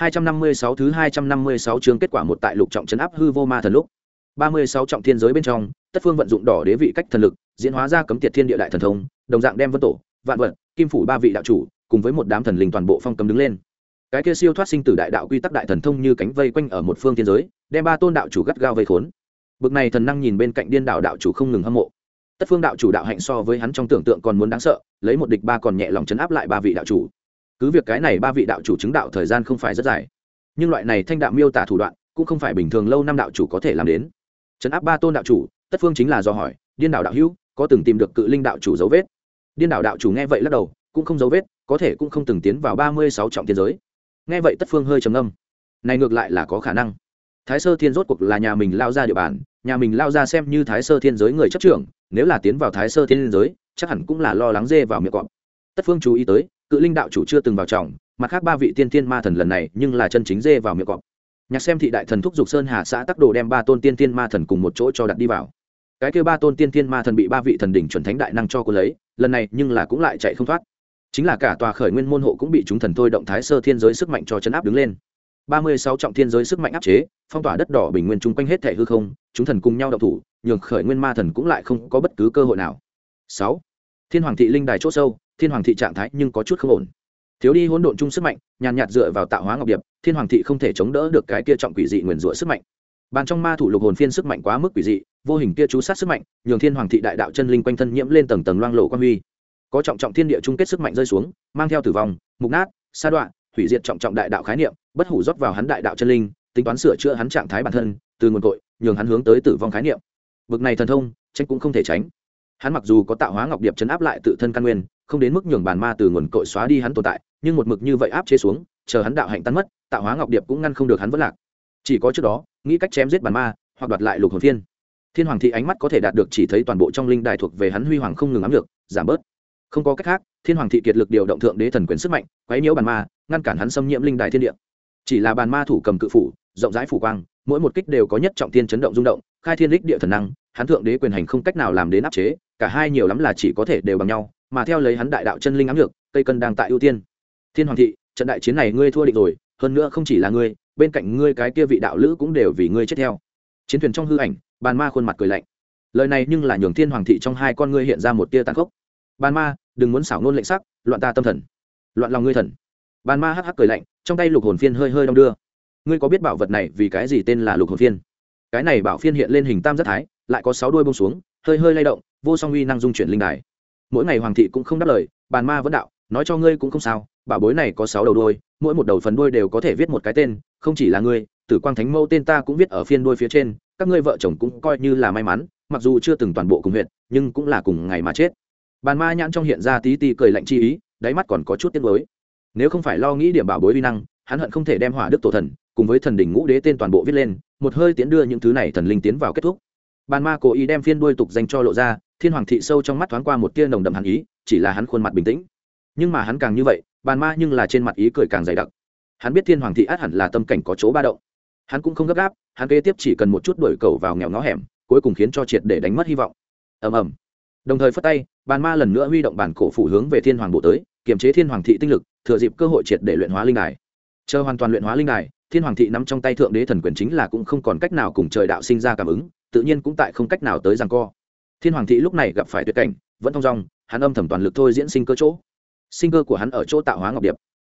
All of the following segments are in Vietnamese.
256 thứ 256 chương kết quả một tại lục trọng trấn áp hư vô ma thần lúc. 36 trọng thiên giới bên trong, tất phương vận dụng đỏ đế vị cách thần lực, diễn hóa ra cấm tiệt thiên địa đại thần thông, đồng dạng đem vân tổ, vạn vận kim phủ ba vị đạo chủ, cùng với một đám thần linh toàn bộ phong cấm đứng lên. Cái kia siêu thoát sinh tử đại đạo quy tắc đại thần thông như cánh vây quanh ở một phương thiên giới, đem ba tôn đạo chủ gắt gao vây khốn. Bực này thần năng nhìn bên cạnh điên đạo đạo chủ không ngừng hâm mộ. Tất phương đạo chủ đạo hạnh so với hắn trong tưởng tượng còn muốn đáng sợ, lấy một địch ba còn nhẹ lòng trấn áp lại ba vị đạo chủ cứ việc cái này ba vị đạo chủ chứng đạo thời gian không phải rất dài, nhưng loại này thanh đạo miêu tả thủ đoạn cũng không phải bình thường lâu năm đạo chủ có thể làm đến. Chấn áp ba tôn đạo chủ, tất phương chính là do hỏi, điên đạo đạo hữu, có từng tìm được cự linh đạo chủ dấu vết? Điên đạo đạo chủ nghe vậy lắc đầu, cũng không dấu vết, có thể cũng không từng tiến vào ba mươi sáu trọng thiên giới. Nghe vậy tất phương hơi trầm âm này ngược lại là có khả năng. Thái sơ thiên rốt cuộc là nhà mình lao ra địa bàn, nhà mình lao ra xem như thái sơ thiên giới người chấp trưởng, nếu là tiến vào thái sơ thiên giới, chắc hẳn cũng là lo lắng dê vào miệng cọp. Tất phương chú ý tới cự linh đạo chủ chưa từng vào trọng, mặt khác ba vị tiên thiên ma thần lần này nhưng là chân chính dê vào miệng cọp. Nhạc xem thị đại thần thúc dục sơn hà xã tắc đồ đem ba tôn tiên thiên ma thần cùng một chỗ cho đặt đi vào. Cái kêu ba tôn tiên thiên ma thần bị ba vị thần đỉnh chuẩn thánh đại năng cho cô lấy, lần này nhưng là cũng lại chạy không thoát. Chính là cả tòa khởi nguyên môn hộ cũng bị chúng thần thôi động thái sơ thiên giới sức mạnh cho chấn áp đứng lên. Ba mươi sáu trọng thiên giới sức mạnh áp chế, phong tỏa đất đỏ bình nguyên chung quanh hết thể hư không, chúng thần cùng nhau đậu thủ, nhường khởi nguyên ma thần cũng lại không có bất cứ cơ hội nào. Sáu. Thiên hoàng thị linh đài c h ỗ sâu thiên hoàng thị trạng thái nhưng có chút không ổn. Thiếu đi hỗn độn chung sức mạnh, nhàn nhạt dựa vào tạo hóa ngọc điệp, thiên hoàng thị không thể chống đỡ được cái kia trọng quỷ dị nguyền rủa sức mạnh. Bàn trong ma thủ lục hồn phiên sức mạnh quá mức quỷ dị, vô hình kia chú sát sức mạnh, nhường thiên hoàng thị đại đạo chân linh quanh thân nhiễm lên tầng tầng loang lộ quan huy. Có trọng trọng thiên địa chung kết sức mạnh rơi xuống, mang theo tử vong, mục nát, sa đoạn hủy diệt trọng trọng đại đạo khái niệm, bất hủ rót vào hắn đại đạo chân linh, tính toán sửa chữa hắn trạng thái bản thân, từ nguồn cội, nhường hắn hướng tới tử vong khái niệm. Bực này thần thông tranh cũng không thể tránh. Hắn mặc dù có tạo hóa ngọc điệp chấn áp lại tự thân căn nguyên không đến mức nhường bàn ma từ nguồn cội xóa đi hắn tồn tại, nhưng một mực như vậy áp chế xuống, chờ hắn đạo hạnh tan mất, tạo hóa ngọc điệp cũng ngăn không được hắn vất lạc. Chỉ có trước đó, nghĩ cách chém giết bàn ma, hoặc đoạt lại lục hồn thiên. thiên hoàng thị ánh mắt có thể đạt được chỉ thấy toàn bộ trong linh đài thuộc về hắn huy hoàng không ngừng ám được giảm bớt. Không có cách khác, thiên hoàng thị kiệt lực điều động thượng đế thần quyền sức mạnh, quấy nhiễu bàn ma, ngăn cản hắn xâm nhiễm linh đài thiên địa. Chỉ là bàn ma thủ cầm cự phủ, rộng rãi phủ quang, mỗi một kích đều có nhất trọng thiên chấn động rung động, khai thiên lích địa thần năng, hắn thượng đế quyền hành không cách nào làm đến áp chế, cả hai nhiều lắm là chỉ có thể đều bằng nhau mà theo lấy hắn đại đạo chân linh ám lược cây cân đang tại ưu tiên. Thiên hoàng thị, trận đại chiến này ngươi thua định rồi, hơn nữa không chỉ là ngươi, bên cạnh ngươi cái kia vị đạo lữ cũng đều vì ngươi chết theo. Chiến thuyền trong hư ảnh, bàn ma khuôn mặt cười lạnh. Lời này nhưng là nhường thiên hoàng thị trong hai con ngươi hiện ra một tia tàn khốc. Bàn ma, đừng muốn xảo nôn lệnh sắc, loạn ta tâm thần. Loạn lòng ngươi thần. Bàn ma hắc hắc cười lạnh, trong tay lục hồn phiên hơi hơi đong đưa. Ngươi có biết bảo vật này vì cái gì tên là lục hồn phiên? Cái này bảo phiên hiện lên hình tam giác thái, lại có sáu đuôi bông xuống, hơi hơi lay động, vô song uy năng dung chuyển linh đài mỗi ngày hoàng thị cũng không đáp lời, bàn ma vẫn đạo, nói cho ngươi cũng không sao, bảo bối này có sáu đầu đuôi, mỗi một đầu phần đuôi đều có thể viết một cái tên, không chỉ là ngươi, tử quang thánh mẫu tên ta cũng viết ở phiên đuôi phía trên, các ngươi vợ chồng cũng coi như là may mắn, mặc dù chưa từng toàn bộ cùng huyện nhưng cũng là cùng ngày mà chết. Bàn ma nhãn trong hiện ra tí ti cười lạnh chi ý, đáy mắt còn có chút tiếc mới nếu không phải lo nghĩ điểm bảo bối vi năng, hắn hận không thể đem hỏa đức tổ thần, cùng với thần đỉnh ngũ đế tên toàn bộ viết lên, một hơi tiến đưa những thứ này thần linh tiến vào kết thúc bàn ma cố ý đem phiên đuôi tục dành cho lộ ra, thiên hoàng thị sâu trong mắt thoáng qua một tia nồng đậm hàn ý, chỉ là hắn khuôn mặt bình tĩnh. Nhưng mà hắn càng như vậy, bàn ma nhưng là trên mặt ý cười càng dày đặc. Hắn biết thiên hoàng thị át hẳn là tâm cảnh có chỗ ba động. Hắn cũng không gấp gáp, hắn kế tiếp chỉ cần một chút đổi cầu vào nghèo ngõ hẻm, cuối cùng khiến cho triệt để đánh mất hy vọng. Ầm ầm. Đồng thời phất tay, bàn ma lần nữa huy động bản cổ phủ hướng về thiên hoàng bộ tới, kiềm chế thiên hoàng thị tinh lực, thừa dịp cơ hội triệt để luyện hóa linh đài. Chờ hoàn toàn luyện hóa linh đài, thiên hoàng thị nắm trong tay thượng đế thần quyền chính là cũng không còn cách nào cùng trời đạo sinh ra cảm ứng tự nhiên cũng tại không cách nào tới rằng co. Thiên hoàng thị lúc này gặp phải tuyệt cảnh vẫn thong dong hắn âm thầm toàn lực thôi diễn sinh cơ chỗ. Sinh cơ của hắn ở chỗ tạo hóa ngọc điệp.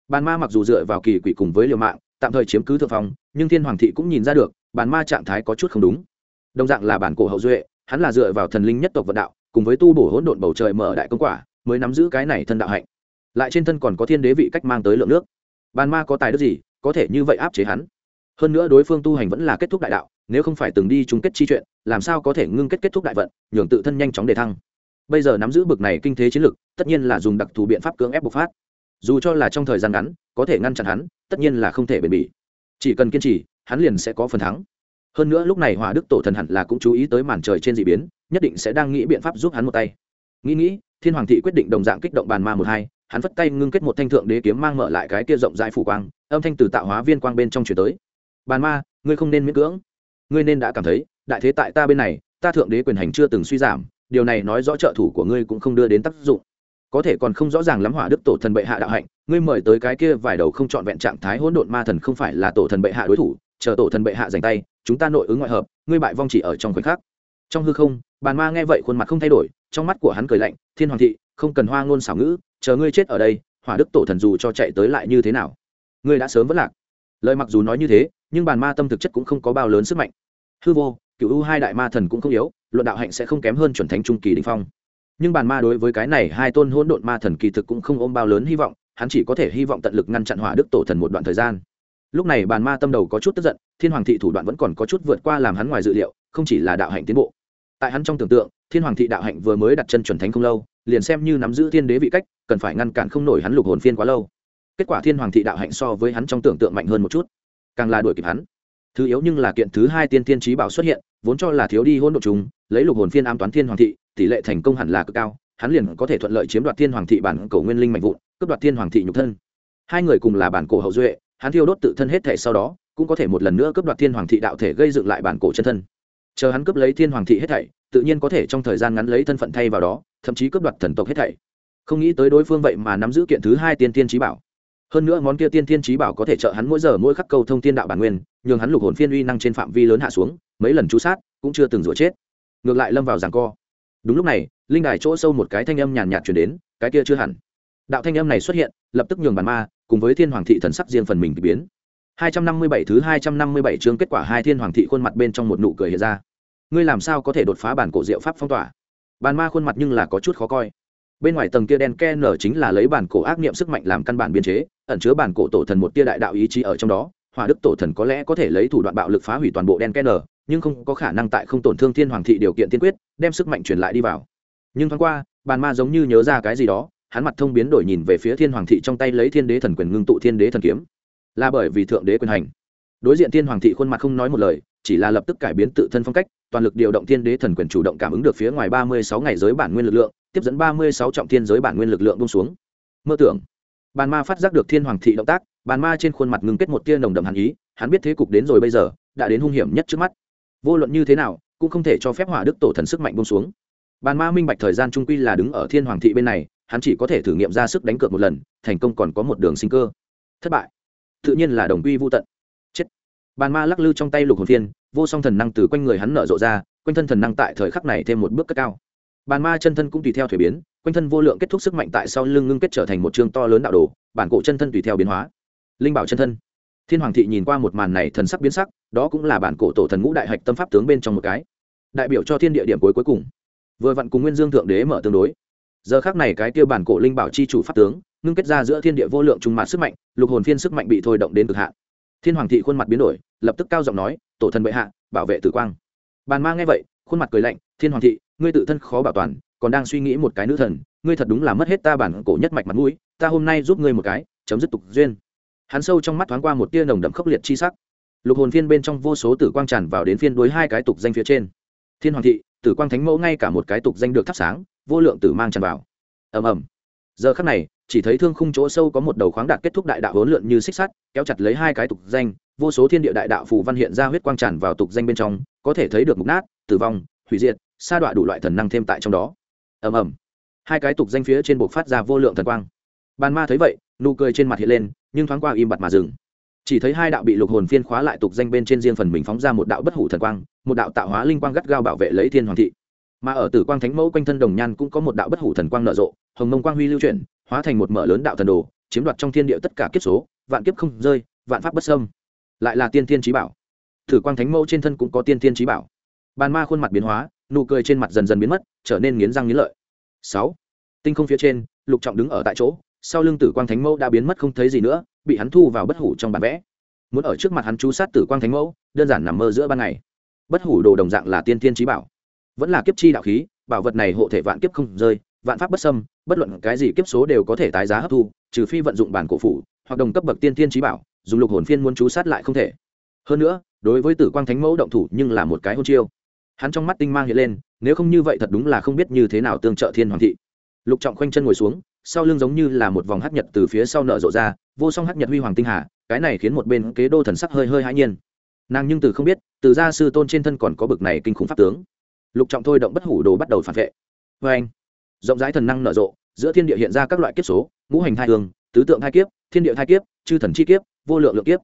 Bàn ma mặc dù dựa vào kỳ quỷ cùng với liều mạng tạm thời chiếm cứ thượng phòng, nhưng thiên hoàng thị cũng nhìn ra được bàn ma trạng thái có chút không đúng. Đồng dạng là bản cổ hậu duệ hắn là dựa vào thần linh nhất tộc vận đạo cùng với tu bổ hỗn độn bầu trời mở đại công quả mới nắm giữ cái này thân đạo hạnh. Lại trên thân còn có thiên đế vị cách mang tới lượng nước. Bàn ma có tài đức gì có thể như vậy áp chế hắn? Hơn nữa đối phương tu hành vẫn là kết thúc đại đạo nếu không phải từng đi chung kết chi chuyện làm sao có thể ngưng kết kết thúc đại vận nhường tự thân nhanh chóng đề thăng. Bây giờ nắm giữ bực này kinh thế chiến lược, tất nhiên là dùng đặc thù biện pháp cưỡng ép bộc phát. Dù cho là trong thời gian ngắn có thể ngăn chặn hắn tất nhiên là không thể bền bỉ. Chỉ cần kiên trì hắn liền sẽ có phần thắng. Hơn nữa lúc này hòa đức tổ thần hẳn là cũng chú ý tới màn trời trên d ị biến nhất định sẽ đang nghĩ biện pháp giúp hắn một tay. Nghĩ nghĩ thiên hoàng thị quyết định đồng dạng kích động bàn ma một hai hắn vất tay ngưng kết một thanh thượng đế kiếm mang mở lại cái kia rộng rãi phủ quang âm thanh từ tạo hóa viên quang bên trong chuyển tới. Bàn ma ngươi không nên miễn cưỡng. Ngươi nên đã cảm thấy đại thế tại ta bên này, ta thượng đế quyền hành chưa từng suy giảm, điều này nói rõ trợ thủ của ngươi cũng không đưa đến tác dụng. Có thể còn không rõ ràng lắm hỏa đức tổ thần bệ hạ đạo hạnh, ngươi mời tới cái kia vài đầu không trọn vẹn trạng thái hỗn độn ma thần không phải là tổ thần bệ hạ đối thủ, chờ tổ thần bệ hạ giành tay, chúng ta nội ứng ngoại hợp, ngươi bại vong chỉ ở trong khoảnh khắc. Trong hư không, bàn ma nghe vậy khuôn mặt không thay đổi, trong mắt của hắn cười lạnh, thiên hoàng thị, không cần hoa ngôn xảo ngữ, chờ ngươi chết ở đây, hỏa đức tổ thần dù cho chạy tới lại như thế nào, ngươi đã sớm vất lạc. Lời mặc dù nói như thế, nhưng bàn ma tâm thực chất cũng không có bao lớn sức mạnh. Hư vô cựu u hai đại ma thần cũng không yếu, luận đạo hạnh sẽ không kém hơn chuẩn thánh trung kỳ đình phong. Nhưng bàn ma đối với cái này hai tôn hỗn độn ma thần kỳ thực cũng không ôm bao lớn hy vọng, hắn chỉ có thể hy vọng tận lực ngăn chặn hỏa đức tổ thần một đoạn thời gian. Lúc này bàn ma tâm đầu có chút tức giận, thiên hoàng thị thủ đoạn vẫn còn có chút vượt qua làm hắn ngoài dự liệu, không chỉ là đạo hạnh tiến bộ. Tại hắn trong tưởng tượng, thiên hoàng thị đạo hạnh vừa mới đặt chân chuẩn thánh không lâu, liền xem như nắm giữ thiên đế vị cách, cần phải ngăn cản không nổi hắn lục hồn phiên quá lâu. Kết quả thiên hoàng thị đạo hạnh so với hắn trong tưởng tượng mạnh hơn một chút, càng là đuổi kịp hắn thứ yếu nhưng là kiện thứ hai tiên tiên trí bảo xuất hiện, vốn cho là thiếu đi hôn độ chúng, lấy lục hồn phiên ám toán thiên hoàng thị, tỷ lệ thành công hẳn là cực cao, hắn liền có thể thuận lợi chiếm đoạt thiên hoàng thị bản cổ nguyên linh mạnh vụn, cướp đoạt thiên hoàng thị nhục thân. Hai người cùng là bản cổ hậu duệ, hắn thiêu đốt tự thân hết thể sau đó, cũng có thể một lần nữa cướp đoạt thiên hoàng thị đạo thể gây dựng lại bản cổ chân thân. Chờ hắn cướp lấy thiên hoàng thị hết thảy, tự nhiên có thể trong thời gian ngắn lấy thân phận thay vào đó, thậm chí cướp đoạt thần tộc hết thảy. Không nghĩ tới đối phương vậy mà nắm giữ kiện thứ hai tiên tiên trí bảo hơn nữa món kia tiên thiên trí bảo có thể trợ hắn mỗi giờ mỗi khắc câu thông tiên đạo bản nguyên, nhường hắn lục hồn phiên uy năng trên phạm vi lớn hạ xuống, mấy lần chú sát, cũng chưa từng rủa chết. Ngược lại lâm vào giằng co. Đúng lúc này, linh đài chỗ sâu một cái thanh âm nhàn nhạt chuyển đến, cái kia chưa hẳn. Đạo thanh âm này xuất hiện, lập tức nhường bàn ma, cùng với thiên hoàng thị thần sắc riêng phần mình k ỳ biến 257 thứ 257 chương kết quả hai thiên hoàng thị khuôn mặt bên trong một nụ cười hiện ra. Ngươi làm sao có thể đột phá bản cổ diệu pháp phong tỏa? Bàn ma khuôn mặt nhưng là có chút khó coi bên ngoài tầng kia đen ke nở chính là lấy bản cổ ác niệm sức mạnh làm căn bản biên chế, ẩn chứa bản cổ tổ thần một tia đại đạo ý chí ở trong đó. Hỏa đức tổ thần có lẽ có thể lấy thủ đoạn bạo lực phá hủy toàn bộ đen ke nở, nhưng không có khả năng tại không tổn thương thiên hoàng thị điều kiện tiên quyết, đem sức mạnh truyền lại đi vào. Nhưng thoáng qua, bàn ma giống như nhớ ra cái gì đó, hắn mặt thông biến đổi nhìn về phía thiên hoàng thị trong tay lấy thiên đế thần quyền ngưng tụ thiên đế thần kiếm. Là bởi vì thượng đế quyền hành. Đối diện thiên hoàng thị khuôn mặt không nói một lời, chỉ là lập tức cải biến tự thân phong cách toàn lực điều động thiên đế thần quyền chủ động cảm ứng được phía ngoài ba mươi sáu ngày giới bản nguyên lực lượng, tiếp dẫn ba mươi sáu trọng thiên giới bản nguyên lực lượng bung xuống. Mơ tưởng. Bàn ma phát giác được thiên hoàng thị động tác, bàn ma trên khuôn mặt ngừng kết một tia nồng đậm hàn ý, hắn biết thế cục đến rồi bây giờ, đã đến hung hiểm nhất trước mắt. Vô luận như thế nào, cũng không thể cho phép hỏa đức tổ thần sức mạnh buông xuống. Bàn ma minh bạch thời gian trung quy là đứng ở thiên hoàng thị bên này, hắn chỉ có thể thử nghiệm ra sức đánh cược một lần, thành công còn có một đường sinh cơ. Thất bại. Tự nhiên là đồng quy vô tận. Chết. Bàn ma lắc lư trong tay lục hồn thiên vô song thần năng từ quanh người hắn nở rộ ra, quanh thân thần năng tại thời khắc này thêm một bước cất cao. Bàn ma chân thân cũng tùy theo thuế biến, quanh thân vô lượng kết thúc sức mạnh tại sau lưng ngưng kết trở thành một chương to lớn đạo đồ, bản cổ chân thân tùy theo biến hóa. Linh bảo chân thân. Thiên hoàng thị nhìn qua một màn này thần sắc biến sắc, đó cũng là bản cổ tổ thần ngũ đại hạch tâm pháp tướng bên trong một cái. Đại biểu cho thiên địa điểm cuối cuối cùng. Vừa vặn cùng nguyên dương thượng đế mở tương đối. Giờ khác này cái tiêu bản cổ linh bảo chi chủ pháp tướng, ngưng kết ra giữa thiên địa vô lượng trung mạn sức mạnh, lục hồn phiên sức mạnh bị thôi động đến cực hạn thiên hoàng thị khuôn mặt biến đổi, lập tức cao giọng nói, tổ thần bệ hạ, bảo vệ tử quang. Bàn ma nghe vậy, khuôn mặt cười lạnh, thiên hoàng thị, ngươi tự thân khó bảo toàn, còn đang suy nghĩ một cái nữ thần, ngươi thật đúng là mất hết ta bản cổ nhất mạch mặt mũi, ta hôm nay giúp ngươi một cái, chấm dứt tục duyên. Hắn sâu trong mắt thoáng qua một tia nồng đậm khốc liệt chi sắc. Lục hồn phiên bên trong vô số tử quang tràn vào đến phiên đối hai cái tục danh phía trên. Thiên hoàng thị, tử quang thánh mẫu ngay cả một cái tục danh được thắp sáng, vô lượng tử mang tràn vào. Ầm ầm. Giờ khắc này chỉ thấy thương khung chỗ sâu có một đầu khoáng đạt kết thúc đại đạo hỗn lượn như xích sắt, kéo chặt lấy hai cái tục danh, vô số thiên địa đại đạo phù văn hiện ra huyết quang tràn vào tục danh bên trong, có thể thấy được mục nát, tử vong, hủy diệt, sa đọa đủ loại thần năng thêm tại trong đó. Ầm ầm. Hai cái tục danh phía trên bộc phát ra vô lượng thần quang. Bàn ma thấy vậy, nụ cười trên mặt hiện lên, nhưng thoáng qua im bặt mà dừng. Chỉ thấy hai đạo bị lục hồn phiên khóa lại tục danh bên trên riêng phần mình phóng ra một đạo bất hủ thần quang, một đạo tạo hóa linh quang gắt gao bảo vệ lấy thiên hoàng thị. Mà ở tử quang thánh mẫu quanh thân đồng nhan cũng có một đạo bất hủ thần quang nở rộ, hồng mông quang huy lưu chuyển hóa thành một mở lớn đạo thần đồ, chiếm đoạt trong thiên địa tất cả kiếp số, vạn kiếp không rơi, vạn pháp bất sâm lại là tiên tiên trí bảo. Tử quang thánh mẫu trên thân cũng có tiên tiên trí bảo. Bàn ma khuôn mặt biến hóa, nụ cười trên mặt dần dần biến mất, trở nên nghiến răng nghiến lợi. Sáu. Tinh không phía trên, lục trọng đứng ở tại chỗ, sau lưng tử quang thánh mẫu đã biến mất không thấy gì nữa, bị hắn thu vào bất hủ trong bản vẽ. Muốn ở trước mặt hắn chú sát tử quang thánh mẫu, đơn giản nằm mơ giữa ban ngày. Bất hủ đồ đồng dạng là tiên tiên trí bảo. Vẫn là kiếp chi đạo khí, bảo vật này hộ thể vạn kiếp không rơi vạn pháp bất xâm, bất luận cái gì kiếp số đều có thể tái giá hấp thu, trừ phi vận dụng bản cổ phủ, hoặc đồng cấp bậc tiên tiên trí bảo, dùng lục hồn phiên muốn chú sát lại không thể. Hơn nữa, đối với tử quang thánh mẫu động thủ nhưng là một cái hôn chiêu. Hắn trong mắt tinh mang hiện lên, nếu không như vậy thật đúng là không biết như thế nào tương trợ thiên hoàng thị. Lục trọng khoanh chân ngồi xuống, sau lưng giống như là một vòng hắc nhật từ phía sau nở rộ ra, vô song hắc nhật huy hoàng tinh hà, cái này khiến một bên kế đô thần sắc hơi hơi hãi nhiên. Nàng nhưng từ không biết, từ gia sư tôn trên thân còn có bực này kinh khủng pháp tướng. Lục trọng thôi động bất hủ đồ bắt đầu phản vệ. Vê anh rộng rãi thần năng nở rộ, giữa thiên địa hiện ra các loại kiếp số, ngũ hành thai hương, tứ tượng thai kiếp, thiên địa thai kiếp, chư thần chi kiếp, vô lượng lượng kiếp.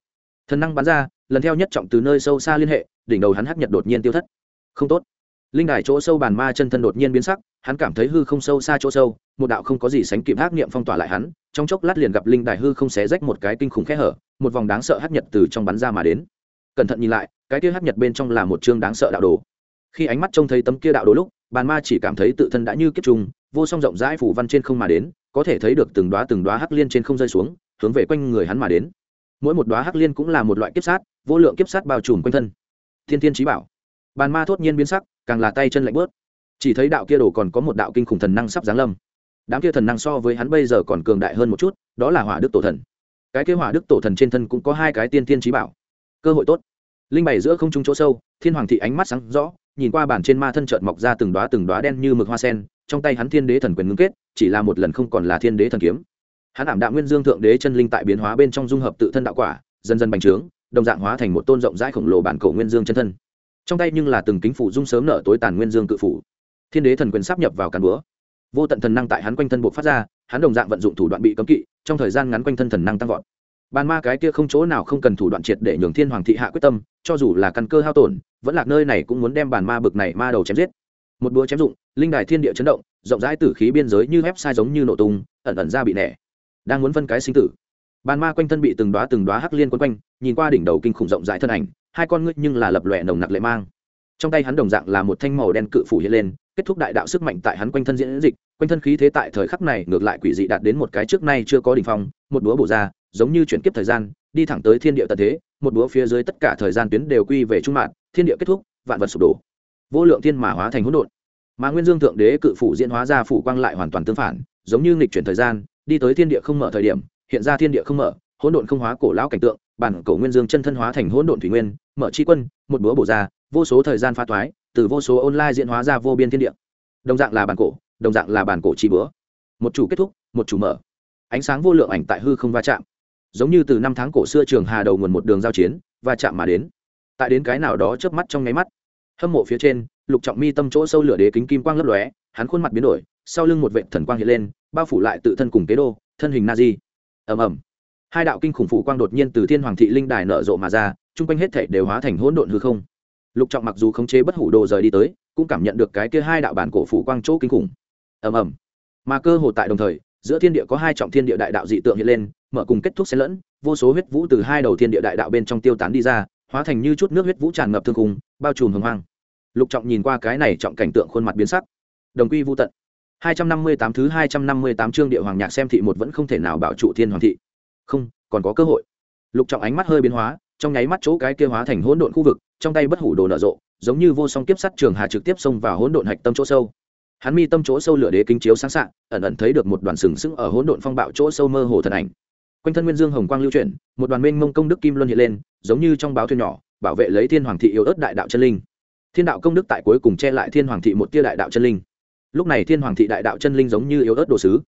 Thần năng bắn ra, lần theo nhất trọng từ nơi sâu xa liên hệ, đỉnh đầu hắn hắc nhật đột nhiên tiêu thất. Không tốt. Linh đài chỗ sâu bàn ma chân thân đột nhiên biến sắc, hắn cảm thấy hư không sâu xa chỗ sâu, một đạo không có gì sánh kịp hắc niệm phong tỏa lại hắn, trong chốc lát liền gặp linh đài hư không xé rách một cái kinh khủng khe hở, một vòng đáng sợ hắc nhật từ trong bắn ra mà đến. Cẩn thận nhìn lại, cái kia hắc nhật bên trong là một chương đáng sợ đạo đồ. Khi ánh mắt trông thấy tấm kia đạo đồ lúc bàn ma chỉ cảm thấy tự thân đã như kiếp trùng, vô song rộng rãi phủ văn trên không mà đến, có thể thấy được từng đoá từng đoá hắc liên trên không rơi xuống, hướng về quanh người hắn mà đến. Mỗi một đoá hắc liên cũng là một loại kiếp sát, vô lượng kiếp sát bao trùm quanh thân. Thiên thiên trí bảo. Bàn ma thốt nhiên biến sắc, càng là tay chân lạnh bớt chỉ thấy đạo kia đồ còn có một đạo kinh khủng thần năng sắp giáng lâm. Đám kia thần năng so với hắn bây giờ còn cường đại hơn một chút, đó là hỏa đức tổ thần. Cái kia hỏa đức tổ thần trên thân cũng có hai cái tiên thiên trí bảo. Cơ hội tốt. Linh bày giữa không trung chỗ sâu, thiên hoàng thị ánh mắt sáng rõ nhìn qua bản trên ma thân trợn mọc ra từng đóa từng đóa đen như mực hoa sen, trong tay hắn thiên đế thần quyền ngưng kết, chỉ là một lần không còn là thiên đế thần kiếm. Hắn ảm đạm nguyên dương thượng đế chân linh tại biến hóa bên trong dung hợp tự thân đạo quả, dần dần bành trướng, đồng dạng hóa thành một tôn rộng rãi khổng lồ bản cổ nguyên dương chân thân. Trong tay nhưng là từng kính phủ dung sớm nở tối tàn nguyên dương cự phủ. Thiên đế thần quyền sắp nhập vào càn búa. Vô tận thần năng tại hắn quanh thân bộc phát ra, hắn đồng dạng vận dụng thủ đoạn bị cấm kỵ, trong thời gian ngắn quanh thân thần năng tăng vọt. Bàn ma cái kia không chỗ nào không cần thủ đoạn triệt để nhường thiên hoàng thị hạ quyết tâm, cho dù là căn cơ hao tổn vẫn lạc nơi này cũng muốn đem bàn ma bực này ma đầu chém giết. Một búa chém dụng, linh đài thiên địa chấn động, rộng rãi tử khí biên giới như ép sai giống như nổ tung, ẩn ẩn ra bị nẻ. Đang muốn phân cái sinh tử. Bàn ma quanh thân bị từng đoá từng đoá hắc liên quấn quanh, nhìn qua đỉnh đầu kinh khủng rộng rãi thân ảnh, hai con ngươi nhưng là lập lòe nồng nặc lệ mang. Trong tay hắn đồng dạng là một thanh màu đen cự phủ hiện lên, kết thúc đại đạo sức mạnh tại hắn quanh thân diễn dịch, quanh thân khí thế tại thời khắc này ngược lại quỷ dị đạt đến một cái trước nay chưa có đỉnh phong, một búa bổ ra giống như chuyển kiếp thời gian, đi thẳng tới thiên địa tận thế, một búa phía dưới tất cả thời gian tuyến đều quy về trung mạng thiên địa kết thúc, vạn vật sụp đổ. Vô lượng thiên mã hóa thành hỗn độn. Mà nguyên dương thượng đế cự phủ diễn hóa ra phủ quang lại hoàn toàn tương phản, giống như nghịch chuyển thời gian, đi tới thiên địa không mở thời điểm, hiện ra thiên địa không mở, hỗn độn không hóa cổ lão cảnh tượng, bản cổ nguyên dương chân thân hóa thành hỗn độn thủy nguyên, mở chi quân, một búa bổ ra, vô số thời gian phá thoái từ vô số online diễn hóa ra vô biên thiên địa. Đồng dạng là bản cổ, đồng dạng là bản cổ chi búa một chủ kết thúc, một chủ mở. Ánh sáng vô lượng ảnh tại hư không va chạm giống như từ năm tháng cổ xưa trường hà đầu nguồn một đường giao chiến và chạm mà đến. Tại đến cái nào đó chớp mắt trong nháy mắt, hâm mộ phía trên, lục trọng mi tâm chỗ sâu lửa đế kính kim quang lấp lóe, hắn khuôn mặt biến đổi, sau lưng một vệ thần quang hiện lên, bao phủ lại tự thân cùng kế đô, thân hình na di ầm ầm. Hai đạo kinh khủng phủ quang đột nhiên từ thiên hoàng thị linh đài nở rộ mà ra, chung quanh hết thể đều hóa thành hỗn độn hư không. Lục trọng mặc dù khống chế bất hủ đồ rời đi tới, cũng cảm nhận được cái kia hai đạo bản cổ phủ quang chỗ kinh khủng. Ầm ầm. Mà cơ hồ tại đồng thời, giữa thiên địa có hai trọng thiên địa đại đạo dị tượng hiện lên mở cùng kết thúc xen lẫn, vô số huyết vũ từ hai đầu thiên địa đại đạo bên trong tiêu tán đi ra, hóa thành như chút nước huyết vũ tràn ngập thương khung, bao trùm hồng hoang. Lục trọng nhìn qua cái này trọng cảnh tượng khuôn mặt biến sắc. Đồng quy vô tận. 258 thứ 258 chương địa hoàng nhạc xem thị một vẫn không thể nào bảo trụ thiên hoàng thị. Không, còn có cơ hội. Lục trọng ánh mắt hơi biến hóa, trong nháy mắt chỗ cái kia hóa thành hỗn độn khu vực, trong tay bất hủ đồ nở rộ, giống như vô song kiếp sắt trường hà trực tiếp xông vào hỗn độn hạch tâm chỗ sâu. Hắn mi tâm chỗ sâu lửa đế kính chiếu sáng sạng ẩn ẩn thấy được một đoàn sừng sững ở hỗn độn phong bạo chỗ sâu mơ hồ thần ảnh quanh thân nguyên dương hồng quang lưu chuyển, một đoàn minh mông công đức kim luân hiện lên, giống như trong báo thuyền nhỏ, bảo vệ lấy thiên hoàng thị yếu ớt đại đạo chân linh. Thiên đạo công đức tại cuối cùng che lại thiên hoàng thị một tia đại đạo chân linh. Lúc này thiên hoàng thị đại đạo chân linh giống như yếu ớt đồ sứ.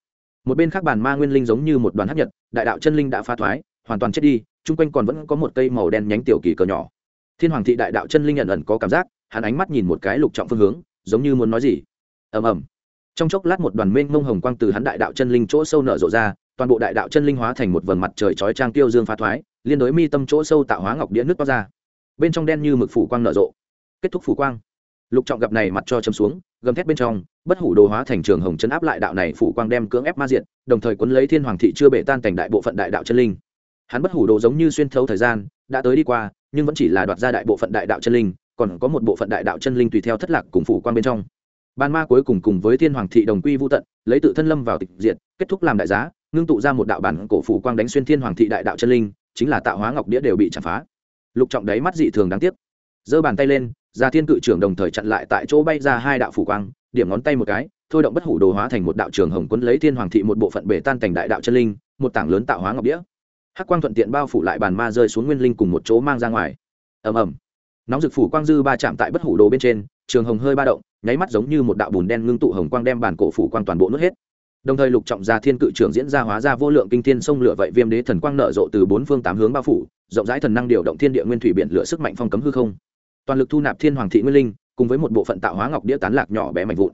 Một bên khác bàn ma nguyên linh giống như một đoàn hấp nhật, đại đạo chân linh đã phá thoái, hoàn toàn chết đi, chung quanh còn vẫn có một cây màu đen nhánh tiểu kỳ cờ nhỏ. Thiên hoàng thị đại đạo chân linh nhận ẩn có cảm giác, hắn ánh mắt nhìn một cái lục trọng phương hướng, giống như muốn nói gì. Ầm ầm. Trong chốc lát một đoàn mênh mông hồng quang từ hắn đại đạo chân linh chỗ sâu nở rộ ra toàn bộ đại đạo chân linh hóa thành một vầng mặt trời chói trang tiêu dương phá thoái, liên đối mi tâm chỗ sâu tạo hóa ngọc đĩa nước toát ra. Bên trong đen như mực phủ quang nở rộ. Kết thúc phủ quang. Lục trọng gặp này mặt cho chấm xuống, gầm thét bên trong, bất hủ đồ hóa thành trường hồng chấn áp lại đạo này phủ quang đem cưỡng ép ma diện đồng thời quấn lấy thiên hoàng thị chưa bể tan cảnh đại bộ phận đại đạo chân linh. Hắn bất hủ đồ giống như xuyên thấu thời gian, đã tới đi qua, nhưng vẫn chỉ là đoạt ra đại bộ phận đại đạo chân linh, còn có một bộ phận đại đạo chân linh tùy theo thất lạc cùng phủ quang bên trong. Ban ma cuối cùng cùng với thiên hoàng thị đồng quy vô tận, lấy tự thân lâm vào tịch diệt, kết thúc làm đại giá ngưng tụ ra một đạo bản cổ phủ quang đánh xuyên thiên hoàng thị đại đạo chân linh, chính là tạo hóa ngọc đĩa đều bị chặt phá. Lục trọng đáy mắt dị thường đáng tiếc. Giơ bàn tay lên ra thiên cự trưởng đồng thời chặn lại tại chỗ bay ra hai đạo phủ quang, điểm ngón tay một cái, thôi động bất hủ đồ hóa thành một đạo trường hồng quân lấy thiên hoàng thị một bộ phận bể tan cảnh đại đạo chân linh, một tảng lớn tạo hóa ngọc đĩa. Hắc quang thuận tiện bao phủ lại bàn ma rơi xuống nguyên linh cùng một chỗ mang ra ngoài. Ầm ầm. Nóng rực phủ quang dư ba chạm tại bất hủ đồ bên trên, trường hồng hơi ba động, nháy mắt giống như một đạo bùn đen ngưng tụ hồng quang đem bản cổ phủ quang toàn bộ nuốt hết đồng thời lục trọng gia thiên cự trưởng diễn ra hóa ra vô lượng kinh thiên sông lửa vậy viêm đế thần quang nở rộ từ bốn phương tám hướng bao phủ, rộng rãi thần năng điều động thiên địa nguyên thủy biển lửa sức mạnh phong cấm hư không. Toàn lực thu nạp thiên hoàng thị nguyên linh, cùng với một bộ phận tạo hóa ngọc đĩa tán lạc nhỏ bé mạnh vụn.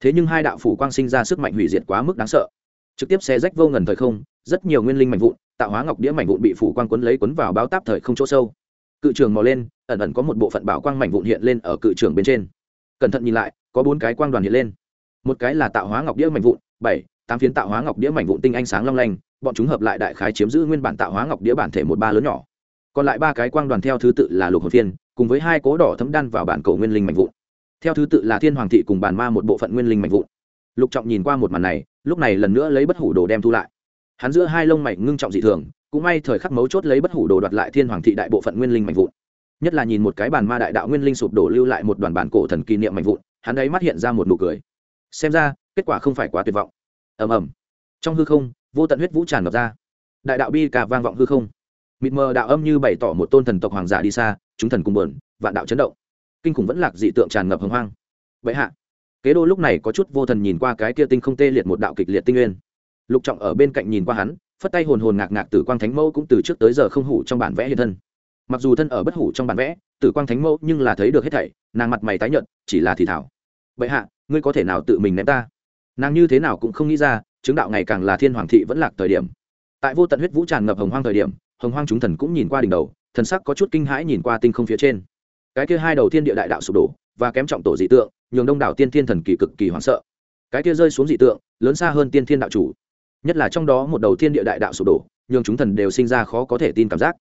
Thế nhưng hai đạo phủ quang sinh ra sức mạnh hủy diệt quá mức đáng sợ. Trực tiếp xe rách vô ngần thời không, rất nhiều nguyên linh mạnh vụn, tạo hóa ngọc đĩa mảnh vụn bị phủ quang quấn lấy quấn vào báo táp thời không chỗ sâu. Cự trường mò lên, ẩn ẩn có một bộ phận bảo quang mảnh vụn hiện lên ở cự trường bên trên. Cẩn thận nhìn lại, có bốn cái quang đoàn hiện lên. Một cái là tạo hóa ngọc đĩa mảnh vụn, bảy tám phiến tạo hóa ngọc đĩa mảnh vụn tinh ánh sáng long lanh, bọn chúng hợp lại đại khái chiếm giữ nguyên bản tạo hóa ngọc đĩa bản thể một ba lớn nhỏ. Còn lại ba cái quang đoàn theo thứ tự là lục hồn phiên, cùng với hai cố đỏ thấm đan vào bản cầu nguyên linh mảnh vụn. Theo thứ tự là thiên hoàng thị cùng bản ma một bộ phận nguyên linh mảnh vụn. Lục trọng nhìn qua một màn này, lúc này lần nữa lấy bất hủ đồ đem thu lại. Hắn giữa hai lông mày ngưng trọng dị thường, cũng may thời khắc mấu chốt lấy bất hủ đồ đoạt lại thiên hoàng thị đại bộ phận nguyên linh mảnh vụn. Nhất là nhìn một cái bản ma đại đạo nguyên linh sụp đổ lưu lại một đoàn bản cổ thần kỷ niệm mảnh vụn, hắn ấy mắt hiện ra một nụ cười. Xem ra, kết quả không phải quá tuyệt vọng ầm ầm. Trong hư không, vô tận huyết vũ tràn ngập ra. Đại đạo bi cả vang vọng hư không. Mịt mờ đạo âm như bày tỏ một tôn thần tộc hoàng giả đi xa, chúng thần cùng bờn vạn đạo chấn động. Kinh khủng vẫn lạc dị tượng tràn ngập hồng hoang. Vậy hạ, kế đô lúc này có chút vô thần nhìn qua cái kia tinh không tê liệt một đạo kịch liệt tinh nguyên. Lục trọng ở bên cạnh nhìn qua hắn, phất tay hồn hồn ngạc ngạc tử quang thánh mẫu cũng từ trước tới giờ không hủ trong bản vẽ hiện thân. Mặc dù thân ở bất hủ trong bản vẽ, tử quang thánh mẫu nhưng là thấy được hết thảy, nàng mặt mày tái nhợt, chỉ là thì thảo. Bệ hạ, ngươi có thể nào tự mình ném ta? Nàng như thế nào cũng không nghĩ ra, chứng đạo ngày càng là thiên hoàng thị vẫn lạc thời điểm. Tại vô tận huyết vũ tràn ngập hồng hoang thời điểm, hồng hoang chúng thần cũng nhìn qua đỉnh đầu, thần sắc có chút kinh hãi nhìn qua tinh không phía trên. Cái kia hai đầu thiên địa đại đạo sụp đổ và kém trọng tổ dị tượng, nhường đông đảo tiên thiên thần kỳ cực kỳ hoảng sợ. Cái kia rơi xuống dị tượng, lớn xa hơn tiên thiên đạo chủ. Nhất là trong đó một đầu thiên địa đại đạo sụp đổ, nhường chúng thần đều sinh ra khó có thể tin cảm giác.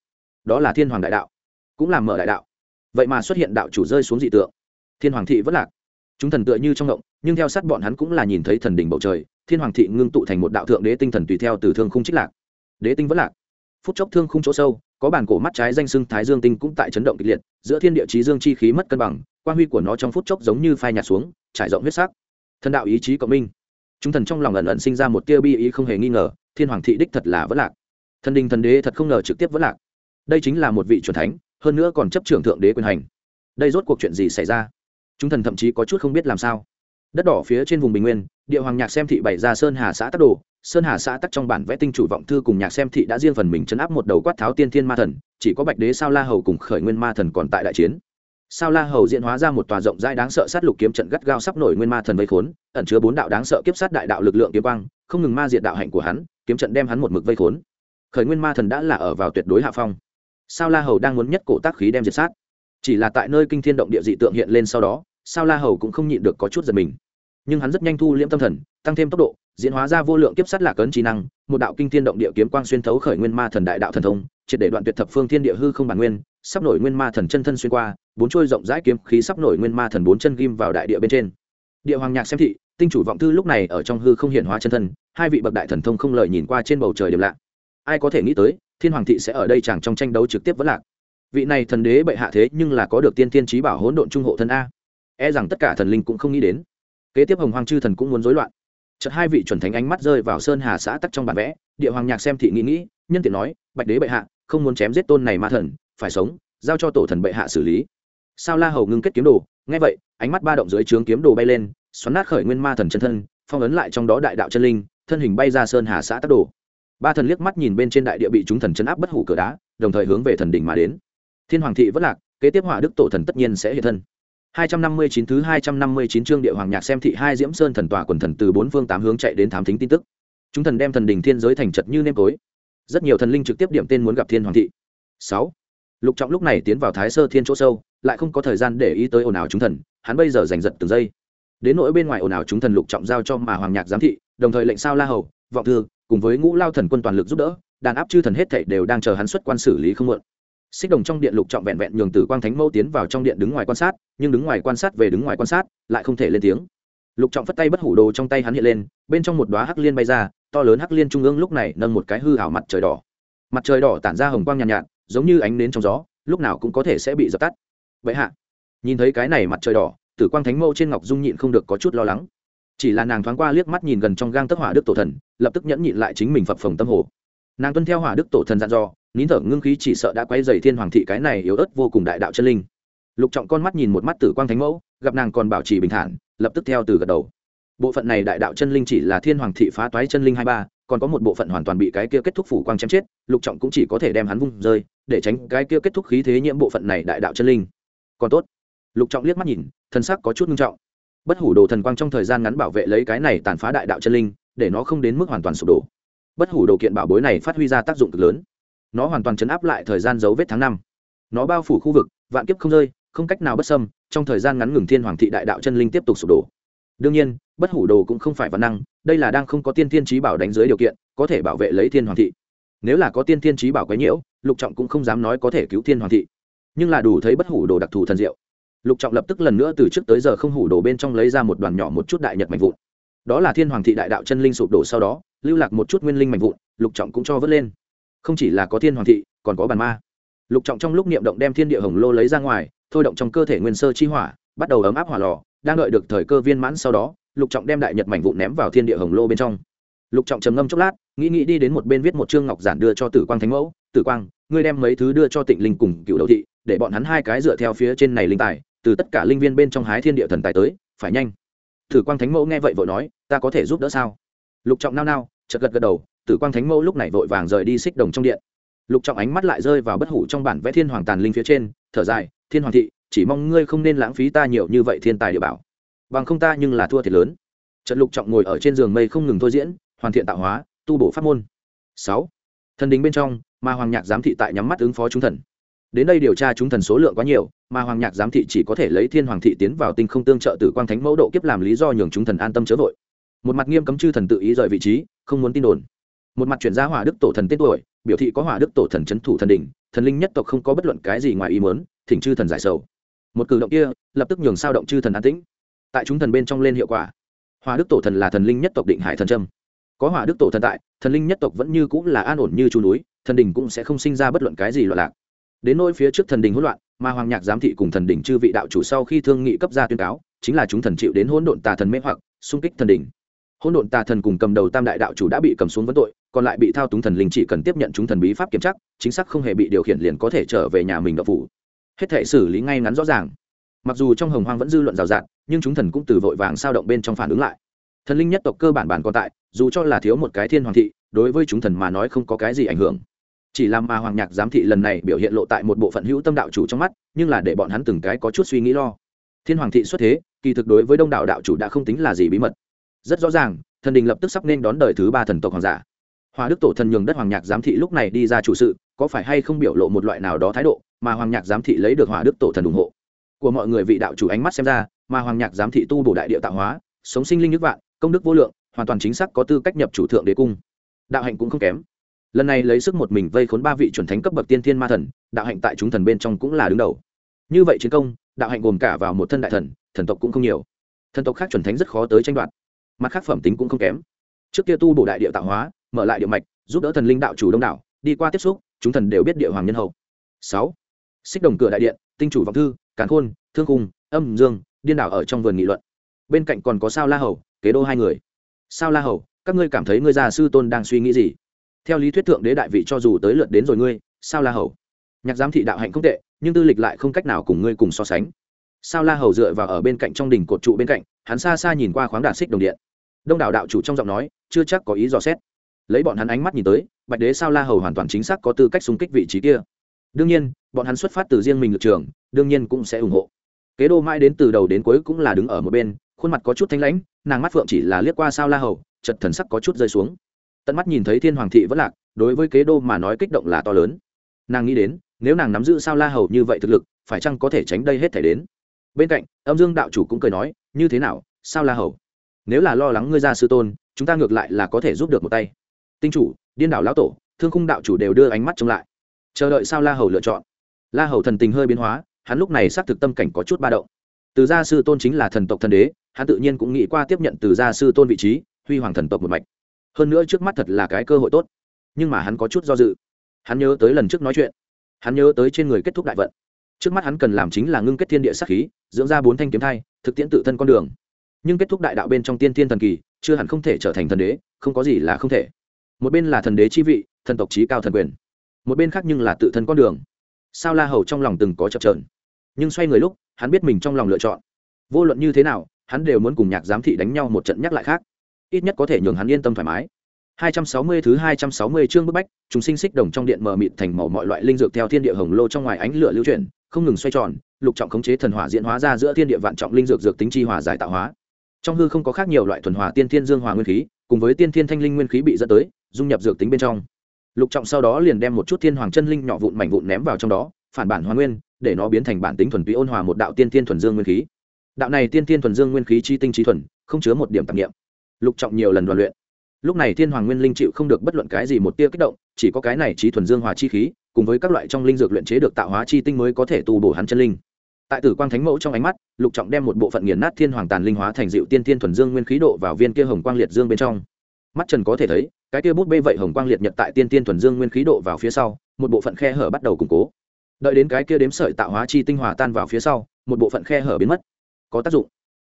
Đó là thiên hoàng đại đạo, cũng làm mở đại đạo. Vậy mà xuất hiện đạo chủ rơi xuống dị tượng. Thiên hoàng thị vẫn lạc. Chúng thần tựa như trong động nhưng theo sát bọn hắn cũng là nhìn thấy thần đỉnh bầu trời, thiên hoàng thị ngưng tụ thành một đạo thượng đế tinh thần tùy theo từ thương khung trích lạc. Đế tinh vẫn lạc. Phút chốc thương khung chỗ sâu, có bản cổ mắt trái danh sưng thái dương tinh cũng tại chấn động kịch liệt, giữa thiên địa trí dương chi khí mất cân bằng quan huy của nó trong phút chốc giống như phai nhạt xuống, trải rộng huyết sắc. Thần đạo ý chí cộng minh. Chúng thần trong lòng ẩn ẩn sinh ra một tia bi ý không hề nghi ngờ, thiên hoàng thị đích thật là vẫn lạc. Thần đình thần đế thật không ngờ trực tiếp vẫn lạc. Đây chính là một vị truyền thánh, hơn nữa còn chấp trưởng thượng đế quyền hành. Đây rốt cuộc chuyện gì xảy ra? Chúng thần thậm chí có chút không biết làm sao đất đỏ phía trên vùng bình nguyên, địa hoàng nhạc xem thị bày ra sơn hà xã tắc đồ. Sơn hà xã tắc trong bản vẽ tinh chủ vọng thư cùng nhạc xem thị đã riêng phần mình chấn áp một đầu quát tháo tiên thiên ma thần, chỉ có bạch đế sao la hầu cùng khởi nguyên ma thần còn tại đại chiến. Sao la hầu diễn hóa ra một tòa rộng rãi đáng sợ sát lục kiếm trận gắt gao sắp nổi nguyên ma thần vây khốn, ẩn chứa bốn đạo đáng sợ kiếp sát đại đạo lực lượng kiếm quang, không ngừng ma diệt đạo hạnh của hắn, kiếm trận đem hắn một mực vây khốn. Khởi nguyên ma thần đã là ở vào tuyệt đối hạ phong. Sao la hầu đang muốn nhất cổ tác khí đem diệt sát. Chỉ là tại nơi kinh thiên động địa dị tượng hiện lên sau đó, sao la hầu cũng không nhịn được có chút giật mình nhưng hắn rất nhanh thu liễm tâm thần, tăng thêm tốc độ, diễn hóa ra vô lượng kiếp sát lạc ấn trí năng, một đạo kinh thiên động địa kiếm quang xuyên thấu khởi nguyên ma thần đại đạo thần thông, triệt để đoạn tuyệt thập phương thiên địa hư không bản nguyên, sắp nổi nguyên ma thần chân thân xuyên qua, bốn trôi rộng rãi kiếm khí sắp nổi nguyên ma thần bốn chân ghim vào đại địa bên trên. Địa hoàng nhạc xem thị, tinh chủ vọng thư lúc này ở trong hư không hiện hóa chân thân, hai vị bậc đại thần thông không lời nhìn qua trên bầu trời điểm lạ. Ai có thể nghĩ tới, thiên hoàng thị sẽ ở đây chẳng trong tranh đấu trực tiếp vẫn lạc. Vị này thần đế bệ hạ thế nhưng là có được tiên thiên trí bảo hỗn độn trung hộ thân a. E rằng tất cả thần linh cũng không nghĩ đến kế tiếp hồng hoàng chư thần cũng muốn rối loạn. Chợt hai vị chuẩn thánh ánh mắt rơi vào sơn hà xã tắc trong bản vẽ, địa hoàng nhạc xem thị nghĩ nghĩ, nhân tiện nói, bạch đế bệ hạ, không muốn chém giết tôn này ma thần, phải sống, giao cho tổ thần bệ hạ xử lý. Sao la hầu ngưng kết kiếm đồ, nghe vậy, ánh mắt ba động dưới trướng kiếm đồ bay lên, xoắn nát khởi nguyên ma thần chân thân, phong ấn lại trong đó đại đạo chân linh, thân hình bay ra sơn hà xã tắc đồ. Ba thần liếc mắt nhìn bên trên đại địa bị chúng thần chấn áp bất hủ cửa đá, đồng thời hướng về thần đỉnh mà đến. Thiên hoàng thị vất lạc, kế tiếp hỏa đức tổ thần tất nhiên sẽ hiện thân. 259 thứ 259 chương địa hoàng nhạc xem thị hai diễm sơn thần tòa quần thần từ bốn phương tám hướng chạy đến thám thính tin tức. Chúng thần đem thần đỉnh thiên giới thành chật như nêm tối. Rất nhiều thần linh trực tiếp điểm tên muốn gặp thiên hoàng thị. 6. Lục Trọng lúc này tiến vào Thái Sơ Thiên chỗ sâu, lại không có thời gian để ý tới ồn ào chúng thần, hắn bây giờ giành giật từng giây. Đến nỗi bên ngoài ồn ào chúng thần Lục Trọng giao cho mà hoàng nhạc giám thị, đồng thời lệnh sao La Hầu, vọng thư, cùng với Ngũ Lao thần quân toàn lực giúp đỡ, đàn áp chư thần hết thảy đều đang chờ hắn xuất quan xử lý không muộn xích đồng trong điện lục trọng vẹn vẹn nhường tử quang thánh mẫu tiến vào trong điện đứng ngoài quan sát nhưng đứng ngoài quan sát về đứng ngoài quan sát lại không thể lên tiếng. Lục trọng phất tay bất hủ đồ trong tay hắn hiện lên bên trong một đoá hắc liên bay ra to lớn hắc liên trung ương lúc này nâng một cái hư hảo mặt trời đỏ. Mặt trời đỏ tản ra hồng quang nhàn nhạt, nhạt giống như ánh nến trong gió lúc nào cũng có thể sẽ bị dập tắt. Vậy hạ nhìn thấy cái này mặt trời đỏ tử quang thánh mẫu trên ngọc dung nhịn không được có chút lo lắng. Chỉ là nàng thoáng qua liếc mắt nhìn gần trong gang tấc hỏa đức tổ thần lập tức nhẫn nhịn lại chính mình phập phồng tâm hồ. Nàng tuân theo hỏa đức tổ thần dặn dò nín thở ngưng khí chỉ sợ đã quay dày thiên hoàng thị cái này yếu ớt vô cùng đại đạo chân linh. Lục trọng con mắt nhìn một mắt tử quang thánh mẫu, gặp nàng còn bảo trì bình thản, lập tức theo từ gật đầu. Bộ phận này đại đạo chân linh chỉ là thiên hoàng thị phá toái chân linh hai ba, còn có một bộ phận hoàn toàn bị cái kia kết thúc phủ quang chém chết, lục trọng cũng chỉ có thể đem hắn vung rơi, để tránh cái kia kết thúc khí thế nhiễm bộ phận này đại đạo chân linh. Còn tốt. Lục trọng liếc mắt nhìn, thân sắc có chút nghiêm trọng. Bất hủ đồ thần quang trong thời gian ngắn bảo vệ lấy cái này tàn phá đại đạo chân linh, để nó không đến mức hoàn toàn sụp đổ. Bất hủ đồ kiện bảo bối này phát huy ra tác dụng cực lớn nó hoàn toàn chấn áp lại thời gian dấu vết tháng năm. Nó bao phủ khu vực, vạn kiếp không rơi, không cách nào bất xâm, trong thời gian ngắn ngừng thiên hoàng thị đại đạo chân linh tiếp tục sụp đổ. Đương nhiên, bất hủ đồ cũng không phải văn năng, đây là đang không có tiên thiên trí bảo đánh dưới điều kiện, có thể bảo vệ lấy thiên hoàng thị. Nếu là có tiên thiên trí bảo quấy nhiễu, lục trọng cũng không dám nói có thể cứu thiên hoàng thị. Nhưng là đủ thấy bất hủ đồ đặc thù thần diệu. Lục trọng lập tức lần nữa từ trước tới giờ không hủ đồ bên trong lấy ra một đoàn nhỏ một chút đại nhật mạnh vụn. Đó là thiên hoàng thị đại đạo chân linh sụp đổ sau đó, lưu lạc một chút nguyên linh mạnh vụn, lục trọng cũng cho vớt lên không chỉ là có thiên hoàng thị, còn có bàn ma. Lục trọng trong lúc niệm động đem thiên địa hồng lô lấy ra ngoài, thôi động trong cơ thể nguyên sơ chi hỏa, bắt đầu ấm áp hỏa lò, đang đợi được thời cơ viên mãn sau đó, lục trọng đem đại nhật mảnh vụn ném vào thiên địa hồng lô bên trong. Lục trọng trầm ngâm chốc lát, nghĩ nghĩ đi đến một bên viết một chương ngọc giản đưa cho tử quang thánh mẫu, tử quang, ngươi đem mấy thứ đưa cho tịnh linh cùng cựu đầu thị, để bọn hắn hai cái dựa theo phía trên này linh tài, từ tất cả linh viên bên trong hái thiên địa thần tài tới, phải nhanh. Tử quang thánh mẫu nghe vậy vội nói, ta có thể giúp đỡ sao? Lục trọng nao nao chật gật gật đầu tử quang thánh mẫu lúc này vội vàng rời đi xích đồng trong điện. Lục trọng ánh mắt lại rơi vào bất hủ trong bản vẽ thiên hoàng tàn linh phía trên, thở dài, thiên hoàng thị, chỉ mong ngươi không nên lãng phí ta nhiều như vậy thiên tài địa bảo. Bằng không ta nhưng là thua thiệt lớn. Trận lục trọng ngồi ở trên giường mây không ngừng thôi diễn, hoàn thiện tạo hóa, tu bổ pháp môn. Sáu. Thần đình bên trong mà hoàng nhạc giám thị tại nhắm mắt ứng phó chúng thần. Đến đây điều tra chúng thần số lượng quá nhiều mà hoàng nhạc giám thị chỉ có thể lấy thiên hoàng thị tiến vào tinh không tương trợ tử quang thánh mẫu độ kiếp làm lý do nhường chúng thần an tâm chớ vội. Một mặt nghiêm cấm chư thần tự ý rời vị trí, không muốn tin đồn một mặt chuyển ra hỏa đức tổ thần tên tuổi, biểu thị có hỏa đức tổ thần c h ấ n thủ thần đình thần linh nhất tộc không có bất luận cái gì ngoài ý mớn thỉnh chư thần giải sầu. Một cử động kia, lập tức nhường sao động chư thần an tĩnh. Tại chúng thần bên trong lên hiệu quả. Hỏa đức tổ thần là thần linh nhất tộc định hải thần trâm có hỏa đức tổ thần tại, thần linh nhất tộc vẫn như cũng là an ổn như chú núi, thần đình cũng sẽ không sinh ra bất luận cái gì loạn lạc. Đến nỗi phía trước thần đình hỗn loạn, mà hoàng nhạc giám thị cùng thần đình chư vị đạo chủ sau khi thương nghị cấp ra tuyên cáo, chính là chúng thần chịu đến hỗn độn tà thần mê hoặc, xung kích thần đình hỗn độn tà thần cùng cầm đầu tam đại đạo chủ đã bị cầm xuống vấn tội còn lại bị thao túng thần linh chỉ cần tiếp nhận chúng thần bí pháp kiểm chắc chính xác không hề bị điều khiển liền có thể trở về nhà mình đậu phủ. Hết thể xử lý ngay ngắn rõ ràng. Mặc dù trong hồng hoang vẫn dư luận rào rạt, nhưng chúng thần cũng từ vội vàng sao động bên trong phản ứng lại. Thần linh nhất tộc cơ bản bản còn tại, dù cho là thiếu một cái thiên hoàng thị, đối với chúng thần mà nói không có cái gì ảnh hưởng. Chỉ làm mà hoàng nhạc giám thị lần này biểu hiện lộ tại một bộ phận hữu tâm đạo chủ trong mắt, nhưng là để bọn hắn từng cái có chút suy nghĩ lo. Thiên hoàng thị xuất thế, kỳ thực đối với đông đạo đạo chủ đã không tính là gì bí mật. Rất rõ ràng, thần đình lập tức sắp nên đón đời thứ ba thần tộc hoàng giả hòa đức tổ thần nhường đất hoàng nhạc giám thị lúc này đi ra chủ sự, có phải hay không biểu lộ một loại nào đó thái độ mà hoàng nhạc giám thị lấy được hòa đức tổ thần ủng hộ? Của mọi người vị đạo chủ ánh mắt xem ra, mà hoàng nhạc giám thị tu bổ đại địa tạo hóa, sống sinh linh nước vạn, công đức vô lượng, hoàn toàn chính xác có tư cách nhập chủ thượng đế cung. Đạo hạnh cũng không kém. Lần này lấy sức một mình vây khốn ba vị chuẩn thánh cấp bậc tiên thiên ma thần, đạo hạnh tại chúng thần bên trong cũng là đứng đầu. Như vậy chiến công, đạo hạnh gồm cả vào một thân đại thần thần tộc cũng không nhiều. Thần tộc khác chuẩn thánh rất khó tới tranh đoạt. Mặt khác phẩm tính cũng không kém. Trước kia tu bổ đại địa tạo hóa mở lại địa mạch, giúp đỡ thần linh đạo chủ đông đảo, đi qua tiếp xúc, chúng thần đều biết địa hoàng nhân hậu. Sáu, xích đồng cửa đại điện, tinh chủ vọng thư, càn khôn, thương cung âm dương, điên đảo ở trong vườn nghị luận. Bên cạnh còn có sao la hầu, kế đô hai người. Sao la hầu, các ngươi cảm thấy ngươi già sư tôn đang suy nghĩ gì? Theo lý thuyết thượng đế đại vị cho dù tới lượt đến rồi ngươi, sao la hầu, nhạc giám thị đạo hạnh không tệ, nhưng tư lịch lại không cách nào cùng ngươi cùng so sánh. Sao la hầu dựa vào ở bên cạnh trong đỉnh cột trụ bên cạnh, hắn xa xa nhìn qua khoáng đạn xích đồng điện. Đông đảo đạo chủ trong giọng nói, chưa chắc có ý dò xét lấy bọn hắn ánh mắt nhìn tới, bạch đế sao la hầu hoàn toàn chính xác có tư cách xung kích vị trí kia. Đương nhiên, bọn hắn xuất phát từ riêng mình lực trường, đương nhiên cũng sẽ ủng hộ. Kế đô mãi đến từ đầu đến cuối cũng là đứng ở một bên, khuôn mặt có chút thanh lãnh, nàng mắt phượng chỉ là liếc qua sao la hầu chật thần sắc có chút rơi xuống. Tận mắt nhìn thấy thiên hoàng thị vẫn lạc, đối với kế đô mà nói kích động là to lớn. Nàng nghĩ đến, nếu nàng nắm giữ sao la hầu như vậy thực lực, phải chăng có thể tránh đây hết thể đến? Bên cạnh, âm dương đạo chủ cũng cười nói, như thế nào, sao la hầu? Nếu là lo lắng ngươi ra sư tôn, chúng ta ngược lại là có thể giúp được một tay tinh chủ, điên đảo lão tổ, thương khung đạo chủ đều đưa ánh mắt trông lại. Chờ đợi sao la hầu lựa chọn? La hầu thần tình hơi biến hóa, hắn lúc này xác thực tâm cảnh có chút ba động. Từ gia sư tôn chính là thần tộc thần đế, hắn tự nhiên cũng nghĩ qua tiếp nhận từ gia sư tôn vị trí, huy hoàng thần tộc một mạch. Hơn nữa trước mắt thật là cái cơ hội tốt. Nhưng mà hắn có chút do dự. Hắn nhớ tới lần trước nói chuyện. Hắn nhớ tới trên người kết thúc đại vận. Trước mắt hắn cần làm chính là ngưng kết thiên địa sắc khí, dưỡng ra bốn thanh kiếm thai, thực tiễn tự thân con đường. Nhưng kết thúc đại đạo bên trong tiên thiên thần kỳ, chưa hẳn không thể trở thành thần đế, không có gì là không thể một bên là thần đế chi vị thần tộc trí cao thần quyền một bên khác nhưng là tự thân con đường. Sao la hầu trong lòng từng có chập trờn nhưng xoay người lúc hắn biết mình trong lòng lựa chọn. Vô luận như thế nào hắn đều muốn cùng nhạc giám thị đánh nhau một trận nhắc lại khác. Ít nhất có thể nhường hắn yên tâm thoải mái. 260 thứ 260 chương bức bách, chúng sinh xích đồng trong điện mờ mịt thành màu mọi loại linh dược theo thiên địa hồng lô trong ngoài ánh lửa lưu chuyển, không ngừng xoay tròn lục trọng khống chế thần hỏa diễn hóa ra giữa thiên địa vạn trọng linh dược dược tính chi hòa giải tạo hóa. Trong hư không có khác nhiều loại thuần hòa tiên thiên dương hòa nguyên khí cùng với tiên thiên thanh linh nguyên khí bị dẫn tới dung nhập dược tính bên trong. Lục trọng sau đó liền đem một chút thiên hoàng chân linh nhỏ vụn mảnh vụn ném vào trong đó, phản bản hoa nguyên, để nó biến thành bản tính thuần túy ôn hòa một đạo tiên thiên thuần dương nguyên khí. Đạo này tiên thiên thuần dương nguyên khí chi tinh trí thuần, không chứa một điểm tạp nghiệm lục trọng nhiều lần đoàn luyện. Lúc này thiên hoàng nguyên linh chịu không được bất luận cái gì một tia kích động, chỉ có cái này trí thuần dương hòa chi khí, cùng với các loại trong linh dược luyện chế được tạo hóa chi tinh mới có thể tu bổ hắn chân linh. Tại tử quang thánh mẫu trong ánh mắt, lục trọng đem một bộ phận nghiền nát thiên hoàng tàn linh hóa thành dịu tiên thiên thuần dương nguyên khí độ vào viên kia hồng quang liệt dương bên trong. Mắt trần có thể thấy cái kia bút bê vậy hồng quang liệt nhật tại tiên tiên thuần dương nguyên khí độ vào phía sau, một bộ phận khe hở bắt đầu củng cố. Đợi đến cái kia đếm sợi tạo hóa chi tinh hòa tan vào phía sau, một bộ phận khe hở biến mất. Có tác dụng.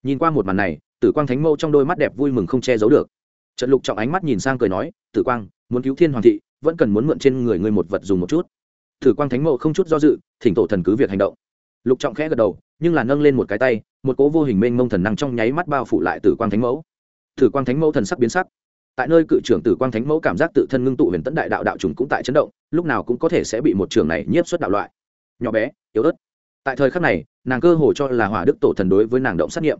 Nhìn qua một màn này, tử quang thánh mẫu trong đôi mắt đẹp vui mừng không che giấu được. Trận lục trọng ánh mắt nhìn sang cười nói, tử quang, muốn cứu thiên hoàng thị, vẫn cần muốn mượn trên người ngươi một vật dùng một chút. Tử quang thánh mẫu không chút do dự, thỉnh tổ thần cứ việc hành động. Lục trọng khẽ gật đầu, nhưng là nâng lên một cái tay, một cố vô hình mênh mông thần năng trong nháy mắt bao phủ lại tử quang thánh mẫu tử quang thánh mẫu thần sắc biến sắc tại nơi cự trưởng tử quang thánh mẫu cảm giác tự thân ngưng tụ huyền tấn đại đạo đạo trùng cũng tại chấn động, lúc nào cũng có thể sẽ bị một trường này nhiếp xuất đạo loại. Nhỏ bé, yếu ớt. Tại thời khắc này, nàng cơ hồ cho là hỏa đức tổ thần đối với nàng động sát nghiệm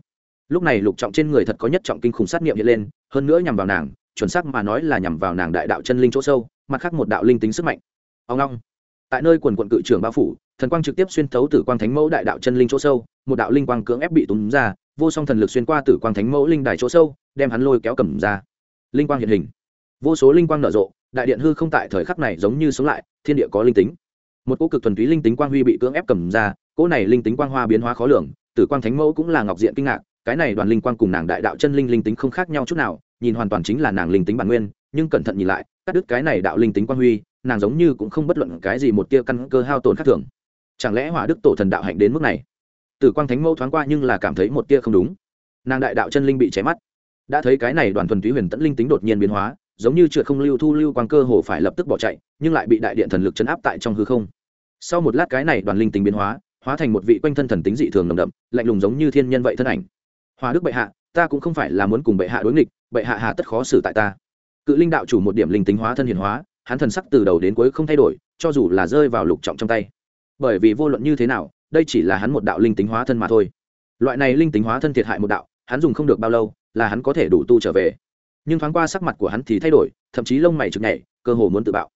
lúc này lục trọng trên người thật có nhất trọng kinh khủng sát nghiệm hiện lên, hơn nữa nhằm vào nàng, chuẩn xác mà nói là nhằm vào nàng đại đạo chân linh chỗ sâu, mặt khác một đạo linh tính sức mạnh. Ông long tại nơi quần quận cự trưởng bao phủ, thần quang trực tiếp xuyên thấu tử quang thánh mẫu đại đạo chân linh chỗ sâu, một đạo linh quang cưỡng ép bị túm ra, vô song thần lực xuyên qua tử quang thánh mẫu linh đài chỗ sâu, đem hắn lôi kéo cầm ra linh quang hiện hình. Vô số linh quang nở rộ, đại điện hư không tại thời khắc này giống như sống lại, thiên địa có linh tính. Một cỗ cực thuần túy linh tính quang huy bị cưỡng ép cầm ra, cỗ này linh tính quang hoa biến hóa khó lường, tử quang thánh mẫu cũng là ngọc diện kinh ngạc, cái này đoàn linh quang cùng nàng đại đạo chân linh linh tính không khác nhau chút nào, nhìn hoàn toàn chính là nàng linh tính bản nguyên, nhưng cẩn thận nhìn lại, cắt đứt cái này đạo linh tính quang huy, nàng giống như cũng không bất luận cái gì một tia căn cơ hao tổn khác thường. Chẳng lẽ hỏa đức tổ thần đạo hạnh đến mức này? Tử quang thánh mẫu thoáng qua nhưng là cảm thấy một tia không đúng. Nàng đại đạo chân linh bị cháy mắt đã thấy cái này đoàn thuần túy huyền tẫn linh tính đột nhiên biến hóa, giống như trượt không lưu thu lưu quang cơ hồ phải lập tức bỏ chạy, nhưng lại bị đại điện thần lực chấn áp tại trong hư không. Sau một lát cái này đoàn linh tính biến hóa hóa thành một vị quanh thân thần tính dị thường nồng đậm, lạnh lùng giống như thiên nhân vậy thân ảnh. Hòa đức bệ hạ, ta cũng không phải là muốn cùng bệ hạ đối nghịch, bệ hạ hà tất khó xử tại ta. Cự linh đạo chủ một điểm linh tính hóa thân hiển hóa, hắn thần sắc từ đầu đến cuối không thay đổi, cho dù là rơi vào lục trọng trong tay. Bởi vì vô luận như thế nào, đây chỉ là hắn một đạo linh tính hóa thân mà thôi. Loại này linh tính hóa thân thiệt hại một đạo, hắn dùng không được bao lâu là hắn có thể đủ tu trở về. Nhưng thoáng qua sắc mặt của hắn thì thay đổi, thậm chí lông mày trực nhảy, cơ hồ muốn tự bạo.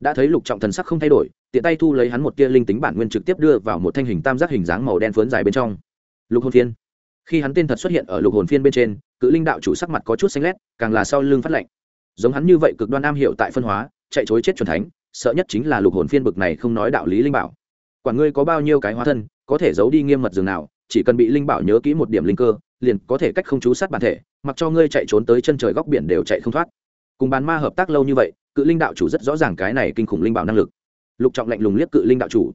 Đã thấy lục trọng thần sắc không thay đổi, tiện tay thu lấy hắn một tia linh tính bản nguyên trực tiếp đưa vào một thanh hình tam giác hình dáng màu đen phớn dài bên trong. Lục hồn phiên. Khi hắn tên thật xuất hiện ở lục hồn phiên bên trên, cự linh đạo chủ sắc mặt có chút xanh lét, càng là sau lưng phát lạnh giống hắn như vậy cực đoan am hiệu tại phân hóa, chạy chối chết chuẩn thánh, sợ nhất chính là lục hồn phiên bực này không nói đạo lý linh bảo. Quản ngươi có bao nhiêu cái hóa thân, có thể giấu đi nghiêm mật dường nào, chỉ cần bị linh bảo nhớ kỹ một điểm linh cơ liền có thể cách không chú sát bản thể, mặc cho ngươi chạy trốn tới chân trời góc biển đều chạy không thoát. Cùng bán ma hợp tác lâu như vậy, cự linh đạo chủ rất rõ ràng cái này kinh khủng linh bảo năng lực. Lục trọng lạnh lùng liếc cự linh đạo chủ.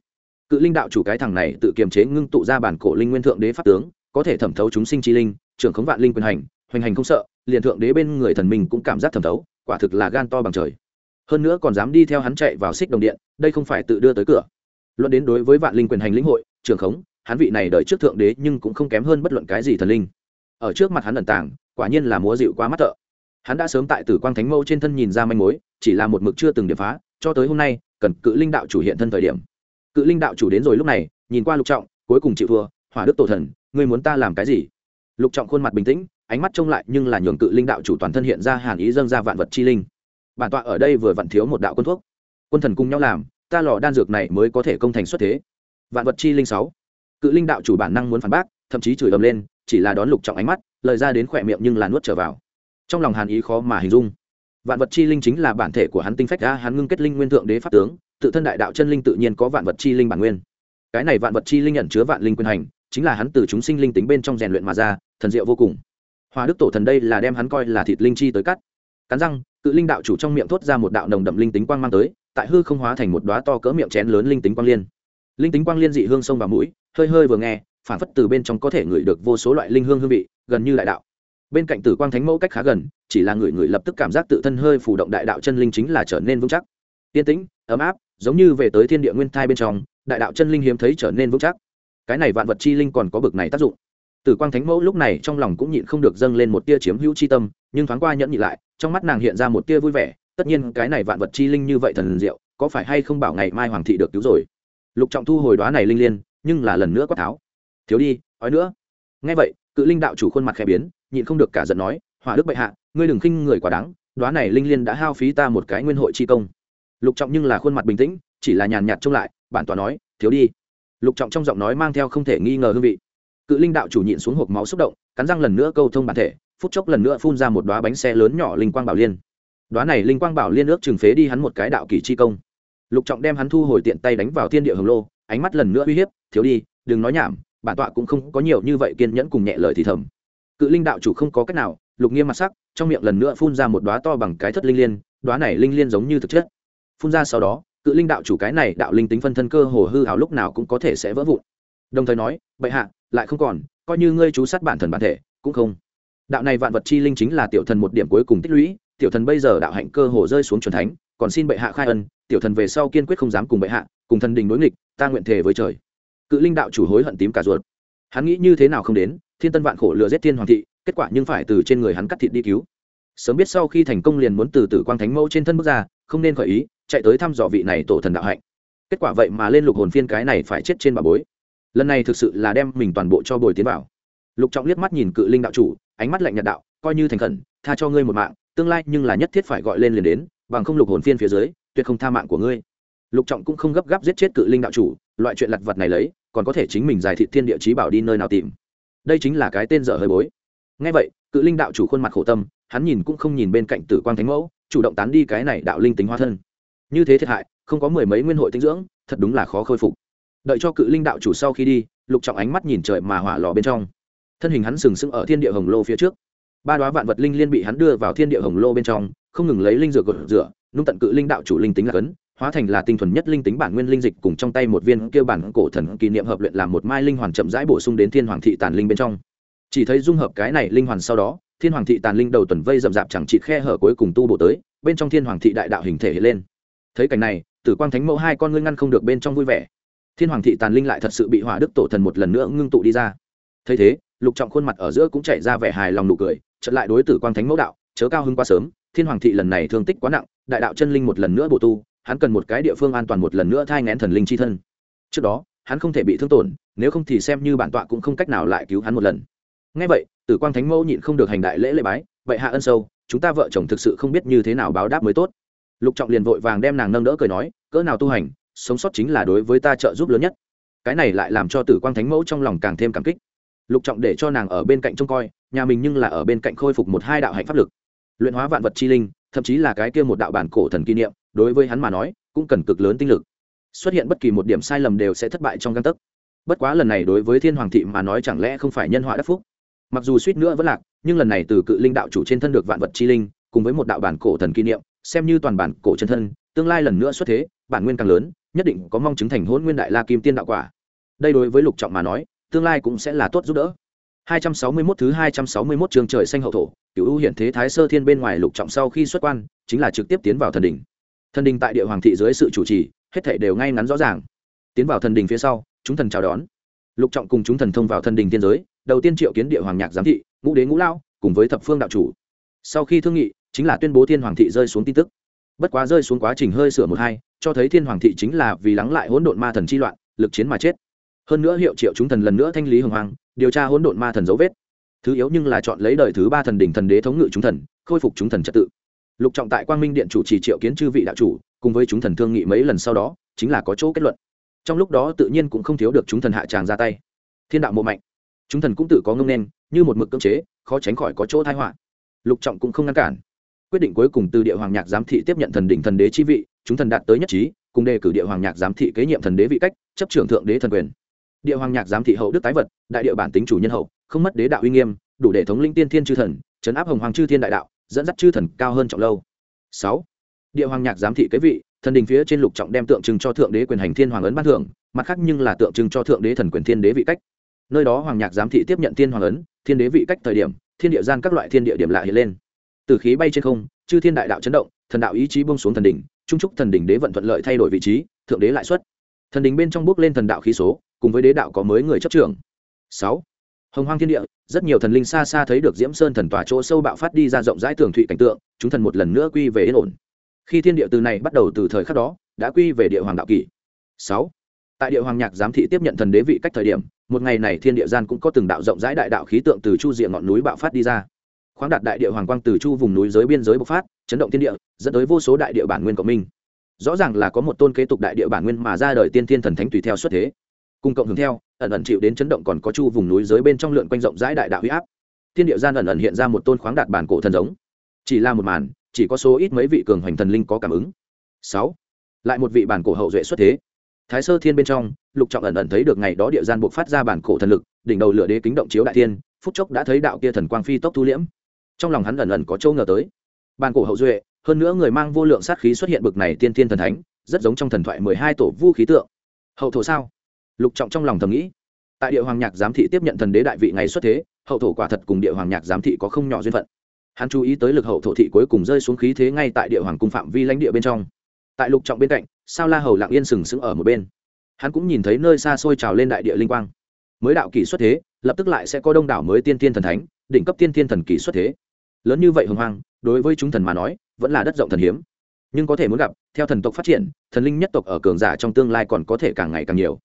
Cự linh đạo chủ cái thằng này tự kiềm chế ngưng tụ ra bản cổ linh nguyên thượng đế pháp tướng, có thể thẩm thấu chúng sinh chi linh, trưởng khống vạn linh quyền hành, hoành hành không sợ, liền thượng đế bên người thần mình cũng cảm giác thẩm thấu, quả thực là gan to bằng trời. Hơn nữa còn dám đi theo hắn chạy vào xích đồng điện, đây không phải tự đưa tới cửa. Luận đến đối với vạn linh quyền hành lĩnh hội, trưởng khống hắn vị này đợi trước thượng đế nhưng cũng không kém hơn bất luận cái gì thần linh. Ở trước mặt hắn ẩn tàng, quả nhiên là múa dịu quá mắt thợ hắn đã sớm tại tử quang thánh mâu trên thân nhìn ra manh mối, chỉ là một mực chưa từng điểm phá, cho tới hôm nay, cần cự linh đạo chủ hiện thân thời điểm. Cự linh đạo chủ đến rồi lúc này, nhìn qua lục trọng, cuối cùng chịu thua, hỏa đức tổ thần, ngươi muốn ta làm cái gì? Lục trọng khuôn mặt bình tĩnh, ánh mắt trông lại nhưng là nhường cự linh đạo chủ toàn thân hiện ra hàn ý dâng ra vạn vật chi linh. Bản tọa ở đây vừa vặn thiếu một đạo quân thuốc. Quân thần cùng nhau làm, ta lò đan dược này mới có thể công thành xuất thế. Vạn vật chi linh sáu cự linh đạo chủ bản năng muốn phản bác, thậm chí chửi ầm lên, chỉ là đón lục trọng ánh mắt, lời ra đến khỏe miệng nhưng là nuốt trở vào. Trong lòng hàn ý khó mà hình dung. Vạn vật chi linh chính là bản thể của hắn tinh phách ra hắn ngưng kết linh nguyên thượng đế pháp tướng, tự thân đại đạo chân linh tự nhiên có vạn vật chi linh bản nguyên. Cái này vạn vật chi linh nhận chứa vạn linh quyền hành, chính là hắn từ chúng sinh linh tính bên trong rèn luyện mà ra, thần diệu vô cùng. Hoa đức tổ thần đây là đem hắn coi là thịt linh chi tới cắt. Cắn răng, cự linh đạo chủ trong miệng thốt ra một đạo nồng đậm linh tính quang mang tới, tại hư không hóa thành một đoá to cỡ miệng chén lớn linh tính quang liên. Linh tính quang liên dị hương sông vào mũi hơi hơi vừa nghe phản phất từ bên trong có thể ngửi được vô số loại linh hương hương vị, gần như đại đạo. Bên cạnh tử quang thánh mẫu cách khá gần, chỉ là người người lập tức cảm giác tự thân hơi phủ động đại đạo chân linh chính là trở nên vững chắc. Tiên tĩnh, ấm áp, giống như về tới thiên địa nguyên thai bên trong, đại đạo chân linh hiếm thấy trở nên vững chắc. Cái này vạn vật chi linh còn có bực này tác dụng. Tử quang thánh mẫu lúc này trong lòng cũng nhịn không được dâng lên một tia chiếm hữu chi tâm, nhưng thoáng qua nhẫn nhị lại, trong mắt nàng hiện ra một tia vui vẻ, tất nhiên cái này vạn vật chi linh như vậy thần diệu, có phải hay không bảo ngày mai hoàng thị được cứu rồi? Lục trọng thu hồi đoá này linh liên nhưng là lần nữa quát tháo. Thiếu đi, ói nữa. Nghe vậy, cự linh đạo chủ khuôn mặt khẽ biến, nhịn không được cả giận nói, hỏa đức bệ hạ, ngươi đừng khinh người quá đáng đoá này linh liên đã hao phí ta một cái nguyên hội chi công. Lục trọng nhưng là khuôn mặt bình tĩnh, chỉ là nhàn nhạt trông lại, bản tòa nói, thiếu đi. Lục trọng trong giọng nói mang theo không thể nghi ngờ hương vị. Cự linh đạo chủ nhịn xuống hộp máu xúc động, cắn răng lần nữa câu thông bản thể, phút chốc lần nữa phun ra một đoá bánh xe lớn nhỏ linh quang bảo liên. Đoá này linh quang bảo liên ước trừng phế đi hắn một cái đạo kỳ chi công. Lục trọng đem hắn thu hồi tiện tay đánh vào thiên địa hồng lô ánh mắt lần nữa uy hiếp, thiếu đi, đừng nói nhảm, bản tọa cũng không có nhiều như vậy kiên nhẫn cùng nhẹ lời thì thầm. Cự linh đạo chủ không có cách nào, lục nghiêm mặt sắc, trong miệng lần nữa phun ra một đoá to bằng cái thất linh liên đoá này linh liên giống như thực chất. Phun ra sau đó, cự linh đạo chủ cái này đạo linh tính phân thân cơ hồ hư hào lúc nào cũng có thể sẽ vỡ vụn. Đồng thời nói, bệ hạ, lại không còn, coi như ngươi chú sát bản thần bản thể, cũng không. Đạo này vạn vật chi linh chính là tiểu thần một điểm cuối cùng tích lũy, tiểu thần bây giờ đạo hạnh cơ hồ rơi xuống c thánh, còn xin bệ hạ khai ân, tiểu thần về sau kiên quyết không dám cùng bệ hạ, cùng thần đình đối nghịch ta nguyện thể với trời. Cự linh đạo chủ hối hận tím cả ruột. Hắn nghĩ như thế nào không đến, thiên tân vạn khổ lừa giết thiên hoàng thị, kết quả nhưng phải từ trên người hắn cắt thịt đi cứu. Sớm biết sau khi thành công liền muốn từ tử quang thánh mẫu trên thân bước ra, không nên khởi ý, chạy tới thăm dò vị này tổ thần đạo hạnh. Kết quả vậy mà lên lục hồn phiên cái này phải chết trên bà bối. Lần này thực sự là đem mình toàn bộ cho bồi tiến vào. Lục trọng liếc mắt nhìn cự linh đạo chủ, ánh mắt lạnh nhạt đạo, coi như thành khẩn, tha cho ngươi một mạng, tương lai nhưng là nhất thiết phải gọi lên liền đến, bằng không lục hồn phiên phía dưới, tuyệt không tha mạng của ngươi lục trọng cũng không gấp gáp giết chết cự linh đạo chủ, loại chuyện lặt vặt này lấy, còn có thể chính mình giải thị thiên địa chí bảo đi nơi nào tìm. Đây chính là cái tên dở hơi bối. Ngay vậy, cự linh đạo chủ khuôn mặt khổ tâm, hắn nhìn cũng không nhìn bên cạnh tử quang thánh mẫu, chủ động tán đi cái này đạo linh tính hóa thân. Như thế thiệt hại, không có mười mấy nguyên hội tinh dưỡng, thật đúng là khó khôi phục. Đợi cho cự linh đạo chủ sau khi đi, lục trọng ánh mắt nhìn trời mà hỏa lò bên trong. Thân hình hắn sừng sững ở thiên địa hồng lô phía trước. Ba đoá vạn vật linh liên bị hắn đưa vào thiên địa hồng lô bên trong, không ngừng lấy linh dược gột rửa, nung tận cự linh đạo chủ linh tính là cấn hóa thành là tinh thuần nhất linh tính bản nguyên linh dịch cùng trong tay một viên kia bản cổ thần kỷ niệm hợp luyện làm một mai linh hoàn chậm rãi bổ sung đến thiên hoàng thị tàn linh bên trong. Chỉ thấy dung hợp cái này linh hoàn sau đó, thiên hoàng thị tàn linh đầu tuần vây rậm rạp chẳng chịt khe hở cuối cùng tu bổ tới, bên trong thiên hoàng thị đại đạo hình thể hiện lên. Thấy cảnh này, tử quang thánh mẫu hai con ngươi ngăn không được bên trong vui vẻ. Thiên hoàng thị tàn linh lại thật sự bị hỏa đức tổ thần một lần nữa ngưng tụ đi ra. Thấy thế, lục trọng khuôn mặt ở giữa cũng chạy ra vẻ hài lòng nụ cười, chợt lại đối tử quang thánh mẫu đạo, chớ cao hưng quá sớm, thiên hoàng thị lần này thương tích quá nặng, đại đạo chân linh một lần nữa bổ tu hắn cần một cái địa phương an toàn một lần nữa thai ngén thần linh chi thân. Trước đó, hắn không thể bị thương tổn, nếu không thì xem như bản tọa cũng không cách nào lại cứu hắn một lần. Ngay vậy, tử quang thánh mẫu nhịn không được hành đại lễ lễ bái, vậy hạ ân sâu, chúng ta vợ chồng thực sự không biết như thế nào báo đáp mới tốt. Lục trọng liền vội vàng đem nàng nâng đỡ cười nói, cỡ nào tu hành, sống sót chính là đối với ta trợ giúp lớn nhất. Cái này lại làm cho tử quang thánh mẫu trong lòng càng thêm cảm kích. Lục trọng để cho nàng ở bên cạnh trông coi, nhà mình nhưng là ở bên cạnh khôi phục một hai đạo hạnh pháp lực. Luyện hóa vạn vật chi linh, thậm chí là cái kia một đạo bản cổ thần kỷ niệm đối với hắn mà nói, cũng cần cực lớn tinh lực. Xuất hiện bất kỳ một điểm sai lầm đều sẽ thất bại trong căn tấc. Bất quá lần này đối với thiên hoàng thị mà nói chẳng lẽ không phải nhân họa đắc phúc? Mặc dù suýt nữa vẫn lạc, nhưng lần này từ cự linh đạo chủ trên thân được vạn vật chi linh, cùng với một đạo bản cổ thần kỷ niệm, xem như toàn bản cổ chân thân, tương lai lần nữa xuất thế, bản nguyên càng lớn, nhất định có mong chứng thành hôn nguyên đại la kim tiên đạo quả. Đây đối với lục trọng mà nói, tương lai cũng sẽ là tốt giúp đỡ. 261 thứ 261 trường trời xanh hậu thổ Cửu U hiện thế thái sơ thiên bên ngoài lục trọng sau khi xuất quan, chính là trực tiếp tiến vào thần đỉnh thần đình tại địa hoàng thị dưới sự chủ trì, hết thảy đều ngay ngắn rõ ràng. Tiến vào thần đình phía sau, chúng thần chào đón. Lục trọng cùng chúng thần thông vào thần đình thiên giới, đầu tiên triệu kiến địa hoàng nhạc giám thị, ngũ đế ngũ lao, cùng với thập phương đạo chủ. Sau khi thương nghị, chính là tuyên bố thiên hoàng thị rơi xuống tin tức. Bất quá rơi xuống quá trình hơi sửa một hai, cho thấy thiên hoàng thị chính là vì lắng lại hỗn độn ma thần chi loạn, lực chiến mà chết. Hơn nữa hiệu triệu chúng thần lần nữa thanh lý hồng hoàng điều tra hỗn độn ma thần dấu vết. Thứ yếu nhưng là chọn lấy đời thứ ba thần đỉnh thần đế thống ngự chúng thần, khôi phục chúng thần trật tự lục trọng tại quang minh điện chủ trì triệu kiến chư vị đạo chủ, cùng với chúng thần thương nghị mấy lần sau đó, chính là có chỗ kết luận. Trong lúc đó tự nhiên cũng không thiếu được chúng thần hạ tràng ra tay. Thiên đạo mộ mạnh. Chúng thần cũng tự có ngông nên, như một mực cưỡng chế, khó tránh khỏi có chỗ thái họa. Lục trọng cũng không ngăn cản. Quyết định cuối cùng từ địa hoàng nhạc giám thị tiếp nhận thần đỉnh thần đế chi vị, chúng thần đạt tới nhất trí, cùng đề cử địa hoàng nhạc giám thị kế nhiệm thần đế vị cách, chấp trưởng thượng đế thần quyền. Địa hoàng nhạc giám thị hậu đức tái vật, đại địa bản tính chủ nhân hậu, không mất đế đạo uy nghiêm, đủ để thống linh tiên thiên chư thần chấn áp hồng hoàng chư thiên đại đạo dẫn dắt chư thần cao hơn trọng lâu. Sáu, địa hoàng nhạc giám thị kế vị, thần đình phía trên lục trọng đem tượng trưng cho thượng đế quyền hành thiên hoàng ấn ban thưởng, mặt khác nhưng là tượng trưng cho thượng đế thần quyền thiên đế vị cách. Nơi đó hoàng nhạc giám thị tiếp nhận thiên hoàng ấn, thiên đế vị cách thời điểm, thiên địa gian các loại thiên địa điểm lạ hiện lên. Từ khí bay trên không, chư thiên đại đạo chấn động, thần đạo ý chí bông xuống thần đỉnh, trung trúc thần đỉnh đế vận thuận lợi thay đổi vị trí, thượng đế lại xuất. Thần đỉnh bên trong bước lên thần đạo khí số, cùng với đế đạo có mới người chấp trưởng. Sáu hồng hoang thiên địa, rất nhiều thần linh xa xa thấy được diễm sơn thần tòa chỗ sâu bạo phát đi ra rộng rãi tường thụy cảnh tượng, chúng thần một lần nữa quy về yên ổn. Khi thiên địa từ này bắt đầu từ thời khắc đó, đã quy về địa hoàng đạo kỷ. Sáu. Tại địa hoàng nhạc giám thị tiếp nhận thần đế vị cách thời điểm, một ngày này thiên địa gian cũng có từng đạo rộng rãi đại đạo khí tượng từ chu diện ngọn núi bạo phát đi ra. Khoáng đạt đại địa hoàng quang từ chu vùng núi giới biên giới bộc phát, chấn động thiên địa, dẫn tới vô số đại địa bản nguyên của mình rõ ràng là có một tôn kế tục đại địa bản nguyên mà ra đời tiên thiên thần thánh tùy theo xuất thế cùng cộng hưởng theo, ẩn ẩn chịu đến chấn động còn có chu vùng núi dưới bên trong lượn quanh rộng rãi đại đạo huy áp. Thiên địa gian ẩn ẩn hiện ra một tôn khoáng đạt bản cổ thần giống. Chỉ là một màn, chỉ có số ít mấy vị cường hoành thần linh có cảm ứng. Sáu, lại một vị bản cổ hậu duệ xuất thế. Thái sơ thiên bên trong, lục trọng ẩn ẩn thấy được ngày đó địa gian buộc phát ra bản cổ thần lực, đỉnh đầu lửa đế kính động chiếu đại thiên, phút chốc đã thấy đạo kia thần quang phi tốc thu liễm. Trong lòng hắn ẩn ẩn có châu ngờ tới. Bản cổ hậu duệ, hơn nữa người mang vô lượng sát khí xuất hiện bực này tiên thiên thần thánh, rất giống trong thần thoại mười hai tổ vu khí tượng. Hậu thổ sao? Lục trọng trong lòng thầm nghĩ. Tại địa hoàng nhạc giám thị tiếp nhận thần đế đại vị ngày xuất thế, hậu thổ quả thật cùng địa hoàng nhạc giám thị có không nhỏ duyên phận. Hắn chú ý tới lực hậu thổ thị cuối cùng rơi xuống khí thế ngay tại địa hoàng cung phạm vi lãnh địa bên trong. Tại lục trọng bên cạnh, sao la hầu lặng yên sừng sững ở một bên. Hắn cũng nhìn thấy nơi xa xôi trào lên đại địa linh quang. Mới đạo kỷ xuất thế, lập tức lại sẽ có đông đảo mới tiên tiên thần thánh, đỉnh cấp tiên tiên thần kỷ xuất thế. Lớn như vậy hồng hoang, đối với chúng thần mà nói, vẫn là đất rộng thần hiếm. Nhưng có thể muốn gặp, theo thần tộc phát triển, thần linh nhất tộc ở cường giả trong tương lai còn có thể càng ngày càng nhiều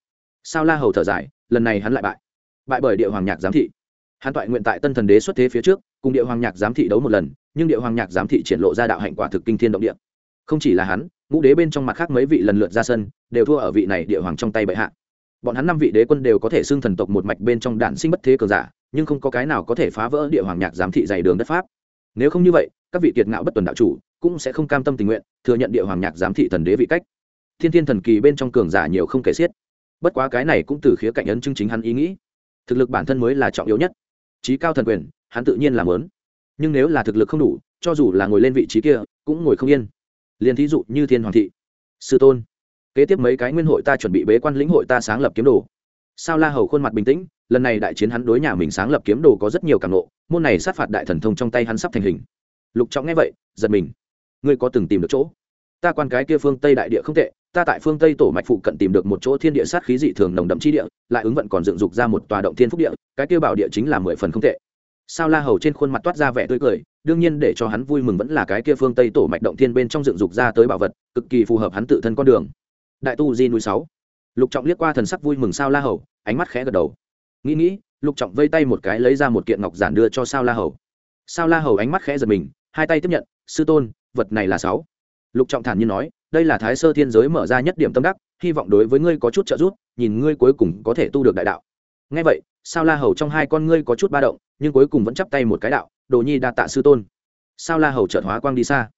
sao la hầu thở dài, lần này hắn lại bại. Bại bởi địa hoàng nhạc giám thị. Hắn toại nguyện tại tân thần đế xuất thế phía trước, cùng địa hoàng nhạc giám thị đấu một lần, nhưng địa hoàng nhạc giám thị triển lộ ra đạo hạnh quả thực kinh thiên động địa. Không chỉ là hắn, ngũ đế bên trong mặt khác mấy vị lần lượt ra sân, đều thua ở vị này địa hoàng trong tay bệ hạ. Bọn hắn năm vị đế quân đều có thể xưng thần tộc một mạch bên trong đạn sinh bất thế cường giả, nhưng không có cái nào có thể phá vỡ địa hoàng nhạc giám thị dày đường đất pháp. Nếu không như vậy, các vị kiệt ngạo bất tuần đạo chủ cũng sẽ không cam tâm tình nguyện thừa nhận địa hoàng nhạc giám thị thần đế vị cách. Thiên thiên thần kỳ bên trong cường giả nhiều không kể xiết bất quá cái này cũng từ khía cạnh ấn chứng chính hắn ý nghĩ. Thực lực bản thân mới là trọng yếu nhất. Trí cao thần quyền, hắn tự nhiên làm lớn. Nhưng nếu là thực lực không đủ, cho dù là ngồi lên vị trí kia, cũng ngồi không yên. Liền thí dụ như thiên hoàng thị, sư tôn. Kế tiếp mấy cái nguyên hội ta chuẩn bị bế quan lĩnh hội ta sáng lập kiếm đồ. Sao la hầu khuôn mặt bình tĩnh, lần này đại chiến hắn đối nhà mình sáng lập kiếm đồ có rất nhiều cảm nộ, môn này sát phạt đại thần thông trong tay hắn sắp thành hình. Lục trọng nghe vậy, giật mình. Ngươi có từng tìm được chỗ? Ta quan cái kia phương tây đại địa không tệ ta tại phương tây tổ mạch phụ cận tìm được một chỗ thiên địa sát khí dị thường nồng đậm chi địa, lại ứng vận còn dựng dục ra một tòa động thiên phúc địa, cái kia bảo địa chính là mười phần không tệ. Sao la hầu trên khuôn mặt toát ra vẻ tươi cười, đương nhiên để cho hắn vui mừng vẫn là cái kia phương tây tổ mạch động thiên bên trong dựng dục ra tới bảo vật, cực kỳ phù hợp hắn tự thân con đường. Đại tu di núi sáu. Lục trọng liếc qua thần sắc vui mừng sao la hầu, ánh mắt khẽ gật đầu. Nghĩ nghĩ, lục trọng vây tay một cái lấy ra một kiện ngọc giản đưa cho sao la hầu. Sao la hầu ánh mắt khẽ giật mình, hai tay tiếp nhận, sư tôn, vật này là sáu. Lục trọng thản nhiên nói đây là thái sơ thiên giới mở ra nhất điểm tâm đắc, hy vọng đối với ngươi có chút trợ giúp, nhìn ngươi cuối cùng có thể tu được đại đạo. Ngay vậy, sao la hầu trong hai con ngươi có chút ba động, nhưng cuối cùng vẫn chắp tay một cái đạo, đồ nhi đa tạ sư tôn. Sao la hầu trợt hóa quang đi xa.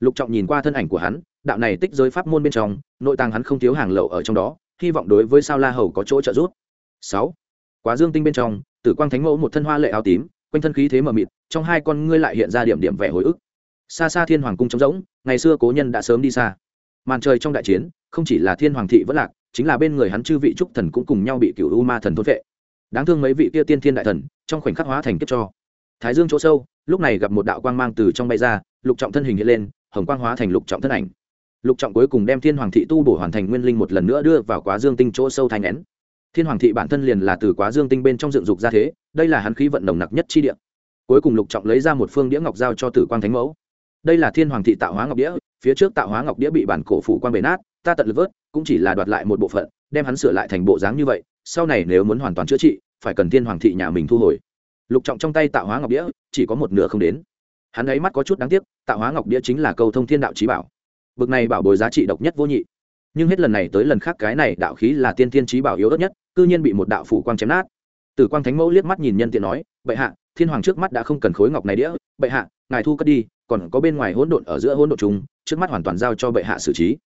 Lục trọng nhìn qua thân ảnh của hắn, đạo này tích giới pháp môn bên trong, nội tàng hắn không thiếu hàng lậu ở trong đó, hy vọng đối với sao la hầu có chỗ trợ giúp. Sáu, quá dương tinh bên trong, tử quang thánh mẫu một thân hoa lệ áo tím, quanh thân khí thế mờ mịt, trong hai con ngươi lại hiện ra điểm điểm vẻ hồi ức. Xa xa thiên hoàng cung trống rỗng, ngày xưa cố nhân đã sớm đi xa màn trời trong đại chiến, không chỉ là thiên hoàng thị vẫn lạc, chính là bên người hắn chư vị trúc thần cũng cùng nhau bị cựu u ma thần thôn vệ. Đáng thương mấy vị kia tiên thiên đại thần, trong khoảnh khắc hóa thành kiếp cho. Thái dương chỗ sâu, lúc này gặp một đạo quang mang từ trong bay ra, lục trọng thân hình hiện lên, hồng quang hóa thành lục trọng thân ảnh. Lục trọng cuối cùng đem thiên hoàng thị tu bổ hoàn thành nguyên linh một lần nữa đưa vào quá dương tinh chỗ sâu thành nén thiên hoàng thị bản thân liền là từ quá dương tinh bên trong dựng dục ra thế, đây là hắn khí vận nồng nặc nhất chi địa. Cuối cùng lục trọng lấy ra một phương đĩa ngọc giao cho tử quang thánh mẫu. Đây là thiên hoàng thị tạo hóa ngọc đĩa phía trước tạo hóa ngọc đĩa bị bản cổ phủ quang bể nát, ta tận lực vớt, cũng chỉ là đoạt lại một bộ phận, đem hắn sửa lại thành bộ dáng như vậy, sau này nếu muốn hoàn toàn chữa trị, phải cần thiên hoàng thị nhà mình thu hồi. Lục trọng trong tay tạo hóa ngọc đĩa, chỉ có một nửa không đến. Hắn ấy mắt có chút đáng tiếc, tạo hóa ngọc đĩa chính là câu thông thiên đạo trí bảo. Bực này bảo bồi giá trị độc nhất vô nhị. Nhưng hết lần này tới lần khác cái này đạo khí là tiên thiên trí bảo yếu ớt nhất, cư nhiên bị một đạo phủ quang chém nát. Tử quang thánh mẫu liếc mắt nhìn nhân tiện nói, bệ hạ, thiên hoàng trước mắt đã không cần khối ngọc này đĩa bệ hạ, ngài thu cất đi, còn có bên ngoài hỗn độn ở giữa hỗn độn chúng trước mắt hoàn toàn giao cho bệ hạ xử trí.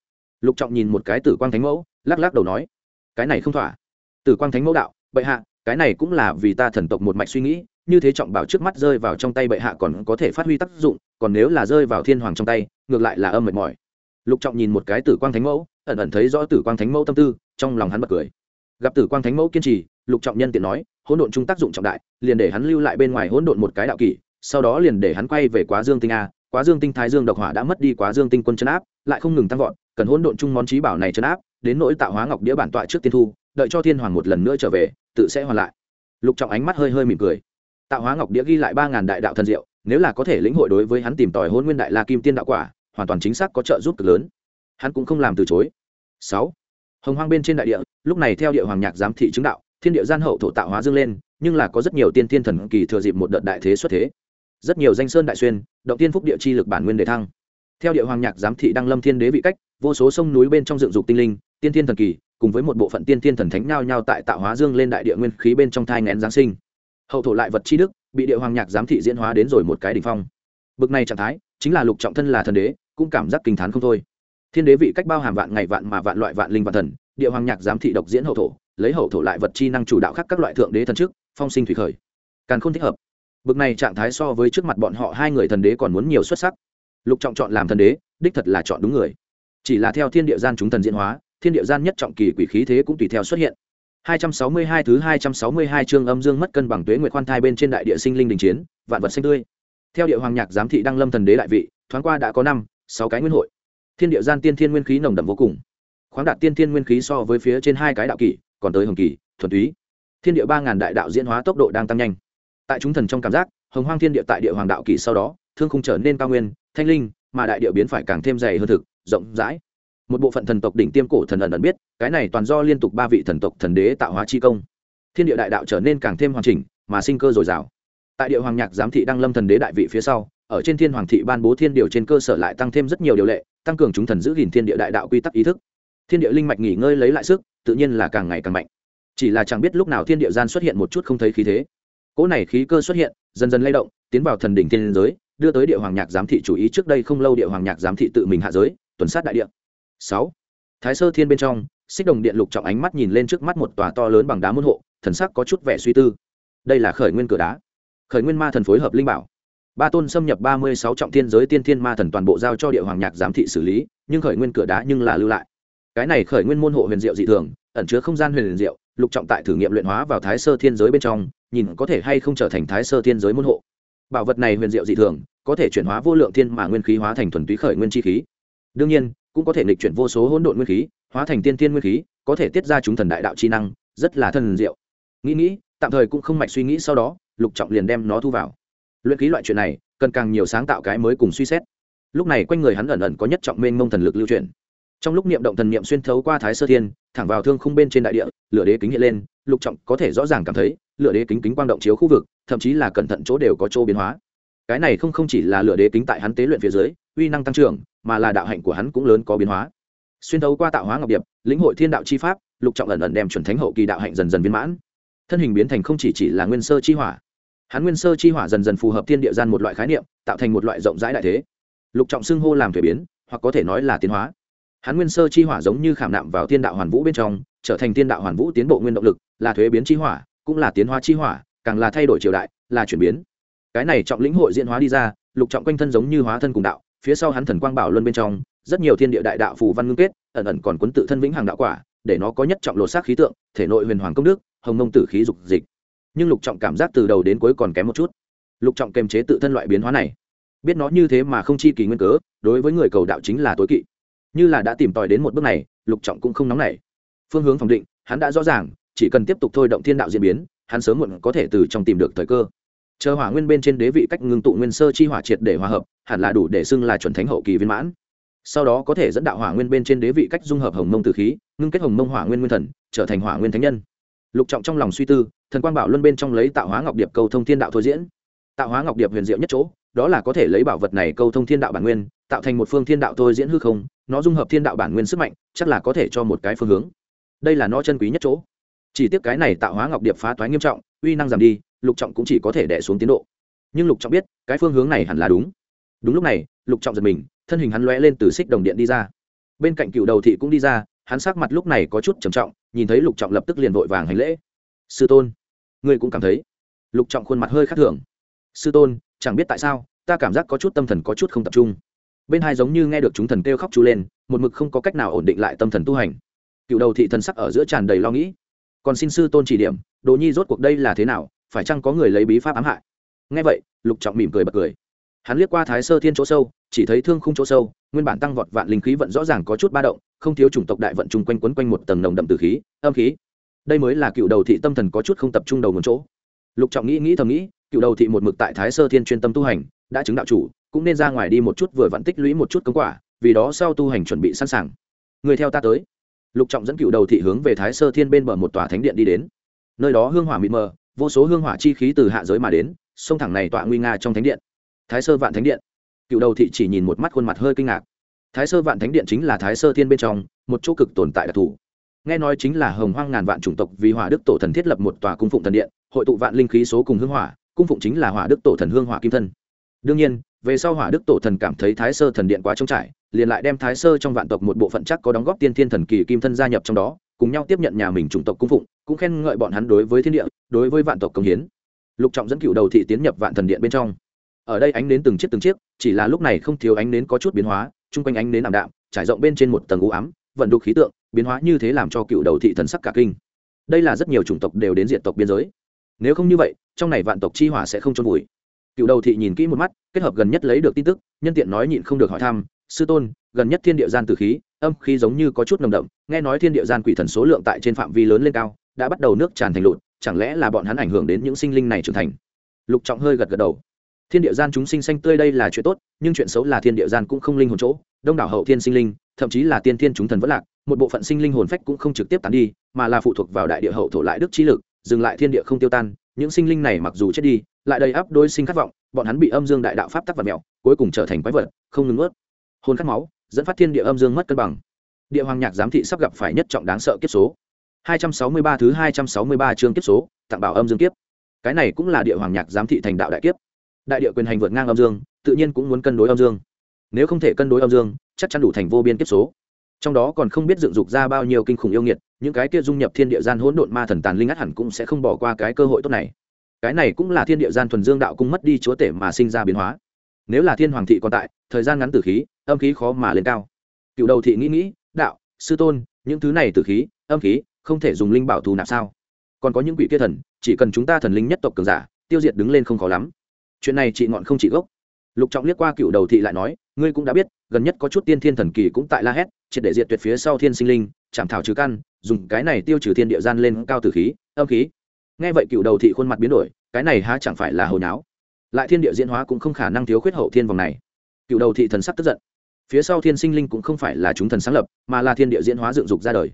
Lục trọng nhìn một cái tử quang thánh mẫu, lắc lắc đầu nói, cái này không thỏa. Tử quang thánh mẫu đạo, bệ hạ, cái này cũng là vì ta thần tộc một mạch suy nghĩ, như thế trọng bảo trước mắt rơi vào trong tay bệ hạ còn có thể phát huy tác dụng, còn nếu là rơi vào thiên hoàng trong tay, ngược lại là âm mệt mỏi. Lục trọng nhìn một cái tử quang thánh mẫu, ẩn ẩn thấy rõ tử quang thánh mẫu tâm tư, trong lòng hắn bật cười. Gặp tử quang thánh mẫu kiên trì, lục trọng nhân tiện nói, hỗn độn chung tác dụng trọng đại, liền để hắn lưu lại bên ngoài hỗn độn một cái đạo kỷ sau đó liền để hắn quay về quá dương tinh a. Quá dương tinh thái dương độc hỏa đã mất đi quá dương tinh quân chấn áp, lại không ngừng tăng vọt, cần hỗn độn chung món trí bảo này chấn áp, đến nỗi tạo hóa ngọc đĩa bản tọa trước tiên thu, đợi cho thiên hoàng một lần nữa trở về, tự sẽ hoàn lại. Lục trọng ánh mắt hơi hơi mỉm cười. Tạo hóa ngọc đĩa ghi lại ba ngàn đại đạo thần diệu, nếu là có thể lĩnh hội đối với hắn tìm tòi hôn nguyên đại la kim tiên đạo quả, hoàn toàn chính xác có trợ giúp cực lớn. Hắn cũng không làm từ chối. Sáu. Hồng hoang bên trên đại địa, lúc này theo địa hoàng nhạc giám thị chứng đạo, thiên địa gian hậu thổ tạo hóa dương lên, nhưng là có rất nhiều tiên thiên thần kỳ thừa dịp một đợt đại thế xuất thế rất nhiều danh sơn đại xuyên, động tiên phúc địa chi lực bản nguyên đề thăng. Theo địa hoàng nhạc giám thị đăng lâm thiên đế vị cách, vô số sông núi bên trong dựng dục tinh linh, tiên thiên thần kỳ, cùng với một bộ phận tiên thiên thần thánh nhao nhao tại tạo hóa dương lên đại địa nguyên khí bên trong thai ngén giáng sinh. Hậu thổ lại vật chi đức, bị địa hoàng nhạc giám thị diễn hóa đến rồi một cái đ ỉ n h phong. Bực này trạng thái, chính là lục trọng thân là thần đế, cũng cảm giác kinh t h á n không thôi. Thiên đế vị cách bao hàm vạn ngày vạn mà vạn loại vạn linh vạn thần, địa hoàng nhạc giám thị độc diễn hậu thổ, lấy hậu thổ lại vật chi năng chủ đạo khắc các loại thượng đế thần trước, phong sinh thủy khởi. Càng không thích hợp bực này trạng thái so với trước mặt bọn họ hai người thần đế còn muốn nhiều xuất sắc lục trọng chọn làm thần đế đích thật là chọn đúng người chỉ là theo thiên địa gian chúng thần diễn hóa thiên địa gian nhất trọng kỳ quỷ khí thế cũng tùy theo xuất hiện 262 thứ 262 chương âm dương mất cân bằng tuế nguyệt khoan thai bên trên đại địa sinh linh đình chiến, vạn vật sinh tươi. Theo địa hoàng nhạc giám thị đăng lâm thần đế đại vị, thoáng qua đã có năm, sáu cái nguyên hội. Thiên địa gian tiên thiên nguyên khí nồng đậm vô cùng. Khoáng đạt tiên thiên nguyên khí so với phía trên hai cái đạo kỷ, còn tới hồng kỳ, thuần túy. Thiên địa 3000 đại đạo diễn hóa tốc độ đang tăng nhanh. Tại chúng thần trong cảm giác, hồng hoang thiên địa tại địa hoàng đạo kỳ sau đó, thương khung trở nên cao nguyên, thanh linh, mà đại địa biến phải càng thêm dày hơn thực, rộng rãi. Một bộ phận thần tộc đỉnh tiêm cổ thần ẩn ẩn biết cái này toàn do liên tục ba vị thần tộc thần đế tạo hóa chi công. Thiên địa đại đạo trở nên càng thêm hoàn chỉnh mà sinh cơ dồi dào. Tại địa hoàng nhạc giám thị đăng lâm thần đế đại vị phía sau ở trên thiên hoàng thị ban bố thiên điều trên cơ sở lại tăng thêm rất nhiều điều lệ tăng cường chúng thần giữ gìn thiên địa đại đạo quy tắc ý thức. Thiên địa linh mạch nghỉ ngơi lấy lại sức tự nhiên là càng ngày càng mạnh. Chỉ là chẳng biết lúc nào thiên địa gian xuất hiện một chút không thấy khí thế cỗ này khí cơ xuất hiện, dần dần lay động, tiến vào thần đỉnh thiên giới, đưa tới địa hoàng nhạc giám thị chủ ý trước đây không lâu địa hoàng nhạc giám thị tự mình hạ giới, tuần sát đại địa. Sáu. Thái sơ thiên bên trong, xích đồng điện lục trọng ánh mắt nhìn lên trước mắt một tòa to lớn bằng đá môn hộ, thần sắc có chút vẻ suy tư. Đây là khởi nguyên cửa đá. Khởi nguyên ma thần phối hợp linh bảo. Ba tôn xâm nhập ba mươi sáu trọng thiên giới tiên thiên ma thần toàn bộ giao cho địa hoàng nhạc giám thị xử lý, nhưng khởi nguyên cửa đá nhưng là lưu lại. Cái này khởi nguyên môn hộ huyền diệu dị thường, ẩn chứa không gian huyền diệu, lục trọng tại thử nghiệm luyện hóa vào thái sơ thiên giới bên trong nhìn có thể hay không trở thành thái sơ thiên giới môn hộ. Bảo vật này huyền diệu dị thường, có thể chuyển hóa vô lượng thiên mà nguyên khí hóa thành thuần túy khởi nguyên chi khí. Đương nhiên, cũng có thể nghịch chuyển vô số hỗn độn nguyên khí, hóa thành tiên thiên nguyên khí, có thể tiết ra chúng thần đại đạo chi năng, rất là thần diệu. Nghĩ nghĩ, tạm thời cũng không mạch suy nghĩ sau đó, lục trọng liền đem nó thu vào. Luyện khí loại chuyện này, cần càng nhiều sáng tạo cái mới cùng suy xét. Lúc này quanh người hắn ẩn ẩn có nhất trọng mênh mông thần lực lưu truyền trong lúc niệm động thần niệm xuyên thấu qua thái sơ thiên, thẳng vào thương khung bên trên đại địa, lửa đế kính hiện lên lục trọng có thể rõ ràng cảm thấy, lửa đế kính kính quang động chiếu khu vực, thậm chí là cẩn thận chỗ đều có chỗ biến hóa. Cái này không không chỉ là lửa đế kính tại hắn tế luyện phía dưới, uy năng tăng trưởng, mà là đạo hạnh của hắn cũng lớn có biến hóa. Xuyên thấu qua tạo hóa ngọc điệp, lĩnh hội thiên đạo chi pháp, lục trọng ẩn ẩn đem chuẩn thánh hậu kỳ đạo hạnh dần dần viên mãn. Thân hình biến thành không chỉ chỉ là nguyên sơ chi hỏa. Hắn nguyên sơ chi hỏa dần dần phù hợp thiên địa gian một loại khái niệm, tạo thành một loại rộng rãi đại thế. Lục trọng xưng hô làm thuế biến, hoặc có thể nói là tiến hóa. Hắn nguyên sơ chi hỏa giống như khảm nạm vào thiên đạo hoàn vũ bên trong trở thành tiên đạo hoàn vũ tiến bộ nguyên động lực, là thuế biến chi hỏa, cũng là tiến hóa chi hỏa, càng là thay đổi triều đại, là chuyển biến. Cái này trọng lĩnh hội diễn hóa đi ra, lục trọng quanh thân giống như hóa thân cùng đạo, phía sau hắn thần quang bảo luân bên trong, rất nhiều thiên địa đại đạo phù văn ngưng kết, ẩn ẩn còn cuốn tự thân vĩnh hằng đạo quả, để nó có nhất trọng lột xác khí tượng, thể nội huyền hoàng công đức, hồng mông tử khí dục dịch. Nhưng lục trọng cảm giác từ đầu đến cuối còn kém một chút. Lục trọng kềm chế tự thân loại biến hóa này. Biết nó như thế mà không chi kỳ nguyên cớ, đối với người cầu đạo chính là tối kỵ. Như là đã tìm tòi đến một bước này, lục trọng cũng không nóng nảy phương hướng phòng định, hắn đã rõ ràng, chỉ cần tiếp tục thôi động thiên đạo diễn biến, hắn sớm muộn có thể từ trong tìm được thời cơ. Chờ hỏa nguyên bên trên đế vị cách ngưng tụ nguyên sơ chi hỏa triệt để hòa hợp, hẳn là đủ để xưng là chuẩn thánh hậu kỳ viên mãn. Sau đó có thể dẫn đạo hỏa nguyên bên trên đế vị cách dung hợp hồng mông từ khí, ngưng kết hồng mông hỏa nguyên nguyên thần, trở thành hỏa nguyên thánh nhân. Lục trọng trong lòng suy tư, thần quang bảo luân bên trong lấy tạo hóa ngọc điệp câu thông thiên đạo thôi diễn. Tạo hóa ngọc điệp huyền diệu nhất chỗ, đó là có thể lấy bảo vật này câu thông thiên đạo bản nguyên, tạo thành một phương thiên đạo thôi diễn hư không, nó dung hợp thiên đạo bản nguyên sức mạnh, chắc là có thể cho một cái phương hướng đây là nó chân quý nhất chỗ. Chỉ tiếc cái này tạo hóa ngọc điệp phá toái nghiêm trọng, uy năng giảm đi, lục trọng cũng chỉ có thể đẻ xuống tiến độ. Nhưng lục trọng biết, cái phương hướng này hẳn là đúng. Đúng lúc này, lục trọng giật mình, thân hình hắn lóe lên từ xích đồng điện đi ra. Bên cạnh cựu đầu thị cũng đi ra, hắn sắc mặt lúc này có chút trầm trọng, nhìn thấy lục trọng lập tức liền vội vàng hành lễ. Sư tôn, ngươi cũng cảm thấy. Lục trọng khuôn mặt hơi khác thường. Sư tôn, chẳng biết tại sao, ta cảm giác có chút tâm thần có chút không tập trung. Bên hai giống như nghe được chúng thần kêu khóc chú lên, một mực không có cách nào ổn định lại tâm thần tu hành cựu đầu thị thần sắc ở giữa tràn đầy lo nghĩ. Còn xin sư tôn chỉ điểm đồ nhi rốt cuộc đây là thế nào, phải chăng có người lấy bí pháp ám hại? Ngay vậy, lục trọng mỉm cười bật cười. Hắn liếc qua thái sơ thiên chỗ sâu, chỉ thấy thương khung chỗ sâu, nguyên bản tăng vọt vạn linh khí vận rõ ràng có chút ba động, không thiếu chủng tộc đại vận chung quanh quấn quanh một tầng nồng đậm từ khí, âm khí. Đây mới là cựu đầu thị tâm thần có chút không tập trung đầu một chỗ. Lục trọng nghĩ nghĩ thầm nghĩ, cựu đầu thị một mực tại thái sơ thiên chuyên tâm tu hành, đã chứng đạo chủ, cũng nên ra ngoài đi một chút vừa vặn tích lũy một chút công quả, vì đó sau tu hành chuẩn bị sẵn sàng. Người theo ta tới lục trọng dẫn cựu đầu thị hướng về thái sơ thiên bên bờ một tòa thánh điện đi đến. Nơi đó hương hỏa mịt mờ, vô số hương hỏa chi khí từ hạ giới mà đến sông thẳng này tọa nguy nga trong thánh điện. Thái sơ vạn thánh điện. Cựu đầu thị chỉ nhìn một mắt khuôn mặt hơi kinh ngạc. Thái sơ vạn thánh điện chính là thái sơ thiên bên trong, một chỗ cực tồn tại đặc thù. Nghe nói chính là hồng hoang ngàn vạn chủng tộc vì hỏa đức tổ thần thiết lập một tòa cung phụng thần điện, hội tụ vạn linh khí số cùng hương hỏa, cung phụng chính là hỏa đức tổ thần hương hỏa kim thân. Đương nhiên về sau hỏa đức tổ thần cảm thấy thái sơ thần điện quá trống trải, liền lại đem thái sơ trong vạn tộc một bộ phận chắc có đóng góp tiên thiên thần kỳ kim thân gia nhập trong đó, cùng nhau tiếp nhận nhà mình chủng tộc cung phụng, cũng khen ngợi bọn hắn đối với thiên địa, đối với vạn tộc công hiến. Lục trọng dẫn cựu đầu thị tiến nhập vạn thần điện bên trong. Ở đây ánh nến từng chiếc từng chiếc, chỉ là lúc này không thiếu ánh nến có chút biến hóa, chung quanh ánh nến ảm đạm, trải rộng bên trên một tầng u ám, vận đục khí tượng, biến hóa như thế làm cho cựu đầu thị thần sắc cả kinh. Đây là rất nhiều chủng tộc đều đến diện tộc biên giới. Nếu không như vậy, trong này vạn tộc chi hỏa sẽ không trôn vùi cựu đầu thị nhìn kỹ một mắt, kết hợp gần nhất lấy được tin tức, nhân tiện nói nhịn không được hỏi thăm, sư tôn, gần nhất thiên địa gian từ khí, âm khí giống như có chút nồng đậm, nghe nói thiên địa gian quỷ thần số lượng tại trên phạm vi lớn lên cao, đã bắt đầu nước tràn thành lụt, chẳng lẽ là bọn hắn ảnh hưởng đến những sinh linh này trưởng thành? Lục trọng hơi gật gật đầu. Thiên địa gian chúng sinh xanh tươi đây là chuyện tốt, nhưng chuyện xấu là thiên địa gian cũng không linh hồn chỗ, đông đảo hậu thiên sinh linh, thậm chí là tiên thiên chúng thần vẫn lạc, một bộ phận sinh linh hồn phách cũng không trực tiếp tán đi, mà là phụ thuộc vào đại địa hậu thổ lại đức trí lực, dừng lại thiên địa không tiêu tan, những sinh linh này mặc dù chết đi lại đầy áp đôi sinh khát vọng, bọn hắn bị âm dương đại đạo pháp tắc vật mèo, cuối cùng trở thành quái vật, không ngừng ướt hồn khát máu, dẫn phát thiên địa âm dương mất cân bằng. Địa hoàng nhạc giám thị sắp gặp phải nhất trọng đáng sợ kiếp số. 263 thứ 263 chương kiếp số, tặng bảo âm dương kiếp. Cái này cũng là địa hoàng nhạc giám thị thành đạo đại kiếp. Đại địa quyền hành vượt ngang âm dương, tự nhiên cũng muốn cân đối âm dương. Nếu không thể cân đối âm dương, chắc chắn đủ thành vô biên kiếp số. Trong đó còn không biết dựng dục ra bao nhiêu kinh khủng yêu nghiệt, những cái kia dung nhập thiên địa gian hỗn độn ma thần tàn linh át hẳn cũng sẽ không bỏ qua cái cơ hội tốt này cái này cũng là thiên địa gian thuần dương đạo cung mất đi chúa tể mà sinh ra biến hóa. Nếu là thiên hoàng thị còn tại, thời gian ngắn tử khí, âm khí khó mà lên cao. Cựu đầu thị nghĩ nghĩ, đạo, sư tôn, những thứ này tử khí, âm khí, không thể dùng linh bảo thù nạp sao? Còn có những quỷ kia thần, chỉ cần chúng ta thần linh nhất tộc cường giả, tiêu diệt đứng lên không khó lắm. Chuyện này chị ngọn không chỉ gốc. Lục trọng liếc qua cựu đầu thị lại nói, ngươi cũng đã biết, gần nhất có chút tiên thiên thần kỳ cũng tại la hét, triệt để diệt tuyệt phía sau thiên sinh linh, chạm thảo trừ căn, dùng cái này tiêu trừ thiên địa gian lên cao tử khí, âm khí nghe vậy cựu đầu thị khuôn mặt biến đổi, cái này há chẳng phải là hồi nháo? lại thiên địa diễn hóa cũng không khả năng thiếu khuyết hậu thiên vòng này. Cựu đầu thị thần sắc tức giận. Phía sau thiên sinh linh cũng không phải là chúng thần sáng lập, mà là thiên địa diễn hóa dựng dục ra đời.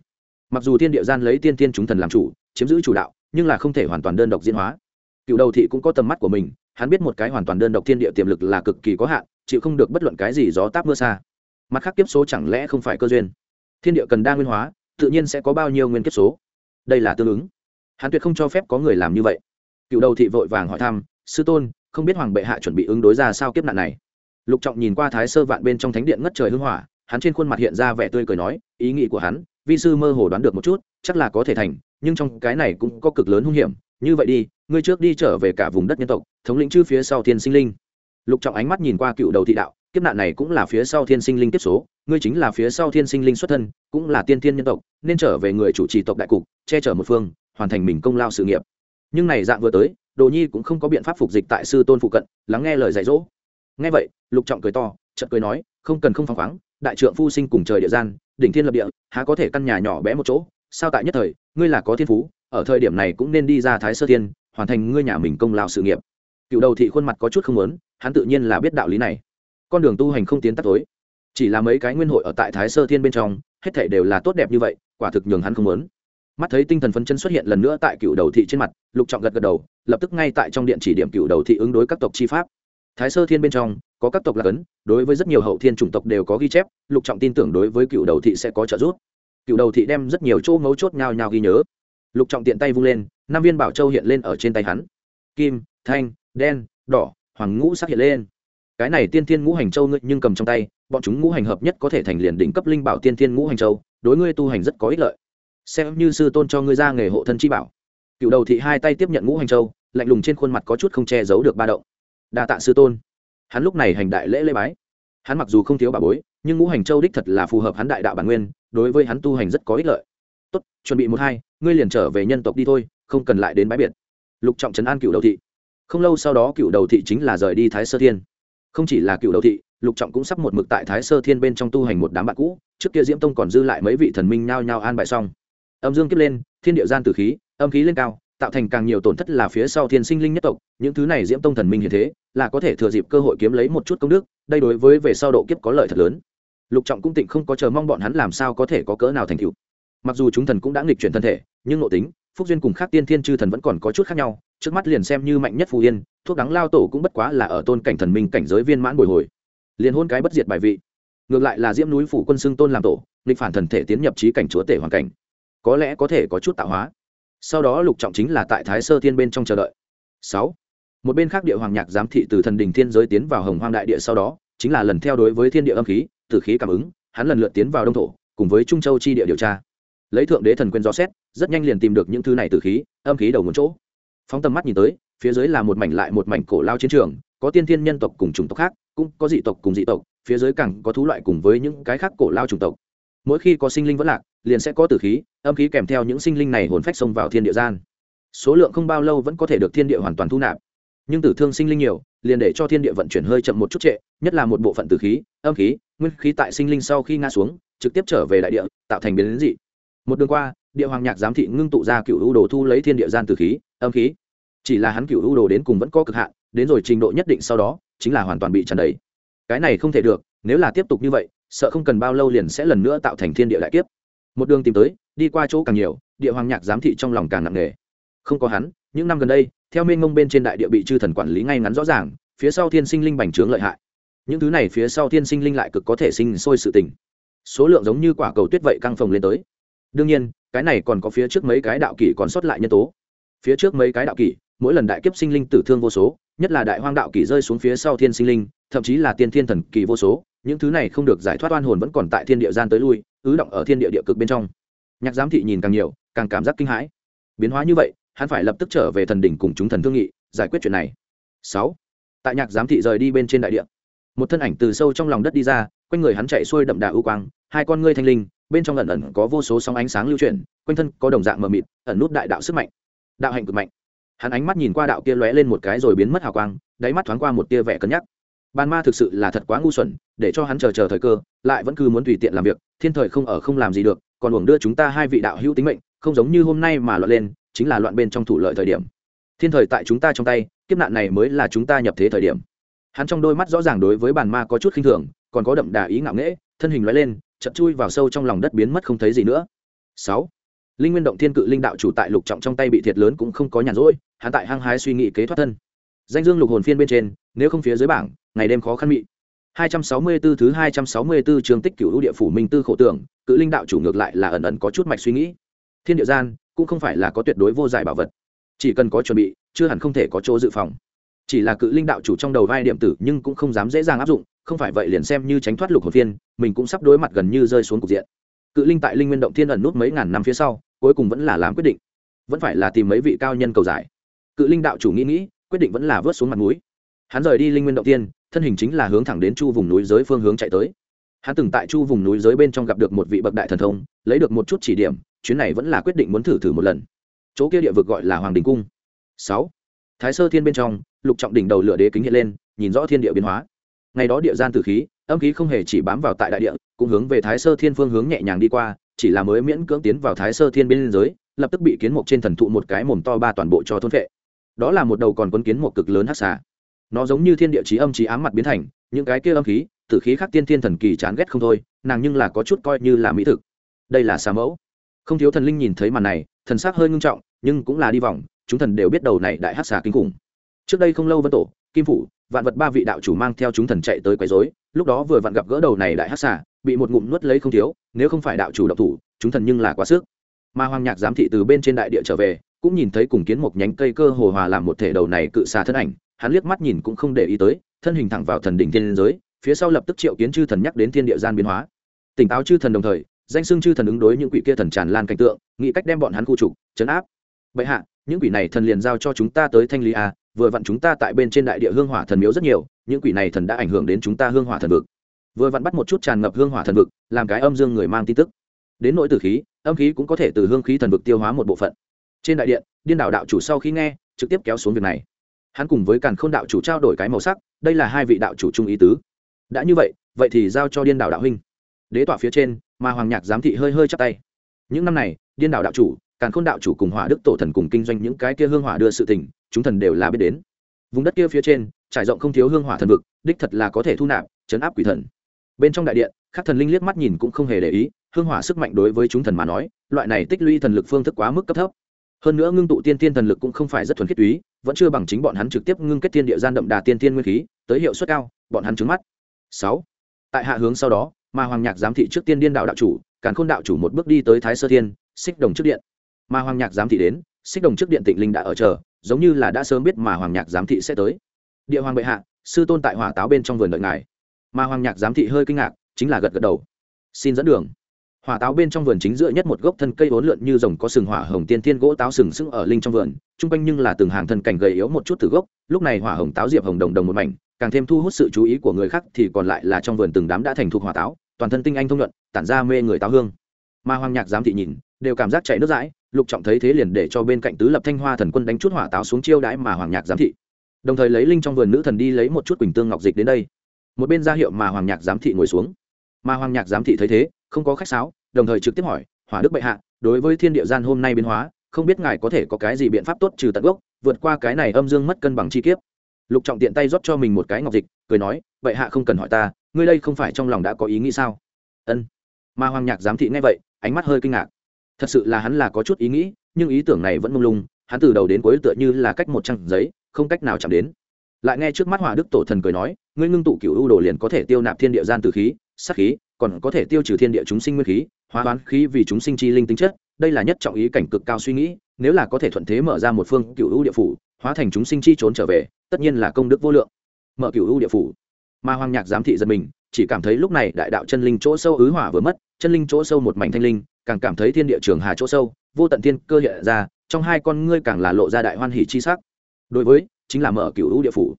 Mặc dù thiên địa gian lấy tiên tiên chúng thần làm chủ, chiếm giữ chủ đạo, nhưng là không thể hoàn toàn đơn độc diễn hóa. Cựu đầu thị cũng có tầm mắt của mình, hắn biết một cái hoàn toàn đơn độc thiên địa tiềm lực là cực kỳ có hạn, chịu không được bất luận cái gì gió táp mưa xa. Mặt khác kiếp số chẳng lẽ không phải cơ duyên? Thiên địa cần đa nguyên hóa, tự nhiên sẽ có bao nhiêu nguyên kiếp số? Đây là tương ứng hắn tuyệt không cho phép có người làm như vậy. Cựu đầu thị vội vàng hỏi thăm, sư tôn, không biết hoàng bệ hạ chuẩn bị ứng đối ra sao kiếp nạn này? Lục trọng nhìn qua thái sơ vạn bên trong thánh điện ngất trời hưng hỏa, hắn trên khuôn mặt hiện ra vẻ tươi cười nói, ý nghĩ của hắn, vi sư mơ hồ đoán được một chút, chắc là có thể thành, nhưng trong cái này cũng có cực lớn hung hiểm. Như vậy đi, ngươi trước đi trở về cả vùng đất nhân tộc, thống lĩnh chư phía sau thiên sinh linh. Lục trọng ánh mắt nhìn qua cựu đầu thị đạo, kiếp nạn này cũng là phía sau thiên sinh linh kiếp số, ngươi chính là phía sau thiên sinh linh xuất thân, cũng là tiên thiên nhân tộc, nên trở về người chủ trì tộc đại cục, che chở một phương hoàn thành mình công lao sự nghiệp. Nhưng này dạng vừa tới, đồ nhi cũng không có biện pháp phục dịch tại sư tôn phụ cận, lắng nghe lời dạy dỗ. Nghe vậy, lục trọng cười to, chợt cười nói, không cần không phăng khoáng, đại trượng phu sinh cùng trời địa gian, đỉnh thiên lập địa, há có thể căn nhà nhỏ bé một chỗ? Sao tại nhất thời, ngươi là có thiên phú, ở thời điểm này cũng nên đi ra thái sơ thiên, hoàn thành ngươi nhà mình công lao sự nghiệp. Cựu đầu thị khuôn mặt có chút không lớn hắn tự nhiên là biết đạo lý này. Con đường tu hành không tiến tắt tối. Chỉ là mấy cái nguyên hội ở tại thái sơ thiên bên trong, hết thể đều là tốt đẹp như vậy, quả thực nhường hắn không muốn mắt thấy tinh thần phấn chân xuất hiện lần nữa tại cựu đầu thị trên mặt, lục trọng gật gật đầu, lập tức ngay tại trong điện chỉ điểm cựu đầu thị ứng đối các tộc chi pháp. Thái sơ thiên bên trong, có các tộc là ấn đối với rất nhiều hậu thiên chủng tộc đều có ghi chép, lục trọng tin tưởng đối với cựu đầu thị sẽ có trợ giúp. Cựu đầu thị đem rất nhiều chỗ ngấu chốt nhào nhào ghi nhớ. Lục trọng tiện tay vung lên, năm viên bảo châu hiện lên ở trên tay hắn. Kim, thanh, đen, đỏ, hoàng ngũ sắc hiện lên. Cái này tiên thiên ngũ hành châu ngươi nhưng cầm trong tay, bọn chúng ngũ hành hợp nhất có thể thành liền đỉnh cấp linh bảo tiên thiên ngũ hành châu, đối ngươi tu hành rất có ích lợi xem như sư tôn cho ngươi ra nghề hộ thân chi bảo. Cựu đầu thị hai tay tiếp nhận ngũ hành châu, lạnh lùng trên khuôn mặt có chút không che giấu được ba động. Đa tạ sư tôn. Hắn lúc này hành đại lễ lễ bái. Hắn mặc dù không thiếu bà bối, nhưng ngũ hành châu đích thật là phù hợp hắn đại đạo bản nguyên, đối với hắn tu hành rất có ích lợi. Tốt, chuẩn bị một hai, ngươi liền trở về nhân tộc đi thôi, không cần lại đến bãi biệt. Lục trọng trấn an cựu đầu thị. Không lâu sau đó cựu đầu thị chính là rời đi thái sơ thiên. Không chỉ là cựu đầu thị, lục trọng cũng sắp một mực tại thái sơ thiên bên trong tu hành một đám bạn cũ, trước kia diễm tông còn dư lại mấy vị thần minh nhao nhao an bài xong âm dương kiếp lên, thiên địa gian tử khí, âm khí lên cao, tạo thành càng nhiều tổn thất là phía sau thiên sinh linh nhất tộc. Những thứ này diễm tông thần minh hiện thế, là có thể thừa dịp cơ hội kiếm lấy một chút công đức, đây đối với về sau độ kiếp có lợi thật lớn. Lục trọng cũng tịnh không có chờ mong bọn hắn làm sao có thể có cỡ nào thành tựu. Mặc dù chúng thần cũng đã nghịch chuyển thân thể, nhưng nội tính, phúc duyên cùng khác tiên thiên chư thần vẫn còn có chút khác nhau, trước mắt liền xem như mạnh nhất phù yên, thuốc đắng lao tổ cũng bất quá là ở tôn cảnh thần minh cảnh giới viên mãn bồi hồi. Liền hôn cái bất diệt bài vị. Ngược lại là diễm núi phủ quân xưng tôn làm tổ, nghịch phản thần thể tiến nhập trí cảnh chúa tể hoàn cảnh có lẽ có thể có chút tạo hóa. Sau đó lục trọng chính là tại thái sơ thiên bên trong chờ đợi. Sáu. Một bên khác địa hoàng nhạc giám thị từ thần đình thiên giới tiến vào hồng hoang đại địa sau đó, chính là lần theo đối với thiên địa âm khí tử khí cảm ứng, hắn lần lượt tiến vào đông thổ, cùng với trung châu chi địa điều tra. Lấy thượng đế thần quyền gió xét, rất nhanh liền tìm được những thứ này tử khí, âm khí đầu một chỗ. Phóng tầm mắt nhìn tới, phía dưới là một mảnh lại một mảnh cổ lao chiến trường, có tiên thiên nhân tộc cùng chủng tộc khác, cũng có dị tộc cùng dị tộc, phía dưới càng có thú loại cùng với những cái khác cổ lao chủng tộc. Mỗi khi có sinh linh vẫn lạc liền sẽ có tử khí, âm khí kèm theo những sinh linh này hồn phách xông vào thiên địa gian. Số lượng không bao lâu vẫn có thể được thiên địa hoàn toàn thu nạp. Nhưng tử thương sinh linh nhiều, liền để cho thiên địa vận chuyển hơi chậm một chút trệ, nhất là một bộ phận tử khí, âm khí, nguyên khí tại sinh linh sau khi ngã xuống, trực tiếp trở về đại địa, tạo thành biến dị. Một đường qua, địa hoàng nhạc giám thị ngưng tụ ra cựu u đồ thu lấy thiên địa gian tử khí, âm khí. Chỉ là hắn cựu u đồ đến cùng vẫn có cực hạn, đến rồi trình độ nhất định sau đó, chính là hoàn toàn bị tràn đầy. Cái này không thể được, nếu là tiếp tục như vậy, sợ không cần bao lâu liền sẽ lần nữa tạo thành thiên địa đại kiếp một đường tìm tới, đi qua chỗ càng nhiều, địa hoàng nhạc giám thị trong lòng càng nặng nề. Không có hắn, những năm gần đây, theo mênh mông bên trên đại địa bị chư thần quản lý ngay ngắn rõ ràng, phía sau thiên sinh linh bành trướng lợi hại. Những thứ này phía sau thiên sinh linh lại cực có thể sinh sôi sự tình. Số lượng giống như quả cầu tuyết vậy căng phồng lên tới. Đương nhiên, cái này còn có phía trước mấy cái đạo kỷ còn sót lại nhân tố. Phía trước mấy cái đạo kỷ, mỗi lần đại kiếp sinh linh tử thương vô số, nhất là đại hoang đạo kỷ rơi xuống phía sau thiên sinh linh, thậm chí là tiên thiên thần kỳ vô số những thứ này không được giải thoát oan hồn vẫn còn tại thiên địa gian tới lui, ứ động ở thiên địa địa cực bên trong. Nhạc giám thị nhìn càng nhiều, càng cảm giác kinh hãi. Biến hóa như vậy, hắn phải lập tức trở về thần đỉnh cùng chúng thần thương nghị, giải quyết chuyện này. Sáu. Tại nhạc giám thị rời đi bên trên đại địa, một thân ảnh từ sâu trong lòng đất đi ra, quanh người hắn chạy xuôi đậm đà ưu quang, hai con ngươi thanh linh, bên trong ẩn ẩn có vô số sóng ánh sáng lưu chuyển, quanh thân có đồng dạng mờ mịt, ẩn nút đại đạo sức mạnh, đạo hạnh cực mạnh. Hắn ánh mắt nhìn qua đạo kia lóe lên một cái rồi biến mất hào quang, đáy mắt thoáng qua một tia vẻ cân nhắc ban ma thực sự là thật quá ngu xuẩn, để cho hắn chờ chờ thời cơ, lại vẫn cứ muốn tùy tiện làm việc, thiên thời không ở không làm gì được, còn uổng đưa chúng ta hai vị đạo hữu tính mệnh, không giống như hôm nay mà loạn lên, chính là loạn bên trong thủ lợi thời điểm. Thiên thời tại chúng ta trong tay, kiếp nạn này mới là chúng ta nhập thế thời điểm. Hắn trong đôi mắt rõ ràng đối với bàn ma có chút khinh thường, còn có đậm đà ý ngạo nghễ, thân hình lóe lên chậm chui vào sâu trong lòng đất biến mất không thấy gì nữa. Sáu. Linh nguyên động thiên cự linh đạo chủ tại lục trọng trong tay bị thiệt lớn cũng không có nhàn rỗi, hắn tại hăng hái suy nghĩ kế thoát thân danh dương lục hồn phiên bên trên nếu không phía dưới bảng ngày đêm khó khăn mị 264 thứ 264 trường tích cửu địa phủ minh tư khổ tưởng, cự linh đạo chủ ngược lại là ẩn ẩn có chút mạch suy nghĩ. Thiên địa gian cũng không phải là có tuyệt đối vô giải bảo vật, chỉ cần có chuẩn bị, chưa hẳn không thể có chỗ dự phòng. Chỉ là cự linh đạo chủ trong đầu vai điểm tử nhưng cũng không dám dễ dàng áp dụng, không phải vậy liền xem như tránh thoát lục hồn phiên, mình cũng sắp đối mặt gần như rơi xuống cục diện. Cự linh tại linh nguyên động thiên ẩn nút mấy ngàn năm phía sau, cuối cùng vẫn là làm quyết định, vẫn phải là tìm mấy vị cao nhân cầu giải. Cự linh đạo chủ nghĩ nghĩ, quyết định vẫn là vớt xuống mặt núi. Hắn rời đi linh nguyên động Tiên, thân hình chính là hướng thẳng đến chu vùng núi giới phương hướng chạy tới. Hắn từng tại chu vùng núi giới bên trong gặp được một vị bậc đại thần thông lấy được một chút chỉ điểm chuyến này vẫn là quyết định muốn thử thử một lần. Chỗ kia địa vực gọi là hoàng đình cung. Sáu. Thái sơ thiên bên trong lục trọng đỉnh đầu lửa đế kính hiện lên nhìn rõ thiên địa biến hóa. Ngày đó địa gian tử khí âm khí không hề chỉ bám vào tại đại địa cũng hướng về thái sơ thiên phương hướng nhẹ nhàng đi qua chỉ là mới miễn cưỡng tiến vào thái sơ thiên bên giới lập tức bị kiến mục trên thần thụ một cái mồm to ba toàn bộ cho thôn vệ đó là một đầu còn quân kiến một cực lớn hắc xà. Nó giống như thiên địa chí âm chí ám mặt biến thành, những cái kia âm khí, tử khí khác tiên thiên thần kỳ chán ghét không thôi, nàng nhưng là có chút coi như là mỹ thực. Đây là xà mẫu. Không thiếu thần linh nhìn thấy màn này, thần sắc hơi ngưng trọng, nhưng cũng là đi vòng, chúng thần đều biết đầu này đại hắc xà kinh khủng. Trước đây không lâu vân tổ, kim phủ, vạn vật ba vị đạo chủ mang theo chúng thần chạy tới quấy rối, lúc đó vừa vặn gặp gỡ đầu này đại hắc xà, bị một ngụm nuốt lấy không thiếu, nếu không phải đạo chủ độc thủ, chúng thần nhưng là quá sức. Mà hoàng nhạc giám thị từ bên trên đại địa trở về cũng nhìn thấy cùng kiến một nhánh cây cơ hồ hòa làm một thể đầu này cự xà thân ảnh, hắn liếc mắt nhìn cũng không để ý tới, thân hình thẳng vào thần đỉnh thiên giới, phía sau lập tức triệu kiến chư thần nhắc đến thiên địa gian biến hóa. Tỉnh táo chư thần đồng thời, danh xưng chư thần ứng đối những quỷ kia thần tràn lan cảnh tượng, nghĩ cách đem bọn hắn khu trục chấn áp. Bệ hạ, những quỷ này thần liền giao cho chúng ta tới thanh lý a, vừa vặn chúng ta tại bên trên đại địa hương hỏa thần miếu rất nhiều, những quỷ này thần đã ảnh hưởng đến chúng ta hương hỏa thần vực. Vừa vặn bắt một chút tràn ngập hương hỏa thần vực, làm cái âm dương người mang tin tức. Đến nỗi tử khí, âm khí cũng có thể từ hương khí thần vực tiêu hóa một bộ phận trên đại điện, điên đảo đạo chủ sau khi nghe, trực tiếp kéo xuống việc này. Hắn cùng với càn k h ô n đạo chủ trao đổi cái màu sắc, đây là hai vị đạo chủ trung ý tứ. Đã như vậy vậy thì giao cho điên đảo đạo huynh. Đế tọa phía trên, mà hoàng nhạc giám thị hơi hơi chắc tay. Những năm này, điên đảo đạo chủ, càn khôn đạo chủ cùng hỏa đức tổ thần cùng kinh doanh những cái kia hương hỏa đưa sự tình, chúng thần đều là biết đến. Vùng đất kia phía trên, trải rộng không thiếu hương hỏa thần vực, đích thật là có thể thu nạp, chấn áp quỷ thần. Bên trong đại điện các thần linh liếc mắt nhìn cũng không hề để ý, hương hỏa sức mạnh đối với chúng thần mà nói, loại này tích lũy thần lực phương thức quá mức cấp thấp hơn nữa ngưng tụ tiên tiên thần lực cũng không phải rất thuần khiết túy, vẫn chưa bằng chính bọn hắn trực tiếp ngưng kết tiên địa gian đậm đà tiên tiên nguyên khí, tới hiệu suất cao, bọn hắn trứng mắt. Sáu. Tại hạ hướng sau đó mà hoàng nhạc giám thị trước tiên điên đạo đạo chủ, càn khôn đạo chủ một bước đi tới thái sơ thiên, xích đồng trước điện. Mà hoàng nhạc giám thị đến, xích đồng trước điện tịnh linh đã ở chờ, giống như là đã sớm biết mà hoàng nhạc giám thị sẽ tới. Địa hoàng bệ hạ, sư tôn tại hỏa táo bên trong vườn đợi ngài. Mà hoàng nhạc giám thị hơi kinh ngạc, chính là gật gật đầu. Xin dẫn đường hỏa táo bên trong vườn chính giữa nhất một gốc thân cây vốn lượn như rồng có sừng hỏa hồng tiên thiên gỗ táo sừng sững ở linh trong vườn, chung quanh nhưng là từng hàng thân cảnh gầy yếu một chút từ gốc, lúc này hỏa hồng táo diệp hồng đồng đồng một mảnh, càng thêm thu hút sự chú ý của người khác thì còn lại là trong vườn từng đám đã thành thuộc hỏa táo, toàn thân tinh anh thông nhuận, tản ra mê người táo hương. Mà hoàng nhạc giám thị nhìn, đều cảm giác chảy nước dãi, lục trọng thấy thế liền để cho bên cạnh tứ lập thanh hoa thần quân đánh chút hỏa táo xuống chiêu đãi mà hoàng nhạc giám thị. Đồng thời lấy linh trong vườn nữ thần đi lấy một chút quỳnh tương ngọc dịch đến đây. Một bên ra hiệu mà hoàng nhạc giám thị ngồi xuống mà hoàng nhạc giám thị thấy thế, không có khách sáo, đồng thời trực tiếp hỏi, hỏa đức bệ hạ, đối với thiên địa gian hôm nay biến hóa, không biết ngài có thể có cái gì biện pháp tốt trừ tận gốc, vượt qua cái này âm dương mất cân bằng chi kiếp? Lục trọng tiện tay rót cho mình một cái ngọc dịch, cười nói vậy hạ không cần hỏi ta, ngươi đây không phải trong lòng đã có ý nghĩ sao? Ân. Mà hoàng nhạc giám thị nghe vậy, ánh mắt hơi kinh ngạc. Thật sự là hắn là có chút ý nghĩ, nhưng ý tưởng này vẫn mông lung, hắn từ đầu đến cuối tựa như là cách một trang giấy, không cách nào chạm đến. Lại nghe trước mắt hỏa đức tổ thần cười nói, ngươi ngưng tụ cựu ưu đồ liền có thể tiêu nạp thiên địa gian từ khí sát khí, còn có thể tiêu trừ thiên địa chúng sinh nguyên khí, hóa toán khí vì chúng sinh chi linh tính chất, đây là nhất trọng ý cảnh cực cao suy nghĩ, nếu là có thể thuận thế mở ra một phương cựu ưu địa phủ, hóa thành chúng sinh chi trốn trở về, tất nhiên là công đức vô lượng. Mở cựu ưu địa phủ. Mà hoàng nhạc giám thị giật mình, chỉ cảm thấy lúc này đại đạo chân linh chỗ sâu ứ hỏa vừa mất, chân linh chỗ sâu một mảnh thanh linh, càng cảm thấy thiên địa trường hà chỗ sâu, vô tận thiên cơ hiện ra, trong hai con ngươi càng là lộ ra đại hoan hỷ chi sắc. Đối với, chính là mở cựu ưu địa phủ.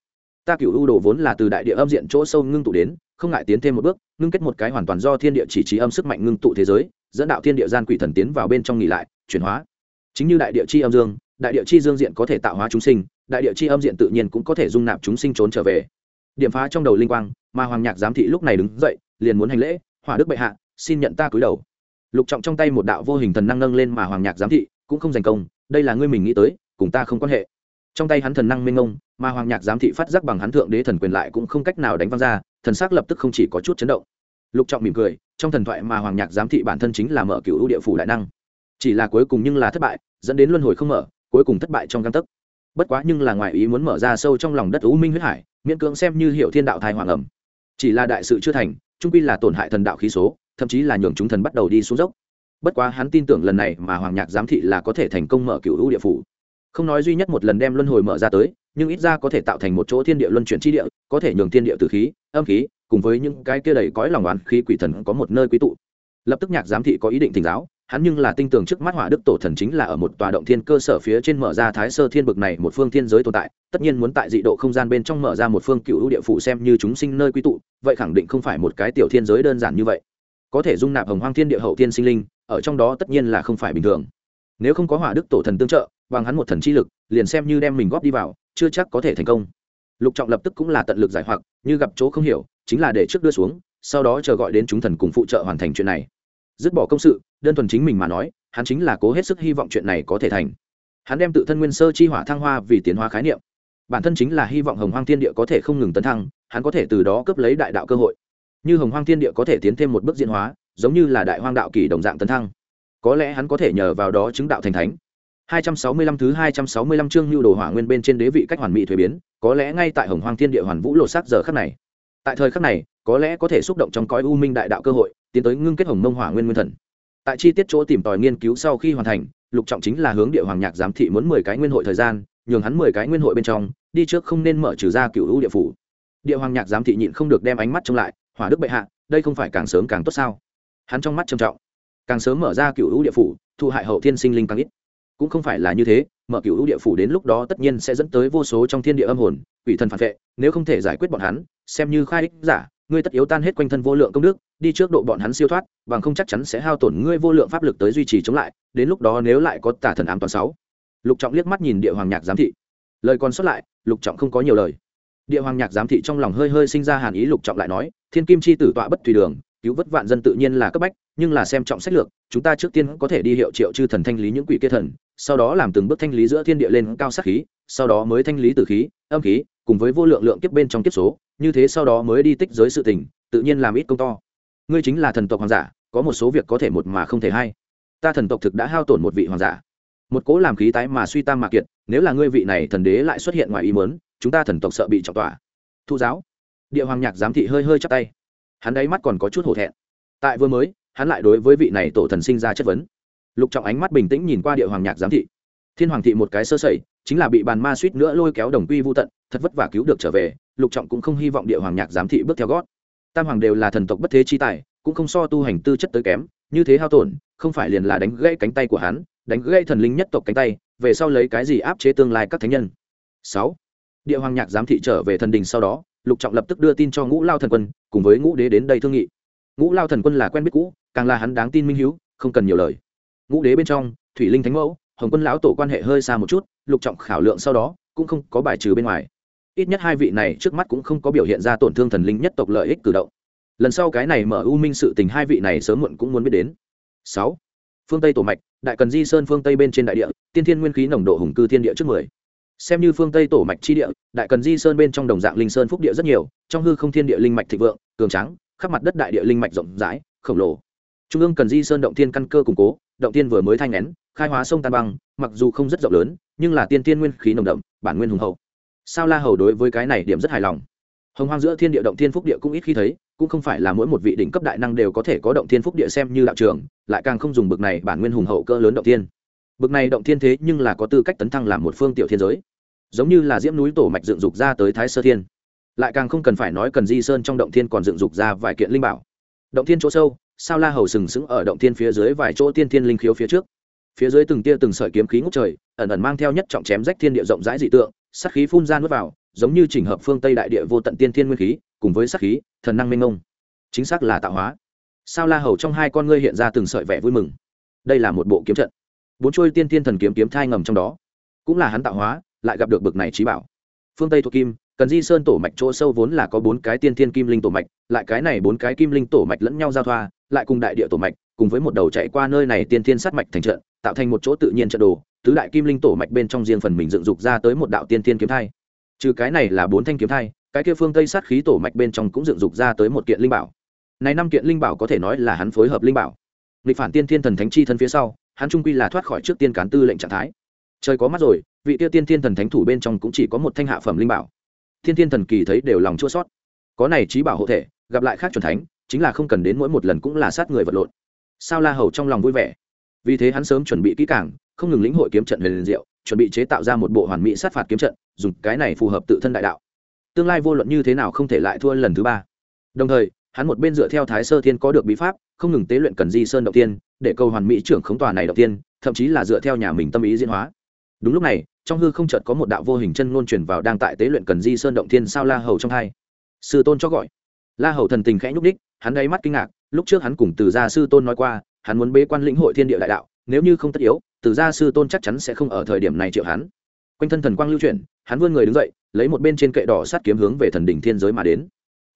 Ta cựu ưu đồ vốn là từ đại địa âm diện chỗ sâu ngưng tụ đến không ngại tiến thêm một bước, ngưng kết một cái hoàn toàn do thiên địa chỉ trí âm sức mạnh ngưng tụ thế giới, dẫn đạo thiên địa gian quỷ thần tiến vào bên trong nghỉ lại, chuyển hóa. Chính như đại địa chi âm dương, đại địa chi dương diện có thể tạo hóa chúng sinh, đại địa chi âm diện tự nhiên cũng có thể dung nạp chúng sinh trốn trở về. Điểm phá trong đầu linh quang, mà hoàng nhạc giám thị lúc này đứng dậy, liền muốn hành lễ, hỏa đức bệ hạ, xin nhận ta cúi đầu. Lục trọng trong tay một đạo vô hình thần năng nâng lên mà hoàng nhạc giám thị, cũng không giành công, đây là ngươi mình nghĩ tới, cùng ta không quan hệ. Trong tay hắn thần năng minh ngông mà hoàng nhạc giám thị phát giác bằng hắn thượng đế thần quyền lại cũng không cách nào đánh văng ra thần s ắ c lập tức không chỉ có chút chấn động. Lục trọng mỉm cười, trong thần thoại mà hoàng nhạc giám thị bản thân chính là mở cựu địa phủ đại năng. Chỉ là cuối cùng nhưng là thất bại, dẫn đến luân hồi không mở, cuối cùng thất bại trong căn tấc. Bất quá nhưng là ngoài ý muốn mở ra sâu trong lòng đất u minh huyết hải, miễn cưỡng xem như hiệu thiên đạo thai hoàng ẩm. Chỉ là đại sự chưa thành trung pi là tổn hại thần đạo khí số, thậm chí là nhường chúng thần bắt đầu đi xuống dốc. Bất quá hắn tin tưởng lần này mà hoàng nhạc giám thị là có thể thành công mở cựu hữu địa phủ. Không nói duy nhất một lần đem luân hồi mở ra tới, nhưng ít ra có thể tạo thành một chỗ thiên địa luân chuyển chi địa, có thể nhường thiên địa từ khí âm khí, cùng với những cái kia đầy cõi lòng oán khí quỷ thần có một nơi quý tụ. Lập tức nhạc giám thị có ý định thỉnh giáo, hắn nhưng là tin tưởng trước mắt hỏa đức tổ thần chính là ở một tòa động thiên cơ sở phía trên mở ra thái sơ thiên bực này một phương thiên giới tồn tại, tất nhiên muốn tại dị độ không gian bên trong mở ra một phương cựu ưu địa phủ xem như chúng sinh nơi quý tụ, vậy khẳng định không phải một cái tiểu thiên giới đơn giản như vậy. Có thể dung nạp hồng hoang thiên địa hậu thiên sinh linh, ở trong đó tất nhiên là không phải bình thường. Nếu không có hỏa đức tổ thần tương trợ, bằng hắn một thần chi lực, liền xem như đem mình góp đi vào, chưa chắc có thể thành công lục trọng lập tức cũng là tận lực giải hoặc, như gặp chỗ không hiểu, chính là để trước đưa xuống, sau đó chờ gọi đến chúng thần cùng phụ trợ hoàn thành chuyện này. Dứt bỏ công sự, đơn thuần chính mình mà nói, hắn chính là cố hết sức hy vọng chuyện này có thể thành. Hắn đem tự thân nguyên sơ chi hỏa thăng hoa vì tiến hóa khái niệm. Bản thân chính là hy vọng hồng hoang thiên địa có thể không ngừng tấn thăng, hắn có thể từ đó cướp lấy đại đạo cơ hội. Như hồng hoang thiên địa có thể tiến thêm một bước diễn hóa, giống như là đại hoang đạo kỳ đồng dạng tấn thăng. Có lẽ hắn có thể nhờ vào đó chứng đạo thành thánh. 265 thứ 265 chương lưu Đồ Hỏa Nguyên bên trên đế vị cách hoàn mỹ thuế biến, có lẽ ngay tại Hồng Hoang Thiên Địa Hoàn Vũ lộ sắc giờ khắc này. Tại thời khắc này, có lẽ có thể xúc động trong cõi u minh đại đạo cơ hội, tiến tới ngưng kết Hồng Mông Hỏa Nguyên nguyên thần. Tại chi tiết chỗ tìm tòi nghiên cứu sau khi hoàn thành, Lục Trọng chính là hướng Địa Hoàng Nhạc giám thị muốn 10 cái nguyên hội thời gian, nhường hắn 10 cái nguyên hội bên trong, đi trước không nên mở trừ ra cựu u địa phủ. Địa Hoàng Nhạc giám thị nhịn không được đem ánh mắt trông lại, Hỏa Đức bệ hạ, đây không phải càng sớm càng tốt sao? Hắn trong mắt trầm trọng, càng sớm mở ra cựu u địa phủ, thu hại hậu thiên sinh linh càng ít cũng không phải là như thế, mở cựu địa phủ đến lúc đó tất nhiên sẽ dẫn tới vô số trong thiên địa âm hồn, quỷ thần phản vệ, nếu không thể giải quyết bọn hắn, xem như khai ích giả, ngươi tất yếu tan hết quanh thân vô lượng công đức, đi trước độ bọn hắn siêu thoát, bằng không chắc chắn sẽ hao tổn ngươi vô lượng pháp lực tới duy trì chống lại, đến lúc đó nếu lại có tà thần ám toàn sáu. Lục trọng liếc mắt nhìn địa hoàng nhạc giám thị. Lời còn xuất lại, lục trọng không có nhiều lời. Địa hoàng nhạc giám thị trong lòng hơi hơi sinh ra hàn ý, lục trọng lại nói, thiên kim chi tử tọa bất tùy đường cứu vất vạn dân tự nhiên là cấp bách, nhưng là xem trọng sách lược, chúng ta trước tiên có thể đi hiệu triệu chư thần thanh lý những quỷ kia thần, sau đó làm từng bước thanh lý giữa thiên địa lên cao sát khí, sau đó mới thanh lý từ khí, âm khí, cùng với vô lượng lượng kiếp bên trong kiếp số, như thế sau đó mới đi tích giới sự tình, tự nhiên làm ít công to. Ngươi chính là thần tộc hoàng giả, có một số việc có thể một mà không thể hai. Ta thần tộc thực đã hao tổn một vị hoàng giả. Một cố làm khí tái mà suy tam mạc kiệt, nếu là ngươi vị này thần đế lại xuất hiện ngoài ý mớn chúng ta thần tộc sợ bị trọng tỏa. Thu giáo. Địa hoàng nhạc giám thị hơi hơi chắp tay hắn đáy mắt còn có chút hổ thẹn. Tại vừa mới, hắn lại đối với vị này tổ thần sinh ra chất vấn. Lục trọng ánh mắt bình tĩnh nhìn qua địa hoàng nhạc giám thị. Thiên hoàng thị một cái sơ sẩy, chính là bị bàn ma suýt nữa lôi kéo đồng quy vô tận, thật vất vả cứu được trở về, lục trọng cũng không hy vọng địa hoàng nhạc giám thị bước theo gót. Tam hoàng đều là thần tộc bất thế chi tài, cũng không so tu hành tư chất tới kém, như thế hao tổn, không phải liền là đánh gãy cánh tay của hắn, đánh gãy thần linh nhất tộc cánh tay, về sau lấy cái gì áp chế tương lai các thánh nhân. Sáu, địa hoàng nhạc giám thị trở về thần đình sau đó lục trọng lập tức đưa tin cho ngũ lao thần quân, cùng với ngũ đế đến đây thương nghị. Ngũ lao thần quân là quen biết cũ, càng là hắn đáng tin minh hiếu, không cần nhiều lời. Ngũ đế bên trong, thủy linh thánh mẫu, hồng quân lão tổ quan hệ hơi xa một chút, lục trọng khảo lượng sau đó, cũng không có bài trừ bên ngoài. Ít nhất hai vị này trước mắt cũng không có biểu hiện ra tổn thương thần linh nhất tộc lợi ích cử động. Lần sau cái này mở u minh sự tình hai vị này sớm muộn cũng muốn biết đến. Sáu. Phương tây tổ mạch, đại cần di sơn phương tây bên trên đại địa, tiên thiên nguyên khí nồng độ hùng cư thiên địa trước mười xem như phương tây tổ mạch chi địa, đại cần di sơn bên trong đồng dạng linh sơn phúc địa rất nhiều, trong hư không thiên địa linh mạch thịnh vượng, cường trắng khắp mặt đất đại địa linh mạch rộng rãi, khổng lồ. Trung ương cần di sơn động thiên căn cơ củng cố, động thiên vừa mới thanh nén, khai hóa sông tan băng, mặc dù không rất rộng lớn, nhưng là tiên tiên nguyên khí nồng đậm, bản nguyên hùng hậu. Sao la hầu đối với cái này điểm rất hài lòng. Hồng hoang giữa thiên địa động thiên phúc địa cũng ít khi thấy, cũng không phải là mỗi một vị đỉnh cấp đại năng đều có thể có động thiên phúc địa xem như đạo trường, lại càng không dùng bực này bản nguyên hùng hậu cỡ lớn động thiên bực này động thiên thế nhưng là có tư cách tấn thăng làm một phương tiểu thiên giới. Giống như là diễm núi tổ mạch dựng dục ra tới thái sơ thiên. Lại càng không cần phải nói cần di sơn trong động thiên còn dựng dục ra vài kiện linh bảo. Động thiên chỗ sâu, sao la hầu sừng sững ở động thiên phía dưới vài chỗ tiên thiên linh khiếu phía trước. Phía dưới từng tia từng sợi kiếm khí ngút trời, ẩn ẩn mang theo nhất trọng chém rách thiên địa rộng rãi dị tượng sắc khí phun ra nuốt vào, giống như chỉnh hợp phương tây đại địa vô tận tiên thiên nguyên khí, cùng với sắc khí, thần năng minh ngông chính xác là tạo hóa. Sao la hầu trong hai con ngươi hiện ra từng sợi vẻ vui mừng. Đây là một bộ kiếm trận bốn chuôi tiên thiên thần kiếm kiếm thai ngầm trong đó. Cũng là hắn tạo hóa, lại gặp được bực này trí bảo. Phương tây thuộc kim, cần di sơn tổ mạch chỗ sâu vốn là có bốn cái tiên thiên kim linh tổ mạch, lại cái này bốn cái kim linh tổ mạch lẫn nhau giao thoa, lại cùng đại địa tổ mạch, cùng với một đầu chạy qua nơi này tiên thiên sát mạch thành trận, tạo thành một chỗ tự nhiên trận đồ, tứ đại kim linh tổ mạch bên trong riêng phần mình dựng dục ra tới một đạo tiên thiên kiếm thai. Trừ cái này là bốn thanh kiếm thai, cái kia phương tây sát khí tổ mạch bên trong cũng dựng dục ra tới một kiện linh bảo. Này năm kiện linh bảo có thể nói là hắn phối hợp linh bảo. Nghịch phản tiên thiên thần thánh chi thân phía sau hắn trung quy là thoát khỏi trước tiên cán tư lệnh trạng thái. Trời có mắt rồi, vị tiêu tiên thiên thần thánh thủ bên trong cũng chỉ có một thanh hạ phẩm linh bảo. Thiên thiên thần kỳ thấy đều lòng chua sót có này trí bảo hộ thể, gặp lại khác chuẩn thánh, chính là không cần đến mỗi một lần cũng là sát người vật lộn. Sao la hầu trong lòng vui vẻ? Vì thế hắn sớm chuẩn bị kỹ càng, không ngừng lĩnh hội kiếm trận huyền liền diệu, chuẩn bị chế tạo ra một bộ hoàn mỹ sát phạt kiếm trận, dùng cái này phù hợp tự thân đại đạo. Tương lai vô luận như thế nào không thể lại thua lần thứ ba. Đồng thời, hắn một bên dựa theo thái sơ thiên có được bí pháp, không ngừng tế luyện cần di sơn động tiên để cầu hoàn mỹ trưởng khống tòa này đầu tiên, thậm chí là dựa theo nhà mình tâm ý diễn hóa. Đúng lúc này, trong hư không chợt có một đạo vô hình chân ngôn truyền vào đang tại tế luyện cần di sơn động thiên sao la hầu trong hai. Sư tôn cho gọi. La hầu thần tình khẽ nhúc đích hắn đáy mắt kinh ngạc, lúc trước hắn cùng từ gia sư tôn nói qua, hắn muốn bế quan lĩnh hội thiên địa đại đạo, nếu như không tất yếu, từ gia sư tôn chắc chắn sẽ không ở thời điểm này triệu hắn. Quanh thân thần quang lưu chuyển, hắn vươn người đứng dậy, lấy một bên trên kệ đỏ sát kiếm hướng về thần đỉnh thiên giới mà đến.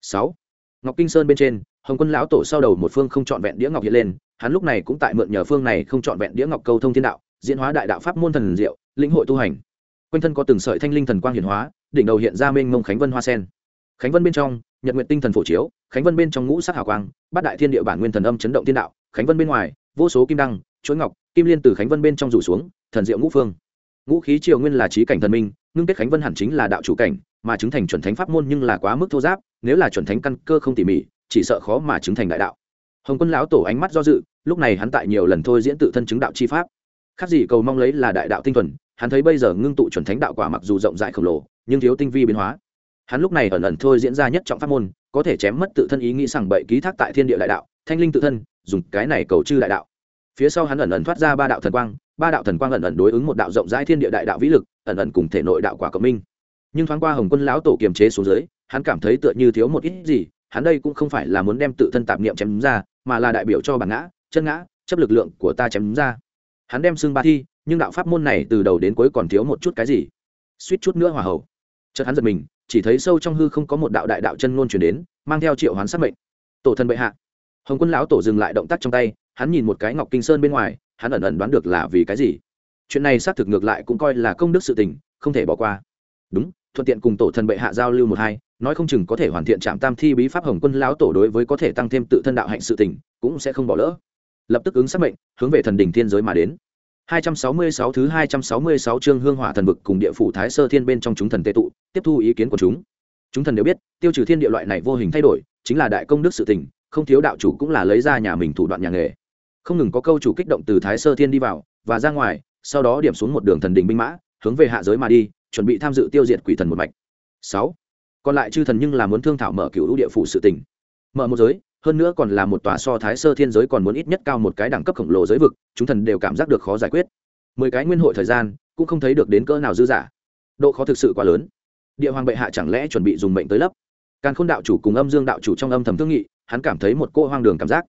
Sáu. Ngọc kinh sơn bên trên, hồng quân lão tổ sau đầu một phương không trọn vẹn đĩa ngọc hiện lên hắn lúc này cũng tại mượn nhờ phương này không trọn vẹn đĩa ngọc câu thông thiên đạo, diễn hóa đại đạo pháp môn thần diệu, lĩnh hội tu hành. Quanh thân có từng sợi thanh linh thần quang hiển hóa, đỉnh đầu hiện ra mênh mông khánh vân hoa sen. Khánh vân bên trong, nhật nguyện tinh thần phổ chiếu, khánh vân bên trong ngũ sắc hào quang, bát đại thiên địa bản nguyên thần âm chấn động thiên đạo, khánh vân bên ngoài, vô số kim đăng, chuỗi ngọc, kim liên từ khánh vân bên trong rủ xuống, thần diệu ngũ phương. Ngũ khí triều nguyên là trí cảnh thần minh, ngưng kết khánh vân hẳn chính là đạo chủ cảnh, mà chứng thành chuẩn thánh pháp môn nhưng là quá mức thô giáp, nếu là chuẩn thánh căn cơ không tỉ mỉ, chỉ sợ khó mà chứng thành đại đạo hồng quân lão tổ ánh mắt do dự, lúc này hắn tại nhiều lần thôi diễn tự thân chứng đạo chi pháp. Khác gì cầu mong lấy là đại đạo tinh thuần, hắn thấy bây giờ ngưng tụ chuẩn thánh đạo quả mặc dù rộng rãi khổng lồ, nhưng thiếu tinh vi biến hóa. Hắn lúc này ẩn ẩn thôi diễn ra nhất trọng pháp môn, có thể chém mất tự thân ý nghĩ rằng bậy ký thác tại thiên địa đại đạo, thanh linh tự thân, dùng cái này cầu chư đại đạo. Phía sau hắn ẩn ẩn thoát ra ba đạo thần quang, ba đạo thần quang ẩn ẩn đối ứng một đạo rộng rãi thiên địa đại đạo vĩ lực, ẩn ẩn cùng thể nội đạo quả cộng minh. Nhưng thoáng qua hồng quân lão tổ kiềm chế xuống dưới, hắn cảm thấy tựa như thiếu một ít gì hắn đây cũng không phải là muốn đem tự thân tạp niệm chém ra, mà là đại biểu cho bản ngã, chân ngã, chấp lực lượng của ta chém ra. Hắn đem xương ba thi, nhưng đạo pháp môn này từ đầu đến cuối còn thiếu một chút cái gì. Suýt chút nữa hòa hậu chợt hắn giật mình, chỉ thấy sâu trong hư không có một đạo đại đạo chân ngôn chuyển đến, mang theo triệu hoán sát mệnh. Tổ thân bệ hạ. Hồng quân lão tổ dừng lại động tác trong tay, hắn nhìn một cái ngọc kinh sơn bên ngoài, hắn ẩn ẩn đoán được là vì cái gì. Chuyện này xác thực ngược lại cũng coi là công đức sự tình, không thể bỏ qua. Đúng thuận tiện cùng tổ thần bệ hạ giao lưu một hai, nói không chừng có thể hoàn thiện trạm tam thi bí pháp hồng quân lão tổ đối với có thể tăng thêm tự thân đạo hạnh sự tình, cũng sẽ không bỏ lỡ. Lập tức ứng xác mệnh, hướng về thần đỉnh thiên giới mà đến. 266 thứ 266 chương hương hỏa thần vực cùng địa phủ thái sơ thiên bên trong chúng thần tệ tụ, tiếp thu ý kiến của chúng. Chúng thần đều biết, tiêu trừ thiên địa loại này vô hình thay đổi, chính là đại công đức sự tình, không thiếu đạo chủ cũng là lấy ra nhà mình thủ đoạn nhà nghề. Không ngừng có câu chủ kích động từ thái sơ thiên đi vào và ra ngoài, sau đó điểm xuống một đường thần đình binh mã, hướng về hạ giới mà đi chuẩn bị tham dự tiêu diệt quỷ thần một mạch. Sáu. Còn lại chư thần nhưng là muốn thương thảo mở cựu địa phủ sự tình. Mở một giới, hơn nữa còn là một tòa so thái sơ thiên giới còn muốn ít nhất cao một cái đẳng cấp khổng lồ giới vực, chúng thần đều cảm giác được khó giải quyết. Mười cái nguyên hội thời gian, cũng không thấy được đến cỡ nào dư giả độ khó thực sự quá lớn. Địa hoàng bệ hạ chẳng lẽ chuẩn bị dùng mệnh tới lấp? Càng khôn đạo chủ cùng âm dương đạo chủ trong âm thầm thương nghị, hắn cảm thấy một cô hoang đường cảm giác.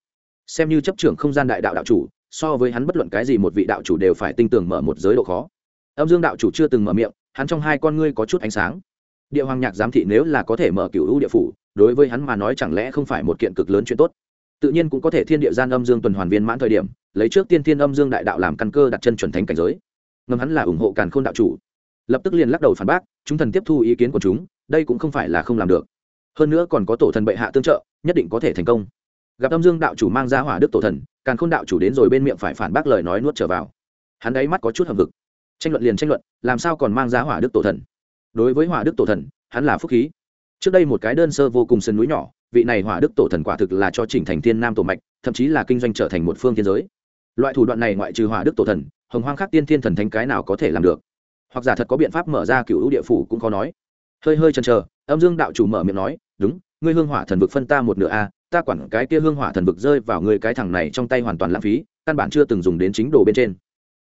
Xem như chấp trưởng không gian đại đạo đạo chủ, so với hắn bất luận cái gì một vị đạo chủ đều phải tinh tường mở một giới độ khó âm dương đạo chủ chưa từng mở miệng, hắn trong hai con ngươi có chút ánh sáng. Địa hoàng nhạc giám thị nếu là có thể mở cựu hữu địa phủ, đối với hắn mà nói chẳng lẽ không phải một kiện cực lớn chuyện tốt? Tự nhiên cũng có thể thiên địa gian âm dương tuần hoàn viên mãn thời điểm, lấy trước tiên thiên âm dương đại đạo làm căn cơ đặt chân chuẩn thánh cảnh giới. Ngầm hắn là ủng hộ càn khôn đạo chủ. Lập tức liền lắc đầu phản bác, chúng thần tiếp thu ý kiến của chúng, đây cũng không phải là không làm được. Hơn nữa còn có tổ thần bệ hạ tương trợ, nhất định có thể thành công. Gặp âm dương đạo chủ mang ra hỏa đức tổ thần, càn khôn đạo chủ đến rồi bên miệng phải phản bác lời nói nuốt trở vào. Hắn đáy mắt có chút hầm vực tranh luận liền tranh luận, làm sao còn mang ra hỏa đức tổ thần? Đối với hỏa đức tổ thần, hắn là phúc khí. Trước đây một cái đơn sơ vô cùng sân núi nhỏ, vị này hỏa đức tổ thần quả thực là cho chỉnh thành thiên nam tổ mạch, thậm chí là kinh doanh trở thành một phương thiên giới. Loại thủ đoạn này ngoại trừ hỏa đức tổ thần, hồng hoang khác tiên thiên thần thánh cái nào có thể làm được? Hoặc giả thật có biện pháp mở ra cựu địa phủ cũng khó nói. Hơi hơi chần chờ, âm dương đạo chủ mở miệng nói, đúng, ngươi hương hỏa thần vực phân ta một nửa a, ta quản cái kia hương hỏa thần vực rơi vào ngươi cái thằng này trong tay hoàn toàn lãng phí, căn bản chưa từng dùng đến chính đồ bên trên.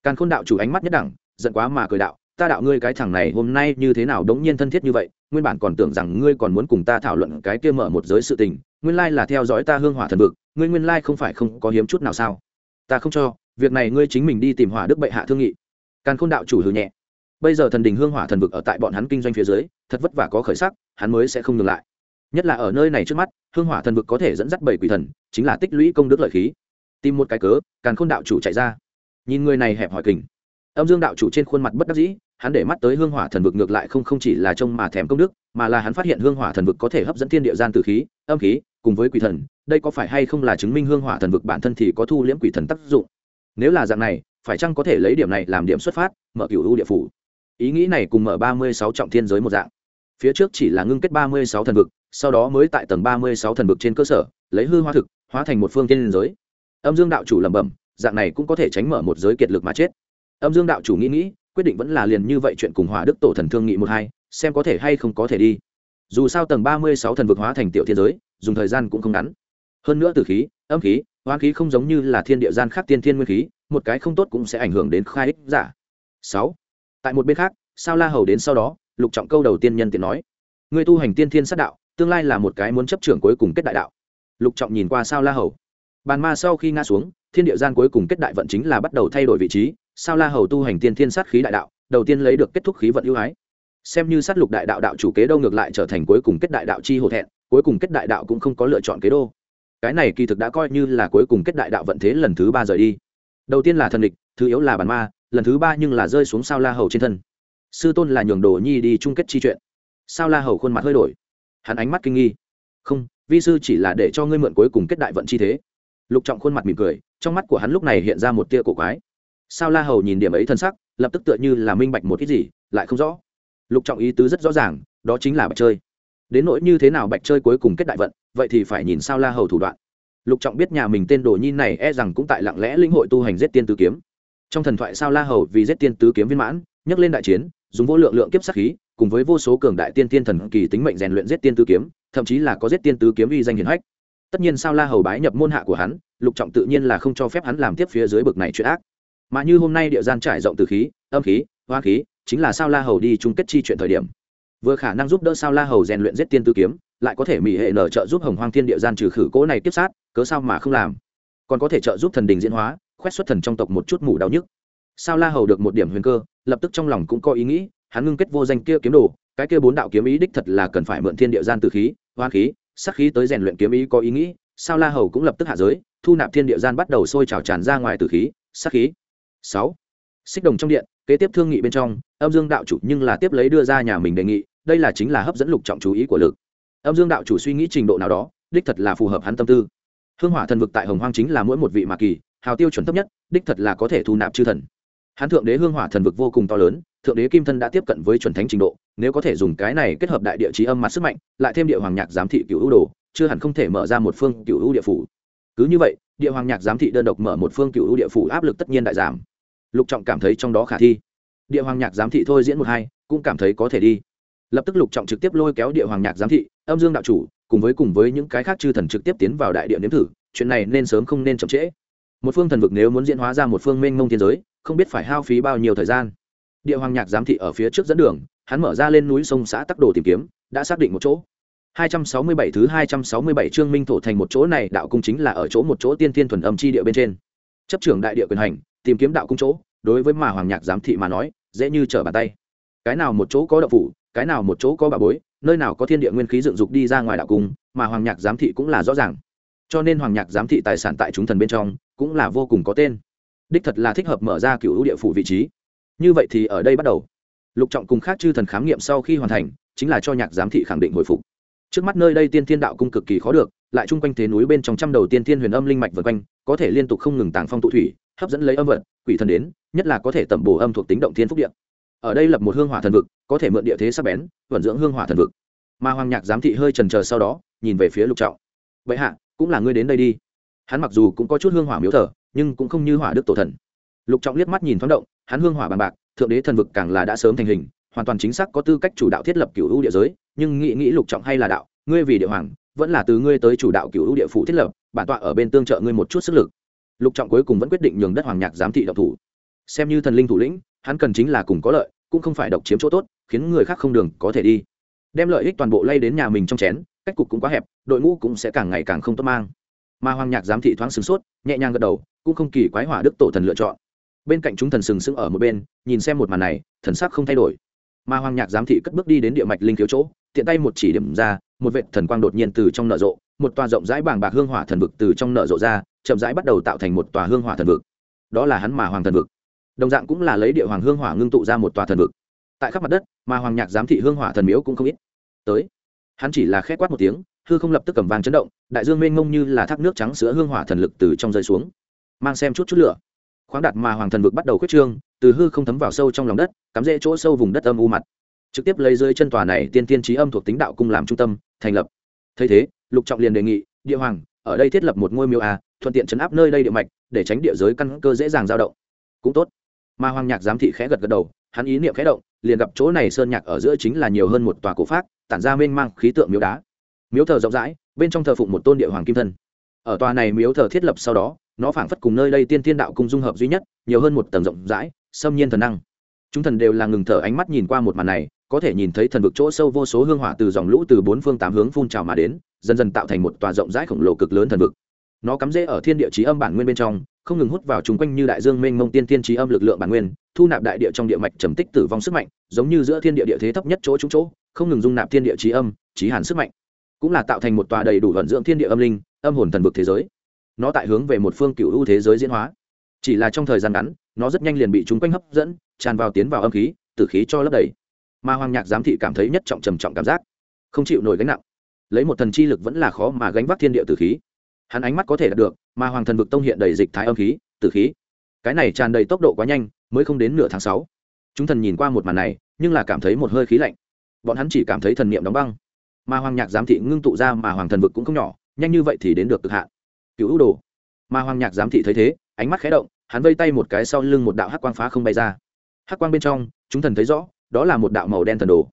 Càn khôn đạo chủ ánh mắt nhất đẳng giận quá mà cười đạo, ta đạo ngươi cái thằng này hôm nay như thế nào đống nhiên thân thiết như vậy, nguyên bản còn tưởng rằng ngươi còn muốn cùng ta thảo luận cái kia mở một giới sự tình, nguyên lai là theo dõi ta hương hỏa thần vực, ngươi nguyên lai không phải không có hiếm chút nào sao? Ta không cho, việc này ngươi chính mình đi tìm hỏa đức bệ hạ thương nghị. Càn khôn đạo chủ hừ nhẹ, bây giờ thần đình hương hỏa thần vực ở tại bọn hắn kinh doanh phía dưới, thật vất vả có khởi sắc, hắn mới sẽ không ngừng lại. Nhất là ở nơi này trước mắt, hương hỏa thần vực có thể dẫn dắt bảy quỷ thần, chính là tích lũy công đức lợi khí. Tìm một cái cớ, càn khôn đạo chủ chạy ra. Nhìn người này hẹp hỏi kình âm dương đạo chủ trên khuôn mặt bất đắc dĩ, hắn để mắt tới hương hỏa thần vực ngược lại không không chỉ là trông mà thèm công đức, mà là hắn phát hiện hương hỏa thần vực có thể hấp dẫn thiên địa gian tử khí, âm khí, cùng với quỷ thần. Đây có phải hay không là chứng minh hương hỏa thần vực bản thân thì có thu liễm quỷ thần tác dụng? Nếu là dạng này, phải chăng có thể lấy điểm này làm điểm xuất phát, mở cửu u địa phủ? Ý nghĩ này cùng mở ba mươi sáu trọng thiên giới một dạng. Phía trước chỉ là ngưng kết ba mươi sáu thần vực, sau đó mới tại tầng ba mươi sáu thần vực trên cơ sở, lấy hư hoa thực, hóa thành một phương thiên giới. Âm dương đạo chủ lẩm bẩm, dạng này cũng có thể tránh mở một giới kiệt lực mà chết âm dương đạo chủ nghĩ nghĩ, quyết định vẫn là liền như vậy chuyện cùng hòa đức tổ thần thương nghị một hai, xem có thể hay không có thể đi. Dù sao tầng ba mươi sáu thần vực hóa thành tiểu thiên giới, dùng thời gian cũng không ngắn. Hơn nữa từ khí, âm khí, hoang khí không giống như là thiên địa gian khác tiên thiên nguyên khí, một cái không tốt cũng sẽ ảnh hưởng đến khai ích giả. Sáu, tại một bên khác, sao la hầu đến sau đó, lục trọng câu đầu tiên nhân tiện nói người tu hành tiên thiên sát đạo, tương lai là một cái muốn chấp trưởng cuối cùng kết đại đạo. Lục trọng nhìn qua sao la hầu, bàn ma sau khi ngã xuống, thiên địa gian cuối cùng kết đại vận chính là bắt đầu thay đổi vị trí sao la hầu tu hành tiên thiên sát khí đại đạo, đầu tiên lấy được kết thúc khí vận ưu ái. Xem như sát lục đại đạo đạo chủ kế đô ngược lại trở thành cuối cùng kết đại đạo chi hổ thẹn, cuối cùng kết đại đạo cũng không có lựa chọn kế đô. Cái này kỳ thực đã coi như là cuối cùng kết đại đạo vận thế lần thứ ba rời đi. Đầu tiên là thần địch, thứ yếu là bản ma, lần thứ ba nhưng là rơi xuống sao la hầu trên thân. Sư tôn là nhường đồ nhi đi chung kết chi chuyện. Sao la hầu khuôn mặt hơi đổi. Hắn ánh mắt kinh nghi. Không, vi sư chỉ là để cho ngươi mượn cuối cùng kết đại vận chi thế. Lục trọng khuôn mặt mỉm cười, trong mắt của hắn lúc này hiện ra một tia cổ quái sao la hầu nhìn điểm ấy thân sắc, lập tức tựa như là minh bạch một ít gì, lại không rõ. Lục trọng ý tứ rất rõ ràng, đó chính là bạch chơi. Đến nỗi như thế nào bạch chơi cuối cùng kết đại vận, vậy thì phải nhìn sao la hầu thủ đoạn. Lục trọng biết nhà mình tên đồ nhi này e rằng cũng tại lặng lẽ linh hội tu hành giết tiên tứ kiếm. Trong thần thoại sao la hầu vì giết tiên tứ kiếm viên mãn, nhấc lên đại chiến, dùng vô lượng lượng kiếp sát khí, cùng với vô số cường đại tiên tiên thần kỳ tính mệnh rèn luyện giết tiên tứ kiếm, thậm chí là có giết tiên tứ kiếm uy danh hiển hách. Tất nhiên sao la hầu bái nhập môn hạ của hắn, lục trọng tự nhiên là không cho phép hắn làm tiếp phía dưới bực này chuyện ác mà như hôm nay địa gian trải rộng từ khí, âm khí, hoa khí, chính là sao la hầu đi chung kết chi chuyện thời điểm. Vừa khả năng giúp đỡ sao la hầu rèn luyện giết tiên tư kiếm, lại có thể mỹ hệ nở trợ giúp hồng hoang thiên địa gian trừ khử cỗ này tiếp sát, cớ sao mà không làm. Còn có thể trợ giúp thần đình diễn hóa, khoét xuất thần trong tộc một chút mù đau nhức. Sao la hầu được một điểm huyền cơ, lập tức trong lòng cũng có ý nghĩ, hắn ngưng kết vô danh kia kiếm đồ, cái kia bốn đạo kiếm ý đích thật là cần phải mượn thiên địa gian từ khí, hoa khí sắc khí tới rèn luyện kiếm ý có ý nghĩ, sao la hầu cũng lập tức hạ giới, thu nạp thiên địa gian bắt đầu sôi trào tràn ra ngoài từ khí sắc khí sáu. Xích đồng trong điện, kế tiếp thương nghị bên trong, âm dương đạo chủ nhưng là tiếp lấy đưa ra nhà mình đề nghị, đây là chính là hấp dẫn lục trọng chú ý của lực. Âm dương đạo chủ suy nghĩ trình độ nào đó, đích thật là phù hợp hắn tâm tư. Hương hỏa thần vực tại hồng hoang chính là mỗi một vị mạ kỳ, hào tiêu chuẩn thấp nhất, đích thật là có thể thu nạp chư thần. Hắn thượng đế hương hỏa thần vực vô cùng to lớn, thượng đế kim thân đã tiếp cận với chuẩn thánh trình độ, nếu có thể dùng cái này kết hợp đại địa trí âm mặt sức mạnh, lại thêm địa hoàng nhạc giám thị cựu ưu đồ, chưa hẳn không thể mở ra một phương cựu ưu địa phủ. Cứ như vậy, địa hoàng nhạc giám thị đơn độc mở một phương cựu ưu địa phủ áp lực tất nhiên đại giảm lục trọng cảm thấy trong đó khả thi. Địa hoàng nhạc giám thị thôi diễn một hai, cũng cảm thấy có thể đi. Lập tức lục trọng trực tiếp lôi kéo địa hoàng nhạc giám thị, âm dương đạo chủ, cùng với cùng với những cái khác chư thần trực tiếp tiến vào đại địa nếm thử, chuyện này nên sớm không nên chậm trễ. Một phương thần vực nếu muốn diễn hóa ra một phương mênh mông thiên giới, không biết phải hao phí bao nhiêu thời gian. Địa hoàng nhạc giám thị ở phía trước dẫn đường, hắn mở ra lên núi sông xã tắc đồ tìm kiếm, đã xác định một chỗ. 267 thứ 267 chương minh thổ thành một chỗ này, đạo cung chính là ở chỗ một chỗ tiên thiên thuần âm chi địa bên trên. Chấp trưởng đại địa quyền hành, tìm kiếm đạo cung chỗ đối với mà hoàng nhạc giám thị mà nói, dễ như trở bàn tay. Cái nào một chỗ có đậu phủ, cái nào một chỗ có bà bối, nơi nào có thiên địa nguyên khí dựng dục đi ra ngoài đạo cung, mà hoàng nhạc giám thị cũng là rõ ràng. Cho nên hoàng nhạc giám thị tài sản tại chúng thần bên trong, cũng là vô cùng có tên. Đích thật là thích hợp mở ra cựu địa phủ vị trí. Như vậy thì ở đây bắt đầu. Lục trọng cùng khác chư thần khám nghiệm sau khi hoàn thành, chính là cho nhạc giám thị khẳng định hồi phục. Trước mắt nơi đây tiên thiên đạo cung cực kỳ khó được, lại chung quanh thế núi bên trong trăm đầu tiên thiên huyền âm linh mạch vượt quanh, có thể liên tục không ngừng tàng phong tụ thủy hấp dẫn lấy âm vật, quỷ thần đến, nhất là có thể tẩm bổ âm thuộc tính động thiên phúc điện ở đây lập một hương hỏa thần vực, có thể mượn địa thế sắc bén, vận dưỡng hương hỏa thần vực. Mà hoàng nhạc giám thị hơi trần chờ sau đó, nhìn về phía lục trọng. Vậy hạ, cũng là ngươi đến đây đi. Hắn mặc dù cũng có chút hương hỏa miếu thờ, nhưng cũng không như hỏa đức tổ thần. Lục trọng liếc mắt nhìn thoáng động, hắn hương hỏa bằng bạc, thượng đế thần vực càng là đã sớm thành hình, hoàn toàn chính xác có tư cách chủ đạo thiết lập cựu hữu địa giới, nhưng nghĩ nghĩ lục trọng hay là đạo, ngươi vì địa hoàng, vẫn là từ ngươi tới chủ đạo cựu hữu địa phủ thiết lập, bản tọa ở bên tương trợ ngươi một chút sức lực lục trọng cuối cùng vẫn quyết định nhường đất hoàng nhạc giám thị độc thủ. Xem như thần linh thủ lĩnh, hắn cần chính là cùng có lợi, cũng không phải độc chiếm chỗ tốt, khiến người khác không đường có thể đi. Đem lợi ích toàn bộ lay đến nhà mình trong chén, cách cục cũng quá hẹp, đội ngũ cũng sẽ càng ngày càng không tốt mang. Mà hoàng nhạc giám thị thoáng sửng sốt, nhẹ nhàng gật đầu, cũng không kỳ quái hỏa đức tổ thần lựa chọn. Bên cạnh chúng thần sừng sững ở một bên, nhìn xem một màn này, thần sắc không thay đổi. Mà hoàng nhạc giám thị cất bước đi đến địa mạch linh thiếu chỗ tiện tay một chỉ điểm ra, một vệ thần quang đột nhiên từ trong nợ rộ, một tòa rộng rãi bàng bạc hương hỏa thần vực từ trong nợ rộ ra, chậm rãi bắt đầu tạo thành một tòa hương hỏa thần vực. Đó là hắn mà hoàng thần vực. Đồng dạng cũng là lấy địa hoàng hương hỏa ngưng tụ ra một tòa thần vực. Tại khắp mặt đất, mà hoàng nhạc giám thị hương hỏa thần miếu cũng không ít. Tới, hắn chỉ là khét quát một tiếng, hư không lập tức cầm vàng chấn động, đại dương mênh mông như là thác nước trắng sữa hương hỏa thần lực từ trong rơi xuống. Mang xem chút chút lửa. Khoáng đạt mà hoàng thần vực bắt đầu khuyết trương, từ hư không thấm vào sâu trong lòng đất, cắm rễ chỗ sâu vùng đất âm u mặt trực tiếp lấy dưới chân tòa này tiên tiên trí âm thuộc tính đạo cung làm trung tâm, thành lập. Thấy thế, lục trọng liền đề nghị, địa hoàng, ở đây thiết lập một ngôi miếu a, thuận tiện chấn áp nơi đây địa mạch, để tránh địa giới căn cơ dễ dàng dao động. Cũng tốt. Mà hoàng nhạc giám thị khẽ gật gật đầu, hắn ý niệm khẽ động, liền gặp chỗ này sơn nhạc ở giữa chính là nhiều hơn một tòa cổ pháp tản ra mênh mang khí tượng miếu đá. Miếu thờ rộng rãi, bên trong thờ phụng một tôn địa hoàng kim thân. Ở tòa này miếu thờ thiết lập sau đó, nó phảng phất cùng nơi đây tiên thiên đạo cung dung hợp duy nhất, nhiều hơn một tầng rộng rãi, xâm nhiên thần năng. Chúng thần đều là ngừng thở ánh mắt nhìn qua một màn này có thể nhìn thấy thần vực chỗ sâu vô số hương hỏa từ dòng lũ từ bốn phương tám hướng phun trào mà đến, dần dần tạo thành một tòa rộng rãi khổng lồ cực lớn thần vực. Nó cắm rễ ở thiên địa trí âm bản nguyên bên trong, không ngừng hút vào chung quanh như đại dương mênh mông tiên tiên trí âm lực lượng bản nguyên, thu nạp đại địa trong địa mạch trầm tích tử vong sức mạnh, giống như giữa thiên địa địa thế thấp nhất chỗ trúng chỗ, không ngừng dung nạp thiên địa trí âm, trí hàn sức mạnh. Cũng là tạo thành một tòa đầy đủ vận dưỡng thiên địa âm linh, âm hồn thần vực thế giới. Nó tại hướng về một phương cựu ưu thế giới diễn hóa. Chỉ là trong thời gian ngắn, nó rất nhanh liền bị chúng quanh hấp dẫn, tràn vào tiến vào âm khí, tử khí cho lấp đầy mà hoàng nhạc giám thị cảm thấy nhất trọng trầm trọng cảm giác. Không chịu nổi gánh nặng. Lấy một thần chi lực vẫn là khó mà gánh vác thiên địa tử khí. Hắn ánh mắt có thể đạt được, mà hoàng thần vực tông hiện đầy dịch thái âm khí, tử khí. Cái này tràn đầy tốc độ quá nhanh, mới không đến nửa tháng sáu. Chúng thần nhìn qua một màn này, nhưng là cảm thấy một hơi khí lạnh. Bọn hắn chỉ cảm thấy thần niệm đóng băng. Mà hoàng nhạc giám thị ngưng tụ ra mà hoàng thần vực cũng không nhỏ, nhanh như vậy thì đến được cực hạn. Cứu ưu đồ. Mà hoàng nhạc giám thị thấy thế, ánh mắt khé động, hắn vây tay một cái sau lưng một đạo hắc quang phá không bay ra. Hắc quang bên trong, chúng thần thấy rõ đó là một đạo màu đen thần đồ.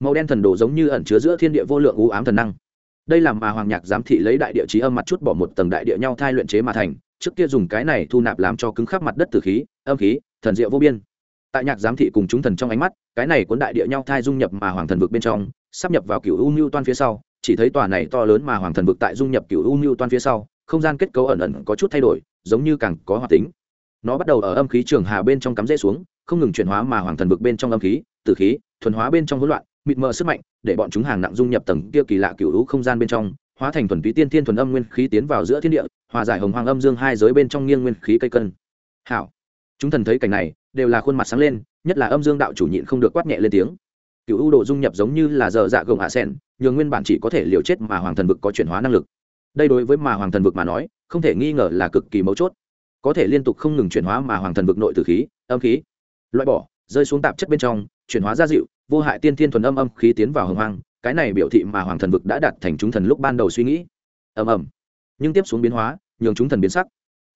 Màu đen thần đồ giống như ẩn chứa giữa thiên địa vô lượng u ám thần năng. Đây là mà hoàng nhạc giám thị lấy đại địa trí âm mặt chút bỏ một tầng đại địa nhau thai luyện chế mà thành, trước kia dùng cái này thu nạp làm cho cứng khắp mặt đất từ khí, âm khí, thần diệu vô biên. Tại nhạc giám thị cùng chúng thần trong ánh mắt, cái này cuốn đại địa nhau thai dung nhập mà hoàng thần vực bên trong, sắp nhập vào cựu u mưu toan phía sau, chỉ thấy tòa này to lớn mà hoàng thần vực tại dung nhập cựu u mưu toan phía sau, không gian kết cấu ẩn ẩn có chút thay đổi, giống như càng có hoạt tính. Nó bắt đầu ở âm khí trường hà bên trong cắm rễ xuống, không ngừng chuyển hóa mà hoàng thần vực bên trong âm khí tử khí, thuần hóa bên trong hỗn loạn, mịt mờ sức mạnh, để bọn chúng hàng nặng dung nhập tầng kia kỳ lạ cựu hữu không gian bên trong, hóa thành thuần túy tiên thiên thuần âm nguyên khí tiến vào giữa thiên địa, hòa giải hồng hoàng âm dương hai giới bên trong nghiêng nguyên khí cây cân. Hảo. Chúng thần thấy cảnh này, đều là khuôn mặt sáng lên, nhất là âm dương đạo chủ nhịn không được quát nhẹ lên tiếng. Cựu ưu độ dung nhập giống như là giờ dạ gồng hạ sen nhường nguyên bản chỉ có thể liều chết mà hoàng thần vực có chuyển hóa năng lực. Đây đối với mà hoàng thần vực mà nói, không thể nghi ngờ là cực kỳ mấu chốt. Có thể liên tục không ngừng chuyển hóa mà hoàng thần vực nội tử khí, âm khí. Loại bỏ, rơi xuống tạp chất bên trong chuyển hóa ra dịu, vô hại tiên thiên thuần âm âm khí tiến vào hồng hoang, cái này biểu thị mà hoàng thần vực đã đạt thành chúng thần lúc ban đầu suy nghĩ. Ầm ầm. Nhưng tiếp xuống biến hóa, nhường chúng thần biến sắc.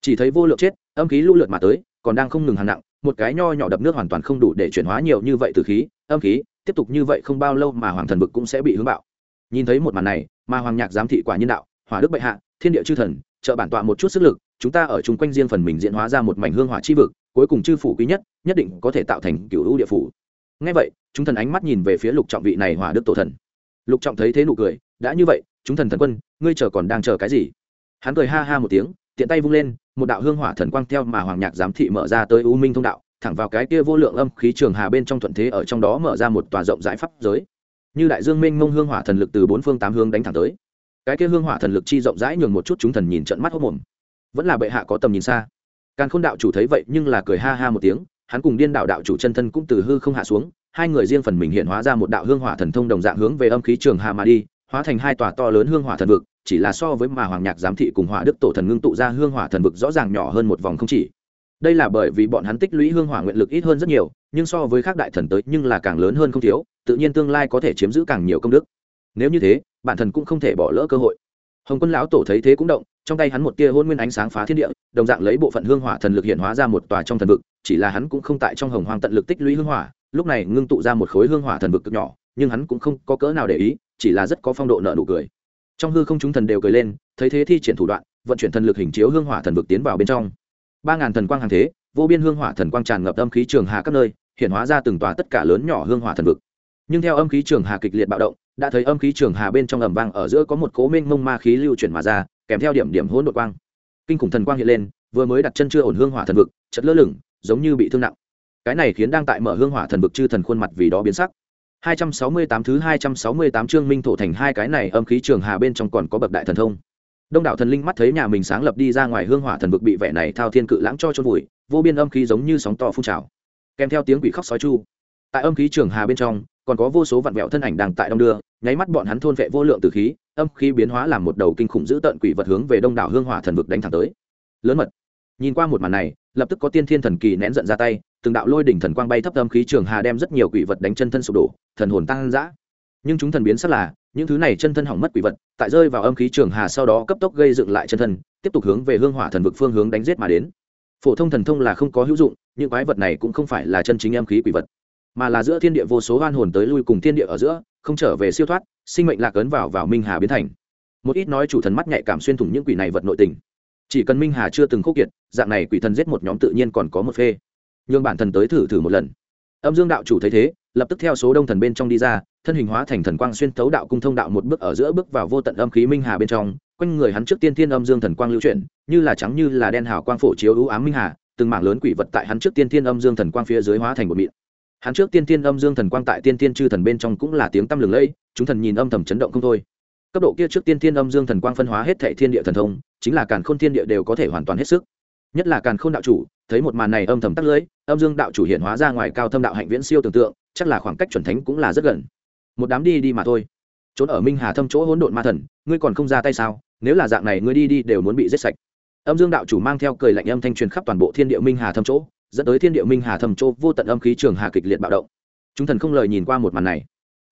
Chỉ thấy vô lượng chết, âm khí lưu lượt mà tới, còn đang không ngừng hàng nặng, một cái nho nhỏ đập nước hoàn toàn không đủ để chuyển hóa nhiều như vậy từ khí, âm khí, tiếp tục như vậy không bao lâu mà hoàng thần vực cũng sẽ bị hướng bạo. Nhìn thấy một màn này, mà hoàng nhạc giám thị quả nhân đạo, hỏa đức bệ hạ, thiên địa chư thần, trợ bản tọa một chút sức lực, chúng ta ở chung quanh riêng phần mình diễn hóa ra một mảnh hương hỏa chi vực, cuối cùng chư phủ quý nhất nhất định có thể tạo thành cựu hữu địa phủ ngay vậy, chúng thần ánh mắt nhìn về phía lục trọng vị này hỏa đức tổ thần. Lục trọng thấy thế nụ cười, đã như vậy, chúng thần thần quân, ngươi chờ còn đang chờ cái gì? Hắn cười ha ha một tiếng, tiện tay vung lên, một đạo hương hỏa thần quang theo mà hoàng nhạc giám thị mở ra tới u minh thông đạo, thẳng vào cái kia vô lượng âm khí trường hà bên trong thuận thế ở trong đó mở ra một tòa rộng rãi pháp giới. Như đại dương minh mông hương hỏa thần lực từ bốn phương tám hướng đánh thẳng tới. Cái kia hương hỏa thần lực chi rộng rãi nhường một chút chúng thần nhìn trận mắt hốc mồm vẫn là bệ hạ có tầm nhìn xa. Càn khôn đạo chủ thấy vậy nhưng là cười ha ha một tiếng hắn cùng điên đạo đạo chủ chân thân cũng từ hư không hạ xuống, hai người riêng phần mình hiện hóa ra một đạo hương hỏa thần thông đồng dạng hướng về âm khí trường hà mà đi, hóa thành hai tòa to lớn hương hỏa thần vực, chỉ là so với mà hoàng nhạc giám thị cùng hỏa đức tổ thần ngưng tụ ra hương hỏa thần vực rõ ràng nhỏ hơn một vòng không chỉ. Đây là bởi vì bọn hắn tích lũy hương hỏa nguyện lực ít hơn rất nhiều, nhưng so với các đại thần tới nhưng là càng lớn hơn không thiếu, tự nhiên tương lai có thể chiếm giữ càng nhiều công đức. Nếu như thế, bản thần cũng không thể bỏ lỡ cơ hội. Hồng quân lão tổ thấy thế cũng động trong tay hắn một tia hôn nguyên ánh sáng phá thiên địa, đồng dạng lấy bộ phận hương hỏa thần lực hiện hóa ra một tòa trong thần vực, chỉ là hắn cũng không tại trong hồng hoang tận lực tích lũy hương hỏa, lúc này ngưng tụ ra một khối hương hỏa thần vực cực nhỏ, nhưng hắn cũng không có cỡ nào để ý, chỉ là rất có phong độ nợ nụ cười. Trong hư không chúng thần đều cười lên, thấy thế thi triển thủ đoạn, vận chuyển thần lực hình chiếu hương hỏa thần vực tiến vào bên trong. Ba ngàn thần quang hàng thế, vô biên hương hỏa thần quang tràn ngập âm khí trường hà các nơi, hiện hóa ra từng tòa tất cả lớn nhỏ hương hỏa thần vực. Nhưng theo âm khí trường hà kịch liệt bạo động, đã thấy âm khí trường hà bên trong ầm vang ở giữa có một cố minh mông ma khí lưu chuyển mà ra kèm theo điểm điểm hỗn độn quang. Kinh khủng thần quang hiện lên, vừa mới đặt chân chưa ổn hương hỏa thần vực chật lơ lửng, giống như bị thương nặng. Cái này khiến đang tại mở hương hỏa thần vực chư thần khuôn mặt vì đó biến sắc. 268 thứ 268 chương minh thổ thành hai cái này âm khí trường hà bên trong còn có bậc đại thần thông. Đông đảo thần linh mắt thấy nhà mình sáng lập đi ra ngoài hương hỏa thần vực bị vẻ này thao thiên cự lãng cho chôn vùi, vô biên âm khí giống như sóng to phun trào. Kèm theo tiếng quỷ khóc sói chu. Tại âm khí trường hà bên trong, còn có vô số vạn vẹo thân ảnh đang tại đông đưa, nháy mắt bọn hắn thôn vệ vô lượng từ khí âm khí biến hóa làm một đầu kinh khủng dữ tận quỷ vật hướng về đông đảo hương hỏa thần vực đánh thẳng tới. Lớn mật. Nhìn qua một màn này, lập tức có tiên thiên thần kỳ nén giận ra tay, từng đạo lôi đỉnh thần quang bay thấp âm khí trường hà đem rất nhiều quỷ vật đánh chân thân sụp đổ, thần hồn tăng dã. Nhưng chúng thần biến sắc là, những thứ này chân thân hỏng mất quỷ vật, tại rơi vào âm khí trường hà sau đó cấp tốc gây dựng lại chân thân, tiếp tục hướng về hương hỏa thần vực phương hướng đánh giết mà đến. Phổ thông thần thông là không có hữu dụng, những quái vật này cũng không phải là chân chính âm khí quỷ vật, mà là giữa thiên địa vô số oan hồn tới lui cùng thiên địa ở giữa, không trở về siêu thoát sinh mệnh lạc ấn vào vào minh hà biến thành. Một ít nói chủ thần mắt nhạy cảm xuyên thủng những quỷ này vật nội tình. Chỉ cần minh hà chưa từng khúc kiệt, dạng này quỷ thần giết một nhóm tự nhiên còn có một phê. Nhường bản thần tới thử thử một lần. Âm dương đạo chủ thấy thế, lập tức theo số đông thần bên trong đi ra, thân hình hóa thành thần quang xuyên tấu đạo cung thông đạo một bước ở giữa bước vào vô tận âm khí minh hà bên trong, quanh người hắn trước tiên thiên âm dương thần quang lưu chuyển, như là trắng như là đen hào quang phổ chiếu ưu ám minh hà, từng mảng lớn quỷ vật tại hắn trước tiên thiên âm dương thần quang phía dưới hóa thành một mịn hắn trước tiên tiên âm dương thần quang tại tiên tiên chư thần bên trong cũng là tiếng tăm lừng lẫy, chúng thần nhìn âm thầm chấn động không thôi. Cấp độ kia trước tiên tiên âm dương thần quang phân hóa hết thệ thiên địa thần thông, chính là càn khôn thiên địa đều có thể hoàn toàn hết sức. Nhất là càn khôn đạo chủ, thấy một màn này âm thầm tắt lưỡi, âm dương đạo chủ hiện hóa ra ngoài cao thâm đạo hạnh viễn siêu tưởng tượng, chắc là khoảng cách chuẩn thánh cũng là rất gần. Một đám đi đi mà thôi. Trốn ở minh hà thâm chỗ hỗn độn ma thần, ngươi còn không ra tay sao? Nếu là dạng này ngươi đi đi đều muốn bị giết sạch. Âm dương đạo chủ mang theo cười lạnh âm thanh truyền khắp toàn bộ thiên địa minh hà thâm chỗ dẫn tới thiên địa minh hà thầm chỗ vô tận âm khí trường hà kịch liệt bạo động. Chúng thần không lời nhìn qua một màn này.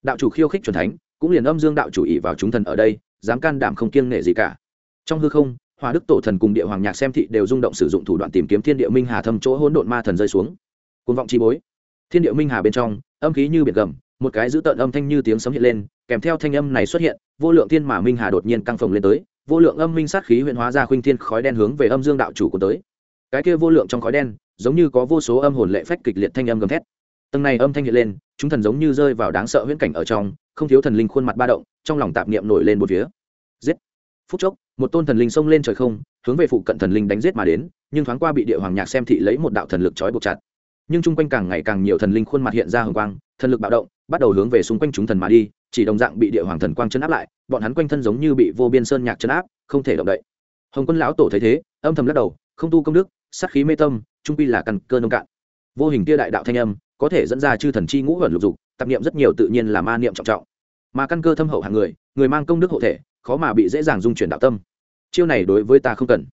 Đạo chủ khiêu khích chuẩn thánh, cũng liền âm dương đạo chủ ý vào chúng thần ở đây, dám can đảm không kiêng nể gì cả. Trong hư không, hòa đức tổ thần cùng địa hoàng nhạc xem thị đều rung động sử dụng thủ đoạn tìm kiếm thiên địa minh hà thâm chỗ hỗn độn ma thần rơi xuống. Côn vọng chi bối. Thiên địa minh hà bên trong, âm khí như biển gầm, một cái dữ tợn âm thanh như tiếng sấm hiện lên, kèm theo thanh âm này xuất hiện, vô lượng thiên mà minh hà đột nhiên căng phồng lên tới, vô lượng âm minh sát khí huyện hóa ra khuynh thiên khói đen hướng về âm dương đạo chủ của tới cái kia vô lượng trong khói đen, giống như có vô số âm hồn lệ phách kịch liệt thanh âm gầm thét. Tầng này âm thanh hiện lên, chúng thần giống như rơi vào đáng sợ huyễn cảnh ở trong, không thiếu thần linh khuôn mặt ba động, trong lòng tạp niệm nổi lên một phía. Giết! Phút chốc, một tôn thần linh xông lên trời không, hướng về phụ cận thần linh đánh giết mà đến, nhưng thoáng qua bị địa hoàng nhạc xem thị lấy một đạo thần lực trói buộc chặt. Nhưng chung quanh càng ngày càng nhiều thần linh khuôn mặt hiện ra hồng quang, thần lực bạo động, bắt đầu hướng về xung quanh chúng thần mà đi, chỉ đồng dạng bị địa hoàng thần quang chấn áp lại, bọn hắn quanh thân giống như bị vô biên sơn nhạc chấn áp, không thể động đậy. Hồng quân lão tổ thấy thế, âm thầm lắc đầu, không tu công đức sát khí mê tâm, trung pi là căn cơ nông cạn. Vô hình kia đại đạo thanh âm, có thể dẫn ra chư thần chi ngũ hẩn lục dục, tạp niệm rất nhiều tự nhiên là ma niệm trọng trọng. Mà căn cơ thâm hậu hàng người người mang công đức hộ thể, khó mà bị dễ dàng dung chuyển đạo tâm. Chiêu này đối với ta không cần.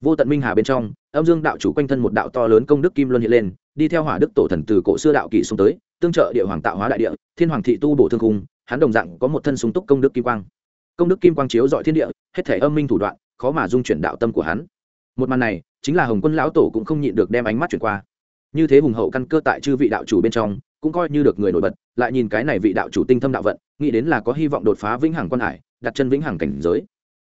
Vô tận minh hà bên trong, âm dương đạo chủ quanh thân một đạo to lớn công đức kim luân hiện lên, đi theo hỏa đức tổ thần từ cổ xưa đạo kỷ xuống tới, tương trợ địa hoàng tạo hóa đại địa, thiên hoàng thị tu bổ thương khung, hắn đồng dạng có một thân súng túc công đức kim quang. Công đức kim quang chiếu dọi thiên địa, hết thể âm minh thủ đoạn, khó mà dung chuyển đạo tâm của hắn. Một màn này chính là hồng quân lão tổ cũng không nhịn được đem ánh mắt chuyển qua. Như thế hùng hậu căn cơ tại chư vị đạo chủ bên trong, cũng coi như được người nổi bật, lại nhìn cái này vị đạo chủ tinh thâm đạo vận, nghĩ đến là có hy vọng đột phá vĩnh hằng quan hải, đặt chân vĩnh hằng cảnh giới.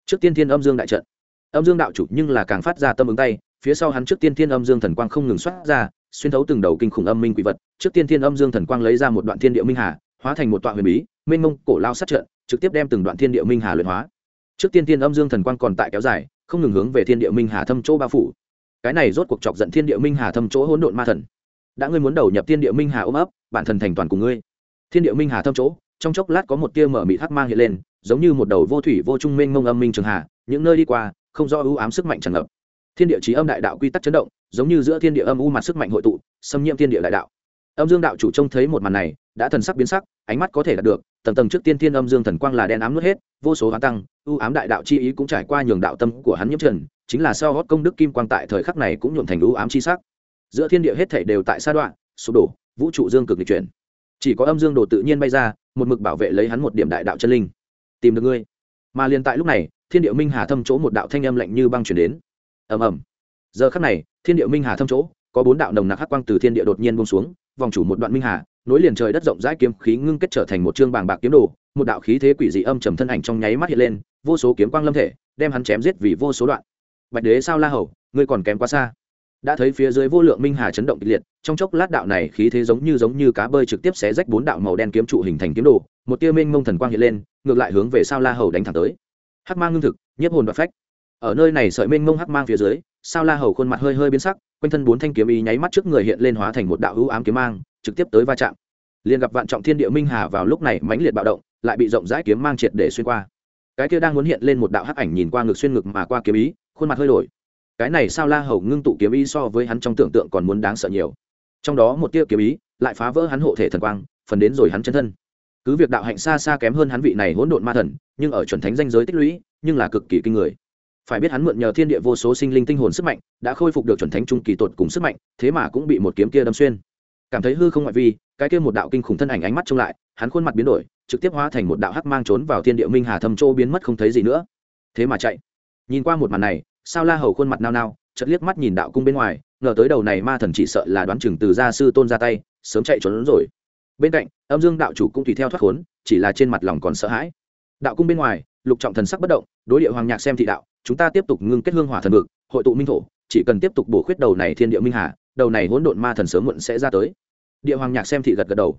Trước tiên thiên âm dương đại trận. Âm dương đạo chủ nhưng là càng phát ra tâm ứng tay, phía sau hắn trước tiên thiên âm dương thần quang không ngừng xoát ra, xuyên thấu từng đầu kinh khủng âm minh quỷ vật, trước tiên thiên âm dương thần quang lấy ra một đoạn thiên địa minh hà, hóa thành một tọa huyền bí, mênh mông cổ lao sát trận, trực tiếp đem từng đoạn thiên địa minh hà luyện hóa. Trước tiên thiên âm dương thần quang còn tại kéo dài, không ngừng hướng về thiên địa minh hà thâm chỗ bao phủ cái này rốt cuộc chọc giận thiên địa minh hà thâm chỗ hỗn độn ma thần. Đã ngươi muốn đầu nhập thiên địa minh hà ôm ấp, bản thần thành toàn cùng ngươi. Thiên địa minh hà thâm chỗ, trong chốc lát có một tia mở mị thác mang hiện lên, giống như một đầu vô thủy vô trung mênh mông âm minh trường hà, những nơi đi qua, không do ưu ám sức mạnh tràn ngập. Thiên địa trí âm đại đạo quy tắc chấn động, giống như giữa thiên địa âm u mặt sức mạnh hội tụ, xâm nhiễm thiên địa đại đạo. Âm dương đạo chủ trông thấy một màn này, đã thần sắc biến sắc, ánh mắt có thể đạt được, tầng tầng trước tiên thiên âm dương thần quang là đen ám nuốt hết, vô số hoán tăng, ưu ám đại đạo chi ý cũng trải qua nhường đạo tâm của hắn nhiễm trần chính là sau gót công đức kim quang tại thời khắc này cũng nhuộm thành lũ ám chi sắc. Giữa thiên địa hết thể đều tại sa đoạn, sụp đổ, vũ trụ dương cực lịch chuyển. Chỉ có âm dương đồ tự nhiên bay ra, một mực bảo vệ lấy hắn một điểm đại đạo chân linh. Tìm được ngươi. Mà liền tại lúc này, thiên địa minh hà thâm chỗ một đạo thanh âm lạnh như băng chuyển đến. Ầm ầm. Giờ khắc này, thiên địa minh hà thâm chỗ, có bốn đạo nồng nặc hắc quang từ thiên địa đột nhiên buông xuống, vòng chủ một đoạn minh hà, nối liền trời đất rộng rãi kiếm khí ngưng kết trở thành một chương bàng bạc kiếm đồ, một đạo khí thế quỷ dị âm trầm thân ảnh trong nháy mắt hiện lên, vô số kiếm quang lâm thể, đem hắn chém giết vì vô số đoạn bạch đế sao la hầu, ngươi còn kém quá xa. Đã thấy phía dưới vô lượng minh hà chấn động kịch liệt, trong chốc lát đạo này khí thế giống như giống như cá bơi trực tiếp xé rách bốn đạo màu đen kiếm trụ hình thành kiếm đồ, một tia minh mông thần quang hiện lên, ngược lại hướng về sao la hầu đánh thẳng tới. Hắc mang ngưng thực, nhiếp hồn và phách. Ở nơi này sợi minh mông hắc mang phía dưới, sao la hầu khuôn mặt hơi hơi biến sắc, quanh thân bốn thanh kiếm ý nháy mắt trước người hiện lên hóa thành một đạo hữu ám kiếm mang, trực tiếp tới va chạm. Liền gặp vạn trọng thiên địa minh hà vào lúc này mãnh liệt bạo động, lại bị rộng rãi kiếm mang triệt để xuyên qua. Cái kia đang muốn hiện lên một đạo hắc ảnh nhìn qua ngực xuyên ngực mà qua kiếm ý khuôn mặt hơi đổi. Cái này sao la hầu ngưng tụ kiếm ý so với hắn trong tưởng tượng còn muốn đáng sợ nhiều. Trong đó một tia kiếm ý lại phá vỡ hắn hộ thể thần quang, phần đến rồi hắn chân thân. Cứ việc đạo hạnh xa xa kém hơn hắn vị này hỗn độn ma thần, nhưng ở chuẩn thánh danh giới tích lũy, nhưng là cực kỳ kinh người. Phải biết hắn mượn nhờ thiên địa vô số sinh linh tinh hồn sức mạnh, đã khôi phục được chuẩn thánh trung kỳ tột cùng sức mạnh, thế mà cũng bị một kiếm kia đâm xuyên. Cảm thấy hư không ngoại vi, cái kia một đạo kinh khủng thân ảnh ánh mắt trông lại, hắn khuôn mặt biến đổi, trực tiếp hóa thành một đạo hắc mang trốn vào thiên địa minh hà thâm châu biến mất không thấy gì nữa. Thế mà chạy nhìn qua một màn này, sao la hầu khuôn mặt nao nao, chợt liếc mắt nhìn đạo cung bên ngoài, ngờ tới đầu này ma thần chỉ sợ là đoán chừng từ gia sư tôn ra tay, sớm chạy trốn rồi. Bên cạnh, âm dương đạo chủ cũng tùy theo thoát khốn, chỉ là trên mặt lòng còn sợ hãi. Đạo cung bên ngoài, lục trọng thần sắc bất động, đối địa hoàng nhạc xem thị đạo, chúng ta tiếp tục ngưng kết hương hỏa thần vực, hội tụ minh thổ, chỉ cần tiếp tục bổ khuyết đầu này thiên địa minh hà, đầu này hỗn độn ma thần sớm muộn sẽ ra tới. Địa hoàng nhạc xem thị gật gật đầu.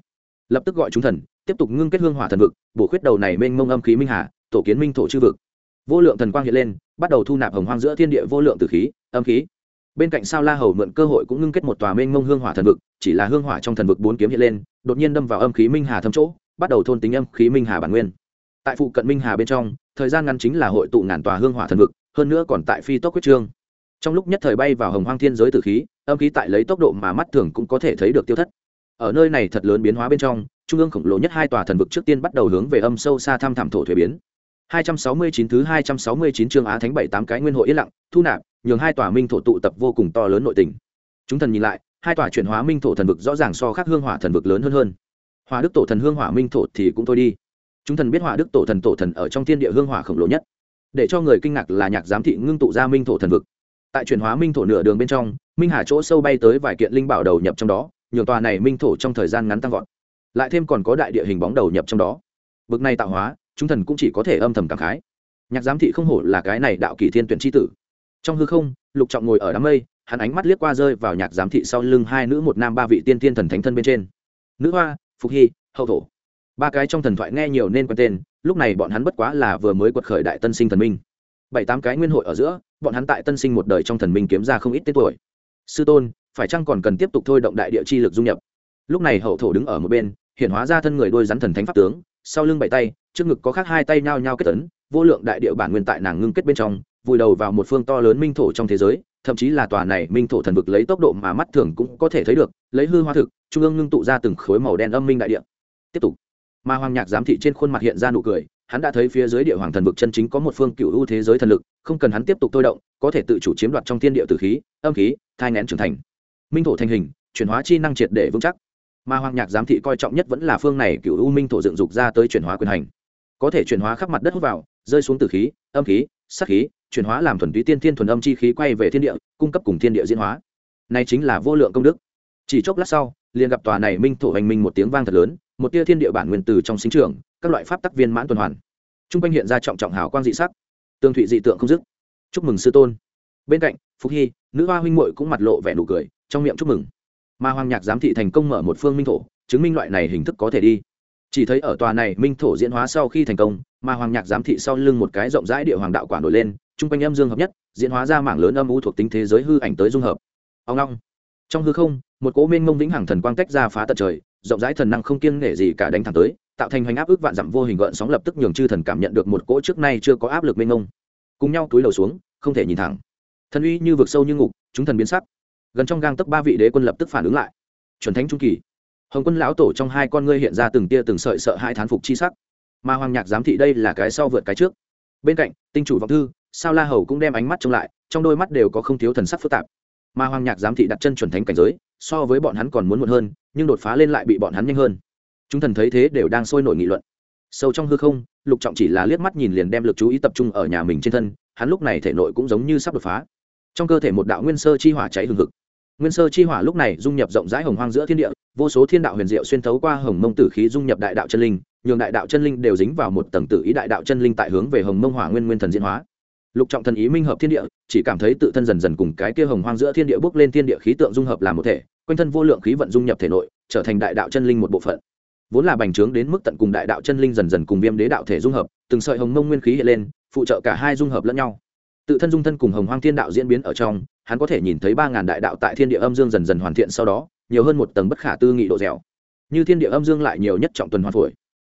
Lập tức gọi chúng thần, tiếp tục ngưng kết hương hỏa thần vực, bổ khuyết đầu này mênh mông âm khí minh hà, tổ kiến minh thổ chư vực. Vô lượng thần quang hiện lên bắt đầu thu nạp hồng hoang giữa thiên địa vô lượng từ khí, âm khí. Bên cạnh sao la hầu mượn cơ hội cũng ngưng kết một tòa mênh mông hương hỏa thần vực, chỉ là hương hỏa trong thần vực bốn kiếm hiện lên, đột nhiên đâm vào âm khí minh hà thâm chỗ, bắt đầu thôn tính âm khí minh hà bản nguyên. Tại phụ cận minh hà bên trong, thời gian ngắn chính là hội tụ ngàn tòa hương hỏa thần vực, hơn nữa còn tại phi tốc quyết trương. Trong lúc nhất thời bay vào hồng hoang thiên giới tử khí, âm khí tại lấy tốc độ mà mắt thường cũng có thể thấy được tiêu thất. Ở nơi này thật lớn biến hóa bên trong, trung ương khổng lồ nhất hai tòa thần vực trước tiên bắt đầu hướng về âm sâu xa thăm thảm thổ thuế biến. 269 thứ 269 chương Á Thánh bảy tám cái nguyên hội yên lặng, thu nạp, nhường hai tòa minh thổ tụ tập vô cùng to lớn nội tình. Chúng thần nhìn lại, hai tòa chuyển hóa minh thổ thần vực rõ ràng so khác hương hỏa thần vực lớn hơn hơn. Hỏa Đức tổ thần hương hỏa minh thổ thì cũng thôi đi. Chúng thần biết Hỏa Đức tổ thần tổ thần ở trong thiên địa hương hỏa khổng lồ nhất. Để cho người kinh ngạc là nhạc giám thị ngưng tụ ra minh thổ thần vực. Tại chuyển hóa minh thổ nửa đường bên trong, minh hà chỗ sâu bay tới vài kiện linh bảo đầu nhập trong đó, nhường tòa này minh thổ trong thời gian ngắn tăng vọt. Lại thêm còn có đại địa hình bóng đầu nhập trong đó. Bực này tạo hóa, chúng thần cũng chỉ có thể âm thầm cảm khái. Nhạc giám thị không hổ là cái này đạo kỳ thiên tuyển tri tử. Trong hư không, lục trọng ngồi ở đám mây, hắn ánh mắt liếc qua rơi vào nhạc giám thị sau lưng hai nữ một nam ba vị tiên tiên thần thánh thân bên trên. Nữ hoa, phục hy, hậu thổ. Ba cái trong thần thoại nghe nhiều nên quen tên, lúc này bọn hắn bất quá là vừa mới quật khởi đại tân sinh thần minh. Bảy tám cái nguyên hội ở giữa, bọn hắn tại tân sinh một đời trong thần minh kiếm ra không ít tên tuổi. Sư tôn, phải chăng còn cần tiếp tục thôi động đại địa chi lực dung nhập? Lúc này hậu thổ đứng ở một bên, hiện hóa ra thân người đôi rắn thần thánh pháp tướng, sau lưng bảy tay trước ngực có khác hai tay nhao nhao kết tấn vô lượng đại địa bản nguyên tại nàng ngưng kết bên trong, vùi đầu vào một phương to lớn minh thổ trong thế giới, thậm chí là tòa này minh thổ thần vực lấy tốc độ mà mắt thường cũng có thể thấy được, lấy hư hoa thực, trung ương ngưng tụ ra từng khối màu đen âm minh đại địa. Tiếp tục mà hoàng nhạc giám thị trên khuôn mặt hiện ra nụ cười, hắn đã thấy phía dưới địa hoàng thần vực chân chính có một phương cựu ưu thế giới thần lực, không cần hắn tiếp tục thôi động, có thể tự chủ chiếm đoạt trong thiên địa tử khí, âm khí, thai nén trưởng thành. Minh thổ thành hình, chuyển hóa chi năng triệt để vững chắc. Mà hoàng nhạc giám thị coi trọng nhất vẫn là phương này cựu u minh thổ dựng dục ra tới chuyển hóa quyền hành có thể chuyển hóa khắp mặt đất hút vào, rơi xuống từ khí, âm khí sắc khí, chuyển hóa làm thuần túy tiên thiên thuần âm chi khí quay về thiên địa, cung cấp cùng thiên địa diễn hóa. Này chính là vô lượng công đức. Chỉ chốc lát sau, liền gặp tòa này minh thổ hành minh một tiếng vang thật lớn, một tia thiên địa bản nguyên từ trong sinh trường các loại pháp tắc viên mãn tuần hoàn. Trung quanh hiện ra trọng trọng hào quang dị sắc. Tương thụy dị tượng không dứt. Chúc mừng sư tôn. Bên cạnh phúc hy, nữ hoa huynh muội cũng mặt lộ vẻ nụ cười, trong miệng chúc mừng. Mà hoàng nhạc giám thị thành công mở một phương minh thổ, chứng minh loại này hình thức có thể đi chỉ thấy ở tòa này minh thổ diễn hóa sau khi thành công, mà hoàng nhạc giám thị sau lưng một cái rộng rãi địa hoàng đạo quả nổi lên, chung quanh âm dương hợp nhất, diễn hóa ra mảng lớn âm u thuộc tính thế giới hư ảnh tới dung hợp. Ông long. Trong hư không, một cố minh mông vĩnh hằng thần quang tách ra phá tận trời, rộng rãi thần năng không kiêng nể gì cả đánh thẳng tới, tạo thành hoành áp ức vạn dặm vô hình gợn sóng lập tức nhường chư thần cảm nhận được một cỗ trước nay chưa có áp lực minh mông. Cùng nhau túi đầu xuống, không thể nhìn thẳng. Thần uy như vực sâu như ngục, chúng thần biến sắc. Gần trong gang tấc ba vị đế quân lập tức phản ứng lại. Chuẩn thánh trung kỳ hồng quân lão tổ trong hai con ngươi hiện ra từng tia từng sợi sợ hai thán phục chi sắc. Mà hoàng nhạc giám thị đây là cái sau vượt cái trước. Bên cạnh, tinh chủ vọng thư, sao la hầu cũng đem ánh mắt trông lại, trong đôi mắt đều có không thiếu thần sắc phức tạp. Mà hoàng nhạc giám thị đặt chân chuẩn thánh cảnh giới, so với bọn hắn còn muốn muộn hơn, nhưng đột phá lên lại bị bọn hắn nhanh hơn. Chúng thần thấy thế đều đang sôi nổi nghị luận. Sâu trong hư không, lục trọng chỉ là liếc mắt nhìn liền đem lực chú ý tập trung ở nhà mình trên thân, hắn lúc này thể nội cũng giống như sắp đột phá. Trong cơ thể một đạo nguyên sơ chi hỏa cháy hừng hực nguyên sơ chi hỏa lúc này dung nhập rộng rãi hồng hoang giữa thiên địa, vô số thiên đạo huyền diệu xuyên thấu qua hồng mông tử khí dung nhập đại đạo chân linh, nhường đại đạo chân linh đều dính vào một tầng tử ý đại đạo chân linh tại hướng về hồng mông hỏa nguyên nguyên thần diễn hóa. Lục trọng thần ý minh hợp thiên địa, chỉ cảm thấy tự thân dần dần cùng cái kia hồng hoang giữa thiên địa bước lên thiên địa khí tượng dung hợp làm một thể, quanh thân vô lượng khí vận dung nhập thể nội, trở thành đại đạo chân linh một bộ phận. Vốn là bành trướng đến mức tận cùng đại đạo chân linh dần dần cùng viêm đế đạo thể dung hợp, từng sợi hồng mông nguyên khí hiện lên, phụ trợ cả hai dung hợp lẫn nhau tự thân dung thân cùng hồng hoang thiên đạo diễn biến ở trong, hắn có thể nhìn thấy ba ngàn đại đạo tại thiên địa âm dương dần dần hoàn thiện sau đó, nhiều hơn một tầng bất khả tư nghị độ dẻo. Như thiên địa âm dương lại nhiều nhất trọng tuần hoàn phổi.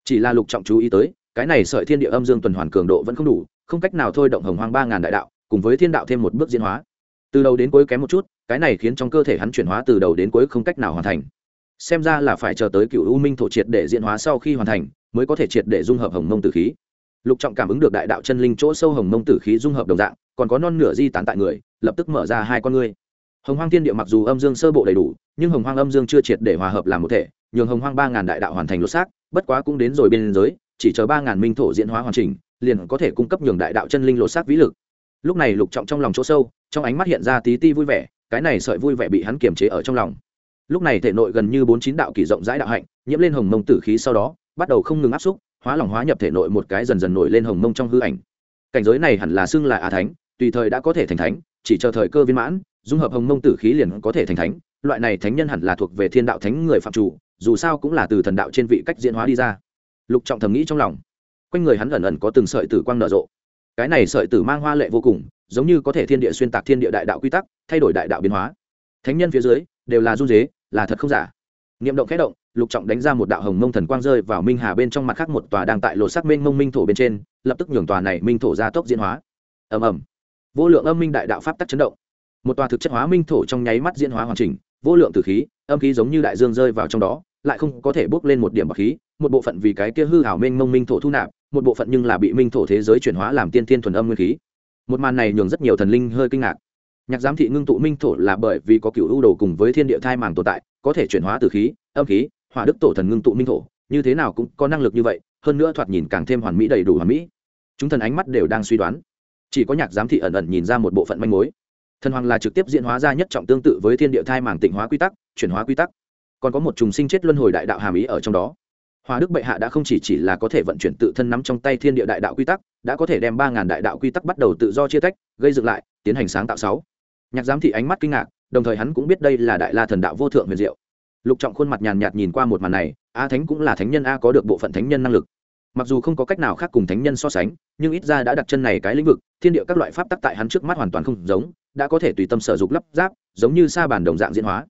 Chỉ là lục trọng chú ý tới, cái này sợi thiên địa âm dương tuần hoàn cường độ vẫn không đủ, không cách nào thôi động hồng hoang ba ngàn đại đạo, cùng với thiên đạo thêm một bước diễn hóa. Từ đầu đến cuối kém một chút, cái này khiến trong cơ thể hắn chuyển hóa từ đầu đến cuối không cách nào hoàn thành. Xem ra là phải chờ tới cựu u minh thổ triệt để diễn hóa sau khi hoàn thành, mới có thể triệt để dung hợp hồng mông tử khí lục trọng cảm ứng được đại đạo chân linh chỗ sâu hồng mông tử khí dung hợp đồng dạng, còn có non nửa di tán tại người, lập tức mở ra hai con ngươi. Hồng hoang thiên địa mặc dù âm dương sơ bộ đầy đủ, nhưng hồng hoang âm dương chưa triệt để hòa hợp làm một thể, nhường hồng hoang ba ngàn đại đạo hoàn thành lột xác, bất quá cũng đến rồi biên giới, chỉ chờ ba ngàn minh thổ diễn hóa hoàn chỉnh, liền có thể cung cấp nhường đại đạo chân linh lột xác vĩ lực. Lúc này lục trọng trong lòng chỗ sâu, trong ánh mắt hiện ra tí ti vui vẻ, cái này sợi vui vẻ bị hắn kiềm chế ở trong lòng. Lúc này thể nội gần như bốn chín đạo kỳ rộng rãi đạo hạnh, nhiễm lên hồng mông tử khí sau đó, bắt đầu không ngừng áp xúc hóa lỏng hóa nhập thể nội một cái dần dần nổi lên hồng mông trong hư ảnh. Cảnh giới này hẳn là xưng là a thánh, tùy thời đã có thể thành thánh, chỉ chờ thời cơ viên mãn, dung hợp hồng mông tử khí liền có thể thành thánh. Loại này thánh nhân hẳn là thuộc về thiên đạo thánh người phạm chủ, dù sao cũng là từ thần đạo trên vị cách diễn hóa đi ra. Lục trọng thầm nghĩ trong lòng. Quanh người hắn ẩn ẩn có từng sợi tử quang nở rộ. Cái này sợi tử mang hoa lệ vô cùng, giống như có thể thiên địa xuyên tạc thiên địa đại đạo quy tắc, thay đổi đại đạo biến hóa. Thánh nhân phía dưới, đều là run dế là thật không giả. Niệm động khẽ động lục trọng đánh ra một đạo hồng mông thần quang rơi vào minh hà bên trong mặt khác một tòa đang tại lộ sắc minh mông minh thổ bên trên, lập tức nhường tòa này minh thổ ra tốc diễn hóa. Ầm ầm. Vô lượng âm minh đại đạo pháp tắc chấn động. Một tòa thực chất hóa minh thổ trong nháy mắt diễn hóa hoàn chỉnh, vô lượng tử khí, âm khí giống như đại dương rơi vào trong đó, lại không có thể bước lên một điểm bạc khí, một bộ phận vì cái kia hư hảo minh mông minh thổ thu nạp, một bộ phận nhưng là bị minh thổ thế giới chuyển hóa làm tiên thiên thuần âm nguyên khí. Một màn này nhường rất nhiều thần linh hơi kinh ngạc. Nhạc giám thị ngưng tụ minh thổ là bởi vì có cựu ưu đồ cùng với thiên địa thai màng tồn tại, có thể chuyển hóa từ khí, âm khí hỏa đức tổ thần ngưng tụ minh thổ, như thế nào cũng có năng lực như vậy, hơn nữa thoạt nhìn càng thêm hoàn mỹ đầy đủ hoàn mỹ. Chúng thần ánh mắt đều đang suy đoán. Chỉ có nhạc giám thị ẩn ẩn nhìn ra một bộ phận manh mối. Thần hoàng là trực tiếp diễn hóa ra nhất trọng tương tự với thiên địa thai màng tịnh hóa quy tắc, chuyển hóa quy tắc. Còn có một trùng sinh chết luân hồi đại đạo hàm ý ở trong đó. Hòa đức bệ hạ đã không chỉ chỉ là có thể vận chuyển tự thân nắm trong tay thiên địa đại đạo quy tắc, đã có thể đem ba ngàn đại đạo quy tắc bắt đầu tự do chia tách, gây dựng lại, tiến hành sáng tạo sáu. Nhạc giám thị ánh mắt kinh ngạc, đồng thời hắn cũng biết đây là đại la thần đạo vô thượng huyền diệu lục trọng khuôn mặt nhàn nhạt nhìn qua một màn này, a thánh cũng là thánh nhân, a có được bộ phận thánh nhân năng lực. Mặc dù không có cách nào khác cùng thánh nhân so sánh, nhưng ít ra đã đặt chân này cái lĩnh vực, thiên địa các loại pháp tắc tại hắn trước mắt hoàn toàn không giống, đã có thể tùy tâm sở dục lắp ráp, giống như sa bản đồng dạng diễn hóa.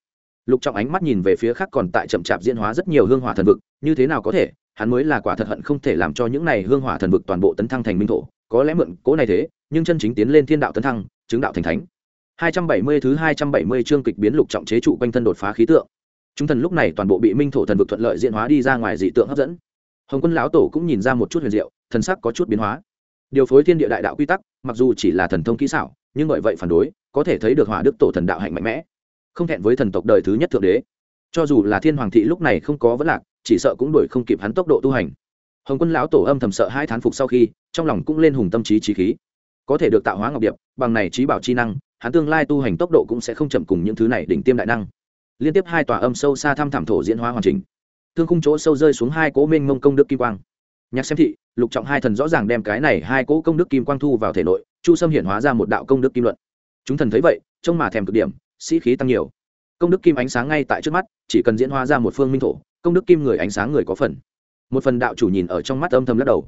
Lục trọng ánh mắt nhìn về phía khác còn tại chậm chạp diễn hóa rất nhiều hương hỏa thần vực, như thế nào có thể, hắn mới là quả thật hận không thể làm cho những này hương hỏa thần vực toàn bộ tấn thăng thành minh thổ, có lẽ mượn cố này thế, nhưng chân chính tiến lên thiên đạo tấn thăng, chứng đạo thành thánh. 270 thứ 270 chương kịch biến lục trọng chế trụ quanh thân đột phá khí tượng chúng thần lúc này toàn bộ bị minh thổ thần vực thuận lợi diễn hóa đi ra ngoài dị tượng hấp dẫn. Hồng quân lão tổ cũng nhìn ra một chút huyền diệu, thần sắc có chút biến hóa. Điều phối thiên địa đại đạo quy tắc, mặc dù chỉ là thần thông kỹ xảo, nhưng bởi vậy phản đối, có thể thấy được hỏa đức tổ thần đạo hạnh mạnh mẽ. Không thẹn với thần tộc đời thứ nhất thượng đế. Cho dù là thiên hoàng thị lúc này không có vấn lạc, chỉ sợ cũng đuổi không kịp hắn tốc độ tu hành. Hồng quân lão tổ âm thầm sợ hai thán phục sau khi, trong lòng cũng lên hùng tâm trí trí khí. Có thể được tạo hóa ngọc điệp, bằng này trí bảo chi năng, hắn tương lai tu hành tốc độ cũng sẽ không chậm cùng những thứ này đỉnh tiêm đại năng liên tiếp hai tòa âm sâu xa thăm thảm thổ diễn hóa hoàn chỉnh. Thương khung chỗ sâu rơi xuống hai cố minh mông công đức kim quang. Nhạc xem thị, lục trọng hai thần rõ ràng đem cái này hai cố công đức kim quang thu vào thể nội, chu sâm hiển hóa ra một đạo công đức kim luận. Chúng thần thấy vậy, trông mà thèm cực điểm, sĩ khí tăng nhiều. Công đức kim ánh sáng ngay tại trước mắt, chỉ cần diễn hóa ra một phương minh thổ, công đức kim người ánh sáng người có phần. Một phần đạo chủ nhìn ở trong mắt âm thầm lắc đầu.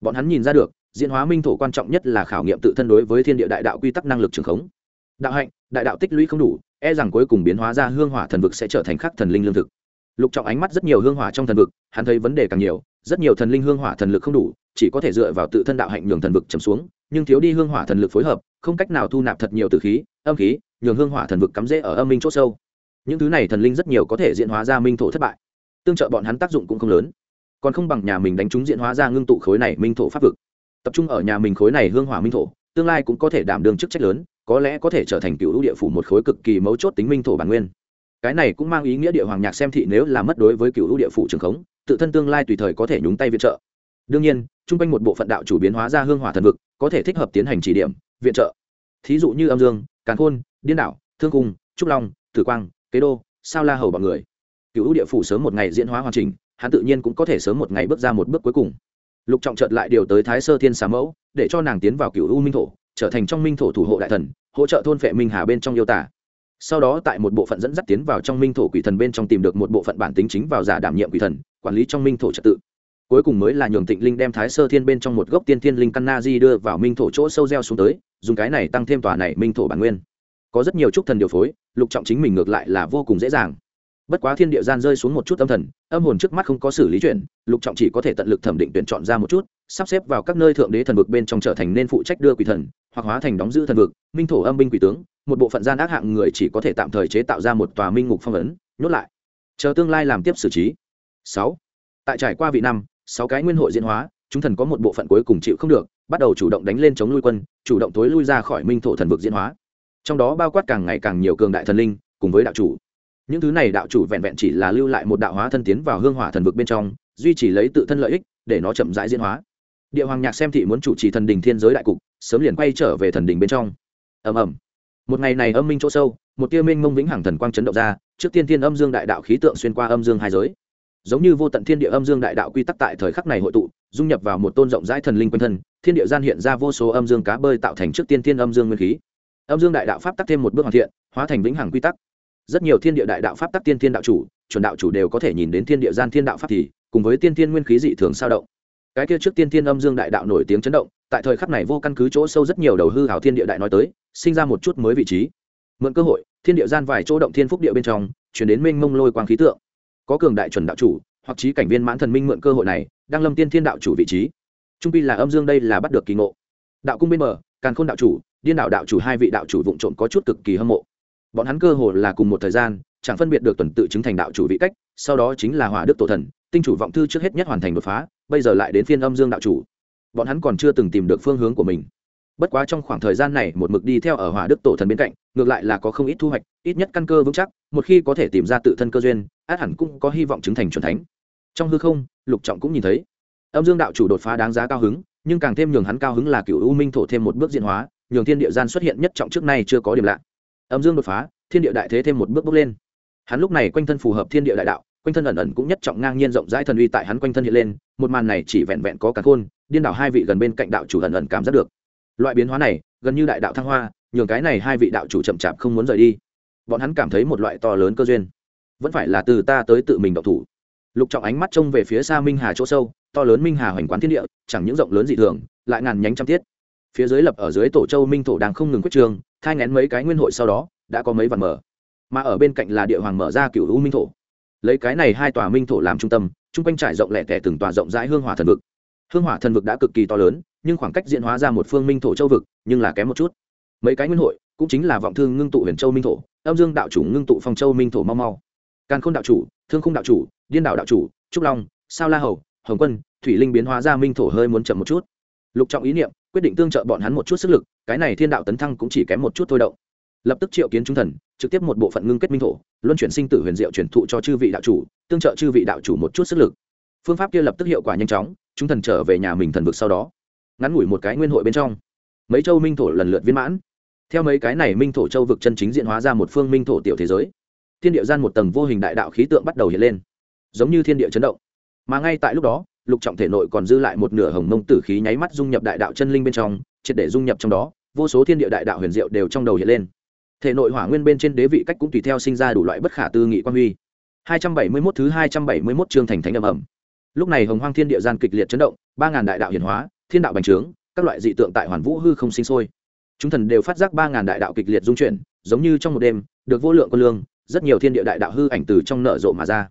Bọn hắn nhìn ra được, diễn hóa minh thổ quan trọng nhất là khảo nghiệm tự thân đối với thiên địa đại đạo quy tắc năng lực trường khống. Đạo hạnh, đại đạo tích lũy không đủ e rằng cuối cùng biến hóa ra hương hỏa thần vực sẽ trở thành khắc thần linh lương thực. Lục trọng ánh mắt rất nhiều hương hỏa trong thần vực, hắn thấy vấn đề càng nhiều, rất nhiều thần linh hương hỏa thần lực không đủ, chỉ có thể dựa vào tự thân đạo hạnh nhường thần vực trầm xuống, nhưng thiếu đi hương hỏa thần lực phối hợp, không cách nào thu nạp thật nhiều từ khí, âm khí, nhường hương hỏa thần vực cắm rễ ở âm minh c h ỗ sâu. Những thứ này thần linh rất nhiều có thể diễn hóa ra minh thổ thất bại. Tương trợ bọn hắn tác dụng cũng không lớn. Còn không bằng nhà mình đánh trúng diễn hóa ra ngưng tụ khối này minh thổ pháp vực. Tập trung ở nhà mình khối này hương hỏa minh thổ, tương lai cũng có thể đảm đương chức trách lớn có lẽ có thể trở thành cựu địa phủ một khối cực kỳ mấu chốt tính minh thổ bản nguyên. Cái này cũng mang ý nghĩa địa hoàng nhạc xem thị nếu là mất đối với cựu địa phủ trường khống, tự thân tương lai tùy thời có thể nhúng tay viện trợ. Đương nhiên, chung quanh một bộ phận đạo chủ biến hóa ra hương hỏa thần vực, có thể thích hợp tiến hành chỉ điểm, viện trợ. Thí dụ như âm dương, càn khôn, điên đảo, thương cung, trúc long, tử quang, kế đô, sao la hầu bọn người. Cựu địa phủ sớm một ngày diễn hóa hoàn chỉnh, hắn tự nhiên cũng có thể sớm một ngày bước ra một bước cuối cùng. Lục trọng trợt lại điều tới thái sơ thiên xà mẫu, để cho nàng tiến vào cựu u minh thổ trở thành trong minh thổ thủ hộ đại thần, hỗ trợ thôn phệ minh hà bên trong yêu tả. Sau đó tại một bộ phận dẫn dắt tiến vào trong minh thổ quỷ thần bên trong tìm được một bộ phận bản tính chính vào giả đảm nhiệm quỷ thần, quản lý trong minh thổ trật tự. Cuối cùng mới là nhường tịnh linh đem thái sơ thiên bên trong một gốc tiên thiên linh căn na di đưa vào minh thổ chỗ sâu gieo xuống tới, dùng cái này tăng thêm tòa này minh thổ bản nguyên. Có rất nhiều trúc thần điều phối, lục trọng chính mình ngược lại là vô cùng dễ dàng bất quá thiên địa gian rơi xuống một chút âm thần, âm hồn trước mắt không có xử lý chuyện, lục trọng chỉ có thể tận lực thẩm định tuyển chọn ra một chút, sắp xếp vào các nơi thượng đế thần vực bên trong trở thành nên phụ trách đưa quỷ thần, hoặc hóa thành đóng giữ thần vực, minh thổ âm binh quỷ tướng, một bộ phận gian ác hạng người chỉ có thể tạm thời chế tạo ra một tòa minh ngục phong ấn, nhốt lại. Chờ tương lai làm tiếp xử trí. Sáu. Tại trải qua vị năm, sáu cái nguyên hội diễn hóa, chúng thần có một bộ phận cuối cùng chịu không được, bắt đầu chủ động đánh lên chống lui quân, chủ động tối lui ra khỏi minh thổ thần vực diễn hóa. Trong đó bao quát càng ngày càng nhiều cường đại thần linh, cùng với đạo chủ những thứ này đạo chủ vẹn vẹn chỉ là lưu lại một đạo hóa thân tiến vào hương hỏa thần vực bên trong, duy trì lấy tự thân lợi ích, để nó chậm rãi diễn hóa. Địa hoàng nhạc xem thị muốn chủ trì thần đình thiên giới đại cục, sớm liền quay trở về thần đình bên trong. Ầm ầm. Một ngày này âm minh chỗ sâu, một tia minh mông vĩnh hằng thần quang chấn động ra, trước tiên thiên âm dương đại đạo khí tượng xuyên qua âm dương hai giới. Giống như vô tận thiên địa âm dương đại đạo quy tắc tại thời khắc này hội tụ, dung nhập vào một tôn rộng rãi thần linh quanh thân, thiên địa gian hiện ra vô số âm dương cá bơi tạo thành trước tiên thiên âm dương nguyên khí. Âm dương đại đạo pháp tắc thêm một bước hoàn thiện, hóa thành vĩnh hằng quy tắc rất nhiều thiên địa đại đạo pháp tắc tiên thiên đạo chủ, chuẩn đạo chủ đều có thể nhìn đến thiên địa gian thiên đạo pháp thì, cùng với tiên thiên nguyên khí dị thường sao động. Cái kia trước tiên thiên âm dương đại đạo nổi tiếng chấn động, tại thời khắc này vô căn cứ chỗ sâu rất nhiều đầu hư hảo thiên địa đại nói tới, sinh ra một chút mới vị trí. Mượn cơ hội, thiên địa gian vài chỗ động thiên phúc địa bên trong, chuyển đến mênh mông lôi quang khí tượng. Có cường đại chuẩn đạo chủ, hoặc trí cảnh viên mãn thần minh mượn cơ hội này, đang lâm tiên thiên đạo chủ vị trí. Trung pi là âm dương đây là bắt được kỳ ngộ. Đạo cung bên mở càn khôn đạo chủ, điên đạo đạo chủ hai vị đạo chủ vụng trộm có chút cực kỳ hâm mộ bọn hắn cơ hồ là cùng một thời gian, chẳng phân biệt được tuần tự chứng thành đạo chủ vị cách, sau đó chính là hỏa đức tổ thần, tinh chủ vọng thư trước hết nhất hoàn thành đột phá, bây giờ lại đến phiên âm dương đạo chủ. Bọn hắn còn chưa từng tìm được phương hướng của mình. Bất quá trong khoảng thời gian này, một mực đi theo ở hỏa đức tổ thần bên cạnh, ngược lại là có không ít thu hoạch, ít nhất căn cơ vững chắc, một khi có thể tìm ra tự thân cơ duyên, át hẳn cũng có hy vọng chứng thành c thánh. Trong hư không, lục trọng cũng nhìn thấy. Âm dương đạo chủ đột phá đáng giá cao hứng, nhưng càng thêm nhường hắn cao hứng là cựu u minh thổ thêm một bước diện hóa, nhường thiên địa gian xuất hiện nhất trọng trước nay chưa có điểm lạ âm dương đột phá, thiên địa đại thế thêm một bước bước lên. Hắn lúc này quanh thân phù hợp thiên địa đại đạo, quanh thân ẩn ẩn cũng nhất trọng ngang nhiên rộng rãi thần uy tại hắn quanh thân hiện lên, một màn này chỉ vẹn vẹn có cả khôn, điên đảo hai vị gần bên cạnh đạo chủ ẩn ẩn cảm giác được. Loại biến hóa này, gần như đại đạo thăng hoa, nhường cái này hai vị đạo chủ chậm chạp không muốn rời đi. Bọn hắn cảm thấy một loại to lớn cơ duyên. Vẫn phải là từ ta tới tự mình độc thủ. Lục trọng ánh mắt trông về phía xa minh hà chỗ sâu, to lớn minh hà hoành quán thiên địa, chẳng những rộng lớn dị thường, lại ngàn nhánh trăm tiết phía dưới lập ở dưới tổ châu minh thổ đang không ngừng quyết trường, thai ngén mấy cái nguyên hội sau đó, đã có mấy vạn mở. Mà ở bên cạnh là địa hoàng mở ra cựu u minh thổ. Lấy cái này hai tòa minh thổ làm trung tâm chung quanh trải rộng lẻ tẻ từng tòa rộng rãi hương hỏa thần vực. Hương hỏa thần vực đã cực kỳ to lớn, nhưng khoảng cách diễn hóa ra một phương minh thổ châu vực, nhưng là kém một chút. Mấy cái nguyên hội, cũng chính là vọng thương ngưng tụ huyền châu minh thổ, âm dương đạo chủ ngưng tụ phong châu minh thổ mau mau. Càn khôn đạo chủ, thương khung đạo chủ, điên đạo đạo chủ, trúc long, sao la hầu, hồng quân, thủy linh biến hóa ra minh thổ hơi muốn chậm một chút. Lục trọng ý niệm quyết định tương trợ bọn hắn một chút sức lực, cái này thiên đạo tấn thăng cũng chỉ kém một chút thôi động. Lập tức triệu kiến trung thần, trực tiếp một bộ phận ngưng kết minh thổ, luân chuyển sinh tử huyền diệu truyền thụ cho chư vị đạo chủ, tương trợ chư vị đạo chủ một chút sức lực. Phương pháp kia lập tức hiệu quả nhanh chóng, chúng thần trở về nhà mình thần vực sau đó, ngắn ngủi một cái nguyên hội bên trong. Mấy châu minh thổ lần lượt viên mãn. Theo mấy cái này minh thổ châu vực chân chính diện hóa ra một phương minh thổ tiểu thế giới, thiên địa gian một tầng vô hình đại đạo khí tượng bắt đầu hiện lên, giống như thiên địa chấn động. Mà ngay tại lúc đó lục trọng thể nội còn dư lại một nửa hồng mông tử khí nháy mắt dung nhập đại đạo chân linh bên trong, triệt để dung nhập trong đó, vô số thiên địa đại đạo huyền diệu đều trong đầu hiện lên. Thể nội hỏa nguyên bên trên đế vị cách cũng tùy theo sinh ra đủ loại bất khả tư nghị quan huy. 271 thứ 271 chương thành thánh ầm ầm lúc này hồng hoang thiên địa gian kịch liệt chấn động, ba ngàn đại đạo hiển hóa, thiên đạo bành trướng, các loại dị tượng tại hoàn vũ hư không sinh sôi. Chúng thần đều phát giác ba ngàn đại đạo kịch liệt dung chuyển, giống như trong một đêm, được vô lượng quân lương, rất nhiều thiên địa đại đạo hư ảnh từ trong nở rộ mà ra.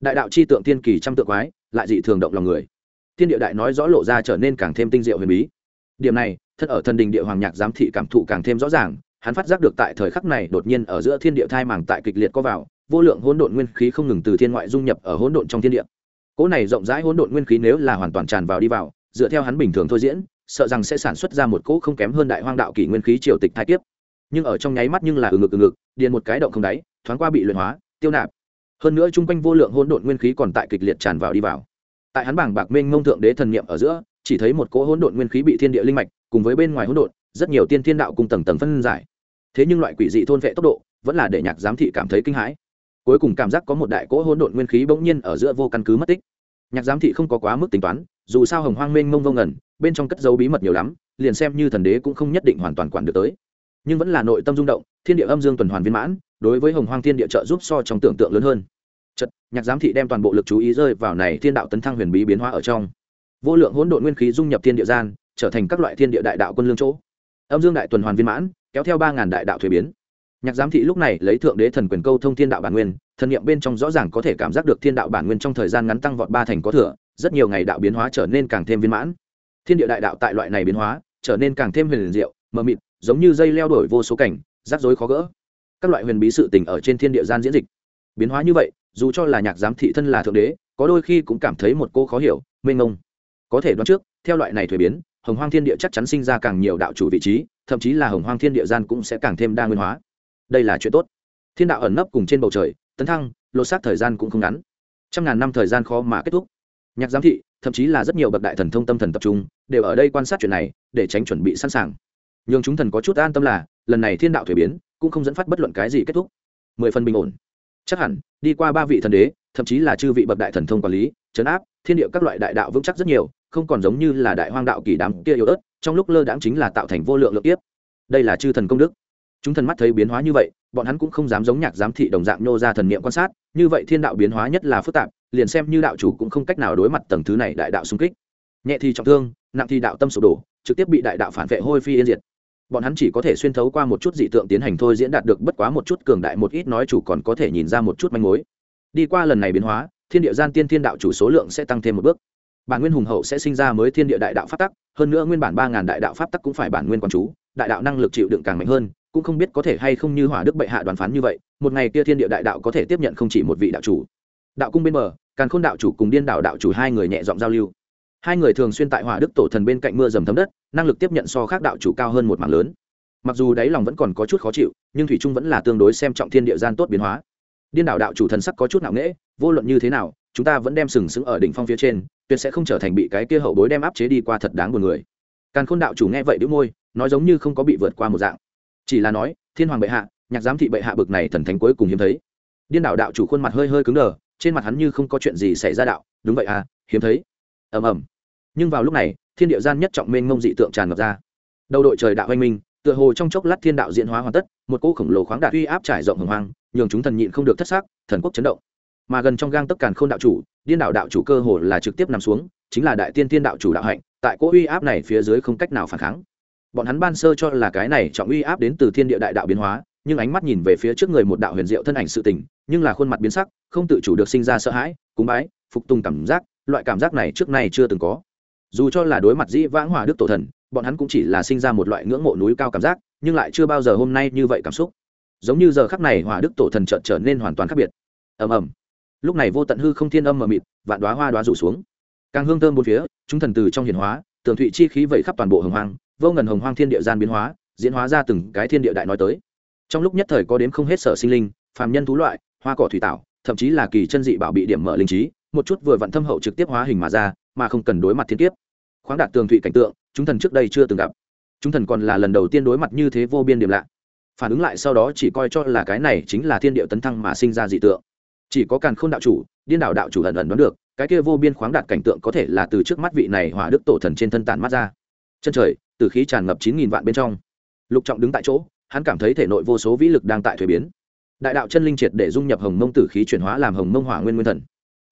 Đại đạo chi tượng tiên kỳ trăm tượng quái lại dị thường động lòng người. Thiên địa đại nói rõ lộ ra trở nên càng thêm tinh diệu huyền bí. Điểm này thân ở thần đình địa hoàng nhạc giám thị cảm thụ càng thêm rõ ràng, hắn phát giác được tại thời khắc này đột nhiên ở giữa thiên địa thai màng tại kịch liệt có vào, vô lượng hỗn độn nguyên khí không ngừng từ thiên ngoại dung nhập ở hỗn độn trong thiên địa. Cỗ này rộng rãi hỗn độn nguyên khí nếu là hoàn toàn tràn vào đi vào, dựa theo hắn bình thường thôi diễn, sợ rằng sẽ sản xuất ra một cỗ không kém hơn đại hoang đạo kỷ nguyên khí triều tịch thái kiếp. Nhưng ở trong nháy mắt nhưng là ừ ngực ừ ngực, điền một cái động không đáy, thoáng qua bị luyện hóa, tiêu nạp hơn nữa chung quanh vô lượng hỗn độn nguyên khí còn tại kịch liệt tràn vào đi vào. Tại hắn bảng bạc minh ngông thượng đế thần niệm ở giữa, chỉ thấy một cỗ hỗn độn nguyên khí bị thiên địa linh mạch, cùng với bên ngoài hỗn độn, rất nhiều tiên thiên đạo cùng tầng tầng phân giải. Thế nhưng loại quỷ dị thôn vệ tốc độ, vẫn là để nhạc giám thị cảm thấy kinh hãi. Cuối cùng cảm giác có một đại cỗ hỗn độn nguyên khí bỗng nhiên ở giữa vô căn cứ mất tích. Nhạc giám thị không có quá mức tính toán, dù sao hồng hoang minh ngông vô ngẩn bên trong cất dấu bí mật nhiều lắm, liền xem như thần đế cũng không nhất định hoàn toàn quản được tới. Nhưng vẫn là nội tâm rung động, thiên địa âm dương tuần hoàn viên mãn, đối với hồng hoang thiên địa trợ giúp so trong tưởng tượng lớn hơn chật nhạc giám thị đem toàn bộ lực chú ý rơi vào này thiên đạo tấn thăng huyền bí biến hóa ở trong. Vô lượng hỗn độn nguyên khí dung nhập thiên địa gian, trở thành các loại thiên địa đại đạo quân lương chỗ. Âm dương đại tuần hoàn viên mãn, kéo theo ba ngàn đại đạo thuế biến. Nhạc giám thị lúc này lấy thượng đế thần quyền câu thông thiên đạo bản nguyên, thần niệm bên trong rõ ràng có thể cảm giác được thiên đạo bản nguyên trong thời gian ngắn tăng vọt ba thành có thừa, rất nhiều ngày đạo biến hóa trở nên càng thêm viên mãn. Thiên địa đại đạo tại loại này biến hóa, trở nên càng thêm huyền diệu, mờ mịt, giống như dây leo đổi vô số cảnh, rắc rối khó gỡ. Các loại huyền bí sự tình ở trên thiên địa gian diễn dịch. Biến hóa như vậy dù cho là nhạc giám thị thân là thượng đế, có đôi khi cũng cảm thấy một cô khó hiểu, mênh mông. có thể đoán trước, theo loại này thuế biến, hồng hoang thiên địa chắc chắn sinh ra càng nhiều đạo chủ vị trí, thậm chí là hồng hoang thiên địa gian cũng sẽ càng thêm đa nguyên hóa. Đây là chuyện tốt. Thiên đạo ẩn nấp cùng trên bầu trời, tấn thăng, lột xác thời gian cũng không ngắn. Trăm ngàn năm thời gian khó mà kết thúc. Nhạc giám thị, thậm chí là rất nhiều bậc đại thần thông tâm thần tập trung, đều ở đây quan sát chuyện này, để tránh chuẩn bị sẵn sàng. Nhưng chúng thần có chút an tâm là, lần này thiên đạo thuế biến, cũng không dẫn phát bất luận cái gì kết thúc. Mười phần bình ổn chắc hẳn, đi qua ba vị thần đế, thậm chí là chư vị bậc đại thần thông quản lý chấn áp, thiên địa các loại đại đạo vững chắc rất nhiều, không còn giống như là đại hoang đạo kỳ đám kia yếu ớt, trong lúc lơ đãng chính là tạo thành vô lượng lượng tiếp đây là chư thần công đức. Chúng thần mắt thấy biến hóa như vậy, bọn hắn cũng không dám giống nhạc giám thị đồng dạng nô ra thần niệm quan sát, như vậy thiên đạo biến hóa nhất là phức tạp, liền xem như đạo chủ cũng không cách nào đối mặt tầng thứ này đại đạo xung kích. Nhẹ thì trọng thương, nặng thì đạo tâm sụp đổ, trực tiếp bị đại đạo phản vệ hôi phi yên diệt bọn hắn chỉ có thể xuyên thấu qua một chút dị tượng tiến hành thôi diễn đạt được bất quá một chút cường đại một ít nói chủ còn có thể nhìn ra một chút manh mối. Đi qua lần này biến hóa, thiên địa gian tiên thiên đạo chủ số lượng sẽ tăng thêm một bước. Bản nguyên hùng hậu sẽ sinh ra mới thiên địa đại đạo pháp tắc, hơn nữa nguyên bản ba ngàn đại đạo pháp tắc cũng phải bản nguyên quán chú, đại đạo năng lực chịu đựng càng mạnh hơn, cũng không biết có thể hay không như hỏa đức bệ hạ đoàn phán như vậy, một ngày kia thiên địa đại đạo có thể tiếp nhận không chỉ một vị đạo chủ. Đạo cung bên bờ, càn khôn đạo chủ cùng điên đạo đạo chủ hai người nhẹ giọng giao lưu hai người thường xuyên tại hỏa đức tổ thần bên cạnh mưa dầm thấm đất, năng lực tiếp nhận so khác đạo chủ cao hơn một mảng lớn. Mặc dù đáy lòng vẫn còn có chút khó chịu, nhưng thủy trung vẫn là tương đối xem trọng thiên địa gian tốt biến hóa. Điên đạo đạo chủ thần sắc có chút nặng nễ vô luận như thế nào, chúng ta vẫn đem sừng sững ở đỉnh phong phía trên, tuyệt sẽ không trở thành bị cái kia hậu bối đem áp chế đi qua thật đáng buồn người. Càn khôn đạo chủ nghe vậy đĩu môi, nói giống như không có bị vượt qua một dạng. Chỉ là nói, thiên hoàng bệ hạ, nhạc giám thị bệ hạ bực này thần thánh cuối cùng hiếm thấy. Điên đạo đạo chủ khuôn mặt hơi hơi cứng đờ, trên mặt hắn như không có chuyện gì xảy ra đạo, đúng vậy à hiếm thấy. Ầm ầm nhưng vào lúc này, thiên địa gian nhất trọng mênh mông dị tượng tràn ngập ra. Đầu đội trời đạo anh minh, tựa hồ trong chốc lát thiên đạo diễn hóa hoàn tất, một cỗ khổng lồ khoáng đạt uy áp trải rộng hồng hoang, nhường chúng thần nhịn không được thất xác thần quốc chấn động. Mà gần trong gang tất càn k h ô n đạo chủ, điên đạo đạo chủ cơ hồ là trực tiếp nằm xuống, chính là đại tiên tiên đạo chủ đạo hạnh, tại cỗ uy áp này phía dưới không cách nào phản kháng. Bọn hắn ban sơ cho là cái này trọng uy áp đến từ thiên địa đại đạo biến hóa, nhưng ánh mắt nhìn về phía trước người một đạo huyền diệu thân ảnh sự tình, nhưng là khuôn mặt biến sắc, không tự chủ được sinh ra sợ hãi, cúng bái, phục tùng cảm giác, loại cảm giác này trước nay chưa từng có dù cho là đối mặt dĩ vãng hòa đức tổ thần, bọn hắn cũng chỉ là sinh ra một loại ngưỡng mộ núi cao cảm giác, nhưng lại chưa bao giờ hôm nay như vậy cảm xúc. Giống như giờ khắc này hòa đức tổ thần trợn trở nên hoàn toàn khác biệt. Ầm ầm. Lúc này vô tận hư không thiên âm mờ mịt, vạn đoá hoa đoá rủ xuống. Càng hương thơm bốn phía, chúng thần từ trong hiển hóa, tường thụy chi khí vẩy khắp toàn bộ hồng hoang, vô ngần hồng hoang thiên địa gian biến hóa, diễn hóa ra từng cái thiên địa đại nói tới. Trong lúc nhất thời có đếm không hết sở sinh linh, phàm nhân thú loại, hoa cỏ thủy tạo, thậm chí là kỳ chân dị bảo bị điểm mở linh trí, một chút vừa vặn thâm hậu trực tiếp hóa hình mà ra mà không cần đối mặt thiên kiếp. Khoáng đạt tường thụy cảnh tượng, chúng thần trước đây chưa từng gặp. Chúng thần còn là lần đầu tiên đối mặt như thế vô biên điểm lạ. Phản ứng lại sau đó chỉ coi cho là cái này chính là thiên điệu tấn thăng mà sinh ra dị tượng. Chỉ có càn k h ô n đạo chủ, điên đạo đạo chủ hận ẩn đoán được, cái kia vô biên khoáng đạt cảnh tượng có thể là từ trước mắt vị này hỏa đức tổ thần trên thân tàn mắt ra. Chân trời, từ khí tràn ngập chín nghìn vạn bên trong. Lục trọng đứng tại chỗ, hắn cảm thấy thể nội vô số vĩ lực đang tại thuế biến. Đại đạo chân linh triệt để dung nhập hồng mông tử khí chuyển hóa làm hồng mông hỏa nguyên nguyên thần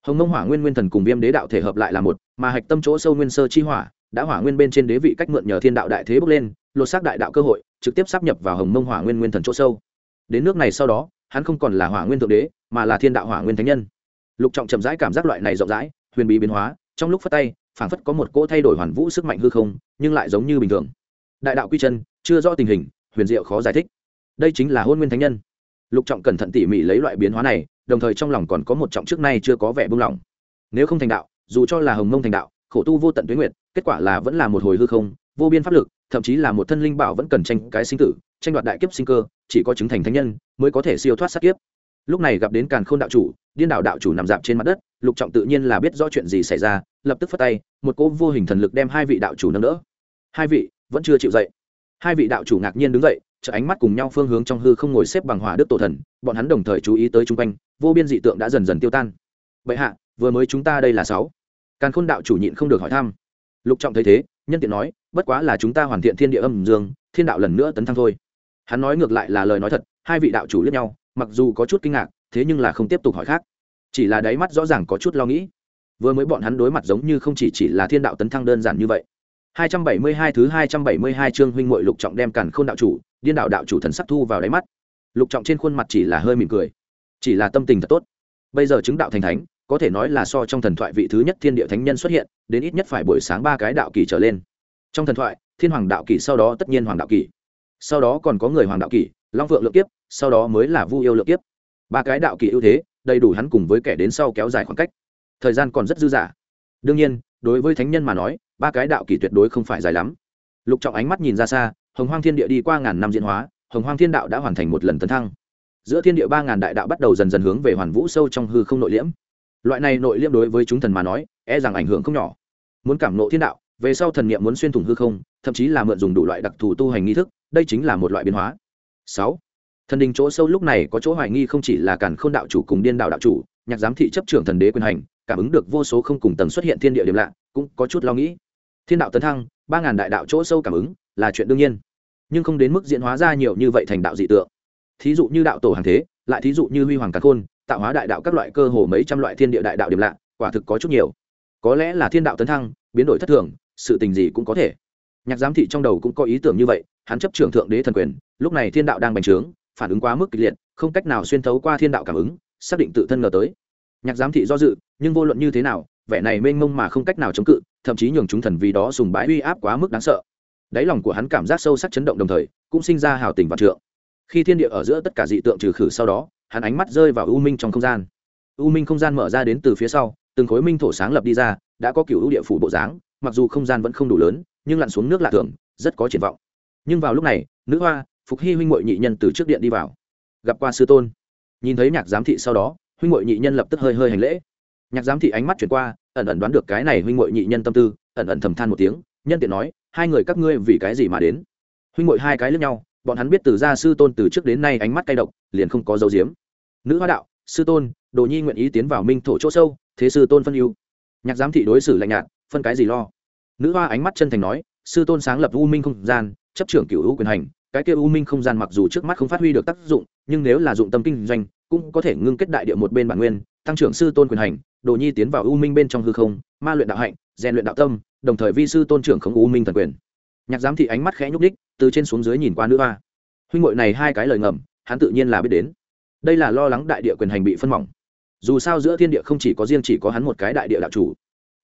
hồng mông hỏa nguyên nguyên thần cùng viêm đế đạo thể hợp lại là một, mà hạch tâm chỗ sâu nguyên sơ chi hỏa đã hỏa nguyên bên trên đế vị cách mượn nhờ thiên đạo đại thế bước lên, lột xác đại đạo cơ hội, trực tiếp sắp nhập vào hồng mông hỏa nguyên nguyên thần chỗ sâu. Đến nước này sau đó, hắn không còn là hỏa nguyên thượng đế, mà là thiên đạo hỏa nguyên thánh nhân. Lục trọng chậm rãi cảm giác loại này rộng rãi, huyền bí biến hóa, trong lúc phát tay, phảng phất có một cỗ thay đổi hoàn vũ sức mạnh hư không, nhưng lại giống như bình thường. Đại đạo quy chân, chưa rõ tình hình, huyền diệu khó giải thích. Đây chính là hôn nguyên thánh nhân lục trọng cẩn thận tỉ mỉ lấy loại biến hóa này, đồng thời trong lòng còn có một trọng trước nay chưa có vẻ buông lỏng. Nếu không thành đạo, dù cho là hồng mông thành đạo, khổ tu vô tận tuyến nguyệt, kết quả là vẫn là một hồi hư không, vô biên pháp lực, thậm chí là một thân linh bảo vẫn cần tranh cái sinh tử, tranh đoạt đại kiếp sinh cơ, chỉ có chứng thành thánh nhân mới có thể siêu thoát sát kiếp. Lúc này gặp đến càn khôn đạo chủ, điên đạo đạo chủ nằm dạp trên mặt đất, lục trọng tự nhiên là biết rõ chuyện gì xảy ra, lập tức phất tay, một cỗ vô hình thần lực đem hai vị đạo chủ nâng đỡ. Hai vị vẫn chưa chịu dậy. Hai vị đạo chủ ngạc nhiên đứng dậy chợ ánh mắt cùng nhau phương hướng trong hư không ngồi xếp bằng hỏa đức tổ thần, bọn hắn đồng thời chú ý tới chung quanh, vô biên dị tượng đã dần dần tiêu tan. Vậy hạ, vừa mới chúng ta đây là sáu. Càn khôn đạo chủ nhịn không được hỏi thăm. Lục trọng thấy thế, nhân tiện nói, bất quá là chúng ta hoàn thiện thiên địa âm dương, thiên đạo lần nữa tấn thăng thôi. Hắn nói ngược lại là lời nói thật, hai vị đạo chủ lẫn nhau, mặc dù có chút kinh ngạc, thế nhưng là không tiếp tục hỏi khác. Chỉ là đáy mắt rõ ràng có chút lo nghĩ. Vừa mới bọn hắn đối mặt giống như không chỉ chỉ là thiên đạo tấn thăng đơn giản như vậy. 272 thứ 272 chương huynh muội lục trọng đem càn khôn đạo chủ điên đạo đạo chủ thần sắc thu vào đáy mắt. Lục trọng trên khuôn mặt chỉ là hơi mỉm cười. Chỉ là tâm tình thật tốt. Bây giờ chứng đạo thành thánh, có thể nói là so trong thần thoại vị thứ nhất thiên địa thánh nhân xuất hiện, đến ít nhất phải buổi sáng ba cái đạo kỳ trở lên. Trong thần thoại, thiên hoàng đạo kỳ sau đó tất nhiên hoàng đạo kỳ. Sau đó còn có người hoàng đạo kỳ, long vượng lượng kiếp, sau đó mới là vu yêu lượng kiếp. Ba cái đạo kỳ ưu thế, đầy đủ hắn cùng với kẻ đến sau kéo dài khoảng cách. Thời gian còn rất dư dả. Đương nhiên, đối với thánh nhân mà nói, ba cái đạo kỳ tuyệt đối không phải dài lắm. Lục trọng ánh mắt nhìn ra xa hồng hoang thiên địa đi qua ngàn năm diễn hóa, hồng hoang thiên đạo đã hoàn thành một lần tấn thăng. Giữa thiên địa ba ngàn đại đạo bắt đầu dần dần hướng về hoàn vũ sâu trong hư không nội liễm. Loại này nội liễm đối với chúng thần mà nói e rằng ảnh hưởng không nhỏ. Muốn cảm nộ thiên đạo, về sau thần niệm muốn xuyên thủng hư không, thậm chí là mượn dùng đủ loại đặc thù tu hành nghi thức, đây chính là một loại biến hóa. Sáu, thần đình chỗ sâu lúc này có chỗ hoài nghi không chỉ là càn khôn đạo chủ cùng điên đạo đạo chủ, nhạc giám thị chấp trưởng thần đế quyền hành, cảm ứng được vô số không cùng tầng xuất hiện thiên địa điểm lạ, cũng có chút lo nghĩ. Thiên đạo tấn thăng, ba ngàn đại đạo chỗ sâu cảm ứng là chuyện đương nhiên. Nhưng không đến mức diễn hóa ra nhiều như vậy thành đạo dị tượng. Thí dụ như đạo tổ hàng thế, lại thí dụ như huy hoàng cát khôn, tạo hóa đại đạo các loại cơ hồ mấy trăm loại thiên địa đại đạo điểm lạ, quả thực có chút nhiều. Có lẽ là thiên đạo tấn thăng, biến đổi thất thường, sự tình gì cũng có thể. Nhạc giám thị trong đầu cũng có ý tưởng như vậy, hắn chấp trưởng thượng đế thần quyền, lúc này thiên đạo đang bành trướng, phản ứng quá mức kịch liệt, không cách nào xuyên thấu qua thiên đạo cảm ứng, xác định tự thân ngờ tới. Nhạc giám thị do dự, nhưng vô luận như thế nào, vẻ này mênh mông mà không cách nào chống cự, thậm chí nhường chúng thần vì đó sùng bái uy áp quá mức đáng sợ đáy lòng của hắn cảm giác sâu sắc chấn động đồng thời, cũng sinh ra hào tình và trượng. Khi thiên địa ở giữa tất cả dị tượng trừ khử sau đó, hắn ánh mắt rơi vào u minh trong không gian. U minh không gian mở ra đến từ phía sau, từng khối minh thổ sáng lập đi ra, đã có cựu ưu địa phủ bộ dáng, mặc dù không gian vẫn không đủ lớn, nhưng lặn xuống nước lạ thường, rất có triển vọng. Nhưng vào lúc này, nữ hoa, phục hy huynh ngội nhị nhân từ trước điện đi vào. Gặp qua sư tôn. Nhìn thấy nhạc giám thị sau đó, huynh ngội nhị nhân lập tức hơi hơi hành lễ. Nhạc giám thị ánh mắt chuyển qua, ẩn ẩn đoán được cái này huynh ngội nhị nhân tâm tư, ẩn ẩn thầm than một tiếng, nhân tiện nói hai người các ngươi vì cái gì mà đến? Huynh ngội hai cái lướt nhau, bọn hắn biết từ gia sư tôn từ trước đến nay ánh mắt cay độc, liền không có dấu diếm nữ hoa đạo, sư tôn, đồ nhi nguyện ý tiến vào minh thổ chỗ sâu, thế sư tôn phân ưu. Nhạc giám thị đối xử lạnh nhạt, phân cái gì lo? Nữ hoa ánh mắt chân thành nói, sư tôn sáng lập u minh không gian, chấp trưởng cựu u quyền hành, cái kia u minh không gian mặc dù trước mắt không phát huy được tác dụng, nhưng nếu là dụng tâm kinh doanh, cũng có thể ngưng kết đại địa một bên bản nguyên, tăng trưởng sư tôn quyền hành, đồ nhi tiến vào u minh bên trong hư không, ma luyện đạo hạnh rèn luyện đạo tâm, đồng thời vi sư tôn trưởng không u minh thần quyền. Nhạc giám thị ánh mắt khẽ nhúc đích từ trên xuống dưới nhìn qua nữ hoa. Huynh hội này hai cái lời ngầm, hắn tự nhiên là biết đến. Đây là lo lắng đại địa quyền hành bị phân mỏng. Dù sao giữa thiên địa không chỉ có riêng chỉ có hắn một cái đại địa đạo chủ.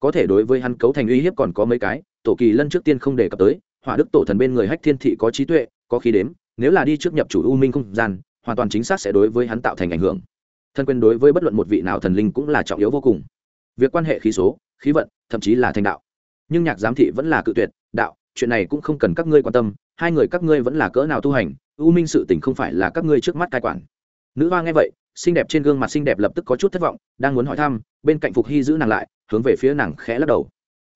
Có thể đối với hắn cấu thành uy hiếp còn có mấy cái, tổ kỳ lân trước tiên không đề cập tới, hỏa đức tổ thần bên người hách thiên thị có trí tuệ, có khí đếm, nếu là đi trước nhập chủ u minh không gian, hoàn toàn chính xác sẽ đối với hắn tạo thành ảnh hưởng. Thân quyền đối với bất luận một vị nào thần linh cũng là trọng yếu vô cùng. Việc quan hệ khí số khí vận, thậm chí là thành đạo. Nhưng nhạc giám thị vẫn là cự tuyệt, đạo, chuyện này cũng không cần các ngươi quan tâm, hai người các ngươi vẫn là cỡ nào tu hành ưu minh sự tình không phải là các ngươi trước mắt cai quản. Nữ hoa nghe vậy, xinh đẹp trên gương mặt xinh đẹp lập tức có chút thất vọng, đang muốn hỏi thăm, bên cạnh phục hy giữ nàng lại, hướng về phía nàng khẽ lắc đầu.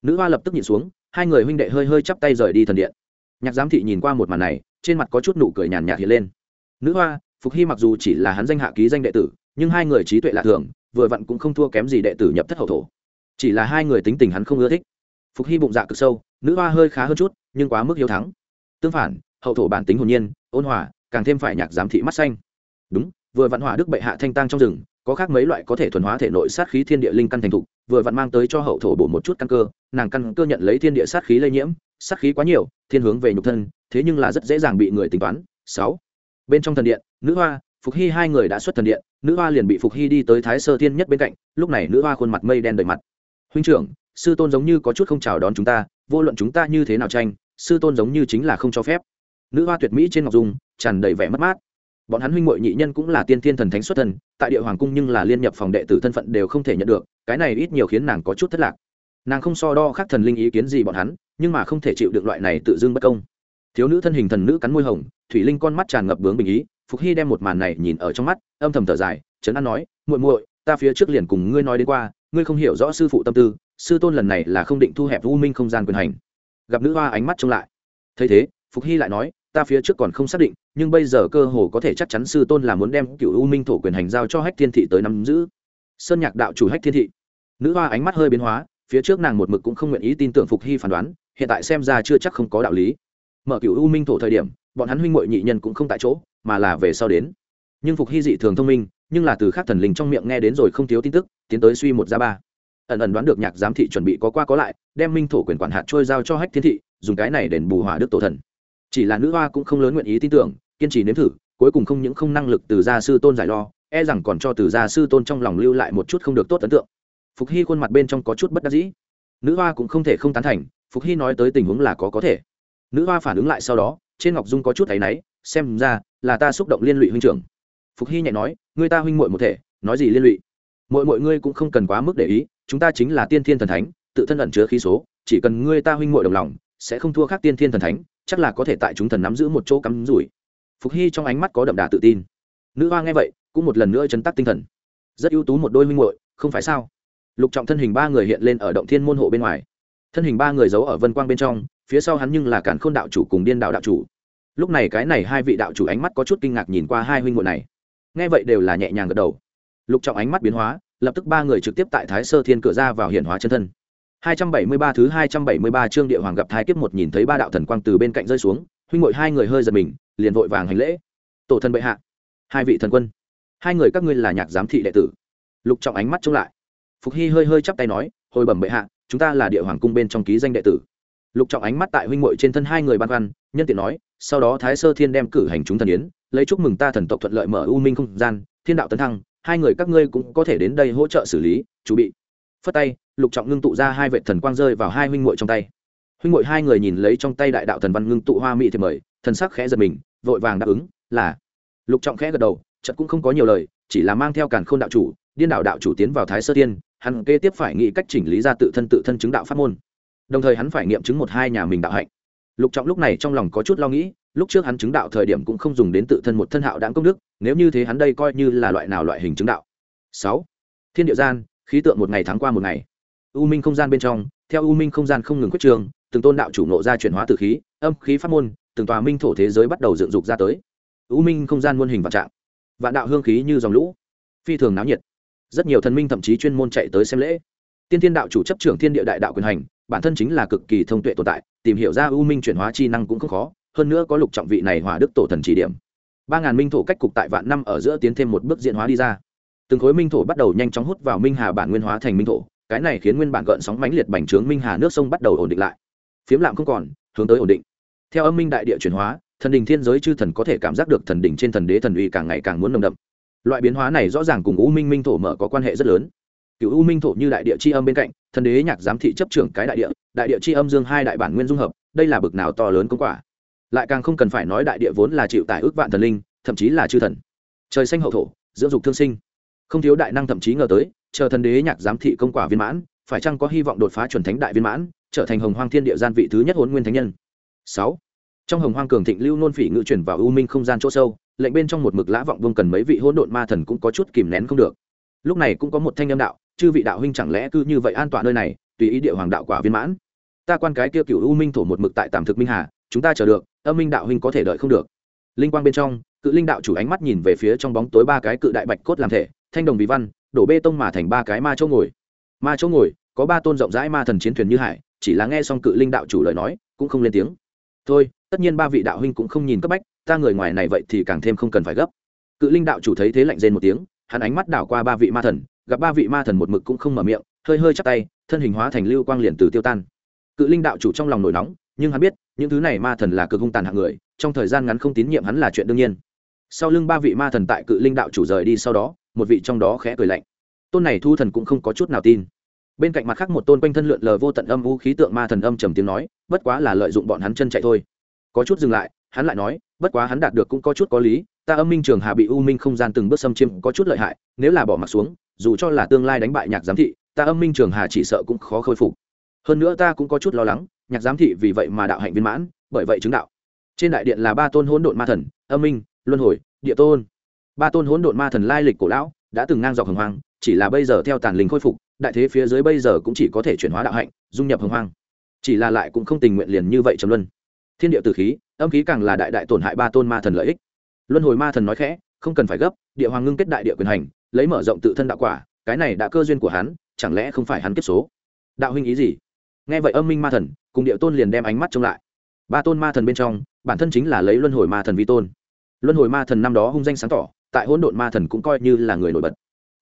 Nữ hoa lập tức nhìn xuống, hai người huynh đệ hơi hơi chắp tay rời đi thần điện. Nhạc giám thị nhìn qua một màn này, trên mặt có chút nụ cười nhàn nhạt hiện lên. Nữ hoa, phục hy mặc dù chỉ là hắn danh hạ ký danh đệ tử, nhưng hai người trí tuệ lạ thường, vừa vặn cũng không thua kém gì đệ tử nhập thất hậu thổ chỉ là hai người tính tình hắn không ưa thích. Phục hy bụng dạ cực sâu, nữ hoa hơi khá hơn chút, nhưng quá mức hiếu thắng. Tương phản, hậu thổ bản tính hồn nhiên, ôn hòa, càng thêm phải nhạc giám thị mắt xanh. Đúng, vừa vạn hỏa đức bệ hạ thanh tang trong rừng, có khác mấy loại có thể thuần hóa thể nội sát khí thiên địa linh căn thành thục, vừa vặn mang tới cho hậu thổ bổ một chút căn cơ, nàng căn cơ nhận lấy thiên địa sát khí lây nhiễm, sát khí quá nhiều, thiên hướng về nhục thân, thế nhưng là rất dễ dàng bị người tính toán. Sáu, bên trong thần điện, nữ hoa, phục hy hai người đã xuất thần điện, nữ hoa liền bị phục hy đi tới thái sơ thiên nhất bên cạnh, lúc này nữ hoa khuôn mặt mây đen đầy mặt huynh trưởng, sư tôn giống như có chút không chào đón chúng ta, vô luận chúng ta như thế nào tranh, sư tôn giống như chính là không cho phép. Nữ hoa tuyệt mỹ trên ngọc dung, tràn đầy vẻ mất mát. Bọn hắn huynh muội nhị nhân cũng là tiên thiên thần thánh xuất thần tại địa hoàng cung nhưng là liên nhập phòng đệ tử thân phận đều không thể nhận được, cái này ít nhiều khiến nàng có chút thất lạc. Nàng không so đo khác thần linh ý kiến gì bọn hắn, nhưng mà không thể chịu được loại này tự dưng bất công. Thiếu nữ thân hình thần nữ cắn môi hồng, thủy linh con mắt tràn ngập bướng bình ý, phục hy đem một màn này nhìn ở trong mắt, âm thầm thở dài, trấn an nói, muội muội, ta phía trước liền cùng ngươi nói đến qua ngươi không hiểu rõ sư phụ tâm tư, sư tôn lần này là không định thu hẹp u minh không gian quyền hành. Gặp nữ hoa ánh mắt trông lại. Thấy thế, phục hy lại nói, ta phía trước còn không xác định, nhưng bây giờ cơ hồ có thể chắc chắn sư tôn là muốn đem cựu u minh thổ quyền hành giao cho hách thiên thị tới nắm giữ. Sơn nhạc đạo chủ hách thiên thị. Nữ hoa ánh mắt hơi biến hóa, phía trước nàng một mực cũng không nguyện ý tin tưởng phục hy phán đoán, hiện tại xem ra chưa chắc không có đạo lý. Mở cựu u minh thổ thời điểm, bọn hắn huynh mội nhị nhân cũng không tại chỗ, mà là về sau đến. Nhưng phục hy dị thường thông minh nhưng là từ khác thần linh trong miệng nghe đến rồi không thiếu tin tức, tiến tới suy một ra ba. Ẩn ẩn đoán được nhạc giám thị chuẩn bị có qua có lại, đem minh thổ quyền quản hạt trôi giao cho hách thiên thị, dùng cái này đền bù hỏa đức tổ thần. Chỉ là nữ hoa cũng không lớn nguyện ý tin tưởng, kiên trì nếm thử, cuối cùng không những không năng lực từ gia sư tôn giải lo e rằng còn cho từ gia sư tôn trong lòng lưu lại một chút không được tốt ấn tượng. Phục hy khuôn mặt bên trong có chút bất đắc dĩ. Nữ hoa cũng không thể không tán thành, phục hy nói tới tình huống là có có thể. Nữ hoa phản ứng lại sau đó, trên ngọc dung có chút thấy náy, xem ra là ta xúc động liên lụy huynh trưởng phục hy nhẹ nói người ta huynh muội một thể, nói gì liên lụy? Mọi mọi ngươi cũng không cần quá mức để ý, chúng ta chính là tiên thiên thần thánh, tự thân ẩn chứa khí số, chỉ cần ngươi ta huynh muội đồng lòng, sẽ không thua khác tiên thiên thần thánh, chắc là có thể tại chúng thần nắm giữ một chỗ cắm rủi. Phục hy trong ánh mắt có đậm đà tự tin. Nữ hoa nghe vậy, cũng một lần nữa chấn tắc tinh thần. Rất ưu tú một đôi huynh muội, không phải sao? Lục trọng thân hình ba người hiện lên ở động thiên môn hộ bên ngoài. Thân hình ba người giấu ở vân quang bên trong, phía sau hắn nhưng là cản khôn đạo chủ cùng điên đạo đạo chủ. Lúc này cái này hai vị đạo chủ ánh mắt có chút kinh ngạc nhìn qua hai huynh muội này nghe vậy đều là nhẹ nhàng gật đầu lục trọng ánh mắt biến hóa lập tức ba người trực tiếp tại thái sơ thiên cửa ra vào hiển hóa chân thân 273 thứ 273 chương địa hoàng gặp thái kiếp một nhìn thấy ba đạo thần quang từ bên cạnh rơi xuống, huynh ngội hai người hơi giật mình, liền vội vàng hành lễ. Tổ thân bệ hạ, hai vị thần quân, hai người các ngươi là nhạc giám thị đệ tử. Lục Trọng ánh mắt trông lại. Phục Hy hơi hơi chắp tay nói, hồi bẩm bệ hạ, chúng ta là địa hoàng cung bên trong ký danh đệ tử. Lục Trọng ánh mắt tại huynh muội trên thân hai người ban quan, nhân tiện nói, sau đó Thái Sơ Thiên đem cử hành chúng thần yến, lấy chúc mừng ta thần tộc thuận lợi mở u minh không gian, thiên đạo tấn thăng, hai người các ngươi cũng có thể đến đây hỗ trợ xử lý, chú bị. Phất tay, lục trọng ngưng tụ ra hai vệ thần quang rơi vào hai huynh muội trong tay. Huynh muội hai người nhìn lấy trong tay đại đạo thần văn ngưng tụ hoa mỹ thì mời thần sắc khẽ giật mình vội vàng đáp ứng là. Lục trọng khẽ gật đầu chợt cũng không có nhiều lời chỉ là mang theo càn khôn đạo chủ điên đạo đạo chủ tiến vào thái sơ tiên hắn kế tiếp phải nghĩ cách chỉnh lý ra tự thân tự thân chứng đạo pháp môn đồng thời hắn phải nghiệm chứng một hai nhà mình đạo hạnh. Lục trọng lúc này trong lòng có chút lo nghĩ, lúc trước hắn chứng đạo thời điểm cũng không dùng đến tự thân một thân hạo đáng công đức, nếu như thế hắn đây coi như là loại nào loại hình chứng đạo. Sáu, thiên địa gian, khí tượng một ngày tháng qua một ngày. U minh không gian bên trong, theo u minh không gian không ngừng quyết trường, từng tôn đạo chủ nộ ra chuyển hóa từ khí, âm khí pháp môn, từng tòa minh thổ thế giới bắt đầu dựng dục ra tới. U minh không gian muôn hình vạn trạng, vạn đạo hương khí như dòng lũ, phi thường náo nhiệt. Rất nhiều thần minh thậm chí chuyên môn chạy tới xem lễ tiên thiên đạo chủ chấp trưởng thiên địa đại đạo quyền hành, bản thân chính là cực kỳ thông tuệ tồn tại, tìm hiểu ra ưu minh chuyển hóa chi năng cũng không khó, hơn nữa có lục trọng vị này hỏa đức tổ thần chỉ điểm. Ba ngàn minh thổ cách cục tại vạn năm ở giữa tiến thêm một bước diện hóa đi ra. Từng khối minh thổ bắt đầu nhanh chóng hút vào minh hà bản nguyên hóa thành minh thổ, cái này khiến nguyên bản gợn sóng mãnh liệt bành trướng minh hà nước sông bắt đầu ổn định lại. Phiếm lạm không còn, hướng tới ổn định. Theo âm minh đại địa chuyển hóa, thần đình thiên giới chư thần có thể cảm giác được thần đình trên thần đế thần uy càng ngày càng muốn nồng đậm. Loại biến hóa này rõ ràng cùng u minh minh thổ mở có quan hệ rất lớn cựu u minh thổ như đại địa c h i âm bên cạnh, thần đế nhạc giám thị chấp trưởng cái đại địa đại địa c h i âm dương hai đại bản nguyên dung hợp, đây là bực nào to lớn công quả. Lại càng không cần phải nói đại địa vốn là chịu tải ước vạn thần linh, thậm chí là chư thần. Trời xanh hậu thổ, dưỡng dục thương sinh. Không thiếu đại năng thậm chí ngờ tới, chờ thần đế nhạc giám thị công quả viên mãn, phải chăng có hy vọng đột phá chuẩn thánh đại viên mãn, trở thành hồng hoang thiên địa gian vị thứ nhất hôn nguyên thánh nhân? Sáu. Trong hồng hoang cường thịnh lưu nôn phỉ ngự chuyển vào u minh không gian chỗ sâu, lệnh bên trong một mực lã vọng vương cần mấy vị hỗn độn ma thần cũng có chút kìm nén không được. Lúc này cũng có một thanh âm đạo chư vị đạo huynh chẳng lẽ cứ như vậy an toàn nơi này, tùy ý địa hoàng đạo quả viên mãn? Ta quan cái kia cựu u minh thổ một mực tại tạm thực minh hà, chúng ta chờ được, âm minh đạo huynh có thể đợi không được. Linh quang bên trong, cự linh đạo chủ ánh mắt nhìn về phía trong bóng tối ba cái cự đại bạch cốt làm thể, thanh đồng vì văn, đổ bê tông mà thành ba cái ma chỗ ngồi. Ma chỗ ngồi, có ba tôn rộng rãi ma thần chiến thuyền như hải, chỉ là nghe xong cự linh đạo chủ lời nói, cũng không lên tiếng. Thôi, tất nhiên ba vị đạo huynh cũng không nhìn cấp bách, ta người ngoài này vậy thì càng thêm không cần phải gấp. Cự linh đạo chủ thấy thế lạnh rên một tiếng, hắn ánh mắt đảo qua ba vị ma thần gặp ba vị ma thần một mực cũng không mở miệng, hơi hơi chắp tay, thân hình hóa thành lưu quang liền từ tiêu tan. Cự linh đạo chủ trong lòng nổi nóng, nhưng hắn biết, những thứ này ma thần là cực hung tàn hạng người, trong thời gian ngắn không tín nhiệm hắn là chuyện đương nhiên. Sau lưng ba vị ma thần tại cự linh đạo chủ rời đi sau đó, một vị trong đó khẽ cười lạnh. Tôn này thu thần cũng không có chút nào tin. Bên cạnh mặt khác một tôn quanh thân lượn lờ vô tận âm vũ khí tượng ma thần âm trầm tiếng nói, bất quá là lợi dụng bọn hắn chân chạy thôi. Có chút dừng lại, hắn lại nói, bất quá hắn đạt được cũng có chút có lý, ta âm minh trường hà bị u minh không gian từng bước xâm chiếm có chút lợi hại, nếu là bỏ mặt xuống dù cho là tương lai đánh bại nhạc giám thị, ta âm minh trường hà chỉ sợ cũng khó khôi phục. Hơn nữa ta cũng có chút lo lắng, nhạc giám thị vì vậy mà đạo hạnh viên mãn, bởi vậy chứng đạo. Trên đại điện là ba tôn hỗn độn ma thần, âm minh, luân hồi, địa tôn. Ba tôn hỗn độn ma thần lai lịch cổ lão, đã từng ngang dọc hồng hoang, chỉ là bây giờ theo tàn linh khôi phục, đại thế phía dưới bây giờ cũng chỉ có thể chuyển hóa đạo hạnh, dung nhập hồng hoang. Chỉ là lại cũng không tình nguyện liền như vậy trầm luân. Thiên địa tử khí, âm khí càng là đại đại tổn hại ba tôn ma thần lợi ích. Luân hồi ma thần nói khẽ, không cần phải gấp, địa hoàng ngưng kết đại địa quyền hành lấy mở rộng tự thân đạo quả, cái này đã cơ duyên của hắn, chẳng lẽ không phải hắn kiếp số? Đạo huynh ý gì? Nghe vậy âm minh ma thần, cùng địa tôn liền đem ánh mắt trông lại. Ba tôn ma thần bên trong, bản thân chính là lấy luân hồi ma thần vi tôn. Luân hồi ma thần năm đó hung danh sáng tỏ, tại hỗn độn ma thần cũng coi như là người nổi bật.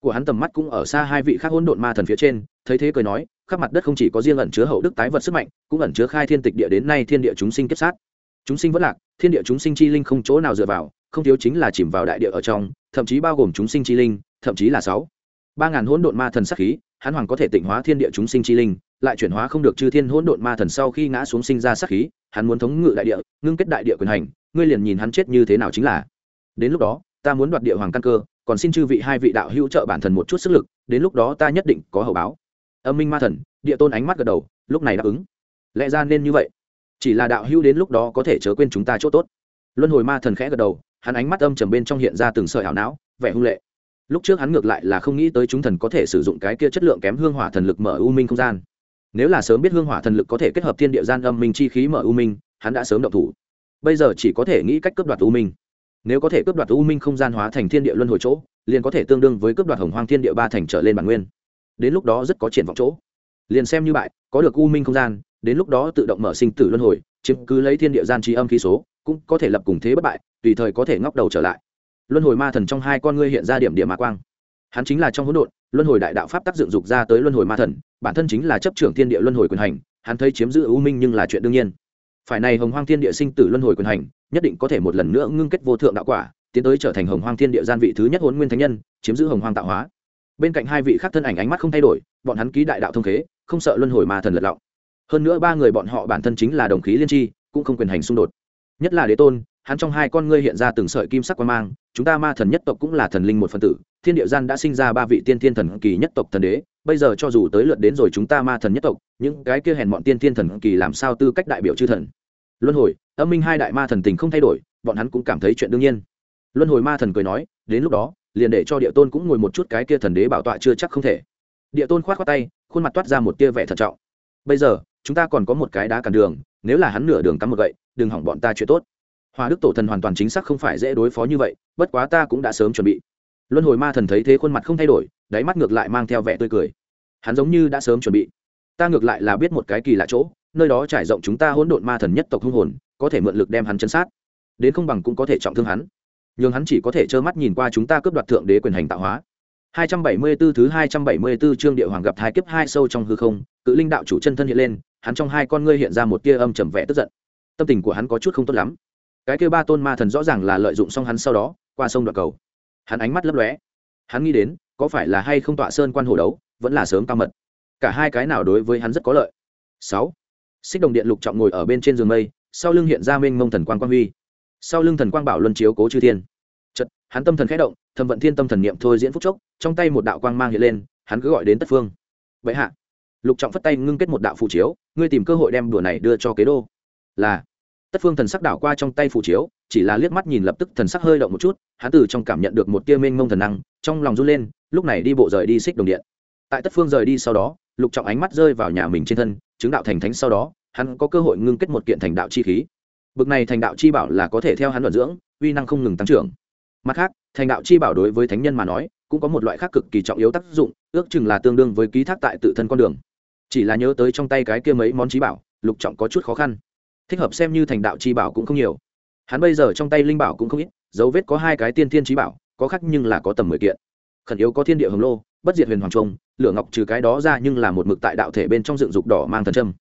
Của hắn tầm mắt cũng ở xa hai vị khác hỗn độn ma thần phía trên, thấy thế cười nói, khắp mặt đất không chỉ có riêng ẩn chứa hậu đức tái vật sức mạnh, cũng ẩn chứa khai thiên tịch địa đến nay thiên địa chúng sinh kiếp sát. Chúng sinh vẫn lạc, thiên địa chúng sinh chi linh không chỗ nào dựa vào, không thiếu chính là chìm vào đại địa ở trong, thậm chí bao gồm chúng sinh chi linh thậm chí là sáu. Ba ngàn hỗn độn ma thần sắc khí, hắn hoàng có thể tịnh hóa thiên địa chúng sinh chi linh, lại chuyển hóa không được chư thiên hỗn độn ma thần sau khi ngã xuống sinh ra sắc khí, hắn muốn thống ngự đại địa, ngưng kết đại địa quyền hành, ngươi liền nhìn hắn chết như thế nào chính là. Đến lúc đó, ta muốn đoạt địa hoàng căn cơ, còn xin chư vị hai vị đạo hữu trợ bản thần một chút sức lực, đến lúc đó ta nhất định có hậu báo. Âm minh ma thần, địa tôn ánh mắt gật đầu, lúc này đáp ứng. Lẽ ra nên như vậy. Chỉ là đạo hữu đến lúc đó có thể chớ quên chúng ta chỗ tốt. Luân hồi ma thần khẽ gật đầu, hắn ánh mắt âm trầm bên trong hiện ra từng sợi ảo não, vẻ hung lệ lúc trước hắn ngược lại là không nghĩ tới chúng thần có thể sử dụng cái kia chất lượng kém hương hỏa thần lực mở u minh không gian. Nếu là sớm biết hương hỏa thần lực có thể kết hợp thiên địa gian âm minh chi khí mở u minh, hắn đã sớm động thủ. Bây giờ chỉ có thể nghĩ cách cướp đoạt u minh. Nếu có thể cướp đoạt u minh không gian hóa thành thiên địa luân hồi chỗ, liền có thể tương đương với cướp đoạt hồng hoang thiên địa ba thành trở lên bản nguyên. Đến lúc đó rất có triển vọng chỗ. Liền xem như bại, có được u minh không gian, đến lúc đó tự động mở sinh tử luân hồi, chiếm cứ lấy thiên địa gian trí âm khí số, cũng có thể lập cùng thế bất bại, tùy thời có thể ngóc đầu trở lại luân hồi ma thần trong hai con ngươi hiện ra điểm điểm ma quang. Hắn chính là trong hỗn độn, luân hồi đại đạo pháp tác dựng dục ra tới luân hồi ma thần, bản thân chính là chấp trưởng thiên địa luân hồi quyền hành, hắn thấy chiếm giữ ưu minh nhưng là chuyện đương nhiên. Phải này hồng hoang thiên địa sinh tử luân hồi quyền hành, nhất định có thể một lần nữa ngưng kết vô thượng đạo quả, tiến tới trở thành hồng hoang thiên địa gian vị thứ nhất hôn nguyên thánh nhân, chiếm giữ hồng hoang tạo hóa. Bên cạnh hai vị khác thân ảnh ánh mắt không thay đổi, bọn hắn ký đại đạo thông khế, không sợ luân hồi ma thần lật lọng. Hơn nữa ba người bọn họ bản thân chính là đồng khí liên tri, cũng không quyền hành xung đột. Nhất là đế tôn hắn trong hai con ngươi hiện ra từng sợi kim sắc quan mang, chúng ta ma thần nhất tộc cũng là thần linh một phần tử, thiên địa gian đã sinh ra ba vị tiên thiên thần kỳ nhất tộc thần đế, bây giờ cho dù tới lượt đến rồi chúng ta ma thần nhất tộc, những cái kia hèn bọn tiên thiên thần kỳ làm sao tư cách đại biểu chư thần? Luân hồi, âm minh hai đại ma thần tình không thay đổi, bọn hắn cũng cảm thấy chuyện đương nhiên. Luân hồi ma thần cười nói, đến lúc đó, liền để cho địa tôn cũng ngồi một chút cái kia thần đế bảo tọa chưa chắc không thể. Địa tôn khoát khoát tay, khuôn mặt toát ra một tia vẻ thận trọng. Bây giờ, chúng ta còn có một cái đá cản đường, nếu là hắn nửa đường cắm một gậy, đừng hỏng bọn ta chuyện tốt hòa đức tổ thần hoàn toàn chính xác không phải dễ đối phó như vậy bất quá ta cũng đã sớm chuẩn bị. Luân hồi ma thần thấy thế khuôn mặt không thay đổi đáy mắt ngược lại mang theo vẻ tươi cười. Hắn giống như đã sớm chuẩn bị. Ta ngược lại là biết một cái kỳ lạ chỗ nơi đó trải rộng chúng ta hỗn độn ma thần nhất tộc hung hồn có thể mượn lực đem hắn chân sát. Đến không bằng cũng có thể trọng thương hắn. Nhưng hắn chỉ có thể trơ mắt nhìn qua chúng ta cướp đoạt thượng đế quyền hành tạo hóa. 274 thứ 274 chương địa hoàng gặp thái kiếp hai sâu trong hư không, cự linh đạo chủ chân thân hiện lên, hắn trong hai con ngươi hiện ra một tia âm trầm vẻ tức giận. Tâm tình của hắn có chút không tốt lắm. Cái kia ba tôn ma thần rõ ràng là lợi dụng xong hắn sau đó, qua sông đoạt cầu. Hắn ánh mắt lấp lóe. Hắn nghĩ đến, có phải là hay không tọa sơn quan hồ đấu, vẫn là sớm cao mật. Cả hai cái nào đối với hắn rất có lợi. sáu Xích đồng điện lục trọng ngồi ở bên trên giường mây, sau lưng hiện ra mênh mông thần quang quang huy. Sau lưng thần quang bảo luân chiếu cố chư thiên. Chợt, hắn tâm thần khẽ động thầm vận thiên tâm thần niệm thôi diễn phúc chốc trong tay một đạo quang mang hiện lên hắn cứ gọi đến tất phương vậy hạ lục trọng phất tay ngưng kết một đạo phù chiếu ngươi tìm cơ hội đem đùa này đưa cho kế đô là tất phương thần sắc đảo qua trong tay phủ chiếu, chỉ là liếc mắt nhìn lập tức thần sắc hơi động một chút, hắn từ trong cảm nhận được một tia mênh mông thần năng, trong lòng run lên, lúc này đi bộ rời đi xích đồng điện. Tại tất phương rời đi sau đó, lục trọng ánh mắt rơi vào nhà mình trên thân, chứng đạo thành thánh sau đó, hắn có cơ hội ngưng kết một kiện thành đạo chi khí. Bực này thành đạo chi bảo là có thể theo hắn luận dưỡng, uy năng không ngừng tăng trưởng. Mặt khác, thành đạo chi bảo đối với thánh nhân mà nói, cũng có một loại khác cực kỳ trọng yếu tác dụng, ước chừng là tương đương với ký thác tại tự thân con đường. Chỉ là nhớ tới trong tay cái kia mấy món trí bảo, lục trọng có chút khó khăn thích hợp xem như thành đạo chi bảo cũng không nhiều. Hắn bây giờ trong tay linh bảo cũng không ít, dấu vết có hai cái tiên thiên trí bảo, có khác nhưng là có tầm mười kiện. Khẩn yếu có thiên địa hồng lô, bất diệt huyền hoàng trung, lửa ngọc trừ cái đó ra nhưng là một mực tại đạo thể bên trong dựng dục đỏ mang thần trâm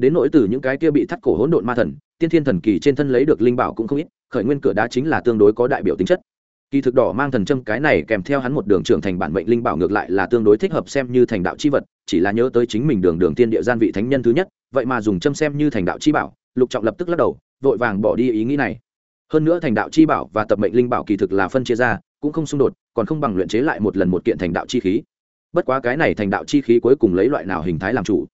đến nỗi từ những cái kia bị thắt cổ hỗn độn ma thần, tiên thiên thần kỳ trên thân lấy được linh bảo cũng không ít, khởi nguyên cửa đá chính là tương đối có đại biểu tính chất. Kỳ thực đỏ mang thần trâm cái này kèm theo hắn một đường trưởng thành bản mệnh linh bảo ngược lại là tương đối thích hợp xem như thành đạo chi vật, chỉ là nhớ tới chính mình đường đường tiên địa gian vị thánh nhân thứ nhất, vậy mà dùng châm xem như thành đạo chi bảo lục trọng lập tức lắc đầu, vội vàng bỏ đi ý nghĩ này. Hơn nữa thành đạo chi bảo và tập mệnh linh bảo kỳ thực là phân chia ra, cũng không xung đột, còn không bằng luyện chế lại một lần một kiện thành đạo chi khí. Bất quá cái này thành đạo chi khí cuối cùng lấy loại nào hình thái làm chủ?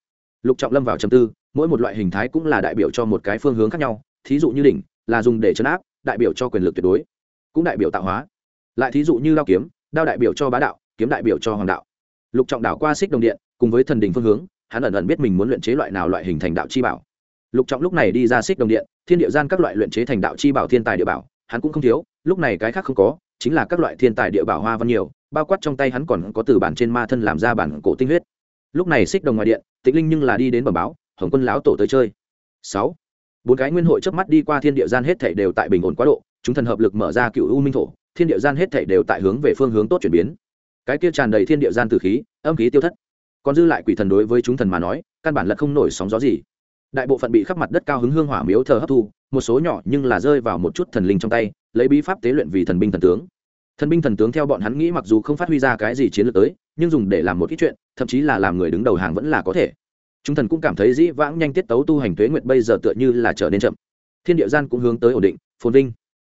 Lục trọng lâm vào chầm tư, mỗi một loại hình thái cũng là đại biểu cho một cái phương hướng khác nhau, thí dụ như đỉnh, là dùng để chấn áp, đại biểu cho quyền lực tuyệt đối, cũng đại biểu tạo hóa. Lại thí dụ như đao kiếm, đao đại biểu cho bá đạo, kiếm đại biểu cho hoàng đạo. Lục trọng đảo qua xích đồng điện, cùng với thần đình phương hướng, hắn ẩn ẩn biết mình muốn luyện chế loại nào loại hình thành đạo chi bảo lục trọng lúc này đi ra xích đồng điện, thiên địa gian các loại luyện chế thành đạo chi bảo thiên tài địa bảo, hắn cũng không thiếu, lúc này cái khác không có, chính là các loại thiên tài địa bảo hoa văn nhiều, bao quát trong tay hắn còn có từ bản trên ma thân làm ra bản cổ tinh huyết. Lúc này xích đồng ngoài điện tĩnh linh nhưng là đi đến bẩm báo, hồng quân lão tổ tới chơi. Sáu. Bốn cái nguyên hội trước mắt đi qua thiên địa gian hết thảy đều tại bình ổn quá độ, chúng thần hợp lực mở ra cựu u minh thổ, thiên địa gian hết thảy đều tại hướng về phương hướng tốt chuyển biến. Cái kia tràn đầy thiên địa gian từ khí, âm khí tiêu thất. Còn dư lại quỷ thần đối với chúng thần mà nói, căn bản là không nổi sóng gió gì đại bộ phận bị khắp mặt đất cao hứng hương hỏa miếu thờ hấp thu, một số nhỏ nhưng là rơi vào một chút thần linh trong tay, lấy bí pháp tế luyện vì thần binh thần tướng. Thần binh thần tướng theo bọn hắn nghĩ mặc dù không phát huy ra cái gì chiến lược tới, nhưng dùng để làm một ít chuyện, thậm chí là làm người đứng đầu hàng vẫn là có thể. Chúng thần cũng cảm thấy dĩ vãng nhanh tiết tấu tu hành tuế nguyện bây giờ tựa như là trở nên chậm. Thiên địa gian cũng hướng tới ổn định, phồn vinh.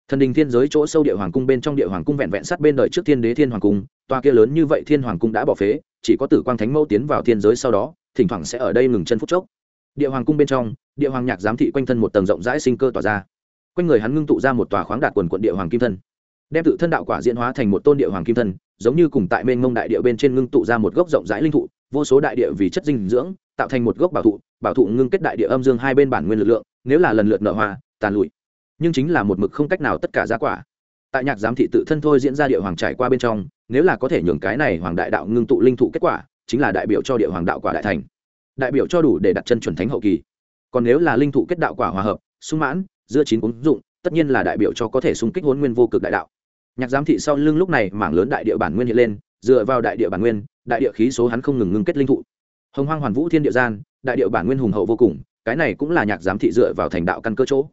Thần đình thiên giới chỗ sâu địa hoàng cung bên trong địa hoàng cung vẹn vẹn sát bên đời trước thiên đế thiên hoàng cung toa kia lớn như vậy thiên hoàng cung đã bỏ phế, chỉ có tử quang thánh mẫu tiến vào thiên giới sau đó, thỉnh thoảng sẽ ở đây ngừng chân phút chốc địa hoàng cung bên trong, địa hoàng nhạc giám thị quanh thân một tầng rộng rãi sinh cơ tỏa ra. Quanh người hắn ngưng tụ ra một tòa khoáng đạt quần quận địa hoàng kim thân. Đem tự thân đạo quả diễn hóa thành một tôn địa hoàng kim thân, giống như cùng tại mênh mông đại địa bên trên ngưng tụ ra một gốc rộng rãi linh thụ, vô số đại địa vì chất dinh dưỡng, tạo thành một gốc bảo thụ bảo thụ ngưng kết đại địa âm dương hai bên bản nguyên lực lượng, nếu là lần lượt nở hoa, tàn lụi. Nhưng chính là một mực không cách nào tất cả giá quả. Tại nhạc giám thị tự thân thôi diễn ra địa hoàng trải qua bên trong, nếu là có thể nhường cái này hoàng đại đạo ngưng tụ linh thụ kết quả, chính là đại biểu cho địa hoàng đạo quả đại thành đại biểu cho đủ để đặt chân chuẩn thánh hậu kỳ. Còn nếu là linh thụ kết đạo quả hòa hợp, sung mãn, giữa chín ứng dụng, tất nhiên là đại biểu cho có thể xung kích hôn nguyên vô cực đại đạo. Nhạc giám thị sau lưng lúc này mảng lớn đại địa bản nguyên hiện lên, dựa vào đại địa bản nguyên, đại địa khí số hắn không ngừng ngưng kết linh thụ. Hồng hoang hoàn vũ thiên địa gian, đại địa bản nguyên hùng hậu vô cùng, cái này cũng là nhạc giám thị dựa vào thành đạo căn cơ chỗ.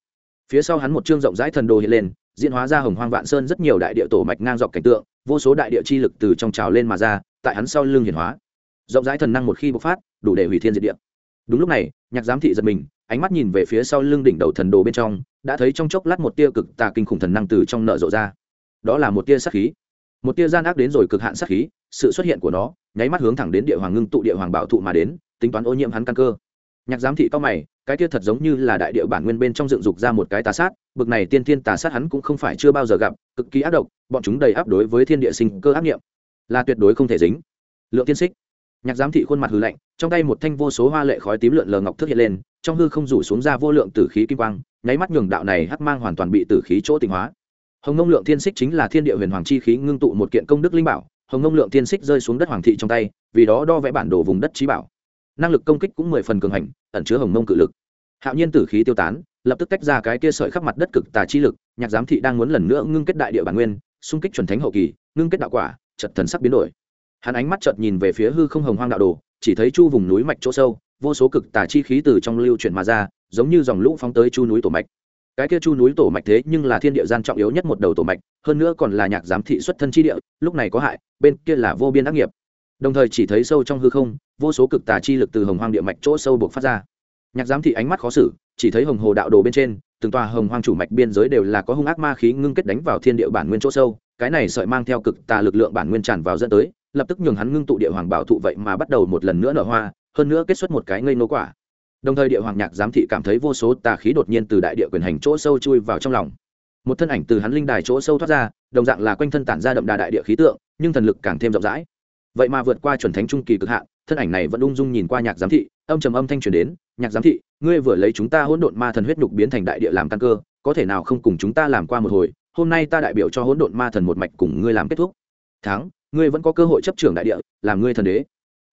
Phía sau hắn một chương rộng rãi thần đồ hiện lên, diễn hóa ra hồng hoang vạn sơn rất nhiều đại địa tổ mạch ngang dọc cảnh tượng, vô số đại địa chi lực từ trong trào lên mà ra, tại hắn sau lưng hiển hóa rộng rãi thần năng một khi bộc phát, đủ để hủy thiên diệt địa. Đúng lúc này, nhạc giám thị giật mình, ánh mắt nhìn về phía sau lưng đỉnh đầu thần đồ bên trong, đã thấy trong chốc lát một tia cực tà kinh khủng thần năng từ trong nợ rộ ra. Đó là một tia sát khí. Một tia gian ác đến rồi cực hạn sát khí, sự xuất hiện của nó, nháy mắt hướng thẳng đến địa hoàng ngưng tụ địa hoàng bảo thụ mà đến, tính toán ô nhiễm hắn căn cơ. Nhạc giám thị cao mày, cái tia thật giống như là đại địa bản nguyên bên trong dựng dục ra một cái tà sát, bực này tiên thiên tà sát hắn cũng không phải chưa bao giờ gặp, cực kỳ ác độc, bọn chúng đầy áp đối với thiên địa sinh cơ ác nghiệm, là tuyệt đối không thể dính. Lượng tiên xích nhạc giám thị khuôn mặt hư lạnh, trong tay một thanh vô số hoa lệ khói tím lượn lờ ngọc thức hiện lên, trong hư không rủ xuống ra vô lượng tử khí kim quang, nháy mắt nhường đạo này hắc mang hoàn toàn bị tử khí chỗ tịnh hóa. Hồng nông lượng thiên xích chính là thiên địa huyền hoàng chi khí ngưng tụ một kiện công đức linh bảo, hồng nông lượng thiên xích rơi xuống đất hoàng thị trong tay, vì đó đo vẽ bản đồ vùng đất trí bảo. Năng lực công kích cũng mười phần cường hành, ẩn chứa hồng nông cự lực. Hạo nhiên tử khí tiêu tán, lập tức tách ra cái kia sợi khắp mặt đất cực tà chi lực, nhạc giám thị đang muốn lần nữa ngưng kết đại địa bản nguyên, xung kích chuẩn thánh hậu kỳ, ngưng kết đạo quả chật thần sắc biến đổi hắn ánh mắt chợt nhìn về phía hư không hồng hoang đạo đồ, chỉ thấy chu vùng núi mạch chỗ sâu, vô số cực tà chi khí từ trong lưu chuyển mà ra, giống như dòng lũ phóng tới chu núi tổ mạch. Cái kia chu núi tổ mạch thế nhưng là thiên địa gian trọng yếu nhất một đầu tổ mạch, hơn nữa còn là nhạc giám thị xuất thân chi địa, lúc này có hại, bên kia là vô biên ác nghiệp. Đồng thời chỉ thấy sâu trong hư không, vô số cực tà chi lực từ hồng hoang địa mạch chỗ sâu buộc phát ra. Nhạc giám thị ánh mắt khó xử, chỉ thấy hồng hồ đạo đồ bên trên, từng tòa hồng hoang chủ mạch biên giới đều là có hung ác ma khí ngưng kết đánh vào thiên địa bản nguyên chỗ sâu, cái này sợi mang theo cực tà lực lượng bản nguyên tràn vào dẫn tới lập tức nhường hắn ngưng tụ địa hoàng bảo thụ vậy mà bắt đầu một lần nữa nở hoa, hơn nữa kết xuất một cái ngây nô quả. Đồng thời địa hoàng nhạc giám thị cảm thấy vô số tà khí đột nhiên từ đại địa quyền hành chỗ sâu chui vào trong lòng. Một thân ảnh từ hắn linh đài chỗ sâu thoát ra, đồng dạng là quanh thân tản ra đậm đà đại địa khí tượng, nhưng thần lực càng thêm rộng rãi. Vậy mà vượt qua chuẩn thánh trung kỳ cực hạn, thân ảnh này vẫn ung dung nhìn qua nhạc giám thị, âm trầm âm thanh truyền đến, nhạc giám thị, ngươi vừa lấy chúng ta hỗn độn ma thần huyết nhục biến thành đại địa làm căn cơ, có thể nào không cùng chúng ta làm qua một hồi? Hôm nay ta đại biểu cho hỗn độn ma thần một mạch cùng ngươi làm kết thúc. Thắng ngươi vẫn có cơ hội chấp trưởng đại địa làm ngươi thần đế.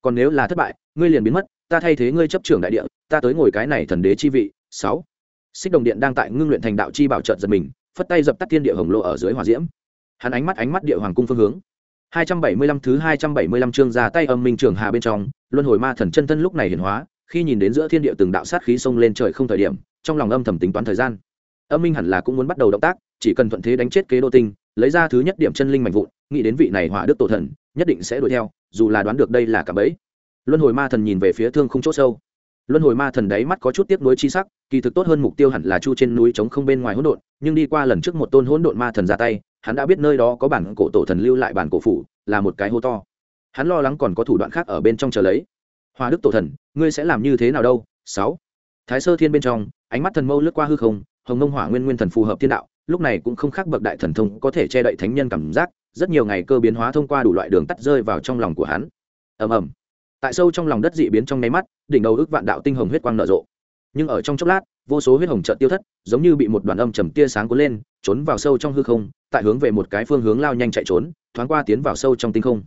Còn nếu là thất bại ngươi liền biến mất ta thay thế ngươi chấp trưởng đại địa ta tới ngồi cái này thần đế chi vị. Sáu. Xích đồng điện đang tại ngưng luyện thành đạo chi bảo trợt giật mình phất tay dập tắt thiên địa hồng lộ ở dưới hỏa diễm. Hắn ánh mắt ánh mắt địa hoàng cung phương hướng. 275 thứ 275 chương ra tay âm minh trường hà bên trong, luân hồi ma thần chân thân lúc này hiển hóa, khi nhìn đến giữa thiên địa từng đạo sát khí xông lên trời không thời điểm, trong lòng âm thầm tính toán thời gian. Âm minh hẳn là cũng muốn bắt đầu động tác, chỉ cần thuận thế đánh chết kế đô tinh, lấy ra thứ nhất điểm chân linh mạnh vụn, nghĩ đến vị này hỏa đức tổ thần, nhất định sẽ đuổi theo, dù là đoán được đây là cả bẫy. Luân hồi ma thần nhìn về phía thương không chỗ sâu. Luân hồi ma thần đáy mắt có chút tiếc nuối chi sắc, kỳ thực tốt hơn mục tiêu hẳn là chu trên núi trống không bên ngoài hỗn độn, nhưng đi qua lần trước một tôn hỗn độn ma thần ra tay, hắn đã biết nơi đó có bản cổ tổ thần lưu lại bản cổ phủ là một cái hô to. Hắn lo lắng còn có thủ đoạn khác ở bên trong chờ lấy. Hòa đức tổ thần ngươi sẽ làm như thế nào đâu? Sáu. Thái sơ thiên bên trong ánh mắt thần mâu lướt qua hư không hồng nông hỏa nguyên nguyên thần phù hợp thiên đạo lúc này cũng không khác bậc đại thần thông có thể che đậy thánh nhân cảm giác rất nhiều ngày cơ biến hóa thông qua đủ loại đường tắt rơi vào trong lòng của hắn. Ầm ầm. Tại sâu trong lòng đất dị biến trong nháy mắt, đỉnh đầu ước vạn đạo tinh hồng huyết quang nở rộ. Nhưng ở trong chốc lát, vô số huyết hồng trợn tiêu thất, giống như bị một đoàn âm trầm tia sáng cuốn lên, trốn vào sâu trong hư không, tại hướng về một cái phương hướng lao nhanh chạy trốn, thoáng qua tiến vào sâu trong tinh không.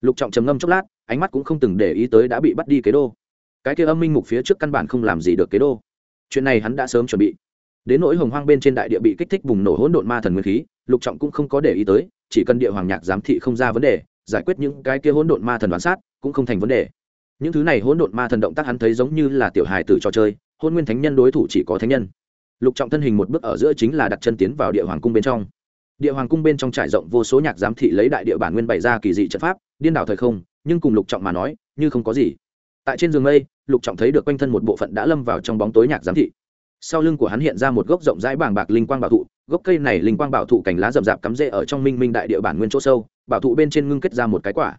Lục trọng trầm ngâm chốc lát, ánh mắt cũng không từng để ý tới đã bị bắt đi kế đô. Cái kia âm minh mục phía trước căn bản không làm gì được kế đô. Chuyện này hắn đã sớm chuẩn bị. Đến nỗi hồng hoang bên trên đại địa bị kích thích bùng nổ hỗn độn ma thần nguyên khí, lục trọng cũng không có để ý tới chỉ cần địa hoàng nhạc giám thị không ra vấn đề, giải quyết những cái kia hỗn độn ma thần đoán sát cũng không thành vấn đề. Những thứ này hỗn độn ma thần động tác hắn thấy giống như là tiểu hài tử trò chơi, hôn nguyên thánh nhân đối thủ chỉ có thánh nhân. Lục trọng thân hình một bước ở giữa chính là đặt chân tiến vào địa hoàng cung bên trong. Địa hoàng cung bên trong trải rộng vô số nhạc giám thị lấy đại địa bản nguyên bày ra kỳ dị trận pháp, điên đảo thời không, nhưng cùng lục trọng mà nói, như không có gì. Tại trên giường mây, lục trọng thấy được quanh thân một bộ phận đã lâm vào trong bóng tối nhạc giám thị. Sau lưng của hắn hiện ra một gốc rộng rãi bàng bạc linh quang bảo thụ gốc cây này linh quang bảo thụ cành lá rậm rạp cắm rễ ở trong minh minh đại địa bản nguyên chỗ sâu, bảo thụ bên trên ngưng kết ra một cái quả.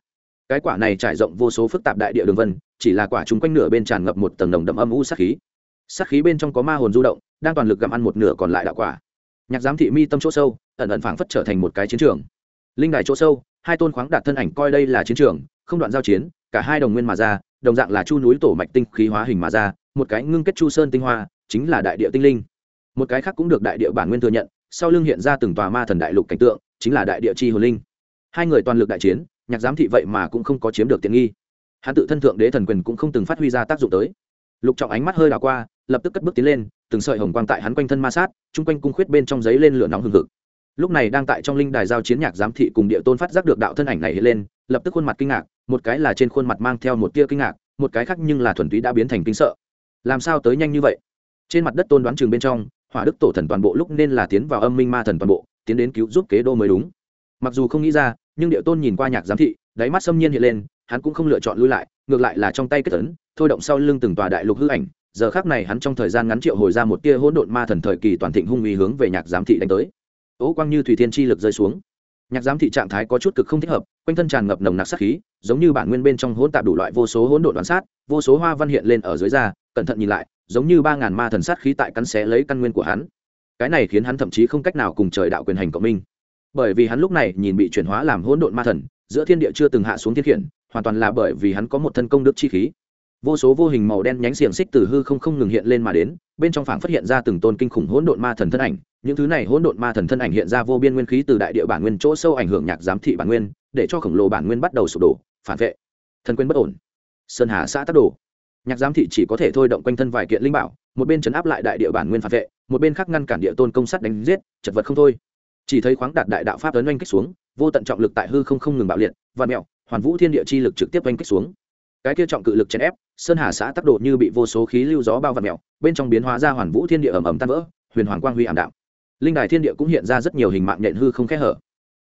Cái quả này trải rộng vô số phức tạp đại địa đường vân, chỉ là quả chúng quanh nửa bên tràn ngập một tầng nồng đậm âm u sát khí. Sát khí bên trong có ma hồn du động, đang toàn lực gặm ăn một nửa còn lại đạo quả. Nhạc giám thị mi tâm chỗ sâu, ẩn ẩn phảng phất trở thành một cái chiến trường. Linh đài chỗ sâu, hai tôn khoáng đạt thân ảnh coi đây là chiến trường, không đoạn giao chiến, cả hai đồng nguyên mà ra, đồng dạng là chu núi tổ mạch tinh khí hóa hình mà ra, một cái ngưng kết chu sơn tinh hoa, chính là đại địa tinh linh. Một cái khác cũng được đại địa bản nguyên thừa nhận sau lưng hiện ra từng tòa ma thần đại lục cảnh tượng, chính là đại địa chi hồn linh. Hai người toàn lực đại chiến, nhạc giám thị vậy mà cũng không có chiếm được tiện nghi. Hắn tự thân thượng đế thần quyền cũng không từng phát huy ra tác dụng tới. Lục trọng ánh mắt hơi đảo qua, lập tức cất bước tiến lên, từng sợi hồng quang tại hắn quanh thân ma sát, chung quanh cung khuyết bên trong giấy lên lửa nóng hừng hực. Lúc này đang tại trong linh đài giao chiến nhạc giám thị cùng địa tôn phát giác được đạo thân ảnh này hiện lên, lập tức khuôn mặt kinh ngạc, một cái là trên khuôn mặt mang theo một tia kinh ngạc, một cái khác nhưng là thuần túy đã biến thành kinh sợ. Làm sao tới nhanh như vậy? Trên mặt đất tôn đoán trường bên trong hỏa đức tổ thần toàn bộ lúc nên là tiến vào âm minh ma thần toàn bộ, tiến đến cứu giúp kế đô mới đúng. Mặc dù không nghĩ ra, nhưng điệu tôn nhìn qua nhạc giám thị, đáy mắt xâm nhiên hiện lên, hắn cũng không lựa chọn lui lại, ngược lại là trong tay kết tấn thôi động sau lưng từng tòa đại lục hư ảnh. Giờ khác này hắn trong thời gian ngắn triệu hồi ra một tia hỗn độn ma thần thời kỳ toàn thịnh hung uy hướng về nhạc giám thị đánh tới. Ố quang như thủy thiên chi lực rơi xuống nhạc giám thị trạng thái có chút cực không thích hợp, quanh thân tràn ngập nồng nặc sát khí, giống như bản nguyên bên trong hỗn tạp đủ loại vô số hỗn độn đoán sát, vô số hoa văn hiện lên ở dưới da, cẩn thận nhìn lại, giống như ba ngàn ma thần sát khí tại căn xé lấy căn nguyên của hắn. Cái này khiến hắn thậm chí không cách nào cùng trời đạo quyền hành cộng minh. Bởi vì hắn lúc này nhìn bị chuyển hóa làm hỗn độn ma thần, giữa thiên địa chưa từng hạ xuống thiên khiển, hoàn toàn là bởi vì hắn có một thân công đức chi khí vô số vô hình màu đen nhánh xiềng xích từ hư không không ngừng hiện lên mà đến, bên trong phảng phát hiện ra từng tôn kinh khủng hỗn độn ma thần thân ảnh. Những thứ này hỗn độn ma thần thân ảnh hiện ra vô biên nguyên khí từ đại địa bản nguyên chỗ sâu ảnh hưởng nhạc giám thị bản nguyên, để cho khổng lồ bản nguyên bắt đầu sụp đổ, phản vệ. Thần quyền bất ổn. Sơn hà xã tắc đổ nhạc giám thị chỉ có thể thôi động quanh thân vài kiện linh bảo, một bên chấn áp lại đại địa bản nguyên phản vệ, một bên khác ngăn cản địa tôn công sát đánh giết, chật vật không thôi. Chỉ thấy khoáng đạt đại đạo pháp tấn oanh kích xuống, vô tận trọng lực tại hư không không ngừng bạo liệt và mẹo, hoàn vũ thiên địa chi lực trực tiếp oanh kích xuống cái kia trọng cự lực chèn ép, sơn hà xã tắc độ như bị vô số khí lưu gió bao và mẹo bên trong biến hóa ra hoàn vũ thiên địa ẩm ẩm tan vỡ, huyền hoàng quang huy ảm đạm. Linh đài thiên địa cũng hiện ra rất nhiều hình mạng nhện hư không khẽ hở.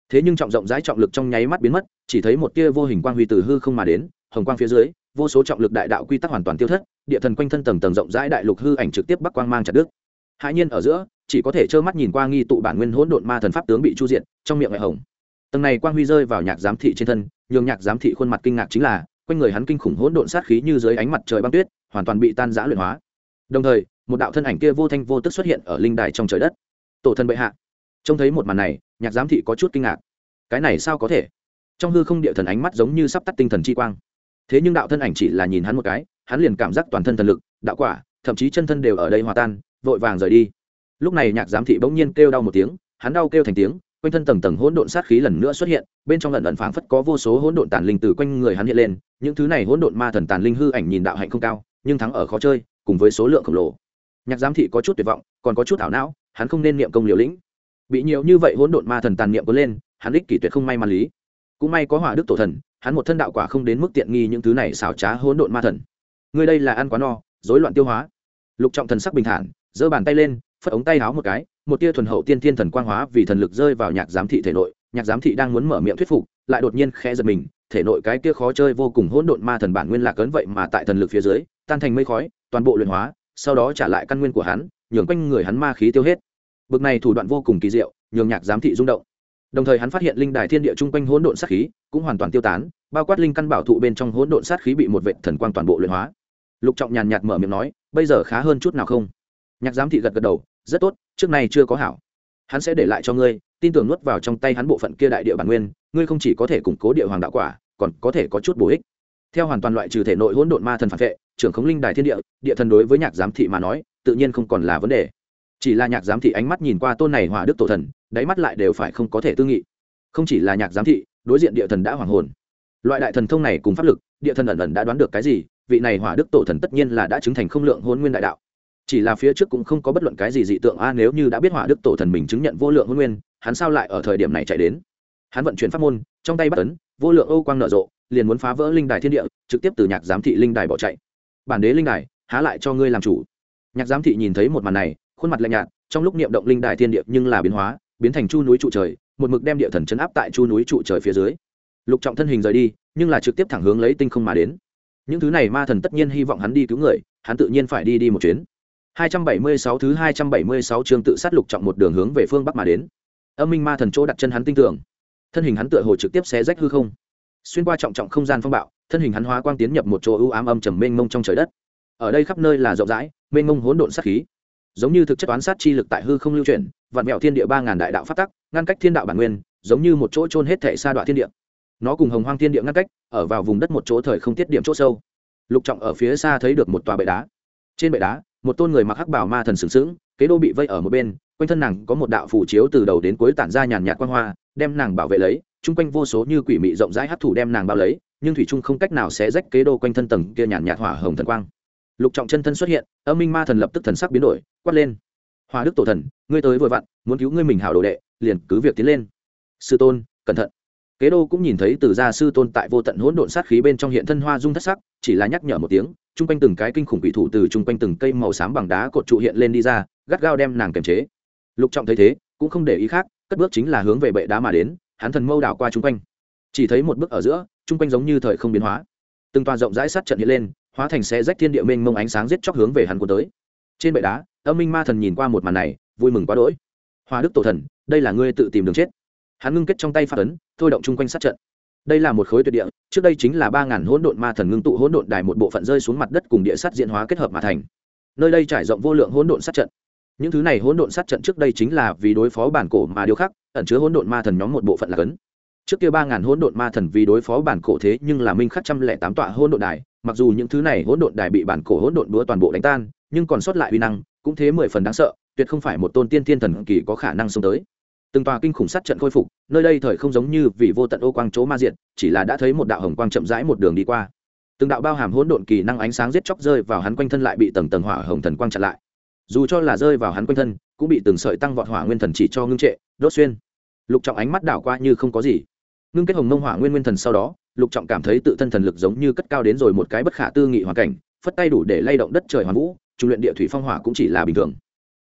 Thế nhưng trọng rộng rãi trọng lực trong nháy mắt biến mất, chỉ thấy một tia vô hình quang huy từ hư không mà đến, hồng quang phía dưới, vô số trọng lực đại đạo quy tắc hoàn toàn tiêu thất, địa thần quanh thân tầng tầng rộng rãi đại lục hư ảnh trực tiếp bắc quang mang chặt đứt. Hãi nhiên ở giữa, chỉ có thể trơ mắt nhìn qua nghi tụ bản nguyên hỗn độn ma thần pháp tướng bị chu diện trong miệng ngoại hồng. Tầng này quang huy rơi vào nhạc giám thị trên thân, nhường nhạc giám thị khuôn mặt kinh ngạc chính là quanh người hắn kinh khủng hỗn độn sát khí như dưới ánh mặt trời băng tuyết, hoàn toàn bị tan giã luyện hóa. Đồng thời, một đạo thân ảnh kia vô thanh vô tức xuất hiện ở linh đài trong trời đất. Tổ thân bệ hạ, trông thấy một màn này, nhạc giám thị có chút kinh ngạc. Cái này sao có thể? Trong hư không địa thần ánh mắt giống như sắp tắt tinh thần chi quang. Thế nhưng đạo thân ảnh chỉ là nhìn hắn một cái, hắn liền cảm giác toàn thân thần lực, đạo quả, thậm chí chân thân đều ở đây hòa tan, vội vàng rời đi. Lúc này nhạc giám thị bỗng nhiên kêu đau một tiếng, hắn đau kêu thành tiếng, quanh thân tầng tầng hỗn độn sát khí lần nữa xuất hiện, bên trong lần ẩn phảng phất có vô số hỗn độn tàn linh từ quanh người hắn hiện lên những thứ này hỗn độn ma thần tàn linh hư ảnh nhìn đạo hạnh không cao, nhưng thắng ở khó chơi, cùng với số lượng khổng lồ. Nhạc giám thị có chút tuyệt vọng, còn có chút ảo não, hắn không nên niệm công liều lĩnh. Bị nhiều như vậy hỗn độn ma thần tàn niệm có lên, hắn ích kỷ tuyệt không may mắn lý. Cũng may có hỏa đức tổ thần, hắn một thân đạo quả không đến mức tiện nghi những thứ này xảo trá hỗn độn ma thần. Người đây là ăn quá no, rối loạn tiêu hóa. Lục trọng thần sắc bình thản, giơ bàn tay lên, phất ống tay háo một cái, một tia thuần hậu tiên thiên thần quang hóa vì thần lực rơi vào nhạc giám thị thể nội. Nhạc giám thị đang muốn mở miệng thuyết phục, lại đột nhiên khẽ giật mình thể nội cái kia khó chơi vô cùng hỗn độn ma thần bản nguyên lạc cấn vậy mà tại thần lực phía dưới, tan thành mây khói, toàn bộ luyện hóa, sau đó trả lại căn nguyên của hắn, nhường quanh người hắn ma khí tiêu hết. Bực này thủ đoạn vô cùng kỳ diệu, nhường nhạc giám thị rung động. Đồng thời hắn phát hiện linh đài thiên địa chung quanh hỗn độn sát khí cũng hoàn toàn tiêu tán, bao quát linh căn bảo thụ bên trong hỗn độn sát khí bị một vệ thần quang toàn bộ luyện hóa. Lục trọng nhàn nhạt mở miệng nói, bây giờ khá hơn chút nào không? Nhạc giám thị gật gật đầu, rất tốt, trước này chưa có hảo. Hắn sẽ để lại cho ngươi, tin tưởng nuốt vào trong tay hắn bộ phận kia đại địa bản nguyên, ngươi không chỉ có thể củng cố địa hoàng đạo quả còn có thể có chút bổ ích. Theo hoàn toàn loại trừ thể nội hỗn độn ma thần phản vệ, trưởng khống linh đài thiên địa địa thần đối với nhạc giám thị mà nói, tự nhiên không còn là vấn đề. Chỉ là nhạc giám thị ánh mắt nhìn qua tôn này hòa đức tổ thần, đáy mắt lại đều phải không có thể tư nghị. Không chỉ là nhạc giám thị, đối diện địa thần đã hoàng hồn. Loại đại thần thông này cùng pháp lực, địa thần ẩn ẩn đã đoán được cái gì, vị này hỏa đức tổ thần tất nhiên là đã chứng thành không lượng hôn nguyên đại đạo. Chỉ là phía trước cũng không có bất luận cái gì dị tượng, a, nếu như đã biết hỏa đức tổ thần mình chứng nhận vô lượng hôn nguyên, hắn sao lại ở thời điểm này chạy đến? Hắn vận chuyển pháp môn trong tay bắt ấn, vô lượng ô quang nở rộ, liền muốn phá vỡ linh đài thiên địa, trực tiếp từ nhạc giám thị linh đài bỏ chạy. Bản đế linh đài, há lại cho ngươi làm chủ. Nhạc giám thị nhìn thấy một màn này, khuôn mặt lạnh nhạt, trong lúc niệm động linh đài thiên địa nhưng là biến hóa, biến thành chu núi trụ trời, một mực đem địa thần chấn áp tại chu núi trụ trời phía dưới. Lục trọng thân hình rời đi, nhưng là trực tiếp thẳng hướng lấy tinh không mà đến. Những thứ này ma thần tất nhiên hy vọng hắn đi cứu người, hắn tự nhiên phải đi đi một chuyến. 276 thứ 276 chương tự sát lục trọng một đường hướng về phương bắc mà đến. Âm minh ma thần chỗ đặt chân hắn tinh tưởng thân hình hắn tựa hồ trực tiếp xé rách hư không xuyên qua trọng trọng không gian phong bạo thân hình hắn hóa quang tiến nhập một chỗ ưu ám âm trầm mênh mông trong trời đất ở đây khắp nơi là rộng rãi mênh mông hỗn độn sát khí giống như thực chất toán sát chi lực tại hư không lưu chuyển vạn mẹo thiên địa ba ngàn đại đạo phát tắc ngăn cách thiên đạo bản nguyên giống như một chỗ trôn hết thể sa đoạn thiên địa nó cùng hồng hoang thiên địa ngăn cách ở vào vùng đất một chỗ thời không tiết điểm chỗ sâu lục trọng ở phía xa thấy được một tòa bệ đá trên bệ đá một tôn người mặc hắc bảo ma thần sừng sững kế đô bị vây ở một bên quanh thân nàng có một đạo phủ chiếu từ đầu đến cuối tản ra nhàn nhạt quan hoa đem nàng bảo vệ lấy, chung quanh vô số như quỷ mị rộng rãi hấp thủ đem nàng bao lấy, nhưng thủy trung không cách nào sẽ rách kế đô quanh thân tầng kia nhàn nhạt hỏa hồng thần quang. Lục trọng chân thân xuất hiện, âm minh ma thần lập tức thần sắc biến đổi, quát lên. Hòa đức tổ thần, ngươi tới vội vặn, muốn cứu ngươi mình hảo đồ đệ, liền cứ việc tiến lên. Sư tôn, cẩn thận. Kế đô cũng nhìn thấy từ gia sư tôn tại vô tận hỗn độn sát khí bên trong hiện thân hoa dung thất sắc, chỉ là nhắc nhở một tiếng, chung quanh từng cái kinh khủng quỷ thủ từ chung quanh từng cây màu xám bằng đá cột trụ hiện lên đi ra, gắt gao đem nàng kiềm chế. Lục trọng thấy thế, cũng không để ý khác cất bước chính là hướng về bệ đá mà đến, hắn thần mâu đảo qua chung quanh. Chỉ thấy một bước ở giữa, chung quanh giống như thời không biến hóa. Từng toa rộng rãi sát trận hiện lên, hóa thành xe rách thiên địa mênh mông ánh sáng giết chóc hướng về hắn cuốn tới. Trên bệ đá, âm minh ma thần nhìn qua một màn này, vui mừng quá đỗi. Hoa đức tổ thần, đây là ngươi tự tìm đường chết. Hắn ngưng kết trong tay phát ấn, thôi động chung quanh sát trận. Đây là một khối tuyệt địa, trước đây chính là ba ngàn hỗn độn ma thần ngưng tụ hỗn độn đài một bộ phận rơi xuống mặt đất cùng địa sắt diễn hóa kết hợp mà thành. Nơi đây trải rộng vô lượng hỗn độn sát trận những thứ này hỗn độn sát trận trước đây chính là vì đối phó bản cổ mà điều khắc, ẩn chứa hỗn độn ma thần nhóm một bộ phận là cấn. Trước kia ba ngàn hỗn độn ma thần vì đối phó bản cổ thế nhưng là minh khắc trăm lẻ tám tọa hỗn độn đài, mặc dù những thứ này hỗn độn đài bị bản cổ hỗn độn đũa toàn bộ đánh tan, nhưng còn sót lại uy năng, cũng thế mười phần đáng sợ, tuyệt không phải một tôn tiên thiên thần kỳ có khả năng xông tới. Từng tòa kinh khủng sát trận khôi phục, nơi đây thời không giống như vì vô tận ô quang chỗ ma diện chỉ là đã thấy một đạo hồng quang chậm rãi một đường đi qua. Từng đạo bao hàm hỗn độn kỳ năng ánh sáng giết chóc rơi vào hắn quanh thân lại bị tầng tầng hỏa hồng thần quang chặn lại dù cho là rơi vào hắn quanh thân, cũng bị từng sợi tăng vọt hỏa nguyên thần chỉ cho ngưng trệ, đốt xuyên. Lục trọng ánh mắt đảo qua như không có gì. Ngưng kết hồng mông hỏa nguyên nguyên thần sau đó, lục trọng cảm thấy tự thân thần lực giống như cất cao đến rồi một cái bất khả tư nghị hoàn cảnh, phất tay đủ để lay động đất trời hoàn vũ, trung luyện địa thủy phong hỏa cũng chỉ là bình thường.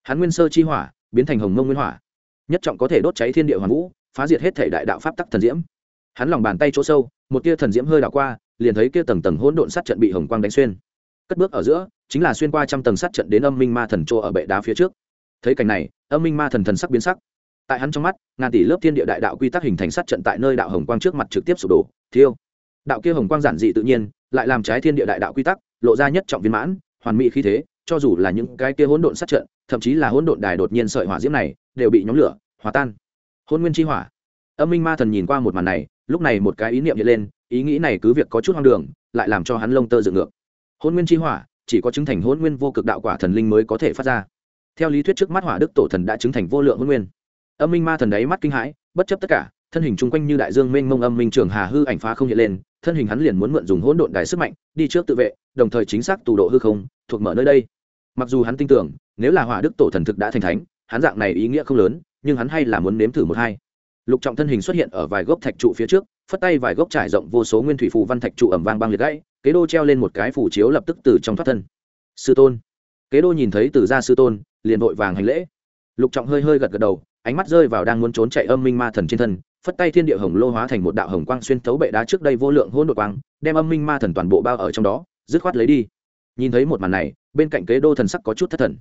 Hắn nguyên sơ chi hỏa, biến thành hồng mông nguyên hỏa. Nhất trọng có thể đốt cháy thiên địa hoàn vũ, phá diệt hết thể đại đạo pháp tắc thần diễm. Hắn lòng bàn tay chỗ sâu, một tia thần diễm hơi đảo qua, liền thấy kia tầng tầng hỗn độn sát trận bị hồng quang đánh xuyên cất bước ở giữa, chính là xuyên qua trăm tầng sát trận đến âm minh ma thần chỗ ở bệ đá phía trước. Thấy cảnh này, âm minh ma thần thần sắc biến sắc. Tại hắn trong mắt, ngàn tỷ lớp thiên địa đại đạo quy tắc hình thành sát trận tại nơi đạo hồng quang trước mặt trực tiếp sụp đổ, thiêu. Đạo kia hồng quang giản dị tự nhiên, lại làm trái thiên địa đại đạo quy tắc, lộ ra nhất trọng viên mãn, hoàn mỹ khí thế, cho dù là những cái kia hỗn độn sát trận, thậm chí là hỗn độn đài đột nhiên sợi hỏa diễm này, đều bị nhóm lửa, hòa tan. Hôn nguyên chi hỏa. Âm minh ma thần nhìn qua một màn này, lúc này một cái ý niệm hiện lên, ý nghĩ này cứ việc có chút hoang đường, lại làm cho hắn lông tơ dựng ngược hôn nguyên chi hỏa, chỉ có chứng thành hôn nguyên vô cực đạo quả thần linh mới có thể phát ra. Theo lý thuyết trước mắt hỏa đức tổ thần đã chứng thành vô lượng hôn nguyên. Âm minh ma thần đáy mắt kinh hãi, bất chấp tất cả, thân hình chung quanh như đại dương mênh mông âm minh trường hà hư ảnh phá không hiện lên, thân hình hắn liền muốn mượn dùng hỗn độn đài sức mạnh, đi trước tự vệ, đồng thời chính xác tù độ hư không, thuộc mở nơi đây. Mặc dù hắn tin tưởng, nếu là hỏa đức tổ thần thực đã thành thánh, hắn dạng này ý nghĩa không lớn, nhưng hắn hay là muốn nếm thử một hai. Lục trọng thân hình xuất hiện ở vài gốc thạch trụ phía trước, phất tay vài gốc trải rộng vô số nguyên thủy phù văn thạch trụ ẩm vang băng liệt gãy kế đô treo lên một cái phủ chiếu lập tức từ trong thoát thân. Sư tôn. Kế đô nhìn thấy từ gia sư tôn, liền vội vàng hành lễ. Lục trọng hơi hơi gật gật đầu, ánh mắt rơi vào đang muốn trốn chạy âm minh ma thần trên thân, phất tay thiên địa hồng lô hóa thành một đạo hồng quang xuyên thấu bệ đá trước đây vô lượng hôn đột quang, đem âm minh ma thần toàn bộ bao ở trong đó, dứt khoát lấy đi. Nhìn thấy một màn này, bên cạnh kế đô thần sắc có chút thất thần.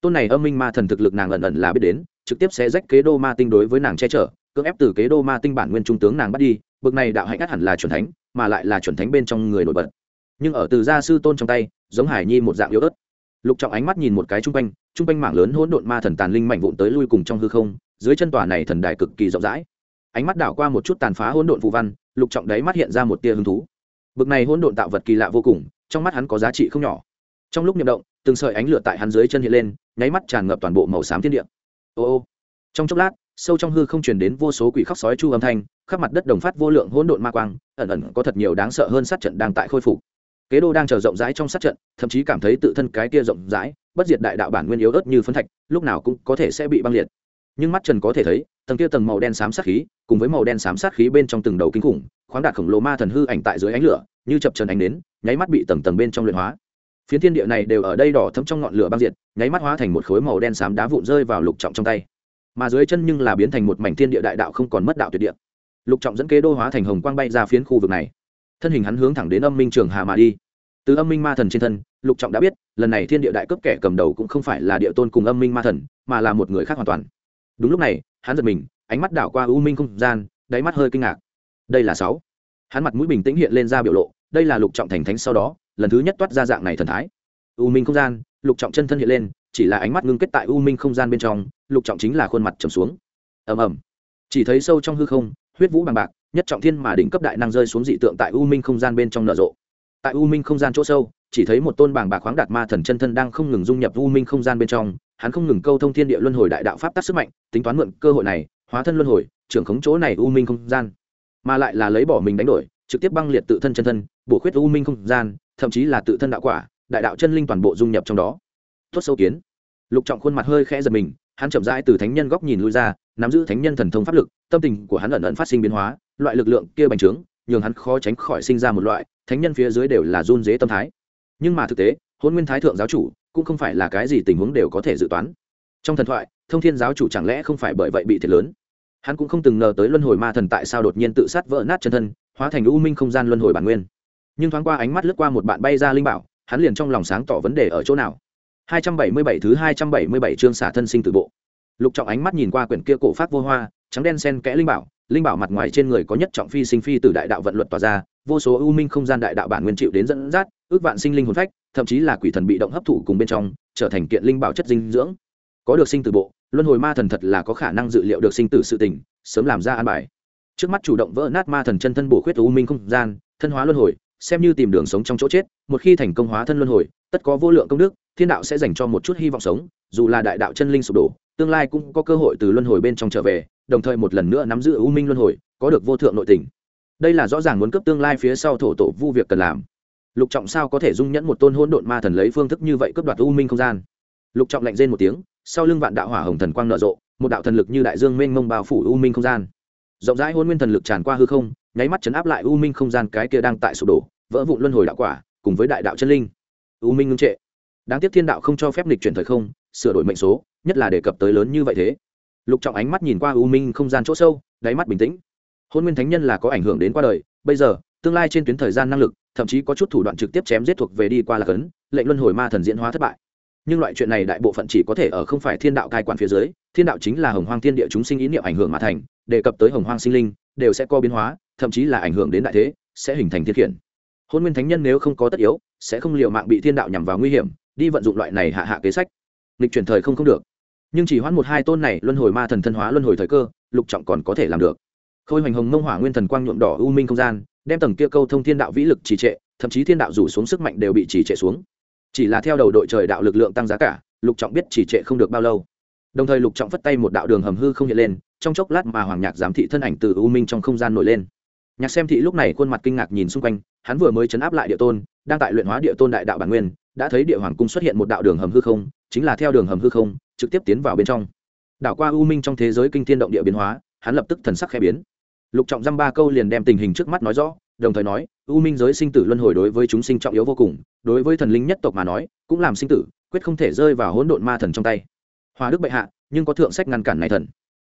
Tôn này âm minh ma thần thực lực nàng ẩn ẩn là biết đến, trực tiếp sẽ rách kế đô ma tinh đối với nàng che chở, cưỡng ép từ kế đô ma tinh bản nguyên trung tướng nàng bắt đi, bực này đạo hạnh ắt hẳn là chuẩn thánh, mà lại là chuẩn thánh bên trong người nổi bật nhưng ở từ gia sư tôn trong tay, giống hải nhi một dạng yếu ớt. Lục trọng ánh mắt nhìn một cái chung quanh chung quanh mảng lớn hỗn độn ma thần tàn linh mạnh vụn tới lui cùng trong hư không, dưới chân tòa này thần đài cực kỳ rộng rãi. Ánh mắt đảo qua một chút tàn phá hỗn độn phù văn, lục trọng đấy mắt hiện ra một tia hứng thú. Bực này hỗn độn tạo vật kỳ lạ vô cùng, trong mắt hắn có giá trị không nhỏ. Trong lúc nhậm động, từng sợi ánh lửa tại hắn dưới chân hiện lên, nháy mắt tràn ngập toàn bộ màu xám thiên địa. Ô ô. Trong chốc lát, sâu trong hư không truyền đến vô số quỷ khóc sói chu âm thanh, khắp mặt đất đồng phát vô lượng hỗn độn ma quang, ẩn ẩn có thật nhiều đáng sợ hơn sát trận đang tại khôi phục kế đô đang chờ rộng rãi trong sát trận, thậm chí cảm thấy tự thân cái kia rộng rãi, bất diệt đại đạo bản nguyên yếu ớt như phấn thạch, lúc nào cũng có thể sẽ bị băng liệt. Nhưng mắt trần có thể thấy, tầng kia tầng màu đen xám sát khí, cùng với màu đen xám sát khí bên trong từng đầu kinh khủng, khoáng đạt khổng lồ ma thần hư ảnh tại dưới ánh lửa, như chập trần ánh đến, nháy mắt bị tầng tầng bên trong luyện hóa. Phiến thiên địa này đều ở đây đỏ thấm trong ngọn lửa băng diệt, nháy mắt hóa thành một khối màu đen xám đá vụn rơi vào lục trọng trong tay. Mà dưới chân nhưng là biến thành một mảnh thiên địa đại đạo không còn mất đạo tuyệt địa. Lục trọng dẫn kế đô hóa thành hồng quang bay ra phiến khu vực này thân hình hắn hướng thẳng đến âm minh trường hà mà đi. Từ âm minh ma thần trên thân, lục trọng đã biết, lần này thiên địa đại cấp kẻ cầm đầu cũng không phải là địa tôn cùng âm minh ma thần, mà là một người khác hoàn toàn. Đúng lúc này, hắn giật mình, ánh mắt đảo qua u minh không gian, đáy mắt hơi kinh ngạc. Đây là sáu. Hắn mặt mũi bình tĩnh hiện lên ra biểu lộ, đây là lục trọng thành thánh sau đó, lần thứ nhất toát ra dạng này thần thái. U minh không gian, lục trọng chân thân hiện lên, chỉ là ánh mắt ngưng kết tại u minh không gian bên trong, lục trọng chính là khuôn mặt trầm xuống. Ầm ầm. Chỉ thấy sâu trong hư không, huyết vũ bằng bạc nhất trọng thiên mà đỉnh cấp đại năng rơi xuống dị tượng tại u minh không gian bên trong nở rộ. Tại u minh không gian chỗ sâu, chỉ thấy một tôn bảng bạc khoáng đạt ma thần chân thân đang không ngừng dung nhập u minh không gian bên trong, hắn không ngừng câu thông thiên địa luân hồi đại đạo pháp tác sức mạnh, tính toán mượn cơ hội này, hóa thân luân hồi, trưởng khống chỗ này u minh không gian. Mà lại là lấy bỏ mình đánh đổi, trực tiếp băng liệt tự thân chân thân, bổ khuyết u minh không gian, thậm chí là tự thân đạo quả, đại đạo chân linh toàn bộ dung nhập trong đó. Tuất sâu kiến. Lục trọng khuôn mặt hơi khẽ giật mình, hắn chậm rãi từ thánh nhân góc nhìn lui ra, nắm giữ thánh nhân thần thông pháp lực, tâm tình của hắn ẩn ẩn phát sinh biến hóa loại lực lượng kia bành trướng, nhường hắn khó tránh khỏi sinh ra một loại, thánh nhân phía dưới đều là run dế tâm thái. Nhưng mà thực tế hôn nguyên thái thượng giáo chủ cũng không phải là cái gì tình huống đều có thể dự toán. Trong thần thoại, thông thiên giáo chủ chẳng lẽ không phải bởi vậy bị thiệt lớn? Hắn cũng không từng ngờ tới luân hồi ma thần tại sao đột nhiên tự sát vỡ nát chân thân, hóa thành u minh không gian luân hồi bản nguyên. Nhưng thoáng qua ánh mắt lướt qua một bạn bay ra linh bảo, hắn liền trong lòng sáng tỏ vấn đề ở chỗ nào. 277 thứ 277 chương xả thân sinh tử bộ. Lục trọng ánh mắt nhìn qua quyển kia cổ pháp vô hoa, trắng đen sen kẽ linh bảo linh bảo mặt ngoài trên người có nhất trọng phi sinh phi từ đại đạo vận luật tỏa ra, vô số ưu minh không gian đại đạo bản nguyên chịu đến dẫn dắt, ước vạn sinh linh hồn phách, thậm chí là quỷ thần bị động hấp thụ cùng bên trong, trở thành kiện linh bảo chất dinh dưỡng. Có được sinh từ bộ, luân hồi ma thần thật là có khả năng dự liệu được sinh tử sự tình, sớm làm ra an bài. Trước mắt chủ động vỡ nát ma thần chân thân bổ khuyết u minh không gian, thân hóa luân hồi, xem như tìm đường sống trong chỗ chết, một khi thành công hóa thân luân hồi, tất có vô lượng công đức, thiên đạo sẽ dành cho một chút hy vọng sống, dù là đại đạo chân linh sụp đổ, tương lai cũng có cơ hội từ luân hồi bên trong trở về đồng thời một lần nữa nắm giữ u minh luân hồi, có được vô thượng nội tình. Đây là rõ ràng muốn cấp tương lai phía sau thổ tổ vu việc cần làm. Lục trọng sao có thể dung nhẫn một tôn hỗn độn ma thần lấy phương thức như vậy cướp đoạt u minh không gian? Lục trọng lạnh rên một tiếng, sau lưng vạn đạo hỏa hồng thần quang nở rộ, một đạo thần lực như đại dương mênh mông bao phủ u minh không gian. Rộng rãi hôn nguyên thần lực tràn qua hư không, nháy mắt chấn áp lại u minh không gian cái kia đang tại sụp đổ, vỡ vụn luân hồi đạo quả, cùng với đại đạo chân linh. U minh ngưng trệ. Đáng tiếc thiên đạo không cho phép lịch chuyển thời không, sửa đổi mệnh số, nhất là đề cập tới lớn như vậy thế lục trọng ánh mắt nhìn qua u minh không gian chỗ sâu, đáy mắt bình tĩnh. Hôn nguyên thánh nhân là có ảnh hưởng đến qua đời, bây giờ, tương lai trên tuyến thời gian năng lực, thậm chí có chút thủ đoạn trực tiếp chém giết thuộc về đi qua là cấn, lệnh luân hồi ma thần diễn hóa thất bại. Nhưng loại chuyện này đại bộ phận chỉ có thể ở không phải thiên đạo cai quản phía dưới, thiên đạo chính là hồng hoang thiên địa chúng sinh ý niệm ảnh hưởng mà thành, đề cập tới hồng hoang sinh linh, đều sẽ có biến hóa, thậm chí là ảnh hưởng đến đại thế, sẽ hình thành thiên khiển. Hôn nguyên thánh nhân nếu không có tất yếu, sẽ không liệu mạng bị thiên đạo nhằm vào nguy hiểm, đi vận dụng loại này hạ hạ kế sách. Lịch chuyển thời không không được nhưng chỉ hoãn một hai tôn này, luân hồi ma thần thân hóa luân hồi thời cơ, lục trọng còn có thể làm được. Khôi hoành hồng mông hỏa nguyên thần quang nhuộm đỏ u minh không gian, đem tầng kia câu thông thiên đạo vĩ lực trì trệ, thậm chí thiên đạo rủ xuống sức mạnh đều bị trì trệ xuống. Chỉ là theo đầu đội trời đạo lực lượng tăng giá cả, lục trọng biết trì trệ không được bao lâu. Đồng thời lục trọng phất tay một đạo đường hầm hư không hiện lên, trong chốc lát mà hoàng nhạc giám thị thân ảnh từ u minh trong không gian nổi lên. Nhạc xem thị lúc này khuôn mặt kinh ngạc nhìn xung quanh, hắn vừa mới chấn áp lại địa tôn, đang tại luyện hóa địa tôn đại đạo bản nguyên, đã thấy địa hoàng cung xuất hiện một đạo đường hầm hư không chính là theo đường hầm hư không, trực tiếp tiến vào bên trong. Đảo qua u minh trong thế giới kinh thiên động địa biến hóa, hắn lập tức thần sắc khẽ biến. Lục trọng dăm ba câu liền đem tình hình trước mắt nói rõ, đồng thời nói, u minh giới sinh tử luân hồi đối với chúng sinh trọng yếu vô cùng, đối với thần linh nhất tộc mà nói, cũng làm sinh tử, quyết không thể rơi vào hỗn độn ma thần trong tay. Hòa đức bệ hạ, nhưng có thượng sách ngăn cản này thần.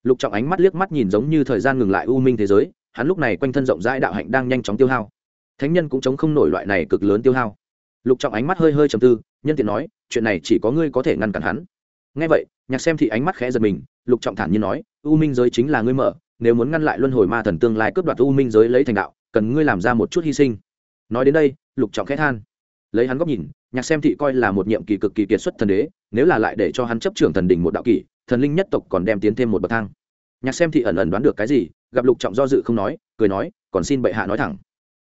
Lục trọng ánh mắt liếc mắt nhìn giống như thời gian ngừng lại u minh thế giới, hắn lúc này quanh thân rộng rãi đạo hạnh đang nhanh chóng tiêu hao. Thánh nhân cũng chống không nổi loại này cực lớn tiêu hao. Lục trọng ánh mắt hơi hơi trầm tư nhân tiện nói, chuyện này chỉ có ngươi có thể ngăn cản hắn. Ngay vậy, nhạc xem thì ánh mắt khẽ giật mình, lục trọng thản nhiên nói, u minh giới chính là ngươi mở, nếu muốn ngăn lại luân hồi ma thần tương lai cướp đoạt u minh giới lấy thành đạo, cần ngươi làm ra một chút hy sinh. Nói đến đây, lục trọng khẽ than. Lấy hắn góc nhìn, nhạc xem thị coi là một nhiệm kỳ cực kỳ kiệt xuất thần đế, nếu là lại để cho hắn chấp trưởng thần đỉnh một đạo kỷ, thần linh nhất tộc còn đem tiến thêm một bậc thang. Nhạc xem thị ẩn ẩn đoán được cái gì, gặp lục trọng do dự không nói, cười nói, còn xin bệ hạ nói thẳng.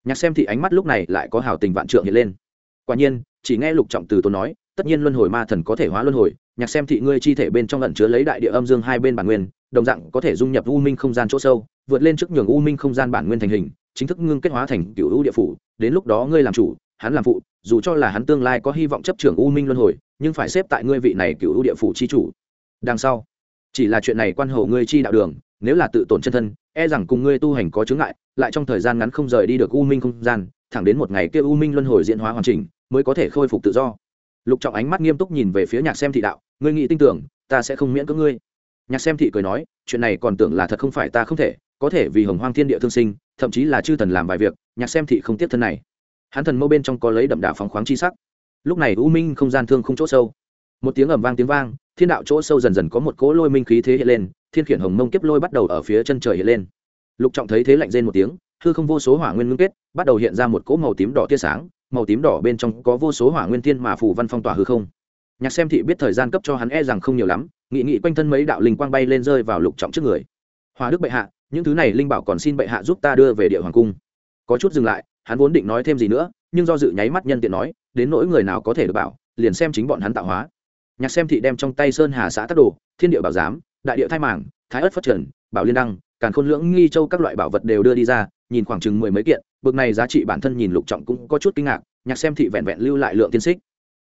Nhạc xem thị ánh mắt lúc này lại có hào tình vạn trượng hiện lên. Quả nhiên chỉ nghe lục trọng từ tốn nói, tất nhiên luân hồi ma thần có thể hóa luân hồi, nhạc xem thị ngươi chi thể bên trong lẩn chứa lấy đại địa âm dương hai bên bản nguyên, đồng dạng có thể dung nhập u minh không gian chỗ sâu, vượt lên trước nhường u minh không gian bản nguyên thành hình, chính thức ngưng kết hóa thành cựu u địa phủ, đến lúc đó ngươi làm chủ, hắn làm phụ, dù cho là hắn tương lai có hy vọng chấp trưởng u minh luân hồi, nhưng phải xếp tại ngươi vị này cựu u địa phủ chi chủ. Đằng sau, chỉ là chuyện này quan hầu ngươi chi đạo đường, nếu là tự tổn chân thân e rằng cùng ngươi tu hành có chướng ngại, lại trong thời gian ngắn không rời đi được u minh không gian, thẳng đến một ngày kia u minh luân hồi diễn hóa hoàn chỉnh mới có thể khôi phục tự do. Lục trọng ánh mắt nghiêm túc nhìn về phía nhạc xem thị đạo, ngươi nghĩ tin tưởng, ta sẽ không miễn cưỡng ngươi. Nhạc xem thị cười nói, chuyện này còn tưởng là thật không phải ta không thể, có thể vì hồng hoang thiên địa thương sinh, thậm chí là chư thần làm vài việc, nhạc xem thị không tiếp thân này. Hắn thần mâu bên trong có lấy đậm đà phóng khoáng chi sắc. Lúc này u minh không gian thương không chỗ sâu. Một tiếng ầm vang tiếng vang, thiên đạo chỗ sâu dần dần có một cỗ lôi minh khí thế hiện lên, thiên khiển hồng mông kiếp lôi bắt đầu ở phía chân trời hiện lên. Lục trọng thấy thế lạnh rên một tiếng, hư không vô số hỏa nguyên ngưng kết, bắt đầu hiện ra một cỗ màu tím đỏ tia sáng màu tím đỏ bên trong có vô số hỏa nguyên thiên mà phủ văn phong tỏa hư không. Nhạc xem thị biết thời gian cấp cho hắn e rằng không nhiều lắm nghị nghị quanh thân mấy đạo linh quang bay lên rơi vào lục trọng trước người. Hòa đức bệ hạ những thứ này linh bảo còn xin bệ hạ giúp ta đưa về địa hoàng cung. Có chút dừng lại hắn vốn định nói thêm gì nữa nhưng do dự nháy mắt nhân tiện nói đến nỗi người nào có thể được bảo liền xem chính bọn hắn tạo hóa. Nhạc xem thị đem trong tay sơn hà xã tắc đồ thiên địa bảo giám đại địa thai mảng, thái ất phát triển bảo liên đăng càn khôn lưỡng nghi châu các loại bảo vật đều đưa đi ra nhìn khoảng chừng mười mấy kiện, bực này giá trị bản thân nhìn lục trọng cũng có chút kinh ngạc, nhạc xem thị vẹn vẹn lưu lại lượng tiên xích.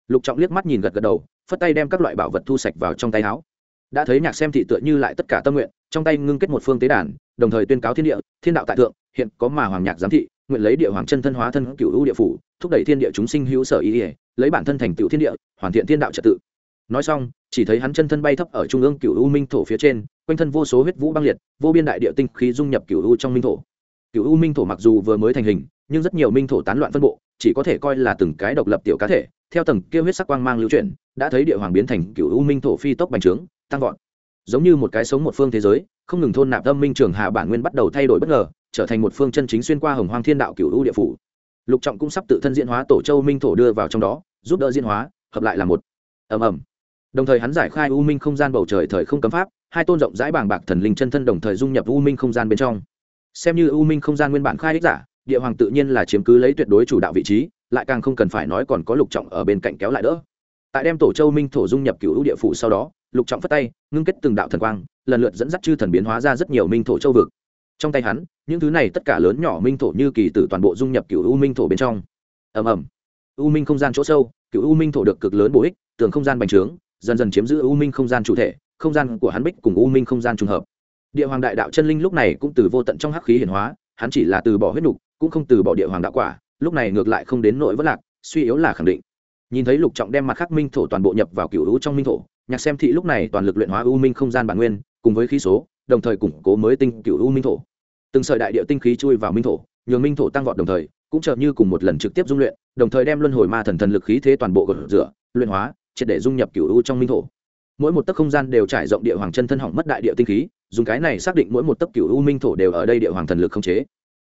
Lục trọng liếc mắt nhìn gật gật đầu, phất tay đem các loại bảo vật thu sạch vào trong tay áo. Đã thấy nhạc xem thị tựa như lại tất cả tâm nguyện, trong tay ngưng kết một phương tế đàn, đồng thời tuyên cáo thiên địa, thiên đạo tại thượng, hiện có mà hoàng nhạc giám thị, nguyện lấy địa hoàng chân thân hóa thân cựu hữu địa phủ, thúc đẩy thiên địa chúng sinh hữu sở ý ỉa lấy bản thân thành tựu thiên địa, hoàn thiện thiên đạo trật tự. Nói xong, chỉ thấy hắn chân thân bay thấp ở trung ương cựu u minh thổ phía trên, quanh thân vô số huyết vũ băng liệt, vô biên đại địa tinh khí dung nhập cựu u trong minh thổ cựu u minh thổ mặc dù vừa mới thành hình, nhưng rất nhiều minh thổ tán loạn phân bộ, chỉ có thể coi là từng cái độc lập tiểu cá thể, theo tầng kia huyết sắc quang mang lưu chuyển, đã thấy địa hoàng biến thành cựu u minh thổ phi tốc bành trướng, tăng vọt. Giống như một cái sống một phương thế giới, không ngừng thôn nạp tâm minh trường hạ bản nguyên bắt đầu thay đổi bất ngờ, trở thành một phương chân chính xuyên qua hồng hoang thiên đạo cựu u địa phủ. Lục trọng cũng sắp tự thân diễn hóa tổ châu minh thổ đưa vào trong đó, giúp đỡ diễn hóa, hợp lại là một. Ầm ầm. Đồng thời hắn giải khai u minh không gian bầu trời thời không cấm pháp, hai tôn rộng rãi bàng bạc thần linh chân thân đồng thời dung nhập u minh không gian bên trong xem như u minh không gian nguyên bản khai đích giả, địa hoàng tự nhiên là chiếm cứ lấy tuyệt đối chủ đạo vị trí, lại càng không cần phải nói còn có lục trọng ở bên cạnh kéo lại đỡ. Tại đem tổ châu minh thổ dung nhập cựu địa phủ sau đó, lục trọng phất tay, ngưng kết từng đạo thần quang, lần lượt dẫn dắt chư thần biến hóa ra rất nhiều minh thổ châu vực. Trong tay hắn, những thứ này tất cả lớn nhỏ minh thổ như kỳ tử toàn bộ dung nhập cựu u minh thổ bên trong. Ầm ầm. U minh không gian chỗ sâu cựu u minh thổ được cực lớn bổ ích, tường không gian bành trướng, dần dần chiếm giữ u minh không gian chủ thể, không gian của hắn bích cùng u minh không gian trùng hợp địa hoàng đại đạo chân linh lúc này cũng từ vô tận trong hắc khí hiển hóa, hắn chỉ là từ bỏ huyết nục, cũng không từ bỏ địa hoàng đạo quả, lúc này ngược lại không đến nỗi vất lạc, suy yếu là khẳng định. Nhìn thấy lục trọng đem mặt khắc minh thổ toàn bộ nhập vào cựu hữu trong minh thổ, nhạc xem thị lúc này toàn lực luyện hóa u minh không gian bản nguyên, cùng với khí số, đồng thời củng cố mới tinh cựu u minh thổ. Từng sợi đại địa tinh khí chui vào minh thổ, nhường minh thổ tăng vọt đồng thời, cũng chờ như cùng một lần trực tiếp dung luyện, đồng thời đem luân hồi ma thần thần lực khí thế toàn bộ gột rửa, luyện hóa, triệt để dung nhập cựu u trong minh thổ mỗi một tấc không gian đều trải rộng địa hoàng chân thân hỏng mất đại địa tinh khí, dùng cái này xác định mỗi một tấc cựu u minh thổ đều ở đây địa hoàng thần lực không chế.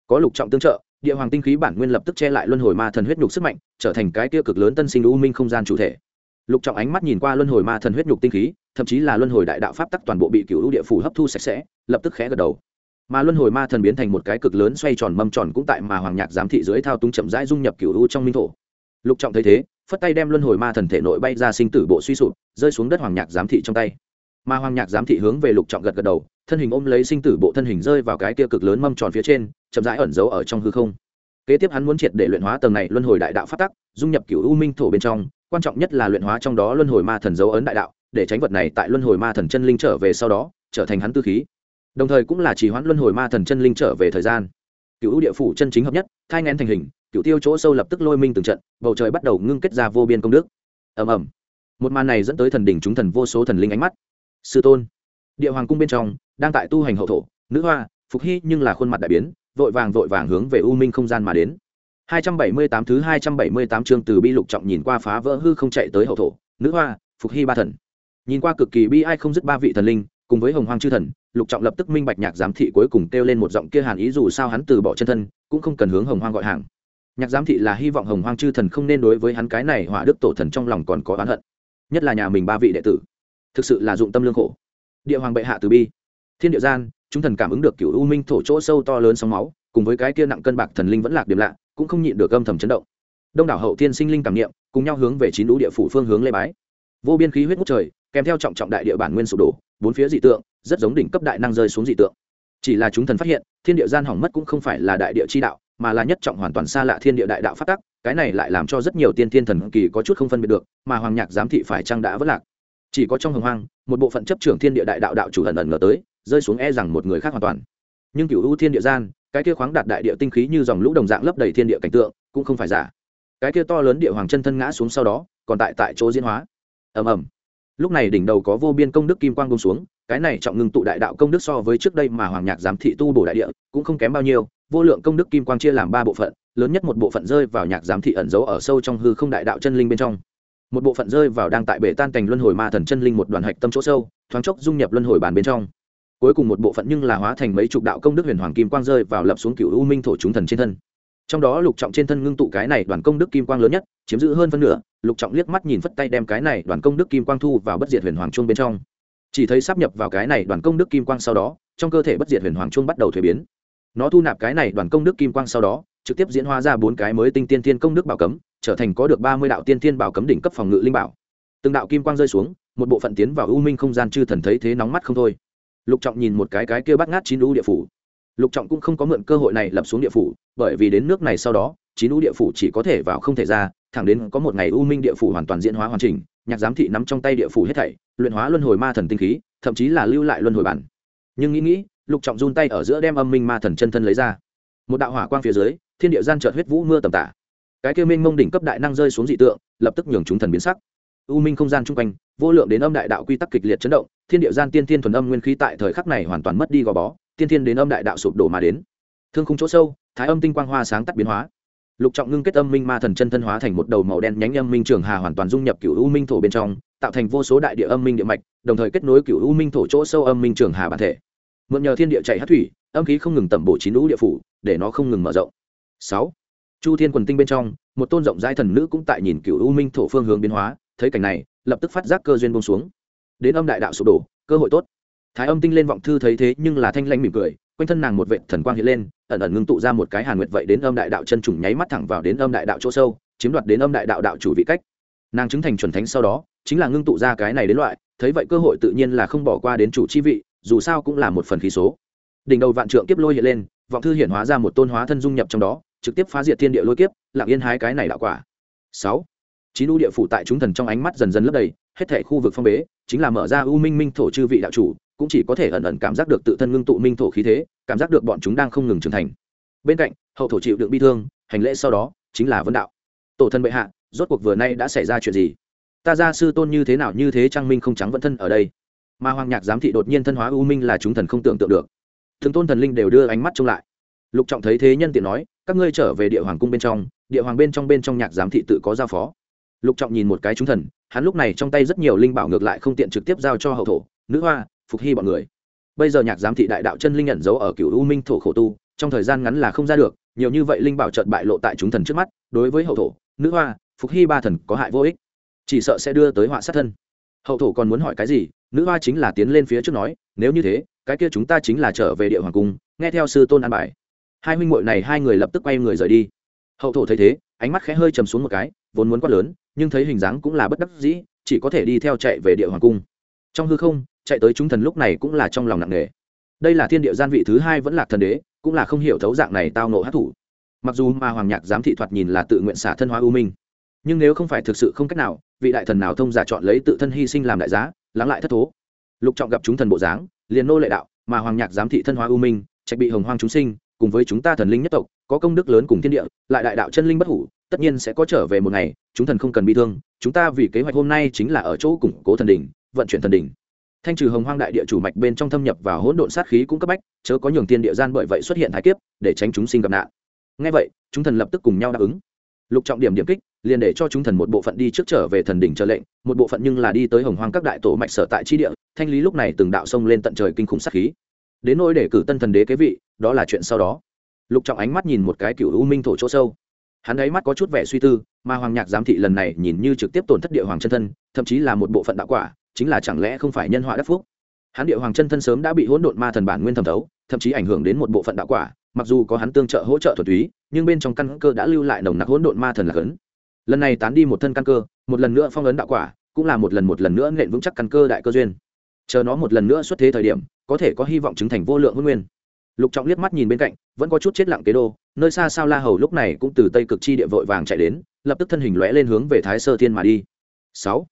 Có lục trọng tương trợ, địa hoàng tinh khí bản nguyên lập tức che lại luân hồi ma thần huyết nhục sức mạnh, trở thành cái tiêu cực lớn tân sinh u minh không gian chủ thể. Lục trọng ánh mắt nhìn qua luân hồi ma thần huyết nhục tinh khí, thậm chí là luân hồi đại đạo pháp tắc toàn bộ bị cựu u địa phủ hấp thu sạch sẽ, lập tức khẽ gật đầu. Mà luân hồi ma thần biến thành một cái cực lớn xoay tròn mâm tròn cũng tại mà hoàng nhạc giám thị dưới thao túng chậm rãi dung nhập cựu u trong minh thổ. Lục trọng thấy thế phất tay đem luân hồi ma thần thể nội bay ra sinh tử bộ suy sụp, rơi xuống đất hoàng nhạc giám thị trong tay. Mà hoàng nhạc giám thị hướng về lục trọng gật gật đầu, thân hình ôm lấy sinh tử bộ thân hình rơi vào cái kia cực lớn mâm tròn phía trên, chậm rãi ẩn giấu ở trong hư không. Kế tiếp hắn muốn triệt để luyện hóa tầng này luân hồi đại đạo phát tắc, dung nhập cựu u minh thổ bên trong, quan trọng nhất là luyện hóa trong đó luân hồi ma thần dấu ấn đại đạo, để tránh vật này tại luân hồi ma thần chân linh trở về sau đó, trở thành hắn tư khí. Đồng thời cũng là chỉ hoãn luân hồi ma thần chân linh trở về thời gian. Cựu u địa phủ chân chính hợp nhất, thai ngén thành hình cựu tiêu chỗ sâu lập tức lôi minh từng trận, bầu trời bắt đầu ngưng kết ra vô biên công đức. Ầm ầm. Một màn này dẫn tới thần đỉnh chúng thần vô số thần linh ánh mắt. Sư tôn, địa hoàng cung bên trong, đang tại tu hành hậu thổ, nữ hoa, phục hy nhưng là khuôn mặt đại biến, vội vàng vội vàng hướng về u minh không gian mà đến. 278 thứ 278 chương từ bi lục trọng nhìn qua phá vỡ hư không chạy tới hậu thổ, nữ hoa, phục hy ba thần. Nhìn qua cực kỳ bi ai không dứt ba vị thần linh, cùng với hồng hoang chư thần, lục trọng lập tức minh bạch nhạc giám thị cuối cùng kêu lên một giọng kia hàn ý dù sao hắn từ bỏ chân thân, cũng không cần hướng hồng hoang gọi hàng nhạc giám thị là hy vọng hồng hoang chư thần không nên đối với hắn cái này hỏa đức tổ thần trong lòng còn có oán hận, nhất là nhà mình ba vị đệ tử. Thực sự là dụng tâm lương khổ. Địa hoàng bệ hạ từ bi. Thiên địa gian, chúng thần cảm ứng được cựu u minh thổ chỗ sâu to lớn sóng máu, cùng với cái kia nặng cân bạc thần linh vẫn lạc điểm lạ, cũng không nhịn được âm thầm chấn động. Đông đảo hậu thiên sinh linh cảm niệm, cùng nhau hướng về chín lũ địa phủ phương hướng lê bái. Vô biên khí huyết ngút trời, kèm theo trọng trọng đại địa bản nguyên sụp đổ, bốn phía dị tượng, rất giống đỉnh cấp đại năng rơi xuống dị tượng. Chỉ là chúng thần phát hiện, thiên địa gian hỏng mất cũng không phải là đại địa chi đạo mà là nhất trọng hoàn toàn xa lạ thiên địa đại đạo phát tắc, cái này lại làm cho rất nhiều tiên thiên thần kỳ có chút không phân biệt được, mà hoàng nhạc giám thị phải chăng đã vất lạc. Chỉ có trong hồng hoang, một bộ phận chấp trưởng thiên địa đại đạo đạo chủ ẩn ẩn ngờ tới, rơi xuống e rằng một người khác hoàn toàn. Nhưng cựu ưu thiên địa gian, cái kia khoáng đạt đại địa tinh khí như dòng lũ đồng dạng lấp đầy thiên địa cảnh tượng, cũng không phải giả. Cái kia to lớn địa hoàng chân thân ngã xuống sau đó, còn tại tại chỗ diễn hóa. Ầm ầm. Lúc này đỉnh đầu có vô biên công đức kim quang bông xuống, cái này trọng ngưng tụ đại đạo công đức so với trước đây mà hoàng nhạc giám thị tu bổ đại địa, cũng không kém bao nhiêu vô lượng công đức kim quang chia làm ba bộ phận, lớn nhất một bộ phận rơi vào nhạc giám thị ẩn giấu ở sâu trong hư không đại đạo chân linh bên trong. Một bộ phận rơi vào đang tại bể tan cành luân hồi ma thần chân linh một đoàn hạch tâm chỗ sâu, thoáng chốc dung nhập luân hồi bàn bên trong. Cuối cùng một bộ phận nhưng là hóa thành mấy chục đạo công đức huyền hoàng kim quang rơi vào lập xuống cựu u minh thổ chúng thần trên thân. Trong đó lục trọng trên thân ngưng tụ cái này đoàn công đức kim quang lớn nhất, chiếm giữ hơn phân nửa, lục trọng liếc mắt nhìn phất tay đem cái này đoàn công đức kim quang thu vào bất diệt huyền hoàng chuông bên trong. Chỉ thấy sắp nhập vào cái này đoàn công đức kim quang sau đó, trong cơ thể bất diệt huyền hoàng chuông bắt đầu thuế biến nó thu nạp cái này đoàn công đức kim quang sau đó, trực tiếp diễn hóa ra bốn cái mới tinh tiên tiên công đức bảo cấm, trở thành có được ba mươi đạo tiên tiên bảo cấm đỉnh cấp phòng ngự linh bảo. Từng đạo kim quang rơi xuống, một bộ phận tiến vào u minh không gian chư thần thấy thế nóng mắt không thôi. Lục trọng nhìn một cái cái kia bắt ngát chín u địa phủ. Lục trọng cũng không có mượn cơ hội này lập xuống địa phủ, bởi vì đến nước này sau đó, chín u địa phủ chỉ có thể vào không thể ra, thẳng đến có một ngày u minh địa phủ hoàn toàn diễn hóa hoàn chỉnh, nhạc giám thị nắm trong tay địa phủ hết thảy, luyện hóa luân hồi ma thần tinh khí, thậm chí là lưu lại luân hồi bản. Nhưng nghĩ nghĩ lục trọng run tay ở giữa đem âm minh ma thần chân thân lấy ra. Một đạo hỏa quang phía dưới, thiên địa gian trợt huyết vũ mưa tầm tả. Cái kêu minh mông đỉnh cấp đại năng rơi xuống dị tượng, lập tức nhường chúng thần biến sắc. U minh không gian chung quanh, vô lượng đến âm đại đạo quy tắc kịch liệt chấn động, thiên địa gian tiên thiên thuần âm nguyên khí tại thời khắc này hoàn toàn mất đi gò bó, tiên thiên đến âm đại đạo sụp đổ mà đến. Thương khung chỗ sâu, thái âm tinh quang hoa sáng tắt biến hóa. Lục trọng ngưng kết âm minh ma thần chân thân hóa thành một đầu màu đen nhánh âm minh trường hà hoàn toàn dung nhập cựu u minh thổ bên trong, tạo thành vô số đại địa âm minh địa mạch, đồng thời kết nối cựu u minh thổ chỗ sâu âm minh trường hà bản thể mượn nhờ thiên địa chạy hát thủy, âm khí không ngừng tẩm bổ chín lũ địa phủ, để nó không ngừng mở rộng. Sáu, chu thiên quần tinh bên trong, một tôn rộng rãi thần nữ cũng tại nhìn cựu u minh thổ phương hướng biến hóa, thấy cảnh này, lập tức phát giác cơ duyên bông xuống. Đến âm đại đạo sụp đổ, cơ hội tốt. Thái âm tinh lên vọng thư thấy thế nhưng là thanh lanh mỉm cười, quanh thân nàng một vệ thần quang hiện lên, ẩn ẩn ngưng tụ ra một cái hàn nguyệt vậy đến âm đại đạo chân trùng nháy mắt thẳng vào đến âm đại đạo chỗ sâu, chiếm đoạt đến âm đại đạo đạo chủ vị cách. Nàng chứng thành chuẩn thánh sau đó, chính là ngưng tụ ra cái này đến loại, thấy vậy cơ hội tự nhiên là không bỏ qua đến chủ chi vị dù sao cũng là một phần khí số. Đỉnh đầu vạn trượng kiếp lôi hiện lên, vọng thư hiện hóa ra một tôn hóa thân dung nhập trong đó, trực tiếp phá diệt thiên địa lôi kiếp, lặng yên hái cái này đạo quả. Sáu chín u địa phủ tại chúng thần trong ánh mắt dần dần lấp đầy, hết thể khu vực phong bế, chính là mở ra u minh minh thổ chư vị đạo chủ, cũng chỉ có thể ẩn ẩn cảm giác được tự thân ngưng tụ minh thổ khí thế, cảm giác được bọn chúng đang không ngừng trưởng thành. Bên cạnh, hậu thổ chịu đựng bi thương, hành lễ sau đó, chính là vấn đạo. Tổ thân bệ hạ, rốt cuộc vừa nay đã xảy ra chuyện gì? Ta ra sư tôn như thế nào như thế trang minh không trắng vẫn thân ở đây? Mà hoàng nhạc giám thị đột nhiên thân hóa u minh là chúng thần không tưởng tượng được. Thường tôn thần linh đều đưa ánh mắt trông lại. Lục trọng thấy thế nhân tiện nói, các ngươi trở về địa hoàng cung bên trong, địa hoàng bên trong bên trong nhạc giám thị tự có giao phó. Lục trọng nhìn một cái chúng thần, hắn lúc này trong tay rất nhiều linh bảo ngược lại không tiện trực tiếp giao cho hậu thổ, nữ hoa, phục hy bọn người. Bây giờ nhạc giám thị đại đạo chân linh nhận dấu ở cựu u minh thổ khổ tu, trong thời gian ngắn là không ra được, nhiều như vậy linh bảo trợt bại lộ tại chúng thần trước mắt, đối với hậu thổ, nữ hoa, phục hy ba thần có hại vô ích, chỉ sợ sẽ đưa tới họa sát thân hậu thổ còn muốn hỏi cái gì, nữ hoa chính là tiến lên phía trước nói, nếu như thế, cái kia chúng ta chính là trở về địa hoàng cung, nghe theo sư tôn an bài. Hai huynh muội này hai người lập tức quay người rời đi. Hậu thổ thấy thế, ánh mắt khẽ hơi chầm xuống một cái, vốn muốn quát lớn, nhưng thấy hình dáng cũng là bất đắc dĩ, chỉ có thể đi theo chạy về địa hoàng cung. Trong hư không, chạy tới chúng thần lúc này cũng là trong lòng nặng nề. Đây là thiên địa gian vị thứ hai vẫn là thần đế, cũng là không hiểu thấu dạng này tao nộ hát thủ mặc dù mà hoàng nhạc giám thị thoạt nhìn là tự nguyện xả thân hóa u minh nhưng nếu không phải thực sự không cách nào, vị đại thần nào thông giả chọn lấy tự thân hy sinh làm đại giá, lắng lại thất thố. Lục trọng gặp chúng thần bộ dáng, liền nô lệ đạo, mà hoàng nhạc giám thị thân hóa u minh, trạch bị hồng hoang chúng sinh, cùng với chúng ta thần linh nhất tộc, có công đức lớn cùng thiên địa, lại đại đạo chân linh bất hủ, tất nhiên sẽ có trở về một ngày, chúng thần không cần bị thương, chúng ta vì kế hoạch hôm nay chính là ở chỗ củng cố thần đỉnh, vận chuyển thần đỉnh. Thanh trừ hồng hoang đại địa chủ mạch bên trong thâm nhập và hỗn độn sát khí cũng cấp bách, chớ có nhường tiên địa gian bởi vậy xuất hiện thái kiếp, để tránh chúng sinh gặp nạn. Ngay vậy, chúng thần lập tức cùng nhau đáp ứng lục trọng điểm điểm kích, liền để cho chúng thần một bộ phận đi trước trở về thần đỉnh chờ lệnh, một bộ phận nhưng là đi tới hồng hoang các đại tổ mạch sở tại chi địa, thanh lý lúc này từng đạo sông lên tận trời kinh khủng sát khí. Đến nỗi để cử tân thần đế kế vị, đó là chuyện sau đó. Lục trọng ánh mắt nhìn một cái cựu u minh thổ chỗ sâu. Hắn ấy mắt có chút vẻ suy tư, mà hoàng nhạc giám thị lần này nhìn như trực tiếp tổn thất địa hoàng chân thân, thậm chí là một bộ phận đạo quả, chính là chẳng lẽ không phải nhân họa đắc phúc? Hắn địa hoàng chân thân sớm đã bị hỗn độn ma thần bản nguyên thẩm thấu, thậm chí ảnh hưởng đến một bộ phận đạo quả, mặc dù có hắn tương trợ hỗ trợ thuật túy, nhưng bên trong căn cơ đã lưu lại nồng nặc hỗn độn ma thần là cấn. Lần này tán đi một thân căn cơ, một lần nữa phong ấn đạo quả, cũng là một lần một lần nữa nện vững chắc căn cơ đại cơ duyên. Chờ nó một lần nữa xuất thế thời điểm, có thể có hy vọng chứng thành vô lượng hôn nguyên. Lục trọng liếc mắt nhìn bên cạnh, vẫn có chút chết lặng kế đô, nơi xa sao la hầu lúc này cũng từ tây cực chi địa vội vàng chạy đến, lập tức thân hình lõe lên hướng về thái sơ thiên mà đi. Sáu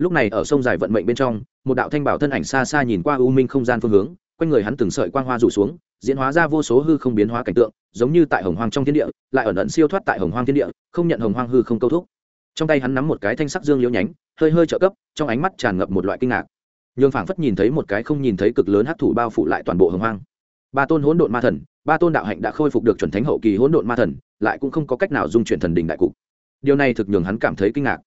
lúc này ở sông dài vận mệnh bên trong, một đạo thanh bảo thân ảnh xa xa nhìn qua u minh không gian phương hướng, quanh người hắn từng sợi quang hoa rủ xuống, diễn hóa ra vô số hư không biến hóa cảnh tượng, giống như tại hồng hoang trong thiên địa, lại ẩn ẩn siêu thoát tại hồng hoang thiên địa, không nhận hồng hoang hư không câu thúc. Trong tay hắn nắm một cái thanh sắc dương liễu nhánh, hơi hơi trợ cấp, trong ánh mắt tràn ngập một loại kinh ngạc. Nhường phảng phất nhìn thấy một cái không nhìn thấy cực lớn hấp thụ bao phủ lại toàn bộ hồng hoang. Ba tôn hỗn độn ma thần, ba tôn đạo hạnh đã khôi phục được chuẩn thánh hậu kỳ hỗn độn ma thần, lại cũng không có cách nào dung chuyển thần đình đại cục. Điều này thực nhường hắn cảm thấy kinh ngạc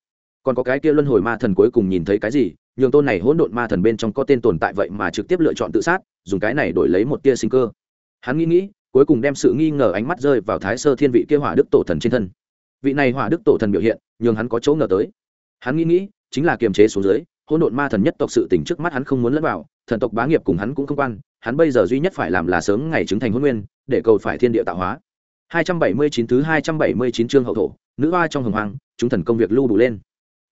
còn có cái kia luân hồi ma thần cuối cùng nhìn thấy cái gì, nhường tôn này hỗn độn ma thần bên trong có tên tồn tại vậy mà trực tiếp lựa chọn tự sát, dùng cái này đổi lấy một tia sinh cơ. Hắn nghĩ nghĩ, cuối cùng đem sự nghi ngờ ánh mắt rơi vào thái sơ thiên vị kia hỏa đức tổ thần trên thân. Vị này hỏa đức tổ thần biểu hiện, nhường hắn có chỗ ngờ tới. Hắn nghĩ nghĩ, chính là kiềm chế xuống dưới, hỗn độn ma thần nhất tộc sự tình trước mắt hắn không muốn lẫn vào, thần tộc bá nghiệp cùng hắn cũng không quan, hắn bây giờ duy nhất phải làm là sớm ngày chứng thành hôn nguyên, để cầu phải thiên địa tạo hóa. 279 thứ 279 chương hậu thổ, nữ hoa trong hồng hoàng chúng thần công việc lưu đủ lên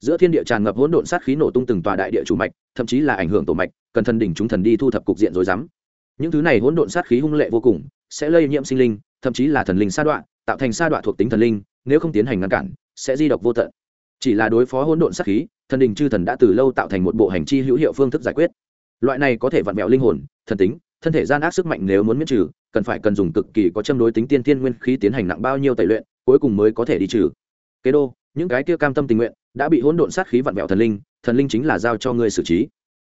giữa thiên địa tràn ngập hỗn độn sát khí nổ tung từng tòa đại địa chủ mạch, thậm chí là ảnh hưởng tổ mạch, cần thần đỉnh chúng thần đi thu thập cục diện rồi dám những thứ này hỗn độn sát khí hung lệ vô cùng, sẽ lây nhiễm sinh linh, thậm chí là thần linh sa đoạn tạo thành sa đoạn thuộc tính thần linh, nếu không tiến hành ngăn cản, sẽ di độc vô tận. Chỉ là đối phó hỗn độn sát khí, thần đình chư thần đã từ lâu tạo thành một bộ hành chi hữu hiệu phương thức giải quyết. Loại này có thể vặn vẹo linh hồn, thần tính, thân thể gian ác sức mạnh nếu muốn miễn trừ, cần phải cần dùng cực kỳ có châm đối tính tiên tiên nguyên khí tiến hành nặng bao nhiêu tẩy luyện, cuối cùng mới có thể đi trừ. Kế đô, những cái kia cam tâm tình nguyện đã bị hỗn độn sát khí vặn vẹo thần linh thần linh chính là giao cho ngươi xử trí.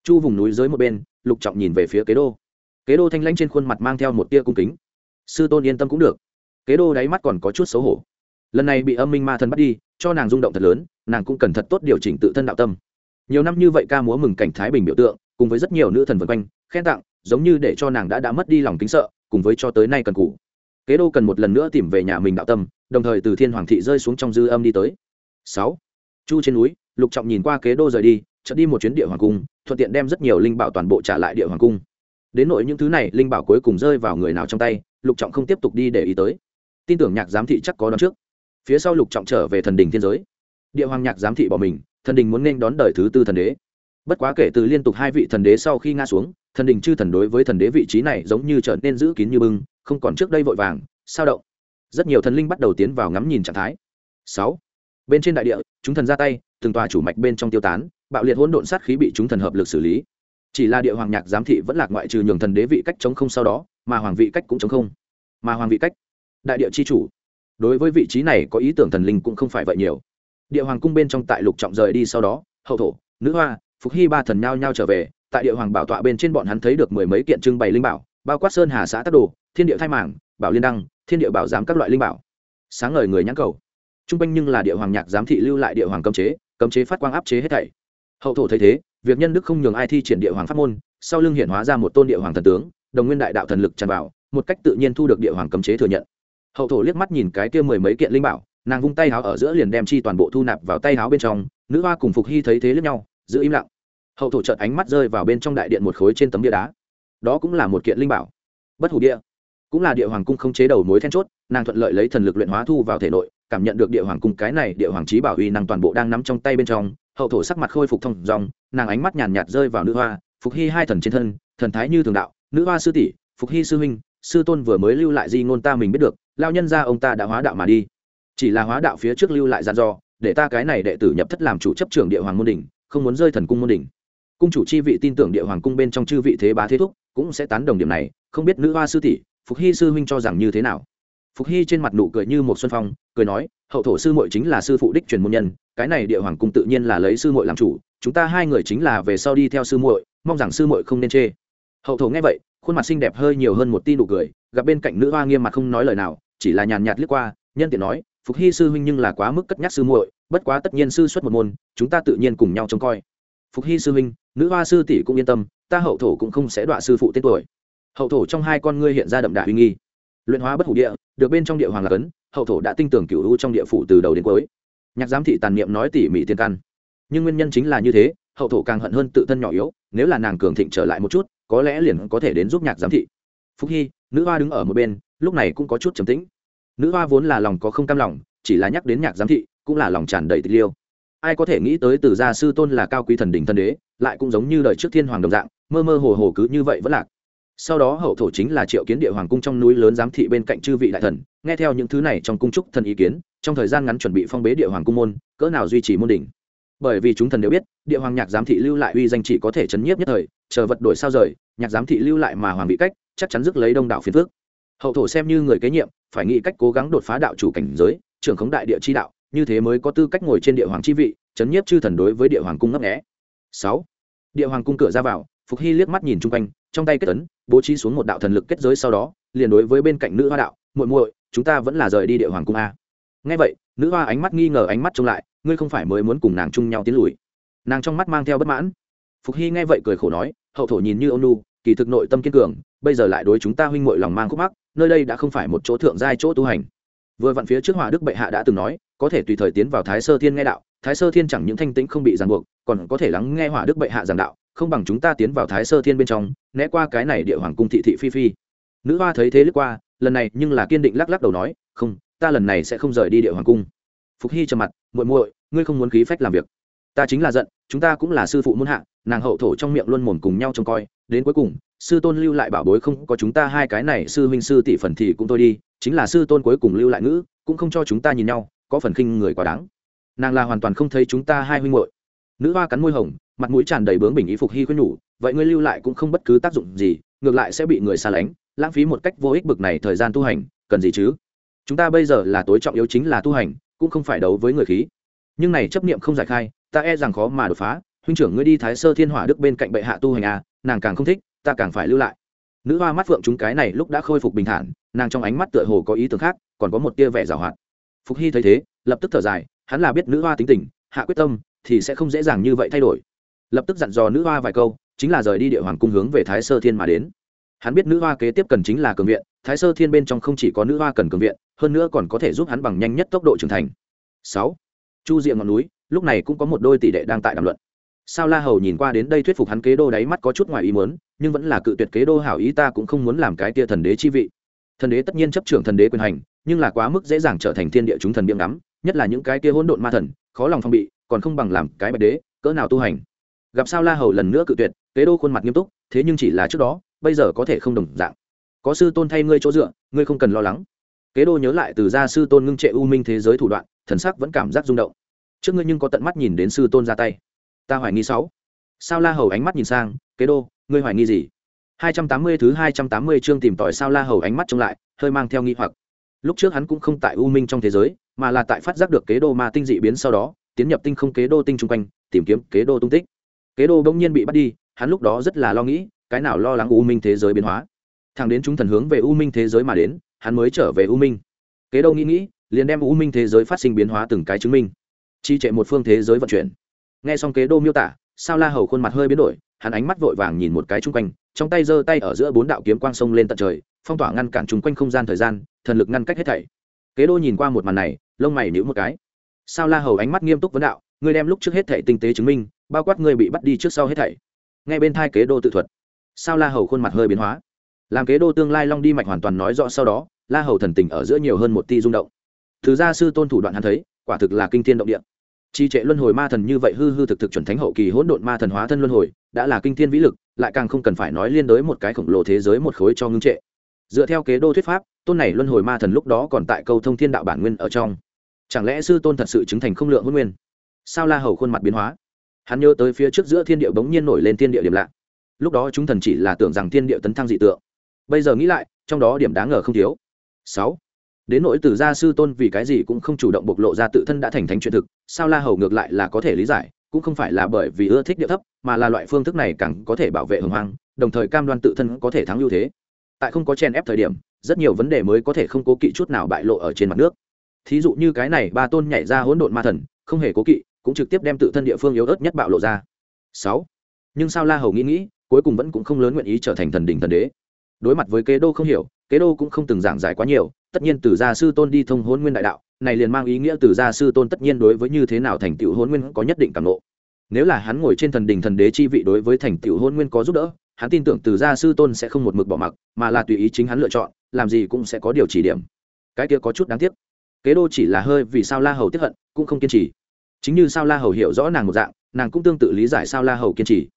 Chu vùng núi dưới một bên, lục trọng nhìn về phía kế đô. Kế đô thanh lãnh trên khuôn mặt mang theo một tia cung kính. Sư tôn yên tâm cũng được. Kế đô đáy mắt còn có chút xấu hổ. Lần này bị âm minh ma thần bắt đi, cho nàng rung động thật lớn, nàng cũng cần thật tốt điều chỉnh tự thân đạo tâm. Nhiều năm như vậy ca múa mừng cảnh thái bình biểu tượng, cùng với rất nhiều nữ thần vân quanh, khen tặng, giống như để cho nàng đã đã mất đi lòng kính sợ, cùng với cho tới nay cần cù. kế đô cần một lần nữa tìm về nhà mình đạo tâm, đồng thời từ thiên hoàng thị rơi xuống trong dư âm đi tới. Sáu chu trên núi, lục trọng nhìn qua kế đô rời đi, chợt đi một chuyến địa hoàng cung, thuận tiện đem rất nhiều linh bảo toàn bộ trả lại địa hoàng cung. Đến nội những thứ này, linh bảo cuối cùng rơi vào người nào trong tay, lục trọng không tiếp tục đi để ý tới. Tin tưởng nhạc giám thị chắc có đón trước. Phía sau lục trọng trở về thần đình thiên giới. Địa hoàng nhạc giám thị bỏ mình, thần đình muốn nên đón đời thứ tư thần đế. Bất quá kể từ liên tục hai vị thần đế sau khi ngã xuống, thần đình chư thần đối với thần đế vị trí này giống như trở nên giữ kín như bưng, không còn trước đây vội vàng, sao động. Rất nhiều thần linh bắt đầu tiến vào ngắm nhìn trạng thái. Sáu. Bên trên đại địa chúng thần ra tay, từng tòa chủ mạch bên trong tiêu tán, bạo liệt hỗn độn sát khí bị chúng thần hợp lực xử lý. Chỉ là địa hoàng nhạc giám thị vẫn lạc ngoại trừ nhường thần đế vị cách chống không sau đó, mà hoàng vị cách cũng chống không. Mà hoàng vị cách, đại địa chi chủ. Đối với vị trí này có ý tưởng thần linh cũng không phải vậy nhiều. Địa hoàng cung bên trong tại lục trọng rời đi sau đó, hậu thổ, nữ hoa, phục hy ba thần nhao nhao trở về, tại địa hoàng bảo tọa bên trên bọn hắn thấy được mười mấy kiện trưng bày linh bảo, bao quát sơn hà xã tắc đồ, thiên địa thai mảng bảo liên đăng, thiên địa bảo giám các loại linh bảo. Sáng ngời người nhãn cầu t r u n g quanh nhưng là địa hoàng nhạc giám thị lưu lại địa hoàng cấm chế cấm chế phát quang áp chế hết thảy. Hậu thổ thấy thế, việc nhân đức không nhường ai thi triển địa hoàng pháp môn, sau lưng hiện hóa ra một tôn địa hoàng thần tướng, đồng nguyên đại đạo thần lực tràn vào, một cách tự nhiên thu được địa hoàng cấm chế thừa nhận. Hậu thổ liếc mắt nhìn cái kia mười mấy kiện linh bảo, nàng vung tay háo ở giữa liền đem chi toàn bộ thu nạp vào tay háo bên trong, nữ hoa cùng phục hy thấy thế lướt nhau, giữ im lặng. Hậu thổ chợt ánh mắt rơi vào bên trong đại điện một khối trên tấm bia đá. Đó cũng là một kiện linh bảo. Bất hủ địa. Cũng là địa hoàng cung không chế đầu mối then chốt, nàng thuận lợi lấy thần lực luyện hóa thu vào thể nội cảm nhận được địa hoàng cung cái này địa hoàng trí bảo uy năng toàn bộ đang nắm trong tay bên trong, hậu thổ sắc mặt khôi phục thông dòng nàng ánh mắt nhàn nhạt rơi vào nữ hoa, phục hy hai thần trên thân, thần thái như thường đạo, nữ hoa sư tỷ, phục hy sư huynh, sư tôn vừa mới lưu lại di ngôn ta mình biết được lao nhân ra ông ta đã hóa đạo mà đi. Chỉ là hóa đạo phía trước lưu lại gian do để ta cái này đệ tử nhập thất làm chủ chấp trưởng địa hoàng môn đỉnh, không muốn rơi thần cung môn đỉnh. Cung chủ chi vị tin tưởng địa hoàng cung bên trong chư vị thế bá thế thúc, cũng sẽ tán đồng điểm này, không biết nữ hoa sư tỷ, phục hy sư huynh cho rằng như thế nào phục hy trên mặt nụ cười như một xuân phong, cười nói, hậu thổ sư muội chính là sư phụ đích truyền môn nhân, cái này địa hoàng cung tự nhiên là lấy sư muội làm chủ, chúng ta hai người chính là về sau đi theo sư muội, mong rằng sư muội không nên chê. Hậu thổ nghe vậy, khuôn mặt xinh đẹp hơi nhiều hơn một tin nụ cười, gặp bên cạnh nữ hoa nghiêm mặt không nói lời nào, chỉ là nhàn nhạt liếc qua, nhân tiện nói, phục hy sư huynh nhưng là quá mức cất nhắc sư muội, bất quá tất nhiên sư xuất một môn, chúng ta tự nhiên cùng nhau trông coi. Phục hy sư huynh, nữ hoa sư tỷ cũng yên tâm, ta hậu thổ cũng không sẽ đọa sư phụ tên tuổi. Hậu thổ trong hai con ngươi hiện ra đậm đà uy nghi luyện hóa bất hủ địa, được bên trong địa hoàng là cấn, hậu thổ đã tin tưởng cựu u trong địa phủ từ đầu đến cuối. Nhạc giám thị tàn niệm nói tỉ mỉ tiền căn. Nhưng nguyên nhân chính là như thế, hậu thổ càng hận hơn tự thân nhỏ yếu, nếu là nàng cường thịnh trở lại một chút, có lẽ liền có thể đến giúp nhạc giám thị. Phúc hy, nữ hoa đứng ở một bên, lúc này cũng có chút trầm tĩnh. Nữ hoa vốn là lòng có không cam lòng, chỉ là nhắc đến nhạc giám thị, cũng là lòng tràn đầy tịch liêu. Ai có thể nghĩ tới từ gia sư tôn là cao quý thần đỉnh thân đế, lại cũng giống như đời trước thiên hoàng đồng dạng, mơ mơ hồ hồ cứ như vậy vẫn lạc sau đó hậu thổ chính là triệu kiến địa hoàng cung trong núi lớn giám thị bên cạnh chư vị đại thần. Nghe theo những thứ này trong cung trúc thần ý kiến, trong thời gian ngắn chuẩn bị phong bế địa hoàng cung môn, cỡ nào duy trì môn đỉnh? Bởi vì chúng thần đều biết, địa hoàng nhạc giám thị lưu lại uy danh chỉ có thể chấn nhiếp nhất thời, chờ vật đổi sao rời, nhạc giám thị lưu lại mà hoàng bị cách, chắc chắn dứt lấy đông đảo phiền phước hậu thổ xem như người kế nhiệm, phải nghĩ cách cố gắng đột phá đạo chủ cảnh giới, trưởng khống đại địa chi đạo, như thế mới có tư cách ngồi trên địa hoàng chi vị, chấn nhiếp chư thần đối với địa hoàng cung ngấp nghẽ sáu. Địa hoàng cung cửa ra vào, phục hy liếc mắt nhìn chung quanh, trong tay kết tấn bố trí xuống một đạo thần lực kết giới sau đó, liền đối với bên cạnh nữ hoa đạo, muội muội, chúng ta vẫn là rời đi địa hoàng cung a. Ngay vậy, nữ hoa ánh mắt nghi ngờ ánh mắt trông lại, ngươi không phải mới muốn cùng nàng chung nhau tiến lùi? Nàng trong mắt mang theo bất mãn. Phục hy nghe vậy cười khổ nói, hậu thổ nhìn như ôn nu kỳ thực nội tâm kiên cường, bây giờ lại đối chúng ta huynh muội lòng mang khúc mắc, nơi đây đã không phải một chỗ thượng giai chỗ tu hành. Vừa vặn phía trước hòa đức bệ hạ đã từng nói, có thể tùy thời tiến vào thái sơ thiên nghe đạo, thái sơ thiên chẳng những thanh tĩnh không bị ràng buộc, còn có thể lắng nghe hỏa đức bệ hạ giảng đạo không bằng chúng ta tiến vào thái sơ thiên bên trong, né qua cái này địa hoàng cung thị thị phi phi. Nữ hoa thấy thế lướt qua, lần này nhưng là kiên định lắc lắc đầu nói, không, ta lần này sẽ không rời đi địa hoàng cung. Phục hy trầm mặt, muội muội, ngươi không muốn khí phách làm việc. Ta chính là giận, chúng ta cũng là sư phụ muôn hạ, nàng hậu thổ trong miệng luôn mồm cùng nhau trông coi, đến cuối cùng, sư tôn lưu lại bảo bối không có chúng ta hai cái này, sư huynh sư tỷ phần thì cũng thôi đi, chính là sư tôn cuối cùng lưu lại ngữ, cũng không cho chúng ta nhìn nhau, có phần khinh người quá đáng. Nàng là hoàn toàn không thấy chúng ta hai huynh muội. Nữ hoa cắn môi hồng mặt mũi tràn đầy bướng bình ý phục hy khuyên nhủ, vậy ngươi lưu lại cũng không bất cứ tác dụng gì, ngược lại sẽ bị người xa lánh, lãng phí một cách vô ích bực này thời gian tu hành, cần gì chứ? Chúng ta bây giờ là tối trọng yếu chính là tu hành, cũng không phải đấu với người khí. Nhưng này chấp niệm không giải khai, ta e rằng khó mà đột phá. Huynh trưởng ngươi đi thái sơ thiên hỏa đức bên cạnh bệ hạ tu hành à nàng càng không thích, ta càng phải lưu lại. Nữ hoa mắt phượng chúng cái này lúc đã khôi phục bình thản, nàng trong ánh mắt tựa hồ có ý tưởng khác, còn có một tia vẻ giảo hoạt. Phục hy thấy thế, lập tức thở dài, hắn là biết nữ hoa tính tình, hạ quyết tâm thì sẽ không dễ dàng như vậy thay đổi lập tức dặn dò nữ hoa vài câu, chính là rời đi địa hoàng cung hướng về thái sơ thiên mà đến. Hắn biết nữ hoa kế tiếp cần chính là cường viện, thái sơ thiên bên trong không chỉ có nữ hoa cần cường viện, hơn nữa còn có thể giúp hắn bằng nhanh nhất tốc độ trưởng thành. Sáu, chu diện ngọn núi, lúc này cũng có một đôi tỷ đệ đang tại đàm luận. Sao la hầu nhìn qua đến đây thuyết phục hắn kế đô đáy mắt có chút ngoài ý muốn, nhưng vẫn là cự tuyệt kế đô hảo ý ta cũng không muốn làm cái tia thần đế chi vị. Thần đế tất nhiên chấp trưởng thần đế quyền hành, nhưng là quá mức dễ dàng trở thành thiên địa chúng thần biếng ngắm, nhất là những cái kia hỗn độn ma thần, khó lòng phong bị, còn không bằng làm cái bạch đế, cỡ nào tu hành gặp sao la hầu lần nữa cự tuyệt, kế đô khuôn mặt nghiêm túc, thế nhưng chỉ là trước đó, bây giờ có thể không đồng dạng. Có sư tôn thay ngươi chỗ dựa, ngươi không cần lo lắng. Kế đô nhớ lại từ gia sư tôn ngưng trệ u minh thế giới thủ đoạn, thần sắc vẫn cảm giác rung động. Trước ngươi nhưng có tận mắt nhìn đến sư tôn ra tay. Ta hoài nghi sáu. Sao la hầu ánh mắt nhìn sang, kế đô, ngươi hoài nghi gì? Hai trăm tám mươi thứ hai trăm tám mươi chương tìm tòi sao la hầu ánh mắt trông lại, hơi mang theo nghi hoặc. Lúc trước hắn cũng không tại u minh trong thế giới, mà là tại phát giác được kế đô ma tinh dị biến sau đó, tiến nhập tinh không kế đô tinh trung quanh, tìm kiếm kế đô tung tích kế đô bỗng nhiên bị bắt đi, hắn lúc đó rất là lo nghĩ, cái nào lo lắng u minh thế giới biến hóa. Thằng đến chúng thần hướng về u minh thế giới mà đến, hắn mới trở về u minh. Kế đô nghĩ nghĩ, liền đem u minh thế giới phát sinh biến hóa từng cái chứng minh. Chi trệ một phương thế giới vận chuyển. Nghe xong kế đô miêu tả, sao la hầu khuôn mặt hơi biến đổi, hắn ánh mắt vội vàng nhìn một cái chung quanh, trong tay giơ tay ở giữa bốn đạo kiếm quang sông lên tận trời, phong tỏa ngăn cản chung quanh không gian thời gian, thần lực ngăn cách hết thảy. Kế đô nhìn qua một màn này, lông mày nhíu một cái. Sao la hầu ánh mắt nghiêm túc vấn đạo, ngươi đem lúc trước hết thảy tinh tế chứng minh bao quát ngươi bị bắt đi trước sau hết thảy. Ngay bên thai kế đô tự thuật. Sao la hầu khuôn mặt hơi biến hóa? Làm kế đô tương lai long đi mạch hoàn toàn nói rõ sau đó, la hầu thần tình ở giữa nhiều hơn một ti rung động. Thứ gia sư tôn thủ đoạn hắn thấy, quả thực là kinh thiên động địa. Chi trệ luân hồi ma thần như vậy hư hư thực thực chuẩn thánh hậu kỳ hỗn độn ma thần hóa thân luân hồi, đã là kinh thiên vĩ lực, lại càng không cần phải nói liên đối một cái khổng lồ thế giới một khối cho ngưng trệ. Dựa theo kế đô thuyết pháp, tôn này luân hồi ma thần lúc đó còn tại câu thông thiên đạo bản nguyên ở trong. Chẳng lẽ sư tôn thật sự chứng thành không lượng hôn nguyên? Sao la hầu khuôn mặt biến hóa? Hắn nhớ tới phía trước giữa thiên địa bỗng nhiên nổi lên thiên địa điểm lạ. Lúc đó chúng thần chỉ là tưởng rằng thiên địa tấn thăng dị tượng. Bây giờ nghĩ lại, trong đó điểm đáng ngờ không thiếu. Sáu. Đến nỗi từ gia sư tôn vì cái gì cũng không chủ động bộc lộ ra tự thân đã thành thánh chuyện thực, sao la hầu ngược lại là có thể lý giải, cũng không phải là bởi vì ưa thích địa thấp, mà là loại phương thức này càng có thể bảo vệ hồng hoang, đồng thời cam đoan tự thân có thể thắng ưu thế. Tại không có chen ép thời điểm, rất nhiều vấn đề mới có thể không cố kỵ chút nào bại lộ ở trên mặt nước. Thí dụ như cái này, ba tôn nhảy ra hỗn độn ma thần, không hề cố kỵ cũng trực tiếp đem tự thân địa phương yếu ớt nhất bạo lộ ra. Sáu. Nhưng sao la hầu nghĩ nghĩ, cuối cùng vẫn cũng không lớn nguyện ý trở thành thần đỉnh thần đế. Đối mặt với kế đô không hiểu, kế đô cũng không từng giảng giải quá nhiều, tất nhiên từ gia sư tôn đi thông hôn nguyên đại đạo, này liền mang ý nghĩa từ gia sư tôn tất nhiên đối với như thế nào thành tựu hôn nguyên có nhất định cảm nộ nếu là hắn ngồi trên thần đình thần đế chi vị đối với thành tựu hôn nguyên có giúp đỡ, hắn tin tưởng từ gia sư tôn sẽ không một mực bỏ mặc, mà là tùy ý chính hắn lựa chọn, làm gì cũng sẽ có điều chỉ điểm. Cái kia có chút đáng tiếc. Kế đô chỉ là hơi vì sao la hầu tiếp hận, cũng không kiên trì chính như sao la hầu hiểu rõ nàng một dạng, nàng cũng tương tự lý giải sao la hầu kiên trì.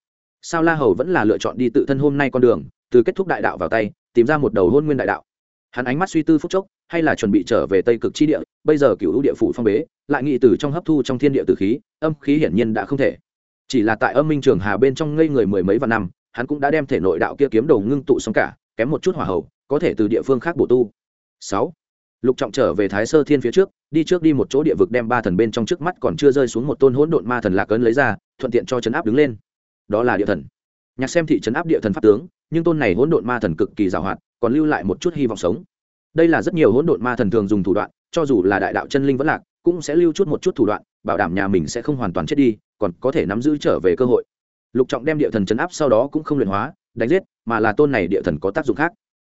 Sao la hầu vẫn là lựa chọn đi tự thân hôm nay con đường, từ kết thúc đại đạo vào tay, tìm ra một đầu hôn nguyên đại đạo. Hắn ánh mắt suy tư phúc chốc, hay là chuẩn bị trở về tây cực chi địa, bây giờ cựu hữu địa phủ phong bế, lại nghị từ trong hấp thu trong thiên địa tử khí, âm khí hiển nhiên đã không thể. Chỉ là tại âm minh trường hà bên trong ngây người mười mấy vạn năm, hắn cũng đã đem thể nội đạo kia kiếm đầu ngưng tụ xong cả, kém một chút hỏa hầu, có thể từ địa phương khác bổ tu. Sáu. Lục trọng trở về thái sơ thiên phía trước đi trước đi một chỗ địa vực đem ba thần bên trong trước mắt còn chưa rơi xuống một tôn hỗn độn ma thần lạc ấn lấy ra, thuận tiện cho chấn áp đứng lên. Đó là địa thần. Nhạc xem thị trấn áp địa thần pháp tướng, nhưng tôn này hỗn độn ma thần cực kỳ giàu hoạt còn lưu lại một chút hy vọng sống. Đây là rất nhiều hỗn độn ma thần thường dùng thủ đoạn, cho dù là đại đạo chân linh vẫn lạc, cũng sẽ lưu chút một chút thủ đoạn, bảo đảm nhà mình sẽ không hoàn toàn chết đi, còn có thể nắm giữ trở về cơ hội. Lục trọng đem địa thần chấn áp sau đó cũng không luyện hóa, đánh giết, mà là tôn này địa thần có tác dụng khác.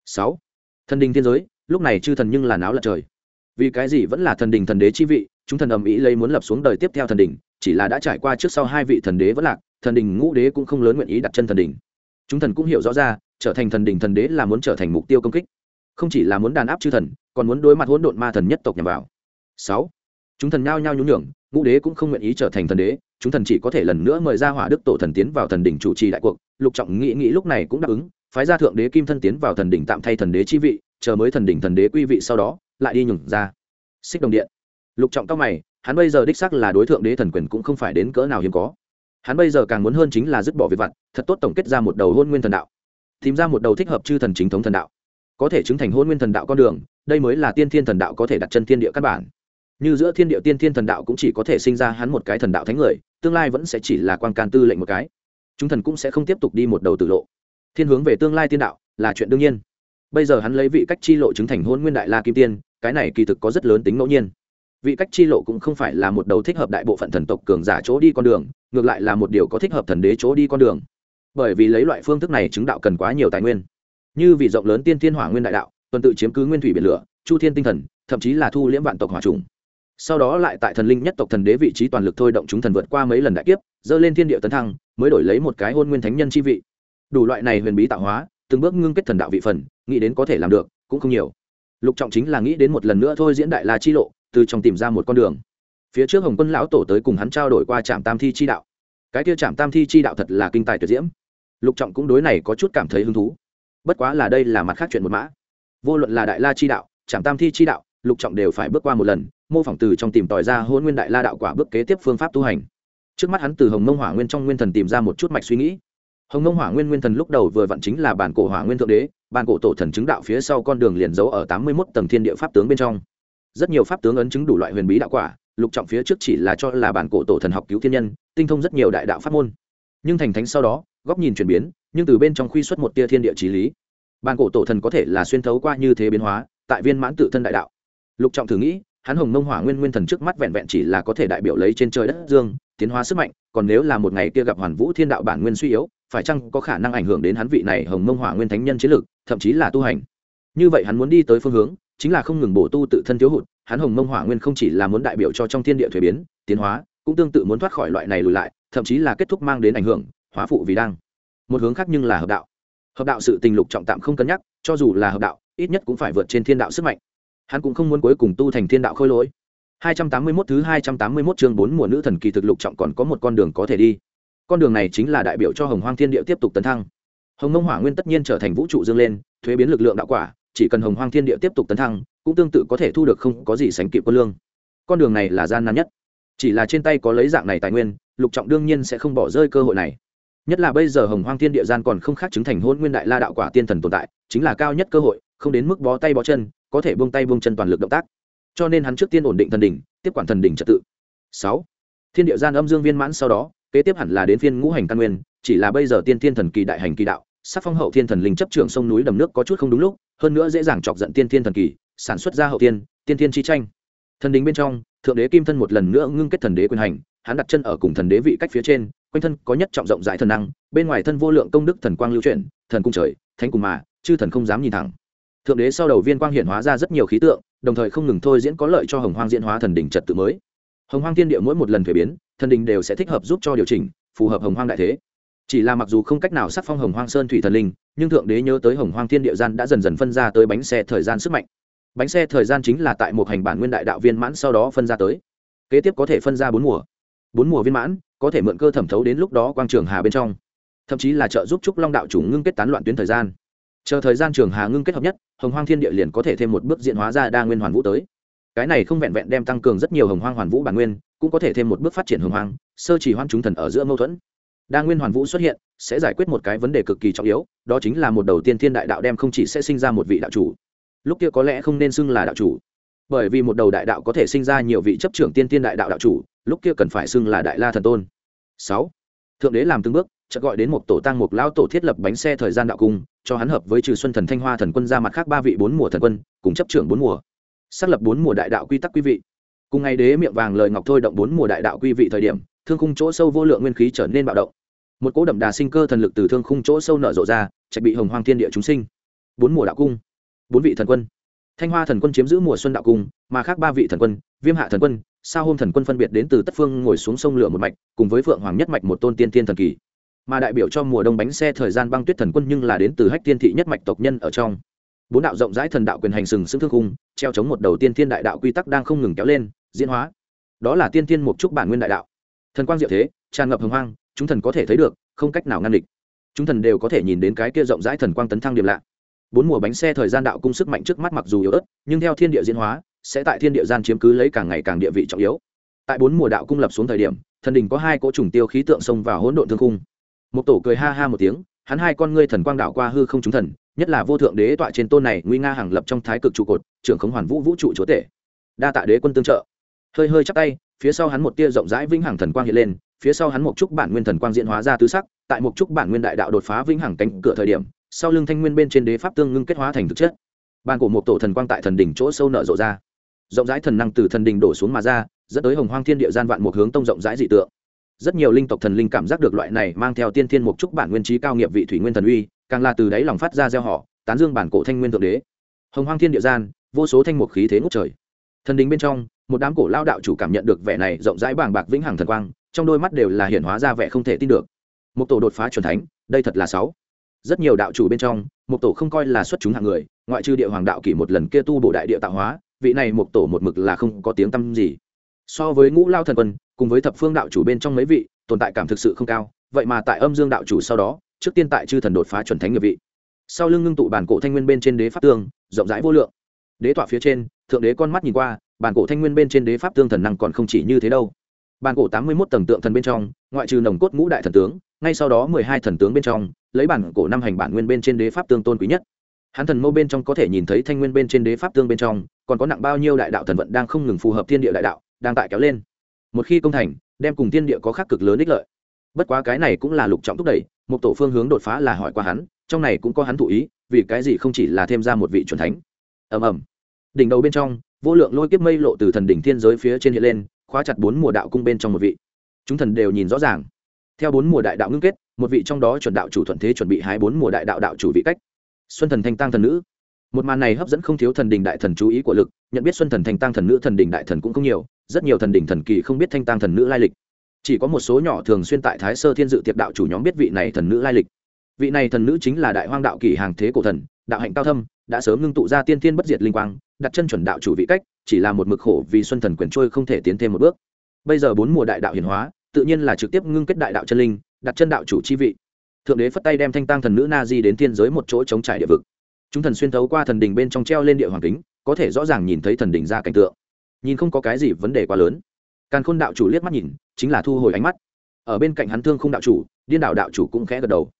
Sáu. Thần đình thiên giới, lúc này chư thần nhưng là náo lật trời vì cái gì vẫn là thần đình thần đế chi vị, chúng thần ầm ĩ lấy muốn lập xuống đời tiếp theo thần đình, chỉ là đã trải qua trước sau hai vị thần đế vẫn lạc, thần đình ngũ đế cũng không lớn nguyện ý đặt chân thần đình. Chúng thần cũng hiểu rõ ra, trở thành thần đình thần đế là muốn trở thành mục tiêu công kích. Không chỉ là muốn đàn áp chư thần, còn muốn đối mặt hỗn độn ma thần nhất tộc nhằm vào. Sáu, chúng thần nhao nhao nhún nhường, ngũ đế cũng không nguyện ý trở thành thần đế, chúng thần chỉ có thể lần nữa mời ra hỏa đức tổ thần tiến vào thần đỉnh chủ trì đại cuộc, lục trọng nghĩ nghĩ lúc này cũng đáp ứng, phái ra thượng đế kim thân tiến vào thần đỉnh tạm thay thần đế chi vị, chờ mới thần đỉnh thần đế quy vị sau đó lại đi nhường ra. Xích đồng điện. Lục trọng cao mày, hắn bây giờ đích xác là đối tượng đế thần quyền cũng không phải đến cỡ nào hiếm có. Hắn bây giờ càng muốn hơn chính là dứt bỏ việc vặt, thật tốt tổng kết ra một đầu hôn nguyên thần đạo. Tìm ra một đầu thích hợp chư thần chính thống thần đạo. Có thể chứng thành hôn nguyên thần đạo con đường, đây mới là tiên thiên thần đạo có thể đặt chân thiên địa căn bản. Như giữa thiên địa tiên thiên thần đạo cũng chỉ có thể sinh ra hắn một cái thần đạo thánh người, tương lai vẫn sẽ chỉ là quan can tư lệnh một cái. Chúng thần cũng sẽ không tiếp tục đi một đầu tử lộ. Thiên hướng về tương lai tiên đạo là chuyện đương nhiên. Bây giờ hắn lấy vị cách chi lộ chứng thành hôn nguyên đại la kim tiên cái này kỳ thực có rất lớn tính ngẫu nhiên. Vị cách chi lộ cũng không phải là một đầu thích hợp đại bộ phận thần tộc cường giả chỗ đi con đường, ngược lại là một điều có thích hợp thần đế chỗ đi con đường. Bởi vì lấy loại phương thức này chứng đạo cần quá nhiều tài nguyên. Như vì rộng lớn tiên thiên hỏa nguyên đại đạo, tuần tự chiếm cứ nguyên thủy biển lửa, chu thiên tinh thần, thậm chí là thu liễm vạn tộc hỏa trùng. Sau đó lại tại thần linh nhất tộc thần đế vị trí toàn lực thôi động chúng thần vượt qua mấy lần đại kiếp, dơ lên thiên địa tấn thăng, mới đổi lấy một cái hôn nguyên thánh nhân chi vị. Đủ loại này huyền bí tạo hóa, từng bước ngưng kết thần đạo vị phần, nghĩ đến có thể làm được, cũng không nhiều lục trọng chính là nghĩ đến một lần nữa thôi diễn đại la chi lộ, từ trong tìm ra một con đường. Phía trước hồng quân lão tổ tới cùng hắn trao đổi qua trạm tam thi chi đạo. Cái kia trạm tam thi chi đạo thật là kinh tài tuyệt diễm. Lục trọng cũng đối này có chút cảm thấy hứng thú. Bất quá là đây là mặt khác chuyện một mã. Vô luận là đại la chi đạo, trạm tam thi chi đạo, lục trọng đều phải bước qua một lần, mô phỏng từ trong tìm tòi ra hôn nguyên đại la đạo quả bước kế tiếp phương pháp tu hành. Trước mắt hắn từ hồng mông hỏa nguyên trong nguyên thần tìm ra một chút mạch suy nghĩ hồng mông hỏa nguyên nguyên thần lúc đầu vừa vặn chính là bản cổ hỏa nguyên thượng đế, bản cổ tổ thần chứng đạo phía sau con đường liền giấu ở tám mươi mốt tầng thiên địa pháp tướng bên trong. Rất nhiều pháp tướng ấn chứng đủ loại huyền bí đạo quả, lục trọng phía trước chỉ là cho là bản cổ tổ thần học cứu thiên nhân, tinh thông rất nhiều đại đạo pháp môn. Nhưng thành thánh sau đó, góc nhìn chuyển biến, nhưng từ bên trong khuy xuất một tia thiên địa trí lý. Bản cổ tổ thần có thể là xuyên thấu qua như thế biến hóa, tại viên mãn tự thân đại đạo. Lục trọng thử nghĩ, hắn hồng mông hỏa nguyên nguyên thần trước mắt vẹn vẹn chỉ là có thể đại biểu lấy trên trời đất dương, tiến hóa sức mạnh, còn nếu là một ngày kia gặp hoàn vũ thiên đạo bản nguyên suy yếu phải chăng có khả năng ảnh hưởng đến hắn vị này hồng mông hỏa nguyên thánh nhân chiến lực thậm chí là tu hành? Như vậy hắn muốn đi tới phương hướng, chính là không ngừng bổ tu tự thân thiếu hụt, hắn hồng mông hỏa nguyên không chỉ là muốn đại biểu cho trong thiên địa thuế biến, tiến hóa, cũng tương tự muốn thoát khỏi loại này lùi lại, thậm chí là kết thúc mang đến ảnh hưởng, hóa phụ vì đang một hướng khác nhưng là hợp đạo. Hợp đạo sự tình lục trọng tạm không cân nhắc, cho dù là hợp đạo, ít nhất cũng phải vượt trên thiên đạo sức mạnh. Hắn cũng không muốn cuối cùng tu thành thiên đạo khôi lỗi. 281 thứ 281 chương 4 mùa nữ thần kỳ thực lục trọng còn có một con đường có thể đi con đường này chính là đại biểu cho hồng hoang thiên địa tiếp tục tấn thăng. Hồng mông hỏa nguyên tất nhiên trở thành vũ trụ dương lên, thuế biến lực lượng đạo quả, chỉ cần hồng hoang thiên địa tiếp tục tấn thăng, cũng tương tự có thể thu được không có gì sánh kịp quân lương. Con đường này là gian nan nhất. Chỉ là trên tay có lấy dạng này tài nguyên, lục trọng đương nhiên sẽ không bỏ rơi cơ hội này. Nhất là bây giờ hồng hoang thiên địa gian còn không khác chứng thành hôn nguyên đại la đạo quả tiên thần tồn tại, chính là cao nhất cơ hội, không đến mức bó tay bó chân, có thể buông tay buông chân toàn lực động tác. Cho nên hắn trước tiên ổn định thần đỉnh, tiếp quản thần đỉnh trật tự. Sáu, thiên địa gian âm dương viên mãn sau đó kế tiếp hẳn là đến phiên ngũ hành căn nguyên, chỉ là bây giờ tiên thiên thần kỳ đại hành kỳ đạo, sắc phong hậu thiên thần linh chấp trưởng sông núi đầm nước có chút không đúng lúc, hơn nữa dễ dàng chọc giận tiên thiên thần kỳ, sản xuất ra hậu tiên tiên thiên chi tranh. Thần đỉnh bên trong, thượng đế kim thân một lần nữa ngưng kết thần đế quyền hành, hắn đặt chân ở cùng thần đế vị cách phía trên, quanh thân có nhất trọng rộng rãi thần năng, bên ngoài thân vô lượng công đức thần quang lưu chuyển, thần cung trời, thánh cùng mà, chư thần không dám nhìn thẳng. Thượng đế sau đầu viên quang hiện hóa ra rất nhiều khí tượng, đồng thời không ngừng thôi diễn có lợi cho hồng hoang diễn hóa thần đỉnh trật tự mới. Hồng hoang thiên địa mỗi một lần thuế biến thần đình đều sẽ thích hợp giúp cho điều chỉnh, phù hợp hồng hoang đại thế. Chỉ là mặc dù không cách nào sắc phong hồng hoang sơn thủy thần linh, nhưng thượng đế nhớ tới hồng hoang thiên địa gian đã dần dần phân ra tới bánh xe thời gian sức mạnh. Bánh xe thời gian chính là tại một hành bản nguyên đại đạo viên mãn sau đó phân ra tới. Kế tiếp có thể phân ra bốn mùa. Bốn mùa viên mãn, có thể mượn cơ thẩm thấu đến lúc đó quang trường hà bên trong. Thậm chí là trợ giúp trúc long đạo chủ ngưng kết tán loạn tuyến thời gian. Chờ thời gian trường hà ngưng kết hợp nhất, hồng hoang thiên địa liền có thể thêm một bước diện hóa ra đa nguyên hoàn vũ tới. Cái này không vẹn vẹn đem tăng cường rất nhiều hồng hoang hoàn vũ bản nguyên cũng có thể thêm một bước phát triển hồng hoang, sơ chỉ hoang chúng thần ở giữa mâu thuẫn. Đa nguyên hoàn vũ xuất hiện, sẽ giải quyết một cái vấn đề cực kỳ trọng yếu, đó chính là một đầu tiên thiên đại đạo đem không chỉ sẽ sinh ra một vị đạo chủ, lúc kia có lẽ không nên xưng là đạo chủ. Bởi vì một đầu đại đạo có thể sinh ra nhiều vị chấp trưởng tiên thiên đại đạo đạo chủ, lúc kia cần phải xưng là đại la thần tôn. Sáu, thượng đế làm từng bước, chợt gọi đến một tổ tăng một lão tổ thiết lập bánh xe thời gian đạo cung, cho hắn hợp với trừ xuân thần thanh hoa thần quân ra mặt khác ba vị bốn mùa thần quân, cùng chấp trưởng bốn mùa. Xác lập bốn mùa đại đạo quy tắc quý vị cùng ngày đế miệng vàng lời ngọc thôi động bốn mùa đại đạo quy vị thời điểm, thương khung chỗ sâu vô lượng nguyên khí trở nên bạo động. Một cỗ đậm đà sinh cơ thần lực từ thương khung chỗ sâu nở rộ ra chạy bị hồng hoang thiên địa chúng sinh. Bốn mùa đạo cung, bốn vị thần quân. Thanh hoa thần quân chiếm giữ mùa xuân đạo cung, mà khác ba vị thần quân, viêm hạ thần quân, sao hôm thần quân phân biệt đến từ tất phương ngồi xuống sông lửa một mạch, cùng với phượng hoàng nhất mạch một tôn tiên tiên thần kỳ. Mà đại biểu cho mùa đông bánh xe thời gian băng tuyết thần quân nhưng là đến từ hách tiên thị nhất mạch tộc nhân ở trong. Bốn đạo rộng rãi thần đạo quyền hành sừng sững thương khung, treo chống một đầu tiên thiên đại đạo quy tắc đang không ngừng kéo lên diễn hóa. Đó là tiên thiên mục trúc bản nguyên đại đạo. Thần quang diệu thế, tràn ngập hồng hoang, chúng thần có thể thấy được, không cách nào ngăn địch. Chúng thần đều có thể nhìn đến cái kia rộng rãi thần quang tấn thăng điểm lạ. Bốn mùa bánh xe thời gian đạo cung sức mạnh trước mắt mặc dù yếu ớt, nhưng theo thiên địa diễn hóa, sẽ tại thiên địa gian chiếm cứ lấy càng ngày càng địa vị trọng yếu. Tại bốn mùa đạo cung lập xuống thời điểm, thần đình có hai cỗ trùng tiêu khí tượng xông vào hỗn độn thương cung một tổ cười ha ha một tiếng, hắn hai con ngươi thần quang đạo qua hư không chúng thần, nhất là vô thượng đế tọa trên tôn này nguy nga hàng lập trong thái cực trụ cột, trưởng khống hoàn vũ vũ trụ chúa tể. Đa tạ đế quân tương trợ hơi hơi chắp tay, phía sau hắn một tia rộng rãi vĩnh hằng thần quang hiện lên, phía sau hắn một trúc bản nguyên thần quang diễn hóa ra tứ sắc, tại một trúc bản nguyên đại đạo đột phá vĩnh hằng cánh cửa thời điểm, sau lưng thanh nguyên bên trên đế pháp tương ngưng kết hóa thành thực chất. Bàn của một tổ thần quang tại thần đỉnh chỗ sâu nở rộ ra. Rộng rãi thần năng từ thần đỉnh đổ xuống mà ra, dẫn tới hồng hoang thiên địa gian vạn một hướng tông rộng rãi dị tượng. Rất nhiều linh tộc thần linh cảm giác được loại này mang theo tiên thiên một trúc bản nguyên trí cao nghiệp vị thủy nguyên thần uy, càng là từ đáy lòng phát ra gieo họ, tán dương bản cổ thanh nguyên thượng đế. Hồng hoang thiên địa gian, vô số thanh mục khí thế ngút trời thần đình bên trong, một đám cổ lao đạo chủ cảm nhận được vẻ này rộng rãi bàng bạc vĩnh hằng thần quang, trong đôi mắt đều là hiển hóa ra vẻ không thể tin được. Một tổ đột phá c thánh, đây thật là sáu. Rất nhiều đạo chủ bên trong một tổ không coi là xuất chúng hạng người, ngoại trừ địa hoàng đạo kỷ một lần kia tu bộ đại địa tạo hóa, vị này một tổ một mực là không có tiếng tăm gì. So với ngũ lao thần quân, cùng với thập phương đạo chủ bên trong mấy vị, tồn tại cảm thực sự không cao, vậy mà tại âm dương đạo chủ sau đó, trước tiên tại chư thần đột phá chuẩn thánh nghiệp vị. Sau lưng ngưng tụ bản cổ thanh nguyên bên trên đế pháp tương, rộng rãi vô lượng. Đế tọa phía trên thượng đế con mắt nhìn qua, bản cổ thanh nguyên bên trên đế pháp tương thần năng còn không chỉ như thế đâu. Bản cổ tám mươi mốt tầng tượng thần bên trong, ngoại trừ nồng cốt ngũ đại thần tướng, ngay sau đó mười hai thần tướng bên trong, lấy bản cổ năm hành bản nguyên bên trên đế pháp tương tôn quý nhất. Hắn thần mâu bên trong có thể nhìn thấy thanh nguyên bên trên đế pháp tương bên trong, còn có nặng bao nhiêu đại đạo thần vận đang không ngừng phù hợp thiên địa đại đạo, đang tại kéo lên. Một khi công thành, đem cùng thiên địa có khác cực lớn ích lợi. Bất quá cái này cũng là lục trọng thúc đẩy, một tổ phương hướng đột phá là hỏi qua hắn, trong này cũng có hắn thụ ý, vì cái gì không chỉ là thêm ra một vị c thánh. Ầm ầm đỉnh đầu bên trong, vô lượng lôi kiếp mây lộ từ thần đỉnh thiên giới phía trên hiện lên, khóa chặt bốn mùa đạo cung bên trong một vị. Chúng thần đều nhìn rõ ràng. Theo bốn mùa đại đạo ngưng kết, một vị trong đó chuẩn đạo chủ thuận thế chuẩn bị hái bốn mùa đại đạo đạo chủ vị cách. Xuân thần thanh tăng thần nữ. Một màn này hấp dẫn không thiếu thần đình đại thần chú ý của lực, nhận biết xuân thần thanh tăng thần nữ thần đình đại thần cũng không nhiều, rất nhiều thần đình thần kỳ không biết thanh tăng thần nữ lai lịch. Chỉ có một số nhỏ thường xuyên tại thái sơ thiên dự tiệp đạo chủ nhóm biết vị này thần nữ lai lịch. Vị này thần nữ chính là đại hoang đạo kỳ hàng thế cổ thần đạo hạnh cao thâm, đã sớm ngưng tụ ra tiên thiên bất diệt linh quang, đặt chân chuẩn đạo chủ vị cách, chỉ là một mực khổ vì xuân thần quyền trôi không thể tiến thêm một bước. Bây giờ bốn mùa đại đạo hiển hóa, tự nhiên là trực tiếp ngưng kết đại đạo chân linh, đặt chân đạo chủ chi vị. Thượng đế phất tay đem thanh tăng thần nữ na di đến thiên giới một chỗ chống trải địa vực. Chúng thần xuyên thấu qua thần đình bên trong treo lên địa hoàng kính, có thể rõ ràng nhìn thấy thần đình ra cảnh tượng. Nhìn không có cái gì vấn đề quá lớn. Càn khôn đạo chủ liếc mắt nhìn, chính là thu hồi ánh mắt. Ở bên cạnh hắn thương không đạo chủ, điên đạo đạo chủ cũng khẽ gật đầu.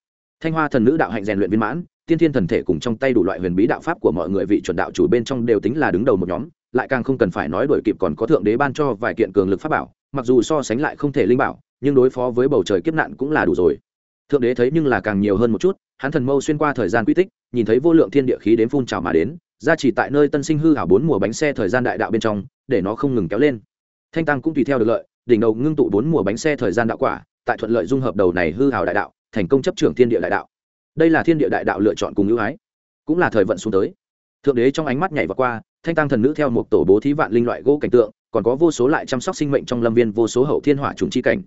Thanh hoa thần nữ đạo hạnh rèn luyện viên mãn tiên thiên thần thể cùng trong tay đủ loại huyền bí đạo pháp của mọi người vị chuẩn đạo chủ bên trong đều tính là đứng đầu một nhóm, lại càng không cần phải nói đổi kịp còn có thượng đế ban cho vài kiện cường lực pháp bảo, mặc dù so sánh lại không thể linh bảo, nhưng đối phó với bầu trời kiếp nạn cũng là đủ rồi. Thượng đế thấy nhưng là càng nhiều hơn một chút, hắn thần mâu xuyên qua thời gian quy tích, nhìn thấy vô lượng thiên địa khí đến phun trào mà đến, ra chỉ tại nơi tân sinh hư hảo bốn mùa bánh xe thời gian đại đạo bên trong, để nó không ngừng kéo lên. Thanh tăng cũng tùy theo được lợi, đỉnh đầu ngưng tụ bốn mùa bánh xe thời gian đạo quả, tại thuận lợi dung hợp đầu này hư hảo đại đạo, thành công chấp trưởng thiên địa đại đạo đây là thiên địa đại đạo lựa chọn cùng ưu ái, cũng là thời vận xuống tới. Thượng đế trong ánh mắt nhảy vào qua, thanh tăng thần nữ theo một tổ bố thí vạn linh loại gỗ cảnh tượng, còn có vô số lại chăm sóc sinh mệnh trong lâm viên vô số hậu thiên hỏa trùng chi cảnh.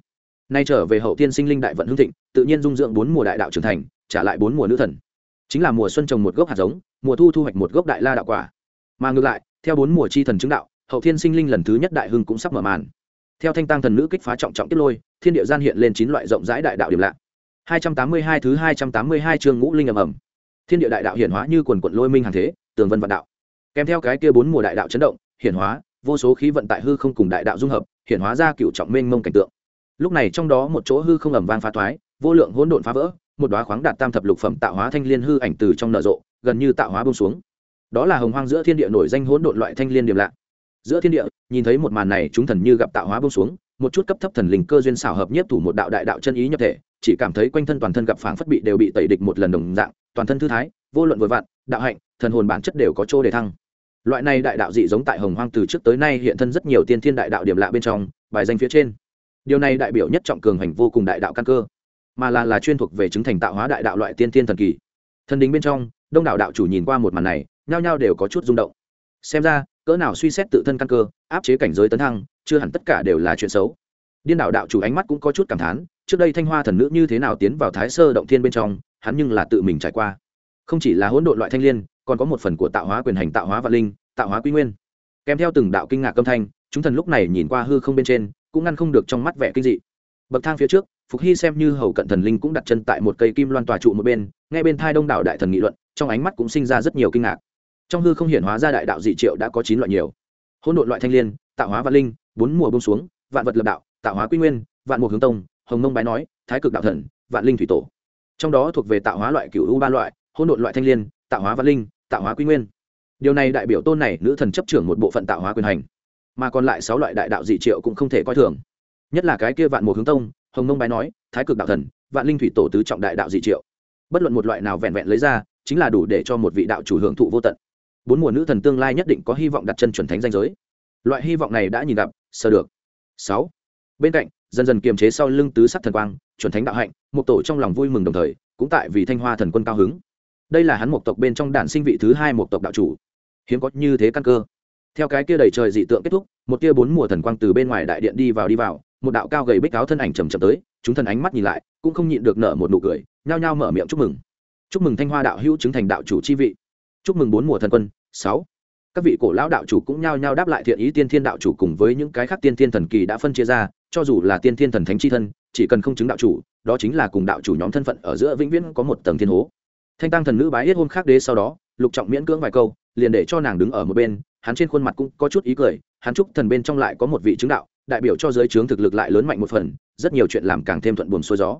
Nay trở về hậu thiên sinh linh đại vận hương thịnh, tự nhiên dung dưỡng bốn mùa đại đạo trưởng thành, trả lại bốn mùa nữ thần. Chính là mùa xuân trồng một gốc hạt giống, mùa thu thu hoạch một gốc đại la đạo quả. Mà ngược lại, theo bốn mùa chi thần chứng đạo, hậu thiên sinh linh lần thứ nhất đại hưng cũng sắp mở màn. Theo thanh tăng thần nữ kích phá trọng trọng tiếp lôi, thiên địa gian hiện lên chín loại rộng rãi đại đạo điểm lạ. 282 thứ 282 chương ngũ linh ầm ầm. Thiên địa đại đạo hiển hóa như quần quần lôi minh hàng thế, tường vân vạn đạo. Kèm theo cái kia bốn mùa đại đạo chấn động, hiển hóa, vô số khí vận tại hư không cùng đại đạo dung hợp, hiển hóa ra cựu trọng mênh mông cảnh tượng. Lúc này trong đó một chỗ hư không ầm vang phá thoái, vô lượng hỗn độn phá vỡ, một đóa khoáng đạt tam thập lục phẩm tạo hóa thanh liên hư ảnh từ trong nở rộ, gần như tạo hóa buông xuống. Đó là hồng hoang giữa thiên địa nổi danh hỗn độn loại thanh liên điểm lạ. Giữa thiên địa, nhìn thấy một màn này, chúng thần như gặp tạo hóa buông xuống, một chút cấp thấp thần linh cơ duyên xảo hợp nhất thủ một đạo đại đạo chân ý nhập thể chỉ cảm thấy quanh thân toàn thân gặp phảng phất bị đều bị tẩy địch một lần đồng dạng, toàn thân thư thái, vô luận vừa vặn, đạo hạnh, thần hồn bản chất đều có chỗ để thăng. Loại này đại đạo dị giống tại hồng hoang từ trước tới nay hiện thân rất nhiều tiên thiên đại đạo điểm lạ bên trong, bài danh phía trên. Điều này đại biểu nhất trọng cường hành vô cùng đại đạo căn cơ, mà là là chuyên thuộc về chứng thành tạo hóa đại đạo loại tiên thiên thần kỳ. Thần đình bên trong, đông đảo đạo chủ nhìn qua một màn này, nhao nhao đều có chút rung động. Xem ra, cỡ nào suy xét tự thân căn cơ, áp chế cảnh giới tấn thăng, chưa hẳn tất cả đều là chuyện xấu. Điên đảo đạo chủ ánh mắt cũng có chút cảm thán trước đây thanh hoa thần nữ như thế nào tiến vào thái sơ động thiên bên trong, hắn nhưng là tự mình trải qua. Không chỉ là hỗn độn loại thanh l i ê n còn có một phần của tạo hóa quyền hành, tạo hóa vạn linh, tạo hóa quy nguyên. Kèm theo từng đạo kinh ngạc âm thanh, chúng thần lúc này nhìn qua hư không bên trên, cũng ngăn không được trong mắt vẻ kinh dị. Bậc thang phía trước, phục hy xem như hầu cận thần linh cũng đặt chân tại một cây kim loan tòa trụ một bên, ngay bên thai đông đảo đại thần nghị luận, trong ánh mắt cũng sinh ra rất nhiều kinh ngạc. Trong hư không hiển hóa ra đại đạo dị triệu đã có chín loại nhiều. Hỗn độn loại thanh l i ê n tạo hóa vạn linh, bốn mùa bông xuống, vạn vật lập đạo, tạo hóa quy nguyên, vạn mục hướng tông hồng mông bái nói, thái cực đạo thần, vạn linh thủy tổ. Trong đó thuộc về tạo hóa loại cựu u ba loại hôn độn loại thanh l i ê n tạo hóa văn linh, tạo hóa quy nguyên. Điều này đại biểu tôn này nữ thần chấp trưởng một bộ phận tạo hóa quyền hành, mà còn lại sáu loại đại đạo dị triệu cũng không thể coi thường. Nhất là cái kia vạn một hướng tông, hồng mông bái nói, thái cực đạo thần, vạn linh thủy tổ tứ trọng đại đạo dị triệu. Bất luận một loại nào vẹn vẹn lấy ra, chính là đủ để cho một vị đạo chủ hưởng thụ vô tận. Bốn mùa nữ thần tương lai nhất định có hy vọng đặt chân chuẩn thánh danh giới. Loại hy vọng này đã nhìn gặp sơ được. Sáu. Bên cạnh dần dần kiềm chế sau lưng tứ sắc thần quang, chuẩn thánh đạo hạnh một tổ trong lòng vui mừng đồng thời, cũng tại vì thanh hoa thần quân cao hứng. Đây là hắn một tộc bên trong đản sinh vị thứ hai một tộc đạo chủ. Hiếm có như thế căn cơ. Theo cái kia đầy trời dị tượng kết thúc, một tia bốn mùa thần quang từ bên ngoài đại điện đi vào đi vào, một đạo cao gầy bích áo thân ảnh chầm chậm tới, chúng thần ánh mắt nhìn lại, cũng không nhịn được nở một nụ cười, nhao nhao mở miệng chúc mừng. Chúc mừng thanh hoa đạo hữu chứng thành đạo chủ chi vị. Chúc mừng bốn mùa thần quân, sáu. Các vị cổ lão đạo chủ cũng nhao nhao đáp lại thiện ý tiên thiên đạo chủ cùng với những cái khác tiên thiên thần kỳ đã phân chia ra cho dù là tiên thiên thần thánh chi thân, chỉ cần không chứng đạo chủ, đó chính là cùng đạo chủ nhóm thân phận ở giữa vĩnh viễn có một tầng thiên hố. Thanh tăng thần nữ bái yết hôm khác đế sau đó, lục trọng miễn cưỡng vài câu, liền để cho nàng đứng ở một bên, hắn trên khuôn mặt cũng có chút ý cười, hắn chúc thần bên trong lại có một vị chứng đạo, đại biểu cho giới trướng thực lực lại lớn mạnh một phần, rất nhiều chuyện làm càng thêm thuận buồm xuôi gió.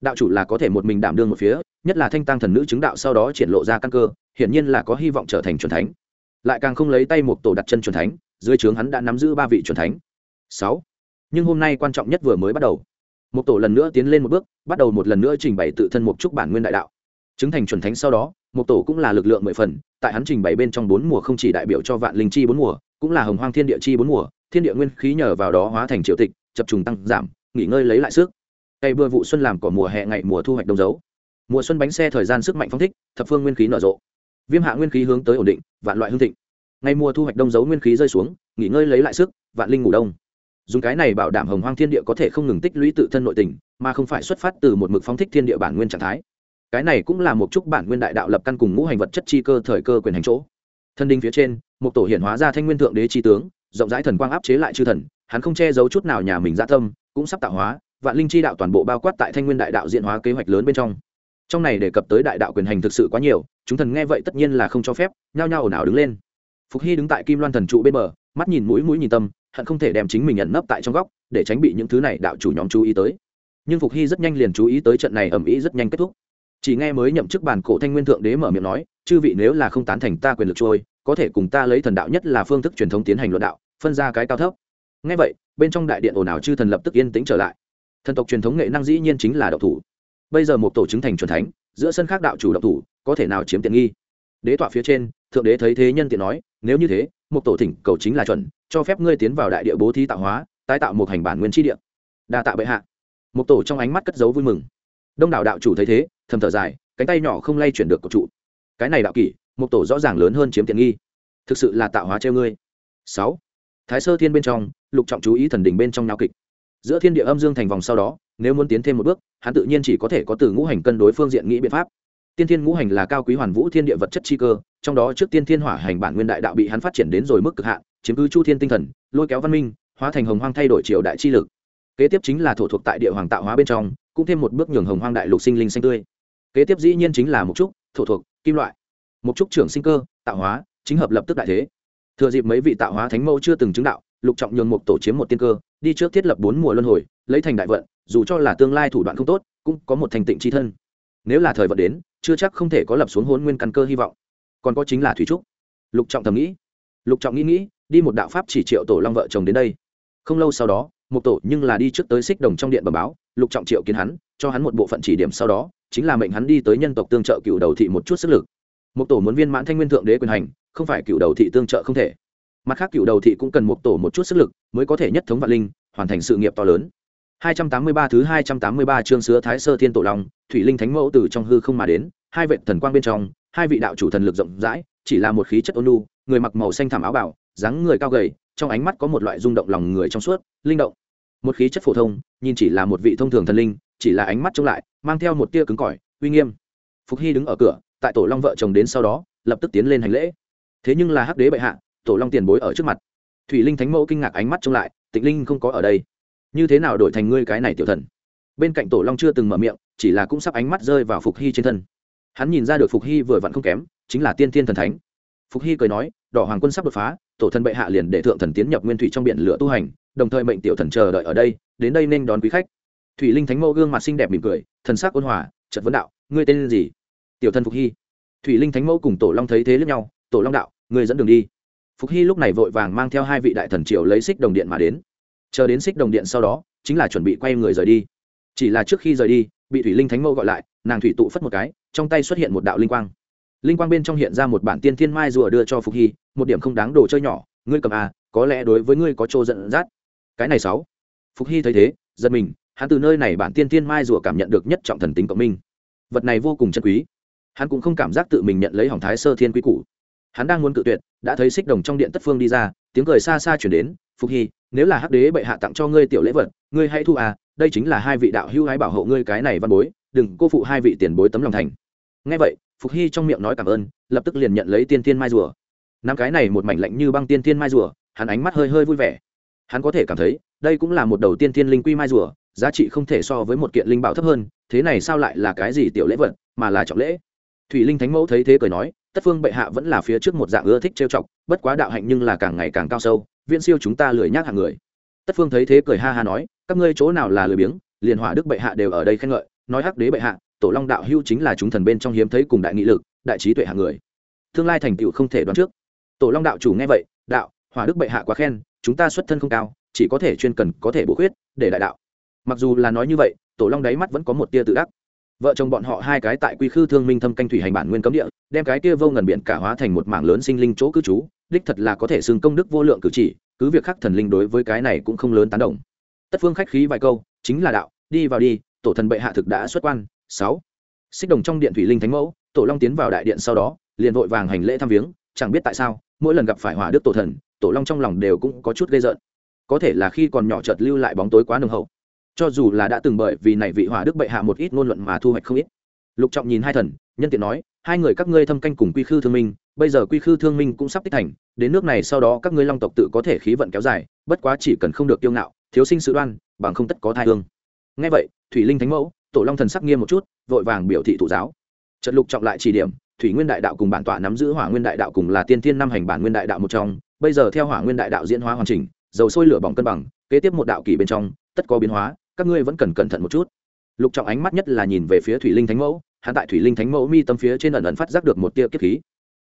Đạo chủ là có thể một mình đảm đương một phía, nhất là thanh tăng thần nữ chứng đạo sau đó triển lộ ra căn cơ, hiển nhiên là có hy vọng trở thành c thánh. Lại càng không lấy tay một tổ đặt chân c thánh, dưới trướng hắn đã nắm giữ ba vị c thánh. Sáu nhưng hôm nay quan trọng nhất vừa mới bắt đầu. Một tổ lần nữa tiến lên một bước, bắt đầu một lần nữa trình bày tự thân một trúc bản nguyên đại đạo. Chứng thành chuẩn thánh sau đó một tổ cũng là lực lượng mười phần, tại hắn trình bày bên trong bốn mùa không chỉ đại biểu cho vạn linh chi bốn mùa, cũng là hồng hoang thiên địa chi bốn mùa, thiên địa nguyên khí nhờ vào đó hóa thành triệu tịch, chập trùng tăng giảm, nghỉ ngơi lấy lại sức. Cây bừa vụ xuân làm cỏ mùa hè ngày mùa thu hoạch đông dấu. Mùa xuân bánh xe thời gian sức mạnh phong thích, thập phương nguyên khí nở rộ. Viêm hạ nguyên khí hướng tới ổn định, vạn loại hương thịnh. Ngày mùa thu hoạch đông dấu nguyên khí rơi xuống, nghỉ ngơi lấy lại sức, vạn linh ngủ đông dùng cái này bảo đảm hồng hoang thiên địa có thể không ngừng tích lũy tự thân nội tình, mà không phải xuất phát từ một mực phóng thích thiên địa bản nguyên trạng thái. Cái này cũng là một chút bản nguyên đại đạo lập căn cùng ngũ hành vật chất chi cơ thời cơ quyền hành chỗ. Thân đinh phía trên, một tổ hiển hóa ra thanh nguyên thượng đế chi tướng, rộng rãi thần quang áp chế lại chư thần, hắn không che giấu chút nào nhà mình dạ tâm, cũng sắp tạo hóa, vạn linh chi đạo toàn bộ bao quát tại thanh nguyên đại đạo diện hóa kế hoạch lớn bên trong. Trong này đề cập tới đại đạo quyền hành thực sự quá nhiều, chúng thần nghe vậy tất nhiên là không cho phép, nhao nhao ồn ào đứng lên. Phục hy đứng tại kim loan thần trụ bên bờ mắt nhìn mũi mũi nhìn tâm, hận không thể đem chính mình ẩn nấp tại trong góc, để tránh bị những thứ này đạo chủ nhóm chú ý tới. Nhưng phục hy rất nhanh liền chú ý tới trận này ầm ý rất nhanh kết thúc. Chỉ nghe mới nhậm chức bản cổ thanh nguyên thượng đế mở miệng nói, chư vị nếu là không tán thành ta quyền lực trôi, có thể cùng ta lấy thần đạo nhất là phương thức truyền thống tiến hành luận đạo, phân ra cái cao thấp. Ngay vậy, bên trong đại điện ồn ào chư thần lập tức yên tĩnh trở lại. Thần tộc truyền thống nghệ năng dĩ nhiên chính là đạo thủ. Bây giờ một tổ chứng thành truyền thánh, giữa sân khác đạo chủ đạo thủ, có thể nào chiếm tiện nghi? Đế tọa phía trên, thượng đế thấy thế nhân tiện nói, nếu như thế một tổ thỉnh cầu chính là chuẩn, cho phép ngươi tiến vào đại địa bố thí tạo hóa, tái tạo một hành bản nguyên tri địa. Đa tạ bệ hạ. Một tổ trong ánh mắt cất giấu vui mừng. Đông đảo đạo chủ thấy thế, thầm thở dài, cánh tay nhỏ không lay chuyển được cột trụ cái này đạo kỷ, một tổ rõ ràng lớn hơn chiếm tiện nghi. Thực sự là tạo hóa treo ngươi. Sáu. Thái sơ thiên bên trong, lục trọng chú ý thần đình bên trong nhau kịch. Giữa thiên địa âm dương thành vòng sau đó, nếu muốn tiến thêm một bước, hắn tự nhiên chỉ có thể có từ ngũ hành cân đối phương diện nghĩ biện pháp tiên thiên ngũ hành là cao quý hoàn vũ thiên địa vật chất chi cơ, trong đó trước tiên thiên hỏa hành bản nguyên đại đạo bị hắn phát triển đến rồi mức cực hạn, chiếm cứ chu thiên tinh thần, lôi kéo văn minh, hóa thành hồng hoang thay đổi triều đại chi lực. Kế tiếp chính là thổ thuộc tại địa hoàng tạo hóa bên trong, cũng thêm một bước nhường hồng hoang đại lục sinh linh xanh tươi. Kế tiếp dĩ nhiên chính là một trúc, thổ thuộc, kim loại. Một trúc trưởng sinh cơ, tạo hóa, chính hợp lập tức đại thế. Thừa dịp mấy vị tạo hóa thánh mẫu chưa từng chứng đạo, lục trọng nhường một tổ chiếm một tiên cơ, đi trước thiết lập bốn mùa luân hồi, lấy thành đại vận, dù cho là tương lai thủ đoạn không tốt, cũng có một thành tịnh chi thân. Nếu là thời vận đến chưa chắc không thể có lập xuống hôn nguyên căn cơ hy vọng. Còn có chính là thủy trúc. Lục trọng thầm nghĩ. Lục trọng nghĩ nghĩ, đi một đạo pháp chỉ triệu tổ long vợ chồng đến đây. Không lâu sau đó, một tổ nhưng là đi trước tới xích đồng trong điện bờ báo, lục trọng triệu kiến hắn, cho hắn một bộ phận chỉ điểm sau đó, chính là mệnh hắn đi tới nhân tộc tương trợ cựu đầu thị một chút sức lực. Một tổ muốn viên mãn thanh nguyên thượng đế quyền hành, không phải cựu đầu thị tương trợ không thể. Mặt khác cựu đầu thị cũng cần một tổ một chút sức lực, mới có thể nhất thống vạn linh, hoàn thành sự nghiệp to lớn. 283 thứ 283 chương sứa Thái Sơ Thiên Tổ Long, Thủy Linh Thánh Mẫu từ trong hư không mà đến, hai vệ thần quang bên trong, hai vị đạo chủ thần lực rộng rãi, chỉ là một khí chất ôn nhu, người mặc màu xanh thảm áo bào, dáng người cao gầy, trong ánh mắt có một loại rung động lòng người trong suốt, linh động. Một khí chất phổ thông, nhìn chỉ là một vị thông thường thần linh, chỉ là ánh mắt trông lại, mang theo một tia cứng cỏi, uy nghiêm. Phục Hy đứng ở cửa, tại Tổ Long vợ chồng đến sau đó, lập tức tiến lên hành lễ. Thế nhưng là Hắc Đế bệ hạ, Tổ Long tiền bối ở trước mặt. Thủy Linh Thánh Mẫu kinh ngạc ánh mắt trông lại, Tịnh Linh không có ở đây như thế nào đổi thành ngươi cái này tiểu thần? Bên cạnh tổ long chưa từng mở miệng, chỉ là cũng sắp ánh mắt rơi vào phục hy trên thân. Hắn nhìn ra được phục hy vừa vặn không kém, chính là tiên thiên thần thánh. Phục hy cười nói, đỏ hoàng quân sắp đột phá, tổ thần bệ hạ liền để thượng thần tiến nhập nguyên thủy trong biển lửa tu hành, đồng thời mệnh tiểu thần chờ đợi ở đây, đến đây nên đón quý khách. Thủy linh thánh mẫu gương mặt xinh đẹp mỉm cười, thần sắc ôn hòa trật vấn đạo, ngươi tên gì? Tiểu thần phục hy. Thủy linh thánh mẫu cùng tổ long thấy thế lẫn nhau, tổ long đạo, ngươi dẫn đường đi. Phục hy lúc này vội vàng mang theo hai vị đại thần triều lấy xích đồng điện mà đến chờ đến xích đồng điện sau đó, chính là chuẩn bị quay người rời đi. Chỉ là trước khi rời đi, bị thủy linh thánh mẫu gọi lại, nàng thủy tụ phất một cái, trong tay xuất hiện một đạo linh quang. Linh quang bên trong hiện ra một bản tiên thiên mai rùa đưa cho phục hy, một điểm không đáng đồ chơi nhỏ, ngươi cầm à có lẽ đối với ngươi có trô giận dắt. Cái này sáu. Phục hy thấy thế, giật mình, hắn từ nơi này bản tiên thiên mai rùa cảm nhận được nhất trọng thần tính cộng minh. Vật này vô cùng chân quý. Hắn cũng không cảm giác tự mình nhận lấy hỏng thái sơ thiên quý cũ hắn đang muốn cự tuyệt, đã thấy xích đồng trong điện tất phương đi ra, tiếng cười xa xa chuyển đến, phục hy, nếu là hắc đế bệ hạ tặng cho ngươi tiểu lễ vật, ngươi hãy thu à đây chính là hai vị đạo hữu hái bảo hộ ngươi cái này văn bối, đừng cô phụ hai vị tiền bối tấm lòng thành. Ngay vậy, phục hy trong miệng nói cảm ơn, lập tức liền nhận lấy tiên tiên mai rùa. Năm cái này một mảnh lạnh như băng tiên tiên mai rùa, hắn ánh mắt hơi hơi vui vẻ. Hắn có thể cảm thấy, đây cũng là một đầu tiên tiên linh quy mai rùa, giá trị không thể so với một kiện linh bảo thấp hơn, thế này sao lại là cái gì tiểu lễ vật, mà là trọng lễ? Thủy linh thánh mẫu thấy thế cười nói, tất phương bệ hạ vẫn là phía trước một dạng ưa thích trêu chọc, bất quá đạo hạnh nhưng là càng ngày càng cao sâu, viễn siêu chúng ta lười nhác hàng người. Tất phương thấy thế cười ha ha nói, các ngươi chỗ nào là lười biếng, liền hỏa đức bệ hạ đều ở đây khen ngợi, nói hắc đế bệ hạ, tổ long đạo hưu chính là chúng thần bên trong hiếm thấy cùng đại nghị lực, đại trí tuệ hạng người. Tương lai thành tựu không thể đoán trước. Tổ long đạo chủ nghe vậy, đạo, hỏa đức bệ hạ quá khen, chúng ta xuất thân không cao, chỉ có thể chuyên cần, có thể bổ khuyết, để đại đạo. Mặc dù là nói như vậy, tổ long đáy mắt vẫn có một tia tự đắc vợ chồng bọn họ hai cái tại quy khư thương minh thâm canh thủy hành bản nguyên cấm địa, đem cái kia vô ngần biển cả hóa thành một mảng lớn sinh linh chỗ cư trú, đích thật là có thể xưng công đức vô lượng cử chỉ, cứ việc khắc thần linh đối với cái này cũng không lớn tán đồng. Tất phương khách khí vài câu, chính là đạo, đi vào đi, tổ thần bệ hạ thực đã xuất quan. Sáu. Xích đồng trong điện thủy linh thánh mẫu, tổ long tiến vào đại điện sau đó, liền vội vàng hành lễ thăm viếng, chẳng biết tại sao, mỗi lần gặp phải hỏa đức tổ thần, tổ long trong lòng đều cũng có chút gây rợn. Có thể là khi còn nhỏ chợt lưu lại bóng tối quá nồng hậu cho dù là đã từng bởi vì này vị hỏa đức bệ hạ một ít ngôn luận mà thu hoạch không ít. Lục trọng nhìn hai thần, nhân tiện nói, hai người các ngươi thâm canh cùng quy khư thương minh, bây giờ quy khư thương minh cũng sắp tích thành, đến nước này sau đó các ngươi long tộc tự có thể khí vận kéo dài, bất quá chỉ cần không được kiêu ngạo, thiếu sinh sự đoan, bằng không tất có thai hương. Ngay vậy, thủy linh thánh mẫu, tổ long thần sắc nghiêm một chút, vội vàng biểu thị thủ giáo. Trận lục trọng lại chỉ điểm, thủy nguyên đại đạo cùng bản tọa nắm giữ hỏa nguyên đại đạo cùng là tiên thiên năm hành bản nguyên đại đạo một trong, bây giờ theo hỏa nguyên đại đạo diễn hóa hoàn chỉnh, dầu sôi lửa bỏng cân bằng, kế tiếp một đạo kỳ bên trong, tất có biến hóa các ngươi vẫn cần cẩn thận một chút. Lục trọng ánh mắt nhất là nhìn về phía thủy linh thánh mẫu, hắn tại thủy linh thánh mẫu mi tâm phía trên ẩn ẩn phát giác được một tia kiếp khí.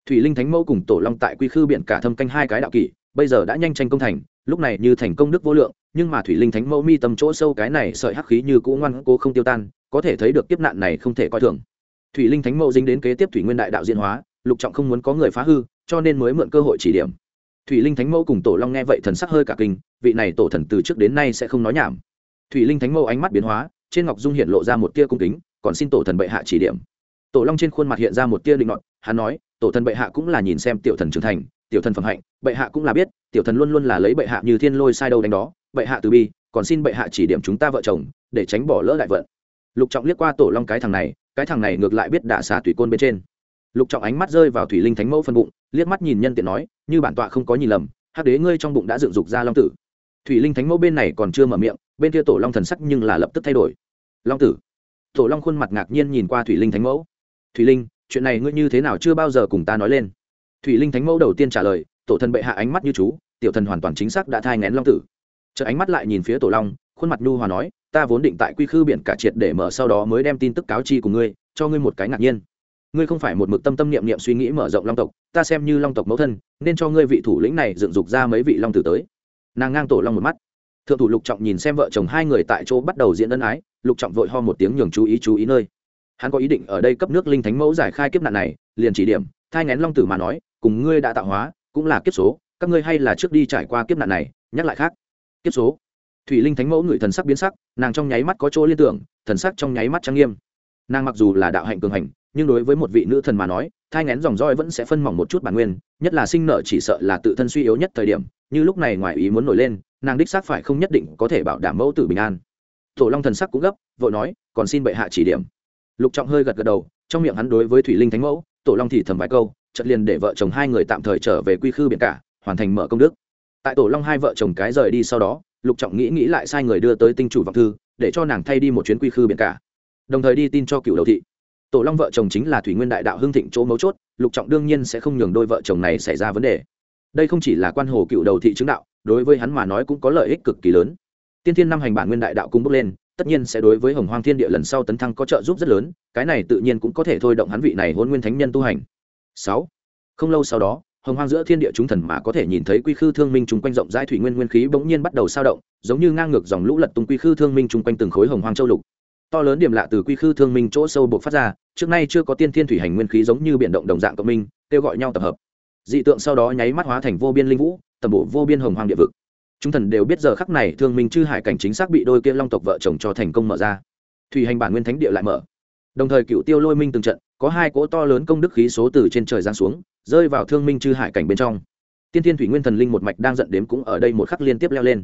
Thủy linh thánh mẫu cùng tổ long tại quy khư biển cả thâm canh hai cái đạo kỷ, bây giờ đã nhanh tranh công thành, lúc này như thành công đức vô lượng, nhưng mà thủy linh thánh mẫu mi tâm chỗ sâu cái này sợi hắc khí như cũ ngoan cố không tiêu tan, có thể thấy được kiếp nạn này không thể coi thường. Thủy linh thánh mẫu dính đến kế tiếp thủy nguyên đại đạo diễn hóa, lục trọng không muốn có người phá hư, cho nên mới mượn cơ hội chỉ điểm. Thủy linh thánh mẫu cùng tổ long nghe vậy thần sắc hơi cả kinh, vị này tổ thần từ trước đến nay sẽ không nói nhảm thủy linh thánh mẫu ánh mắt biến hóa, trên ngọc dung hiện lộ ra một tia cung kính, còn xin tổ thần bệ hạ chỉ điểm. Tổ long trên khuôn mặt hiện ra một tia định luận hắn nói, tổ thần bệ hạ cũng là nhìn xem tiểu thần trưởng thành, tiểu thần phẩm hạnh, bệ hạ cũng là biết, tiểu thần luôn luôn là lấy bệ hạ như thiên lôi sai đâu đánh đó, bệ hạ từ bi, còn xin bệ hạ chỉ điểm chúng ta vợ chồng, để tránh bỏ lỡ đại vận. Lục trọng liếc qua tổ long cái thằng này, cái thằng này ngược lại biết đả xả thủy côn bên trên. Lục trọng ánh mắt rơi vào thủy linh thánh mẫu phân bụng, liếc mắt nhìn nhân tiện nói, như bản tọa không có nhìn lầm, hắc đế ngươi trong bụng đã dựng dục ra long tử thủy linh thánh mẫu bên này còn chưa mở miệng, bên kia tổ long thần sắc nhưng là lập tức thay đổi. Long tử. Tổ long khuôn mặt ngạc nhiên nhìn qua thủy linh thánh mẫu. Thủy linh, chuyện này ngươi như thế nào chưa bao giờ cùng ta nói lên? Thủy linh thánh mẫu đầu tiên trả lời, tổ thần bệ hạ ánh mắt như chú, tiểu thần hoàn toàn chính xác đã thai ngén long tử. Chợ ánh mắt lại nhìn phía tổ long, khuôn mặt nhu hòa nói, ta vốn định tại quy khư biển cả triệt để mở sau đó mới đem tin tức cáo chi của ngươi, cho ngươi một cái ngạc nhiên. Ngươi không phải một mực tâm tâm niệm niệm suy nghĩ mở rộng long tộc, ta xem như long tộc mẫu thân, nên cho ngươi vị thủ lĩnh này dựng dục ra mấy vị long tử tới nàng ngang tổ long một mắt. Thượng thủ lục trọng nhìn xem vợ chồng hai người tại chỗ bắt đầu diễn ân ái, lục trọng vội ho một tiếng nhường chú ý chú ý nơi. Hắn có ý định ở đây cấp nước linh thánh mẫu giải khai kiếp nạn này, liền chỉ điểm, thai ngén long tử mà nói, cùng ngươi đã tạo hóa, cũng là kiếp số, các ngươi hay là trước đi trải qua kiếp nạn này, nhắc lại khác. Kiếp số. Thủy linh thánh mẫu người thần sắc biến sắc, nàng trong nháy mắt có chỗ liên tưởng, thần sắc trong nháy mắt trang nghiêm. Nàng mặc dù là đạo hạnh cường hành, nhưng đối với một vị nữ thần mà nói, thai ngén dòng roi vẫn sẽ phân mỏng một chút bản nguyên, nhất là sinh nợ chỉ sợ là tự thân suy yếu nhất thời điểm như lúc này ngoài ý muốn nổi lên, nàng đích xác phải không nhất định có thể bảo đảm mẫu tử bình an. Tổ long thần sắc cũng gấp, vội nói, còn xin bệ hạ chỉ điểm. Lục trọng hơi gật gật đầu, trong miệng hắn đối với thủy linh thánh mẫu, tổ long thì thầm vài câu, chợt liền để vợ chồng hai người tạm thời trở về quy khư biển cả, hoàn thành mở công đức. Tại tổ long hai vợ chồng cái rời đi sau đó, lục trọng nghĩ nghĩ lại sai người đưa tới tinh chủ vọng thư, để cho nàng thay đi một chuyến quy khư biển cả. Đồng thời đi tin cho cựu đầu thị. Tổ long vợ chồng chính là thủy nguyên đại đạo hưng thịnh chỗ mấu chốt, lục trọng đương nhiên sẽ không nhường đôi vợ chồng này xảy ra vấn đề đây không chỉ là quan hồ cựu đầu thị chứng đạo, đối với hắn mà nói cũng có lợi ích cực kỳ lớn. Tiên thiên năm hành bản nguyên đại đạo cung bước lên, tất nhiên sẽ đối với hồng hoang thiên địa lần sau tấn thăng có trợ giúp rất lớn, cái này tự nhiên cũng có thể thôi động hắn vị này hôn nguyên thánh nhân tu hành. Sáu, không lâu sau đó, hồng hoang giữa thiên địa chúng thần mà có thể nhìn thấy quy khư thương minh chung quanh rộng rãi thủy nguyên nguyên khí bỗng nhiên bắt đầu sao động, giống như ngang ngược dòng lũ lật tung quy khư thương minh chung quanh từng khối hồng hoang châu lục. To lớn điểm lạ từ quy khư thương minh chỗ sâu buộc phát ra, trước nay chưa có tiên thiên thủy hành nguyên khí giống như biển động đồng dạng cộng minh, kêu gọi nhau tập hợp dị tượng sau đó nháy mắt hóa thành vô biên linh vũ, tầm bộ vô biên hồng hoàng địa vực. Chúng thần đều biết giờ khắc này thương minh chư hải cảnh chính xác bị đôi kia long tộc vợ chồng cho thành công mở ra. Thủy hành bản nguyên thánh địa lại mở. Đồng thời cựu tiêu lôi minh từng trận, có hai cỗ to lớn công đức khí số từ trên trời giáng xuống, rơi vào thương minh chư hải cảnh bên trong. Tiên thiên thủy nguyên thần linh một mạch đang giận đếm cũng ở đây một khắc liên tiếp leo lên.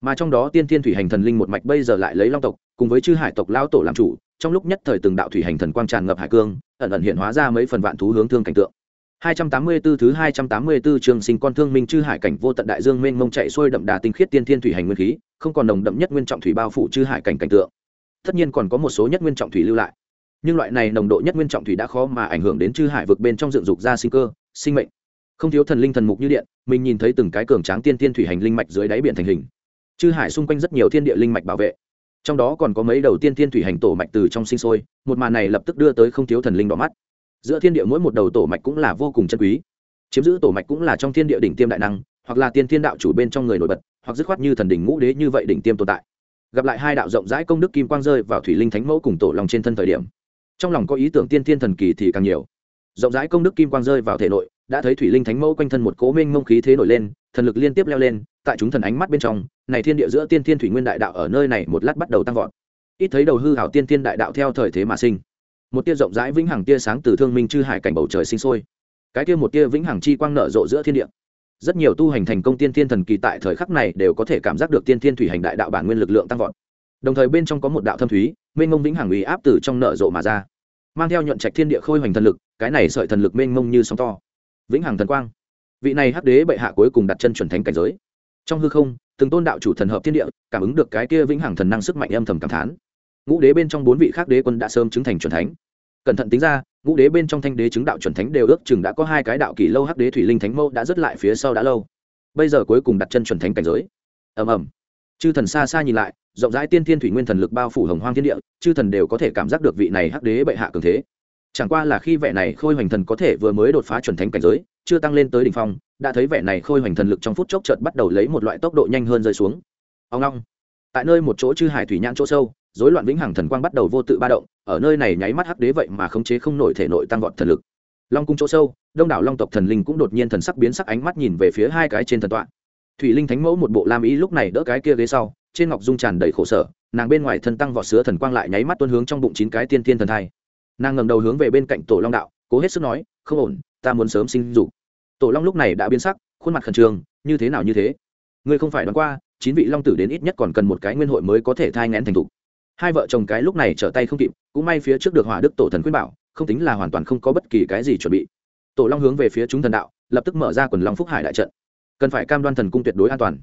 Mà trong đó tiên thiên thủy hành thần linh một mạch bây giờ lại lấy long tộc, cùng với chư hải tộc lão tổ làm chủ, trong lúc nhất thời từng đạo thủy hành thần quang tràn ngập hải cương, ẩn ẩn hiện hóa ra mấy phần vạn thú hướng thương cảnh tượng. 284 thứ 284 trường sinh con thương minh chư hải cảnh vô tận đại dương mênh mông chạy xuôi đậm đà tinh khiết tiên thiên thủy hành nguyên khí, không còn nồng đậm nhất nguyên trọng thủy bao phủ chư hải cảnh cảnh tượng. Tất nhiên còn có một số nhất nguyên trọng thủy lưu lại. Nhưng loại này nồng độ nhất nguyên trọng thủy đã khó mà ảnh hưởng đến chư hải vực bên trong dựng dục ra sinh cơ, sinh mệnh. Không thiếu thần linh thần mục như điện, mình nhìn thấy từng cái cường tráng tiên tiên thủy hành linh mạch dưới đáy biển thành hình. Chư hải xung quanh rất nhiều thiên địa linh mạch bảo vệ. Trong đó còn có mấy đầu tiên tiên thủy hành tổ mạch từ trong sinh sôi, một màn này lập tức đưa tới không thiếu thần linh đỏ mắt giữa thiên địa mỗi một đầu tổ mạch cũng là vô cùng chân quý. Chiếm giữ tổ mạch cũng là trong thiên địa đỉnh tiêm đại năng, hoặc là tiên thiên đạo chủ bên trong người nổi bật, hoặc dứt khoát như thần đỉnh ngũ đế như vậy đỉnh tiêm tồn tại. Gặp lại hai đạo rộng rãi công đức kim quang rơi vào thủy linh thánh mẫu cùng tổ lòng trên thân thời điểm, trong lòng có ý tưởng tiên thiên thần kỳ thì càng nhiều. Rộng rãi công đức kim quang rơi vào thể nội, đã thấy thủy linh thánh mẫu quanh thân một cố minh mông khí thế nổi lên, thần lực liên tiếp leo lên, tại chúng thần ánh mắt bên trong, này thiên địa giữa tiên thiên thủy nguyên đại đạo ở nơi này một lát bắt đầu tăng vọt. Ít thấy đầu hư hảo tiên thiên đại đạo theo thời thế mà sinh một tia rộng rãi vĩnh hằng tia sáng từ thương minh chư hải cảnh bầu trời sinh sôi. Cái tia một tia vĩnh hằng chi quang nở rộ giữa thiên địa. Rất nhiều tu hành thành công tiên thiên thần kỳ tại thời khắc này đều có thể cảm giác được tiên thiên thủy hành đại đạo bản nguyên lực lượng tăng vọt. Đồng thời bên trong có một đạo thâm thúy, mênh mông vĩnh hằng uy áp từ trong nở rộ mà ra. Mang theo nhuận trạch thiên địa khôi hoành thần lực, cái này sợi thần lực mênh mông như sóng to. Vĩnh hằng thần quang. Vị này hắc đế bệ hạ cuối cùng đặt chân chuẩn thánh cảnh giới. Trong hư không, từng tôn đạo chủ thần hợp thiên địa, cảm ứng được cái kia vĩnh hằng thần năng sức mạnh âm thầm cảm thán ngũ đế bên trong bốn vị khác đế quân đã sớm chứng thành chuẩn thánh. Cẩn thận tính ra, ngũ đế bên trong thanh đế chứng đạo chuẩn thánh đều ước chừng đã có hai cái đạo kỳ lâu hắc đế thủy linh thánh mâu đã dứt lại phía sau đã lâu. Bây giờ cuối cùng đặt chân chuẩn thánh cảnh giới. Ầm ầm. Chư thần xa xa nhìn lại, rộng rãi tiên thiên thủy nguyên thần lực bao phủ hồng hoang thiên địa, chư thần đều có thể cảm giác được vị này hắc đế bệ hạ cường thế. Chẳng qua là khi vẻ này khôi hoành thần có thể vừa mới đột phá chuẩn thánh cảnh giới, chưa tăng lên tới đỉnh phong, đã thấy vẻ này khôi hoành thần lực trong phút chốc chợt bắt đầu lấy một loại tốc độ nhanh hơn rơi xuống. Ông long. Tại nơi một chỗ chư hải thủy nhãn chỗ sâu rối loạn vĩnh hằng thần quang bắt đầu vô tự ba động, ở nơi này nháy mắt hắc đế vậy mà khống chế không nổi thể nội tăng vọt thần lực. Long cung chỗ sâu, đông đảo long tộc thần linh cũng đột nhiên thần sắc biến sắc ánh mắt nhìn về phía hai cái trên thần tọa. Thủy linh thánh mẫu một bộ lam ý lúc này đỡ cái kia ghế sau, trên ngọc dung tràn đầy khổ sở, nàng bên ngoài thân tăng vọt sứa thần quang lại nháy mắt tuân hướng trong bụng chín cái tiên tiên thần thai. Nàng ngẩng đầu hướng về bên cạnh tổ long đạo, cố hết sức nói, không ổn, ta muốn sớm sinh dục. Tổ long lúc này đã biến sắc, khuôn mặt khẩn trương, như thế nào như thế? Ngươi không phải đoán qua, chín vị long tử đến ít nhất còn cần một cái nguyên hội mới có thể thai ngén thành thục hai vợ chồng cái lúc này trở tay không kịp, cũng may phía trước được hỏa đức tổ thần khuyên bảo, không tính là hoàn toàn không có bất kỳ cái gì chuẩn bị. Tổ long hướng về phía chúng thần đạo, lập tức mở ra quần long phúc hải đại trận. Cần phải cam đoan thần cung tuyệt đối an toàn.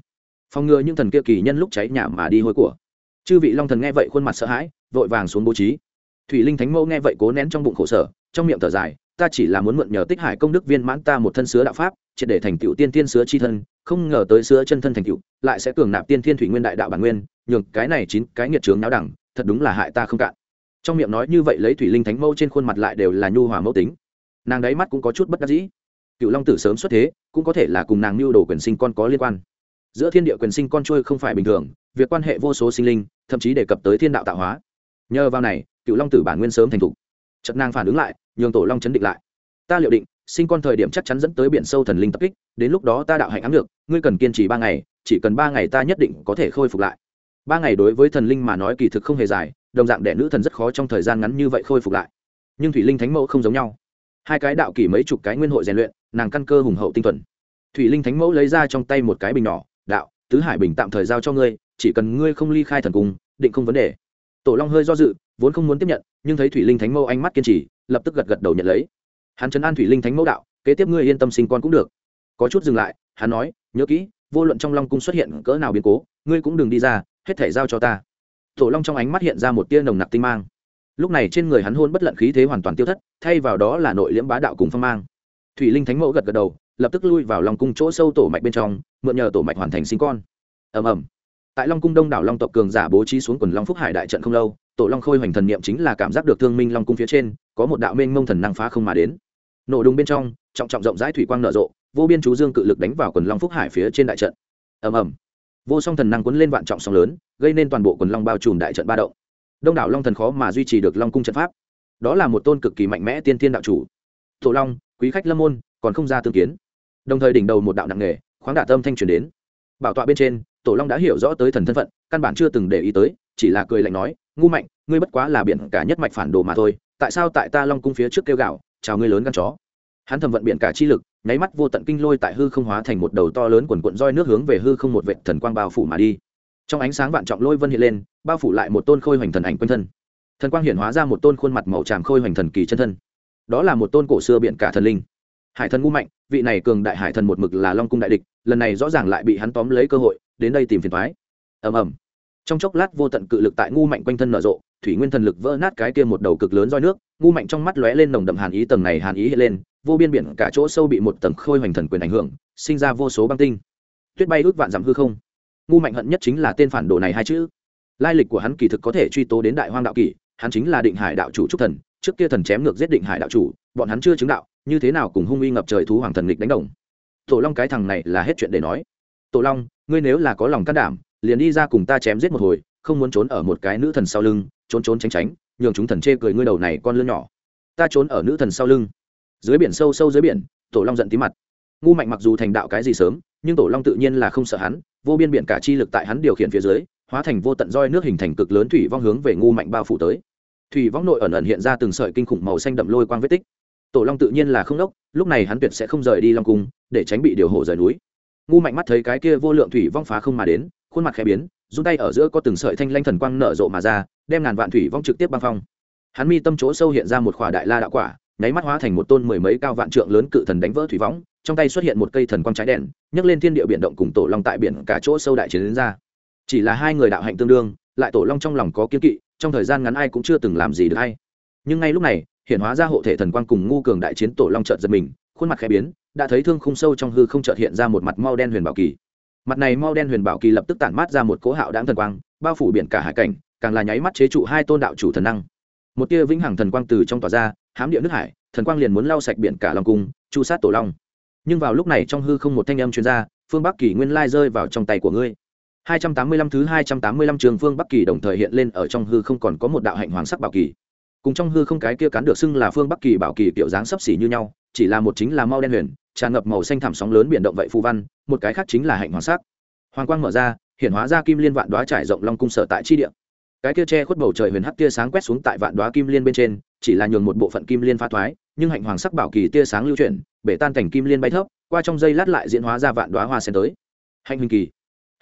Phòng ngừa những thần kia kỳ nhân lúc cháy nhà mà đi hôi của. Chư vị long thần nghe vậy khuôn mặt sợ hãi, vội vàng xuống bố trí. Thủy linh thánh mẫu nghe vậy cố nén trong bụng khổ sở, trong miệng thở dài, ta chỉ là muốn mượn nhờ tích hải công đức viên mãn ta một thân sứa đạo pháp, triệt để thành tựu tiên tiên sứa chi thân, không ngờ tới sứa chân thân thành tựu, lại sẽ cường nạp tiên thiên thủy nguyên đại đạo bản nguyên, nhường cái này chín cái nghiệt trướng náo đẳng thật đúng là hại ta không cạn. Trong miệng nói như vậy lấy thủy linh thánh mẫu trên khuôn mặt lại đều là nhu hòa mẫu tính. Nàng đáy mắt cũng có chút bất đắc dĩ. Cựu long tử sớm xuất thế, cũng có thể là cùng nàng mưu đồ quyền sinh con có liên quan. Giữa thiên địa quyền sinh con trôi không phải bình thường, việc quan hệ vô số sinh linh, thậm chí đề cập tới thiên đạo tạo hóa. Nhờ vào này, cựu long tử bản nguyên sớm thành thục. Trận nàng phản ứng lại, nhường tổ long chấn định lại. Ta liệu định, sinh con thời điểm chắc chắn dẫn tới biển sâu thần linh tập kích, đến lúc đó ta đạo hạnh ám được, ngươi cần kiên trì ba ngày, chỉ cần ba ngày ta nhất định có thể khôi phục lại ba ngày đối với thần linh mà nói kỳ thực không hề dài, đồng dạng đẻ nữ thần rất khó trong thời gian ngắn như vậy khôi phục lại. Nhưng thủy linh thánh mẫu không giống nhau. Hai cái đạo kỳ mấy chục cái nguyên hội rèn luyện, nàng căn cơ hùng hậu tinh thuần. Thủy linh thánh mẫu lấy ra trong tay một cái bình nhỏ, đạo, tứ hải bình tạm thời giao cho ngươi, chỉ cần ngươi không ly khai thần cung, định không vấn đề. Tổ long hơi do dự, vốn không muốn tiếp nhận, nhưng thấy thủy linh thánh mẫu ánh mắt kiên trì, lập tức gật gật đầu nhận lấy. Hắn chấn an thủy linh thánh mẫu đạo, kế tiếp ngươi yên tâm sinh con cũng được. Có chút dừng lại, hắn nói, nhớ kỹ, vô luận trong long cung xuất hiện cỡ nào biến cố, ngươi cũng đừng đi ra hết thể giao cho ta. Tổ long trong ánh mắt hiện ra một tia nồng nặc tinh mang. Lúc này trên người hắn hôn bất lận khí thế hoàn toàn tiêu thất, thay vào đó là nội liễm bá đạo cùng phong mang. Thủy linh thánh mẫu gật gật đầu, lập tức lui vào lòng cung chỗ sâu tổ mạch bên trong, mượn nhờ tổ mạch hoàn thành sinh con. Ầm ầm. Tại long cung đông đảo long tộc cường giả bố trí xuống quần long phúc hải đại trận không lâu, tổ long khôi hoành thần niệm chính là cảm giác được thương minh long cung phía trên, có một đạo mênh mông thần năng phá không mà đến. Nổ đùng bên trong, trọng trọng rộng rãi thủy quang nở rộ, vô biên chú dương cự lực đánh vào quần long phúc hải phía trên đại trận. Ầm ầm vô song thần năng cuốn lên vạn trọng sóng lớn, gây nên toàn bộ quần long bao trùm đại trận ba động. Đông đảo long thần khó mà duy trì được long cung trận pháp. Đó là một tôn cực kỳ mạnh mẽ tiên thiên đạo chủ. Tổ long, quý khách lâm môn, còn không ra tương kiến. Đồng thời đỉnh đầu một đạo nặng nghề khoáng đạ tâm thanh truyền đến. Bảo tọa bên trên, tổ long đã hiểu rõ tới thần thân phận, căn bản chưa từng để ý tới, chỉ là cười lạnh nói, ngu mạnh, ngươi bất quá là biển cả nhất mạch phản đồ mà thôi, tại sao tại ta long cung phía trước kêu gạo, chào ngươi lớn gan chó? Hắn thầm vận biển cả chi lực nháy mắt vô tận kinh lôi tại hư không hóa thành một đầu to lớn quần cuộn roi nước hướng về hư không một vệ thần quang bao phủ mà đi. Trong ánh sáng vạn trọng lôi vân hiện lên, bao phủ lại một tôn khôi hoành thần ảnh quanh thân. Thần quang hiện hóa ra một tôn khuôn mặt màu tràm khôi hoành thần kỳ chân thân. Đó là một tôn cổ xưa biển cả thần linh. Hải thần ngu mạnh, vị này cường đại hải thần một mực là long cung đại địch, lần này rõ ràng lại bị hắn tóm lấy cơ hội, đến đây tìm phiền thoái ầm ầm. Trong chốc lát vô tận cự lực tại ngu mạnh quanh thân nở rộ, thủy nguyên thần lực vỡ nát cái kia một đầu cực lớn roi nước, ngu mạnh trong mắt lóe lên nồng đậm hàn ý, tầng này hàn ý hiện lên vô biên biển cả chỗ sâu bị một tầng khôi hoành thần quyền ảnh hưởng, sinh ra vô số băng tinh. Tuyết bay ước vạn dặm hư không. Ngu mạnh hận nhất chính là tên phản đồ này hai chữ. Lai lịch của hắn kỳ thực có thể truy tố đến đại hoang đạo kỷ, hắn chính là định hải đạo chủ trúc thần, trước kia thần chém ngược giết định hải đạo chủ, bọn hắn chưa chứng đạo, như thế nào cùng hung uy ngập trời thú hoàng thần lịch đánh đồng. Tổ long cái thằng này là hết chuyện để nói. Tổ long, ngươi nếu là có lòng can đảm, liền đi ra cùng ta chém giết một hồi, không muốn trốn ở một cái nữ thần sau lưng, trốn trốn tránh tránh, nhường chúng thần chê cười ngươi đầu này con lươn nhỏ. Ta trốn ở nữ thần sau lưng dưới biển sâu sâu dưới biển, tổ long giận tí mặt. Ngu mạnh mặc dù thành đạo cái gì sớm, nhưng tổ long tự nhiên là không sợ hắn, vô biên biển cả chi lực tại hắn điều khiển phía dưới, hóa thành vô tận roi nước hình thành cực lớn thủy vong hướng về ngu mạnh bao phủ tới. Thủy vong nội ẩn ẩn hiện ra từng sợi kinh khủng màu xanh đậm lôi quang vết tích. Tổ long tự nhiên là không đốc, lúc này hắn tuyệt sẽ không rời đi long cung, để tránh bị điều hổ rời núi. Ngu mạnh mắt thấy cái kia vô lượng thủy vong phá không mà đến, khuôn mặt khẽ biến, run tay ở giữa có từng sợi thanh lanh thần quang nở rộ mà ra, đem ngàn vạn thủy vong trực tiếp băng phong. Hắn mi tâm chỗ sâu hiện ra một khỏa đại la đạo quả nháy mắt hóa thành một tôn mười mấy cao vạn trượng lớn cự thần đánh vỡ thủy võng, trong tay xuất hiện một cây thần quang trái đèn, nhấc lên thiên địa biển động cùng tổ long tại biển cả chỗ sâu đại chiến đến ra. Chỉ là hai người đạo hạnh tương đương, lại tổ long trong lòng có kiên kỵ, trong thời gian ngắn ai cũng chưa từng làm gì được hay. Nhưng ngay lúc này, hiện hóa ra hộ thể thần quang cùng ngu cường đại chiến tổ long trợt giật mình, khuôn mặt khẽ biến, đã thấy thương khung sâu trong hư không chợt hiện ra một mặt mau đen huyền bảo kỳ. Mặt này mau đen huyền bảo kỳ lập tức tản mát ra một cỗ hạo đáng thần quang, bao phủ biển cả hải cảnh, càng là nháy mắt chế trụ hai tôn đạo chủ thần năng. Một tia vĩnh hằng thần quang từ trong tỏa ra hám địa nước hải, thần quang liền muốn lau sạch biển cả long cung, chu sát tổ long. Nhưng vào lúc này trong hư không một thanh âm chuyên gia phương bắc kỳ nguyên lai rơi vào trong tay của ngươi. 285 thứ 285 trường phương bắc kỳ đồng thời hiện lên ở trong hư không còn có một đạo hạnh hoàng sắc bảo kỳ. Cùng trong hư không cái kia cán được xưng là phương bắc kỳ bảo kỳ kiểu dáng sấp xỉ như nhau, chỉ là một chính là mau đen huyền, tràn ngập màu xanh thảm sóng lớn biển động vậy phù văn, một cái khác chính là hạnh hoàng sắc. Hoàng quang mở ra, hiện hóa ra kim liên vạn đoá trải rộng long cung sở tại chi địa cái kia che khuất bầu trời huyền hắc tia sáng quét xuống tại vạn đoá kim liên bên trên, chỉ là nhường một bộ phận kim liên phá thoái, nhưng hạnh hoàng sắc bảo kỳ tia sáng lưu chuyển, bể tan cảnh kim liên bay thấp, qua trong dây lát lại diễn hóa ra vạn đoá hoa sen tới. Hạnh huỳnh kỳ,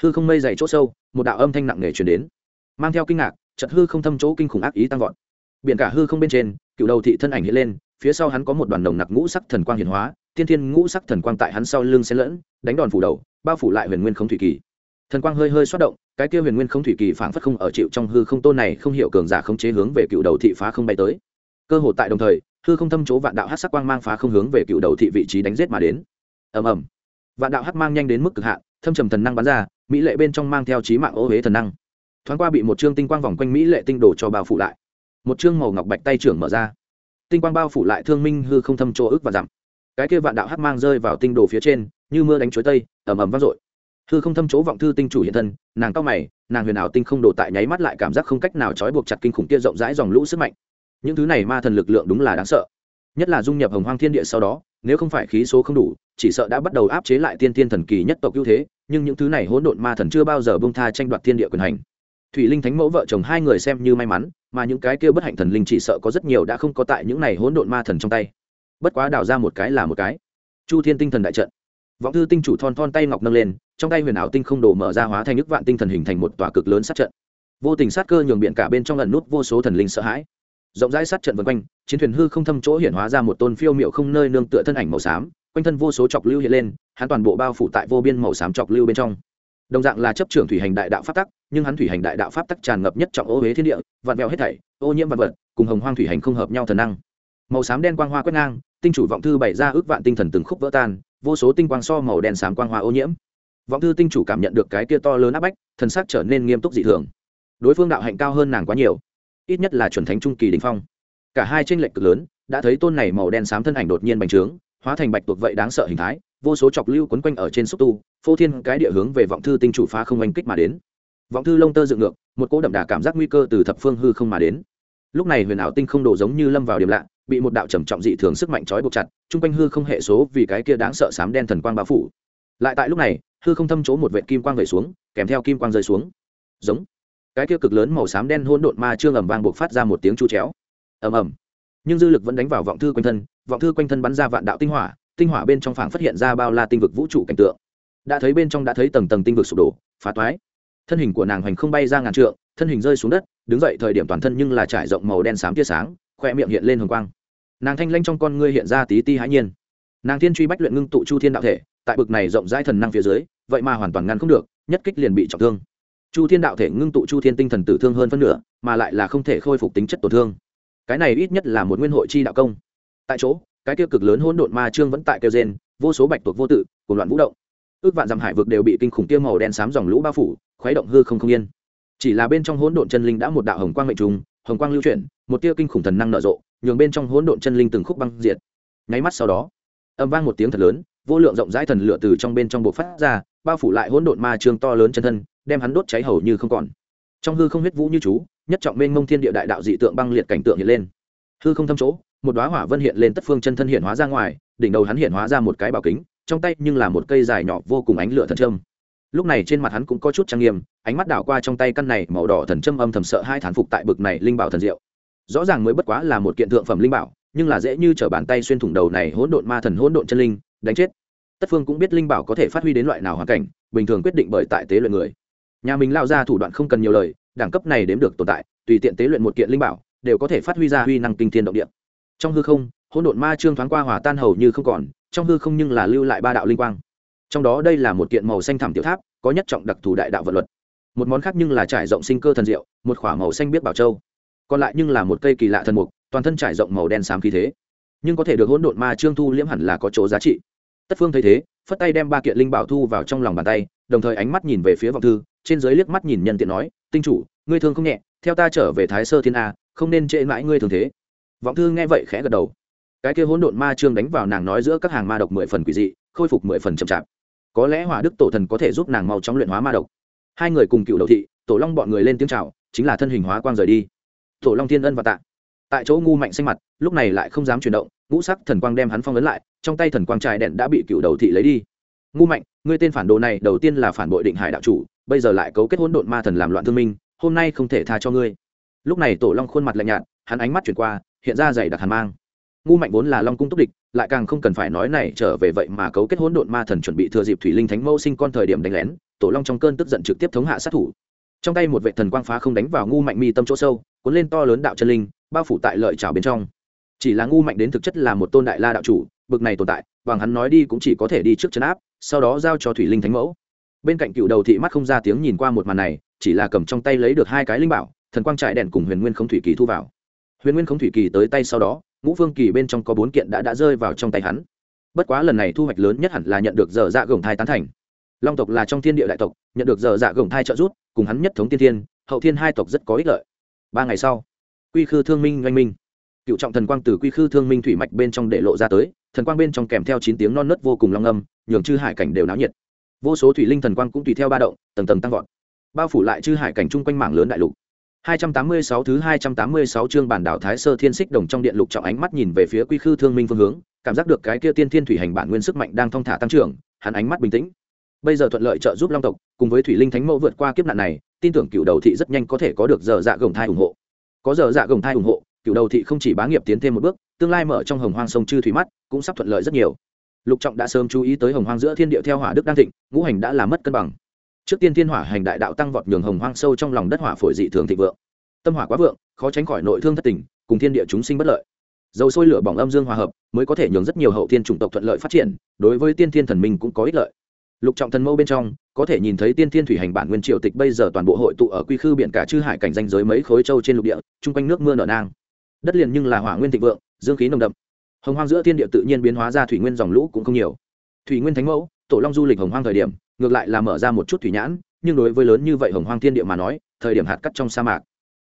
hư không mây dày chỗ sâu, một đạo âm thanh nặng nề truyền đến. Mang theo kinh ngạc chật hư không thâm chỗ kinh khủng ác ý tăng vọt. Biển cả hư không bên trên, cựu đầu thị thân ảnh hiện lên, phía sau hắn có một đoàn đồng nặc ngũ sắc thần quang hiển hóa, tiên thiên ngũ sắc thần quang tại hắn sau lưng xen lẫn, đánh đòn phủ đầu, bao phủ lại huyền nguyên không thủy kỳ thần quang hơi hơi xoát động, cái kia huyền nguyên không thủy kỳ phảng phất không ở chịu trong hư không tôn này không hiểu cường giả không chế hướng về cựu đầu thị phá không bay tới. Cơ hội tại đồng thời, hư không thâm chỗ vạn đạo hát sắc quang mang phá không hướng về cựu đầu thị vị trí đánh giết mà đến. Ầm ầm. Vạn đạo hát mang nhanh đến mức cực hạn, thâm trầm thần năng bắn ra, mỹ lệ bên trong mang theo trí mạng ô huế thần năng. Thoáng qua bị một chương tinh quang vòng quanh mỹ lệ tinh đồ cho bao phủ lại. Một chương màu ngọc bạch tay trưởng mở ra. Tinh quang bao phủ lại thương minh hư không thâm chỗ ức và dặm cái kia vạn đạo hát mang rơi vào tinh đồ phía trên, như mưa đánh chuối tây, ầm ầm vang dội thư không thâm chỗ vọng thư tinh chủ hiện thân, nàng cao mày, nàng huyền ảo tinh không đổ tại nháy mắt lại cảm giác không cách nào trói buộc chặt kinh khủng kia rộng rãi dòng lũ sức mạnh. Những thứ này ma thần lực lượng đúng là đáng sợ. Nhất là dung nhập hồng hoang thiên địa sau đó, nếu không phải khí số không đủ, chỉ sợ đã bắt đầu áp chế lại tiên tiên thần kỳ nhất tộc ưu thế, nhưng những thứ này hỗn độn ma thần chưa bao giờ bông tha tranh đoạt thiên địa quyền hành. Thủy linh thánh mẫu vợ chồng hai người xem như may mắn, mà những cái kia bất hạnh thần linh chỉ sợ có rất nhiều đã không có tại những này hỗn độn ma thần trong tay. Bất quá đào ra một cái là một cái. Chu thiên tinh thần đại trận. Vọng thư tinh chủ thon thon tay ngọc nâng lên trong tay huyền ảo tinh không đổ mở ra hóa thành nước vạn tinh thần hình thành một tòa cực lớn sát trận. Vô tình sát cơ nhường biện cả bên trong lần nút vô số thần linh sợ hãi. Rộng rãi sát trận vân quanh, chiến thuyền hư không thâm chỗ hiển hóa ra một tôn phiêu miệu không nơi nương tựa thân ảnh màu xám, quanh thân vô số chọc lưu hiện lên, hắn toàn bộ bao phủ tại vô biên màu xám chọc lưu bên trong. Đồng dạng là chấp trưởng thủy hành đại đạo pháp tắc, nhưng hắn thủy hành đại đạo pháp tắc tràn ngập nhất trọng ô huế thiên địa vạn vẹo hết thảy, ô nhiễm vật vật, cùng hồng hoang thủy hành không hợp nhau thần năng. Màu xám đen quang hoa quét ngang, tinh chủ vọng thư bày ra ước vạn tinh thần từng khúc vỡ tan, vô số tinh quang so màu đen xám quang hoa ô nhiễm vọng thư tinh chủ cảm nhận được cái kia to lớn áp bách, thần sắc trở nên nghiêm túc dị thường. Đối phương đạo hạnh cao hơn nàng quá nhiều, ít nhất là chuẩn thánh trung kỳ đình phong. Cả hai tranh lệch cực lớn, đã thấy tôn này màu đen xám thân ảnh đột nhiên bành trướng, hóa thành bạch tuộc vậy đáng sợ hình thái, vô số chọc lưu quấn quanh ở trên xúc tu, phô thiên cái địa hướng về vọng thư tinh chủ phá không oanh kích mà đến. Vọng thư lông tơ dựng ngược, một cỗ đậm đà cảm giác nguy cơ từ thập phương hư không mà đến. Lúc này huyền ảo tinh không đổ giống như lâm vào điểm lạ, bị một đạo trầm trọng dị thường sức mạnh trói buộc chặt chung quanh hư không hệ số vì cái kia đáng sợ sám đen thần quang bao phủ lại tại lúc này, hư không thâm chỗ một vệ kim quang về xuống, kèm theo kim quang rơi xuống. Giống. Cái kia cực lớn màu xám đen hỗn độn ma trương ẩm vang buộc phát ra một tiếng chu chéo. Ầm ầm. Nhưng dư lực vẫn đánh vào vọng thư quanh thân, vọng thư quanh thân bắn ra vạn đạo tinh hỏa tinh hỏa bên trong phảng phát hiện ra bao la tinh vực vũ trụ cảnh tượng. Đã thấy bên trong đã thấy tầng tầng tinh vực sụp đổ, phá toái. Thân hình của nàng hoành không bay ra ngàn trượng, thân hình rơi xuống đất, đứng dậy thời điểm toàn thân nhưng là trải rộng màu đen xám tia sáng, khoe miệng hiện lên hồng quang. Nàng thanh lanh trong con ngươi hiện ra tí ti hãi nhiên. Nàng thiên truy bách luyện ngưng tụ chu thiên đạo thể tại bực này rộng rãi thần năng phía dưới, vậy mà hoàn toàn ngăn không được, nhất kích liền bị trọng thương. Chu thiên đạo thể ngưng tụ chu thiên tinh thần tử thương hơn phân nửa, mà lại là không thể khôi phục tính chất tổn thương. Cái này ít nhất là một nguyên hội chi đạo công. Tại chỗ, cái tiêu cực lớn hỗn độn ma trương vẫn tại kêu gen vô số bạch tuộc vô tự cùng loạn vũ động. Ước vạn dặm hải vực đều bị kinh khủng tiêu màu đen xám dòng lũ bao phủ, khuấy động hư không không yên. Chỉ là bên trong hỗn độn chân linh đã một đạo hồng quang mệnh trùng, hồng quang lưu chuyển, một tia kinh khủng thần năng nở rộ, nhường bên trong hỗn độn chân linh từng khúc băng diệt. Nháy mắt sau đó âm vang một tiếng thật lớn vô lượng rộng rãi thần lửa từ trong bên trong bộ phát ra, bao phủ lại hỗn độn ma trường to lớn chân thân, đem hắn đốt cháy hầu như không còn. Trong hư không huyết vũ như chú, nhất trọng bên mông thiên địa đại đạo dị tượng băng liệt cảnh tượng hiện lên. Hư không thâm chỗ, một đoá hỏa vân hiện lên tất phương chân thân hiện hóa ra ngoài, đỉnh đầu hắn hiện hóa ra một cái bảo kính, trong tay nhưng là một cây dài nhỏ vô cùng ánh lửa thần trâm lúc này trên mặt hắn cũng có chút trang nghiêm, ánh mắt đảo qua trong tay căn này màu đỏ thần trâm âm thầm sợ hai thán phục tại bực này linh bảo thần diệu. Rõ ràng mới bất quá là một kiện thượng phẩm linh bảo, nhưng là dễ như t bàn tay xuyên thủng đầu này hỗn độn ma thần hỗn độn chân linh đánh chết. Tất phương cũng biết linh bảo có thể phát huy đến loại nào hoàn cảnh, bình thường quyết định bởi tại tế luyện người. Nhà mình lao ra thủ đoạn không cần nhiều lời, đẳng cấp này đếm được tồn tại, tùy tiện tế luyện một kiện linh bảo, đều có thể phát huy ra huy năng kinh thiên động địa. Trong hư không, hỗn độn ma trương thoáng qua hòa tan hầu như không còn, trong hư không nhưng là lưu lại ba đạo linh quang. Trong đó đây là một kiện màu xanh thảm tiểu tháp, có nhất trọng đặc thù đại đạo vật luật. Một món khác nhưng là trải rộng sinh cơ thần diệu, một khỏa màu xanh biết bảo châu. Còn lại nhưng là một cây kỳ lạ thần mục, toàn thân trải rộng màu đen xám khí thế. Nhưng có thể được hỗn độn ma trương thu liễm hẳn là có chỗ giá trị tất phương thấy thế, phất tay đem ba kiện linh bảo thu vào trong lòng bàn tay, đồng thời ánh mắt nhìn về phía vọng thư, trên dưới liếc mắt nhìn nhân tiện nói, tinh chủ, ngươi thương không nhẹ, theo ta trở về thái sơ thiên a, không nên trễ mãi ngươi thường thế. Vọng thư nghe vậy khẽ gật đầu. Cái kia hỗn độn ma trương đánh vào nàng nói giữa các hàng ma độc mười phần quỷ dị, khôi phục mười phần chậm chạp. Có lẽ hỏa đức tổ thần có thể giúp nàng mau chóng luyện hóa ma độc. Hai người cùng cựu đầu thị, tổ long bọn người lên tiếng chào, chính là thân hình hóa quang rời đi. Tổ long thiên ân và tạ tại chỗ ngu mạnh xanh mặt, lúc này lại không dám chuyển động, ngũ sắc thần quang đem hắn phong ấn lại, trong tay thần quang trài đèn đã bị cựu đầu thị lấy đi. Ngu mạnh, ngươi tên phản đồ này đầu tiên là phản bội định hải đạo chủ, bây giờ lại cấu kết hỗn độn ma thần làm loạn thương minh, hôm nay không thể tha cho ngươi. Lúc này tổ long khuôn mặt lạnh nhạt, hắn ánh mắt chuyển qua, hiện ra dày đặc hàn mang. Ngu mạnh vốn là long cung túc địch, lại càng không cần phải nói này trở về vậy mà cấu kết hỗn độn ma thần chuẩn bị thừa dịp thủy linh thánh mẫu sinh con thời điểm đánh lén, tổ long trong cơn tức giận trực tiếp thống hạ sát thủ. Trong tay một vệ thần quang phá không đánh vào ngu mạnh mi tâm chỗ sâu, cuốn lên to lớn đạo chân linh bao phủ tại lợi trào bên trong. Chỉ là ngu mạnh đến thực chất là một tôn đại la đạo chủ, bực này tồn tại, bằng hắn nói đi cũng chỉ có thể đi trước chân áp, sau đó giao cho thủy linh thánh mẫu. Bên cạnh cựu đầu thị mắt không ra tiếng nhìn qua một màn này, chỉ là cầm trong tay lấy được hai cái linh bảo, thần quang trại đèn cùng huyền nguyên không thủy kỳ thu vào. Huyền nguyên không thủy kỳ tới tay sau đó, ngũ phương kỳ bên trong có bốn kiện đã đã rơi vào trong tay hắn. Bất quá lần này thu hoạch lớn nhất hẳn là nhận được dở dạ gồng thai tán thành. Long tộc là trong thiên địa đại tộc, nhận được dở dạ gồng thai trợ giúp, cùng hắn nhất thống tiên thiên, hậu thiên hai tộc rất có ích lợi. Ba ngày sau quy khư thương minh oanh minh cựu trọng thần quang từ quy khư thương minh thủy mạch bên trong để lộ ra tới thần quang bên trong kèm theo chín tiếng non nớt vô cùng long âm nhường chư hải cảnh đều náo nhiệt vô số thủy linh thần quang cũng tùy theo ba động tầng tầng tăng vọt bao phủ lại chư hải cảnh chung quanh mảng lớn đại lục 286 thứ 286 chương bản đảo Thái Sơ Thiên Xích Đồng trong điện lục trọng ánh mắt nhìn về phía Quy Khư Thương Minh phương hướng, cảm giác được cái kia tiên thiên thủy hành bản nguyên sức mạnh đang thong thả tăng trưởng, hắn ánh mắt bình tĩnh. Bây giờ thuận lợi trợ giúp Long tộc, cùng với Thủy Linh Thánh Mẫu vượt qua kiếp nạn này, tin tưởng cựu đầu thị rất nhanh có thể có được giờ dạ gồng thai ủng hộ. Có giờ dạ gồng thai ủng hộ, cựu đầu thị không chỉ bá nghiệp tiến thêm một bước, tương lai mở trong Hồng Hoang sông chư thủy mắt, cũng sắp thuận lợi rất nhiều. Lục Trọng đã sớm chú ý tới Hồng Hoang giữa thiên địa theo hỏa đức đang thịnh, ngũ hành đã làm mất cân bằng. Trước tiên thiên hỏa hành đại đạo tăng vọt nhường Hồng Hoang sâu trong lòng đất hỏa phổi dị thường thịnh vượng tâm hỏa quá vượng khó tránh khỏi nội thương thất tình cùng thiên địa chúng sinh bất lợi dầu sôi lửa bỏng âm dương hòa hợp mới có thể nhường rất nhiều hậu thiên chủng tộc thuận lợi phát triển đối với tiên thiên thần minh cũng có ích lợi lục trọng thần mâu bên trong có thể nhìn thấy tiên thiên thủy hành bản nguyên triều tịch bây giờ toàn bộ hội tụ ở quy khư biển cả chư hải cảnh danh giới mấy khối châu trên lục địa, chung quanh nước mưa nở nang. Đất liền nhưng là hỏa nguyên thịnh vượng, dương khí nồng đậm. Hồng hoang giữa thiên địa tự nhiên biến hóa ra thủy nguyên dòng lũ cũng không nhiều. Thủy nguyên thánh mẫu, tổ long du lịch hồng hoang thời điểm, ngược lại là mở ra một chút thủy nhãn, nhưng đối với lớn như vậy hồng hoang thiên địa mà nói, thời điểm hạt cắt trong sa mạc.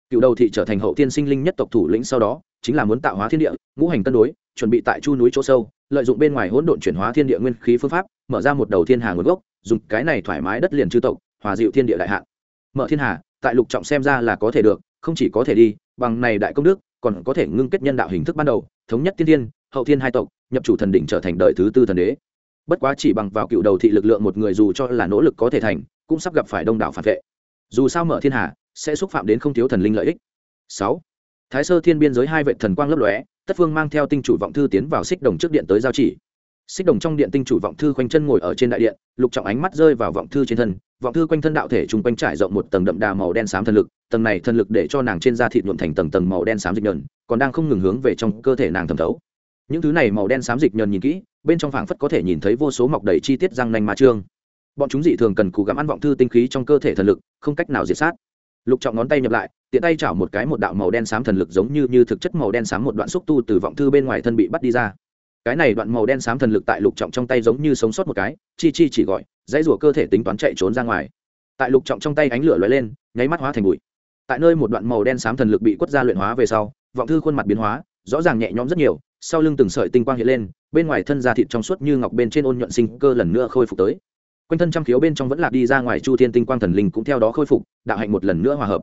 Cựu đầu thị trở thành hậu tiên sinh linh nhất tộc thủ lĩnh sau đó, chính là muốn tạo hóa thiên địa, ngũ hành cân đối chuẩn bị tại chu núi chỗ sâu, lợi dụng bên ngoài hỗn độn chuyển hóa thiên địa nguyên khí phương pháp, mở ra một đầu thiên hà nguồn gốc, dùng cái này thoải mái đất liền chư tộc, hòa dịu thiên địa đại hạn. Mở thiên hà, tại lục trọng xem ra là có thể được, không chỉ có thể đi, bằng này đại công đức, còn có thể ngưng kết nhân đạo hình thức ban đầu, thống nhất tiên thiên, hậu thiên hai tộc, nhập chủ thần đỉnh trở thành đời thứ tư thần đế. Bất quá chỉ bằng vào cựu đầu thị lực lượng một người dù cho là nỗ lực có thể thành, cũng sắp gặp phải đông đảo phản vệ. Dù sao mở thiên hà, sẽ xúc phạm đến không thiếu thần linh lợi ích. Sáu, thái sơ thiên biên giới hai vệ thần quang lấp lóe tất phương mang theo tinh chủ vọng thư tiến vào xích đồng trước điện tới giao chỉ. Xích đồng trong điện tinh chủ vọng thư quanh chân ngồi ở trên đại điện, lục trọng ánh mắt rơi vào vọng thư trên thân. Vọng thư quanh thân đạo thể trung quanh trải rộng một tầng đậm đà màu đen xám thần lực, tầng này thần lực để cho nàng trên da thịt nhuộm thành tầng tầng màu đen xám dịch nhờn, còn đang không ngừng hướng về trong cơ thể nàng thẩm thấu. Những thứ này màu đen xám dịch nhờn nhìn kỹ, bên trong phảng phất có thể nhìn thấy vô số mọc đầy chi tiết răng nanh ma trương. Bọn chúng dị thường cần cù gặm ăn vọng thư tinh khí trong cơ thể thần lực, không cách nào diệt sát lục trọng ngón tay nhập lại, tiện tay chảo một cái một đạo màu đen xám thần lực giống như như thực chất màu đen xám một đoạn xúc tu từ vọng thư bên ngoài thân bị bắt đi ra. Cái này đoạn màu đen xám thần lực tại lục trọng trong tay giống như sống sót một cái, chi chi chỉ gọi, dãy rủa cơ thể tính toán chạy trốn ra ngoài. Tại lục trọng trong tay ánh lửa lóe lên, nháy mắt hóa thành bụi. Tại nơi một đoạn màu đen xám thần lực bị quất ra luyện hóa về sau, vọng thư khuôn mặt biến hóa, rõ ràng nhẹ nhõm rất nhiều, sau lưng từng sợi tinh quang hiện lên, bên ngoài thân da thịt trong suốt như ngọc bên trên ôn nhuận sinh cơ lần nữa khôi phục tới quanh thân trăm khiếu bên trong vẫn lạc đi ra ngoài chu thiên tinh quang thần linh cũng theo đó khôi phục, đạo hạnh một lần nữa hòa hợp.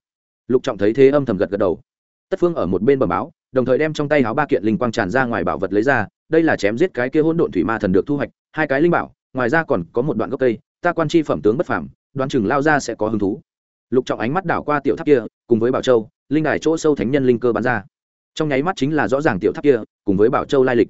Lục trọng thấy thế âm thầm gật gật đầu. Tất phương ở một bên bờ báo, đồng thời đem trong tay háo ba kiện linh quang tràn ra ngoài bảo vật lấy ra, đây là chém giết cái kia hỗn độn thủy ma thần được thu hoạch, hai cái linh bảo, ngoài ra còn có một đoạn gốc cây, ta quan chi phẩm tướng bất phàm, đoán chừng lao ra sẽ có hứng thú. Lục trọng ánh mắt đảo qua tiểu tháp kia, cùng với bảo châu, linh đài chỗ sâu thánh nhân linh cơ bán ra. Trong nháy mắt chính là rõ ràng tiểu tháp kia, cùng với bảo châu lai lịch.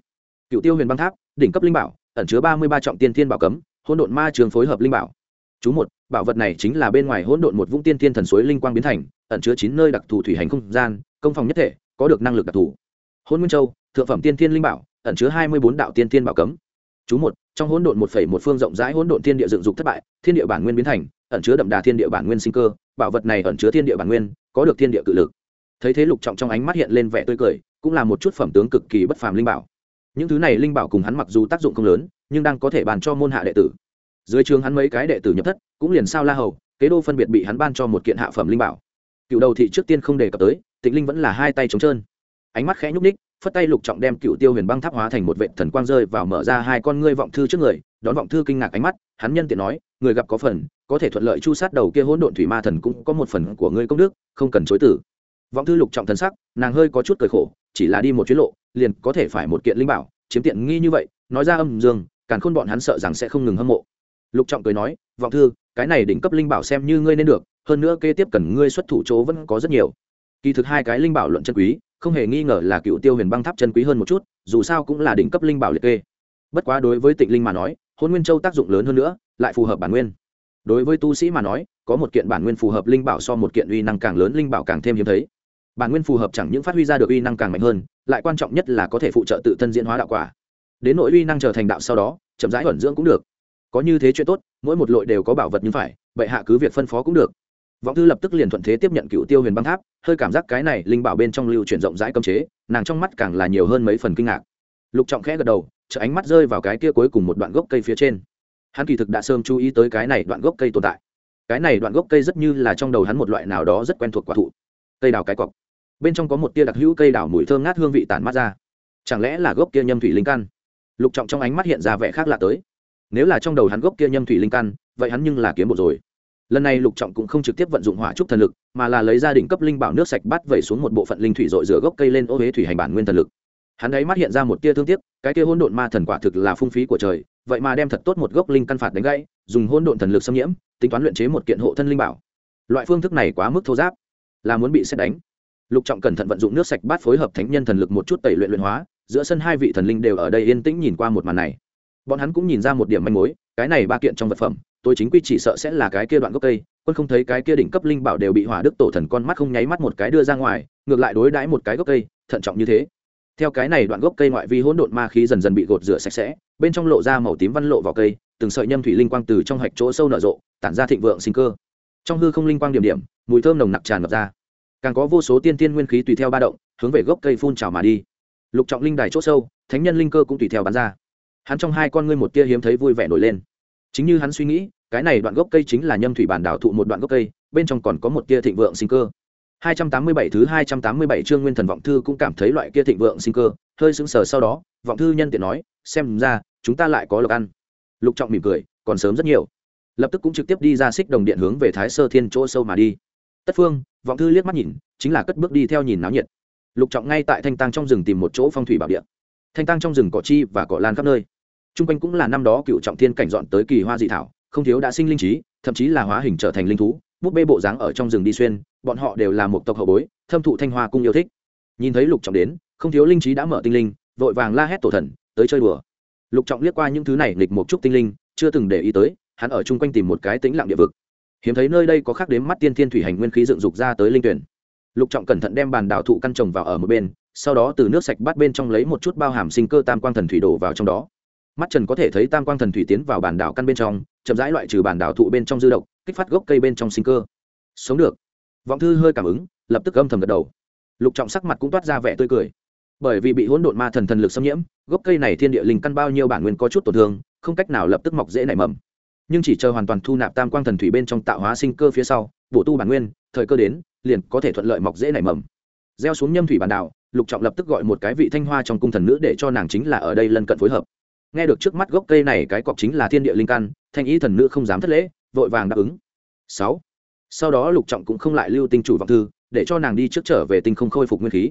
Cựu tiêu huyền băng tháp, đỉnh cấp linh bảo, ẩn chứa ba mươi ba trọng tiên thiên bảo cấm hỗn độn ma trường phối hợp linh bảo. Chú một, bảo vật này chính là bên ngoài hỗn độn một vũng tiên thiên thần suối linh quang biến thành, ẩn chứa chín nơi đặc thù thủy hành không gian, công phòng nhất thể, có được năng lực đặc thù. Hôn nguyên châu, thượng phẩm tiên thiên linh bảo, ẩn chứa hai mươi bốn đạo tiên thiên bảo cấm. Chú một, trong hỗn độn một phẩy một phương rộng rãi hỗn độn thiên địa dựng dục thất bại, thiên địa bản nguyên biến thành, ẩn chứa đậm đà thiên địa bản nguyên sinh cơ, bảo vật này ẩn chứa thiên địa bản nguyên, có được thiên địa cự lực. Thấy thế lục trọng trong ánh mắt hiện lên vẻ tươi cười, cũng là một chút phẩm tướng cực kỳ bất phàm linh bảo. Những thứ này linh bảo cùng hắn mặc dù tác dụng không lớn nhưng đang có thể bàn cho môn hạ đệ tử. Dưới trường hắn mấy cái đệ tử nhập thất, cũng liền sao la hầu, kế đô phân biệt bị hắn ban cho một kiện hạ phẩm linh bảo. Cựu đầu thị trước tiên không đề cập tới, tịnh linh vẫn là hai tay trống trơn. Ánh mắt khẽ nhúc ních phất tay lục trọng đem cựu tiêu huyền băng tháp hóa thành một vệ thần quang rơi vào mở ra hai con ngươi vọng thư trước người, đón vọng thư kinh ngạc ánh mắt, hắn nhân tiện nói, người gặp có phần, có thể thuận lợi chu sát đầu kia hỗn độn thủy ma thần cũng có một phần của ngươi công đức, không cần chối tử vọng thư lục trọng thần sắc, nàng hơi có chút cười khổ, chỉ là đi một chuyến lộ, liền có thể phải một kiện linh bảo, chiếm tiện nghi như vậy, nói ra âm dương càn khôn bọn hắn sợ rằng sẽ không ngừng hâm mộ. Lục trọng cười nói, vọng thư, cái này đỉnh cấp linh bảo xem như ngươi nên được, hơn nữa kế tiếp cần ngươi xuất thủ chỗ vẫn có rất nhiều. Kỳ thực hai cái linh bảo luận chân quý, không hề nghi ngờ là cựu tiêu huyền băng tháp chân quý hơn một chút, dù sao cũng là đỉnh cấp linh bảo liệt kê. Bất quá đối với tịnh linh mà nói hôn nguyên châu tác dụng lớn hơn nữa, lại phù hợp bản nguyên. Đối với tu sĩ mà nói, có một kiện bản nguyên phù hợp linh bảo so một kiện uy năng càng lớn linh bảo càng thêm hiếm thấy. Bản nguyên phù hợp chẳng những phát huy ra được uy năng càng mạnh hơn, lại quan trọng nhất là có thể phụ trợ tự thân diễn hóa đạo quả đến nội uy năng trở thành đạo sau đó, chậm rãi ẩn dưỡng cũng được. Có như thế chuyện tốt, mỗi một lội đều có bảo vật như phải, vậy hạ cứ việc phân phó cũng được. Vọng thư lập tức liền thuận thế tiếp nhận cựu tiêu huyền băng tháp, hơi cảm giác cái này linh bảo bên trong lưu chuyển rộng rãi cấm chế, nàng trong mắt càng là nhiều hơn mấy phần kinh ngạc. Lục trọng khẽ gật đầu chợ ánh mắt rơi vào cái kia cuối cùng một đoạn gốc cây phía trên. Hắn kỳ thực đã sớm chú ý tới cái này đoạn gốc cây tồn tại. Cái này đoạn gốc cây rất như là trong đầu hắn một loại nào đó rất quen thuộc quả thụ. Cây đào cái cọc. Bên trong có một tia đặc hữu cây đào mùi thơm ngát hương vị tản mát ra. Chẳng lẽ là gốc kia nhâm thủy linh căn? Lục trọng trong ánh mắt hiện ra vẻ khác lạ tới. Nếu là trong đầu hắn gốc kia nhâm thủy linh căn, vậy hắn nhưng là kiếm một rồi. Lần này lục trọng cũng không trực tiếp vận dụng hỏa trúc thần lực, mà là lấy ra đỉnh cấp linh bảo nước sạch bắt vẩy xuống một bộ phận linh thủy dội rửa gốc cây lên ô huế thủy hành bản nguyên thần lực. Hắn ấy mắt hiện ra một tia thương tiếc, cái tia hôn độn ma thần quả thực là phung phí của trời, vậy mà đem thật tốt một gốc linh căn phạt đánh gãy, dùng hôn độn thần lực xâm nhiễm, tính toán luyện chế một kiện hộ thân linh bảo. Loại phương thức này quá mức thô giáp, là muốn bị xét đánh. Lục trọng cẩn thận vận dụng nước sạch bát phối hợp thánh nhân thần lực một chút tẩy luyện luyện hóa giữa sân hai vị thần linh đều ở đây yên tĩnh nhìn qua một màn này. Bọn hắn cũng nhìn ra một điểm manh mối, cái này ba kiện trong vật phẩm, tôi chính quy chỉ sợ sẽ là cái kia đoạn gốc cây, quân không thấy cái kia đỉnh cấp linh bảo đều bị hỏa đức tổ thần con mắt không nháy mắt một cái đưa ra ngoài, ngược lại đối đãi một cái gốc cây, thận trọng như thế. Theo cái này đoạn gốc cây ngoại vi hỗn độn ma khí dần dần bị gột rửa sạch sẽ, bên trong lộ ra màu tím văn lộ vào cây, từng sợi nhâm thủy linh quang từ trong hạch chỗ sâu nở rộ, tản ra thịnh vượng sinh cơ. Trong hư không linh quang điểm điểm, mùi thơm nồng nặc tràn ngập ra. Càng có vô số tiên tiên nguyên khí tùy theo ba động, hướng về gốc cây phun trào mà đi lục trọng linh đài chỗ sâu thánh nhân linh cơ cũng tùy theo bắn ra hắn trong hai con ngươi một tia hiếm thấy vui vẻ nổi lên chính như hắn suy nghĩ cái này đoạn gốc cây chính là nhâm thủy bản đảo thụ một đoạn gốc cây bên trong còn có một tia thịnh vượng sinh cơ 287 thứ 287 chương Nguyên Thần vọng thư cũng cảm thấy loại kia thịnh vượng sinh cơ, hơi sững sờ sau đó, vọng thư nhân tiện nói, xem ra chúng ta lại có lộc ăn. Lục Trọng mỉm cười, còn sớm rất nhiều. Lập tức cũng trực tiếp đi ra xích đồng điện hướng về Thái Sơ Thiên chỗ sâu mà đi. Tất Phương, vọng thư liếc mắt nhìn, chính là cất bước đi theo nhìn náo nhiệt. Lục Trọng ngay tại thanh tăng trong rừng tìm một chỗ phong thủy bảo địa. Thanh tăng trong rừng cỏ chi và cỏ lan khắp nơi. Trung quanh cũng là năm đó cựu trọng thiên cảnh dọn tới kỳ hoa dị thảo, không thiếu đã sinh linh trí, thậm chí là hóa hình trở thành linh thú, búp bê bộ dáng ở trong rừng đi xuyên bọn họ đều là một tộc hậu bối thâm thụ thanh hoa cung yêu thích nhìn thấy lục trọng đến không thiếu linh trí đã mở tinh linh vội vàng la hét tổ thần tới chơi đùa lục trọng liếc qua những thứ này nghịch một chút tinh linh chưa từng để ý tới hắn ở chung quanh tìm một cái tĩnh lặng địa vực hiếm thấy nơi đây có khác đếm mắt tiên thiên thủy hành nguyên khí dựng dục ra tới linh tuyển lục trọng cẩn thận đem bàn đào thụ căn trồng vào ở một bên, sau đó từ nước sạch bắt bên trong lấy một chút bao hàm sinh cơ tam quang thần thủy đổ vào trong đó. Mắt trần có thể thấy tam quang thần thủy tiến vào bàn đảo căn bên trong, chậm rãi loại trừ bàn đảo thụ bên trong dư độc, kích phát gốc cây bên trong sinh cơ. Sống được. Vọng thư hơi cảm ứng, lập tức âm thầm gật đầu. Lục trọng sắc mặt cũng toát ra vẻ tươi cười. Bởi vì bị hỗn độn ma thần thần lực xâm nhiễm, gốc cây này thiên địa linh căn bao nhiêu bản nguyên có chút tổn thương, không cách nào lập tức mọc dễ nảy mầm. Nhưng chỉ chờ hoàn toàn thu nạp tam quang thần thủy bên trong tạo hóa sinh cơ phía sau bổ tu bản nguyên, thời cơ đến, liền có thể thuận lợi mọc dễ nảy mầm. Gieo xuống nhâm thủy bản đảo, lục trọng lập tức gọi một cái vị thanh hoa trong cung thần nữ để cho nàng chính là ở đây lân cận phối hợp. Nghe được trước mắt gốc cây này, cái cọc chính là thiên địa linh căn, thanh ý thần nữ không dám thất lễ, vội vàng đáp ứng. Sáu. Sau đó lục trọng cũng không lại lưu tinh chủ vọng thư, để cho nàng đi trước trở về tinh không khôi phục nguyên khí.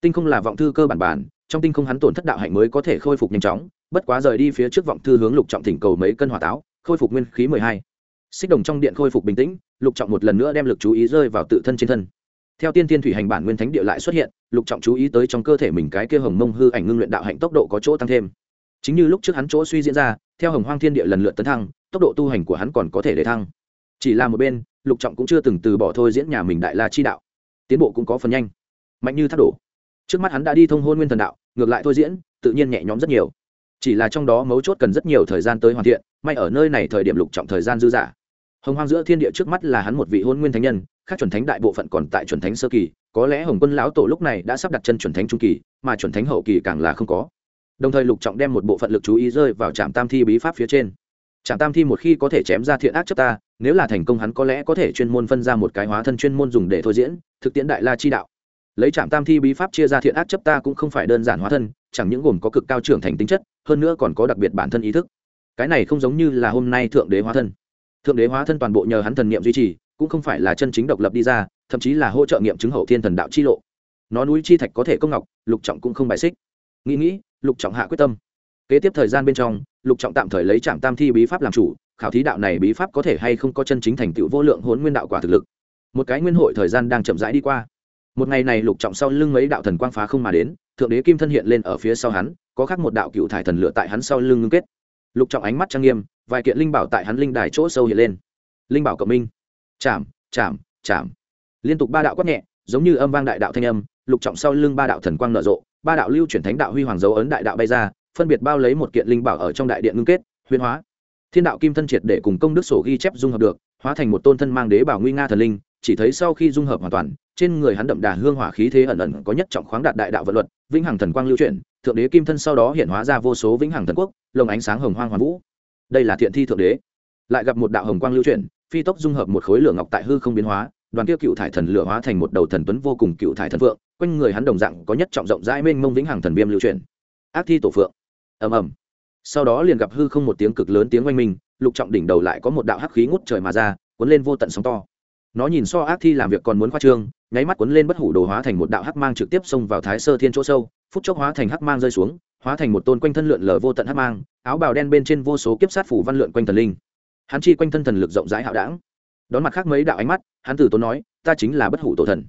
Tinh không là vọng thư cơ bản bản, trong tinh không hắn tổn thất đạo hạnh mới có thể khôi phục nhanh chóng, bất quá rời đi phía trước vọng thư hướng lục trọng thỉnh cầu mấy cân hỏa táo, khôi phục nguyên khí mười hai xích đồng trong điện khôi phục bình tĩnh, lục trọng một lần nữa đem lực chú ý rơi vào tự thân trên thân. Theo tiên tiên thủy hành bản nguyên thánh địa lại xuất hiện, lục trọng chú ý tới trong cơ thể mình cái kia hồng mông hư ảnh ngưng luyện đạo hạnh tốc độ có chỗ tăng thêm. Chính như lúc trước hắn chỗ suy diễn ra, theo hồng hoang thiên địa lần lượt tấn thăng, tốc độ tu hành của hắn còn có thể để thăng. Chỉ là một bên, lục trọng cũng chưa từng từ bỏ thôi diễn nhà mình đại la chi đạo. Tiến bộ cũng có phần nhanh. Mạnh như thác đổ. Trước mắt hắn đã đi thông hôn nguyên thần đạo, ngược lại thôi diễn, tự nhiên nhẹ nhõm rất nhiều. Chỉ là trong đó mấu chốt cần rất nhiều thời gian tới hoàn thiện may ở nơi này thời điểm lục trọng thời gian dư dả. Hồng hoang giữa thiên địa trước mắt là hắn một vị hôn nguyên thánh nhân, khác chuẩn thánh đại bộ phận còn tại chuẩn thánh sơ kỳ, có lẽ hồng quân lão tổ lúc này đã sắp đặt chân chuẩn thánh trung kỳ, mà chuẩn thánh hậu kỳ càng là không có. Đồng thời lục trọng đem một bộ phận lực chú ý rơi vào trạm tam thi bí pháp phía trên. Trạm tam thi một khi có thể chém ra thiện ác chấp ta, nếu là thành công hắn có lẽ có thể chuyên môn phân ra một cái hóa thân chuyên môn dùng để thôi diễn, thực tiễn đại la chi đạo. Lấy trạm tam thi bí pháp chia ra thiện ác chấp ta cũng không phải đơn giản hóa thân, chẳng những gồm có cực cao trưởng thành tính chất, hơn nữa còn có đặc biệt bản thân ý thức cái này không giống như là hôm nay thượng đế hóa thân. Thượng đế hóa thân toàn bộ nhờ hắn thần niệm duy trì, cũng không phải là chân chính độc lập đi ra, thậm chí là hỗ trợ nghiệm chứng hậu thiên thần đạo chi lộ. Nó núi chi thạch có thể công ngọc, lục trọng cũng không bài xích. Nghĩ nghĩ, lục trọng hạ quyết tâm. Kế tiếp thời gian bên trong, lục trọng tạm thời lấy trạm tam thi bí pháp làm chủ, khảo thí đạo này bí pháp có thể hay không có chân chính thành tựu vô lượng hốn nguyên đạo quả thực lực. Một cái nguyên hội thời gian đang chậm rãi đi qua. Một ngày này lục trọng sau lưng mấy đạo thần quang phá không mà đến, thượng đế kim thân hiện lên ở phía sau hắn, có khác một đạo cựu thải thần lửa tại hắn sau lưng ngưng kết lục trọng ánh mắt trang nghiêm, vài kiện linh bảo tại hắn linh đài chỗ sâu hiện lên. Linh bảo cộng minh. Chạm chạm chạm. Liên tục ba đạo quát nhẹ, giống như âm vang đại đạo thanh âm, lục trọng sau lưng ba đạo thần quang nở rộ, ba đạo lưu chuyển thánh đạo huy hoàng dấu ấn đại đạo bay ra, phân biệt bao lấy một kiện linh bảo ở trong đại điện ngưng kết huyên hóa. Thiên đạo kim thân triệt để cùng công đức sổ ghi chép dung hợp được, hóa thành một tôn thân mang đế bảo nguy nga thần linh, chỉ thấy sau khi dung hợp hoàn toàn, trên người hắn đậm đà hương hỏa khí thế ẩn ẩn có nhất trọng khoáng đạt đại đạo vận luật, vĩnh hằng thần quang lưu chuyển thượng đế kim thân sau đó hiện hóa ra vô số vĩnh hằng thần quốc, lồng ánh sáng hồng hoang hoàn vũ. Đây là thiện thi thượng đế. Lại gặp một đạo hồng quang lưu chuyển, phi tốc dung hợp một khối lửa ngọc tại hư không biến hóa, đoàn kia cựu thải thần lửa hóa thành một đầu thần tuấn vô cùng cựu thải thần phượng, quanh người hắn đồng dạng có nhất trọng rộng rãi mênh mông vĩnh hằng thần viêm lưu chuyển. Ác thi tổ phượng. Ầm ầm. Sau đó liền gặp hư không một tiếng cực lớn tiếng oanh minh, lục trọng đỉnh đầu lại có một đạo hắc khí ngút trời mà ra, cuốn lên vô tận sóng to. Nó nhìn so ác thi làm việc còn muốn khoa trương, nháy mắt cuốn lên bất hủ đồ hóa thành một đạo hắc mang trực tiếp xông vào thái sơ thiên chỗ sâu phút chốc hóa thành hắc mang rơi xuống, hóa thành một tôn quanh thân lượn lờ vô tận hắc mang, áo bào đen bên trên vô số kiếp sát phủ văn lượn quanh thần linh. Hắn chi quanh thân thần lực rộng rãi hạo đảng đón mặt khác mấy đạo ánh mắt, hắn tử tốn nói, ta chính là bất hủ tổ thần.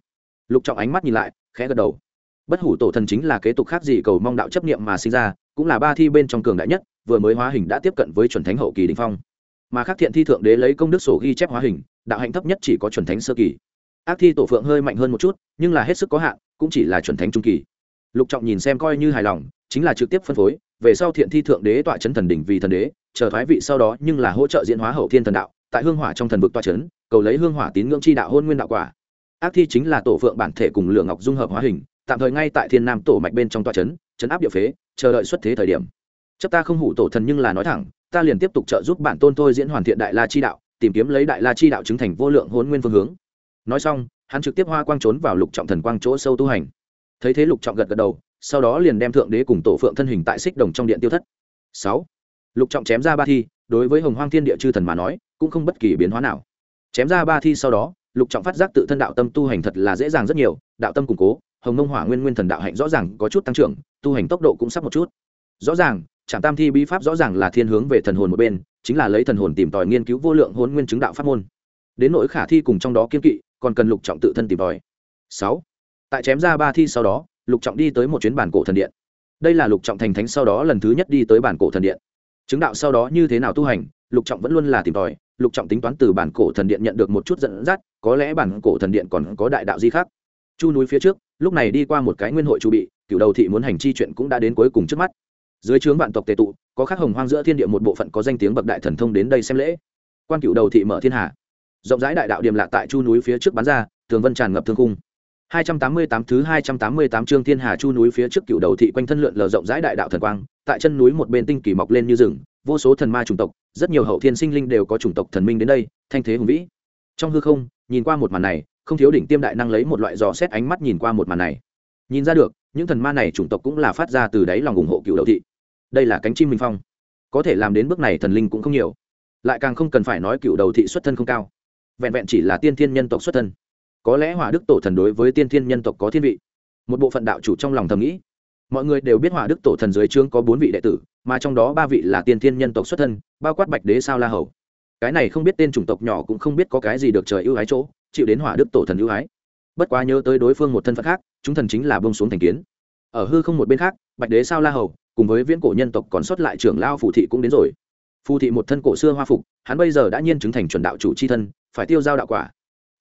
Lục trọng ánh mắt nhìn lại, khẽ gật đầu. Bất hủ tổ thần chính là kế tục khác gì cầu mong đạo chấp niệm mà sinh ra, cũng là ba thi bên trong cường đại nhất, vừa mới hóa hình đã tiếp cận với chuẩn thánh hậu kỳ đình phong. Mà khác thiện thi thượng đế lấy công đức sổ ghi chép hóa hình, đạo hạnh thấp nhất chỉ có chuẩn thánh sơ kỳ. Ác thi tổ phượng hơi mạnh hơn một chút, nhưng là hết sức có hạn, cũng chỉ là chuẩn thánh trung kỳ lục trọng nhìn xem coi như hài lòng, chính là trực tiếp phân phối, về sau thiện thi thượng đế tọa chấn thần đỉnh vì thần đế, chờ thoái vị sau đó nhưng là hỗ trợ diễn hóa hậu thiên thần đạo, tại hương hỏa trong thần vực tọa chấn, cầu lấy hương hỏa tín ngưỡng chi đạo hôn nguyên đạo quả. Ác thi chính là tổ phượng bản thể cùng lượng ngọc dung hợp hóa hình, tạm thời ngay tại thiên nam tổ mạch bên trong tọa chấn chấn áp địa phế, chờ đợi xuất thế thời điểm. Chấp ta không hủ tổ thần nhưng là nói thẳng, ta liền tiếp tục trợ giúp bản tôn thôi diễn hoàn thiện đại la chi đạo, tìm kiếm lấy đại la chi đạo chứng thành vô lượng hôn nguyên phương hướng. Nói xong, hắn trực tiếp hoa quang trốn vào lục trọng thần quang chỗ sâu tu hành thấy thế lục trọng gật gật đầu, sau đó liền đem thượng đế cùng tổ phượng thân hình tại xích đồng trong điện tiêu thất. Sáu. Lục trọng chém ra ba thi, đối với hồng hoang thiên địa chư thần mà nói, cũng không bất kỳ biến hóa nào. Chém ra ba thi sau đó, lục trọng phát giác tự thân đạo tâm tu hành thật là dễ dàng rất nhiều, đạo tâm củng cố, hồng mông hỏa nguyên nguyên thần đạo hạnh rõ ràng có chút tăng trưởng, tu hành tốc độ cũng sắp một chút. Rõ ràng trạm tam thi bí pháp rõ ràng là thiên hướng về thần hồn một bên, chính là lấy thần hồn tìm tòi nghiên cứu vô lượng hôn nguyên chứng đạo pháp môn. Đến nỗi khả thi cùng trong đó kiên kỵ, còn cần lục trọng tự thân tìm tòi. Sáu tại chém ra ba thi sau đó, lục trọng đi tới một chuyến bản cổ thần điện. Đây là lục trọng thành thánh sau đó lần thứ nhất đi tới bản cổ thần điện. Chứng đạo sau đó như thế nào tu hành, lục trọng vẫn luôn là tìm tòi. Lục trọng tính toán từ bản cổ thần điện nhận được một chút dẫn dắt, có lẽ bản cổ thần điện còn có đại đạo di khác. Chu núi phía trước, lúc này đi qua một cái nguyên hội chu bị cựu đầu thị muốn hành chi chuyện cũng đã đến cuối cùng trước mắt. Dưới trướng vạn tộc tề tụ, có khắc hồng hoang giữa thiên địa một bộ phận có danh tiếng bậc đại thần thông đến đây xem lễ. Quan cựu đầu thị mở thiên hạ rộng rãi đại đạo điểm lạ tại chu núi phía trước bán ra thường vân tràn ngập thương cung 288 thứ 288 chương Thiên Hà Chu núi phía trước cựu đầu thị quanh thân lượn lờ rộng rãi đại đạo thần quang, tại chân núi một bên tinh kỳ mọc lên như rừng, vô số thần ma chủng tộc, rất nhiều hậu thiên sinh linh đều có chủng tộc thần minh đến đây, thanh thế hùng vĩ. Trong hư không, nhìn qua một màn này, không thiếu đỉnh tiêm đại năng lấy một loại dò xét ánh mắt nhìn qua một màn này. Nhìn ra được, những thần ma này chủng tộc cũng là phát ra từ đáy lòng ủng hộ cựu đầu thị. Đây là cánh chim minh phong. Có thể làm đến bước này thần linh cũng không nhiều. Lại càng không cần phải nói cựu đầu thị xuất thân không cao. Vẹn vẹn chỉ là tiên thiên nhân tộc xuất thân có lẽ hỏa đức tổ thần đối với tiên thiên nhân tộc có thiên vị. Một bộ phận đạo chủ trong lòng thầm nghĩ. Mọi người đều biết hỏa đức tổ thần dưới trương có bốn vị đệ tử, mà trong đó ba vị là tiên thiên nhân tộc xuất thân, bao quát bạch đế sao la hầu. Cái này không biết tên chủng tộc nhỏ cũng không biết có cái gì được trời ưu ái chỗ, chịu đến hỏa đức tổ thần ưu ái. Bất quá nhớ tới đối phương một thân phận khác, chúng thần chính là bông xuống thành kiến. Ở hư không một bên khác, bạch đế sao la hầu, cùng với viễn cổ nhân tộc còn sót lại trưởng lao phù thị cũng đến rồi. Phù thị một thân cổ xưa hoa phục, hắn bây giờ đã nhiên chứng thành chuẩn đạo chủ c h i thân, phải tiêu giao đạo quả.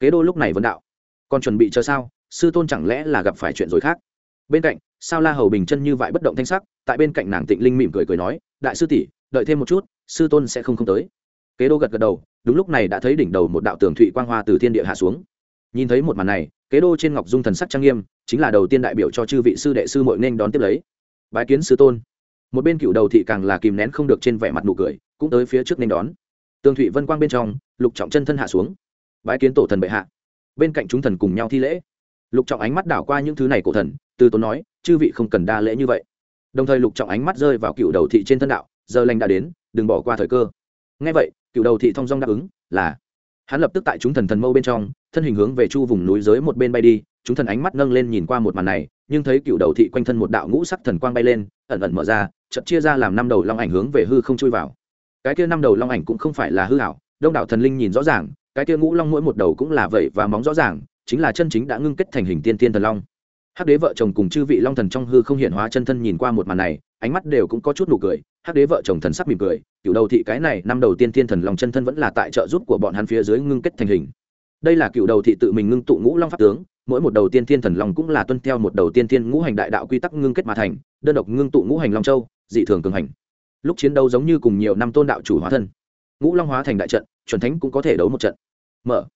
Kế đô lúc này vẫn đạo còn chuẩn bị chờ sao? Sư tôn chẳng lẽ là gặp phải chuyện rồi khác? Bên cạnh, sao la hầu bình chân như vậy bất động thanh sắc, tại bên cạnh nàng tịnh linh mỉm cười cười nói, đại sư tỷ, đợi thêm một chút, sư tôn sẽ không không tới. Kế đô gật gật đầu, đúng lúc này đã thấy đỉnh đầu một đạo tường thụy quang hoa từ thiên địa hạ xuống. Nhìn thấy một màn này, kế đô trên ngọc dung thần sắc trang nghiêm, chính là đầu tiên đại biểu cho chư vị sư đệ sư mội nên đón tiếp lấy. Bái kiến sư tôn. Một bên cựu đầu thị càng là kìm nén không được trên vẻ mặt nụ cười, cũng tới phía trước nên đón. Tường thụy vân quang bên trong, lục trọng chân thân hạ xuống. Bái kiến tổ thần bệ hạ bên cạnh chúng thần cùng nhau thi lễ. Lục trọng ánh mắt đảo qua những thứ này cổ thần, từ tốn nói, chư vị không cần đa lễ như vậy. Đồng thời lục trọng ánh mắt rơi vào cựu đầu thị trên thân đạo, giờ lành đã đến, đừng bỏ qua thời cơ. Ngay vậy, cựu đầu thị thong dong đáp ứng, là. Hắn lập tức tại chúng thần thần mâu bên trong, thân hình hướng về chu vùng núi dưới một bên bay đi, chúng thần ánh mắt nâng lên nhìn qua một màn này, nhưng thấy cựu đầu thị quanh thân một đạo ngũ sắc thần quang bay lên, ẩn ẩn mở ra, chợt chia ra làm năm đầu long ảnh hướng về hư không chui vào. Cái kia năm đầu long ảnh cũng không phải là hư hảo đông đảo thần linh nhìn rõ ràng cái kia ngũ long mỗi một đầu cũng là vậy và móng rõ ràng, chính là chân chính đã ngưng kết thành hình tiên tiên thần long. Hắc đế vợ chồng cùng chư vị long thần trong hư không hiện hóa chân thân nhìn qua một màn này, ánh mắt đều cũng có chút nụ cười, hắc đế vợ chồng thần sắc mỉm cười cựu đầu thị cái này năm đầu tiên tiên thần long chân thân vẫn là tại trợ giúp của bọn hắn phía dưới ngưng kết thành hình. Đây là cựu đầu thị tự mình ngưng tụ ngũ long pháp tướng, mỗi một đầu tiên tiên thần long cũng là tuân theo một đầu tiên tiên ngũ hành đại đạo quy tắc ngưng kết mà thành, đơn độc ngưng tụ ngũ hành long châu, dị thường cường hành. Lúc chiến đấu giống như cùng nhiều năm tôn đạo chủ hóa thân. Ngũ long hóa thành đại trận, chuẩn thánh cũng có thể đấu một trận mở.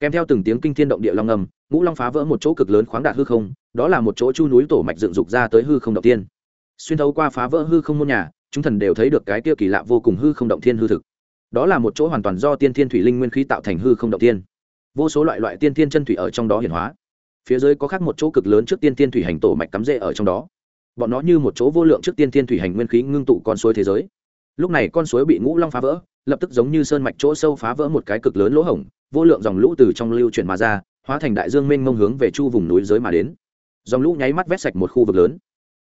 Kèm theo từng tiếng kinh thiên động địa long ngầm, ngũ long phá vỡ một chỗ cực lớn khoáng đạt hư không, đó là một chỗ chu núi tổ mạch dựng dục ra tới hư không động tiên xuyên thấu qua phá vỡ hư không môn nhà, chúng thần đều thấy được cái kia kỳ lạ vô cùng hư không động thiên hư thực. Đó là một chỗ hoàn toàn do tiên thiên thủy linh nguyên khí tạo thành hư không động tiên vô số loại loại tiên thiên chân thủy ở trong đó hiển hóa. Phía dưới có khác một chỗ cực lớn trước tiên thiên thủy hành tổ mạch cắm rễ ở trong đó. Bọn nó như một chỗ vô lượng trước tiên thiên thủy hành nguyên khí ngưng tụ con suối thế giới lúc này con suối bị ngũ long phá vỡ, lập tức giống như sơn mạch chỗ sâu phá vỡ một cái cực lớn lỗ hổng, vô lượng dòng lũ từ trong lưu chuyển mà ra, hóa thành đại dương mênh mông hướng về chu vùng núi giới mà đến. Dòng lũ nháy mắt vét sạch một khu vực lớn.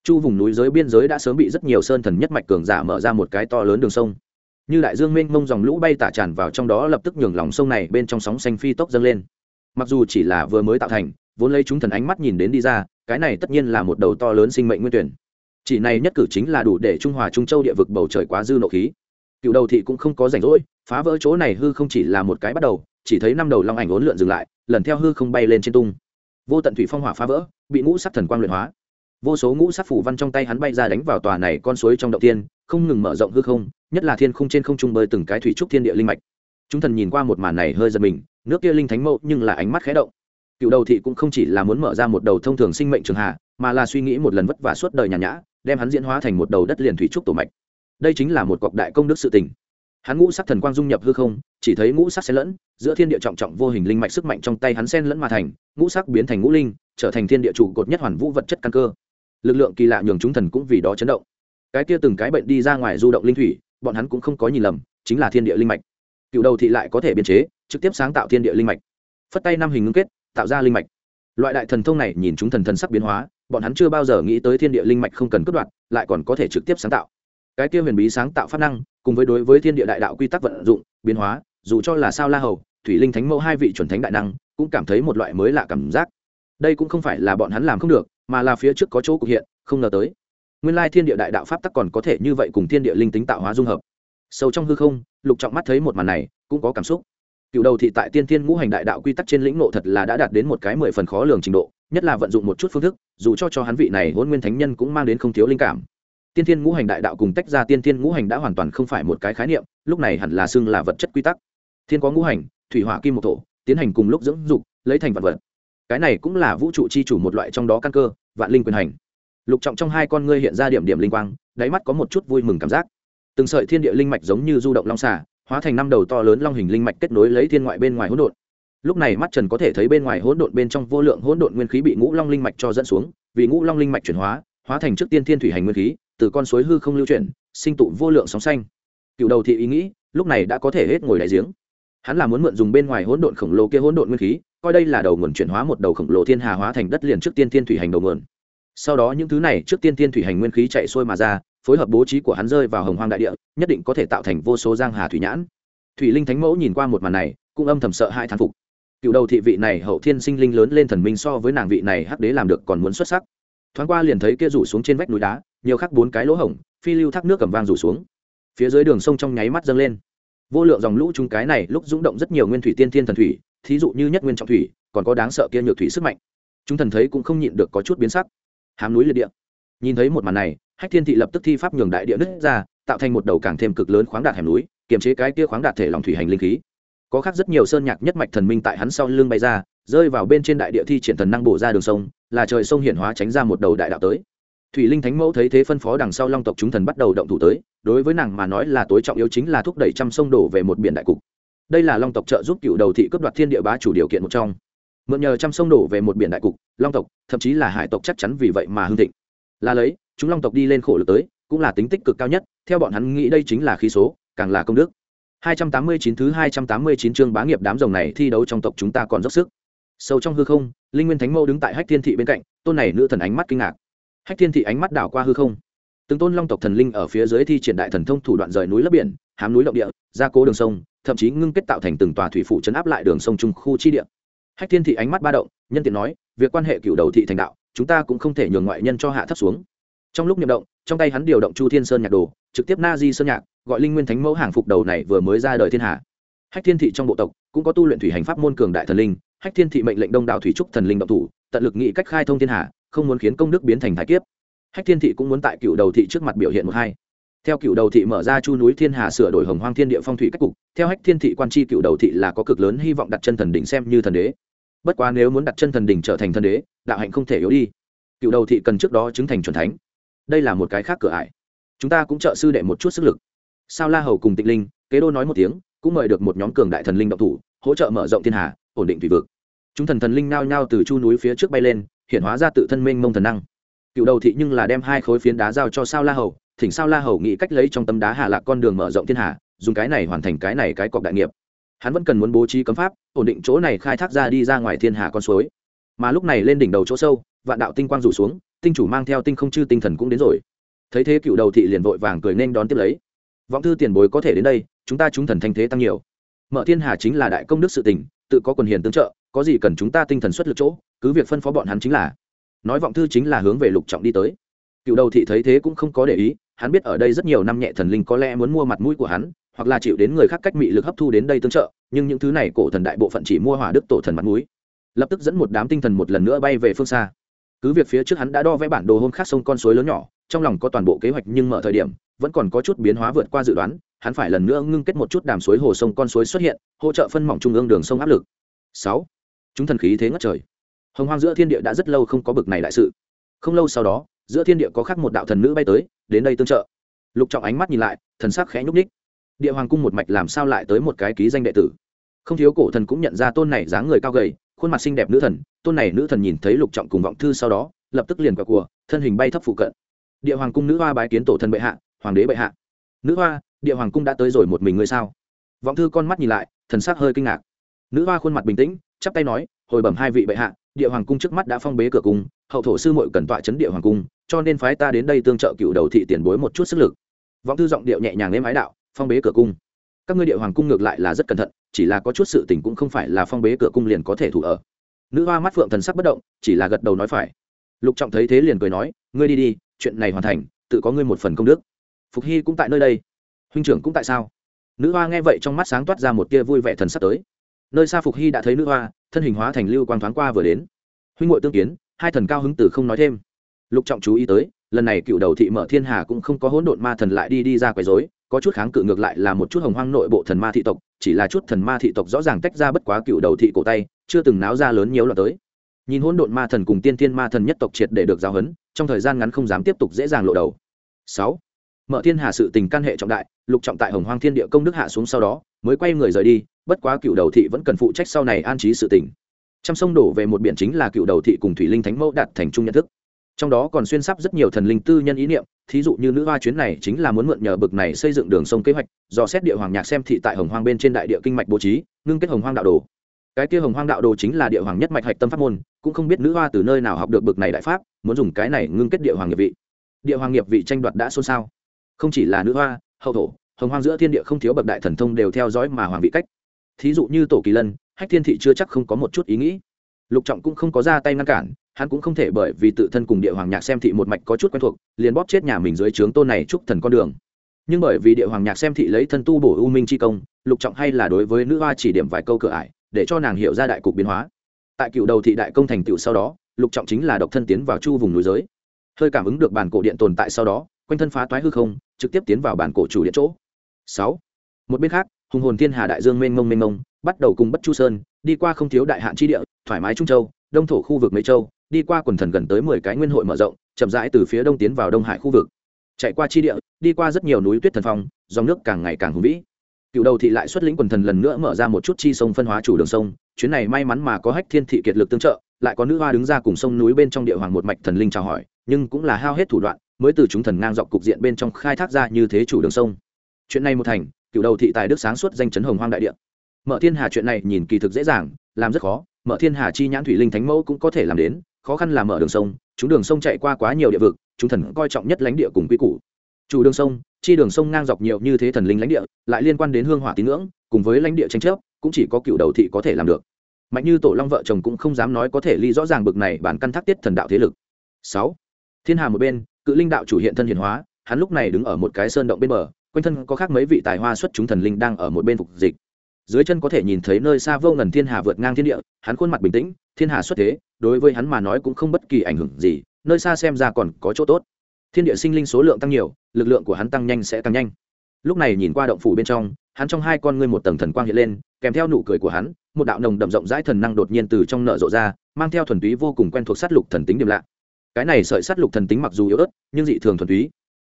Chu vùng núi giới biên giới đã sớm bị rất nhiều sơn thần nhất mạch cường giả mở ra một cái to lớn đường sông. Như đại dương mênh mông dòng lũ bay tả tràn vào trong đó lập tức nhường lòng sông này bên trong sóng xanh phi tốc dâng lên. Mặc dù chỉ là vừa mới tạo thành, vốn lấy chúng thần ánh mắt nhìn đến đi ra, cái này tất nhiên là một đầu to lớn sinh mệnh nguyên tuyển chỉ này nhất cử chính là đủ để trung hòa trung châu địa vực bầu trời quá dư nộ khí. Cựu đầu thị cũng không có rảnh rỗi, phá vỡ chỗ này hư không chỉ là một cái bắt đầu, chỉ thấy năm đầu long ảnh ốn lượn dừng lại, lần theo hư không bay lên trên tung. Vô tận thủy phong hỏa phá vỡ, bị ngũ sắc thần quang luyện hóa. Vô số ngũ sắc phủ văn trong tay hắn bay ra đánh vào tòa này con suối trong động tiên không ngừng mở rộng hư không, nhất là thiên không trên không trung bơi từng cái thủy trúc thiên địa linh mạch. Chúng thần nhìn qua một màn này hơi giật mình, nước kia linh thánh mẫu nhưng là ánh mắt khẽ động. Cựu đầu thị cũng không chỉ là muốn mở ra một đầu thông thường sinh mệnh trường hạ, mà là suy nghĩ một lần vất vả suốt đời nhàn nhã đem hắn diễn hóa thành một đầu đất liền thủy trúc tổ mạch. Đây chính là một cọc đại công đức sự tình. Hắn ngũ sắc thần quang dung nhập hư không, chỉ thấy ngũ sắc xen lẫn, giữa thiên địa trọng trọng vô hình linh mạch sức mạnh trong tay hắn xen lẫn mà thành, ngũ sắc biến thành ngũ linh, trở thành thiên địa chủ cột nhất hoàn vũ vật chất căn cơ. Lực lượng kỳ lạ nhường chúng thần cũng vì đó chấn động. Cái kia từng cái bệnh đi ra ngoài du động linh thủy, bọn hắn cũng không có nhìn lầm, chính là thiên địa linh mạch. Cựu đầu thị lại có thể biên chế, trực tiếp sáng tạo thiên địa linh mạch. Phất tay năm hình ngưng kết, tạo ra linh mạch. Loại đại thần thông này nhìn chúng thần thần sắc biến hóa bọn hắn chưa bao giờ nghĩ tới thiên địa linh mạch không cần cất đoạt, lại còn có thể trực tiếp sáng tạo. Cái kia huyền bí sáng tạo pháp năng, cùng với đối với thiên địa đại đạo quy tắc vận dụng, biến hóa, dù cho là sao la hầu, thủy linh thánh mẫu hai vị chuẩn thánh đại năng, cũng cảm thấy một loại mới lạ cảm giác. Đây cũng không phải là bọn hắn làm không được, mà là phía trước có chỗ cục hiện, không ngờ tới. Nguyên lai thiên địa đại đạo pháp tắc còn có thể như vậy cùng thiên địa linh tính tạo hóa dung hợp. Sâu trong hư không, lục trọng mắt thấy một màn này, cũng có cảm xúc. Cựu đầu thị tại tiên thiên ngũ hành đại đạo quy tắc trên lĩnh nộ thật là đã đạt đến một cái mười phần khó lường trình độ nhất là vận dụng một chút phương thức, dù cho cho hắn vị này hôn nguyên thánh nhân cũng mang đến không thiếu linh cảm. Tiên thiên ngũ hành đại đạo cùng tách ra tiên thiên ngũ hành đã hoàn toàn không phải một cái khái niệm, lúc này hẳn là xưng là vật chất quy tắc. Thiên có ngũ hành, thủy hỏa kim một thổ, tiến hành cùng lúc dưỡng dục, lấy thành vật vật. Cái này cũng là vũ trụ chi chủ một loại trong đó căn cơ, vạn linh quyền hành. Lục trọng trong hai con ngươi hiện ra điểm điểm linh quang, đáy mắt có một chút vui mừng cảm giác. Từng sợi thiên địa linh mạch giống như du động long xà, hóa thành năm đầu to lớn long hình linh mạch kết nối lấy thiên ngoại bên ngoài hỗn độn lúc này mắt trần có thể thấy bên ngoài hỗn độn bên trong vô lượng hỗn độn nguyên khí bị ngũ long linh mạch cho dẫn xuống, vì ngũ long linh mạch chuyển hóa hóa thành trước tiên thiên thủy hành nguyên khí, từ con suối hư không lưu chuyển, sinh tụ vô lượng sóng xanh. Cựu đầu thị ý nghĩ, lúc này đã có thể hết ngồi đại giếng. Hắn là muốn mượn dùng bên ngoài hỗn độn khổng lồ kia hỗn độn nguyên khí, coi đây là đầu nguồn chuyển hóa một đầu khổng lồ thiên hà hóa thành đất liền trước tiên thiên thủy hành đầu nguồn. Sau đó những thứ này trước tiên thiên thủy hành nguyên khí chạy xuôi mà ra, phối hợp bố trí của hắn rơi vào hồng hoang đại địa, nhất định có thể tạo thành vô số giang hà thủy nhãn. Thủy linh thánh mẫu nhìn qua một màn này, cũng âm thầm sợ hai thán phục cựu đầu thị vị này hậu thiên sinh linh lớn lên thần minh so với nàng vị này hắc đế làm được còn muốn xuất sắc. Thoáng qua liền thấy kia rủ xuống trên vách núi đá, nhiều khắc bốn cái lỗ hổng, phi lưu thác nước cầm vang rủ xuống. Phía dưới đường sông trong nháy mắt dâng lên. Vô lượng dòng lũ chung cái này lúc rung động rất nhiều nguyên thủy tiên thiên thần thủy, thí dụ như nhất nguyên trọng thủy, còn có đáng sợ kia nhược thủy sức mạnh. Chúng thần thấy cũng không nhịn được có chút biến sắc. Hám núi liệt địa. Nhìn thấy một màn này, hách thiên thị lập tức thi pháp nhường đại địa nứt ra, tạo thành một đầu càng thêm cực lớn khoáng đạt hẻm núi, kiềm chế cái kia khoáng đạt thể lòng thủy hành linh khí có khác rất nhiều sơn nhạc nhất mạch thần minh tại hắn sau lưng bay ra, rơi vào bên trên đại địa thi triển thần năng bổ ra đường sông, là trời sông hiển hóa tránh ra một đầu đại đạo tới. Thủy linh thánh mẫu thấy thế phân phó đằng sau long tộc chúng thần bắt đầu động thủ tới, đối với nàng mà nói là tối trọng yếu chính là thúc đẩy trăm sông đổ về một biển đại cục. Đây là long tộc trợ giúp cựu đầu thị cướp đoạt thiên địa bá chủ điều kiện một trong. Mượn nhờ trăm sông đổ về một biển đại cục, long tộc, thậm chí là hải tộc chắc chắn vì vậy mà hưng thịnh. Là lấy, chúng long tộc đi lên khổ lực tới, cũng là tính tích cực cao nhất, theo bọn hắn nghĩ đây chính là khí số, càng là công đức. 289 thứ 289 chương bá nghiệp đám rồng này thi đấu trong tộc chúng ta còn dốc sức. Sâu trong hư không, linh nguyên thánh mẫu đứng tại hách thiên thị bên cạnh, tôn này nữ thần ánh mắt kinh ngạc. Hách thiên thị ánh mắt đảo qua hư không. Từng tôn long tộc thần linh ở phía dưới thi triển đại thần thông thủ đoạn rời núi lấp biển, hám núi động địa gia cố đường sông, thậm chí ngưng kết tạo thành từng tòa thủy phủ chấn áp lại đường sông trung khu chi địa. Hách thiên thị ánh mắt ba động, nhân tiện nói, việc quan hệ cựu đầu thị thành đạo, chúng ta cũng không thể nhường ngoại nhân cho hạ thấp xuống. Trong lúc niệm động, trong tay hắn điều động chu thiên sơn nhạc đồ, trực tiếp na di sơn nhạc gọi linh nguyên thánh mẫu hàng phục đầu này vừa mới ra đời thiên hạ hách thiên thị trong bộ tộc cũng có tu luyện thủy hành pháp môn cường đại thần linh, hách thiên thị mệnh lệnh đông đảo thủy trúc thần linh động thủ, tận lực nghị cách khai thông thiên hạ không muốn khiến công đức biến thành thái kiếp. Hách thiên thị cũng muốn tại cựu đầu thị trước mặt biểu hiện một hai. Theo cựu đầu thị mở ra chu núi thiên hà sửa đổi hồng hoang thiên địa phong thủy cách cục, theo hách thiên thị quan tri cựu đầu thị là có cực lớn hy vọng đặt chân thần đỉnh xem như thần đế. Bất quá nếu muốn đặt chân thần đỉnh trở thành thần đế, đạo hạnh không thể yếu đi. Cựu đầu thị cần trước đó chứng thành c thánh. Đây là một cái khác cửa ải. Chúng ta cũng trợ sư đệ một chút sức lực sao la hầu cùng tịnh linh, kế đô nói một tiếng, cũng mời được một nhóm cường đại thần linh động thủ, hỗ trợ mở rộng thiên hà, ổn định thủy vực. Chúng thần thần linh nao nhao từ chu núi phía trước bay lên, hiện hóa ra tự thân minh mông thần năng. Cựu đầu thị nhưng là đem hai khối phiến đá giao cho sao la hầu, thỉnh sao la hầu nghĩ cách lấy trong tấm đá hà lạc con đường mở rộng thiên hà, dùng cái này hoàn thành cái này cái cọc đại nghiệp. Hắn vẫn cần muốn bố trí cấm pháp, ổn định chỗ này khai thác ra đi ra ngoài thiên hà con suối. Mà lúc này lên đỉnh đầu chỗ sâu, vạn đạo tinh quang rủ xuống, tinh chủ mang theo tinh không chư tinh thần cũng đến rồi. Thấy thế cựu đầu thị liền vội vàng cười nên đón tiếp lấy vọng thư tiền bối có thể đến đây, chúng ta chúng thần thanh thế tăng nhiều. Mở thiên hà chính là đại công đức sự tình, tự có quần hiền tương trợ, có gì cần chúng ta tinh thần xuất lực chỗ, cứ việc phân phó bọn hắn chính là. Nói vọng thư chính là hướng về lục trọng đi tới. Cựu đầu thị thấy thế cũng không có để ý, hắn biết ở đây rất nhiều năm nhẹ thần linh có lẽ muốn mua mặt mũi của hắn, hoặc là chịu đến người khác cách mị lực hấp thu đến đây tương trợ, nhưng những thứ này cổ thần đại bộ phận chỉ mua hỏa đức tổ thần mặt mũi. Lập tức dẫn một đám tinh thần một lần nữa bay về phương xa. Cứ việc phía trước hắn đã đo vẽ bản đồ hôn khác sông con suối lớn nhỏ, trong lòng có toàn bộ kế hoạch nhưng mở thời điểm vẫn còn có chút biến hóa vượt qua dự đoán, hắn phải lần nữa ngưng kết một chút đàm suối hồ sông con suối xuất hiện, hỗ trợ phân mỏng trung ương đường sông áp lực. Sáu, chúng thần khí thế ngất trời. Hồng hoang giữa thiên địa đã rất lâu không có bực này đại sự. Không lâu sau đó, giữa thiên địa có khác một đạo thần nữ bay tới, đến đây tương trợ. Lục trọng ánh mắt nhìn lại, thần sắc khẽ nhúc ních địa hoàng cung một mạch làm sao lại tới một cái ký danh đệ tử? Không thiếu cổ thần cũng nhận ra tôn này dáng người cao gầy, khuôn mặt xinh đẹp nữ thần, tôn này nữ thần nhìn thấy lục trọng cùng vọng thư sau đó, lập tức liền vào cùa, thân hình bay thấp phụ cận. Địa hoàng cung nữ hoa bái kiến tổ thần bệ hạ hoàng đế bệ hạ. Nữ hoa, địa hoàng cung đã tới rồi một mình ngươi sao? Vọng thư con mắt nhìn lại, thần sắc hơi kinh ngạc. Nữ hoa khuôn mặt bình tĩnh, chắp tay nói, hồi bẩm hai vị bệ hạ, địa hoàng cung trước mắt đã phong bế cửa cung, hậu thổ sư muội cần tọa chấn địa hoàng cung, cho nên phái ta đến đây tương trợ cựu đầu thị tiền bối một chút sức lực. Vọng thư giọng điệu nhẹ nhàng lên ái đạo, phong bế cửa cung. Các ngươi địa hoàng cung ngược lại là rất cẩn thận, chỉ là có chút sự tình cũng không phải là phong bế cửa cung liền có thể thủ ở. Nữ hoa mắt phượng thần sắc bất động, chỉ là gật đầu nói phải. Lục trọng thấy thế liền cười nói, ngươi đi đi, chuyện này hoàn thành, tự có ngươi một phần công đức phục hy cũng tại nơi đây. Huynh trưởng cũng tại sao? Nữ hoa nghe vậy trong mắt sáng toát ra một tia vui vẻ thần sắc tới. Nơi xa phục hy đã thấy nữ hoa, thân hình hóa thành lưu quang thoáng qua vừa đến. Huynh ngội tương kiến, hai thần cao hứng từ không nói thêm. Lục trọng chú ý tới, lần này cựu đầu thị mở thiên hà cũng không có hỗn độn ma thần lại đi đi ra quấy rối, có chút kháng cự ngược lại là một chút hồng hoang nội bộ thần ma thị tộc, chỉ là chút thần ma thị tộc rõ ràng tách ra bất quá cựu đầu thị cổ tay, chưa từng náo ra lớn nhiều lần tới. Nhìn hỗn độn ma thần cùng tiên tiên ma thần nhất tộc triệt để được giáo huấn, trong thời gian ngắn không dám tiếp tục dễ dàng lộ đầu. Sáu mở thiên hà sự tình căn hệ trọng đại, lục trọng tại hồng hoang thiên địa công đức hạ xuống sau đó, mới quay người rời đi, bất quá cựu đầu thị vẫn cần phụ trách sau này an trí sự tình. Trăm sông đổ về một biển chính là cựu đầu thị cùng thủy linh thánh mẫu đạt thành chung nhận thức. Trong đó còn xuyên sắp rất nhiều thần linh tư nhân ý niệm, thí dụ như nữ hoa chuyến này chính là muốn mượn nhờ bực này xây dựng đường sông kế hoạch, do xét địa hoàng nhạc xem thị tại hồng hoang bên trên đại địa kinh mạch bố trí, ngưng kết hồng hoang đạo đồ. Cái kia hồng hoang đạo đồ chính là địa hoàng nhất mạch hạch tâm pháp môn, cũng không biết nữ hoa từ nơi nào học được bực này đại pháp, muốn dùng cái này ngưng kết địa hoàng nghiệp vị. Địa hoàng nghiệp vị tranh đoạt đã xôn xao không chỉ là nữ hoa, hậu thổ, hồng hoang giữa thiên địa không thiếu bậc đại thần thông đều theo dõi mà hoàng vị cách. Thí dụ như tổ kỳ lân, hách thiên thị chưa chắc không có một chút ý nghĩ. Lục trọng cũng không có ra tay ngăn cản, hắn cũng không thể bởi vì tự thân cùng địa hoàng nhạc xem thị một mạch có chút quen thuộc, liền bóp chết nhà mình dưới trướng tôn này chúc thần con đường. Nhưng bởi vì địa hoàng nhạc xem thị lấy thân tu bổ u minh chi công, lục trọng hay là đối với nữ hoa chỉ điểm vài câu cửa ải, để cho nàng hiểu ra đại cục biến hóa. Tại cựu đầu thị đại công thành tựu sau đó, lục trọng chính là độc thân tiến vào chu vùng núi giới. Hơi cảm ứng được bản cổ điện tồn tại sau đó quanh thân phá toái hư không, trực tiếp tiến vào bản cổ chủ điện chỗ. Sáu. Một bên khác, hùng hồn thiên hà đại dương mênh mông mênh mông, bắt đầu cùng bất chu sơn, đi qua không thiếu đại hạn chi địa, thoải mái trung châu, đông thổ khu vực mấy châu, đi qua quần thần gần tới mười cái nguyên hội mở rộng, chậm rãi từ phía đông tiến vào đông hải khu vực. Chạy qua chi địa, đi qua rất nhiều núi tuyết thần phong, dòng nước càng ngày càng hùng vĩ. Cựu đầu thị lại xuất lĩnh quần thần lần nữa mở ra một chút chi sông phân hóa chủ đường sông, chuyến này may mắn mà có hách thiên thị kiệt lực tương trợ, lại có nữ hoa đứng ra cùng sông núi bên trong địa hoàng một mạch thần linh chào hỏi, nhưng cũng là hao hết thủ đoạn mới từ chúng thần ngang dọc cục diện bên trong khai thác ra như thế chủ đường sông. Chuyện này một thành, cựu đầu thị tài đức sáng suốt danh chấn hồng hoang đại địa. Mở thiên hà chuyện này nhìn kỳ thực dễ dàng, làm rất khó. Mở thiên hà chi nhãn thủy linh thánh mẫu cũng có thể làm đến, khó khăn là mở đường sông, chúng đường sông chạy qua quá nhiều địa vực, chúng thần coi trọng nhất lãnh địa cùng quy củ. Chủ đường sông, chi đường sông ngang dọc nhiều như thế thần linh lãnh địa, lại liên quan đến hương hỏa tín ngưỡng, cùng với lãnh địa tranh chấp, cũng chỉ có cựu đầu thị có thể làm được. Mạnh như tổ long vợ chồng cũng không dám nói có thể ly rõ ràng bực này bản căn thác tiết thần đạo thế lực. Sáu, thiên hà một bên cự linh đạo chủ hiện thân hiển hóa, hắn lúc này đứng ở một cái sơn động bên bờ, quanh thân có khác mấy vị tài hoa xuất chúng thần linh đang ở một bên phục dịch. Dưới chân có thể nhìn thấy nơi xa vô ngần thiên hà vượt ngang thiên địa, hắn khuôn mặt bình tĩnh, thiên hà xuất thế, đối với hắn mà nói cũng không bất kỳ ảnh hưởng gì, nơi xa xem ra còn có chỗ tốt. Thiên địa sinh linh số lượng tăng nhiều, lực lượng của hắn tăng nhanh sẽ tăng nhanh. Lúc này nhìn qua động phủ bên trong, hắn trong hai con ngươi một tầng thần quang hiện lên, kèm theo nụ cười của hắn, một đạo nồng đậm rộng rãi thần năng đột nhiên từ trong nợ rộ ra, mang theo thuần túy vô cùng quen thuộc sát lục thần tính điểm lạ cái này sợi sắt lục thần tính mặc dù yếu ớt, nhưng dị thường thuần túy.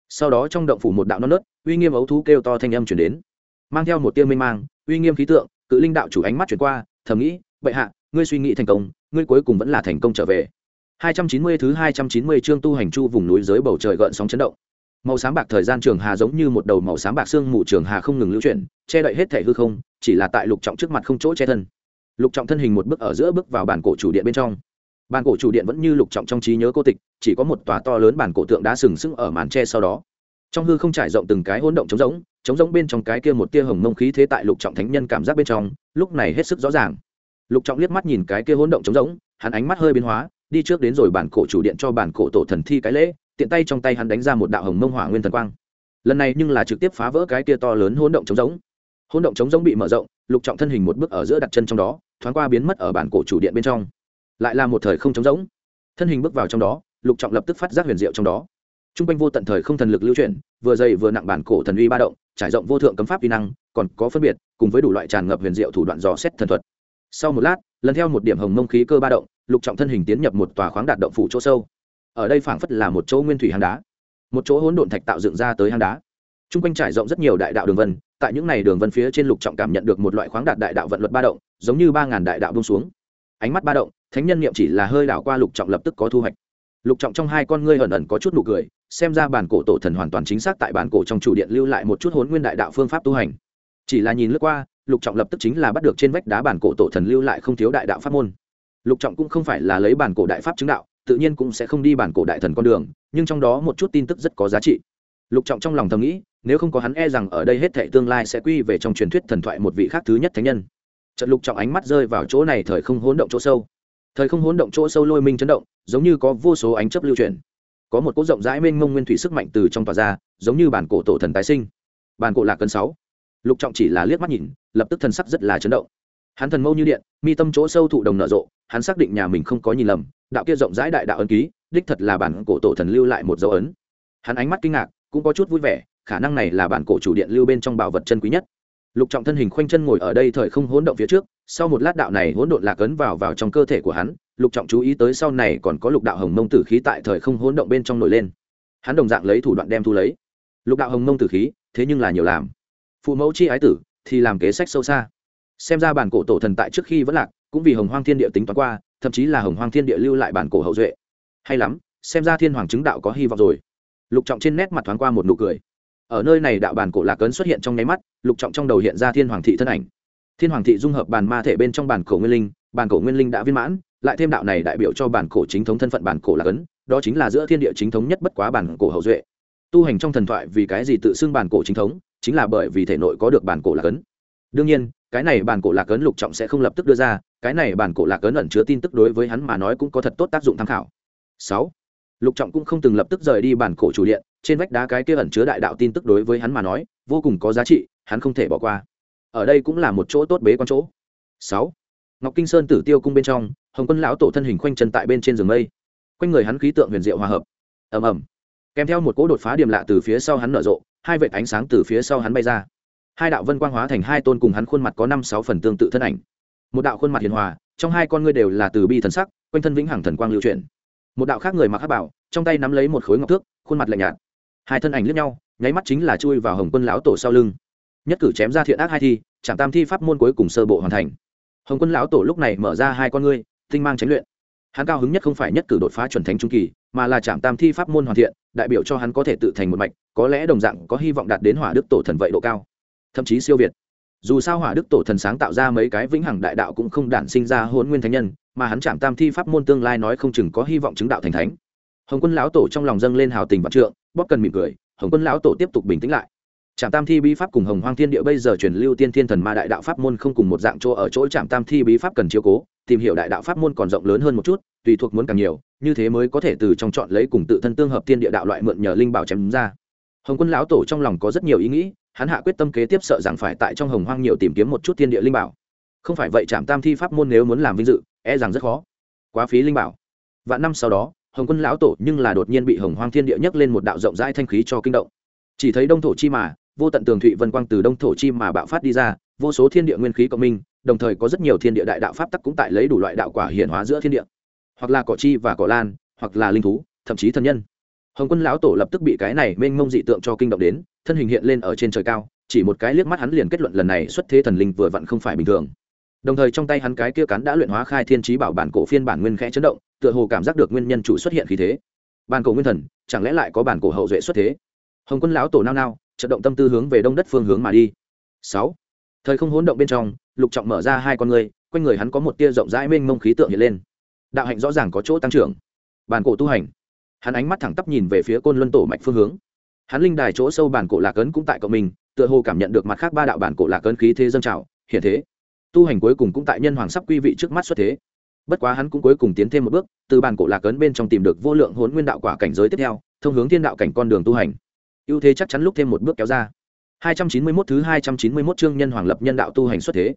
Sau đó trong động phủ một đạo non nớt, uy nghiêm ấu thú kêu to thanh âm chuyển đến. Mang theo một tiêu mê mang, uy nghiêm khí tượng, cự linh đạo chủ ánh mắt chuyển qua, thầm nghĩ, bệ hạ, ngươi suy nghĩ thành công, ngươi cuối cùng vẫn là thành công trở về. 290 thứ 290 chương tu hành chu vùng núi dưới bầu trời gợn sóng chấn động. Màu sáng bạc thời gian trường hà giống như một đầu màu sáng bạc xương mù trường hà không ngừng lưu chuyển, che đậy hết thể hư không, chỉ là tại lục trọng trước mặt không chỗ che thân. Lục trọng thân hình một bước ở giữa bước vào bản cổ chủ điện bên trong bản cổ chủ điện vẫn như lục trọng trong trí nhớ cô tịch, chỉ có một tòa to lớn bản cổ tượng đá sừng sững ở màn tre sau đó. Trong hư không trải rộng từng cái hỗn động trống rỗng trống rỗng bên trong cái kia một tia hồng mông khí thế tại lục trọng thánh nhân cảm giác bên trong, lúc này hết sức rõ ràng. Lục trọng liếc mắt nhìn cái kia hỗn động trống rỗng, hắn ánh mắt hơi biến hóa, đi trước đến rồi bản cổ chủ điện cho bản cổ tổ thần thi cái lễ, tiện tay trong tay hắn đánh ra một đạo hồng mông hỏa nguyên thần quang. Lần này nhưng là trực tiếp phá vỡ cái kia to lớn hỗn động trống rỗng. Hỗn động trống rỗng bị mở rộng, lục trọng thân hình một bước ở giữa đặt chân trong đó, thoáng qua biến mất ở bản cổ chủ điện bên trong lại là một thời không trống rỗng. Thân hình bước vào trong đó, lục trọng lập tức phát giác huyền diệu trong đó. T r u n g quanh vô tận thời không thần lực lưu chuyển, vừa dày vừa nặng bản cổ thần uy ba động, trải rộng vô thượng cấm pháp uy năng, còn có phân biệt, cùng với đủ loại tràn ngập huyền diệu thủ đoạn dò xét thần thuật. Sau một lát, lần theo một điểm hồng mông khí cơ ba động, lục trọng thân hình tiến nhập một tòa khoáng đạt động phủ chỗ sâu. Ở đây phảng phất là một chỗ nguyên thủy hang đá, một chỗ hỗn độn thạch tạo dựng ra tới hang đá. T r u n g quanh trải rộng rất nhiều đại đạo đường vân, tại những n à y đường vân phía trên lục trọng cảm nhận được một loại khoáng đạt đại đạo vận luật ba động, giống như ba ngàn đại đạo bông xuống. Ánh mắt ba động thánh nhân niệm chỉ là hơi đảo qua lục trọng lập tức có thu hoạch. Lục trọng trong hai con ngươi ẩn ẩn có chút nụ cười, xem ra bản cổ tổ thần hoàn toàn chính xác tại bản cổ trong chủ điện lưu lại một chút hốn nguyên đại đạo phương pháp tu hành. Chỉ là nhìn lướt qua, lục trọng lập tức chính là bắt được trên vách đá bản cổ tổ thần lưu lại không thiếu đại đạo pháp môn. Lục trọng cũng không phải là lấy bản cổ đại pháp chứng đạo, tự nhiên cũng sẽ không đi bản cổ đại thần con đường, nhưng trong đó một chút tin tức rất có giá trị. Lục trọng trong lòng thầm nghĩ, nếu không có hắn e rằng ở đây hết thệ tương lai sẽ quy về trong truyền thuyết thần thoại một vị khác thứ nhất thánh nhân. Trận lục trọng ánh mắt rơi vào chỗ này thời không hỗn động chỗ sâu thời không hỗn động chỗ sâu lôi minh chấn động, giống như có vô số ánh chấp lưu truyền có một cỗ rộng rãi mênh mông nguyên thủy sức mạnh từ trong tòa ra, giống như bản cổ tổ thần tái sinh. Bản cổ lạc cân sáu. Lục trọng chỉ là liếc mắt nhìn, lập tức thần sắc rất là chấn động. Hắn thần mâu như điện, mi tâm chỗ sâu thụ đồng nở rộ, hắn xác định nhà mình không có nhìn lầm, đạo kia rộng rãi đại đạo ấn ký, đích thật là bản cổ tổ thần lưu lại một dấu ấn. Hắn ánh mắt kinh ngạc, cũng có chút vui vẻ, khả năng này là bản cổ chủ điện lưu bên trong bảo vật chân quý nhất lục trọng thân hình khoanh chân ngồi ở đây thời không hỗn động phía trước, sau một lát đạo này hỗn độn lạc ấn vào vào trong cơ thể của hắn, lục trọng chú ý tới sau này còn có lục đạo hồng mông tử khí tại thời không hỗn động bên trong nổi lên. Hắn đồng dạng lấy thủ đoạn đem thu lấy. Lục đạo hồng mông tử khí, thế nhưng là nhiều làm. Phụ mẫu chi ái tử, thì làm kế sách sâu xa. Xem ra bản cổ tổ thần tại trước khi vẫn lạc, cũng vì hồng hoang thiên địa tính toán qua, thậm chí là hồng hoang thiên địa lưu lại bản cổ hậu duệ. Hay lắm, xem ra thiên hoàng chứng đạo có hy vọng rồi. Lục trọng trên nét mặt thoáng qua một nụ cười ở nơi này đạo bản cổ lạc ấn xuất hiện trong nháy mắt lục trọng trong đầu hiện ra thiên hoàng thị thân ảnh thiên hoàng thị dung hợp bản ma thể bên trong bản cổ nguyên linh bản cổ nguyên linh đã viên mãn lại thêm đạo này đại biểu cho bản cổ chính thống thân phận bản cổ là cấn đó chính là giữa thiên địa chính thống nhất bất quá bản cổ hậu duệ tu hành trong thần thoại vì cái gì tự xưng bản cổ chính thống chính là bởi vì thể nội có được bản cổ lạc ấn đương nhiên cái này bản cổ lạc ấn lục trọng sẽ không lập tức đưa ra cái này bản cổ lạc ấn ẩn chứa tin tức đối với hắn mà nói cũng có thật tốt tác dụng tham khảo sáu lục trọng cũng không từng lập tức rời đi bản cổ chủ điện trên vách đá cái kia ẩn chứa đại đạo tin tức đối với hắn mà nói, vô cùng có giá trị, hắn không thể bỏ qua. Ở đây cũng là một chỗ tốt bế con chỗ. Sáu. Ngọc kinh sơn tử tiêu cung bên trong, hồng quân lão tổ thân hình khoanh chân tại bên trên giường mây. Quanh người hắn khí tượng huyền diệu hòa hợp. Ầm ầm. Kèm theo một cỗ đột phá điểm lạ từ phía sau hắn nở rộ, hai vệt ánh sáng từ phía sau hắn bay ra. Hai đạo vân quang hóa thành hai tôn cùng hắn khuôn mặt có năm sáu phần tương tự thân ảnh. Một đạo khuôn mặt hiền hòa, trong hai con ngươi đều là từ bi thần sắc, quanh thân vĩnh hằng thần quang lưu chuyển. Một đạo khác người mặc hát bảo, trong tay nắm lấy một khối ngọc thước, khuôn mặt lạnh nhạt hai thân ảnh lướt nhau, nháy mắt chính là chui vào hồng quân lão tổ sau lưng. Nhất cử chém ra thiện ác hai thi trạm tam thi pháp môn cuối cùng sơ bộ hoàn thành. Hồng quân lão tổ lúc này mở ra hai con ngươi, tinh mang tránh luyện. Hắn cao hứng nhất không phải nhất cử đột phá chuẩn thánh trung kỳ, mà là chạm tam thi pháp môn hoàn thiện, đại biểu cho hắn có thể tự thành một mạch, có lẽ đồng dạng có hy vọng đạt đến hỏa đức tổ thần vậy độ cao. Thậm chí siêu việt. Dù sao hỏa đức tổ thần sáng tạo ra mấy cái vĩnh hằng đại đạo cũng không đản sinh ra hôn nguyên thánh nhân, mà hắn chạm tam thi pháp môn tương lai nói không chừng có hy vọng chứng đạo thành thánh. Hồng quân lão tổ trong lòng dâng lên hào tình vạn trượng bóp cần mỉm cười, hồng quân lão tổ tiếp tục bình tĩnh lại. Trạm tam thi bí pháp cùng hồng hoang thiên địa bây giờ truyền lưu tiên thiên thần ma đại đạo pháp môn không cùng một dạng chỗ ở chỗ trạm tam thi bí pháp cần chiếu cố, tìm hiểu đại đạo pháp môn còn rộng lớn hơn một chút, tùy thuộc muốn càng nhiều, như thế mới có thể từ trong chọn lấy cùng tự thân tương hợp thiên địa đạo loại mượn nhờ linh bảo chém ra. Hồng quân lão tổ trong lòng có rất nhiều ý nghĩ, hắn hạ quyết tâm kế tiếp sợ rằng phải tại trong hồng hoang nhiều tìm kiếm một chút thiên địa linh bảo. Không phải vậy trạm tam thi pháp môn nếu muốn làm vinh dự e rằng rất khó. Quá phí linh bảo. Vạn năm sau đó hồng quân lão tổ nhưng là đột nhiên bị hồng hoang thiên địa nhấc lên một đạo rộng rãi thanh khí cho kinh động. Chỉ thấy đông thổ chi mà, vô tận tường thụy vân quang từ đông thổ chi mà bạo phát đi ra, vô số thiên địa nguyên khí cộng minh, đồng thời có rất nhiều thiên địa đại đạo pháp tắc cũng tại lấy đủ loại đạo quả hiển hóa giữa thiên địa. Hoặc là cỏ chi và cỏ lan, hoặc là linh thú, thậm chí thân nhân. Hồng quân lão tổ lập tức bị cái này mênh mông dị tượng cho kinh động đến, thân hình hiện lên ở trên trời cao, chỉ một cái liếc mắt hắn liền kết luận lần này xuất thế thần linh vừa vặn không phải bình thường đồng thời trong tay hắn cái kia cắn đã luyện hóa khai thiên trí bảo bản cổ phiên bản nguyên khẽ chấn động, tựa hồ cảm giác được nguyên nhân chủ xuất hiện khí thế. Bản cổ nguyên thần, chẳng lẽ lại có bản cổ hậu duệ xuất thế? Hồng quân lão tổ nao nao trận động tâm tư hướng về đông đất phương hướng mà đi. Sáu. Thời không hỗn động bên trong, lục trọng mở ra hai con người quanh người hắn có một tia rộng rãi mênh mông khí tượng hiện lên. Đạo hạnh rõ ràng có chỗ tăng trưởng. Bản cổ tu hành. Hắn ánh mắt thẳng tắp nhìn về phía côn luân tổ mạch phương hướng. Hắn linh đài chỗ sâu bản cổ lạc ấn cũng tại cộng mình, tựa hồ cảm nhận được mặt khác ba đạo bản cổ lạc ấn khí thế dâng trào, hiện thế tu hành cuối cùng cũng tại nhân hoàng sắp quy vị trước mắt xuất thế. Bất quá hắn cũng cuối cùng tiến thêm một bước, từ bàn cổ lạc ấn bên trong tìm được vô lượng hồn nguyên đạo quả cảnh giới tiếp theo, thông hướng thiên đạo cảnh con đường tu hành. Ưu thế chắc chắn lúc thêm một bước kéo ra. 291 thứ 291 chương nhân hoàng lập nhân đạo tu hành xuất thế.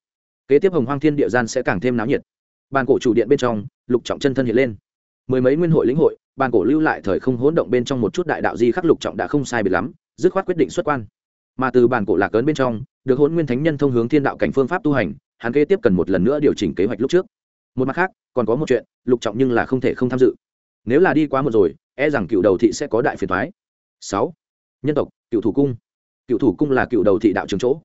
Kế tiếp hồng hoang thiên địa gian sẽ càng thêm náo nhiệt. Bàn cổ chủ điện bên trong, lục trọng chân thân hiện lên. Mười mấy nguyên hội lĩnh hội, bàn cổ lưu lại thời không hỗn động bên trong một chút đại đạo di khắc lục trọng đã không sai biệt lắm, dứt khoát quyết định xuất quan. Mà từ bàn cổ lạc ấn bên trong, được hỗn nguyên thánh nhân thông hướng thiên đạo cảnh phương pháp tu hành hắn kế tiếp cần một lần nữa điều chỉnh kế hoạch lúc trước. Một mặt khác, còn có một chuyện, lục trọng nhưng là không thể không tham dự. Nếu là đi quá một rồi e rằng cựu đầu thị sẽ có đại phiền thoái sáu, nhân tộc, cựu thủ cung. Cựu thủ cung là cựu đầu thị đạo trường chỗ.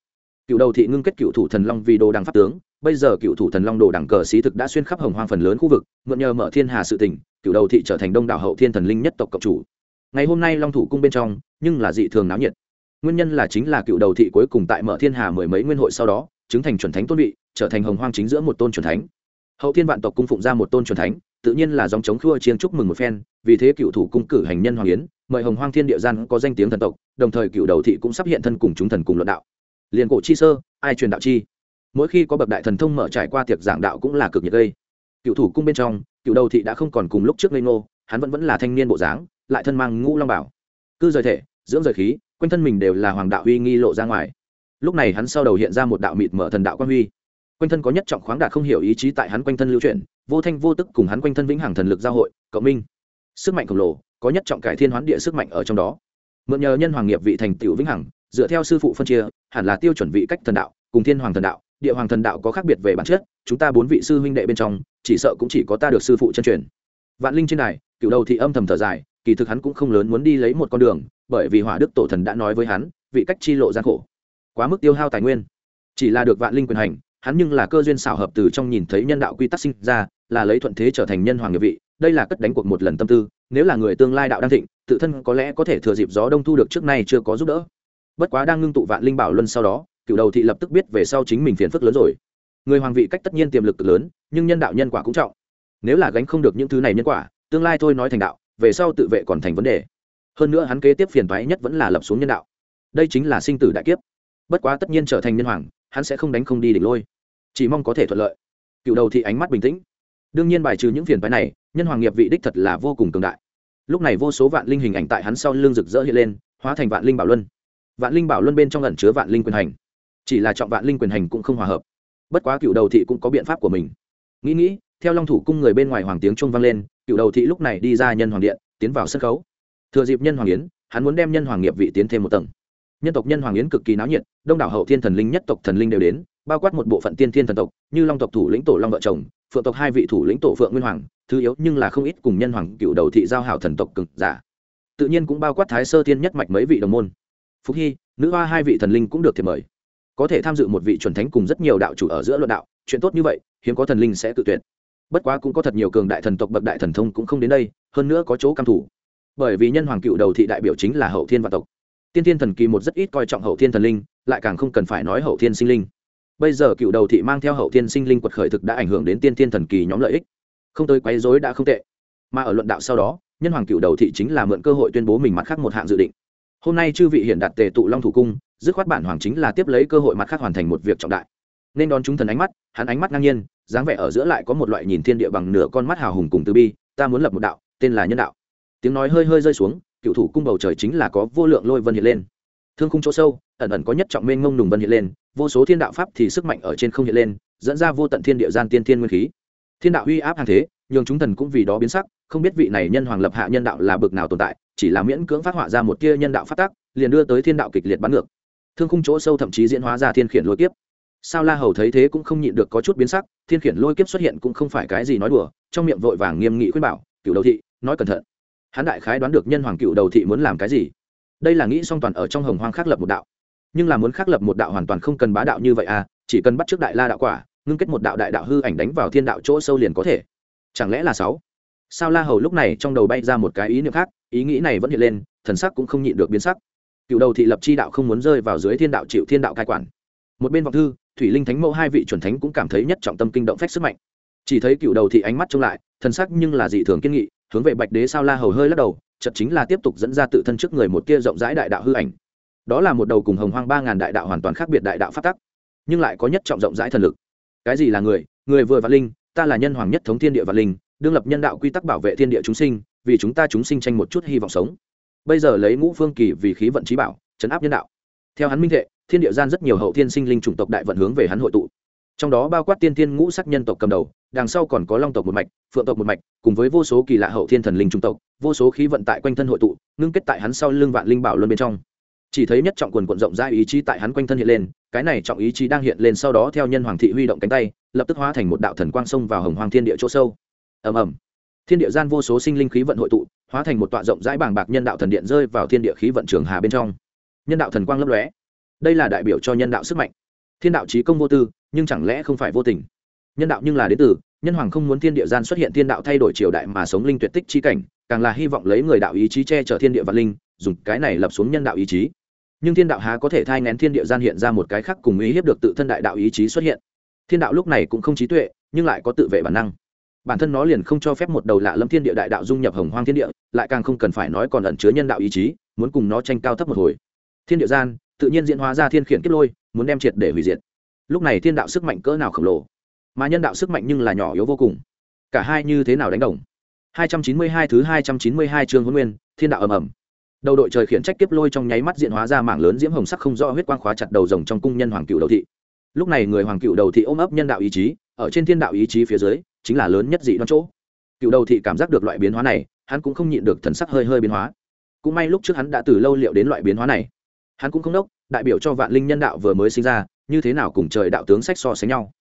Cựu đầu thị ngưng kết cựu thủ thần long vì đồ đằng pháp tướng, bây giờ cựu thủ thần long đồ đẳng cờ xí thực đã xuyên khắp hồng hoang phần lớn khu vực, mượn nhờ mở thiên hà sự tỉnh cựu đầu thị trở thành đông đảo hậu thiên thần linh nhất tộc cộng chủ. Ngày hôm nay long thủ cung bên trong, nhưng là dị thường náo nhiệt. Nguyên nhân là chính là cựu đầu thị cuối cùng tại mở thiên hà mười mấy nguyên hội sau đó chứng thành chuẩn thánh tôn vị, trở thành hồng hoang chính giữa một tôn chuẩn thánh. Hậu thiên vạn tộc cung phụng ra một tôn chuẩn thánh, tự nhiên là dòng chống khua chiên chúc mừng một phen, vì thế cựu thủ cung cử hành nhân hoàng yến, mời hồng hoang thiên địa gian có danh tiếng thần tộc, đồng thời cựu đầu thị cũng sắp hiện thân cùng chúng thần cùng luận đạo. Liền cổ chi sơ, ai truyền đạo chi? Mỗi khi có bậc đại thần thông mở trải qua tiệc giảng đạo cũng là cực nhiệt gây. Cựu thủ cung bên trong, cựu đầu thị đã không còn cùng lúc trước ngây ngô, hắn vẫn vẫn là thanh niên bộ dáng, lại thân mang ngũ long bảo. Cư rời thể, dưỡng rời khí, quanh thân mình đều là hoàng đạo uy nghi lộ ra ngoài lúc này hắn sau đầu hiện ra một đạo mịt mở thần đạo quan huy. Quanh thân có nhất trọng khoáng đạt không hiểu ý chí tại hắn quanh thân lưu chuyển, vô thanh vô tức cùng hắn quanh thân vĩnh hằng thần lực giao hội, cộng minh. Sức mạnh khổng lồ, có nhất trọng cải thiên hoán địa sức mạnh ở trong đó. Mượn nhờ nhân hoàng nghiệp vị thành tựu vĩnh hằng, dựa theo sư phụ phân chia, hẳn là tiêu chuẩn vị cách thần đạo, cùng thiên hoàng thần đạo, địa hoàng thần đạo có khác biệt về bản chất, chúng ta bốn vị sư huynh đệ bên trong, chỉ sợ cũng chỉ có ta được sư phụ chân truyền. Vạn linh trên này cựu đầu thị âm thầm thở dài, kỳ thực hắn cũng không lớn muốn đi lấy một con đường, bởi vì hỏa đức tổ thần đã nói với hắn, vị cách chi lộ gian khổ quá mức tiêu hao tài nguyên. Chỉ là được vạn linh quyền hành, hắn nhưng là cơ duyên xảo hợp từ trong nhìn thấy nhân đạo quy tắc sinh ra, là lấy thuận thế trở thành nhân hoàng nghiệp vị, đây là cất đánh cuộc một lần tâm tư, nếu là người tương lai đạo đang thịnh, tự thân có lẽ có thể thừa dịp gió đông thu được trước nay chưa có giúp đỡ. Bất quá đang ngưng tụ vạn linh bảo luân sau đó, cựu đầu thị lập tức biết về sau chính mình phiền phức lớn rồi. Người hoàng vị cách tất nhiên tiềm lực cực lớn, nhưng nhân đạo nhân quả cũng trọng. Nếu là gánh không được những thứ này nhân quả, tương lai thôi nói thành đạo, về sau tự vệ còn thành vấn đề. Hơn nữa hắn kế tiếp phiền toái nhất vẫn là lập xuống nhân đạo. Đây chính là sinh tử đại kiếp bất quá tất nhiên trở thành nhân hoàng, hắn sẽ không đánh không đi đỉnh lôi. Chỉ mong có thể thuận lợi. Cựu đầu thị ánh mắt bình tĩnh. Đương nhiên bài trừ những phiền phái này, nhân hoàng nghiệp vị đích thật là vô cùng cường đại. Lúc này vô số vạn linh hình ảnh tại hắn sau lưng rực rỡ hiện lên, hóa thành vạn linh bảo luân. Vạn linh bảo luân bên trong ẩn chứa vạn linh quyền hành. Chỉ là trọng vạn linh quyền hành cũng không hòa hợp. Bất quá cựu đầu thị cũng có biện pháp của mình. Nghĩ nghĩ, theo long thủ cung người bên ngoài hoàng tiếng trung vang lên, cựu đầu thị lúc này đi ra nhân hoàng điện, tiến vào sân khấu. Thừa dịp nhân hoàng yến, hắn muốn đem nhân hoàng nghiệp vị tiến thêm một tầng nhân tộc nhân hoàng yến cực kỳ náo nhiệt, đông đảo hậu thiên thần linh, nhất tộc thần linh đều đến, bao quát một bộ phận tiên thiên thần tộc, như long tộc thủ lĩnh tổ long vợ chồng, phượng tộc hai vị thủ lĩnh tổ phượng nguyên hoàng, thứ yếu nhưng là không ít cùng nhân hoàng cựu đầu thị giao hảo thần tộc cực giả. Tự nhiên cũng bao quát thái sơ thiên nhất mạch mấy vị đồng môn. Phúc hy, nữ hoa hai vị thần linh cũng được thiệp mời. Có thể tham dự một vị chuẩn thánh cùng rất nhiều đạo chủ ở giữa luận đạo, chuyện tốt như vậy, hiếm có thần linh sẽ tự tuyệt. Bất quá cũng có thật nhiều cường đại thần tộc, bậc đại thần thông cũng không đến đây, hơn nữa có chỗ cam thủ. Bởi vì nhân hoàng cựu đầu thị đại biểu chính là hậu thiên vạn tộc tiên thiên thần kỳ một rất ít coi trọng hậu thiên thần linh, lại càng không cần phải nói hậu thiên sinh linh. Bây giờ cựu đầu thị mang theo hậu thiên sinh linh quật khởi thực đã ảnh hưởng đến tiên thiên thần kỳ nhóm lợi ích. Không tới quấy rối đã không tệ. Mà ở luận đạo sau đó, nhân hoàng cựu đầu thị chính là mượn cơ hội tuyên bố mình mặt khác một hạng dự định. Hôm nay chư vị hiện đạt tề tụ long thủ cung, dứt khoát bản hoàng chính là tiếp lấy cơ hội mặt khác hoàn thành một việc trọng đại. Nên đón chúng thần ánh mắt, hắn ánh mắt ngang nhiên, dáng vẻ ở giữa lại có một loại nhìn thiên địa bằng nửa con mắt hào hùng cùng từ bi, ta muốn lập một đạo, tên là nhân đạo. Tiếng nói hơi hơi rơi xuống cựu thủ cung bầu trời chính là có vô lượng lôi vân hiện lên. Thương khung chỗ sâu, ẩn ẩn có nhất trọng mênh ngông nùng vân hiện lên, vô số thiên đạo pháp thì sức mạnh ở trên không hiện lên, dẫn ra vô tận thiên địa gian tiên thiên nguyên khí. Thiên đạo uy áp hàng thế, nhường chúng thần cũng vì đó biến sắc, không biết vị này nhân hoàng lập hạ nhân đạo là bực nào tồn tại, chỉ là miễn cưỡng phát họa ra một tia nhân đạo phát tác liền đưa tới thiên đạo kịch liệt bắn ngược. Thương khung chỗ sâu thậm chí diễn hóa ra thiên khiển lôi kiếp. Sao la hầu thấy thế cũng không nhịn được có chút biến sắc, thiên khiển lôi kiếp xuất hiện cũng không phải cái gì nói đùa, trong miệng vội vàng nghiêm nghị khuyên bảo cựu đầu thị, nói cẩn thận hắn đại khái đoán được nhân hoàng cựu đầu thị muốn làm cái gì. Đây là nghĩ song toàn ở trong hồng hoang khắc lập một đạo. Nhưng là muốn khắc lập một đạo hoàn toàn không cần bá đạo như vậy à chỉ cần bắt trước đại la đạo quả, ngưng kết một đạo đại đạo hư ảnh đánh vào thiên đạo chỗ sâu liền có thể. Chẳng lẽ là sáu? Sao la hầu lúc này trong đầu bay ra một cái ý niệm khác, ý nghĩ này vẫn hiện lên, thần sắc cũng không nhịn được biến sắc. Cựu đầu thị lập chi đạo không muốn rơi vào dưới thiên đạo chịu thiên đạo cai quản. Một bên vọng thư, thủy linh thánh mẫu hai vị chuẩn thánh cũng cảm thấy nhất trọng tâm kinh động phách sức mạnh. Chỉ thấy cựu đầu thị ánh mắt trông lại, thần sắc nhưng là dị thường kiên nghị hướng về bạch đế sao la hầu hơi lắc đầu chật chính là tiếp tục dẫn ra tự thân trước người một tia rộng rãi đại đạo hư ảnh. Đó là một đầu cùng hồng hoang ba ngàn đại đạo hoàn toàn khác biệt đại đạo phát tắc, nhưng lại có nhất trọng rộng rãi thần lực. Cái gì là người? Người vừa và linh, ta là nhân hoàng nhất thống thiên địa và linh, đương lập nhân đạo quy tắc bảo vệ thiên địa chúng sinh, vì chúng ta chúng sinh tranh một chút hy vọng sống. Bây giờ lấy ngũ phương kỳ vì khí vận trí bảo, chấn áp nhân đạo. Theo hắn minh thệ, thiên địa gian rất nhiều hậu thiên sinh linh chủng tộc đại vận hướng về hắn hội tụ trong đó bao quát tiên thiên ngũ sắc nhân tộc cầm đầu, đằng sau còn có long tộc một mạch, phượng tộc một mạch, cùng với vô số kỳ lạ hậu thiên thần linh trung tộc, vô số khí vận tại quanh thân hội tụ, ngưng kết tại hắn sau lưng vạn linh bảo luân bên trong. Chỉ thấy nhất trọng quần quận rộng ra ý chí tại hắn quanh thân hiện lên, cái này trọng ý chí đang hiện lên sau đó theo nhân hoàng thị huy động cánh tay, lập tức hóa thành một đạo thần quang sông vào hồng hoàng thiên địa chỗ sâu. Ầm ầm. Thiên địa gian vô số sinh linh khí vận hội tụ, hóa thành một tọa rộng rãi bảng bạc nhân đạo thần điện rơi vào thiên địa khí vận trường hà bên trong. Nhân đạo thần quang lấp lóe. Đây là đại biểu cho nhân đạo sức mạnh. Thiên đạo trí công vô tư nhưng chẳng lẽ không phải vô tình? Nhân đạo nhưng là đến từ, nhân hoàng không muốn thiên địa gian xuất hiện thiên đạo thay đổi triều đại mà sống linh tuyệt tích chi cảnh, càng là hy vọng lấy người đạo ý chí che chở thiên địa văn linh, dùng cái này lập xuống nhân đạo ý chí. Nhưng thiên đạo há có thể thai ngén thiên địa gian hiện ra một cái khác cùng ý hiếp được tự thân đại đạo ý chí xuất hiện. Thiên đạo lúc này cũng không trí tuệ, nhưng lại có tự vệ bản năng. Bản thân nó liền không cho phép một đầu lạ lâm thiên địa đại đạo dung nhập hồng hoang thiên địa, lại càng không cần phải nói còn ẩn chứa nhân đạo ý chí, muốn cùng nó tranh cao thấp một hồi. Thiên địa gian, tự nhiên diễn hóa ra thiên khiển kiếp lôi, muốn đem triệt để hủy diệt lúc này thiên đạo sức mạnh cỡ nào khổng lồ? Mà nhân đạo sức mạnh nhưng là nhỏ yếu vô cùng. Cả hai như thế nào đánh đồng? 292 thứ 292 chương huấn nguyên, thiên đạo ầm ầm. Đầu đội trời khiển trách kiếp lôi trong nháy mắt diện hóa ra mảng lớn diễm hồng sắc không rõ huyết quang khóa chặt đầu rồng trong cung nhân hoàng cựu đầu thị. Lúc này người hoàng cựu đầu thị ôm ấp nhân đạo ý chí, ở trên thiên đạo ý chí phía dưới, chính là lớn nhất dị đoan chỗ. Cựu đầu thị cảm giác được loại biến hóa này, hắn cũng không nhịn được thần sắc hơi hơi biến hóa. Cũng may lúc trước hắn đã từ lâu liệu đến loại biến hóa này. Hắn cũng không đốc, đại biểu cho vạn linh nhân đạo vừa mới sinh ra như thế nào cùng trời đạo tướng sách so sánh nhau.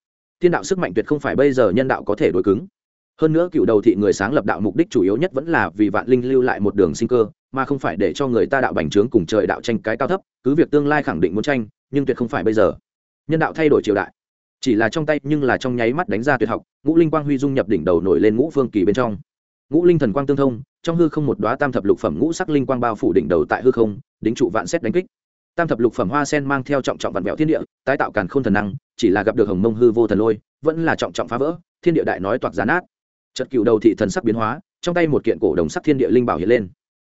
Thiên đạo sức mạnh tuyệt không phải bây giờ nhân đạo có thể đối cứng. Hơn nữa cựu đầu thị người sáng lập đạo mục đích chủ yếu nhất vẫn là vì vạn linh lưu lại một đường sinh cơ, mà không phải để cho người ta đạo bành trướng cùng trời đạo tranh cái cao thấp, cứ việc tương lai khẳng định muốn tranh, nhưng tuyệt không phải bây giờ. Nhân đạo thay đổi triều đại. Chỉ là trong tay nhưng là trong nháy mắt đánh ra tuyệt học, ngũ linh quang huy dung nhập đỉnh đầu nổi lên ngũ phương kỳ bên trong. Ngũ linh thần quang tương thông, trong hư không một đoá tam thập lục phẩm ngũ sắc linh quang bao phủ đỉnh đầu tại hư không, đính trụ vạn xét đánh kích tam thập lục phẩm hoa sen mang theo trọng trọng vạn vẹo thiên địa, tái tạo càn khôn thần năng, chỉ là gặp được hồng mông hư vô thần lôi, vẫn là trọng trọng phá vỡ, thiên địa đại nói toạc giá nát. Trật cựu đầu thị thần sắc biến hóa, trong tay một kiện cổ đồng sắc thiên địa linh bảo hiện lên.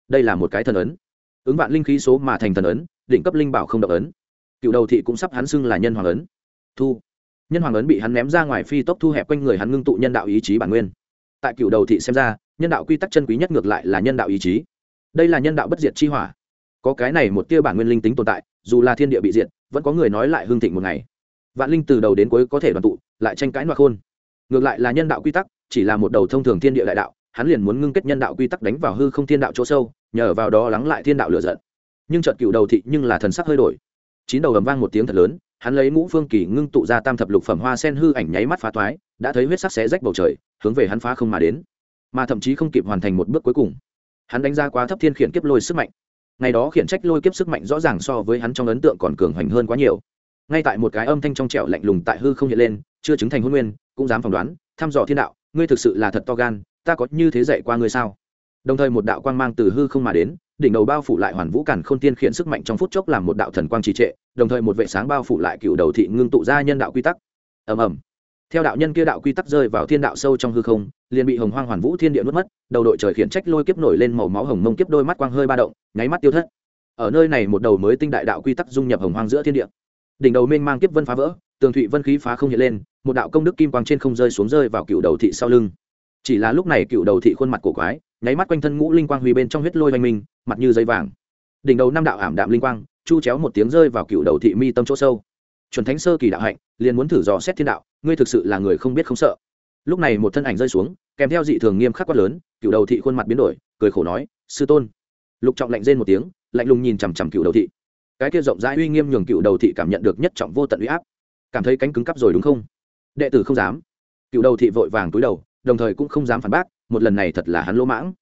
Đây là một cái thần ấn. Ứng vạn linh khí số mà thành thần ấn, đỉnh cấp linh bảo không động ấn. Cựu đầu thị cũng sắp hắn xưng là nhân hoàng ấn. Thu. Nhân hoàng ấn bị hắn ném ra ngoài phi tốc thu hẹp quanh người hắn ngưng tụ nhân đạo ý chí bản nguyên. Tại cựu đầu thị xem ra, nhân đạo quy tắc chân quý nhất ngược lại là nhân đạo ý chí. Đây là nhân đạo bất diệt chi hỏa có cái này một tia bản nguyên linh tính tồn tại, dù là thiên địa bị diệt, vẫn có người nói lại hương thịnh một ngày. Vạn linh từ đầu đến cuối có thể đoàn tụ, lại tranh cãi ngoại khôn. Ngược lại là nhân đạo quy tắc, chỉ là một đầu thông thường thiên địa đại đạo, hắn liền muốn ngưng kết nhân đạo quy tắc đánh vào hư không thiên đạo chỗ sâu, nhờ vào đó lắng lại thiên đạo lửa giận. Nhưng trận cựu đầu thị nhưng là thần sắc hơi đổi. Chín đầu ầm vang một tiếng thật lớn, hắn lấy ngũ phương kỳ ngưng tụ ra tam thập lục phẩm hoa sen hư ảnh nháy mắt phá toái, đã thấy huyết sắc xé rách bầu trời, hướng về hắn phá không mà đến. Mà thậm chí không kịp hoàn thành một bước cuối cùng, hắn đánh ra quá thấp thiên khiển kiếp lôi sức mạnh ngày đó khiển trách lôi kiếp sức mạnh rõ ràng so với hắn trong ấn tượng còn cường hoành hơn quá nhiều. Ngay tại một cái âm thanh trong trẻo lạnh lùng tại hư không hiện lên, chưa chứng thành hôn nguyên, cũng dám phỏng đoán, thăm dò thiên đạo, ngươi thực sự là thật to gan, ta có như thế dạy qua ngươi sao? Đồng thời một đạo quang mang từ hư không mà đến, đỉnh đầu bao phủ lại hoàn vũ cản khôn tiên khiển sức mạnh trong phút chốc làm một đạo thần quang trì trệ, đồng thời một vệ sáng bao phủ lại cựu đầu thị ngưng tụ ra nhân đạo quy tắc. Ầm ầm theo đạo nhân kia đạo quy tắc rơi vào thiên đạo sâu trong hư không, liền bị hồng hoang hoàn vũ thiên địa nuốt mất, đầu đội trời khiển trách lôi kiếp nổi lên màu máu hồng mông kiếp đôi mắt quang hơi ba động, nháy mắt tiêu thất. Ở nơi này một đầu mới tinh đại đạo quy tắc dung nhập hồng hoang giữa thiên địa. Đỉnh đầu mênh mang kiếp vân phá vỡ, tường thụy vân khí phá không hiện lên, một đạo công đức kim quang trên không rơi xuống rơi vào cựu đầu thị sau lưng. Chỉ là lúc này cựu đầu thị khuôn mặt cổ quái, nháy mắt quanh thân ngũ linh quang huy bên trong huyết lôi oanh minh, mặt như giấy vàng. Đỉnh đầu năm đạo ảm đạm linh quang, chu chéo một tiếng rơi vào cựu đầu thị mi tâm chỗ sâu. Chuẩn thánh sơ kỳ đạo hạnh, liền muốn thử dò xét thiên đạo ngươi thực sự là người không biết không sợ. Lúc này một thân ảnh rơi xuống, kèm theo dị thường nghiêm khắc quát lớn, cựu đầu thị khuôn mặt biến đổi, cười khổ nói, sư tôn. Lục trọng lạnh rên một tiếng, lạnh lùng nhìn chằm chằm cựu đầu thị. Cái kia rộng rãi uy nghiêm nhường cựu đầu thị cảm nhận được nhất trọng vô tận uy áp. Cảm thấy cánh cứng cắp rồi đúng không? Đệ tử không dám. Cựu đầu thị vội vàng túi đầu, đồng thời cũng không dám phản bác, một lần này thật là hắn lỗ mãng.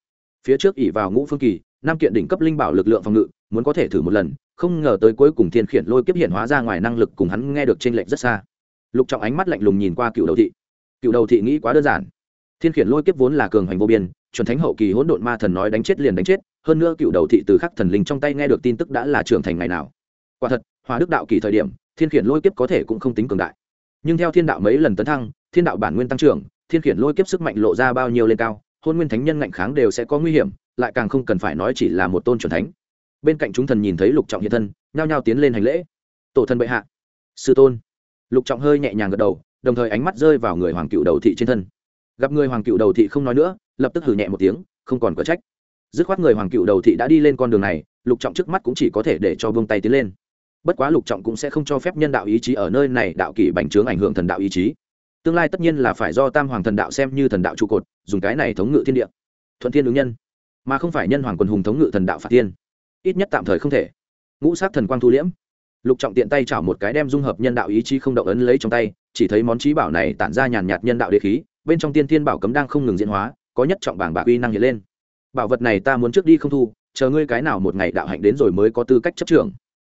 Phía trước ỉ vào ngũ phương kỳ, năm kiện đỉnh cấp linh bảo lực lượng phòng ngự, muốn có thể thử một lần, không ngờ tới cuối cùng thiên khiển lôi kiếp hiện hóa ra ngoài năng lực cùng hắn nghe được trên lệnh rất xa lục trọng ánh mắt lạnh lùng nhìn qua cựu đầu thị. Cựu đầu thị nghĩ quá đơn giản. Thiên khiển lôi kiếp vốn là cường hành vô biên, chuẩn thánh hậu kỳ hỗn độn ma thần nói đánh chết liền đánh chết, hơn nữa cựu đầu thị từ khắc thần linh trong tay nghe được tin tức đã là trưởng thành ngày nào. Quả thật, hòa đức đạo kỳ thời điểm, thiên khiển lôi kiếp có thể cũng không tính cường đại. Nhưng theo thiên đạo mấy lần tấn thăng, thiên đạo bản nguyên tăng trưởng, thiên khiển lôi kiếp sức mạnh lộ ra bao nhiêu lên cao, hôn nguyên thánh nhân ngạnh kháng đều sẽ có nguy hiểm, lại càng không cần phải nói chỉ là một tôn c thánh. Bên cạnh chúng thần nhìn thấy lục trọng hiện thân, nhao nhao tiến lên hành lễ. Tổ thân bệ hạ. Sư tôn lục trọng hơi nhẹ nhàng gật đầu, đồng thời ánh mắt rơi vào người hoàng cựu đầu thị trên thân. Gặp người hoàng cựu đầu thị không nói nữa, lập tức hử nhẹ một tiếng, không còn có trách. Dứt khoát người hoàng cựu đầu thị đã đi lên con đường này, lục trọng trước mắt cũng chỉ có thể để cho vương tay tiến lên. Bất quá lục trọng cũng sẽ không cho phép nhân đạo ý chí ở nơi này đạo kỷ bành trướng ảnh hưởng thần đạo ý chí. Tương lai tất nhiên là phải do tam hoàng thần đạo xem như thần đạo trụ cột, dùng cái này thống ngự thiên địa. Thuận thiên ứng nhân, mà không phải nhân hoàng quần hùng thống ngự thần đạo phạt thiên. Ít nhất tạm thời không thể. Ngũ sát thần quang thu liễm lục trọng tiện tay chảo một cái đem dung hợp nhân đạo ý chí không động ấn lấy trong tay, chỉ thấy món trí bảo này tản ra nhàn nhạt nhân đạo đế khí, bên trong tiên thiên bảo cấm đang không ngừng diễn hóa, có nhất trọng bảng bạc uy năng hiện lên. Bảo vật này ta muốn trước đi không thu, chờ ngươi cái nào một ngày đạo hạnh đến rồi mới có tư cách chấp trưởng.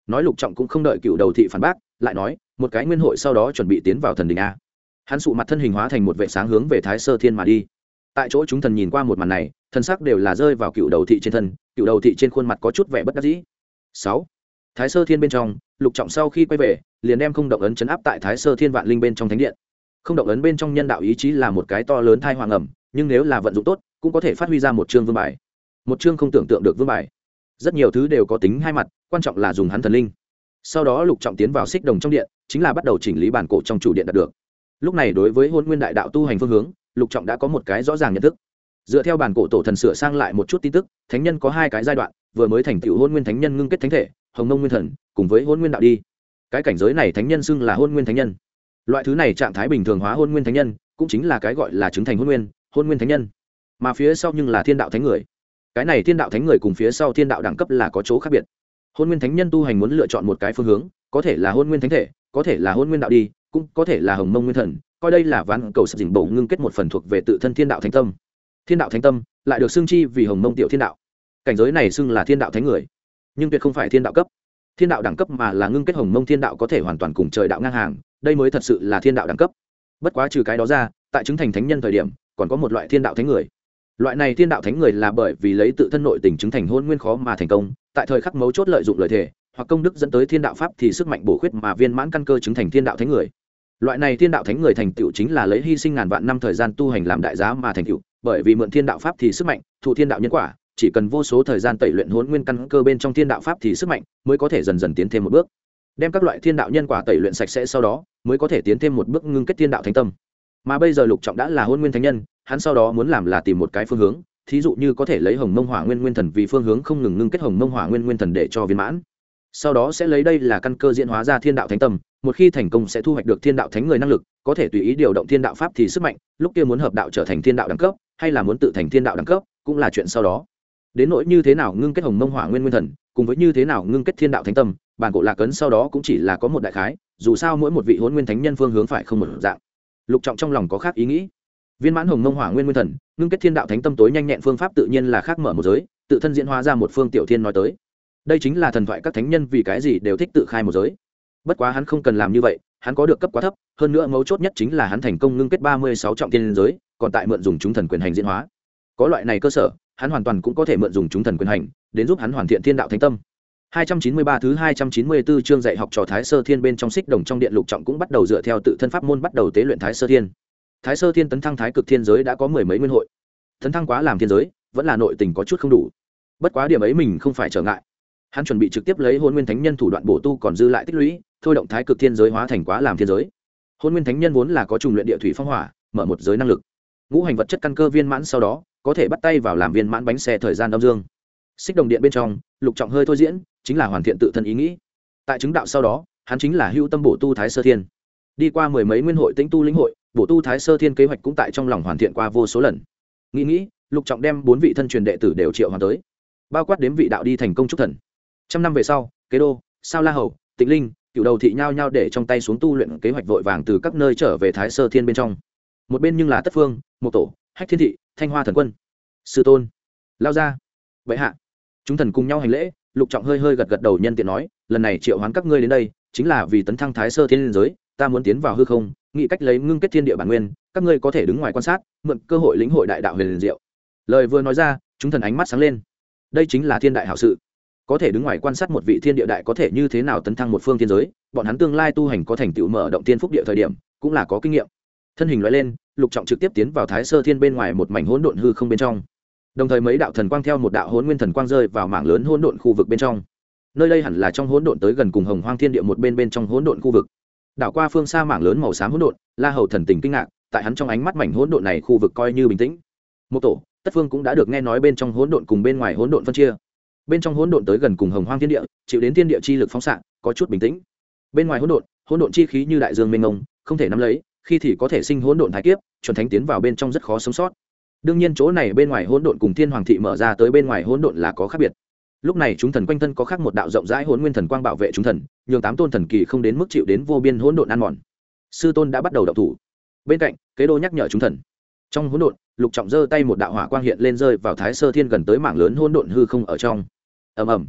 Nói lục trọng cũng không đợi cựu đầu thị phản bác, lại nói, một cái nguyên hội sau đó chuẩn bị tiến vào thần đình a. Hắn sụ mặt thân hình hóa thành một vệ sáng hướng về thái sơ thiên mà đi. Tại chỗ chúng thần nhìn qua một màn này thân sắc đều là rơi vào cựu đầu thị trên thân, cựu đầu thị trên khuôn mặt có chút vẻ bất đắc dĩ. Sáu. Thái sơ thiên bên trong lục trọng sau khi quay về, liền đem không động ấn chấn áp tại thái sơ thiên vạn linh bên trong thánh điện. Không động ấn bên trong nhân đạo ý chí là một cái to lớn thai hoàng ẩm, nhưng nếu là vận dụng tốt, cũng có thể phát huy ra một chương vương bài. Một chương không tưởng tượng được vương bài. Rất nhiều thứ đều có tính hai mặt, quan trọng là dùng hắn thần linh. Sau đó lục trọng tiến vào xích đồng trong điện, chính là bắt đầu chỉnh lý bản cổ trong chủ điện đạt được. Lúc này đối với hôn nguyên đại đạo tu hành phương hướng, lục trọng đã có một cái rõ ràng nhận thức. Dựa theo bản cổ tổ thần sửa sang lại một chút tin tức, thánh nhân có hai cái giai đoạn, vừa mới thành tựu hôn nguyên thánh nhân ngưng kết thánh thể hồng nông nguyên thần, cùng với hôn nguyên đạo đi. Cái cảnh giới này thánh nhân xưng là hôn nguyên thánh nhân. Loại thứ này trạng thái bình thường hóa hôn nguyên thánh nhân, cũng chính là cái gọi là chứng thành hôn nguyên hôn nguyên thánh nhân. Mà phía sau nhưng là thiên đạo thánh người. Cái này thiên đạo thánh người cùng phía sau thiên đạo đẳng cấp là có chỗ khác biệt. Hôn nguyên thánh nhân tu hành muốn lựa chọn một cái phương hướng, có thể là hôn nguyên thánh thể, có thể là hôn nguyên đạo đi, cũng có thể là hồng mông nguyên thần, coi đây là ván cầu sập dình bổ ngưng kết một phần thuộc về tự thân thiên đạo thánh tâm. Thiên đạo thánh tâm lại được xưng chi vì hồng mông tiểu thiên đạo. Cảnh giới này xưng là thiên đạo thánh người nhưng tuyệt không phải thiên đạo cấp thiên đạo đẳng cấp mà là ngưng kết hồng mông thiên đạo có thể hoàn toàn cùng trời đạo ngang hàng đây mới thật sự là thiên đạo đẳng cấp bất quá trừ cái đó ra tại chứng thành thánh nhân thời điểm còn có một loại thiên đạo thánh người loại này thiên đạo thánh người là bởi vì lấy tự thân nội tình chứng thành hôn nguyên khó mà thành công tại thời khắc mấu chốt lợi dụng lợi thể hoặc công đức dẫn tới thiên đạo pháp thì sức mạnh bổ khuyết mà viên mãn căn cơ chứng thành thiên đạo thánh người loại này thiên đạo thánh người thành tựu chính là lấy hy sinh ngàn vạn năm thời gian tu hành làm đại giá mà thành tựu bởi vì mượn thiên đạo pháp thì sức mạnh thụ thiên đạo nhân quả chỉ cần vô số thời gian tẩy luyện hỗn nguyên căn cơ bên trong thiên đạo pháp thì sức mạnh mới có thể dần dần tiến thêm một bước. Đem các loại thiên đạo nhân quả tẩy luyện sạch sẽ sau đó, mới có thể tiến thêm một bước ngưng kết thiên đạo thánh tâm. Mà bây giờ lục trọng đã là hôn nguyên thánh nhân, hắn sau đó muốn làm là tìm một cái phương hướng, thí dụ như có thể lấy hồng mông hỏa nguyên nguyên thần vì phương hướng không ngừng ngưng kết hồng mông hỏa nguyên nguyên thần để cho viên mãn. Sau đó sẽ lấy đây là căn cơ diễn hóa ra thiên đạo thánh tâm, một khi thành công sẽ thu hoạch được thiên đạo thánh người năng lực, có thể tùy ý điều động thiên đạo pháp thì sức mạnh, lúc kia muốn hợp đạo trở thành thiên đạo đẳng cấp, hay là muốn tự thành thiên đạo đẳng cấp, cũng là chuyện sau đó đến nỗi như thế nào ngưng kết hồng mông hỏa nguyên nguyên thần, cùng với như thế nào ngưng kết thiên đạo thánh tâm, bản cổ lạc cấn sau đó cũng chỉ là có một đại khái, dù sao mỗi một vị hôn nguyên thánh nhân phương hướng phải không một dạng. Lục trọng trong lòng có khác ý nghĩ. Viên mãn hồng mông hỏa nguyên nguyên thần, ngưng kết thiên đạo thánh tâm tối nhanh nhẹn phương pháp tự nhiên là khác mở một giới, tự thân diễn hóa ra một phương tiểu thiên nói tới. Đây chính là thần thoại các thánh nhân vì cái gì đều thích tự khai một giới. Bất quá hắn không cần làm như vậy, hắn có được cấp quá thấp, hơn nữa mấu chốt nhất chính là hắn thành công ngưng kết ba mươi sáu trọng thiên giới, còn tại mượn dùng chúng thần quyền hành diễn hóa. Có loại này cơ sở hắn hoàn toàn cũng có thể mượn dùng chúng thần quyền hành đến giúp hắn hoàn thiện thiên đạo thánh tâm 293 thứ 294 chương dạy học trò Thái Sơ Thiên bên trong xích đồng trong điện lục trọng cũng bắt đầu dựa theo tự thân pháp môn bắt đầu tế luyện Thái Sơ Thiên. Thái Sơ Thiên tấn thăng thái cực thiên giới đã có mười mấy nguyên hội. Tấn thăng quá làm thiên giới, vẫn là nội tình có chút không đủ. Bất quá điểm ấy mình không phải trở ngại. Hắn chuẩn bị trực tiếp lấy Hôn Nguyên Thánh Nhân thủ đoạn bổ tu còn dư lại tích lũy, thôi động thái cực thiên giới hóa thành quá làm thiên giới. Hôn Nguyên Thánh Nhân vốn là có trùng luyện địa thủy phong hỏa, mở một giới năng lực. Ngũ hành vật chất căn cơ viên mãn sau đó, có thể bắt tay vào làm viên mãn bánh xe thời gian âm dương. Xích đồng điện bên trong, Lục Trọng hơi thôi diễn, chính là hoàn thiện tự thân ý nghĩ. Tại chứng đạo sau đó hắn chính là hưu tâm bổ tu thái sơ thiên. Đi qua mười mấy nguyên hội tĩnh tu lĩnh hội bổ tu thái sơ thiên kế hoạch cũng tại trong lòng hoàn thiện qua vô số lần. Nghĩ nghĩ lục trọng đem bốn vị thân truyền đệ tử đều triệu hoàn tới bao quát đếm vị đạo đi thành công trúc thần. Trăm năm về sau kế đô sao la hầu tịnh linh cựu đầu thị nhao nhao để trong tay xuống tu luyện kế hoạch vội vàng từ các nơi trở về thái sơ thiên bên trong. Một bên nhưng là tất phương một tổ hách thiên thị thanh hoa thần quân, sư tôn, lao gia vậy hạ. Chúng thần cùng nhau hành lễ, lục trọng hơi hơi gật gật đầu nhân tiện nói, lần này triệu hoán các ngươi đến đây, chính là vì tấn thăng thái sơ thiên liên giới, ta muốn tiến vào hư không, nghĩ cách lấy ngưng kết thiên địa bản nguyên, các ngươi có thể đứng ngoài quan sát, mượn cơ hội lĩnh hội đại đạo huyền liền diệu. Lời vừa nói ra, chúng thần ánh mắt sáng lên. Đây chính là thiên đại hảo sự. Có thể đứng ngoài quan sát một vị thiên địa đại có thể như thế nào tấn thăng một phương thiên giới, bọn hắn tương lai tu hành có thành tựu mở động tiên phúc địa thời điểm, cũng là có kinh nghiệm. Thân hình loại lên lục trọng trực tiếp tiến vào thái sơ thiên bên ngoài một mảnh hỗn độn hư không bên trong. Đồng thời mấy đạo thần quang theo một đạo hỗn nguyên thần quang rơi vào mảng lớn hỗn độn khu vực bên trong. Nơi đây hẳn là trong hỗn độn tới gần cùng hồng hoang thiên địa một bên bên trong hỗn độn khu vực. Đảo qua phương xa mảng lớn màu xám hỗn độn, la hầu thần tình kinh ngạc, tại hắn trong ánh mắt mảnh hỗn độn này khu vực coi như bình tĩnh. Một tổ, tất phương cũng đã được nghe nói bên trong hỗn độn cùng bên ngoài hỗn độn phân chia. Bên trong hỗn độn tới gần cùng hồng hoang thiên địa, chịu đến thiên địa chi lực phóng xạ, có chút bình tĩnh. Bên ngoài hỗn độn hỗn độn chi khí như đại dương mênh mông, không thể nắm lấy khi thì có thể sinh hỗn độn thái kiếp, chuẩn thánh tiến vào bên trong rất khó sống sót. Đương nhiên chỗ này bên ngoài hỗn độn cùng thiên hoàng thị mở ra tới bên ngoài hỗn độn là có khác biệt. Lúc này chúng thần quanh thân có khác một đạo rộng rãi hỗn nguyên thần quang bảo vệ chúng thần, nhường tám tôn thần kỳ không đến mức chịu đến vô biên hỗn độn ăn mòn. Sư tôn đã bắt đầu đọc thủ. Bên cạnh, kế đô nhắc nhở chúng thần. Trong hỗn độn, lục trọng giơ tay một đạo hỏa quang hiện lên rơi vào thái sơ thiên gần tới mảng lớn hỗn độn hư không ở trong. Ầm ầm.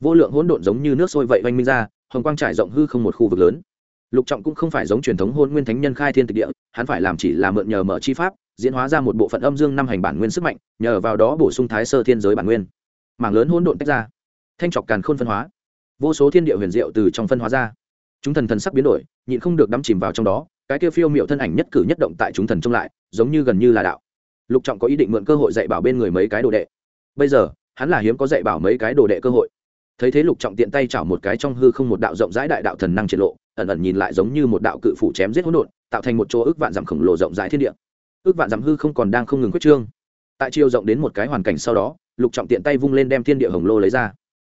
Vô lượng hỗn độn giống như nước sôi vậy oanh minh ra, hồng quang trải rộng hư không một khu vực lớn lục trọng cũng không phải giống truyền thống hôn nguyên thánh nhân khai thiên tịch địa, hắn phải làm chỉ là mượn nhờ mở chi pháp, diễn hóa ra một bộ phận âm dương năm hành bản nguyên sức mạnh, nhờ vào đó bổ sung thái sơ thiên giới bản nguyên. Mảng lớn hỗn độn tách ra, thanh trọc càn khôn phân hóa, vô số thiên địa huyền diệu từ trong phân hóa ra. Chúng thần thần sắc biến đổi, nhịn không được đắm chìm vào trong đó, cái kia phiêu miệu thân ảnh nhất cử nhất động tại chúng thần trông lại, giống như gần như là đạo. Lục trọng có ý định mượn cơ hội dạy bảo bên người mấy cái đồ đệ. Bây giờ, hắn là hiếm có dạy bảo mấy cái đồ đệ cơ hội. Thấy thế lục trọng tiện tay chảo một cái trong hư không một đạo rộng rãi đại đạo thần năng triệt lộ ẩn ẩn nhìn lại giống như một đạo cự phủ chém giết hỗn độn, tạo thành một chỗ ước vạn dặm khổng lồ rộng rãi thiên địa. Ước vạn dặm hư không còn đang không ngừng quyết trương. Tại chiều rộng đến một cái hoàn cảnh sau đó, lục trọng tiện tay vung lên đem thiên địa hồng lô lấy ra.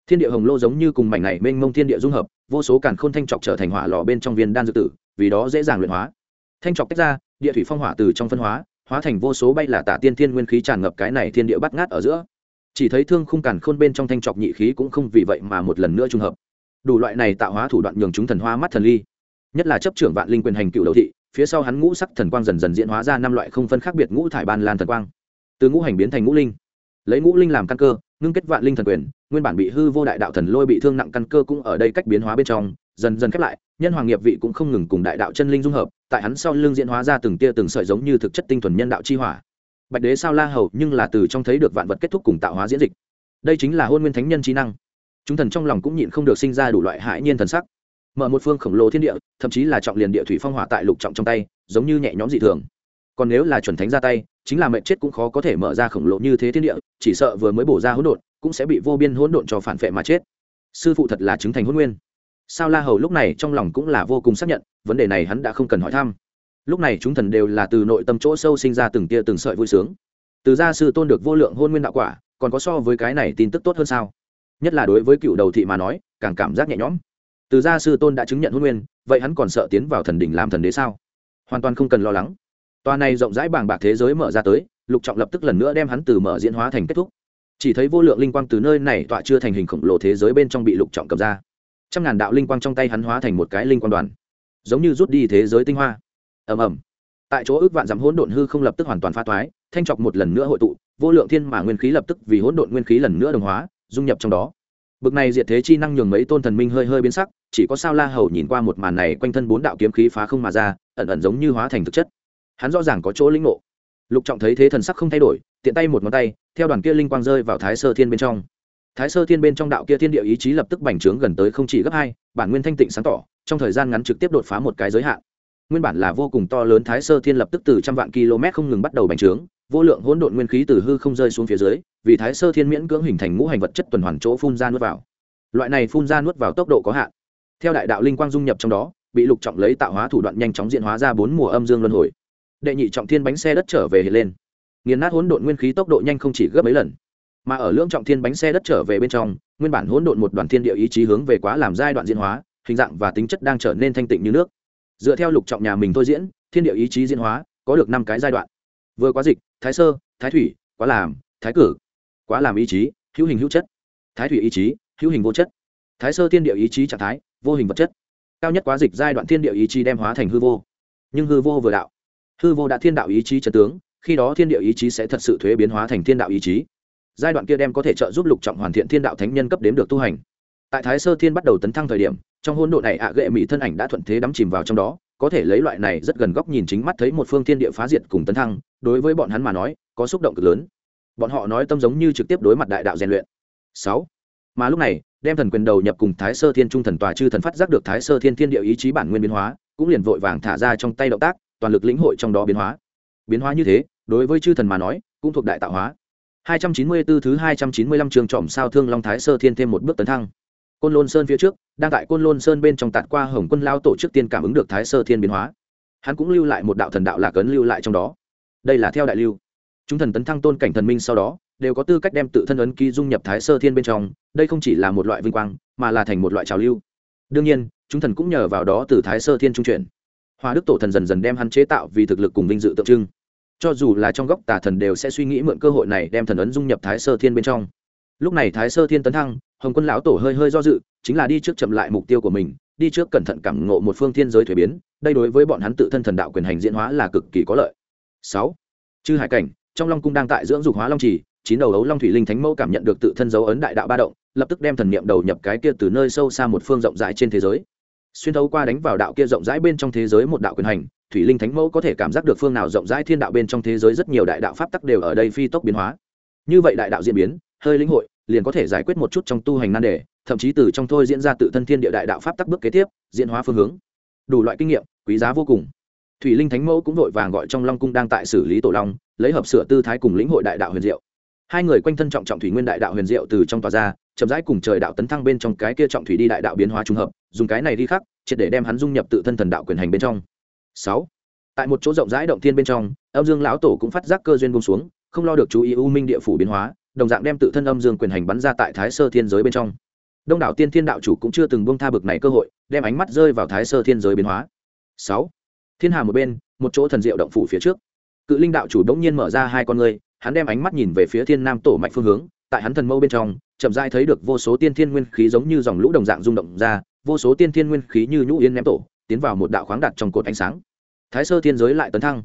Thiên địa hồng lô giống như cùng mảnh này mênh mông thiên địa dung hợp, vô số càn khôn thanh trọc trở thành hỏa lò bên trong viên đan dược tử, vì đó dễ dàng luyện hóa. Thanh trọc tách ra, địa thủy phong hỏa từ trong phân hóa hóa thành vô số bay là tả tiên thiên nguyên khí tràn ngập cái này thiên địa bắt ngát ở giữa. Chỉ thấy thương khung càn khôn bên trong thanh trọc nhị khí cũng không vì vậy mà một lần nữa trùng hợp đủ loại này tạo hóa thủ đoạn nhường chúng thần hoa mắt thần ly. Nhất là chấp trưởng vạn linh quyền hành cựu đầu thị, phía sau hắn ngũ sắc thần quang dần dần diễn hóa ra năm loại không phân khác biệt ngũ thải ban lan thần quang. Từ ngũ hành biến thành ngũ linh. Lấy ngũ linh làm căn cơ, ngưng kết vạn linh thần quyền, nguyên bản bị hư vô đại đạo thần lôi bị thương nặng căn cơ cũng ở đây cách biến hóa bên trong, dần dần khép lại, nhân hoàng nghiệp vị cũng không ngừng cùng đại đạo chân linh dung hợp, tại hắn sau lưng diễn hóa ra từng tia từng sợi giống như thực chất tinh thuần nhân đạo chi hỏa. Bạch đế sao la hầu nhưng là từ trong thấy được vạn vật kết thúc cùng tạo hóa diễn dịch. Đây chính là hôn nguyên thánh nhân trí năng chúng thần trong lòng cũng nhịn không được sinh ra đủ loại hãi nhiên thần sắc. Mở một phương khổng lồ thiên địa, thậm chí là trọng liền địa thủy phong hỏa tại lục trọng trong tay, giống như nhẹ nhõm dị thường. Còn nếu là chuẩn thánh ra tay, chính là mệnh chết cũng khó có thể mở ra khổng lồ như thế thiên địa, chỉ sợ vừa mới bổ ra hỗn độn, cũng sẽ bị vô biên hỗn độn cho phản phệ mà chết. Sư phụ thật là chứng thành hỗn nguyên. Sao la hầu lúc này trong lòng cũng là vô cùng xác nhận, vấn đề này hắn đã không cần hỏi thăm. Lúc này chúng thần đều là từ nội tâm chỗ sâu sinh ra từng tia từng sợi vui sướng. Từ gia sư tôn được vô lượng hôn nguyên đạo quả, còn có so với cái này tin tức tốt hơn sao? Nhất là đối với cựu đầu thị mà nói, càng cảm giác nhẹ nhõm. Từ gia sư tôn đã chứng nhận hôn nguyên, vậy hắn còn sợ tiến vào thần đỉnh làm thần đế sao? Hoàn toàn không cần lo lắng. Tòa này rộng rãi bàng bạc thế giới mở ra tới, lục trọng lập tức lần nữa đem hắn từ mở diễn hóa thành kết thúc. Chỉ thấy vô lượng linh quang từ nơi này tọa chưa thành hình khổng lồ thế giới bên trong bị lục trọng cầm ra. Trăm ngàn đạo linh quang trong tay hắn hóa thành một cái linh quang đoàn, giống như rút đi thế giới tinh hoa. Ầm ầm. Tại chỗ ước vạn dặm hỗn độn hư không lập tức hoàn toàn pha toái, thanh trọc một lần nữa hội tụ, vô lượng thiên mà nguyên khí lập tức vì hỗn độn nguyên khí lần nữa đồng hóa dung nhập trong đó. Bực này diệt thế chi năng nhường mấy tôn thần minh hơi hơi biến sắc, chỉ có sao la hầu nhìn qua một màn này quanh thân bốn đạo kiếm khí phá không mà ra, ẩn ẩn giống như hóa thành thực chất. Hắn rõ ràng có chỗ linh ngộ. Lục trọng thấy thế thần sắc không thay đổi, tiện tay một ngón tay, theo đoàn kia linh quang rơi vào thái sơ thiên bên trong. Thái sơ thiên bên trong đạo kia thiên địa ý chí lập tức bành trướng gần tới không chỉ gấp hai, bản nguyên thanh tịnh sáng tỏ, trong thời gian ngắn trực tiếp đột phá một cái giới hạn. Nguyên bản là vô cùng to lớn thái sơ thiên lập tức từ trăm vạn km không ngừng bắt đầu bành trướng vô lượng hỗn độn nguyên khí từ hư không rơi xuống phía dưới, vì thái sơ thiên miễn cưỡng hình thành ngũ hành vật chất tuần hoàn chỗ phun ra nuốt vào. Loại này phun ra nuốt vào tốc độ có hạn. Theo đại đạo linh quang dung nhập trong đó, bị lục trọng lấy tạo hóa thủ đoạn nhanh chóng diễn hóa ra bốn mùa âm dương luân hồi. Đệ nhị trọng thiên bánh xe đất trở về hiện lên. Nghiền nát hỗn độn nguyên khí tốc độ nhanh không chỉ gấp mấy lần, mà ở lưỡng trọng thiên bánh xe đất trở về bên trong, nguyên bản hỗn độn một đoàn thiên địa ý chí hướng về quá làm giai đoạn diễn hóa, hình dạng và tính chất đang trở nên thanh tịnh như nước. Dựa theo lục trọng nhà mình thôi diễn, thiên địa ý chí diễn hóa, có được năm cái giai đoạn. Vừa quá dịch thái sơ, thái thủy, quá làm, thái cử. Quá làm ý chí, hữu hình hữu chất. Thái thủy ý chí, hữu hình vô chất. Thái sơ thiên địa ý chí trạng thái, vô hình vật chất. Cao nhất quá dịch giai đoạn thiên địa ý chí đem hóa thành hư vô. Nhưng hư vô vừa đạo. Hư vô đã thiên đạo ý chí trật tướng, khi đó thiên địa ý chí sẽ thật sự thuế biến hóa thành thiên đạo ý chí. Giai đoạn kia đem có thể trợ giúp lục trọng hoàn thiện thiên đạo thánh nhân cấp đếm được tu hành. Tại thái sơ thiên bắt đầu tấn thăng thời điểm, trong hôn độ này ạ à gệ mỹ thân ảnh đã thuận thế đắm chìm vào trong đó có thể lấy loại này rất gần góc nhìn chính mắt thấy một phương thiên địa phá diệt cùng tấn thăng, đối với bọn hắn mà nói, có xúc động cực lớn. Bọn họ nói tâm giống như trực tiếp đối mặt đại đạo rèn luyện. Sáu. Mà lúc này, đem thần quyền đầu nhập cùng thái sơ thiên trung thần tòa chư thần phát giác được thái sơ thiên thiên địa ý chí bản nguyên biến hóa, cũng liền vội vàng thả ra trong tay động tác, toàn lực lĩnh hội trong đó biến hóa. Biến hóa như thế, đối với chư thần mà nói, cũng thuộc đại tạo hóa. 294 thứ 295 trường trọm sao thương long thái sơ thiên thêm một bước tấn thăng côn lôn sơn phía trước, đang tại côn lôn sơn bên trong tạt qua hồng quân lao tổ trước tiên cảm ứng được thái sơ thiên biến hóa. Hắn cũng lưu lại một đạo thần đạo lạc ấn lưu lại trong đó. Đây là theo đại lưu. Chúng thần tấn thăng tôn cảnh thần minh sau đó, đều có tư cách đem tự thân ấn ký dung nhập thái sơ thiên bên trong, đây không chỉ là một loại vinh quang, mà là thành một loại trào lưu. Đương nhiên, chúng thần cũng nhờ vào đó từ thái sơ thiên trung chuyển. Hoa đức tổ thần dần dần đem hắn chế tạo vì thực lực cùng vinh dự tượng trưng. Cho dù là trong góc tà thần đều sẽ suy nghĩ mượn cơ hội này đem thần ấn dung nhập thái sơ thiên bên trong. Lúc này thái sơ thiên tấn thăng hồng quân lão tổ hơi hơi do dự, chính là đi trước chậm lại mục tiêu của mình, đi trước cẩn thận cảm ngộ một phương thiên giới thuế biến, đây đối với bọn hắn tự thân thần đạo quyền hành diễn hóa là cực kỳ có lợi. Sáu, chư hải cảnh, trong long cung đang tại dưỡng dục hóa long trì, chín đầu ấu long thủy linh thánh mẫu cảm nhận được tự thân dấu ấn đại đạo ba động, lập tức đem thần niệm đầu nhập cái kia từ nơi sâu xa một phương rộng rãi trên thế giới. Xuyên thấu qua đánh vào đạo kia rộng rãi bên trong thế giới một đạo quyền hành, thủy linh thánh mẫu có thể cảm giác được phương nào rộng rãi thiên đạo bên trong thế giới rất nhiều đại đạo pháp tắc đều ở đây phi tốc biến hóa. Như vậy đại đạo diễn biến hơi lĩnh hội, liền có thể giải quyết một chút trong tu hành nan đề, thậm chí từ trong thôi diễn ra tự thân thiên địa đại đạo pháp tắc bước kế tiếp, diễn hóa phương hướng. Đủ loại kinh nghiệm, quý giá vô cùng. Thủy linh thánh mẫu cũng vội vàng gọi trong long cung đang tại xử lý tổ long, lấy hợp sửa tư thái cùng lĩnh hội đại đạo huyền diệu. Hai người quanh thân trọng trọng thủy nguyên đại đạo huyền diệu từ trong tòa ra, chậm rãi cùng trời đạo tấn thăng bên trong cái kia trọng thủy đi đại đạo biến hóa trùng hợp, dùng cái này đi khắc, triệt để đem hắn dung nhập tự thân thần đạo quyền hành bên trong. Sáu. Tại một chỗ rộng rãi động thiên bên trong âm dương lão tổ cũng phát giác cơ duyên bông xuống, không lo được chú ý u minh địa phủ biến hóa đồng dạng đem tự thân âm dương quyền hành bắn ra tại thái sơ thiên giới bên trong. Đông đảo tiên thiên đạo chủ cũng chưa từng bông tha bực này cơ hội, đem ánh mắt rơi vào thái sơ thiên giới biến hóa. Sáu, thiên hà một bên, một chỗ thần diệu động phủ phía trước. Cự linh đạo chủ đống nhiên mở ra hai con ngươi, hắn đem ánh mắt nhìn về phía thiên nam tổ mạch phương hướng, tại hắn thần mâu bên trong, chậm rãi thấy được vô số tiên thiên nguyên khí giống như dòng lũ đồng dạng rung động ra, vô số tiên thiên nguyên khí như nhũ yên ném tổ, tiến vào một đạo khoáng đặt trong cột ánh sáng. Thái sơ thiên giới lại tấn thăng.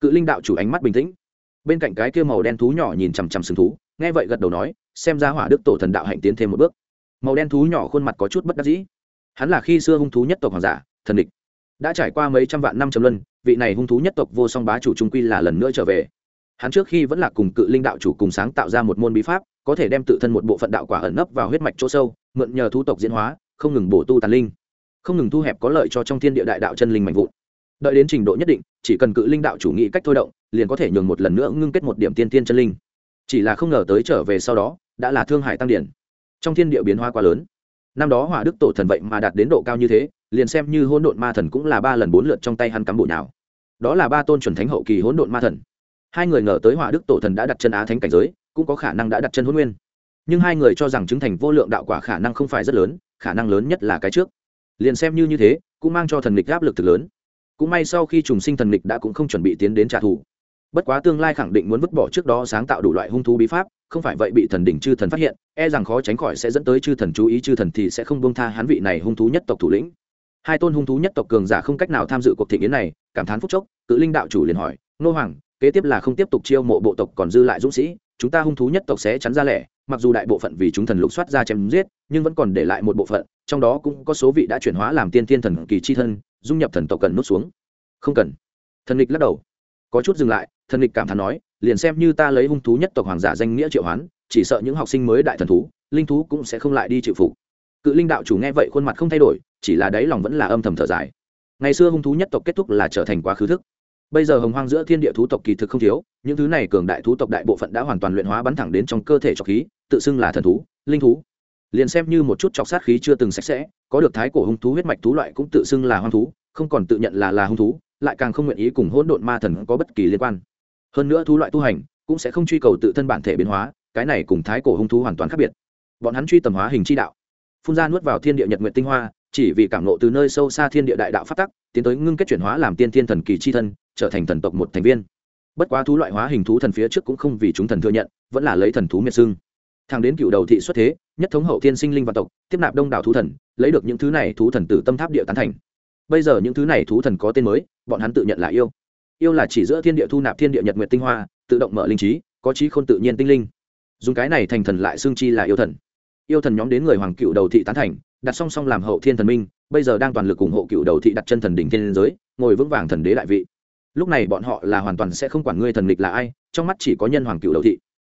Cự linh đạo chủ ánh mắt bình tĩnh. Bên cạnh cái kia màu đen thú nhỏ nhìn chằm chằm sừng thú nghe vậy gật đầu nói, xem ra hỏa đức tổ thần đạo hạnh tiến thêm một bước. Màu đen thú nhỏ khuôn mặt có chút bất đắc dĩ. Hắn là khi xưa hung thú nhất tộc hoàng giả, thần địch. Đã trải qua mấy trăm vạn năm trầm luân, vị này hung thú nhất tộc vô song bá chủ trung quy là lần nữa trở về. Hắn trước khi vẫn là cùng cự linh đạo chủ cùng sáng tạo ra một môn bí pháp, có thể đem tự thân một bộ phận đạo quả ẩn nấp vào huyết mạch chỗ sâu, mượn nhờ thú tộc diễn hóa, không ngừng bổ tu tàn linh. Không ngừng thu hẹp có lợi cho trong thiên địa đại đạo chân linh mạnh vụn. Đợi đến trình độ nhất định, chỉ cần cự linh đạo chủ nghĩ cách thôi động, liền có thể nhường một lần nữa ngưng kết một điểm tiên tiên chân linh chỉ là không ngờ tới trở về sau đó, đã là thương hải tăng điển. Trong thiên địa biến hoa quá lớn. Năm đó hỏa đức tổ thần vậy mà đạt đến độ cao như thế, liền xem như hỗn độn ma thần cũng là ba lần bốn lượt trong tay hắn cắm bộ nào. Đó là ba tôn chuẩn thánh hậu kỳ hỗn độn ma thần. Hai người ngờ tới hỏa đức tổ thần đã đặt chân á thánh cảnh giới, cũng có khả năng đã đặt chân hôn nguyên. Nhưng hai người cho rằng chứng thành vô lượng đạo quả khả năng không phải rất lớn, khả năng lớn nhất là cái trước. Liền xem như như thế, cũng mang cho thần lịch áp lực thực lớn. Cũng may sau khi trùng sinh thần lịch đã cũng không chuẩn bị tiến đến trả thù bất quá tương lai khẳng định muốn vứt bỏ trước đó sáng tạo đủ loại hung thú bí pháp, không phải vậy bị thần đỉnh chư thần phát hiện e rằng khó tránh khỏi sẽ dẫn tới chư thần chú ý, chư thần thì sẽ không buông tha hắn vị này hung thú nhất tộc thủ lĩnh. Hai tôn hung thú nhất tộc cường giả không cách nào tham dự cuộc thị kiến này, cảm thán phúc chốc, cự linh đạo chủ liền hỏi, nô hoàng, kế tiếp là không tiếp tục chiêu mộ bộ tộc còn dư lại dũng sĩ, chúng ta hung thú nhất tộc sẽ chắn ra lẻ, mặc dù đại bộ phận vì chúng thần lục soát ra chém giết, nhưng vẫn còn để lại một bộ phận, trong đó cũng có số vị đã chuyển hóa làm tiên thiên thần kỳ chi thân, dung nhập thần tộc cần nút xuống. Không cần. Thần lịch lắc đầu. Có chút dừng lại thần địch cảm thán nói, liền xem như ta lấy hung thú nhất tộc hoàng giả danh nghĩa triệu hoán, chỉ sợ những học sinh mới đại thần thú, linh thú cũng sẽ không lại đi chịu phục. Cự linh đạo chủ nghe vậy khuôn mặt không thay đổi, chỉ là đáy lòng vẫn là âm thầm thở dài. Ngày xưa hung thú nhất tộc kết thúc là trở thành quá khứ thức. Bây giờ hồng hoang giữa thiên địa thú tộc kỳ thực không thiếu, những thứ này cường đại thú tộc đại bộ phận đã hoàn toàn luyện hóa bắn thẳng đến trong cơ thể trọc khí, tự xưng là thần thú, linh thú. Liền xem như một chút chọc sát khí chưa từng sạch sẽ, có được thái cổ hung thú huyết mạch thú loại cũng tự xưng là hoang thú, không còn tự nhận là là hung thú, lại càng không nguyện ý cùng hỗn độn ma thần có bất kỳ liên quan hơn nữa thú loại tu hành cũng sẽ không truy cầu tự thân bản thể biến hóa, cái này cùng thái cổ hung thú hoàn toàn khác biệt. Bọn hắn truy tầm hóa hình chi đạo, phun ra nuốt vào thiên địa nhật nguyện tinh hoa, chỉ vì cảm nộ từ nơi sâu xa thiên địa đại đạo phát tắc, tiến tới ngưng kết chuyển hóa làm tiên thiên thần kỳ chi thân, trở thành thần tộc một thành viên. Bất quá thú loại hóa hình thú thần phía trước cũng không vì chúng thần thừa nhận, vẫn là lấy thần thú miệt xưng thang đến cựu đầu thị xuất thế, nhất thống hậu thiên sinh linh và tộc, tiếp nạp đông đảo thú thần, lấy được những thứ này thú thần từ tâm tháp địa tán thành. Bây giờ những thứ này thú thần có tên mới, bọn hắn tự nhận là yêu yêu là chỉ giữa thiên địa thu nạp thiên địa nhật nguyệt tinh hoa, tự động mở linh trí, có trí khôn tự nhiên tinh linh. Dùng cái này thành thần lại xương chi là yêu thần. Yêu thần nhóm đến người hoàng cựu đầu thị tán thành, đặt song song làm hậu thiên thần minh, bây giờ đang toàn lực ủng hộ cựu đầu thị đặt chân thần đỉnh thiên giới, ngồi vững vàng thần đế đại vị. Lúc này bọn họ là hoàn toàn sẽ không quản ngươi thần địch là ai, trong mắt chỉ có nhân hoàng cựu đầu thị.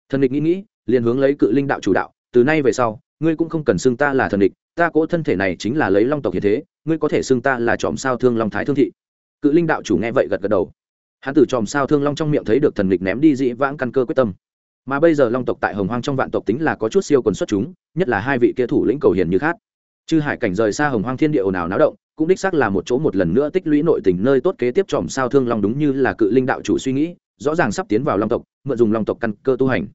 Thần địch nghĩ nghĩ, liền hướng lấy cự linh đạo chủ đạo, từ nay về sau, ngươi cũng không cần xưng ta là thần địch ta cỗ thân thể này chính là lấy long tộc như thế, ngươi có thể xưng ta là tròm sao thương long thái thương thị. Cự linh đạo chủ nghe vậy gật gật đầu hắn từ chòm sao thương long trong miệng thấy được thần lịch ném đi dĩ vãng căn cơ quyết tâm. Mà bây giờ long tộc tại hồng hoang trong vạn tộc tính là có chút siêu quần xuất chúng, nhất là hai vị kia thủ lĩnh cầu hiền như khác. Chư hải cảnh rời xa hồng hoang thiên địa ồn ào náo động, cũng đích xác là một chỗ một lần nữa tích lũy nội tình nơi tốt kế tiếp chòm sao thương long đúng như là cự linh đạo chủ suy nghĩ, rõ ràng sắp tiến vào long tộc, mượn dùng long tộc căn cơ tu hành.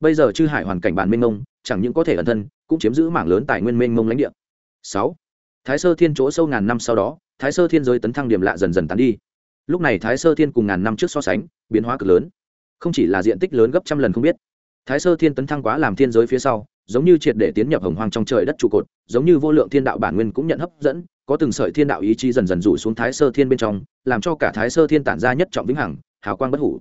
Bây giờ chư hải hoàn cảnh bản mênh mông, chẳng những có thể ẩn thân, cũng chiếm giữ mảng lớn tài nguyên mênh mông lãnh địa. Sáu. Thái sơ thiên chỗ sâu ngàn năm sau đó, thái sơ thiên giới tấn thăng điểm lạ dần dần tán đi lúc này thái sơ thiên cùng ngàn năm trước so sánh biến hóa cực lớn. Không chỉ là diện tích lớn gấp trăm lần không biết. Thái sơ thiên tấn thăng quá làm thiên giới phía sau giống như triệt để tiến nhập hồng hoang trong trời đất trụ cột giống như vô lượng thiên đạo bản nguyên cũng nhận hấp dẫn có từng sợi thiên đạo ý chí dần dần rủ xuống thái sơ thiên bên trong làm cho cả thái sơ thiên tản ra nhất trọng vĩnh hằng hào quang bất hủ.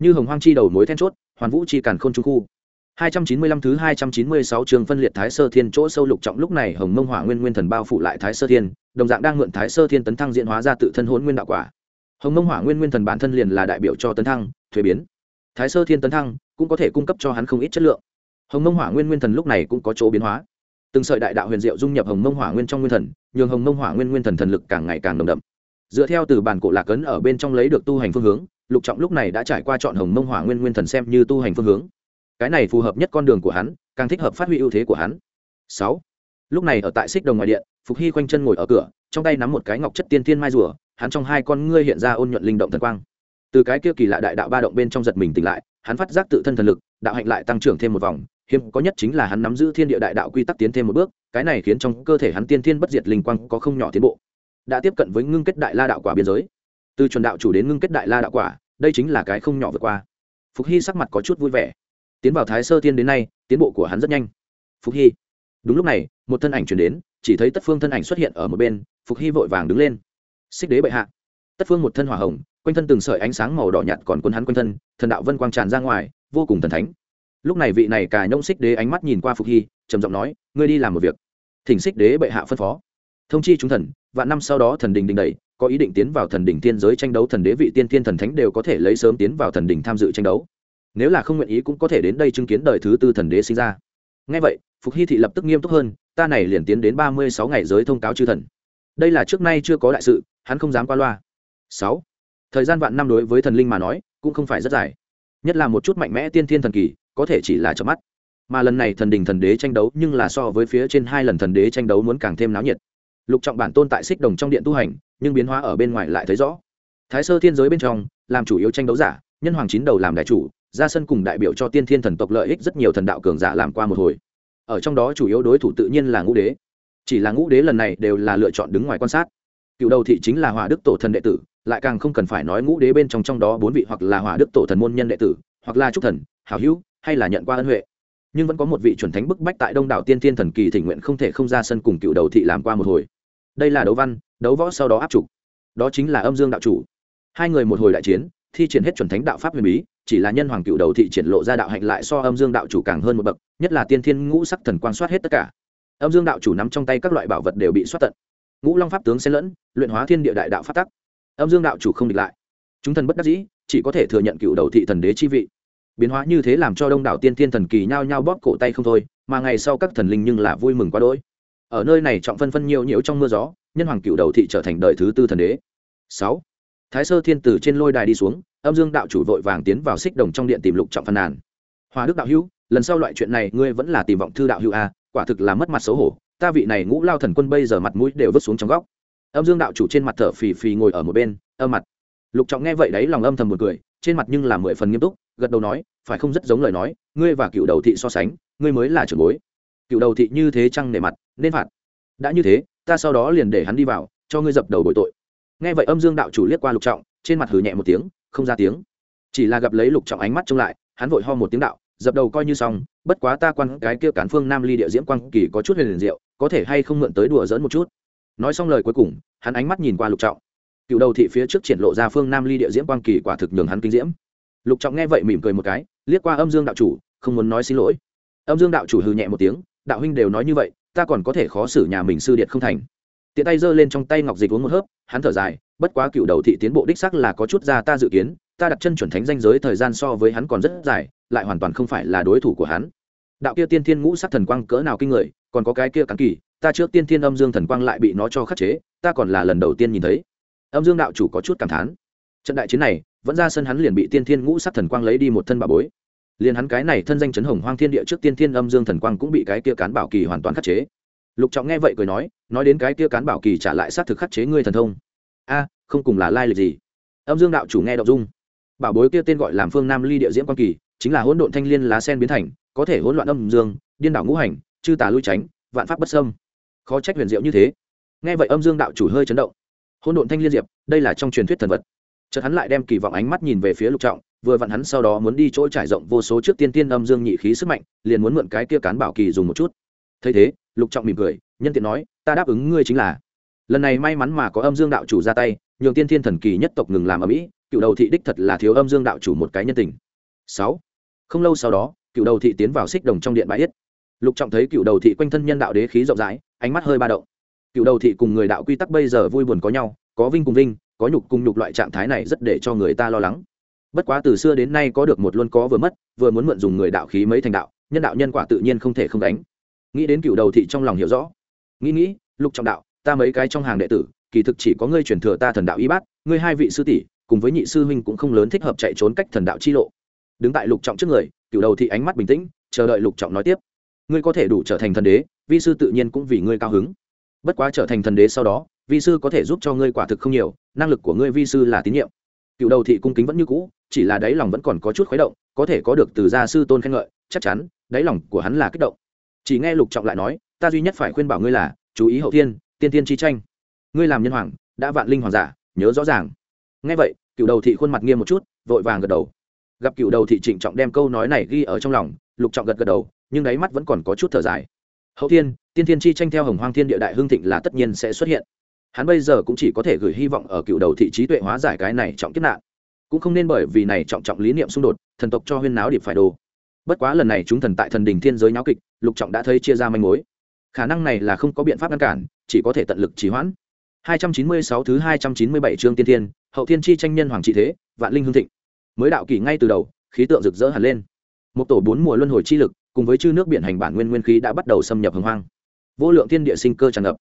Như hồng hoang chi đầu mối then chốt hoàn vũ chi càn khôn trung khu. 295 thứ 296 trường phân liệt Thái Sơ Thiên chỗ sâu lục trọng lúc này Hồng Mông Hỏa Nguyên Nguyên Thần bao phủ lại Thái Sơ Thiên, đồng dạng đang mượn Thái Sơ Thiên tấn thăng diễn hóa ra tự thân hỗn nguyên đạo quả. Hồng Mông Hỏa Nguyên Nguyên Thần bản thân liền là đại biểu cho tấn thăng, thuế biến. Thái Sơ Thiên tấn thăng cũng có thể cung cấp cho hắn không ít chất lượng. Hồng Mông Hỏa Nguyên Nguyên Thần lúc này cũng có chỗ biến hóa. Từng sợi đại đạo huyền diệu dung nhập Hồng Mông Hỏa Nguyên trong Nguyên Thần, nhường Hồng Mông Hỏa Nguyên Nguyên Thần thần lực càng ngày càng đồng đậm. Dựa theo từ bản cổ lạc cấn ở bên trong lấy được tu hành phương hướng, Lục Trọng lúc này đã trải qua chọn Hồng Mông Hỏa Nguyên Nguyên Thần xem như tu hành phương hướng cái này phù hợp nhất con đường của hắn càng thích hợp phát huy ưu thế của hắn sáu lúc này ở tại xích đồng ngoài điện phục hy quanh chân ngồi ở cửa trong tay nắm một cái ngọc chất tiên thiên mai rùa hắn trong hai con ngươi hiện ra ôn nhuận linh động thần quang. Từ cái kia kỳ lạ đại đạo ba động bên trong giật mình tỉnh lại, hắn phát giác tự thân thần lực, đạo hạnh lại tăng trưởng thêm một vòng, hiếm có nhất chính là hắn nắm giữ thiên địa đại đạo quy tắc tiến thêm một bước, cái này khiến trong cơ thể hắn tiên thiên bất diệt linh quang có không nhỏ tiến bộ. Đã tiếp cận với ngưng kết đại la đạo quả biên giới. Từ chuẩn đạo chủ đến ngưng kết đại la đạo quả, đây chính là cái không nhỏ vượt qua. Phục hy sắc mặt có chút vui vẻ. Tiến vào thái sơ tiên đến nay, tiến bộ của hắn rất nhanh. Phục hy. Đúng lúc này, một thân ảnh chuyển đến, chỉ thấy tất phương thân ảnh xuất hiện ở một bên, phục hy vội vàng đứng lên xích đế bệ hạ. Tất phương một thân hỏa hồng, quanh thân từng sợi ánh sáng màu đỏ nhạt còn quân hắn quanh thân, thần đạo vân quang tràn ra ngoài, vô cùng thần thánh. Lúc này vị này cà nhông xích đế ánh mắt nhìn qua phục hy, trầm giọng nói, ngươi đi làm một việc. Thỉnh xích đế bệ hạ phân phó. Thông chi chúng thần và năm sau đó thần đình đình đầy có ý định tiến vào thần đình tiên giới tranh đấu, thần đế vị tiên tiên thần thánh đều có thể lấy sớm tiến vào thần đình tham dự tranh đấu. Nếu là không nguyện ý cũng có thể đến đây chứng kiến đời thứ tư thần đế sinh ra. Ngay vậy, phục hy thị lập tức nghiêm túc hơn, ta này liền tiến đến ba mươi sáu ngày giới thông cáo chư thần đây là trước nay chưa có đại sự, hắn không dám qua loa. Sáu, thời gian vạn năm đối với thần linh mà nói, cũng không phải rất dài. Nhất là một chút mạnh mẽ tiên thiên thần kỳ, có thể chỉ là chớp mắt. Mà lần này thần đình thần đế tranh đấu, nhưng là so với phía trên hai lần thần đế tranh đấu muốn càng thêm náo nhiệt. Lục trọng bản tôn tại xích đồng trong điện tu hành, nhưng biến hóa ở bên ngoài lại thấy rõ. Thái sơ thiên giới bên trong, làm chủ yếu tranh đấu giả, nhân hoàng chín đầu làm đại chủ, ra sân cùng đại biểu cho tiên thiên thần tộc lợi ích rất nhiều thần đạo cường giả làm qua một hồi. Ở trong đó chủ yếu đối thủ tự nhiên là ngũ đế chỉ là ngũ đế lần này đều là lựa chọn đứng ngoài quan sát. Cựu đầu thị chính là hòa đức tổ thần đệ tử, lại càng không cần phải nói ngũ đế bên trong trong đó bốn vị hoặc là hòa đức tổ thần môn nhân đệ tử, hoặc là trúc thần, hảo hữu, hay là nhận qua ân huệ. Nhưng vẫn có một vị chuẩn thánh bức bách tại đông đảo tiên thiên thần kỳ thỉnh nguyện không thể không ra sân cùng cựu đầu thị làm qua một hồi. Đây là đấu văn, đấu võ sau đó áp trục đó chính là âm dương đạo chủ. Hai người một hồi đại chiến, thi triển hết chuẩn thánh đạo pháp huyền bí, chỉ là nhân hoàng cựu đầu thị triển lộ ra đạo hạnh lại so âm dương đạo chủ càng hơn một bậc, nhất là tiên thiên ngũ sắc thần quan soát hết tất cả âm dương đạo chủ nắm trong tay các loại bảo vật đều bị xoát tận. Ngũ long pháp tướng xen lẫn, luyện hóa thiên địa đại đạo phát tắc. Âm dương đạo chủ không địch lại. Chúng thần bất đắc dĩ, chỉ có thể thừa nhận cựu đầu thị thần đế chi vị. Biến hóa như thế làm cho đông đảo tiên thiên thần kỳ nhao nhao bóp cổ tay không thôi, mà ngày sau các thần linh nhưng là vui mừng quá đỗi. Ở nơi này trọng phân phân nhiều nhiễu trong mưa gió, nhân hoàng cựu đầu thị trở thành đời thứ tư thần đế. Sáu. Thái sơ thiên tử trên lôi đài đi xuống, âm dương đạo chủ vội vàng tiến vào xích đồng trong điện tìm lục trọng phân nàn. Hòa đức đạo hữu, lần sau loại chuyện này ngươi vẫn là tìm vọng thư đạo hữu a quả thực là mất mặt xấu hổ, ta vị này ngũ lao thần quân bây giờ mặt mũi đều vứt xuống trong góc. Âm dương đạo chủ trên mặt thở phì phì ngồi ở một bên, âm mặt. Lục trọng nghe vậy đấy lòng âm thầm một cười, trên mặt nhưng là mười phần nghiêm túc, gật đầu nói, phải không rất giống lời nói, ngươi và cựu đầu thị so sánh, ngươi mới là trưởng bối. Cựu đầu thị như thế chăng nề mặt, nên phạt. Đã như thế, ta sau đó liền để hắn đi vào, cho ngươi dập đầu bội tội. Nghe vậy âm dương đạo chủ liếc qua lục trọng, trên mặt hừ nhẹ một tiếng, không ra tiếng. Chỉ là gặp lấy lục trọng ánh mắt trông lại, hắn vội ho một tiếng đạo, dập đầu coi như xong bất quá ta quan cái kia cán phương nam ly địa diễm quang kỳ có chút huyền liền diệu, có thể hay không mượn tới đùa dỡn một chút. Nói xong lời cuối cùng, hắn ánh mắt nhìn qua lục trọng. Cựu đầu thị phía trước triển lộ ra phương nam ly địa diễm quang kỳ quả thực nhường hắn kinh diễm. Lục trọng nghe vậy mỉm cười một cái, liếc qua âm dương đạo chủ, không muốn nói xin lỗi. Âm dương đạo chủ hừ nhẹ một tiếng, đạo huynh đều nói như vậy, ta còn có thể khó xử nhà mình sư điện không thành. Tiện tay giơ lên trong tay ngọc dịch uống một hớp, hắn thở dài, bất quá cựu đầu thị tiến bộ đích sắc là có chút ra ta dự kiến, ta đặt chân chuẩn thánh danh giới thời gian so với hắn còn rất dài lại hoàn toàn không phải là đối thủ của hắn. Đạo kia tiên thiên ngũ sắc thần quang cỡ nào kinh người, còn có cái kia cắn kỳ, ta trước tiên thiên âm dương thần quang lại bị nó cho khắc chế, ta còn là lần đầu tiên nhìn thấy. Âm dương đạo chủ có chút cảm thán. Trận đại chiến này, vẫn ra sân hắn liền bị tiên thiên ngũ sắc thần quang lấy đi một thân bà bối. Liền hắn cái này thân danh chấn hồng hoang thiên địa trước tiên thiên âm dương thần quang cũng bị cái kia cán bảo kỳ hoàn toàn khắc chế. Lục trọng nghe vậy cười nói nói đến cái kia cán bảo kỳ trả lại xác thực khắc chế ngươi thần thông. A, không cùng là lai lịch gì. Âm dương đạo chủ nghe đọc dung. Bảo bối kia tên gọi làm phương nam ly địa diễm quang kỳ chính là hỗn độn thanh liên lá sen biến thành, có thể hỗn loạn âm dương, điên đảo ngũ hành, chư tà lui tránh, vạn pháp bất sâm khó trách huyền diệu như thế. Nghe vậy âm dương đạo chủ hơi chấn động. Hỗn độn thanh liên diệp, đây là trong truyền thuyết thần vật. Chợt hắn lại đem kỳ vọng ánh mắt nhìn về phía lục trọng, vừa vặn hắn sau đó muốn đi chỗ trải rộng vô số trước tiên tiên âm dương nhị khí sức mạnh, liền muốn mượn cái kia cán bảo kỳ dùng một chút. Thấy thế, lục trọng mỉm cười, nhân tiện nói, ta đáp ứng ngươi chính là. Lần này may mắn mà có âm dương đạo chủ ra tay, nhường tiên thiên thần kỳ nhất tộc ngừng làm ở mỹ, cựu đầu thị đích thật là thiếu âm dương đạo chủ một cái nhân tình sáu. Không lâu sau đó, cựu đầu thị tiến vào xích đồng trong điện bãi yết. Lục trọng thấy cựu đầu thị quanh thân nhân đạo đế khí rộng rãi, ánh mắt hơi ba động. Cựu đầu thị cùng người đạo quy tắc bây giờ vui buồn có nhau, có vinh cùng vinh, có nhục cùng nhục loại trạng thái này rất để cho người ta lo lắng. Bất quá từ xưa đến nay có được một luôn có vừa mất, vừa muốn mượn dùng người đạo khí mấy thành đạo, nhân đạo nhân quả tự nhiên không thể không đánh nghĩ đến cựu đầu thị trong lòng hiểu rõ. Nghĩ nghĩ, lục trọng đạo, ta mấy cái trong hàng đệ tử, kỳ thực chỉ có ngươi truyền thừa ta thần đạo y bát, ngươi hai vị sư tỷ, cùng với nhị sư huynh cũng không lớn thích hợp chạy trốn cách thần đạo chi lộ đứng tại lục trọng trước người cựu đầu thị ánh mắt bình tĩnh, chờ đợi lục trọng nói tiếp. Ngươi có thể đủ trở thành thần đế, vi sư tự nhiên cũng vì ngươi cao hứng. Bất quá trở thành thần đế sau đó, vi sư có thể giúp cho ngươi quả thực không nhiều, năng lực của ngươi vi sư là tín nhiệm. Cựu đầu thị cung kính vẫn như cũ, chỉ là đáy lòng vẫn còn có chút khuấy động, có thể có được từ gia sư tôn khen ngợi, chắc chắn, đáy lòng của hắn là kích động. Chỉ nghe lục trọng lại nói, ta duy nhất phải khuyên bảo ngươi là, chú ý hậu thiên, tiên tiên chi tranh. Ngươi làm nhân hoàng, đã vạn linh hoàng giả, nhớ rõ ràng. Nghe vậy cựu đầu thị khuôn mặt nghiêm một chút, vội vàng gật đầu gặp cựu đầu thị trịnh trọng đem câu nói này ghi ở trong lòng, lục trọng gật gật đầu, nhưng đáy mắt vẫn còn có chút thở dài. Hậu thiên, tiên thiên chi tranh theo hồng hoang thiên địa đại hương thịnh là tất nhiên sẽ xuất hiện. Hắn bây giờ cũng chỉ có thể gửi hy vọng ở cựu đầu thị trí tuệ hóa giải cái này trọng kiếp nạn. Cũng không nên bởi vì này trọng trọng lý niệm xung đột, thần tộc cho huyên náo điệp phải đồ. Bất quá lần này chúng thần tại thần đình thiên giới nháo kịch, lục trọng đã thấy chia ra manh mối. Khả năng này là không có biện pháp ngăn cản, chỉ có thể tận lực trì hoãn. 296 thứ 297 chương tiên thiên, hậu thiên chi tranh nhân hoàng trị thế, vạn linh hương thịnh mới đạo kỷ ngay từ đầu, khí tượng rực rỡ hẳn lên. Một tổ bốn mùa luân hồi chi lực, cùng với chư nước biển hành bản nguyên nguyên khí đã bắt đầu xâm nhập hồng hoang. Vô lượng thiên địa sinh cơ tràn ngập.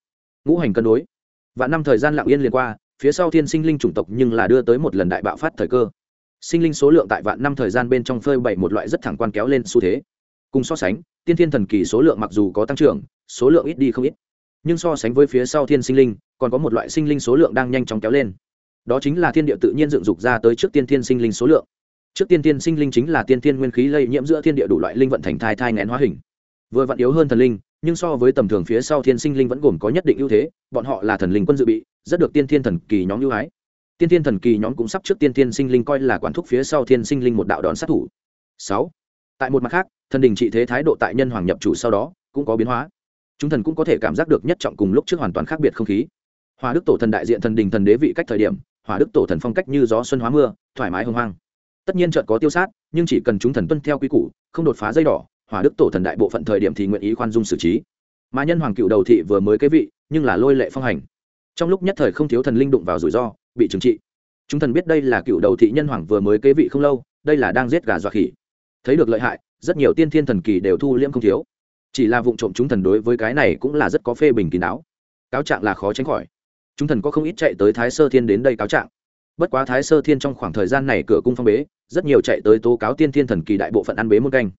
Ngũ hành cân đối. Và năm thời gian lặng yên liền qua, phía sau thiên sinh linh chủng tộc nhưng là đưa tới một lần đại bạo phát thời cơ. Sinh linh số lượng tại vạn năm thời gian bên trong phơi bày một loại rất thẳng quan kéo lên xu thế. Cùng so sánh, tiên thiên thần kỳ số lượng mặc dù có tăng trưởng, số lượng ít đi không ít. Nhưng so sánh với phía sau thiên sinh linh, còn có một loại sinh linh số lượng đang nhanh chóng kéo lên đó chính là thiên địa tự nhiên dựng dục ra tới trước tiên thiên sinh linh số lượng. Trước tiên thiên sinh linh chính là tiên thiên nguyên khí lây nhiễm giữa thiên địa đủ loại linh vận thành thai thai ngén hóa hình. Vừa vặn yếu hơn thần linh, nhưng so với tầm thường phía sau thiên sinh linh vẫn gồm có nhất định ưu thế, bọn họ là thần linh quân dự bị, rất được tiên thiên thần kỳ nhóm ưu ái. Tiên thiên thần kỳ nhóm cũng sắp trước tiên thiên sinh linh coi là quản thúc phía sau thiên sinh linh một đạo đòn sát thủ. Sáu. Tại một mặt khác, thần đình trị thế thái độ tại nhân hoàng nhập chủ sau đó cũng có biến hóa. Chúng thần cũng có thể cảm giác được nhất trọng cùng lúc trước hoàn toàn khác biệt không khí. Hòa đức tổ thần đại diện thần đình thần đế vị cách thời điểm hòa đức tổ thần phong cách như gió xuân hóa mưa, thoải mái hưng hoang. Tất nhiên trận có tiêu sát, nhưng chỉ cần chúng thần tuân theo quy củ, không đột phá dây đỏ hòa đức tổ thần đại bộ phận thời điểm thì nguyện ý khoan dung xử trí. Mà nhân hoàng cựu đầu thị vừa mới kế vị, nhưng là lôi lệ phong hành. Trong lúc nhất thời không thiếu thần linh đụng vào rủi ro, bị trừng trị. Chúng thần biết đây là cựu đầu thị nhân hoàng vừa mới kế vị không lâu, đây là đang giết gà dọa khỉ. Thấy được lợi hại, rất nhiều tiên thiên thần kỳ đều thu liễm không thiếu. Chỉ là vụ trộm chúng thần đối với cái này cũng là rất có phê bình kín đáo. Cáo trạng là khó tránh khỏi chúng thần có không ít chạy tới thái sơ thiên đến đây cáo trạng. Bất quá thái sơ thiên trong khoảng thời gian này cửa cung phong bế, rất nhiều chạy tới tố cáo tiên thiên thần kỳ đại bộ phận ăn bế một canh.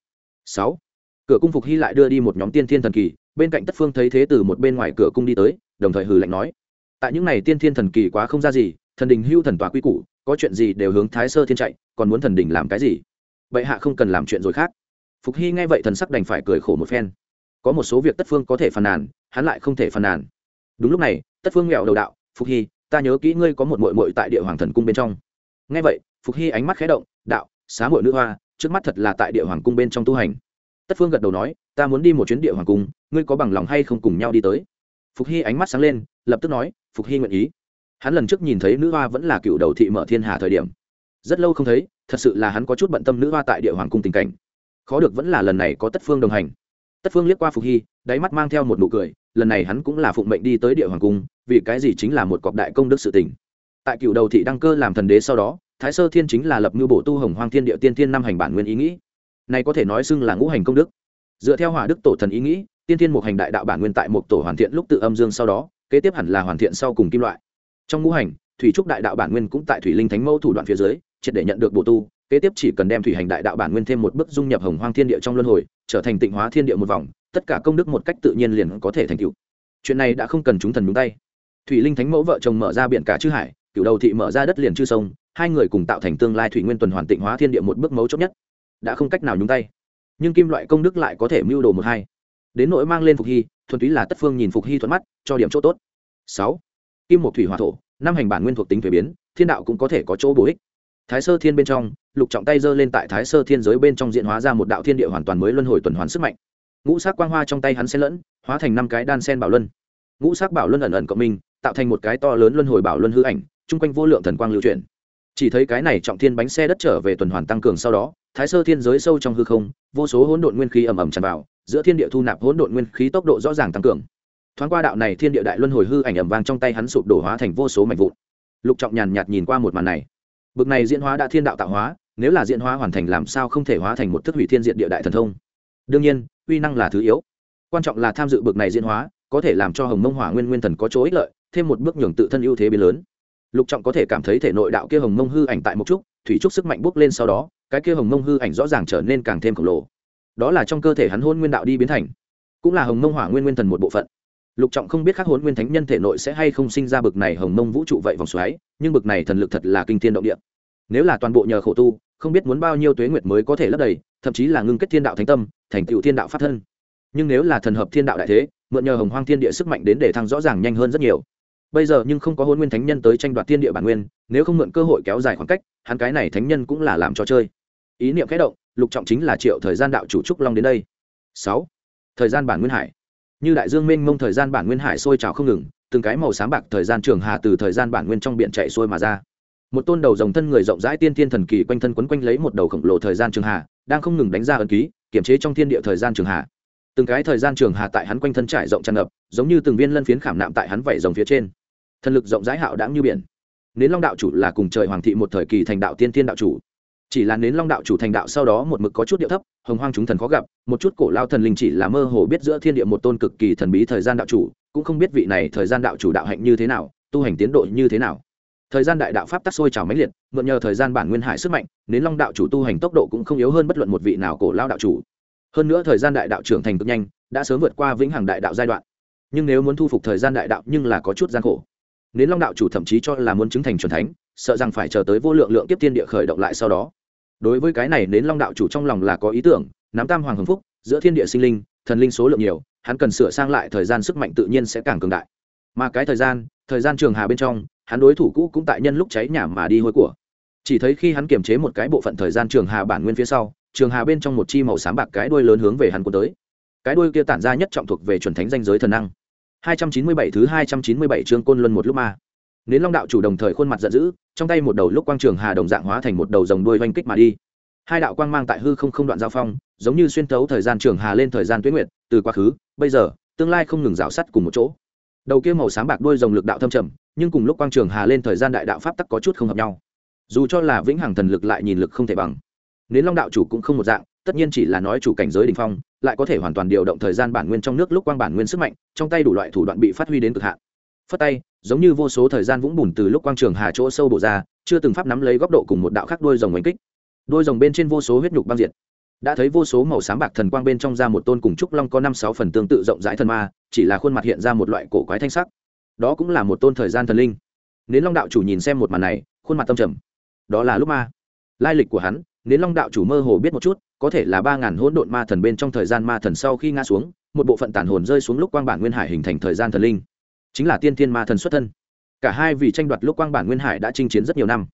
Sáu, cửa cung phục hy lại đưa đi một nhóm tiên thiên thần kỳ, bên cạnh tất phương thấy thế từ một bên ngoài cửa cung đi tới, đồng thời hừ lạnh nói, tại những này tiên thiên thần kỳ quá không ra gì, thần đình hưu thần tòa quy củ, có chuyện gì đều hướng thái sơ thiên chạy, còn muốn thần đình làm cái gì? Bệ hạ không cần làm chuyện rồi khác. Phục hy nghe vậy thần sắc đành phải cười khổ một phen. Có một số việc tất phương có thể phàn nàn, hắn lại không thể phàn nàn đúng lúc này, tất phương nghèo đầu đạo, phục hy, ta nhớ kỹ ngươi có một mội mội tại địa hoàng thần cung bên trong. Nghe vậy, phục hy ánh mắt khé động, đạo, xá mội nữ hoa, trước mắt thật là tại địa hoàng cung bên trong tu hành. Tất phương gật đầu nói, ta muốn đi một chuyến địa hoàng cung, ngươi có bằng lòng hay không cùng nhau đi tới? Phục hy ánh mắt sáng lên, lập tức nói, phục hy nguyện ý. Hắn lần trước nhìn thấy nữ hoa vẫn là cựu đầu thị mở thiên hà thời điểm. Rất lâu không thấy, thật sự là hắn có chút bận tâm nữ hoa tại địa hoàng cung tình cảnh. Khó được vẫn là lần này có tất phương đồng hành tất phương liếc qua phục hy, đáy mắt mang theo một nụ cười, lần này hắn cũng là phụng mệnh đi tới địa hoàng cung, vì cái gì chính là một cọc đại công đức sự tình. Tại cựu đầu thị đăng cơ làm thần đế sau đó, thái sơ thiên chính là lập mưu bổ tu hồng hoang thiên địa tiên thiên năm hành bản nguyên ý nghĩ. Này có thể nói xưng là ngũ hành công đức. Dựa theo hỏa đức tổ thần ý nghĩ, tiên thiên một hành đại đạo bản nguyên tại một tổ hoàn thiện lúc tự âm dương sau đó, kế tiếp hẳn là hoàn thiện sau cùng kim loại. Trong ngũ hành, thủy trúc đại đạo bản nguyên cũng tại thủy linh thánh mẫu thủ đoạn phía dưới, triệt để nhận được bổ tu kế tiếp chỉ cần đem thủy hành đại đạo bản nguyên thêm một bước dung nhập hồng hoang thiên địa trong luân hồi, trở thành tịnh hóa thiên địa một vòng, tất cả công đức một cách tự nhiên liền có thể thành tựu. Chuyện này đã không cần chúng thần nhúng tay. Thủy linh thánh mẫu vợ chồng mở ra biển cả chư hải cựu đầu thị mở ra đất liền chư sông, hai người cùng tạo thành tương lai thủy nguyên tuần hoàn tịnh hóa thiên địa một bước mấu chốt nhất. Đã không cách nào nhúng tay. Nhưng kim loại công đức lại có thể mưu đồ một hai. Đến nỗi mang lên phục hy, thuần túy là tất phương nhìn phục hy thuận mắt, cho điểm chỗ tốt. Sáu. Kim một thủy hòa thổ, năm hành bản nguyên thuộc tính thuế biến, thiên đạo cũng có thể có chỗ bổ ích thái sơ thiên bên trong, lục trọng tay giơ lên tại thái sơ thiên giới bên trong diện hóa ra một đạo thiên địa hoàn toàn mới luân hồi tuần hoàn sức mạnh. Ngũ sắc quang hoa trong tay hắn xen lẫn, hóa thành năm cái đan sen bảo luân. Ngũ sắc bảo luân ẩn ẩn cộng minh, tạo thành một cái to lớn luân hồi bảo luân hư ảnh, chung quanh vô lượng thần quang lưu chuyển. Chỉ thấy cái này trọng thiên bánh xe đất trở về tuần hoàn tăng cường sau đó, thái sơ thiên giới sâu trong hư không, vô số hỗn độn nguyên khí ầm ầm tràn vào, giữa thiên địa thu nạp hỗn độn nguyên khí tốc độ rõ ràng tăng cường. Thoáng qua đạo này thiên địa đại luân hồi hư ảnh ầm vang trong tay hắn sụp đổ hóa thành vô số mảnh vụn. Lục trọng nhàn nhạt nhìn qua một màn này bực này diễn hóa đã thiên đạo tạo hóa, nếu là diễn hóa hoàn thành làm sao không thể hóa thành một thức hủy thiên diện địa đại thần thông? Đương nhiên, uy năng là thứ yếu. Quan trọng là tham dự bực này diễn hóa, có thể làm cho hồng mông hỏa nguyên nguyên thần có chỗ ích lợi, thêm một bước nhường tự thân ưu thế biến lớn. Lục trọng có thể cảm thấy thể nội đạo kia hồng mông hư ảnh tại một chút, thủy trúc sức mạnh bốc lên sau đó, cái kia hồng mông hư ảnh rõ ràng trở nên càng thêm khổng lồ. Đó là trong cơ thể hắn hôn nguyên đạo đi biến thành, cũng là hồng mông hỏa nguyên nguyên thần một bộ phận lục trọng không biết khắc hốn nguyên thánh nhân thể nội sẽ hay không sinh ra bực này hồng mông vũ trụ vậy vòng xoáy, nhưng bực này thần lực thật là kinh thiên động địa. Nếu là toàn bộ nhờ khổ tu, không biết muốn bao nhiêu tuế nguyệt mới có thể lấp đầy, thậm chí là ngưng kết thiên đạo thánh tâm, thành tựu thiên đạo pháp thân. Nhưng nếu là thần hợp thiên đạo đại thế, mượn nhờ hồng hoang thiên địa sức mạnh đến để thăng rõ ràng nhanh hơn rất nhiều. Bây giờ nhưng không có hôn nguyên thánh nhân tới tranh đoạt thiên địa bản nguyên, nếu không mượn cơ hội kéo dài khoảng cách, hắn cái này thánh nhân cũng là làm trò chơi. Ý niệm khẽ động, lục trọng chính là triệu thời gian đạo chủ trúc long đến đây. Sáu. Thời gian bản nguyên hải như đại dương mênh mông thời gian bản nguyên hải sôi trào không ngừng, từng cái màu sáng bạc thời gian trường hà từ thời gian bản nguyên trong biển chạy xuôi mà ra. Một tôn đầu dòng thân người rộng rãi tiên thiên thần kỳ quanh thân quấn quanh lấy một đầu khổng lồ thời gian trường hà, đang không ngừng đánh ra ấn ký, kiểm chế trong thiên địa thời gian trường hà. Từng cái thời gian trường hà tại hắn quanh thân trải rộng tràn ngập, giống như từng viên lân phiến khảm nạm tại hắn vẩy rồng phía trên. Thần lực rộng rãi hạo đãng như biển. Nến long đạo chủ là cùng trời hoàng thị một thời kỳ thành đạo tiên thiên đạo chủ chỉ là nến long đạo chủ thành đạo sau đó một mực có chút điệu thấp, hồng hoang chúng thần khó gặp, một chút cổ lao thần linh chỉ là mơ hồ biết giữa thiên địa một tôn cực kỳ thần bí thời gian đạo chủ, cũng không biết vị này thời gian đạo chủ đạo hạnh như thế nào, tu hành tiến độ như thế nào. Thời gian đại đạo pháp tắc sôi trào mãnh liệt, mượn nhờ thời gian bản nguyên hải sức mạnh, nến long đạo chủ tu hành tốc độ cũng không yếu hơn bất luận một vị nào cổ lao đạo chủ. Hơn nữa thời gian đại đạo trưởng thành cực nhanh, đã sớm vượt qua vĩnh hằng đại đạo giai đoạn. Nhưng nếu muốn thu phục thời gian đại đạo nhưng là có chút gian khổ. Nến long đạo chủ thậm chí cho là muốn chứng thành c thánh, sợ rằng phải chờ tới vô lượng lượng tiếp tiên địa khởi động lại sau đó đối với cái này nến long đạo chủ trong lòng là có ý tưởng, nắm tam hoàng hưng phúc, giữa thiên địa sinh linh, thần linh số lượng nhiều, hắn cần sửa sang lại thời gian sức mạnh tự nhiên sẽ càng cường đại. Mà cái thời gian thời gian trường hà bên trong, hắn đối thủ cũ cũng tại nhân lúc cháy nhà mà đi hôi của. Chỉ thấy khi hắn kiềm chế một cái bộ phận thời gian trường hà bản nguyên phía sau, trường hà bên trong một chi màu sáng bạc cái đuôi lớn hướng về hắn cuốn tới. Cái đuôi kia tản ra nhất trọng thuộc về chuẩn thánh danh giới thần năng. 297 thứ 297 chương côn luân một lúc mà nến long đạo chủ đồng thời khuôn mặt giận dữ trong tay một đầu lúc quang trường hà đồng dạng hóa thành một đầu rồng đuôi vành kích mà đi. Hai đạo quang mang tại hư không không đoạn giao phong giống như xuyên tấu thời gian trường hà lên thời gian tuyết nguyệt, từ quá khứ bây giờ tương lai không ngừng rào sắt cùng một chỗ. Đầu kia màu sáng bạc đuôi rồng lực đạo thâm trầm nhưng cùng lúc quang trường hà lên thời gian đại đạo pháp tắc có chút không hợp nhau. Dù cho là vĩnh hằng thần lực lại nhìn lực không thể bằng. Nến long đạo chủ cũng không một dạng tất nhiên chỉ là nói chủ cảnh giới đỉnh phong lại có thể hoàn toàn điều động thời gian bản nguyên trong nước lúc quang bản nguyên sức mạnh trong tay đủ loại thủ đoạn bị phát huy đến cực hạn. Phất tay giống như vô số thời gian vũng bùn từ lúc quang trường hà chỗ sâu bổ ra, chưa từng pháp nắm lấy góc độ cùng một đạo khác đôi rồng oanh kích. Đôi rồng bên trên vô số huyết nhục băng diệt. Đã thấy vô số màu sáng bạc thần quang bên trong ra một tôn cùng trúc long có năm sáu phần tương tự rộng rãi thần ma, chỉ là khuôn mặt hiện ra một loại cổ quái thanh sắc. Đó cũng là một tôn thời gian thần linh. Nến long đạo chủ nhìn xem một màn này, khuôn mặt tâm trầm. Đó là lúc ma. Lai lịch của hắn, nến long đạo chủ mơ hồ biết một chút, có thể là ba ngàn hỗn độn ma thần bên trong thời gian ma thần sau khi ngã xuống, một bộ phận tàn hồn rơi xuống lúc quang bản nguyên hải hình thành thời gian thần linh chính là tiên thiên ma thần xuất thân. Cả hai vì tranh đoạt lúc quang bản nguyên hải đã chinh chiến rất nhiều năm.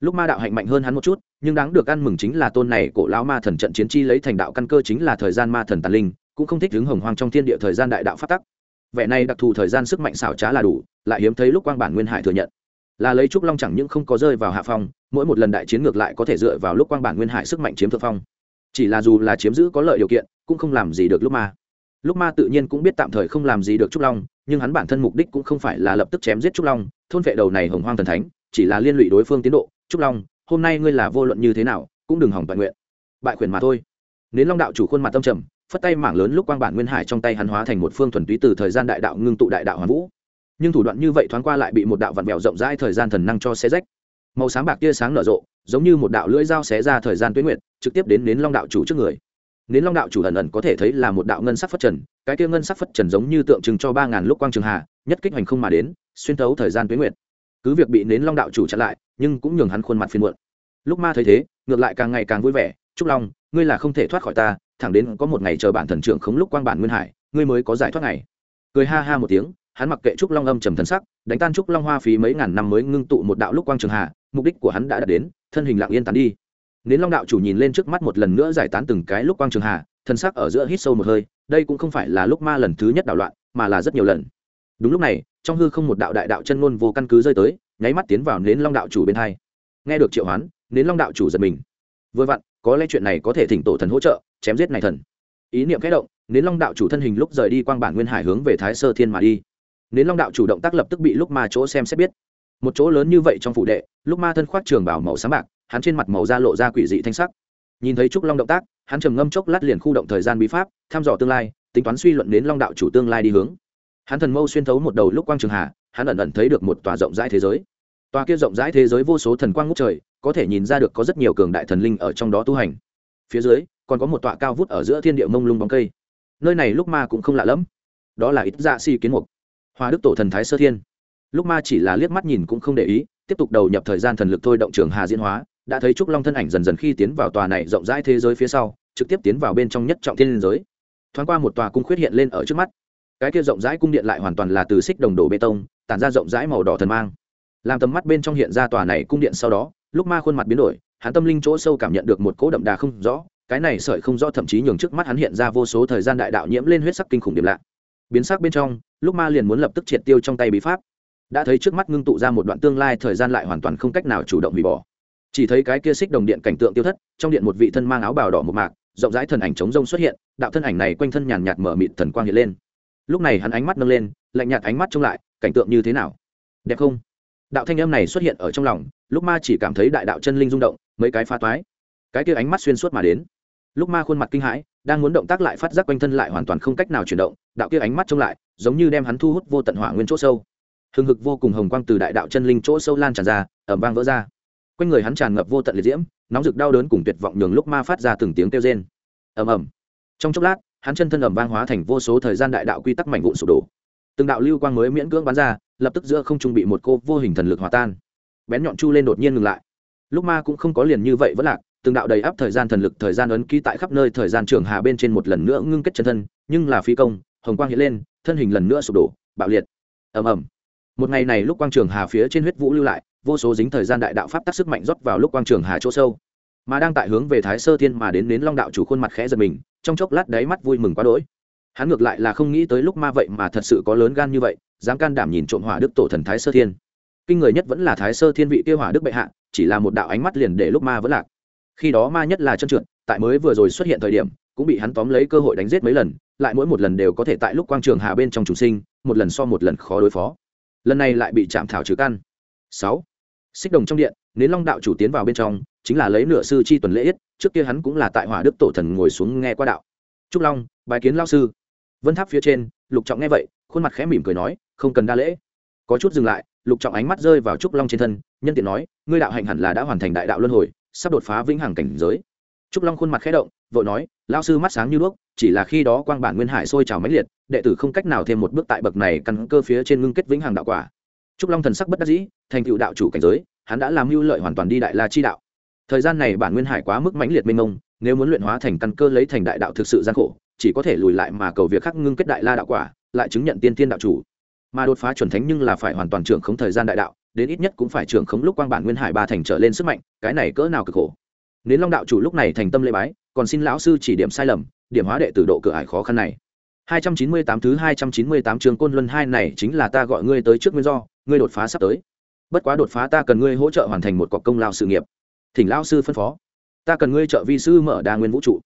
Lúc ma đạo hạnh mạnh hơn hắn một chút, nhưng đáng được ăn mừng chính là tôn này cổ lão ma thần trận chiến chi lấy thành đạo căn cơ chính là thời gian ma thần tàn linh, cũng không thích đứng hồng hoang trong thiên địa thời gian đại đạo phát tắc. Vẻ này đặc thù thời gian sức mạnh xảo trá là đủ, lại hiếm thấy lúc quang bản nguyên hải thừa nhận. Là lấy trúc long chẳng những không có rơi vào hạ phong, mỗi một lần đại chiến ngược lại có thể dựa vào lúc quang bản nguyên hải sức mạnh chiếm thượng phong. Chỉ là dù là chiếm giữ có lợi điều kiện, cũng không làm gì được lúc ma. Lúc ma tự nhiên cũng biết tạm thời không làm gì được trúc long nhưng hắn bản thân mục đích cũng không phải là lập tức chém giết trúc long, thôn vệ đầu này hồng hoang thần thánh, chỉ là liên lụy đối phương tiến độ. Trúc long, hôm nay ngươi là vô luận như thế nào, cũng đừng hỏng toàn nguyện. Bại khuyển mà thôi. Nến long đạo chủ khuôn mặt tâm trầm, phất tay mảng lớn lúc quang bản nguyên hải trong tay hắn hóa thành một phương thuần túy từ thời gian đại đạo ngưng tụ đại đạo hoàn vũ. Nhưng thủ đoạn như vậy thoáng qua lại bị một đạo vặn vẹo rộng rãi thời gian thần năng cho xé rách. Màu sáng bạc tia sáng nở rộ, giống như một đạo lưỡi dao xé ra thời gian tuyến nguyệt, trực tiếp đến nến long đạo chủ trước người nến long đạo chủ ẩn ẩn có thể thấy là một đạo ngân sắc phất trần, cái kia ngân sắc phất trần giống như tượng trưng cho ba ngàn lúc quang trường hà nhất kích hoành không mà đến, xuyên thấu thời gian tuyến nguyện cứ việc bị nến long đạo chủ chặn lại, nhưng cũng nhường hắn khuôn mặt phiên muộn. Lúc ma thấy thế, ngược lại càng ngày càng vui vẻ chúc long, ngươi là không thể thoát khỏi ta, thẳng đến có một ngày chờ bản thần trưởng khống lúc quang bản nguyên hải, ngươi mới có giải thoát ngày. Cười ha ha một tiếng, hắn mặc kệ trúc long âm trầm thần sắc, đánh tan trúc long hoa phí mấy ngàn năm mới ngưng tụ một đạo lúc quang trường hà mục đích của hắn đã đạt đến, thân hình lặng yên tán đi nến long đạo chủ nhìn lên trước mắt một lần nữa giải tán từng cái lúc quang trường hà, thân sắc ở giữa hít sâu một hơi, đây cũng không phải là lúc ma lần thứ nhất đảo loạn, mà là rất nhiều lần. Đúng lúc này, trong hư không một đạo đại đạo chân ngôn vô căn cứ rơi tới, nháy mắt tiến vào nến long đạo chủ bên hai. Nghe được triệu hoán, nến long đạo chủ giật mình. Vừa vặn, có lẽ chuyện này có thể thỉnh tổ thần hỗ trợ, chém giết này thần. Ý niệm kẽ động, nến long đạo chủ thân hình lúc rời đi quang bản nguyên hải hướng về thái sơ thiên mà đi. Nến long đạo chủ động tác lập tức bị lúc ma chỗ xem xét biết. Một chỗ lớn như vậy trong phủ đệ, lúc ma thân khoác trường bảo màu sáng bạc hắn trên mặt màu da lộ ra quỷ dị thanh sắc. Nhìn thấy trúc long động tác, hắn trầm ngâm chốc lát liền khu động thời gian bí pháp, thăm dò tương lai, tính toán suy luận đến long đạo chủ tương lai đi hướng. Hắn thần mâu xuyên thấu một đầu lúc quang trường hà, hắn ẩn ẩn thấy được một tòa rộng rãi thế giới. Tòa kia rộng rãi thế giới vô số thần quang ngút trời, có thể nhìn ra được có rất nhiều cường đại thần linh ở trong đó tu hành. Phía dưới, còn có một tọa cao vút ở giữa thiên địa mông lung bóng cây. Nơi này lúc ma cũng không lạ lẫm. Đó là ít dạ si kiến mục. Hoa đức tổ thần thái sơ thiên. Lúc ma chỉ là liếc mắt nhìn cũng không để ý, tiếp tục đầu nhập thời gian thần lực thôi động trường hà diễn hóa đã thấy trúc long thân ảnh dần dần khi tiến vào tòa này rộng rãi thế giới phía sau, trực tiếp tiến vào bên trong nhất trọng thiên liên giới. Thoáng qua một tòa cung khuyết hiện lên ở trước mắt. Cái kia rộng rãi cung điện lại hoàn toàn là từ xích đồng đổ bê tông, tản ra rộng rãi màu đỏ thần mang. Làm tầm mắt bên trong hiện ra tòa này cung điện sau đó, lúc ma khuôn mặt biến đổi, hắn tâm linh chỗ sâu cảm nhận được một cỗ đậm đà không rõ, cái này sợi không rõ thậm chí nhường trước mắt hắn hiện ra vô số thời gian đại đạo nhiễm lên huyết sắc kinh khủng điểm lạ. Biến sắc bên trong, lúc ma liền muốn lập tức triệt tiêu trong tay bí pháp. Đã thấy trước mắt ngưng tụ ra một đoạn tương lai thời gian lại hoàn toàn không cách nào chủ động hủy bỏ chỉ thấy cái kia xích đồng điện cảnh tượng tiêu thất, trong điện một vị thân mang áo bào đỏ một mạc, rộng rãi thần ảnh chống rông xuất hiện, đạo thân ảnh này quanh thân nhàn nhạt mở mịt thần quang hiện lên. Lúc này hắn ánh mắt nâng lên, lạnh nhạt ánh mắt trông lại, cảnh tượng như thế nào? Đẹp không? Đạo thanh âm này xuất hiện ở trong lòng, lúc ma chỉ cảm thấy đại đạo chân linh rung động, mấy cái phá toái. Cái kia ánh mắt xuyên suốt mà đến. Lúc ma khuôn mặt kinh hãi, đang muốn động tác lại phát giác quanh thân lại hoàn toàn không cách nào chuyển động, đạo kia ánh mắt trông lại, giống như đem hắn thu hút vô tận hỏa nguyên chỗ sâu. Hừng hực vô cùng hồng quang từ đại đạo chân linh chỗ sâu lan tràn ra ẩm vang vỡ ra quanh người hắn tràn ngập vô tận liệt diễm, nóng rực đau đớn cùng tuyệt vọng nhường lúc ma phát ra từng tiếng kêu rên. Ầm ầm. Trong chốc lát, hắn chân thân ẩm vang hóa thành vô số thời gian đại đạo quy tắc mảnh vụn sụp đổ. Từng đạo lưu quang mới miễn cưỡng bắn ra, lập tức giữa không trung bị một cô vô hình thần lực hòa tan. Bén nhọn chu lên đột nhiên ngừng lại. Lúc ma cũng không có liền như vậy vẫn lạc, từng đạo đầy áp thời gian thần lực, thời gian ấn ký tại khắp nơi, thời gian trường hà bên trên một lần nữa ngưng kết chân thân, nhưng là phi công, hồng quang hiện lên, thân hình lần nữa sụp đổ, bạo liệt. Ầm ầm. Một ngày này lúc quang trường hà phía trên huyết vũ lưu lại vô số dính thời gian đại đạo pháp tác sức mạnh rót vào lúc quang trường hà chỗ sâu. Mà đang tại hướng về thái sơ thiên mà đến đến long đạo chủ khuôn mặt khẽ giật mình, trong chốc lát đáy mắt vui mừng quá đỗi. Hắn ngược lại là không nghĩ tới lúc ma vậy mà thật sự có lớn gan như vậy, dám can đảm nhìn trộm hỏa đức tổ thần thái sơ thiên. Kinh người nhất vẫn là thái sơ thiên vị kia hỏa đức bệ hạ, chỉ là một đạo ánh mắt liền để lúc ma vẫn lạc. Khi đó ma nhất là chân trượt, tại mới vừa rồi xuất hiện thời điểm, cũng bị hắn tóm lấy cơ hội đánh giết mấy lần, lại mỗi một lần đều có thể tại lúc quang trường hà bên trong chủ sinh, một lần so một lần khó đối phó. Lần này lại bị chạm thảo trừ căn. Sáu xích đồng trong điện, nến long đạo chủ tiến vào bên trong, chính là lấy nửa sư chi tuần lễ ít, trước kia hắn cũng là tại hỏa đức tổ thần ngồi xuống nghe qua đạo. Trúc long bài kiến lao sư. Vân tháp phía trên, lục trọng nghe vậy, khuôn mặt khẽ mỉm cười nói, không cần đa lễ. Có chút dừng lại, lục trọng ánh mắt rơi vào trúc long trên thân, nhân tiện nói, ngươi đạo hạnh hẳn là đã hoàn thành đại đạo luân hồi, sắp đột phá vĩnh hằng cảnh giới. Trúc long khuôn mặt khẽ động, vội nói lao sư mắt sáng như đuốc, chỉ là khi đó quang bản nguyên hải sôi trào mãnh liệt, đệ tử không cách nào thêm một bước tại bậc này căn cơ phía trên ngưng kết vĩnh hằng đạo quả trúc long thần sắc bất đắc dĩ, thành tựu đạo chủ cảnh giới, hắn đã làm mưu lợi hoàn toàn đi đại la chi đạo. Thời gian này bản nguyên hải quá mức mãnh liệt mênh mông, nếu muốn luyện hóa thành căn cơ lấy thành đại đạo thực sự gian khổ, chỉ có thể lùi lại mà cầu việc khác ngưng kết đại la đạo quả, lại chứng nhận tiên tiên đạo chủ. Mà đột phá chuẩn thánh nhưng là phải hoàn toàn trưởng khống thời gian đại đạo, đến ít nhất cũng phải trưởng khống lúc quang bản nguyên hải ba thành trở lên sức mạnh, cái này cỡ nào cực khổ. Nếu long đạo chủ lúc này thành tâm lễ bái, còn xin lão sư chỉ điểm sai lầm, điểm hóa đệ tử độ cửa ải khó khăn này. 298 thứ 298 trường côn luân hai này chính là ta gọi ngươi tới trước nguyên do, ngươi đột phá sắp tới. Bất quá đột phá ta cần ngươi hỗ trợ hoàn thành một cọc công lao sự nghiệp. Thỉnh lão sư phân phó. Ta cần ngươi trợ vi sư mở đa nguyên vũ trụ.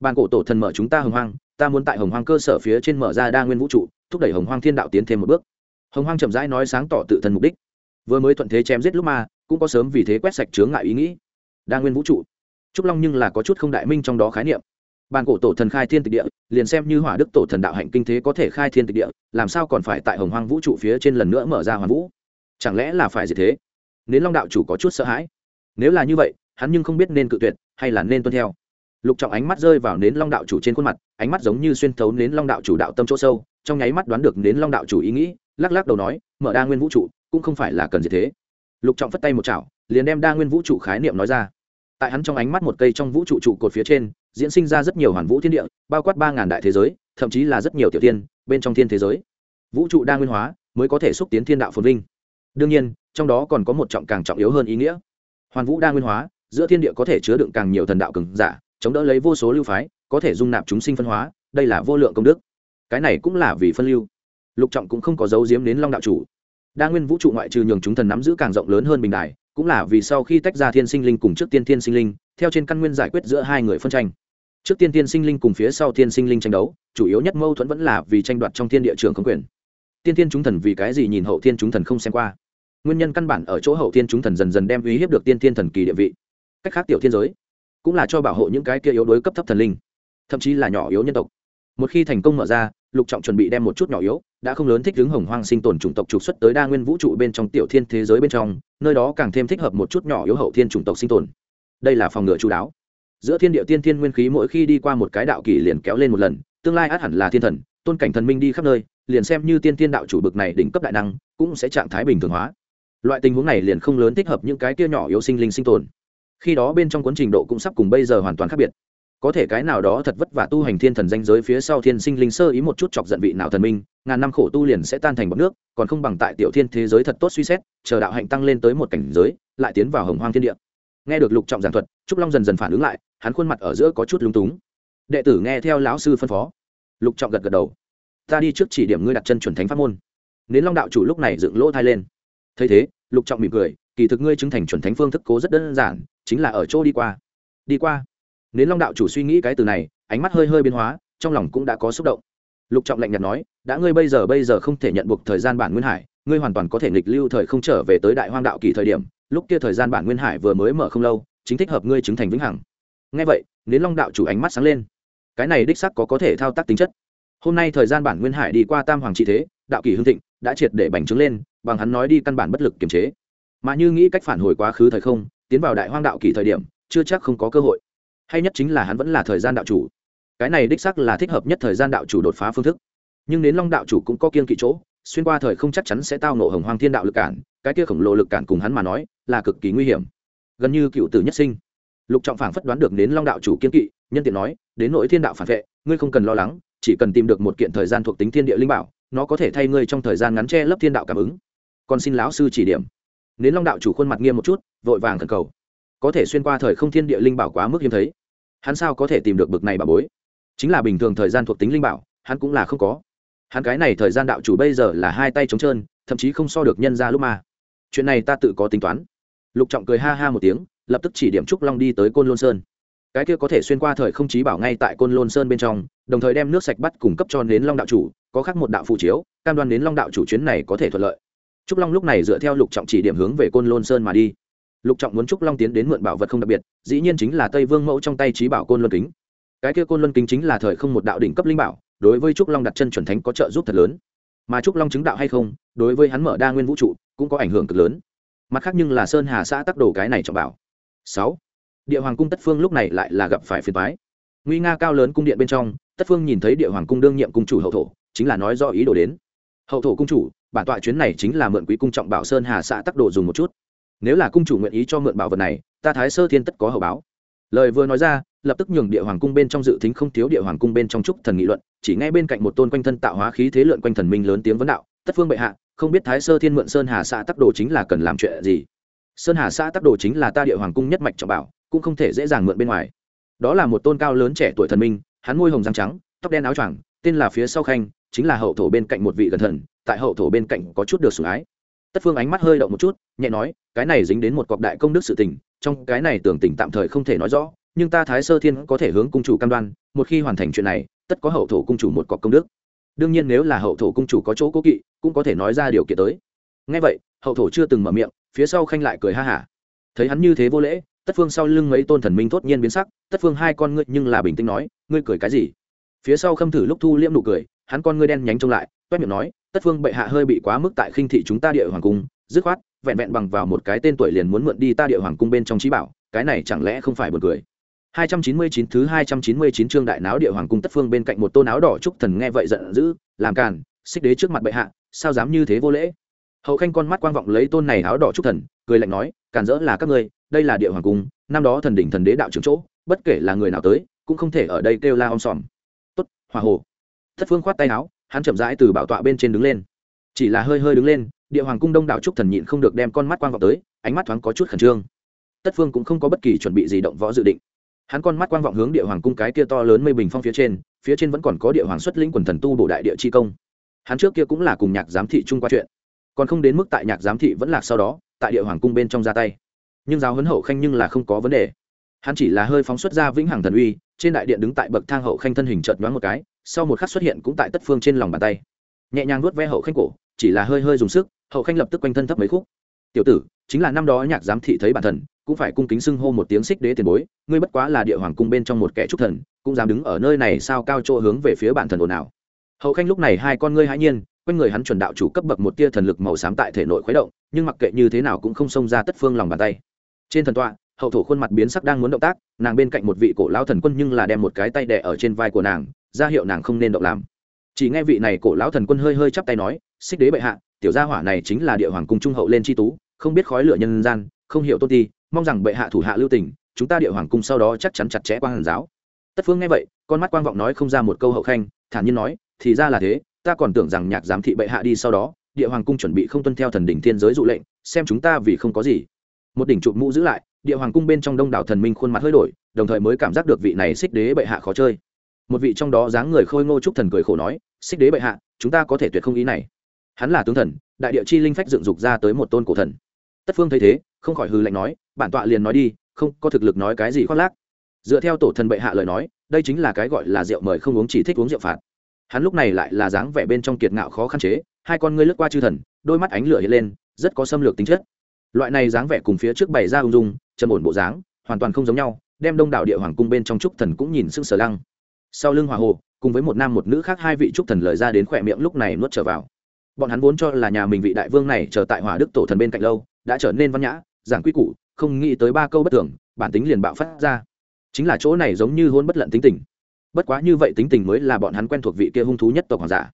Ban cổ tổ thần mở chúng ta hồng hoang, ta muốn tại hồng hoang cơ sở phía trên mở ra đa nguyên vũ trụ, thúc đẩy hồng hoang thiên đạo tiến thêm một bước. Hồng hoang chậm rãi nói sáng tỏ tự thân mục đích. Vừa mới thuận thế chém giết lúc mà, cũng có sớm vì thế quét sạch chướng ngại ý nghĩ. Đa nguyên vũ trụ. Trúc long nhưng là có chút không đại minh trong đó khái niệm bàn cổ tổ thần khai thiên tịch địa, liền xem như hỏa đức tổ thần đạo hạnh kinh thế có thể khai thiên tịch địa, làm sao còn phải tại hồng hoang vũ trụ phía trên lần nữa mở ra hoàn vũ? Chẳng lẽ là phải gì thế? Nếu long đạo chủ có chút sợ hãi. Nếu là như vậy, hắn nhưng không biết nên cự tuyệt hay là nên tuân theo. Lục trọng ánh mắt rơi vào nến long đạo chủ trên khuôn mặt, ánh mắt giống như xuyên thấu nến long đạo chủ đạo tâm chỗ sâu, trong nháy mắt đoán được nến long đạo chủ ý nghĩ, lắc lắc đầu nói, mở đa nguyên vũ trụ, cũng không phải là cần gì thế. Lục trọng phất tay một chảo, liền đem đa nguyên vũ trụ khái niệm nói ra. Tại hắn trong ánh mắt một cây trong vũ trụ trụ cột phía trên diễn sinh ra rất nhiều hoàn vũ thiên địa bao quát ba ngàn đại thế giới thậm chí là rất nhiều tiểu tiên bên trong thiên thế giới. Vũ trụ đa nguyên hóa mới có thể xúc tiến thiên đạo phồn vinh. Đương nhiên trong đó còn có một trọng càng trọng yếu hơn ý nghĩa. Hoàn vũ đa nguyên hóa giữa thiên địa có thể chứa đựng càng nhiều thần đạo cường giả chống đỡ lấy vô số lưu phái có thể dung nạp chúng sinh phân hóa đây là vô lượng công đức. Cái này cũng là vì phân lưu. Lục trọng cũng không có dấu diếm đến long đạo chủ. Đa nguyên vũ trụ ngoại trừ nhường chúng thần nắm giữ càng rộng lớn hơn bình đại, cũng là vì sau khi tách ra thiên sinh linh cùng trước tiên thiên sinh linh theo trên căn nguyên giải quyết giữa hai người phân tranh trước tiên tiên sinh linh cùng phía sau tiên sinh linh tranh đấu, chủ yếu nhất mâu thuẫn vẫn là vì tranh đoạt trong thiên địa trường không quyền. Tiên tiên chúng thần vì cái gì nhìn hậu tiên chúng thần không xem qua? Nguyên nhân căn bản ở chỗ hậu tiên chúng thần dần dần đem uy hiếp được tiên tiên thần kỳ địa vị. Cách khác tiểu thiên giới, cũng là cho bảo hộ những cái kia yếu đối cấp thấp thần linh, thậm chí là nhỏ yếu nhân tộc. Một khi thành công mở ra, lục trọng chuẩn bị đem một chút nhỏ yếu, đã không lớn thích hướng hồng hoang sinh tồn chủng tộc trục xuất tới đa nguyên vũ trụ bên trong tiểu thiên thế giới bên trong, nơi đó càng thêm thích hợp một chút nhỏ yếu hậu thiên chủng tộc sinh tồn. Đây là phòng ngừa chú đáo giữa thiên địa tiên thiên nguyên khí mỗi khi đi qua một cái đạo kỳ liền kéo lên một lần, tương lai át hẳn là thiên thần, tôn cảnh thần minh đi khắp nơi, liền xem như tiên thiên đạo chủ bực này đỉnh cấp đại năng, cũng sẽ trạng thái bình thường hóa. Loại tình huống này liền không lớn thích hợp những cái kia nhỏ yếu sinh linh sinh tồn. Khi đó bên trong cuốn trình độ cũng sắp cùng bây giờ hoàn toàn khác biệt. Có thể cái nào đó thật vất vả tu hành thiên thần danh giới phía sau thiên sinh linh sơ ý một chút chọc giận vị nào thần minh, ngàn năm khổ tu liền sẽ tan thành bọc nước, còn không bằng tại tiểu thiên thế giới thật tốt suy xét, chờ đạo hạnh tăng lên tới một cảnh giới, lại tiến vào hồng hoang thiên địa. Nghe được lục trọng giảng thuật, trúc long dần dần phản ứng lại hắn khuôn mặt ở giữa có chút lúng túng. Đệ tử nghe theo lão sư phân phó. Lục trọng gật gật đầu. Ta đi trước chỉ điểm ngươi đặt chân chuẩn thánh pháp môn. Nến long đạo chủ lúc này dựng lỗ thai lên. Thấy thế, lục trọng mỉm cười, kỳ thực ngươi chứng thành chuẩn thánh phương thức cố rất đơn giản, chính là ở chỗ đi qua. Đi qua. Nến long đạo chủ suy nghĩ cái từ này, ánh mắt hơi hơi biến hóa, trong lòng cũng đã có xúc động. Lục trọng lạnh nhạt nói, đã ngươi bây giờ bây giờ không thể nhận buộc thời gian bản nguyên hải, ngươi hoàn toàn có thể nghịch lưu thời không trở về tới đại hoang đạo kỳ thời điểm, lúc kia thời gian bản nguyên hải vừa mới mở không lâu, chính thích hợp ngươi chứng thành vĩnh hằng nghe vậy, nến long đạo chủ ánh mắt sáng lên. Cái này đích sắc có có thể thao tác tính chất. Hôm nay thời gian bản nguyên hải đi qua tam hoàng trị thế, đạo kỳ hương thịnh, đã triệt để bành trướng lên, bằng hắn nói đi căn bản bất lực kiềm chế. Mà như nghĩ cách phản hồi quá khứ thời không, tiến vào đại hoang đạo kỳ thời điểm, chưa chắc không có cơ hội. Hay nhất chính là hắn vẫn là thời gian đạo chủ. Cái này đích sắc là thích hợp nhất thời gian đạo chủ đột phá phương thức. Nhưng đến long đạo chủ cũng có kiên kỵ chỗ, xuyên qua thời không chắc chắn sẽ tao nộ hồng hoang thiên đạo lực cản, cái kia khổng lồ lực cản cùng hắn mà nói, là cực kỳ nguy hiểm. Gần như cựu tử nhất sinh lục trọng phảng phất đoán được đến long đạo chủ kiên kỵ, nhân tiện nói, đến nỗi thiên đạo phản vệ, ngươi không cần lo lắng, chỉ cần tìm được một kiện thời gian thuộc tính thiên địa linh bảo, nó có thể thay ngươi trong thời gian ngắn che lấp thiên đạo cảm ứng. Còn xin lão sư chỉ điểm. Đến long đạo chủ khuôn mặt nghiêm một chút, vội vàng thần cầu. Có thể xuyên qua thời không thiên địa linh bảo quá mức hiếm thấy, hắn sao có thể tìm được bực này bà bối? Chính là bình thường thời gian thuộc tính linh bảo, hắn cũng là không có. Hắn cái này thời gian đạo chủ bây giờ là hai tay trống trơn, thậm chí không so được nhân ra lúc mà. Chuyện này ta tự có tính toán. Lục trọng cười ha ha một tiếng lập tức chỉ điểm trúc long đi tới côn lôn sơn. Cái kia có thể xuyên qua thời không chí bảo ngay tại côn lôn sơn bên trong, đồng thời đem nước sạch bắt cung cấp cho nến long đạo chủ, có khác một đạo phụ chiếu, cam đoan đến long đạo chủ chuyến này có thể thuận lợi. Trúc long lúc này dựa theo lục trọng chỉ điểm hướng về côn lôn sơn mà đi. Lục trọng muốn trúc long tiến đến mượn bảo vật không đặc biệt, dĩ nhiên chính là tây vương mẫu trong tay trí bảo côn luân kính. Cái kia côn luân kính chính là thời không một đạo đỉnh cấp linh bảo, đối với trúc long đặt chân chuẩn thánh có trợ giúp thật lớn. Mà trúc long chứng đạo hay không, đối với hắn mở đa nguyên vũ trụ, cũng có ảnh hưởng cực lớn. Mặt khác nhưng là sơn hà xã tắc đồ cái này trọng bảo sáu. Địa hoàng cung tất phương lúc này lại là gặp phải phiền toái. Nguy nga cao lớn cung điện bên trong, tất phương nhìn thấy địa hoàng cung đương nhiệm cung chủ hậu thổ, chính là nói do ý đồ đến. Hậu thổ cung chủ, bản tọa chuyến này chính là mượn quý cung trọng bảo sơn hà xã tắc đồ dùng một chút. Nếu là cung chủ nguyện ý cho mượn bảo vật này, ta thái sơ thiên tất có hậu báo. Lời vừa nói ra, lập tức nhường địa hoàng cung bên trong dự tính không thiếu địa hoàng cung bên trong trúc thần nghị luận, chỉ ngay bên cạnh một tôn quanh thân tạo hóa khí thế lượn quanh thần minh lớn tiếng vấn đạo, tất phương bệ hạ, không biết thái sơ thiên mượn sơn hà xã tắc đồ chính là cần làm chuyện gì? Sơn hà xã tắc đồ chính là ta địa hoàng cung nhất mạch trọng bảo, cũng không thể dễ dàng mượn bên ngoài. Đó là một tôn cao lớn trẻ tuổi thần minh, hắn môi hồng răng trắng, tóc đen áo choàng, tên là phía sau khanh, chính là hậu thổ bên cạnh một vị gần thần, tại hậu thổ bên cạnh có chút được sủng ái. Tất phương ánh mắt hơi động một chút, nhẹ nói, cái này dính đến một cọc đại công đức sự tình, trong cái này tưởng tình tạm thời không thể nói rõ, nhưng ta thái sơ thiên có thể hướng cung chủ cam đoan, một khi hoàn thành chuyện này, tất có hậu thổ cung chủ một cọc công đức. Đương nhiên nếu là hậu thổ cung chủ có chỗ cố kỵ, cũng có thể nói ra điều kiện tới. Ngay vậy, hậu thổ chưa từng mở miệng phía sau khanh lại cười ha hả. Thấy hắn như thế vô lễ, tất phương sau lưng mấy tôn thần minh thốt nhiên biến sắc, tất phương, hai con ngươi nhưng là bình tĩnh nói, ngươi cười cái gì? Phía sau khâm thử lúc thu liễm nụ cười, hắn con ngươi đen nhánh trông lại, toét miệng nói, tất phương, bệ hạ hơi bị quá mức tại khinh thị chúng ta địa hoàng cung, dứt khoát, vẹn vẹn bằng vào một cái tên tuổi liền muốn mượn đi ta địa hoàng cung bên trong trí bảo, cái này chẳng lẽ không phải buồn cười? 299 thứ 299 chương đại náo địa hoàng cung tất phương bên cạnh một tôn áo đỏ trúc thần nghe vậy giận dữ, làm càn, xích đế trước mặt bệ hạ, sao dám như thế vô lễ? Hậu khanh con mắt quang vọng lấy tôn này áo đỏ trúc thần, cười lạnh nói, càn rỡ là các ngươi, đây là địa hoàng cung, năm đó thần đỉnh thần đế đạo trưởng chỗ, bất kể là người nào tới, cũng không thể ở đây kêu la om sòm. Tốt, hòa hồ. Thất phương khoát tay áo, hắn chậm rãi từ bảo tọa bên trên đứng lên. Chỉ là hơi hơi đứng lên, địa hoàng cung đông đảo trúc thần nhịn không được đem con mắt quang vọng tới, ánh mắt thoáng có chút khẩn trương. Tất phương cũng không có bất kỳ chuẩn bị gì động võ dự định. Hắn con mắt quang vọng hướng địa hoàng cung cái kia to lớn mây bình phong phía trên phía trên vẫn còn có địa hoàng xuất lĩnh quần thần tu bổ đại địa chi công. Hắn trước kia cũng là cùng nhạc giám thị chung qua chuyện còn không đến mức tại nhạc giám thị vẫn lạc sau đó, tại địa hoàng cung bên trong ra tay. Nhưng giáo huấn hậu khanh nhưng là không có vấn đề. Hắn chỉ là hơi phóng xuất ra vĩnh hằng thần uy, trên đại điện đứng tại bậc thang hậu khanh thân hình chợt nhoáng một cái, sau một khắc xuất hiện cũng tại tất phương trên lòng bàn tay. Nhẹ nhàng nuốt ve hậu khanh cổ, chỉ là hơi hơi dùng sức, hậu khanh lập tức quanh thân thấp mấy khúc. Tiểu tử, chính là năm đó nhạc giám thị thấy bản thần, cũng phải cung kính xưng hô một tiếng xích đế tiền bối, ngươi bất quá là địa hoàng cung bên trong một kẻ trúc thần, cũng dám đứng ở nơi này sao cao chỗ hướng về phía bản thần ồn ào? Hậu khanh lúc này hai con ngươi hãi nhiên quanh người hắn chuẩn đạo chủ cấp bậc một tia thần lực màu xám tại thể nội khuấy động, nhưng mặc kệ như thế nào cũng không xông ra tất phương lòng bàn tay. Trên thần tọa, hậu thổ khuôn mặt biến sắc đang muốn động tác, nàng bên cạnh một vị cổ lao thần quân nhưng là đem một cái tay đẻ ở trên vai của nàng, ra hiệu nàng không nên động làm. Chỉ nghe vị này cổ lão thần quân hơi hơi chắp tay nói, xích đế bệ hạ, tiểu gia hỏa này chính là địa hoàng cung trung hậu lên c tú, không biết khói lửa nhân gian, không hiểu tôn ti, mong rằng bệ hạ thủ hạ lưu tình, chúng ta địa hoàng cung sau đó chắc chắn chặt chẽ quan hàn giáo. Tất phương nghe vậy, con mắt quang vọng nói không ra một câu hậu khanh, thản nhiên nói, thì ra là thế ta còn tưởng rằng nhạc giám thị bệ hạ đi sau đó, địa hoàng cung chuẩn bị không tuân theo thần đỉnh thiên giới dụ lệnh, xem chúng ta vì không có gì. Một đỉnh chụp mũ giữ lại, địa hoàng cung bên trong đông đảo thần minh khuôn mặt hơi đổi, đồng thời mới cảm giác được vị này xích đế bệ hạ khó chơi. Một vị trong đó dáng người khôi ngô trúc thần cười khổ nói, xích đế bệ hạ, chúng ta có thể tuyệt không ý này. Hắn là tướng thần, đại địa chi linh phách dựng dục ra tới một tôn cổ thần. Tất phương thấy thế, không khỏi hư lạnh nói, bản tọa liền nói đi, không có thực lực nói cái gì khoác lác. Dựa theo tổ thần bệ hạ lời nói, đây chính là cái gọi là rượu mời không uống chỉ thích uống rượu phạt hắn lúc này lại là dáng vẻ bên trong kiệt ngạo khó khăn chế, hai con ngươi lướt qua chư thần, đôi mắt ánh lửa hiện lên, rất có xâm lược tính chất. Loại này dáng vẻ cùng phía trước bày ra ung dung, trầm ổn bộ dáng, hoàn toàn không giống nhau, đem đông đảo địa hoàng cung bên trong trúc thần cũng nhìn sưng sờ lăng. Sau lưng hòa hồ, cùng với một nam một nữ khác hai vị trúc thần lời ra đến khỏe miệng lúc này nuốt trở vào. Bọn hắn vốn cho là nhà mình vị đại vương này chờ tại hỏa đức tổ thần bên cạnh lâu, đã trở nên văn nhã, giảng quy củ, không nghĩ tới ba câu bất tưởng bản tính liền bạo phát ra. Chính là chỗ này giống như hôn bất lận tính tình bất quá như vậy tính tình mới là bọn hắn quen thuộc vị kia hung thú nhất tộc hoàng giả.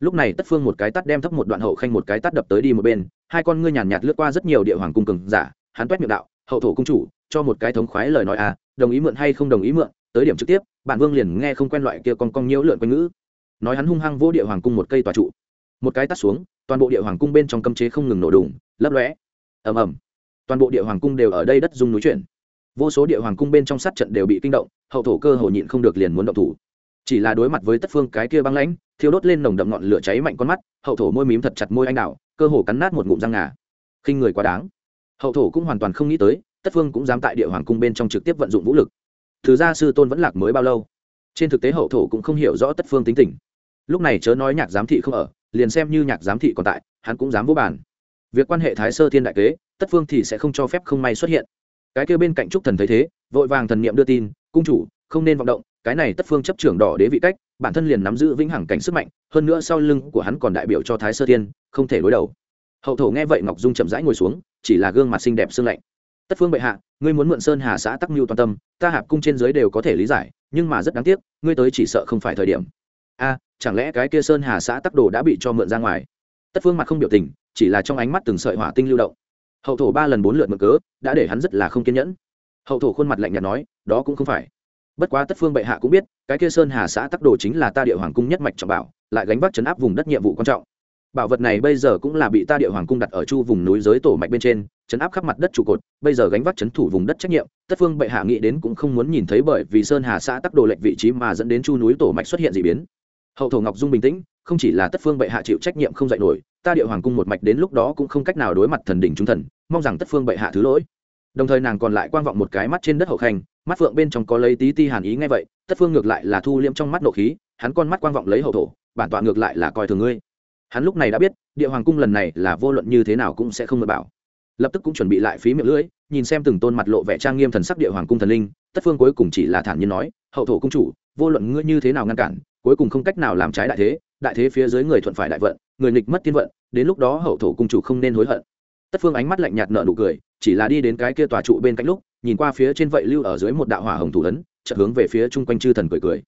Lúc này tất phương một cái tắt đem thấp một đoạn hậu khanh một cái tắt đập tới đi một bên, hai con ngươi nhàn nhạt lướt qua rất nhiều địa hoàng cung cường giả, hắn toét miệng đạo, hậu thổ cung chủ, cho một cái thống khoái lời nói à đồng ý mượn hay không đồng ý mượn, tới điểm trực tiếp bản vương liền nghe không quen loại kia con con nhiễu lượn quanh ngữ. Nói hắn hung hăng vô địa hoàng cung một cây tòa trụ. Một cái tắt xuống, toàn bộ địa hoàng cung bên trong cấm chế không ngừng nổ đùng, lấp lóe. Ầm ầm. Toàn bộ địa hoàng cung đều ở đây đất dung núi chuyển vô số địa hoàng cung bên trong sát trận đều bị kinh động, hậu thổ cơ hồ nhịn không được liền muốn động thủ. Chỉ là đối mặt với tất phương cái kia băng lãnh, thiêu đốt lên nồng đậm ngọn lửa cháy mạnh con mắt, hậu thổ môi mím thật chặt môi anh đạo cơ hồ cắn nát một ngụm răng ngà. Khinh người quá đáng. Hậu thổ cũng hoàn toàn không nghĩ tới, tất phương cũng dám tại địa hoàng cung bên trong trực tiếp vận dụng vũ lực. Thứ ra sư tôn vẫn lạc mới bao lâu? Trên thực tế hậu thổ cũng không hiểu rõ tất phương tính tình. Lúc này chớ nói nhạc giám thị không ở, liền xem như nhạc giám thị còn tại, hắn cũng dám vô bản việc quan hệ thái sơ thiên đại kế, tất phương thì sẽ không cho phép không may xuất hiện cái kia bên cạnh trúc thần thấy thế, vội vàng thần niệm đưa tin, cung chủ, không nên vọng động, cái này tất phương chấp trưởng đỏ đế vị cách, bản thân liền nắm giữ vĩnh hằng cảnh sức mạnh, hơn nữa sau lưng của hắn còn đại biểu cho thái sơ thiên, không thể đối đầu. Hậu thổ nghe vậy ngọc dung chậm rãi ngồi xuống, chỉ là gương mặt xinh đẹp xương lạnh. Tất phương bệ hạ, ngươi muốn mượn sơn hà xã tắc mưu toàn tâm, ta hạp cung trên dưới đều có thể lý giải, nhưng mà rất đáng tiếc, ngươi tới chỉ sợ không phải thời điểm. A, chẳng lẽ cái kia sơn hà xã tắc đồ đã bị cho mượn ra ngoài? Tất phương mặt không biểu tình, chỉ là trong ánh mắt từng sợi hỏa tinh lưu động hậu thổ ba lần bốn lượt mượn cớ, đã để hắn rất là không kiên nhẫn. Hậu thổ khuôn mặt lạnh nhạt nói, đó cũng không phải. Bất quá tất phương bệ hạ cũng biết, cái kia sơn hà xã tắc đồ chính là ta địa hoàng cung nhất mạch trọng bảo, lại gánh vác chấn áp vùng đất nhiệm vụ quan trọng. Bảo vật này bây giờ cũng là bị ta địa hoàng cung đặt ở chu vùng núi giới tổ mạch bên trên chấn áp khắp mặt đất trụ cột, bây giờ gánh vác chấn thủ vùng đất trách nhiệm. Tất phương bệ hạ nghĩ đến cũng không muốn nhìn thấy bởi vì sơn hà xã tắc đồ lệnh vị trí mà dẫn đến chu núi tổ mạch xuất hiện d ị biến. Hậu thổ ngọc dung bình tĩnh không chỉ là tất phương bệ hạ chịu trách nhiệm không dạy nổi, ta địa hoàng cung một mạch đến lúc đó cũng không cách nào đối mặt thần đỉnh trung thần, mong rằng tất phương bệ hạ thứ lỗi. Đồng thời nàng còn lại quan vọng một cái mắt trên đất hậu khanh, mắt phượng bên trong có lấy tí ti hàn ý ngay vậy, tất phương ngược lại là thu liễm trong mắt nộ khí, hắn con mắt quan vọng lấy hậu thổ, bản tọa ngược lại là coi thường ngươi. Hắn lúc này đã biết, địa hoàng cung lần này là vô luận như thế nào cũng sẽ không mượn bảo. Lập tức cũng chuẩn bị lại phí miệng lưỡi, nhìn xem từng tôn mặt lộ vẻ trang nghiêm thần sắc địa hoàng cung thần linh, tất phương cuối cùng chỉ là thản nhiên nói, hậu thổ cung chủ, vô luận ngươi như thế nào ngăn cản cuối cùng không cách nào làm trái đại thế đại thế phía dưới người thuận phải đại vận, người nghịch mất tiên vận, đến lúc đó hậu thổ cung chủ không nên hối hận. Tất phương ánh mắt lạnh nhạt nợ nụ cười, chỉ là đi đến cái kia tòa trụ bên cạnh lúc, nhìn qua phía trên vậy lưu ở dưới một đạo hỏa hồng thủ ấn, chợt hướng về phía chung quanh chư thần cười cười.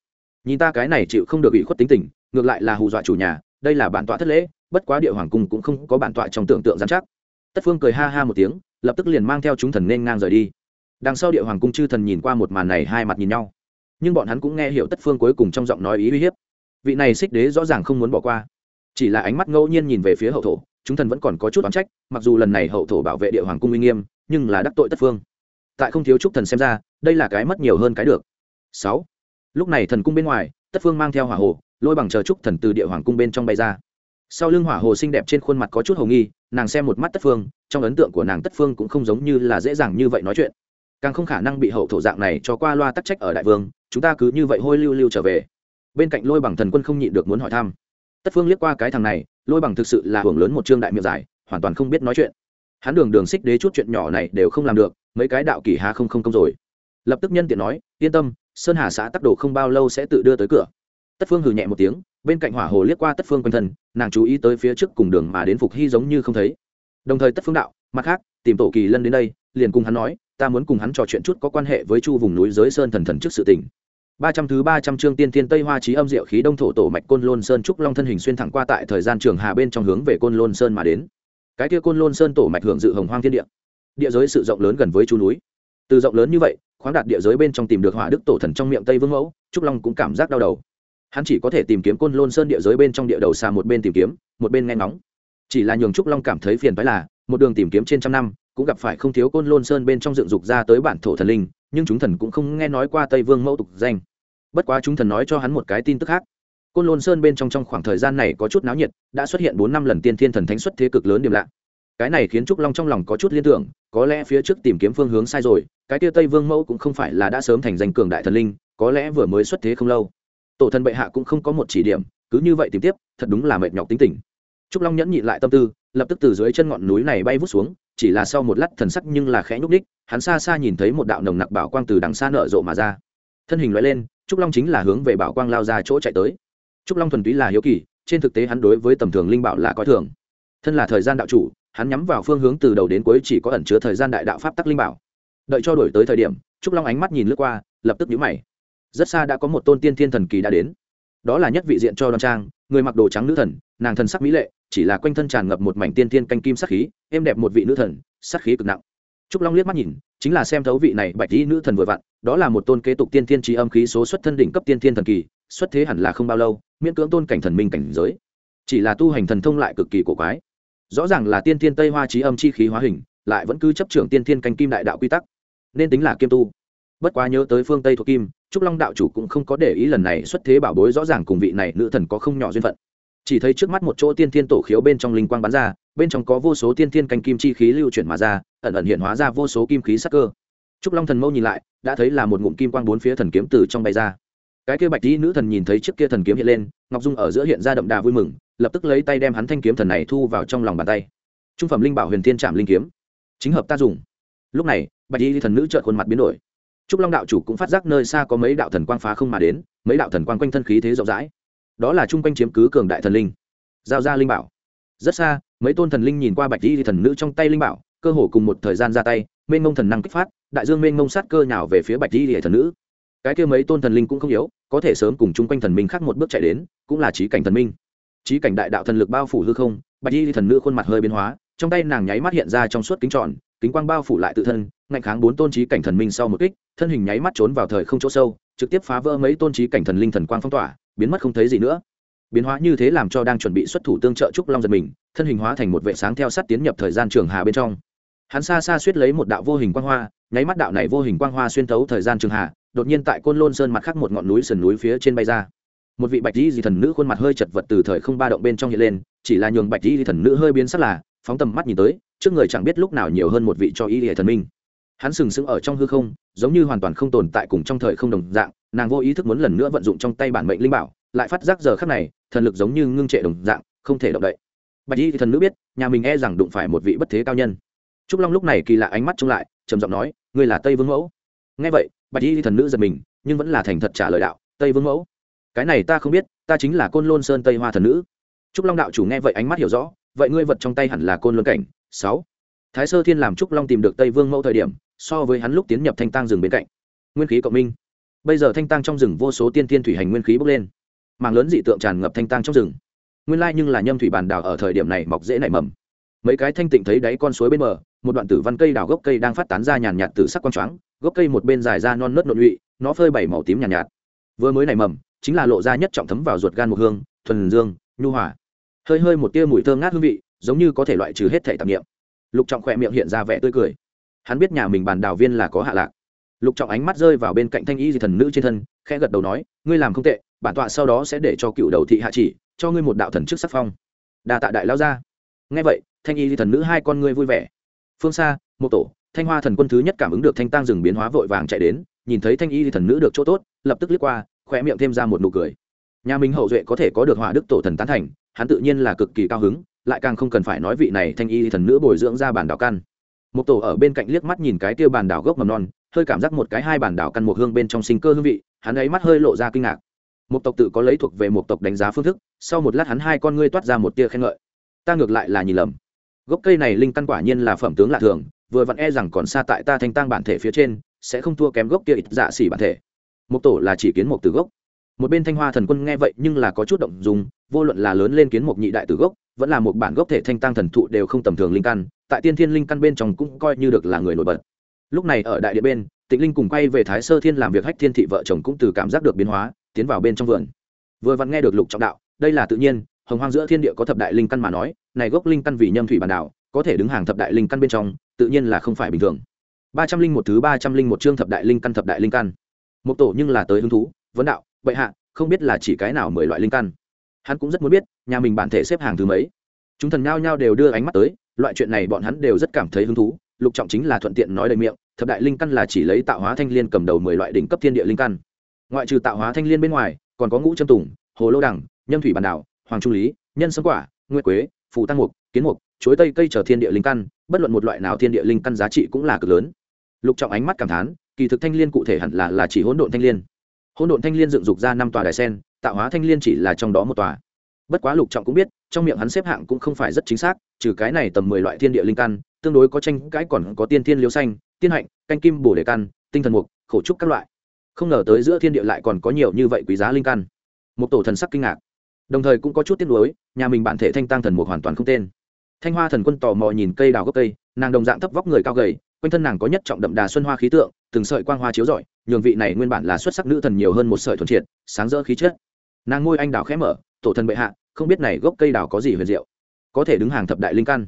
Nhìn ta cái này chịu không được ủy khuất tính tình, ngược lại là hù dọa chủ nhà, đây là bản tọa thất lễ, bất quá địa hoàng cung cũng không có bản tọa trong tưởng tượng giám chắc. Tất phương cười ha ha một tiếng, lập tức liền mang theo chúng thần nên ngang rời đi. Đằng sau địa hoàng cung chư thần nhìn qua một màn này hai mặt nhìn nhau nhưng bọn hắn cũng nghe hiểu tất phương cuối cùng trong giọng nói ý uy hiếp. Vị này xích đế rõ ràng không muốn bỏ qua. Chỉ là ánh mắt ngẫu nhiên nhìn về phía hậu thổ, chúng thần vẫn còn có chút oán trách, mặc dù lần này hậu thổ bảo vệ địa hoàng cung uy nghiêm, nhưng là đắc tội tất phương. Tại không thiếu trúc thần xem ra, đây là cái mất nhiều hơn cái được. Sáu. Lúc này thần cung bên ngoài, tất phương mang theo hỏa hồ, lôi bằng chờ trúc thần từ địa hoàng cung bên trong bay ra. Sau lưng hỏa hồ xinh đẹp trên khuôn mặt có chút hồ nghi, nàng xem một mắt tất phương, trong ấn tượng của nàng tất phương cũng không giống như là dễ dàng như vậy nói chuyện. Càng không khả năng bị hậu thổ dạng này cho qua loa tắc trách ở đại vương chúng ta cứ như vậy hôi lưu lưu trở về. Bên cạnh lôi bằng thần quân không nhịn được muốn hỏi thăm. Tất phương liếc qua cái thằng này, lôi bằng thực sự là hưởng lớn một trương đại miệng dài, hoàn toàn không biết nói chuyện. Hắn đường đường xích đế chút chuyện nhỏ này đều không làm được, mấy cái đạo kỳ hà không không công rồi. Lập tức nhân tiện nói, yên tâm, sơn hà xã tắc đồ không bao lâu sẽ tự đưa tới cửa. Tất phương hừ nhẹ một tiếng, bên cạnh hỏa hồ liếc qua tất phương quanh thân, nàng chú ý tới phía trước cùng đường mà đến phục hy giống như không thấy. Đồng thời tất phương đạo, mặt khác, tìm tổ kỳ lân đến đây, liền cùng hắn nói ta muốn cùng hắn trò chuyện chút có quan hệ với chu vùng núi giới sơn thần thần trước sự tình. Ba trăm thứ ba trăm chương tiên tiên tây hoa trí âm diệu khí đông thổ tổ mạch côn lôn sơn trúc long thân hình xuyên thẳng qua tại thời gian trường hà bên trong hướng về côn lôn sơn mà đến. Cái kia côn lôn sơn tổ mạch hưởng dự hồng hoang thiên địa. Địa giới sự rộng lớn gần với chu núi. Từ rộng lớn như vậy, khoáng đạt địa giới bên trong tìm được hỏa đức tổ thần trong miệng tây vương mẫu, trúc long cũng cảm giác đau đầu. Hắn chỉ có thể tìm kiếm côn lôn sơn địa giới bên trong địa đầu xa một bên tìm kiếm, một bên nghe ngóng. Chỉ là nhường trúc long cảm thấy phiền phái là, một đường tìm kiếm trên trăm năm cũng gặp phải không thiếu côn lôn sơn bên trong dựng dục ra tới bản thổ thần linh, nhưng chúng thần cũng không nghe nói qua tây vương mẫu tục danh. Bất quá chúng thần nói cho hắn một cái tin tức khác. Côn lôn sơn bên trong trong khoảng thời gian này có chút náo nhiệt, đã xuất hiện bốn năm lần tiên thiên thần thánh xuất thế cực lớn điểm lạ. Cái này khiến trúc long trong lòng có chút liên tưởng, có lẽ phía trước tìm kiếm phương hướng sai rồi, cái tia tây vương mẫu cũng không phải là đã sớm thành danh cường đại thần linh, có lẽ vừa mới xuất thế không lâu. Tổ thần bệ hạ cũng không có một chỉ điểm, cứ như vậy tìm tiếp, thật đúng là mệt nhọc tính tình. Trúc long nhẫn nhịn lại tâm tư, lập tức từ dưới chân ngọn núi này bay vút xuống chỉ là sau một lát thần sắc nhưng là khẽ nhúc đích hắn xa xa nhìn thấy một đạo nồng nặc bảo quang từ đằng xa nở rộ mà ra. Thân hình loại lên, trúc long chính là hướng về bảo quang lao ra chỗ chạy tới. Trúc long thuần túy là hiếu kỳ, trên thực tế hắn đối với tầm thường linh bảo là coi thường. Thân là thời gian đạo chủ, hắn nhắm vào phương hướng từ đầu đến cuối chỉ có ẩn chứa thời gian đại đạo pháp tắc linh bảo. Đợi cho đổi tới thời điểm, trúc long ánh mắt nhìn lướt qua, lập tức nhíu mày. Rất xa đã có một tôn tiên thiên thần kỳ đã đến. Đó là nhất vị diện cho đoan trang, người mặc đồ trắng nữ thần nàng thần sắc mỹ lệ, chỉ là quanh thân tràn ngập một mảnh tiên thiên canh kim sắc khí, êm đẹp một vị nữ thần, sắc khí cực nặng. Trúc long liếc mắt nhìn, chính là xem thấu vị này bạch y nữ thần vừa vặn, đó là một tôn kế tục tiên thiên trí âm khí số xuất thân đỉnh cấp tiên thiên thần kỳ, xuất thế hẳn là không bao lâu, miễn cưỡng tôn cảnh thần minh cảnh giới. Chỉ là tu hành thần thông lại cực kỳ cổ quái. Rõ ràng là tiên thiên tây hoa trí âm chi khí hóa hình, lại vẫn cứ chấp trưởng tiên thiên canh kim đại đạo quy tắc. Nên tính là kiêm tu. Bất quá nhớ tới phương tây thuộc kim, trúc long đạo chủ cũng không có để ý lần này xuất thế bảo bối rõ ràng cùng vị này nữ thần có không nhỏ duyên phận chỉ thấy trước mắt một chỗ tiên thiên tổ khiếu bên trong linh quang bắn ra, bên trong có vô số tiên thiên canh kim chi khí lưu chuyển mà ra, ẩn ẩn hiện hóa ra vô số kim khí sắc cơ. Trúc long thần mâu nhìn lại, đã thấy là một ngụm kim quang bốn phía thần kiếm từ trong bay ra. Cái kia bạch tí nữ thần nhìn thấy chiếc kia thần kiếm hiện lên, ngọc dung ở giữa hiện ra đậm đà vui mừng, lập tức lấy tay đem hắn thanh kiếm thần này thu vào trong lòng bàn tay. Trung phẩm linh bảo huyền thiên trạm linh kiếm, chính hợp ta dùng. Lúc này, bạch y thần nữ trợn khuôn mặt biến đổi. Trúc long đạo chủ cũng phát giác nơi xa có mấy đạo thần quang phá không mà đến, mấy đạo thần quang quanh thân khí thế rộng rãi đó là chung quanh chiếm cứ cường đại thần linh. Giao ra linh bảo. Rất xa, mấy tôn thần linh nhìn qua bạch y thần nữ trong tay linh bảo, cơ hồ cùng một thời gian ra tay, mênh mông thần năng kích phát, đại dương mênh mông sát cơ nhào về phía bạch y thần nữ. Cái kia mấy tôn thần linh cũng không yếu, có thể sớm cùng chung quanh thần minh khác một bước chạy đến, cũng là trí cảnh thần minh. Trí cảnh đại đạo thần lực bao phủ hư không, bạch y thần nữ khuôn mặt hơi biến hóa, trong tay nàng nháy mắt hiện ra trong suốt kính tròn, kính quang bao phủ lại tự thân ngạnh kháng bốn tôn trí cảnh thần minh sau một kích, thân hình nháy mắt trốn vào thời không chỗ sâu, trực tiếp phá vỡ mấy tôn trí cảnh thần linh thần quang phong tỏa biến mất không thấy gì nữa. Biến hóa như thế làm cho đang chuẩn bị xuất thủ tương trợ trúc long giật mình, thân hình hóa thành một vệ sáng theo sát tiến nhập thời gian trường hà bên trong. Hắn xa xa suýt lấy một đạo vô hình quang hoa, nháy mắt đạo này vô hình quang hoa xuyên thấu thời gian trường hà, đột nhiên tại côn lôn sơn mặt khác một ngọn núi sườn núi phía trên bay ra. Một vị bạch di di thần nữ khuôn mặt hơi chật vật từ thời không ba động bên trong hiện lên, chỉ là nhường bạch di di thần nữ hơi biến sắc là, phóng tầm mắt nhìn tới, trước người chẳng biết lúc nào nhiều hơn một vị cho y hệ thần minh hắn sừng sững ở trong hư không, giống như hoàn toàn không tồn tại cùng trong thời không đồng dạng, nàng vô ý thức muốn lần nữa vận dụng trong tay bản mệnh linh bảo, lại phát giác giờ khắc này, thần lực giống như ngưng trệ đồng dạng, không thể động đậy. Bạch y thì thần nữ biết, nhà mình e rằng đụng phải một vị bất thế cao nhân. Trúc long lúc này kỳ lạ ánh mắt trông lại, trầm giọng nói, ngươi là tây vương mẫu? Nghe vậy, bạch y thì thần nữ giật mình, nhưng vẫn là thành thật trả lời đạo, tây vương mẫu? Cái này ta không biết, ta chính là côn lôn sơn tây hoa thần nữ. Trúc long đạo chủ nghe vậy ánh mắt hiểu rõ, vậy ngươi vật trong tay hẳn là côn luân cảnh, sáu. Thái sơ thiên làm trúc long tìm được tây vương mẫu thời điểm so với hắn lúc tiến nhập thanh tăng rừng bên cạnh. Nguyên khí cộng minh. Bây giờ thanh tăng trong rừng vô số tiên tiên thủy hành nguyên khí bốc lên. Màng lớn dị tượng tràn ngập thanh tăng trong rừng. Nguyên lai nhưng là nhâm thủy bàn đảo ở thời điểm này mọc dễ nảy mầm. Mấy cái thanh tịnh thấy đáy con suối bên bờ một đoạn tử văn cây đào gốc cây đang phát tán ra nhàn nhạt từ sắc quang choáng gốc cây một bên dài ra non nớt nội lụy nó phơi bảy màu tím nhàn nhạt, nhạt vừa mới nảy mầm chính là lộ ra nhất trọng thấm vào ruột gan một hương thuần dương nhu hòa. Hơi hơi một tia mùi thơm ngát hương vị giống như có thể loại trừ hết thể tạp nghiệm lục trọng khỏe miệng hiện ra vẻ tươi cười hắn biết nhà mình bàn đào viên là có hạ lạc. Lục trọng ánh mắt rơi vào bên cạnh thanh y di thần nữ trên thân, khẽ gật đầu nói, ngươi làm không tệ, bản tọa sau đó sẽ để cho cựu đầu thị hạ chỉ, cho ngươi một đạo thần chức sắc phong. Đa tạ đại lao ra ngay vậy, thanh y di thần nữ hai con ngươi vui vẻ. Phương xa, một tổ, thanh hoa thần quân thứ nhất cảm ứng được thanh tăng rừng biến hóa vội vàng chạy đến, nhìn thấy thanh y di thần nữ được chỗ tốt, lập tức liếc qua khỏe miệng thêm ra một nụ cười. Nhà mình hậu duệ có thể có được hỏa đức tổ thần tán thành, hắn tự nhiên là cực kỳ cao hứng, lại càng không cần phải nói vị này thanh y di thần nữ bồi dưỡng ra bản đạo căn một tổ ở bên cạnh liếc mắt nhìn cái tiêu bàn đảo gốc mầm non, hơi cảm giác một cái hai bản đảo căn một hương bên trong sinh cơ hương vị, hắn ấy mắt hơi lộ ra kinh ngạc. Một tộc tự có lấy thuộc về một tộc đánh giá phương thức, sau một lát hắn hai con ngươi toát ra một tia khen ngợi. Ta ngược lại là nhìn lầm. Gốc cây này linh căn quả nhiên là phẩm tướng lạ thường, vừa vặn e rằng còn xa tại ta thanh tăng bản thể phía trên, sẽ không thua kém gốc kia ít dạ xỉ bản thể. Một tổ là chỉ kiến một từ gốc. Một bên thanh hoa thần quân nghe vậy nhưng là có chút động dùng vô luận là lớn lên kiến một nhị đại từ gốc, vẫn là một bản gốc thể thanh tăng thần thụ đều không tầm thường linh căn tại tiên thiên linh căn bên trong cũng coi như được là người nổi bật. Lúc này ở đại địa bên, tịnh linh cùng quay về thái sơ thiên làm việc hách thiên thị vợ chồng cũng từ cảm giác được biến hóa, tiến vào bên trong vườn. Vừa vặn nghe được lục trọng đạo, đây là tự nhiên, hồng hoang giữa thiên địa có thập đại linh căn mà nói, này gốc linh căn vì nhâm thủy bản đảo, có thể đứng hàng thập đại linh căn bên trong, tự nhiên là không phải bình thường. Ba trăm linh một thứ, ba trăm linh một chương thập đại linh căn, thập đại linh căn. Một tổ nhưng là tới hứng thú, vấn đạo vậy hạ, không biết là chỉ cái nào mười loại linh căn? Hắn cũng rất muốn biết, nhà mình bản thể xếp hàng thứ mấy. Chúng thần nhao nhao đều đưa ánh mắt tới loại chuyện này bọn hắn đều rất cảm thấy hứng thú, lục trọng chính là thuận tiện nói đầy miệng, thập đại linh căn là chỉ lấy tạo hóa thanh liên cầm đầu mười loại đỉnh cấp thiên địa linh căn. Ngoại trừ tạo hóa thanh liên bên ngoài, còn có ngũ trâm tùng, hồ lô đẳng nhâm thủy bản đảo, hoàng trung lý, nhân sâm quả, nguyệt quế, phù tăng mục, kiến mục, chuối tây cây trở thiên địa linh căn, bất luận một loại nào thiên địa linh căn giá trị cũng là cực lớn. Lục trọng ánh mắt cảm thán, kỳ thực thanh liên cụ thể hẳn là là chỉ hỗn độn thanh liên. Hỗn độn thanh liên dựng dục ra năm tòa đài sen, tạo hóa thanh liên chỉ là trong đó một tòa bất quá lục trọng cũng biết, trong miệng hắn xếp hạng cũng không phải rất chính xác, trừ cái này tầm mười loại thiên địa linh căn, tương đối có tranh cãi còn có tiên thiên liêu xanh, tiên hạnh, canh kim bổ đề căn, tinh thần mục, khổ trúc các loại. Không ngờ tới giữa thiên địa lại còn có nhiều như vậy quý giá linh căn. Một tổ thần sắc kinh ngạc. Đồng thời cũng có chút tiếc nuối, nhà mình bản thể thanh tăng thần mục hoàn toàn không tên. Thanh hoa thần quân tò mò nhìn cây đào gốc cây, nàng đồng dạng thấp vóc người cao gầy, quanh thân nàng có nhất trọng đậm đà xuân hoa khí tượng, từng sợi quang hoa chiếu rọi, nhường vị này nguyên bản là xuất sắc nữ thần nhiều hơn một sợi thuần triệt, sáng rỡ khí chất. Nàng ngôi anh đào khẽ mở tổ thần bệ hạ, không biết này gốc cây đào có gì huyền diệu. Có thể đứng hàng thập đại linh căn.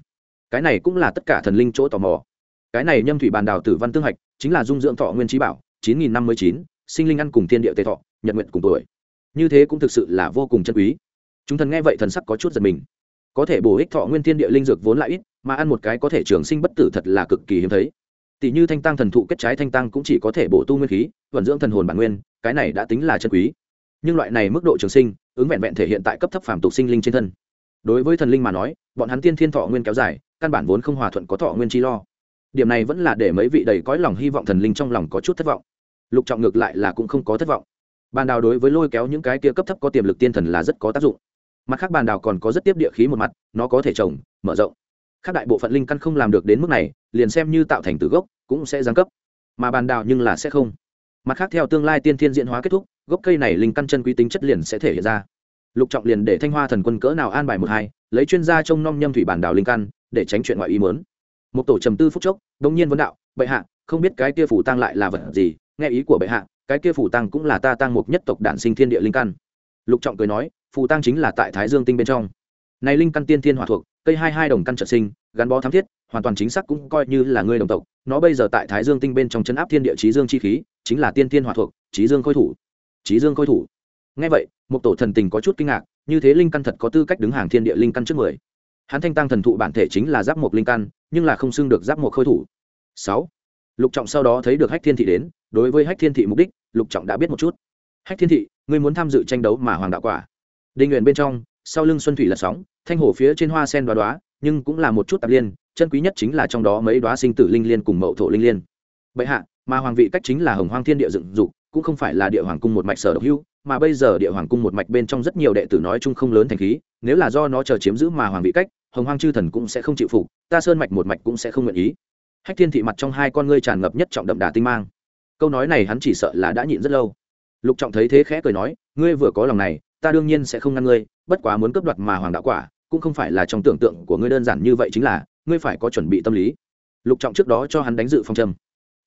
Cái này cũng là tất cả thần linh chỗ tò mò. Cái này nhâm thủy bàn đào tử văn tương hạch, chính là dung dưỡng thọ nguyên trí bảo, chín nghìn năm mươi chín, sinh linh ăn cùng thiên địa tề thọ, nhật nguyện cùng tuổi. Như thế cũng thực sự là vô cùng chân quý. Chúng thần nghe vậy thần sắc có chút giật mình. Có thể bổ ích thọ nguyên thiên địa linh dược vốn lại ít, mà ăn một cái có thể trường sinh bất tử thật là cực kỳ hiếm thấy. Tỷ như thanh tăng thần thụ kết trái thanh tăng cũng chỉ có thể bổ tu nguyên khí, vận dưỡng thần hồn bản nguyên, cái này đã tính là chân quý nhưng loại này mức độ trường sinh, ứng vẹn vẹn thể hiện tại cấp thấp phàm tục sinh linh trên thân. Đối với thần linh mà nói, bọn hắn tiên thiên thọ nguyên kéo dài, căn bản vốn không hòa thuận có thọ nguyên chi lo. Điểm này vẫn là để mấy vị đầy cõi lòng hy vọng thần linh trong lòng có chút thất vọng. Lục trọng ngược lại là cũng không có thất vọng. Bàn đào đối với lôi kéo những cái kia cấp thấp có tiềm lực tiên thần là rất có tác dụng. Mặt khác bàn đào còn có rất tiếp địa khí một mặt, nó có thể trồng, mở rộng. Khác đại bộ phận linh căn không làm được đến mức này, liền xem như tạo thành từ gốc, cũng sẽ giáng cấp. Mà bàn đào nhưng là sẽ không mặt khác theo tương lai tiên thiên diễn hóa kết thúc, gốc cây này linh căn chân quý tính chất liền sẽ thể hiện ra. Lục trọng liền để thanh hoa thần quân cỡ nào an bài một hai, lấy chuyên gia trông nom nhâm thủy bản đào linh căn, để tránh chuyện ngoại ý mớn một tổ trầm tư phúc chốc đông nhiên vấn đạo, bệ hạ, không biết cái kia phủ tăng lại là vật gì? Nghe ý của bệ hạ, cái kia phủ tăng cũng là ta tăng mục nhất tộc đản sinh thiên địa linh căn. Lục trọng cười nói phù tăng chính là tại thái dương tinh bên trong. Này linh căn tiên thiên hỏa thuộc, cây hai hai đồng căn trợ sinh, gắn bó thám thiết, hoàn toàn chính xác cũng coi như là người đồng tộc. Nó bây giờ tại thái dương tinh bên trong chấn áp thiên địa trí dương chi khí chính là tiên thiên hỏa thuộc trí dương khôi thủ. Trí dương khôi thủ. Ngay vậy một tổ thần tình có chút kinh ngạc, như thế linh căn thật có tư cách đứng hàng thiên địa linh căn trước mười. Hắn thanh tăng thần thụ bản thể chính là giáp một linh căn, nhưng là không xưng được giáp một khôi thủ. Sáu. Lục trọng sau đó thấy được hách thiên thị đến, đối với hách thiên thị mục đích, lục trọng đã biết một chút. Hách thiên thị, ngươi muốn tham dự tranh đấu mà hoàng đạo quả. Đinh nguyện bên trong, sau lưng xuân thủy là sóng, thanh hồ phía trên hoa sen đoá đoá nhưng cũng là một chút tạp liên, chân quý nhất chính là trong đó mấy đoá sinh tử linh liên cùng mậu thổ linh liên. Bệ hạ mà hoàng vị cách chính là hồng hoang thiên địa dựng dục cũng không phải là địa hoàng cung một mạch sở độc hưu, mà bây giờ địa hoàng cung một mạch bên trong rất nhiều đệ tử nói chung không lớn thành khí nếu là do nó chờ chiếm giữ mà hoàng vị cách hồng hoang chư thần cũng sẽ không chịu phục ta sơn mạch một mạch cũng sẽ không nguyện ý. Hách thiên thị mặt trong hai con ngươi tràn ngập nhất trọng đậm đà tinh mang. Câu nói này hắn chỉ sợ là đã nhịn rất lâu. Lục trọng thấy thế khẽ cười nói ngươi vừa có lòng này ta đương nhiên sẽ không ngăn ngươi bất quá muốn cướp đoạt mà hoàng đạo quả cũng không phải là trong tưởng tượng của ngươi đơn giản như vậy chính là ngươi phải có chuẩn bị tâm lý. Lục trọng trước đó cho hắn đánh dự phong trầm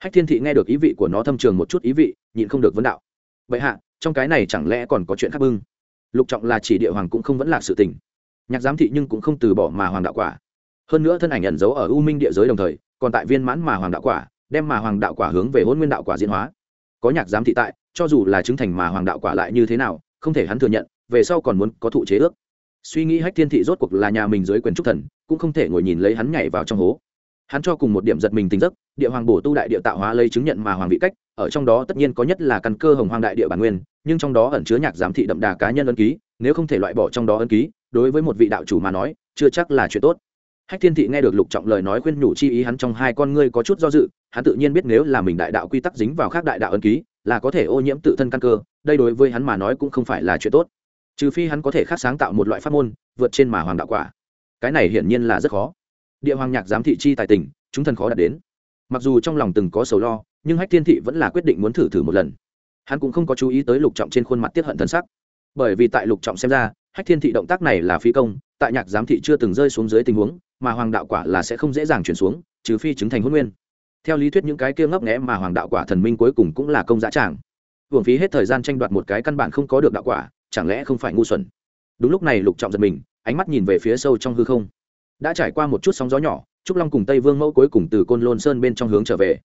hách thiên thị nghe được ý vị của nó thâm trường một chút ý vị, nhịn không được vấn đạo. Vậy hạ, trong cái này chẳng lẽ còn có chuyện khác bưng? Lục trọng là chỉ địa hoàng cũng không vẫn là sự tình. Nhạc giám thị nhưng cũng không từ bỏ mà hoàng đạo quả. Hơn nữa thân ảnh ẩn giấu ở u minh địa giới đồng thời, còn tại viên mãn mà hoàng đạo quả, đem mà hoàng đạo quả hướng về hôn nguyên đạo quả diễn hóa. Có nhạc giám thị tại, cho dù là chứng thành mà hoàng đạo quả lại như thế nào, không thể hắn thừa nhận, về sau còn muốn có thụ chế ước. Suy nghĩ hách thiên thị rốt cuộc là nhà mình dưới quyền trúc thần, cũng không thể ngồi nhìn lấy hắn nhảy vào trong hố hắn cho cùng một điểm giật mình tính giấc, địa hoàng bổ tu đại địa tạo hóa lấy chứng nhận mà hoàng vị cách, ở trong đó tất nhiên có nhất là căn cơ hồng hoàng đại địa bản nguyên, nhưng trong đó ẩn chứa nhạc giám thị đậm đà cá nhân ân ký, nếu không thể loại bỏ trong đó ân ký, đối với một vị đạo chủ mà nói, chưa chắc là chuyện tốt. Hách thiên thị nghe được lục trọng lời nói khuyên nhủ chi ý hắn trong hai con ngươi có chút do dự, hắn tự nhiên biết nếu là mình đại đạo quy tắc dính vào khác đại đạo ân ký, là có thể ô nhiễm tự thân căn cơ, đây đối với hắn mà nói cũng không phải là chuyện tốt. Trừ phi hắn có thể khác sáng tạo một loại pháp môn, vượt trên mà hoàng đạo quả. Cái này hiển nhiên là rất khó địa hoàng nhạc giám thị chi tài tình, chúng thần khó đạt đến. Mặc dù trong lòng từng có sầu lo, nhưng hách thiên thị vẫn là quyết định muốn thử thử một lần. Hắn cũng không có chú ý tới lục trọng trên khuôn mặt tiết hận thần sắc. Bởi vì tại lục trọng xem ra, hách thiên thị động tác này là phi công, tại nhạc giám thị chưa từng rơi xuống dưới tình huống, mà hoàng đạo quả là sẽ không dễ dàng chuyển xuống, trừ phi chứng thành hôn nguyên. Theo lý thuyết những cái kia ngấp nghẽ mà hoàng đạo quả thần minh cuối cùng cũng là công giá tràng. Hưởng phí hết thời gian tranh đoạt một cái căn bản không có được đạo quả, chẳng lẽ không phải ngu xuẩn? Đúng lúc này lục trọng giật mình, ánh mắt nhìn về phía sâu trong hư không đã trải qua một chút sóng gió nhỏ, trúc long cùng tây vương mẫu cuối cùng từ côn lôn sơn bên trong hướng trở về.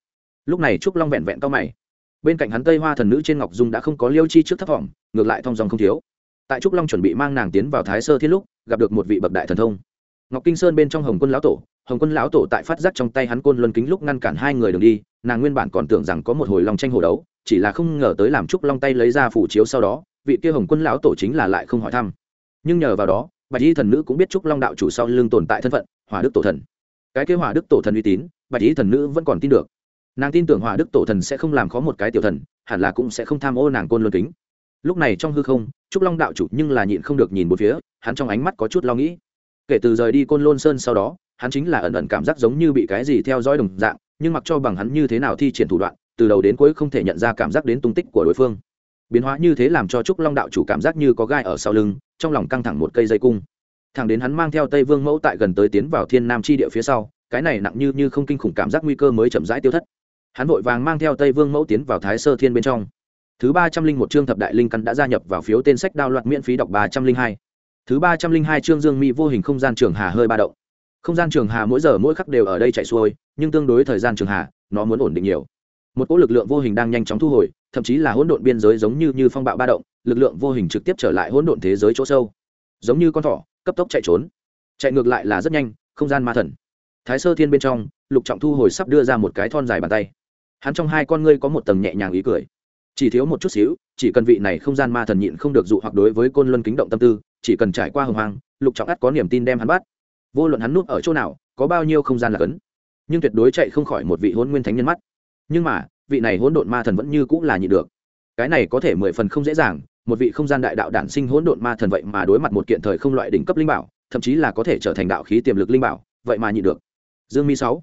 Lúc này trúc long vẹn vẹn cao mày. Bên cạnh hắn tây hoa thần nữ trên ngọc dung đã không có liêu chi trước thất vọng, ngược lại thong dòng không thiếu. Tại trúc long chuẩn bị mang nàng tiến vào thái sơ thiết lúc, gặp được một vị bậc đại thần thông. Ngọc kinh sơn bên trong hồng quân lão tổ, hồng quân lão tổ tại phát giác trong tay hắn côn luân kính lúc ngăn cản hai người đường đi, nàng nguyên bản còn tưởng rằng có một hồi lòng tranh hồ đấu, chỉ là không ngờ tới làm trúc long tay lấy ra phủ chiếu sau đó, vị kia hồng quân lão tổ chính là lại không hỏi thăm. Nhưng nhờ vào đó bạch y thần nữ cũng biết trúc long đạo chủ sau lưng tồn tại thân phận, hỏa đức tổ thần. Cái kế hỏa đức tổ thần uy tín, bạch y thần nữ vẫn còn tin được. Nàng tin tưởng hỏa đức tổ thần sẽ không làm khó một cái tiểu thần, hẳn là cũng sẽ không tham ô nàng côn luân kính. Lúc này trong hư không, trúc long đạo chủ nhưng là nhịn không được nhìn một phía, hắn trong ánh mắt có chút lo nghĩ. Kể từ rời đi côn lôn sơn sau đó, hắn chính là ẩn ẩn cảm giác giống như bị cái gì theo dõi đồng dạng, nhưng mặc cho bằng hắn như thế nào thi triển thủ đoạn, từ đầu đến cuối không thể nhận ra cảm giác đến tung tích của đối phương. Biến hóa như thế làm cho trúc long đạo chủ cảm giác như có gai ở sau lưng trong lòng căng thẳng một cây dây cung. Thẳng đến hắn mang theo tây vương mẫu tại gần tới tiến vào thiên nam chi địa phía sau, cái này nặng như như không kinh khủng cảm giác nguy cơ mới chậm rãi tiêu thất. Hắn vội vàng mang theo tây vương mẫu tiến vào thái sơ thiên bên trong. Thứ ba trăm linh một chương thập đại linh căn đã gia nhập vào phiếu tên sách đao loạt miễn phí đọc ba trăm linh hai. Thứ ba trăm linh hai chương dương mỹ vô hình không gian trường hà hơi ba động. Không gian trường hà mỗi giờ mỗi khắc đều ở đây chạy xuôi, nhưng tương đối thời gian trường hà, nó muốn ổn định nhiều. Một cỗ lực lượng vô hình đang nhanh chóng thu hồi, thậm chí là hỗn độn biên giới giống như như phong bạo ba động lực lượng vô hình trực tiếp trở lại hỗn độn thế giới chỗ sâu. Giống như con thỏ, cấp tốc chạy trốn. Chạy ngược lại là rất nhanh, không gian ma thần. Thái sơ thiên bên trong, lục trọng thu hồi sắp đưa ra một cái thon dài bàn tay. Hắn trong hai con ngươi có một tầng nhẹ nhàng ý cười. Chỉ thiếu một chút xíu, chỉ cần vị này không gian ma thần nhịn không được dụ hoặc đối với côn luân kính động tâm tư, chỉ cần trải qua hồng hoang, lục trọng ắt có niềm tin đem hắn bắt. Vô luận hắn núp ở chỗ nào, có bao nhiêu không gian là cấn. Nhưng tuyệt đối chạy không khỏi một vị hôn nguyên thánh nhân mắt. Nhưng mà, vị này hỗn độn ma thần vẫn như cũng là nhịn được cái này có thể mười phần không dễ dàng, một vị không gian đại đạo đản sinh hỗn độn ma thần vậy mà đối mặt một kiện thời không loại đỉnh cấp linh bảo, thậm chí là có thể trở thành đạo khí tiềm lực linh bảo, vậy mà nhịn được. Dương mi sáu,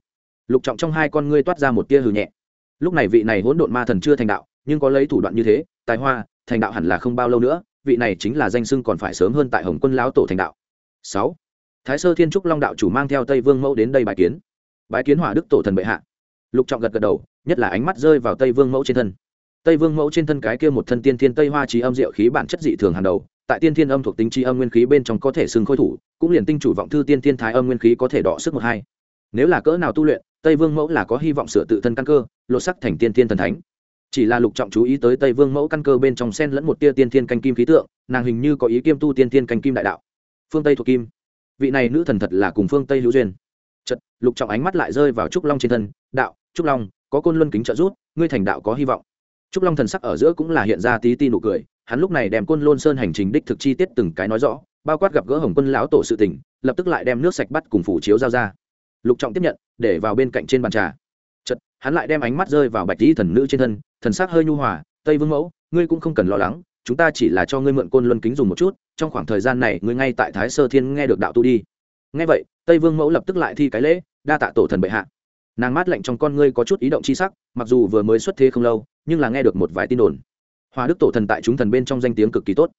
lục trọng trong hai con ngươi toát ra một tia hừ nhẹ. Lúc này vị này hỗn độn ma thần chưa thành đạo, nhưng có lấy thủ đoạn như thế, tài hoa, thành đạo hẳn là không bao lâu nữa, vị này chính là danh sưng còn phải sớm hơn tại hồng quân lão tổ thành đạo. Sáu, thái sơ thiên trúc long đạo chủ mang theo tây vương mẫu đến đây bài kiến. Bái kiến hỏa đức tổ thần bệ hạ. Lục trọng gật gật đầu, nhất là ánh mắt rơi vào tây vương mẫu trên thân tây vương mẫu trên thân cái kia một thân tiên thiên tây hoa trí âm diệu khí bản chất dị thường hàng đầu, tại tiên thiên âm thuộc tính trí âm nguyên khí bên trong có thể xưng khôi thủ, cũng liền tinh chủ vọng thư tiên thiên thái âm nguyên khí có thể đọ sức một hai. Nếu là cỡ nào tu luyện, tây vương mẫu là có hy vọng sửa tự thân căn cơ, lột sắc thành tiên thiên thần thánh. Chỉ là lục trọng chú ý tới tây vương mẫu căn cơ bên trong sen lẫn một tia tiên thiên canh kim khí tượng, nàng hình như có ý kiêm tu tiên thiên canh kim đại đạo. Phương tây thuộc kim. Vị này nữ thần thật là cùng phương tây hữu duyên. Chật lục trọng ánh mắt lại rơi vào trúc long trên thân, đạo, trúc long, có côn luân kính trợ rút ngươi thành đạo có hy vọng trúc long thần sắc ở giữa cũng là hiện ra tí ti nụ cười, hắn lúc này đem côn lôn sơn hành trình đích thực chi tiết từng cái nói rõ, bao quát gặp gỡ hồng quân lão tổ sự tình, lập tức lại đem nước sạch bắt cùng phủ chiếu giao ra. Lục trọng tiếp nhận, để vào bên cạnh trên bàn trà. Chật hắn lại đem ánh mắt rơi vào bạch tỷ thần nữ trên thân, thần sắc hơi nhu hòa, tây vương mẫu, ngươi cũng không cần lo lắng, chúng ta chỉ là cho ngươi mượn côn luân kính dùng một chút, trong khoảng thời gian này ngươi ngay tại thái sơ thiên nghe được đạo tu đi. Nghe vậy, tây vương mẫu lập tức lại thi cái lễ, đa tạ tổ thần bệ hạ nàng mát lạnh trong con ngươi có chút ý động c h i sắc, mặc dù vừa mới xuất thế không lâu, nhưng là nghe được một vài tin đồn. Hòa đức tổ thần tại chúng thần bên trong danh tiếng cực kỳ tốt.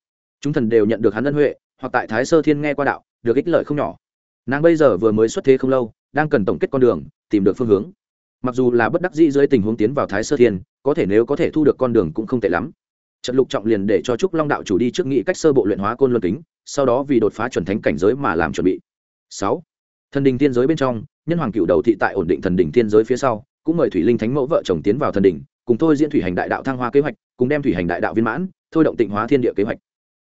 Chúng thần đều nhận được hắn ân huệ, hoặc tại thái sơ thiên nghe qua đạo, được ích lợi không nhỏ. Nàng bây giờ vừa mới xuất thế không lâu, đang cần tổng kết con đường, tìm được phương hướng. Mặc dù là bất đắc dĩ dưới tình huống tiến vào thái sơ thiên, có thể nếu có thể thu được con đường cũng không tệ lắm. Trận lục trọng liền để cho trúc long đạo chủ đi trước nghị cách sơ bộ luyện hóa côn luân kính, sau đó vì đột phá chuẩn thánh cảnh giới mà làm chuẩn bị. Sáu thần đình thiên giới bên trong, nhân hoàng cựu đầu thị tại ổn định thần đình thiên giới phía sau, cũng mời thủy linh thánh mẫu vợ chồng tiến vào thần đình, cùng thôi diễn thủy hành đại đạo thăng hoa kế hoạch, cùng đem thủy hành đại đạo viên mãn, thôi động tịnh hóa thiên địa kế hoạch.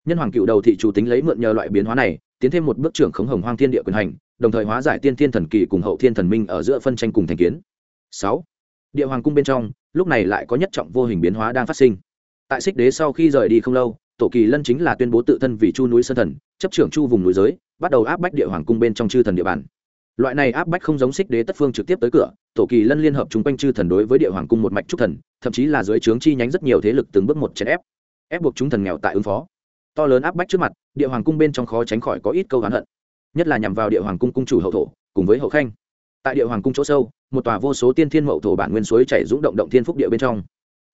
Nhân hoàng cựu đầu thị chủ tính lấy mượn nhờ loại biến hóa này, tiến thêm một bước trưởng khống hồng hoang thiên địa quyền hành, đồng thời hóa giải tiên thiên thần kỳ cùng hậu thiên thần minh ở giữa phân tranh cùng thành kiến. Sáu. Địa hoàng cung bên trong, lúc này lại có nhất trọng vô hình biến hóa đang phát sinh. Tại xích đế sau khi rời đi không lâu, tổ kỳ lân chính là tuyên bố tự thân vì chu núi sơn thần, chấp trưởng chu vùng núi giới bắt đầu áp bách địa hoàng cung bên trong chư thần địa bàn. Loại này áp bách không giống xích đế tất phương trực tiếp tới cửa, tổ kỳ lân liên hợp chung quanh chư thần đối với địa hoàng cung một mạch trúc thần, thậm chí là dưới trướng chi nhánh rất nhiều thế lực từng bước một chèn ép ép buộc chúng thần nghèo tại ứng phó. To lớn áp bách trước mặt, địa hoàng cung bên trong khó tránh khỏi có ít câu hán hận, nhất là nhằm vào địa hoàng cung cung chủ hậu thổ, cùng với hậu khanh. Tại địa hoàng cung chỗ sâu, một tòa vô số tiên thiên mậu thổ bản nguyên suối chảy rúng động động thiên phúc địa bên trong.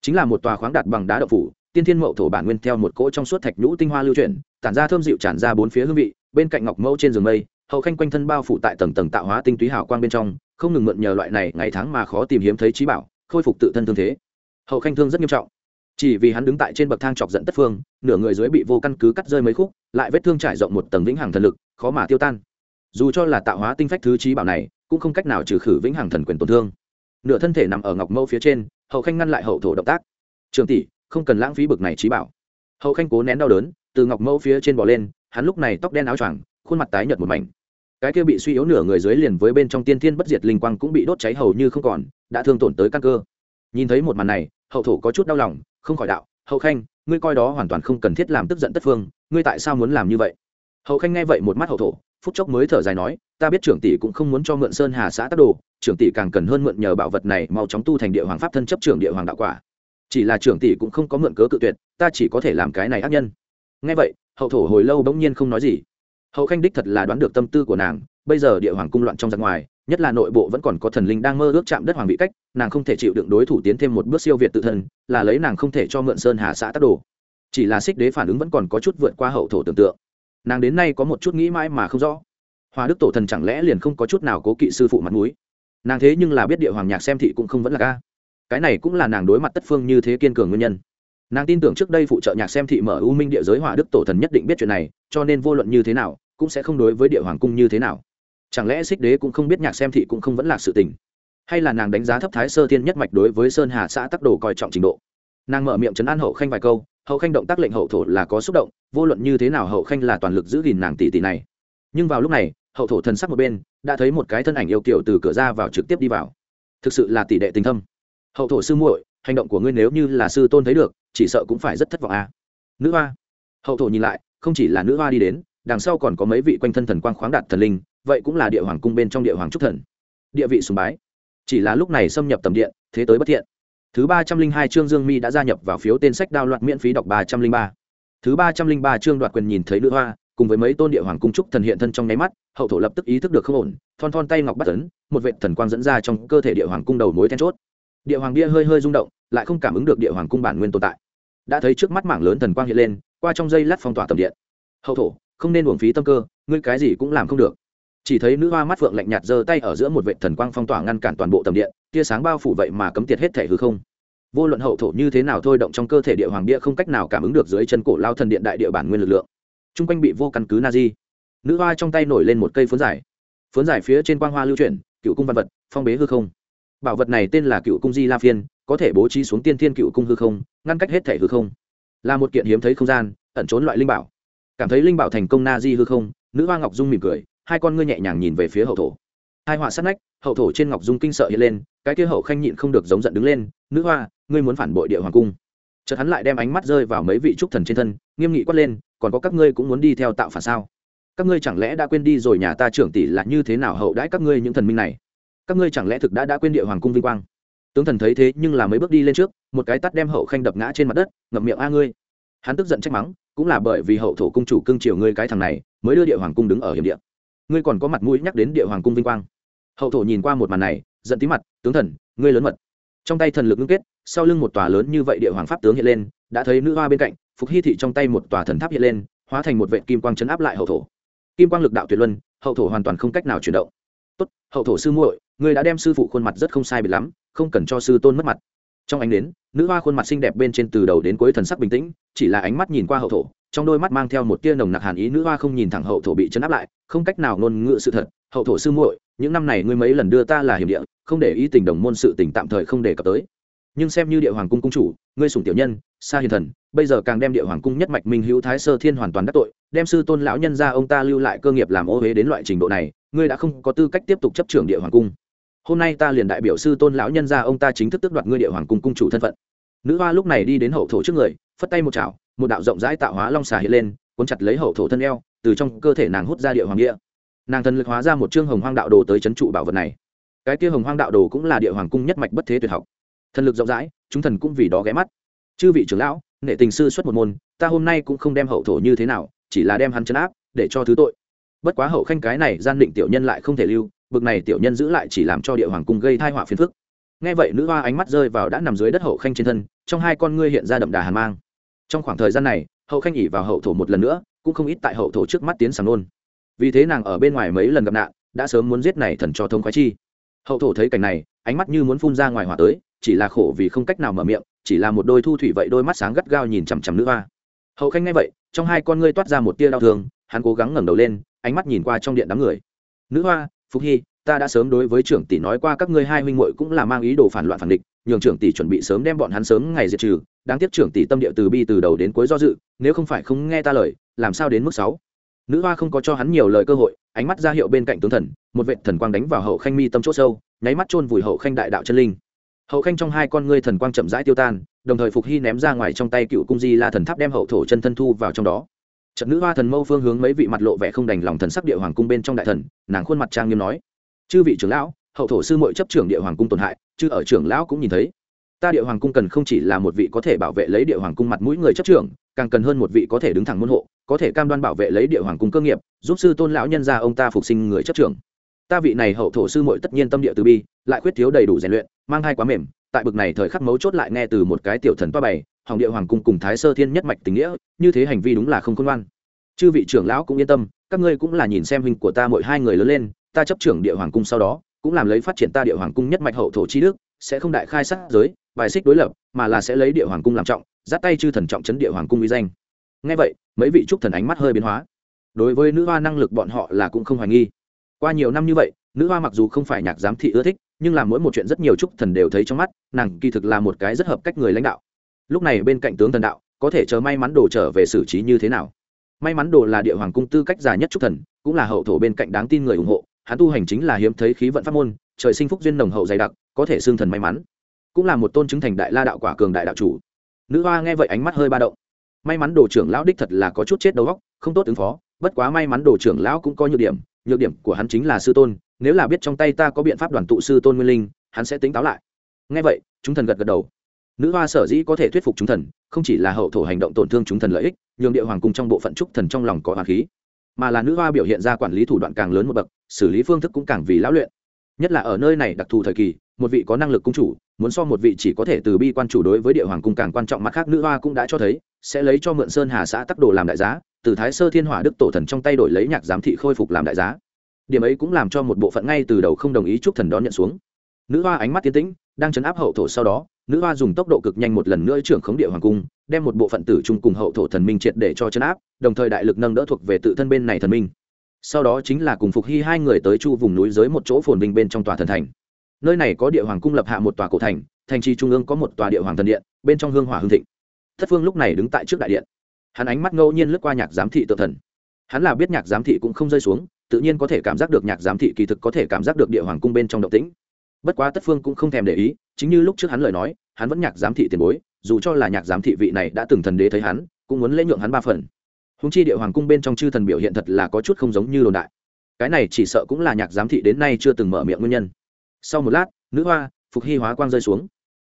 Chính là một tòa khoáng đạt bằng đá đậu phủ, tiên thiên mậu thổ bản nguyên theo một cỗ trong suốt thạch nhũ tinh hoa lưu chuyển, tản ra thơm dịu tràn ra bốn phía hương vị bên cạnh ngọc mẫu trên giường mây, hậu khanh quanh thân bao phủ tại tầng tầng tạo hóa tinh túy hào quang bên trong, không ngừng mượn nhờ loại này ngày tháng mà khó tìm hiếm thấy trí bảo, khôi phục tự thân thương thế. Hậu khanh thương rất nghiêm trọng. Chỉ vì hắn đứng tại trên bậc thang chọc dẫn tất phương, nửa người dưới bị vô căn cứ cắt rơi mấy khúc, lại vết thương trải rộng một tầng vĩnh hằng thần lực, khó mà tiêu tan. Dù cho là tạo hóa tinh phách thứ trí bảo này, cũng không cách nào trừ khử vĩnh hằng thần quyền tổn thương. Nửa thân thể nằm ở ngọc mẫu phía trên, hậu khanh ngăn lại hậu thổ động tác. Trường tỷ, không cần lãng phí bực này trí bảo. Hậu khanh cố nén đau đớn, từ ngọc mẫu phía trên bò lên hắn lúc này tóc đen áo choàng, khuôn mặt tái nhợt một mảnh. Cái kia bị suy yếu nửa người dưới liền với bên trong tiên thiên bất diệt linh quang cũng bị đốt cháy hầu như không còn, đã thương tổn tới căn cơ. Nhìn thấy một màn này, hậu thổ có chút đau lòng, không khỏi đạo, hậu khanh, ngươi coi đó hoàn toàn không cần thiết làm tức giận tất phương, ngươi tại sao muốn làm như vậy? Hậu khanh nghe vậy một mắt hậu thổ, phút chốc mới thở dài nói, ta biết trưởng tỷ cũng không muốn cho mượn sơn hà xã tác đồ, trưởng tỷ càng cần hơn mượn nhờ bảo vật này mau chóng tu thành địa hoàng pháp thân chấp trưởng địa hoàng đạo quả. Chỉ là trưởng tỷ cũng không có mượn cớ cự tuyệt, ta chỉ có thể làm cái này ác nhân. Nghe vậy hậu thổ hồi lâu bỗng nhiên không nói gì. Hậu khanh đích thật là đoán được tâm tư của nàng, bây giờ địa hoàng cung loạn trong ra ngoài, nhất là nội bộ vẫn còn có thần linh đang mơ ước chạm đất hoàng vị cách, nàng không thể chịu đựng đối thủ tiến thêm một bước siêu việt tự thân, là lấy nàng không thể cho mượn sơn hà xã tắc đồ. Chỉ là xích đế phản ứng vẫn còn có chút vượt qua hậu thổ tưởng tượng. Nàng đến nay có một chút nghĩ mãi mà không rõ. Hòa đức tổ thần chẳng lẽ liền không có chút nào cố kỵ sư phụ mặt mũi? Nàng thế nhưng là biết địa hoàng nhạc xem thị cũng không vẫn là ca cái này cũng là nàng đối mặt tất phương như thế kiên cường nguyên nhân nàng tin tưởng trước đây phụ trợ nhạc xem thị mở u minh địa giới hòa đức tổ thần nhất định biết chuyện này, cho nên vô luận như thế nào, cũng sẽ không đối với địa hoàng cung như thế nào. Chẳng lẽ xích đế cũng không biết nhạc xem thị cũng không vẫn là sự tình? Hay là nàng đánh giá thấp thái sơ thiên nhất mạch đối với sơn hà xã tắc đồ coi trọng trình độ? Nàng mở miệng chấn an hậu khanh vài câu, hậu khanh động tác lệnh hậu thổ là có xúc động, vô luận như thế nào hậu khanh là toàn lực giữ gìn nàng tỷ tỷ này. Nhưng vào lúc này, hậu thổ thần sắc một bên, đã thấy một cái thân ảnh yêu kiểu từ cửa ra vào trực tiếp đi vào. Thực sự là tỷ đệ tình thâm. Hậu thổ sư muội hành động của ngươi nếu như là sư tôn thấy được, chỉ sợ cũng phải rất thất vọng à. nữ hoa. Hậu thổ nhìn lại, không chỉ là nữ hoa đi đến, đằng sau còn có mấy vị quanh thân thần quang khoáng đạt thần linh, vậy cũng là địa hoàng cung bên trong địa hoàng trúc thần. Địa vị sùng bái. Chỉ là lúc này xâm nhập tầm điện, thế tới bất thiện. Thứ ba trăm linh hai chương dương mi đã gia nhập vào phiếu tên sách đao loạn miễn phí đọc ba trăm linh ba. Thứ ba trăm linh ba chương đoạt quyền nhìn thấy nữ hoa, cùng với mấy tôn địa hoàng cung trúc thần hiện thân trong nháy mắt, hậu thổ lập tức ý thức được không ổn, thon thon tay ngọc bắt tấn một vệ thần quang dẫn ra trong cơ thể địa hoàng cung đầu mối then chốt địa hoàng bia hơi hơi rung động, lại không cảm ứng được địa hoàng cung bản nguyên tồn tại. Đã thấy trước mắt mảng lớn thần quang hiện lên, qua trong dây lát phong tỏa tầm điện. Hậu thổ, không nên uổng phí tâm cơ, ngươi cái gì cũng làm không được. Chỉ thấy nữ hoa mắt phượng lạnh nhạt giơ tay ở giữa một vệ thần quang phong tỏa ngăn cản toàn bộ tầm điện, tia sáng bao phủ vậy mà cấm tiệt hết thể hư không. Vô luận hậu thổ như thế nào thôi động trong cơ thể địa hoàng bia không cách nào cảm ứng được dưới chân cổ lao thần điện đại địa bản nguyên lực lượng. T r u n g quanh bị vô căn cứ na di. Nữ hoa trong tay nổi lên một cây phấn giải phấn giải phía trên quang hoa lưu chuyển, cựu cung văn vật, phong bế hư không bảo vật này tên là cựu cung di la phiên, có thể bố trí xuống tiên thiên cựu cung hư không, ngăn cách hết thể hư không. Là một kiện hiếm thấy không gian, ẩn trốn loại linh bảo. Cảm thấy linh bảo thành công na di hư không, nữ hoa ngọc dung mỉm cười, hai con ngươi nhẹ nhàng nhìn về phía hậu thổ. Hai họa sát nách, hậu thổ trên ngọc dung kinh sợ hiện lên, cái kia hậu khanh nhịn không được giống giận đứng lên, nữ hoa, ngươi muốn phản bội địa hoàng cung. Chợt hắn lại đem ánh mắt rơi vào mấy vị trúc thần trên thân, nghiêm nghị quát lên, còn có các ngươi cũng muốn đi theo tạo phản sao? Các ngươi chẳng lẽ đã quên đi rồi nhà ta trưởng tỷ là như thế nào hậu đãi các ngươi những thần minh này? Các ngươi chẳng lẽ thực đã đã quên địa hoàng cung vinh quang? Tướng thần thấy thế nhưng là mấy bước đi lên trước, một cái tắt đem hậu khanh đập ngã trên mặt đất, ngậm miệng a ngươi. Hắn tức giận trách mắng, cũng là bởi vì hậu thổ cung chủ cưng chiều ngươi cái thằng này, mới đưa địa hoàng cung đứng ở hiểm địa. Ngươi còn có mặt mũi nhắc đến địa hoàng cung vinh quang. Hậu thổ nhìn qua một màn này, giận tí mặt, tướng thần, ngươi lớn mật. Trong tay thần lực ngưng kết, sau lưng một tòa lớn như vậy địa hoàng pháp tướng hiện lên, đã thấy nữ hoa bên cạnh, phục hy thị trong tay một tòa thần tháp hiện lên, hóa thành một vệ kim quang chấn áp lại hậu thổ. Kim quang lực đạo tuyệt luân, hậu thổ hoàn toàn không cách nào chuyển động. Tốt, hậu thổ sư muội người đã đem sư phụ khuôn mặt rất không sai bị lắm, không cần cho sư tôn mất mặt. Trong ánh đến nữ hoa khuôn mặt xinh đẹp bên trên từ đầu đến cuối thần sắc bình tĩnh, chỉ là ánh mắt nhìn qua hậu thổ, trong đôi mắt mang theo một tia nồng nặc hàn ý, nữ hoa không nhìn thẳng hậu thổ bị chấn áp lại, không cách nào ngôn ngữ sự thật. Hậu thổ sư muội, những năm này ngươi mấy lần đưa ta là hiểm địa, không để ý tình đồng môn sự tình tạm thời không đề cập tới. Nhưng xem như địa hoàng cung cung chủ, ngươi sủng tiểu nhân xa hiền thần, bây giờ càng đem địa hoàng cung nhất mạch minh hữu thái sơ thiên hoàn toàn đắc tội, đem sư tôn lão nhân ra ông ta lưu lại cơ nghiệp làm ô huế đến loại trình độ này, ngươi đã không có tư cách tiếp tục chấp trưởng địa hoàng cung hôm nay ta liền đại biểu sư tôn lão nhân ra ông ta chính thức tước đoạt ngươi địa hoàng cung cung chủ thân phận. Nữ hoa lúc này đi đến hậu thổ trước người, phất tay một chảo, một đạo rộng rãi tạo hóa long xà hiện lên, cuốn chặt lấy hậu thổ thân eo, từ trong cơ thể nàng hút ra địa hoàng địa nàng thần lực hóa ra một chương hồng hoang đạo đồ tới trấn trụ bảo vật này. Cái kia hồng hoang đạo đồ cũng là địa hoàng cung nhất mạch bất thế tuyệt học. Thần lực rộng rãi, chúng thần cũng vì đó ghé mắt. Chư vị trưởng lão nghệ tình sư xuất một môn, ta hôm nay cũng không đem hậu thổ như thế nào, chỉ là đem hắn chấn áp, để cho thứ tội. Bất quá hậu khanh cái này gian định tiểu nhân lại không thể lưu bực này tiểu nhân giữ lại chỉ làm cho địa hoàng cung gây thai họa phiền phức. Nghe vậy, nữ hoa ánh mắt rơi vào đã nằm dưới đất hậu khanh trên thân, trong hai con ngươi hiện ra đậm đà hàn mang. Trong khoảng thời gian này, hậu khanh ỉ vào hậu thổ một lần nữa, cũng không ít tại hậu thổ trước mắt tiến sàng nôn. Vì thế nàng ở bên ngoài mấy lần gặp nạn, đã sớm muốn giết này thần cho thông khoái chi. Hậu thổ thấy cảnh này, ánh mắt như muốn phun ra ngoài hỏa tới, chỉ là khổ vì không cách nào mở miệng, chỉ là một đôi thu thủy vậy đôi mắt sáng gắt gao nhìn chằm chằm nữ hoa. Hậu khanh nghe vậy, trong hai con ngươi toát ra một tia đau thương, hắn cố gắng ngẩng đầu lên, ánh mắt nhìn qua trong điện đám người. Nữ hoa phúc hy, ta đã sớm đối với trưởng tỷ nói qua các ngươi hai huynh muội cũng là mang ý đồ phản loạn phản địch, nhường trưởng tỷ chuẩn bị sớm đem bọn hắn sớm ngày diệt trừ. Đáng tiếc trưởng tỷ tâm địa từ bi từ đầu đến cuối do dự, nếu không phải không nghe ta lời, làm sao đến mức sáu? Nữ hoa không có cho hắn nhiều lời cơ hội, ánh mắt ra hiệu bên cạnh tướng thần, một vệ thần quang đánh vào hậu khanh mi tâm chỗ sâu, nháy mắt chôn vùi hậu khanh đại đạo chân linh. Hậu khanh trong hai con ngươi thần quang chậm rãi tiêu tan, đồng thời phục hy ném ra ngoài trong tay cựu cung di la thần tháp đem hậu thổ chân thân thu vào trong đó trận nữ hoa thần mâu phương hướng mấy vị mặt lộ vẻ không đành lòng thần sắc địa hoàng cung bên trong đại thần, nàng khuôn mặt trang nghiêm nói, chư vị trưởng lão, hậu thổ sư mội chấp trưởng địa hoàng cung tổn hại chứ ở trưởng lão cũng nhìn thấy. Ta địa hoàng cung cần không chỉ là một vị có thể bảo vệ lấy địa hoàng cung mặt mũi người chấp trưởng, càng cần hơn một vị có thể đứng thẳng môn hộ, có thể cam đoan bảo vệ lấy địa hoàng cung cơ nghiệp, giúp sư tôn lão nhân ra ông ta phục sinh người chấp trưởng. Ta vị này hậu thổ sư mội tất nhiên tâm địa từ bi, lại khuyết thiếu đầy đủ rèn luyện, mang hai quá mềm, tại bực này thời khắc mấu chốt lại nghe từ một cái tiểu thần toa bày hỏng địa hoàng cung cùng thái sơ thiên nhất mạch tình nghĩa, như thế hành vi đúng là không khôn ngoan. Chư vị trưởng lão cũng yên tâm, các ngươi cũng là nhìn xem hình của ta mỗi hai người lớn lên, ta chấp trưởng địa hoàng cung sau đó, cũng làm lấy phát triển ta địa hoàng cung nhất mạch hậu thổ chi đức, sẽ không đại khai sát giới, bài xích đối lập, mà là sẽ lấy địa hoàng cung làm trọng dắt tay chư thần trọng chấn địa hoàng cung uy danh. Ngay vậy, mấy vị trúc thần ánh mắt hơi biến hóa. Đối với nữ hoa năng lực bọn họ là cũng không hoài nghi. Qua nhiều năm như vậy, nữ hoa mặc dù không phải nhạc giám thị ưa thích, nhưng làm mỗi một chuyện rất nhiều trúc thần đều thấy trong mắt, nàng kỳ thực là một cái rất hợp cách người lãnh đạo lúc này bên cạnh tướng thần đạo, có thể chờ may mắn đồ trở về xử trí như thế nào? May mắn đồ là địa hoàng cung tư cách già nhất trúc thần, cũng là hậu thổ bên cạnh đáng tin người ủng hộ, hắn tu hành chính là hiếm thấy khí vận pháp môn, trời sinh phúc duyên nồng hậu dày đặc, có thể xương thần may mắn. Cũng là một tôn chứng thành đại la đạo quả cường đại đạo chủ. Nữ hoa nghe vậy ánh mắt hơi ba động. May mắn đồ trưởng lão đích thật là có chút chết đầu óc, không tốt ứng phó, bất quá may mắn đồ trưởng lão cũng có nhược điểm nhược điểm của hắn chính là sư tôn, nếu là biết trong tay ta có biện pháp đoàn tụ sư tôn nguyên linh, hắn sẽ tính táo lại. Ngay vậy, chúng thần gật gật đầu nữ hoa sở dĩ có thể thuyết phục chúng thần, không chỉ là hậu thổ hành động tổn thương chúng thần lợi ích, nhường địa hoàng cung trong bộ phận trúc thần trong lòng có hoàng khí, mà là nữ hoa biểu hiện ra quản lý thủ đoạn càng lớn một bậc, xử lý phương thức cũng càng vì lão luyện. Nhất là ở nơi này đặc thù thời kỳ, một vị có năng lực cung chủ, muốn so một vị chỉ có thể từ bi quan chủ đối với địa hoàng cung càng quan trọng mặt khác, nữ hoa cũng đã cho thấy, sẽ lấy cho mượn sơn hà xã tắc đồ làm đại giá, từ thái sơ thiên hỏa đức tổ thần trong tay đổi lấy nhạc giám thị khôi phục làm đại giá. Điểm ấy cũng làm cho một bộ phận ngay từ đầu không đồng ý chúc thần đón nhận xuống. Nữ hoa ánh mắt tiến tĩnh đang chấn áp hậu thổ sau đó, nữ hoa dùng tốc độ cực nhanh một lần nữa trưởng khống địa hoàng cung, đem một bộ phận tử trung cùng hậu thổ thần minh triệt để cho chấn áp, đồng thời đại lực nâng đỡ thuộc về tự thân bên này thần minh. Sau đó chính là cùng phục hy hai người tới chu vùng núi dưới một chỗ phồn vinh bên trong tòa thần thành. Nơi này có địa hoàng cung lập hạ một tòa cổ thành thành trì trung ương có một tòa địa hoàng thần điện, bên trong hương hỏa hương thịnh. Thất phương lúc này đứng tại trước đại điện. Hắn ánh mắt ngẫu nhiên lướt qua nhạc giám thị tự thần. Hắn là biết nhạc giám thị cũng không rơi xuống, tự nhiên có thể cảm giác được nhạc giám thị kỳ thực có thể cảm giác được địa hoàng cung bên trong động tĩnh bất quá tất phương cũng không thèm để ý, chính như lúc trước hắn lời nói, hắn vẫn nhạc giám thị tiền bối, dù cho là nhạc giám thị vị này đã từng thần đế thấy hắn, cũng muốn lễ nhượng hắn ba phần. Húng chi địa hoàng cung bên trong chư thần biểu hiện thật là có chút không giống như đồn đại. Cái này chỉ sợ cũng là nhạc giám thị đến nay chưa từng mở miệng nguyên nhân. Sau một lát, nữ hoa, phục hy hóa quang rơi xuống.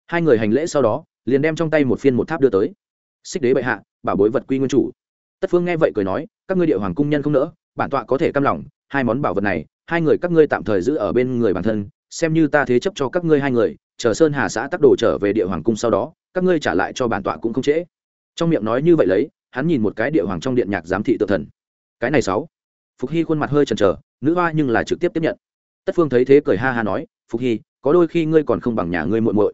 Hai người hành lễ sau đó, liền đem trong tay một phiên một tháp đưa tới. Xích đế bệ hạ, bảo bối vật quy nguyên chủ. Tất phương nghe vậy cười nói, các ngươi địa hoàng cung nhân không nỡ, bản tọa có thể căm lòng, hai món bảo vật này, hai người các ngươi tạm thời giữ ở bên người bản thân xem như ta thế chấp cho các ngươi hai người, chờ sơn hà xã tắc đồ trở về địa hoàng cung sau đó, các ngươi trả lại cho bản tọa cũng không trễ. Trong miệng nói như vậy lấy, hắn nhìn một cái địa hoàng trong điện nhạc giám thị tự thần. Cái này sáu. Phục hy khuôn mặt hơi chần chờ, nữ hoa nhưng là trực tiếp tiếp nhận. Tất phương thấy thế cười ha ha nói, phục hy, có đôi khi ngươi còn không bằng nhà ngươi muội muội.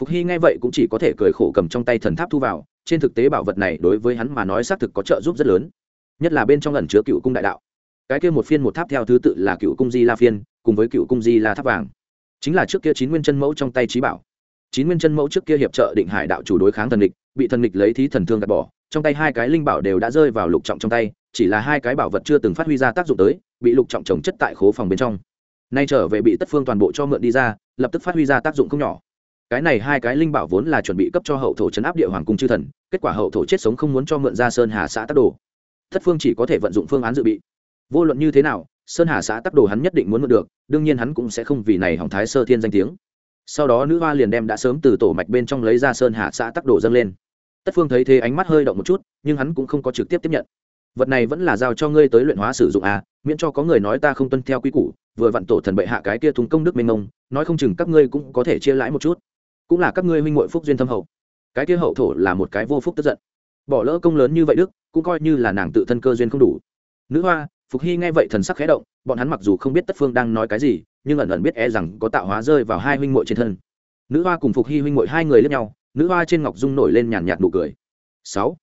Phục hy nghe vậy cũng chỉ có thể cười khổ cầm trong tay thần tháp thu vào, trên thực tế bảo vật này đối với hắn mà nói xác thực có trợ giúp rất lớn, nhất là bên trong ẩn chứa cựu cung đại đạo. Cái kia một phiên một tháp theo thứ tự là cựu cung di la phiên cùng với cựu cung di la tháp vàng. Chính là trước kia chín nguyên chân mẫu trong tay trí bảo. Chín nguyên chân mẫu trước kia hiệp trợ định hải đạo chủ đối kháng thần địch, bị thần địch lấy thí thần thương gạt bỏ, trong tay hai cái linh bảo đều đã rơi vào lục trọng trong tay, chỉ là hai cái bảo vật chưa từng phát huy ra tác dụng tới, bị lục trọng trồng chất tại khố phòng bên trong. Nay trở về bị tất phương toàn bộ cho mượn đi ra, lập tức phát huy ra tác dụng không nhỏ. Cái này hai cái linh bảo vốn là chuẩn bị cấp cho hậu thổ chấn áp địa hoàng cung chư thần, kết quả hậu thổ chết sống không muốn cho mượn ra sơn hà xã tắc đồ. Thất phương chỉ có thể vận dụng phương án dự bị. Vô luận như thế nào sơn hà xã tắc đồ hắn nhất định muốn mượn được, đương nhiên hắn cũng sẽ không vì này hỏng thái sơ thiên danh tiếng. Sau đó nữ hoa liền đem đã sớm từ tổ mạch bên trong lấy ra sơn hà xã tắc đồ dâng lên. Tất phương thấy thế ánh mắt hơi động một chút, nhưng hắn cũng không có trực tiếp tiếp nhận. Vật này vẫn là giao cho ngươi tới luyện hóa sử dụng à miễn cho có người nói ta không tuân theo quy củ, vừa vặn tổ thần bệ hạ cái kia thùng công đức minh ông nói không chừng các ngươi cũng có thể chia lãi một chút. Cũng là các ngươi huynh muội phúc duyên thâm hậu. Cái kia hậu thổ là một cái vô phúc tức giận. Bỏ lỡ công lớn như vậy đức, cũng coi như là nàng tự thân cơ duyên không đủ. Nữ hoa phục hy nghe vậy thần sắc khẽ động, bọn hắn mặc dù không biết tất phương đang nói cái gì, nhưng ẩn ẩn biết e rằng có tạo hóa rơi vào hai huynh muội trên thân. Nữ hoa cùng phục hy huynh muội hai người lẫn nhau, nữ hoa trên ngọc dung nổi lên nhàn nhạt nụ cười. Sáu.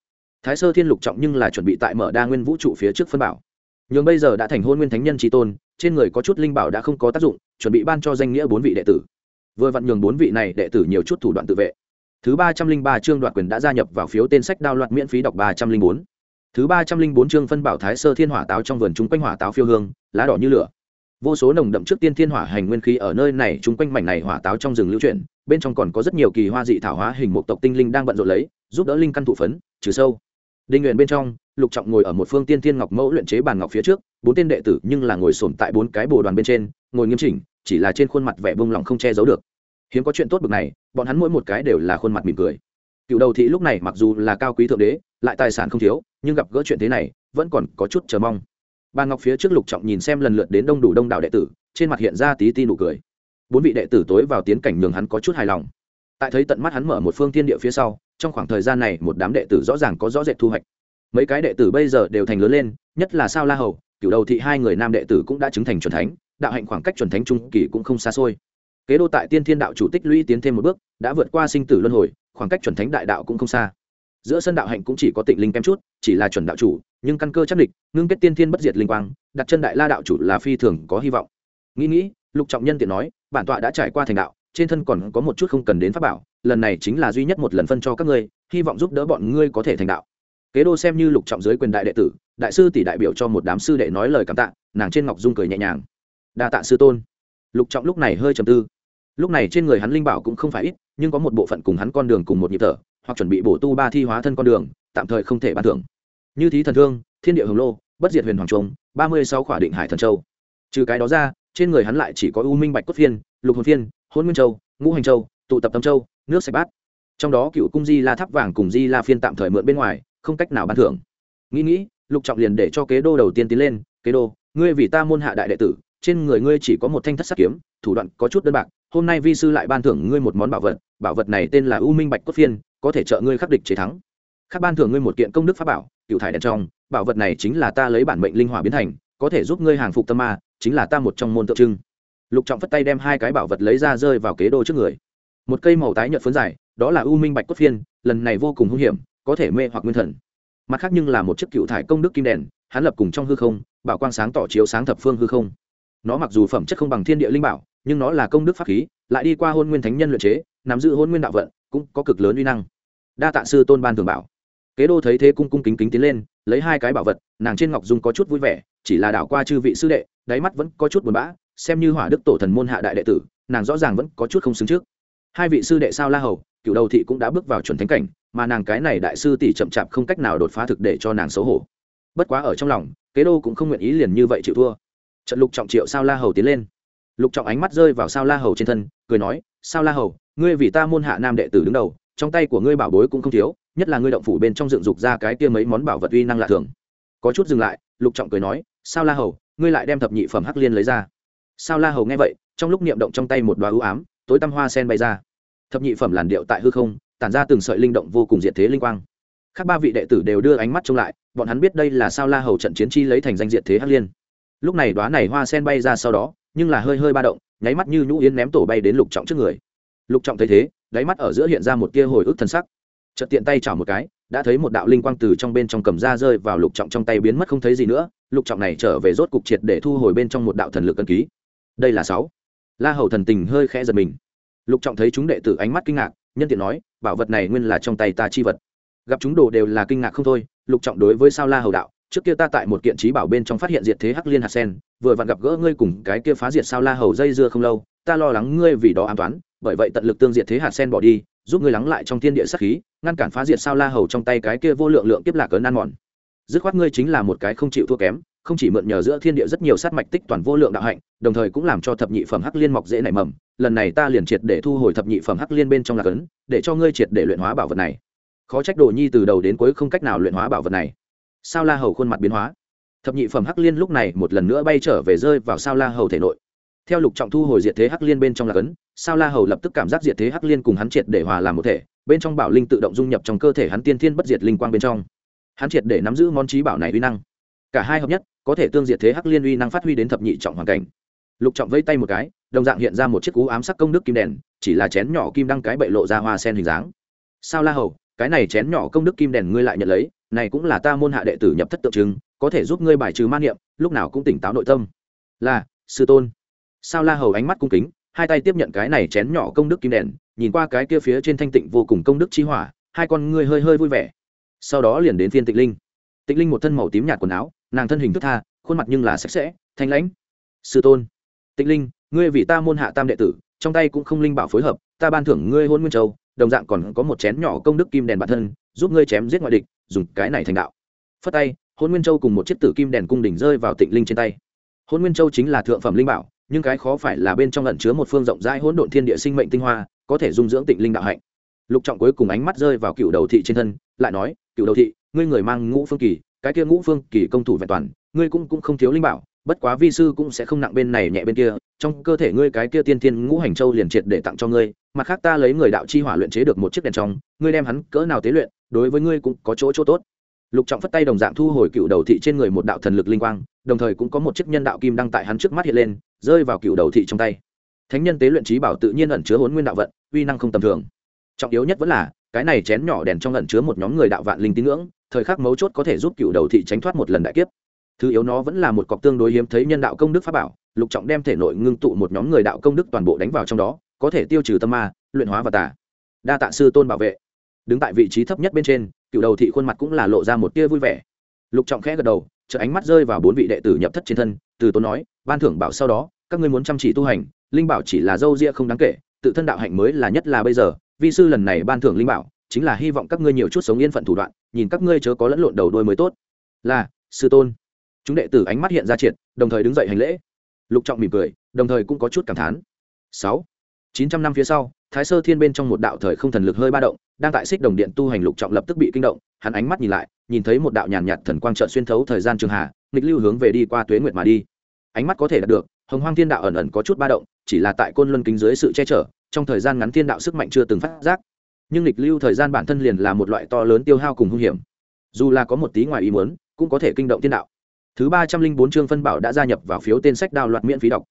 Thái sơ thiên lục trọng nhưng là chuẩn bị tại mở đa nguyên vũ trụ phía trước phân bảo. Nhường bây giờ đã thành hôn nguyên thánh nhân trí tôn, trên người có chút linh bảo đã không có tác dụng, chuẩn bị ban cho danh nghĩa bốn vị đệ tử. Vừa vặn nhường bốn vị này đệ tử nhiều chút thủ đoạn tự vệ. Thứ ba trăm linh ba chương đoạt quyền đã gia nhập vào phiếu tên sách đao loạt miễn phí đọc ba trăm linh bốn thứ ba trăm linh bốn chương phân bảo thái sơ thiên hỏa táo trong vườn chúng quanh hỏa táo phiêu hương, lá đỏ như lửa. Vô số nồng đậm trước tiên thiên hỏa hành nguyên khí ở nơi này chúng quanh mảnh này hỏa táo trong rừng lưu chuyển, bên trong còn có rất nhiều kỳ hoa dị thảo hóa hình một tộc tinh linh đang bận rộn lấy, giúp đỡ linh căn thụ phấn, trừ sâu. Đinh nguyện bên trong, lục trọng ngồi ở một phương tiên thiên ngọc mẫu luyện chế bàn ngọc phía trước, bốn tên đệ tử nhưng là ngồi xổm tại bốn cái bồ đoàn bên trên, ngồi nghiêm chỉnh, chỉ là trên khuôn mặt vẻ bông lòng không che giấu được. Hiếm có chuyện tốt bực này, bọn hắn mỗi một cái đều là khuôn mặt mỉm cười. Cựu đầu thị lúc này mặc dù là cao quý thượng đế, lại tài sản không thiếu nhưng gặp gỡ chuyện thế này, vẫn còn có chút chờ mong. Bàn ngọc phía trước lục trọng nhìn xem lần lượt đến đông đủ đông đảo đệ tử, trên mặt hiện ra tí ti nụ cười. Bốn vị đệ tử tối vào tiến cảnh nhường hắn có chút hài lòng. Tại thấy tận mắt hắn mở một phương tiên địa phía sau, trong khoảng thời gian này một đám đệ tử rõ ràng có rõ rệt thu hoạch. Mấy cái đệ tử bây giờ đều thành lớn lên, nhất là sao la hầu cựu đầu thị hai người nam đệ tử cũng đã chứng thành c thánh, đạo hạnh khoảng cách c thánh trung kỳ cũng không xa xôi. Kế đô tại tiên thiên đạo chủ tích lũy tiến thêm một bước, đã vượt qua sinh tử luân hồi, khoảng cách chuẩn thánh đại đạo cũng không xa giữa sân đạo hạnh cũng chỉ có tịnh linh kém chút, chỉ là chuẩn đạo chủ, nhưng căn cơ chắc địch, ngưng kết tiên thiên bất diệt linh quang, đặt chân đại la đạo chủ là phi thường có hy vọng. Nghĩ nghĩ, lục trọng nhân tiện nói, bản tọa đã trải qua thành đạo, trên thân còn có một chút không cần đến pháp bảo, lần này chính là duy nhất một lần phân cho các ngươi, hy vọng giúp đỡ bọn ngươi có thể thành đạo. Kế đô xem như lục trọng giới quyền đại đệ tử, đại sư tỷ đại biểu cho một đám sư đệ nói lời cảm tạ, nàng trên ngọc dung cười nhẹ nhàng. Đa tạ sư tôn. Lục trọng lúc này hơi trầm tư. Lúc này trên người hắn linh bảo cũng không phải ít, nhưng có một bộ phận cùng hắn con đường cùng một nhịp thở hoặc chuẩn bị bổ tu ba thi hóa thân con đường, tạm thời không thể ban thưởng. Như thí thần thương, thiên địa hồng lô, bất diệt huyền hoàng trung, ba mươi sáu khỏa định hải thần châu. Trừ cái đó ra, trên người hắn lại chỉ có u minh bạch cốt phiên, lục hồn phiên, hôn nguyên châu, ngũ hành châu, tụ tập tâm châu, nước sạch bát. Trong đó cựu cung di la tháp vàng cùng di la phiên tạm thời mượn bên ngoài, không cách nào ban thưởng. Nghĩ nghĩ, lục trọng liền để cho kế đô đầu tiên tiến lên, kế đô, ngươi vì ta môn hạ đại đệ tử, trên người ngươi chỉ có một thanh thất sắc kiếm, thủ đoạn có chút đơn bạc hôm nay vi sư lại ban thưởng ngươi một món bảo vật bảo vật này tên là u minh bạch cốt phiên, có thể trợ ngươi khắc địch chế thắng. Khác ban thưởng ngươi một kiện công đức pháp bảo cựu thải đèn trong, bảo vật này chính là ta lấy bản mệnh linh hỏa biến thành, có thể giúp ngươi hàng phục tâm ma, chính là ta một trong môn tượng trưng. Lục trọng phất tay đem hai cái bảo vật lấy ra rơi vào kế đô trước người. Một cây màu tái nhợt phấn dài, đó là u minh bạch cốt phiên, lần này vô cùng hung hiểm, có thể mê hoặc nguyên thần. Mặt khác nhưng là một chiếc cựu thải công đức kim đèn, hắn lập cùng trong hư không, bảo quang sáng tỏ chiếu sáng thập phương hư không. Nó mặc dù phẩm chất không bằng thiên địa linh bảo nhưng nó là công đức pháp khí, lại đi qua hôn nguyên thánh nhân luyện chế, nắm giữ hôn nguyên đạo vận, cũng có cực lớn uy năng. Đa tạ sư tôn ban thường bảo. Kế đô thấy thế cung cung kính kính tiến lên, lấy hai cái bảo vật, nàng trên ngọc dung có chút vui vẻ, chỉ là đảo qua chư vị sư đệ, đáy mắt vẫn có chút buồn bã, xem như hỏa đức tổ thần môn hạ đại đệ tử, nàng rõ ràng vẫn có chút không xứng trước. Hai vị sư đệ sao la hầu, cựu đầu thị cũng đã bước vào chuẩn thánh cảnh, mà nàng cái này đại sư tỷ chậm chạp không cách nào đột phá thực để cho nàng xấu hổ. Bất quá ở trong lòng, kế đô cũng không nguyện ý liền như vậy chịu thua. Trận lục trọng triệu sao la hầu tiến lên lục trọng ánh mắt rơi vào sao la hầu trên thân, cười nói, sao la hầu, ngươi vì ta môn hạ nam đệ tử đứng đầu, trong tay của ngươi bảo bối cũng không thiếu, nhất là ngươi động phủ bên trong dựng dục ra cái kia mấy món bảo vật uy năng lạ thường. Có chút dừng lại, lục trọng cười nói, sao la hầu, ngươi lại đem thập nhị phẩm hắc liên lấy ra? Sao la hầu nghe vậy, trong lúc niệm động trong tay một đoá ưu ám, tối tăm hoa sen bay ra. Thập nhị phẩm làn điệu tại hư không, tản ra từng sợi linh động vô cùng diệt thế linh quang. Các ba vị đệ tử đều đưa ánh mắt trông lại, bọn hắn biết đây là sao la hầu trận chiến chi lấy thành danh diệt thế hắc liên. Lúc này đoá này hoa sen bay ra sau đó nhưng là hơi hơi ba động, nháy mắt như nhũ yến ném tổ bay đến lục trọng trước người. Lục trọng thấy thế, đáy mắt ở giữa hiện ra một tia hồi ức thân sắc. Chợt tiện tay chảo một cái, đã thấy một đạo linh quang từ trong bên trong cầm ra rơi vào lục trọng trong tay biến mất không thấy gì nữa. Lục trọng này trở về rốt cục triệt để thu hồi bên trong một đạo thần lực cân ký. Đây là sáu. La hầu thần tình hơi khẽ giật mình. Lục trọng thấy chúng đệ tử ánh mắt kinh ngạc, nhân tiện nói, bảo vật này nguyên là trong tay ta chi vật. Gặp chúng đồ đều là kinh ngạc không thôi, lục trọng đối với sao la hầu đạo trước kia ta tại một kiện trí bảo bên trong phát hiện diệt thế hắc liên hạt sen, vừa vặn gặp gỡ ngươi cùng cái kia phá diệt sao la hầu dây dưa không lâu, ta lo lắng ngươi vì đó an toán, bởi vậy tận lực tương diệt thế hạt sen bỏ đi, giúp ngươi lắng lại trong thiên địa sát khí, ngăn cản phá diệt sao la hầu trong tay cái kia vô lượng lượng kiếp lạc ấn ăn mòn. Dứt khoát ngươi chính là một cái không chịu thua kém, không chỉ mượn nhờ giữa thiên địa rất nhiều sát mạch tích toàn vô lượng đạo hạnh, đồng thời cũng làm cho thập nhị phẩm hắc liên mọc dễ nảy mầm, lần này ta liền triệt để thu hồi thập nhị phẩm hắc liên bên trong lạc ấn, để cho ngươi triệt để luyện hóa bảo vật này. Khó trách đồ nhi từ đầu đến cuối không cách nào luyện hóa bảo vật này sao la hầu khuôn mặt biến hóa. Thập nhị phẩm hắc liên lúc này một lần nữa bay trở về rơi vào sao la hầu thể nội. Theo lục trọng thu hồi diệt thế hắc liên bên trong là cấn sao la hầu lập tức cảm giác diệt thế hắc liên cùng hắn triệt để hòa làm một thể, bên trong bảo linh tự động dung nhập trong cơ thể hắn tiên thiên bất diệt linh quang bên trong. Hắn triệt để nắm giữ món trí bảo này uy năng. Cả hai hợp nhất, có thể tương diệt thế hắc liên uy năng phát huy đến thập nhị trọng hoàn cảnh. Lục trọng vây tay một cái, đồng dạng hiện ra một chiếc cú ám sắc công đức kim đèn, chỉ là chén nhỏ kim đăng cái bậy lộ ra hoa sen hình dáng. Sao la hầu, cái này chén nhỏ công đức kim đèn ngươi lại nhận lấy này cũng là ta môn hạ đệ tử nhập thất tượng trưng, có thể giúp ngươi bài trừ man niệm, lúc nào cũng tỉnh táo nội tâm. Là, sư tôn. Sao la hầu ánh mắt cung kính, hai tay tiếp nhận cái này chén nhỏ công đức kim đèn, nhìn qua cái kia phía trên thanh tịnh vô cùng công đức chi hỏa, hai con ngươi hơi hơi vui vẻ. Sau đó liền đến phiên tịnh linh. Tịnh linh một thân màu tím nhạt quần áo, nàng thân hình thức tha, khuôn mặt nhưng là sạch sẽ, thanh lãnh. Sư tôn. Tịnh linh, ngươi vì ta môn hạ tam đệ tử, trong tay cũng không linh bảo phối hợp, ta ban thưởng ngươi hôn nguyên châu, đồng dạng còn có một chén nhỏ công đức kim đèn bản thân giúp ngươi chém giết ngoại địch, dùng cái này thành đạo. Phất tay hôn nguyên châu cùng một chiếc tử kim đèn cung đỉnh rơi vào tịnh linh trên tay. Hôn nguyên châu chính là thượng phẩm linh bảo, nhưng cái khó phải là bên trong lẩn chứa một phương rộng rãi hỗn độn thiên địa sinh mệnh tinh hoa, có thể dung dưỡng tịnh linh đạo hạnh. Lục trọng cuối cùng ánh mắt rơi vào cựu đầu thị trên thân, lại nói cựu đầu thị, ngươi người mang ngũ phương kỳ, cái kia ngũ phương kỳ công thủ vẹn toàn, ngươi cũng cũng không thiếu linh bảo, bất quá vi sư cũng sẽ không nặng bên này nhẹ bên kia, trong cơ thể ngươi cái kia tiên tiên ngũ hành châu liền triệt để tặng cho ngươi, mặt khác ta lấy người đạo chi hỏa luyện chế được một chiếc đèn trong, ngươi đem hắn cỡ nào tế luyện đối với ngươi cũng có chỗ chỗ tốt. Lục trọng phất tay đồng dạng thu hồi cựu đầu thị trên người một đạo thần lực linh quang, đồng thời cũng có một chiếc nhân đạo kim đăng tại hắn trước mắt hiện lên, rơi vào cựu đầu thị trong tay. Thánh nhân tế luyện trí bảo tự nhiên ẩn chứa hốn nguyên đạo vận, uy năng không tầm thường. Trọng yếu nhất vẫn là, cái này chén nhỏ đèn trong ẩn chứa một nhóm người đạo vạn linh tín ngưỡng, thời khắc mấu chốt có thể giúp cựu đầu thị tránh thoát một lần đại kiếp. Thứ yếu nó vẫn là một cọc tương đối hiếm thấy nhân đạo công đức pháp bảo, lục trọng đem thể nội ngưng tụ một nhóm người đạo công đức toàn bộ đánh vào trong đó, có thể tiêu trừ tâm ma, luyện hóa và tả đa tạ sư tôn bảo vệ đứng tại vị trí thấp nhất bên trên, cựu đầu thị khuôn mặt cũng là lộ ra một tia vui vẻ. Lục trọng khẽ gật đầu chợ ánh mắt rơi vào bốn vị đệ tử nhập thất trên thân, từ tôn nói, ban thưởng bảo sau đó, các ngươi muốn chăm chỉ tu hành, linh bảo chỉ là dâu ria không đáng kể, tự thân đạo hạnh mới là nhất là bây giờ. Vi sư lần này ban thưởng linh bảo, chính là hy vọng các ngươi nhiều chút sống yên phận thủ đoạn, nhìn các ngươi chớ có lẫn lộn đầu đôi mới tốt. Là, sư tôn. Chúng đệ tử ánh mắt hiện ra triệt, đồng thời đứng dậy hành lễ. Lục trọng mỉm cười, đồng thời cũng có chút cảm thán. Sáu chín trăm năm phía sau, thái sơ thiên bên trong một đạo thời không thần lực hơi ba động, đang tại xích đồng điện tu hành lục trọng lập tức bị kinh động, hắn ánh mắt nhìn lại, nhìn thấy một đạo nhàn nhạt thần quang trợn xuyên thấu thời gian trường hà nghịch lưu hướng về đi qua tuế nguyệt mà đi. Ánh mắt có thể đạt được, hồng hoang thiên đạo ẩn ẩn có chút ba động, chỉ là tại côn luân kính dưới sự che chở, trong thời gian ngắn thiên đạo sức mạnh chưa từng phát giác. Nhưng nghịch lưu thời gian bản thân liền là một loại to lớn tiêu hao cùng hung hiểm. Dù là có một tí ngoài ý muốn, cũng có thể kinh động thiên đạo. Thứ ba trăm linh bốn chương phân bảo đã gia nhập vào phiếu tên sách đào loạt miễn phí đọc.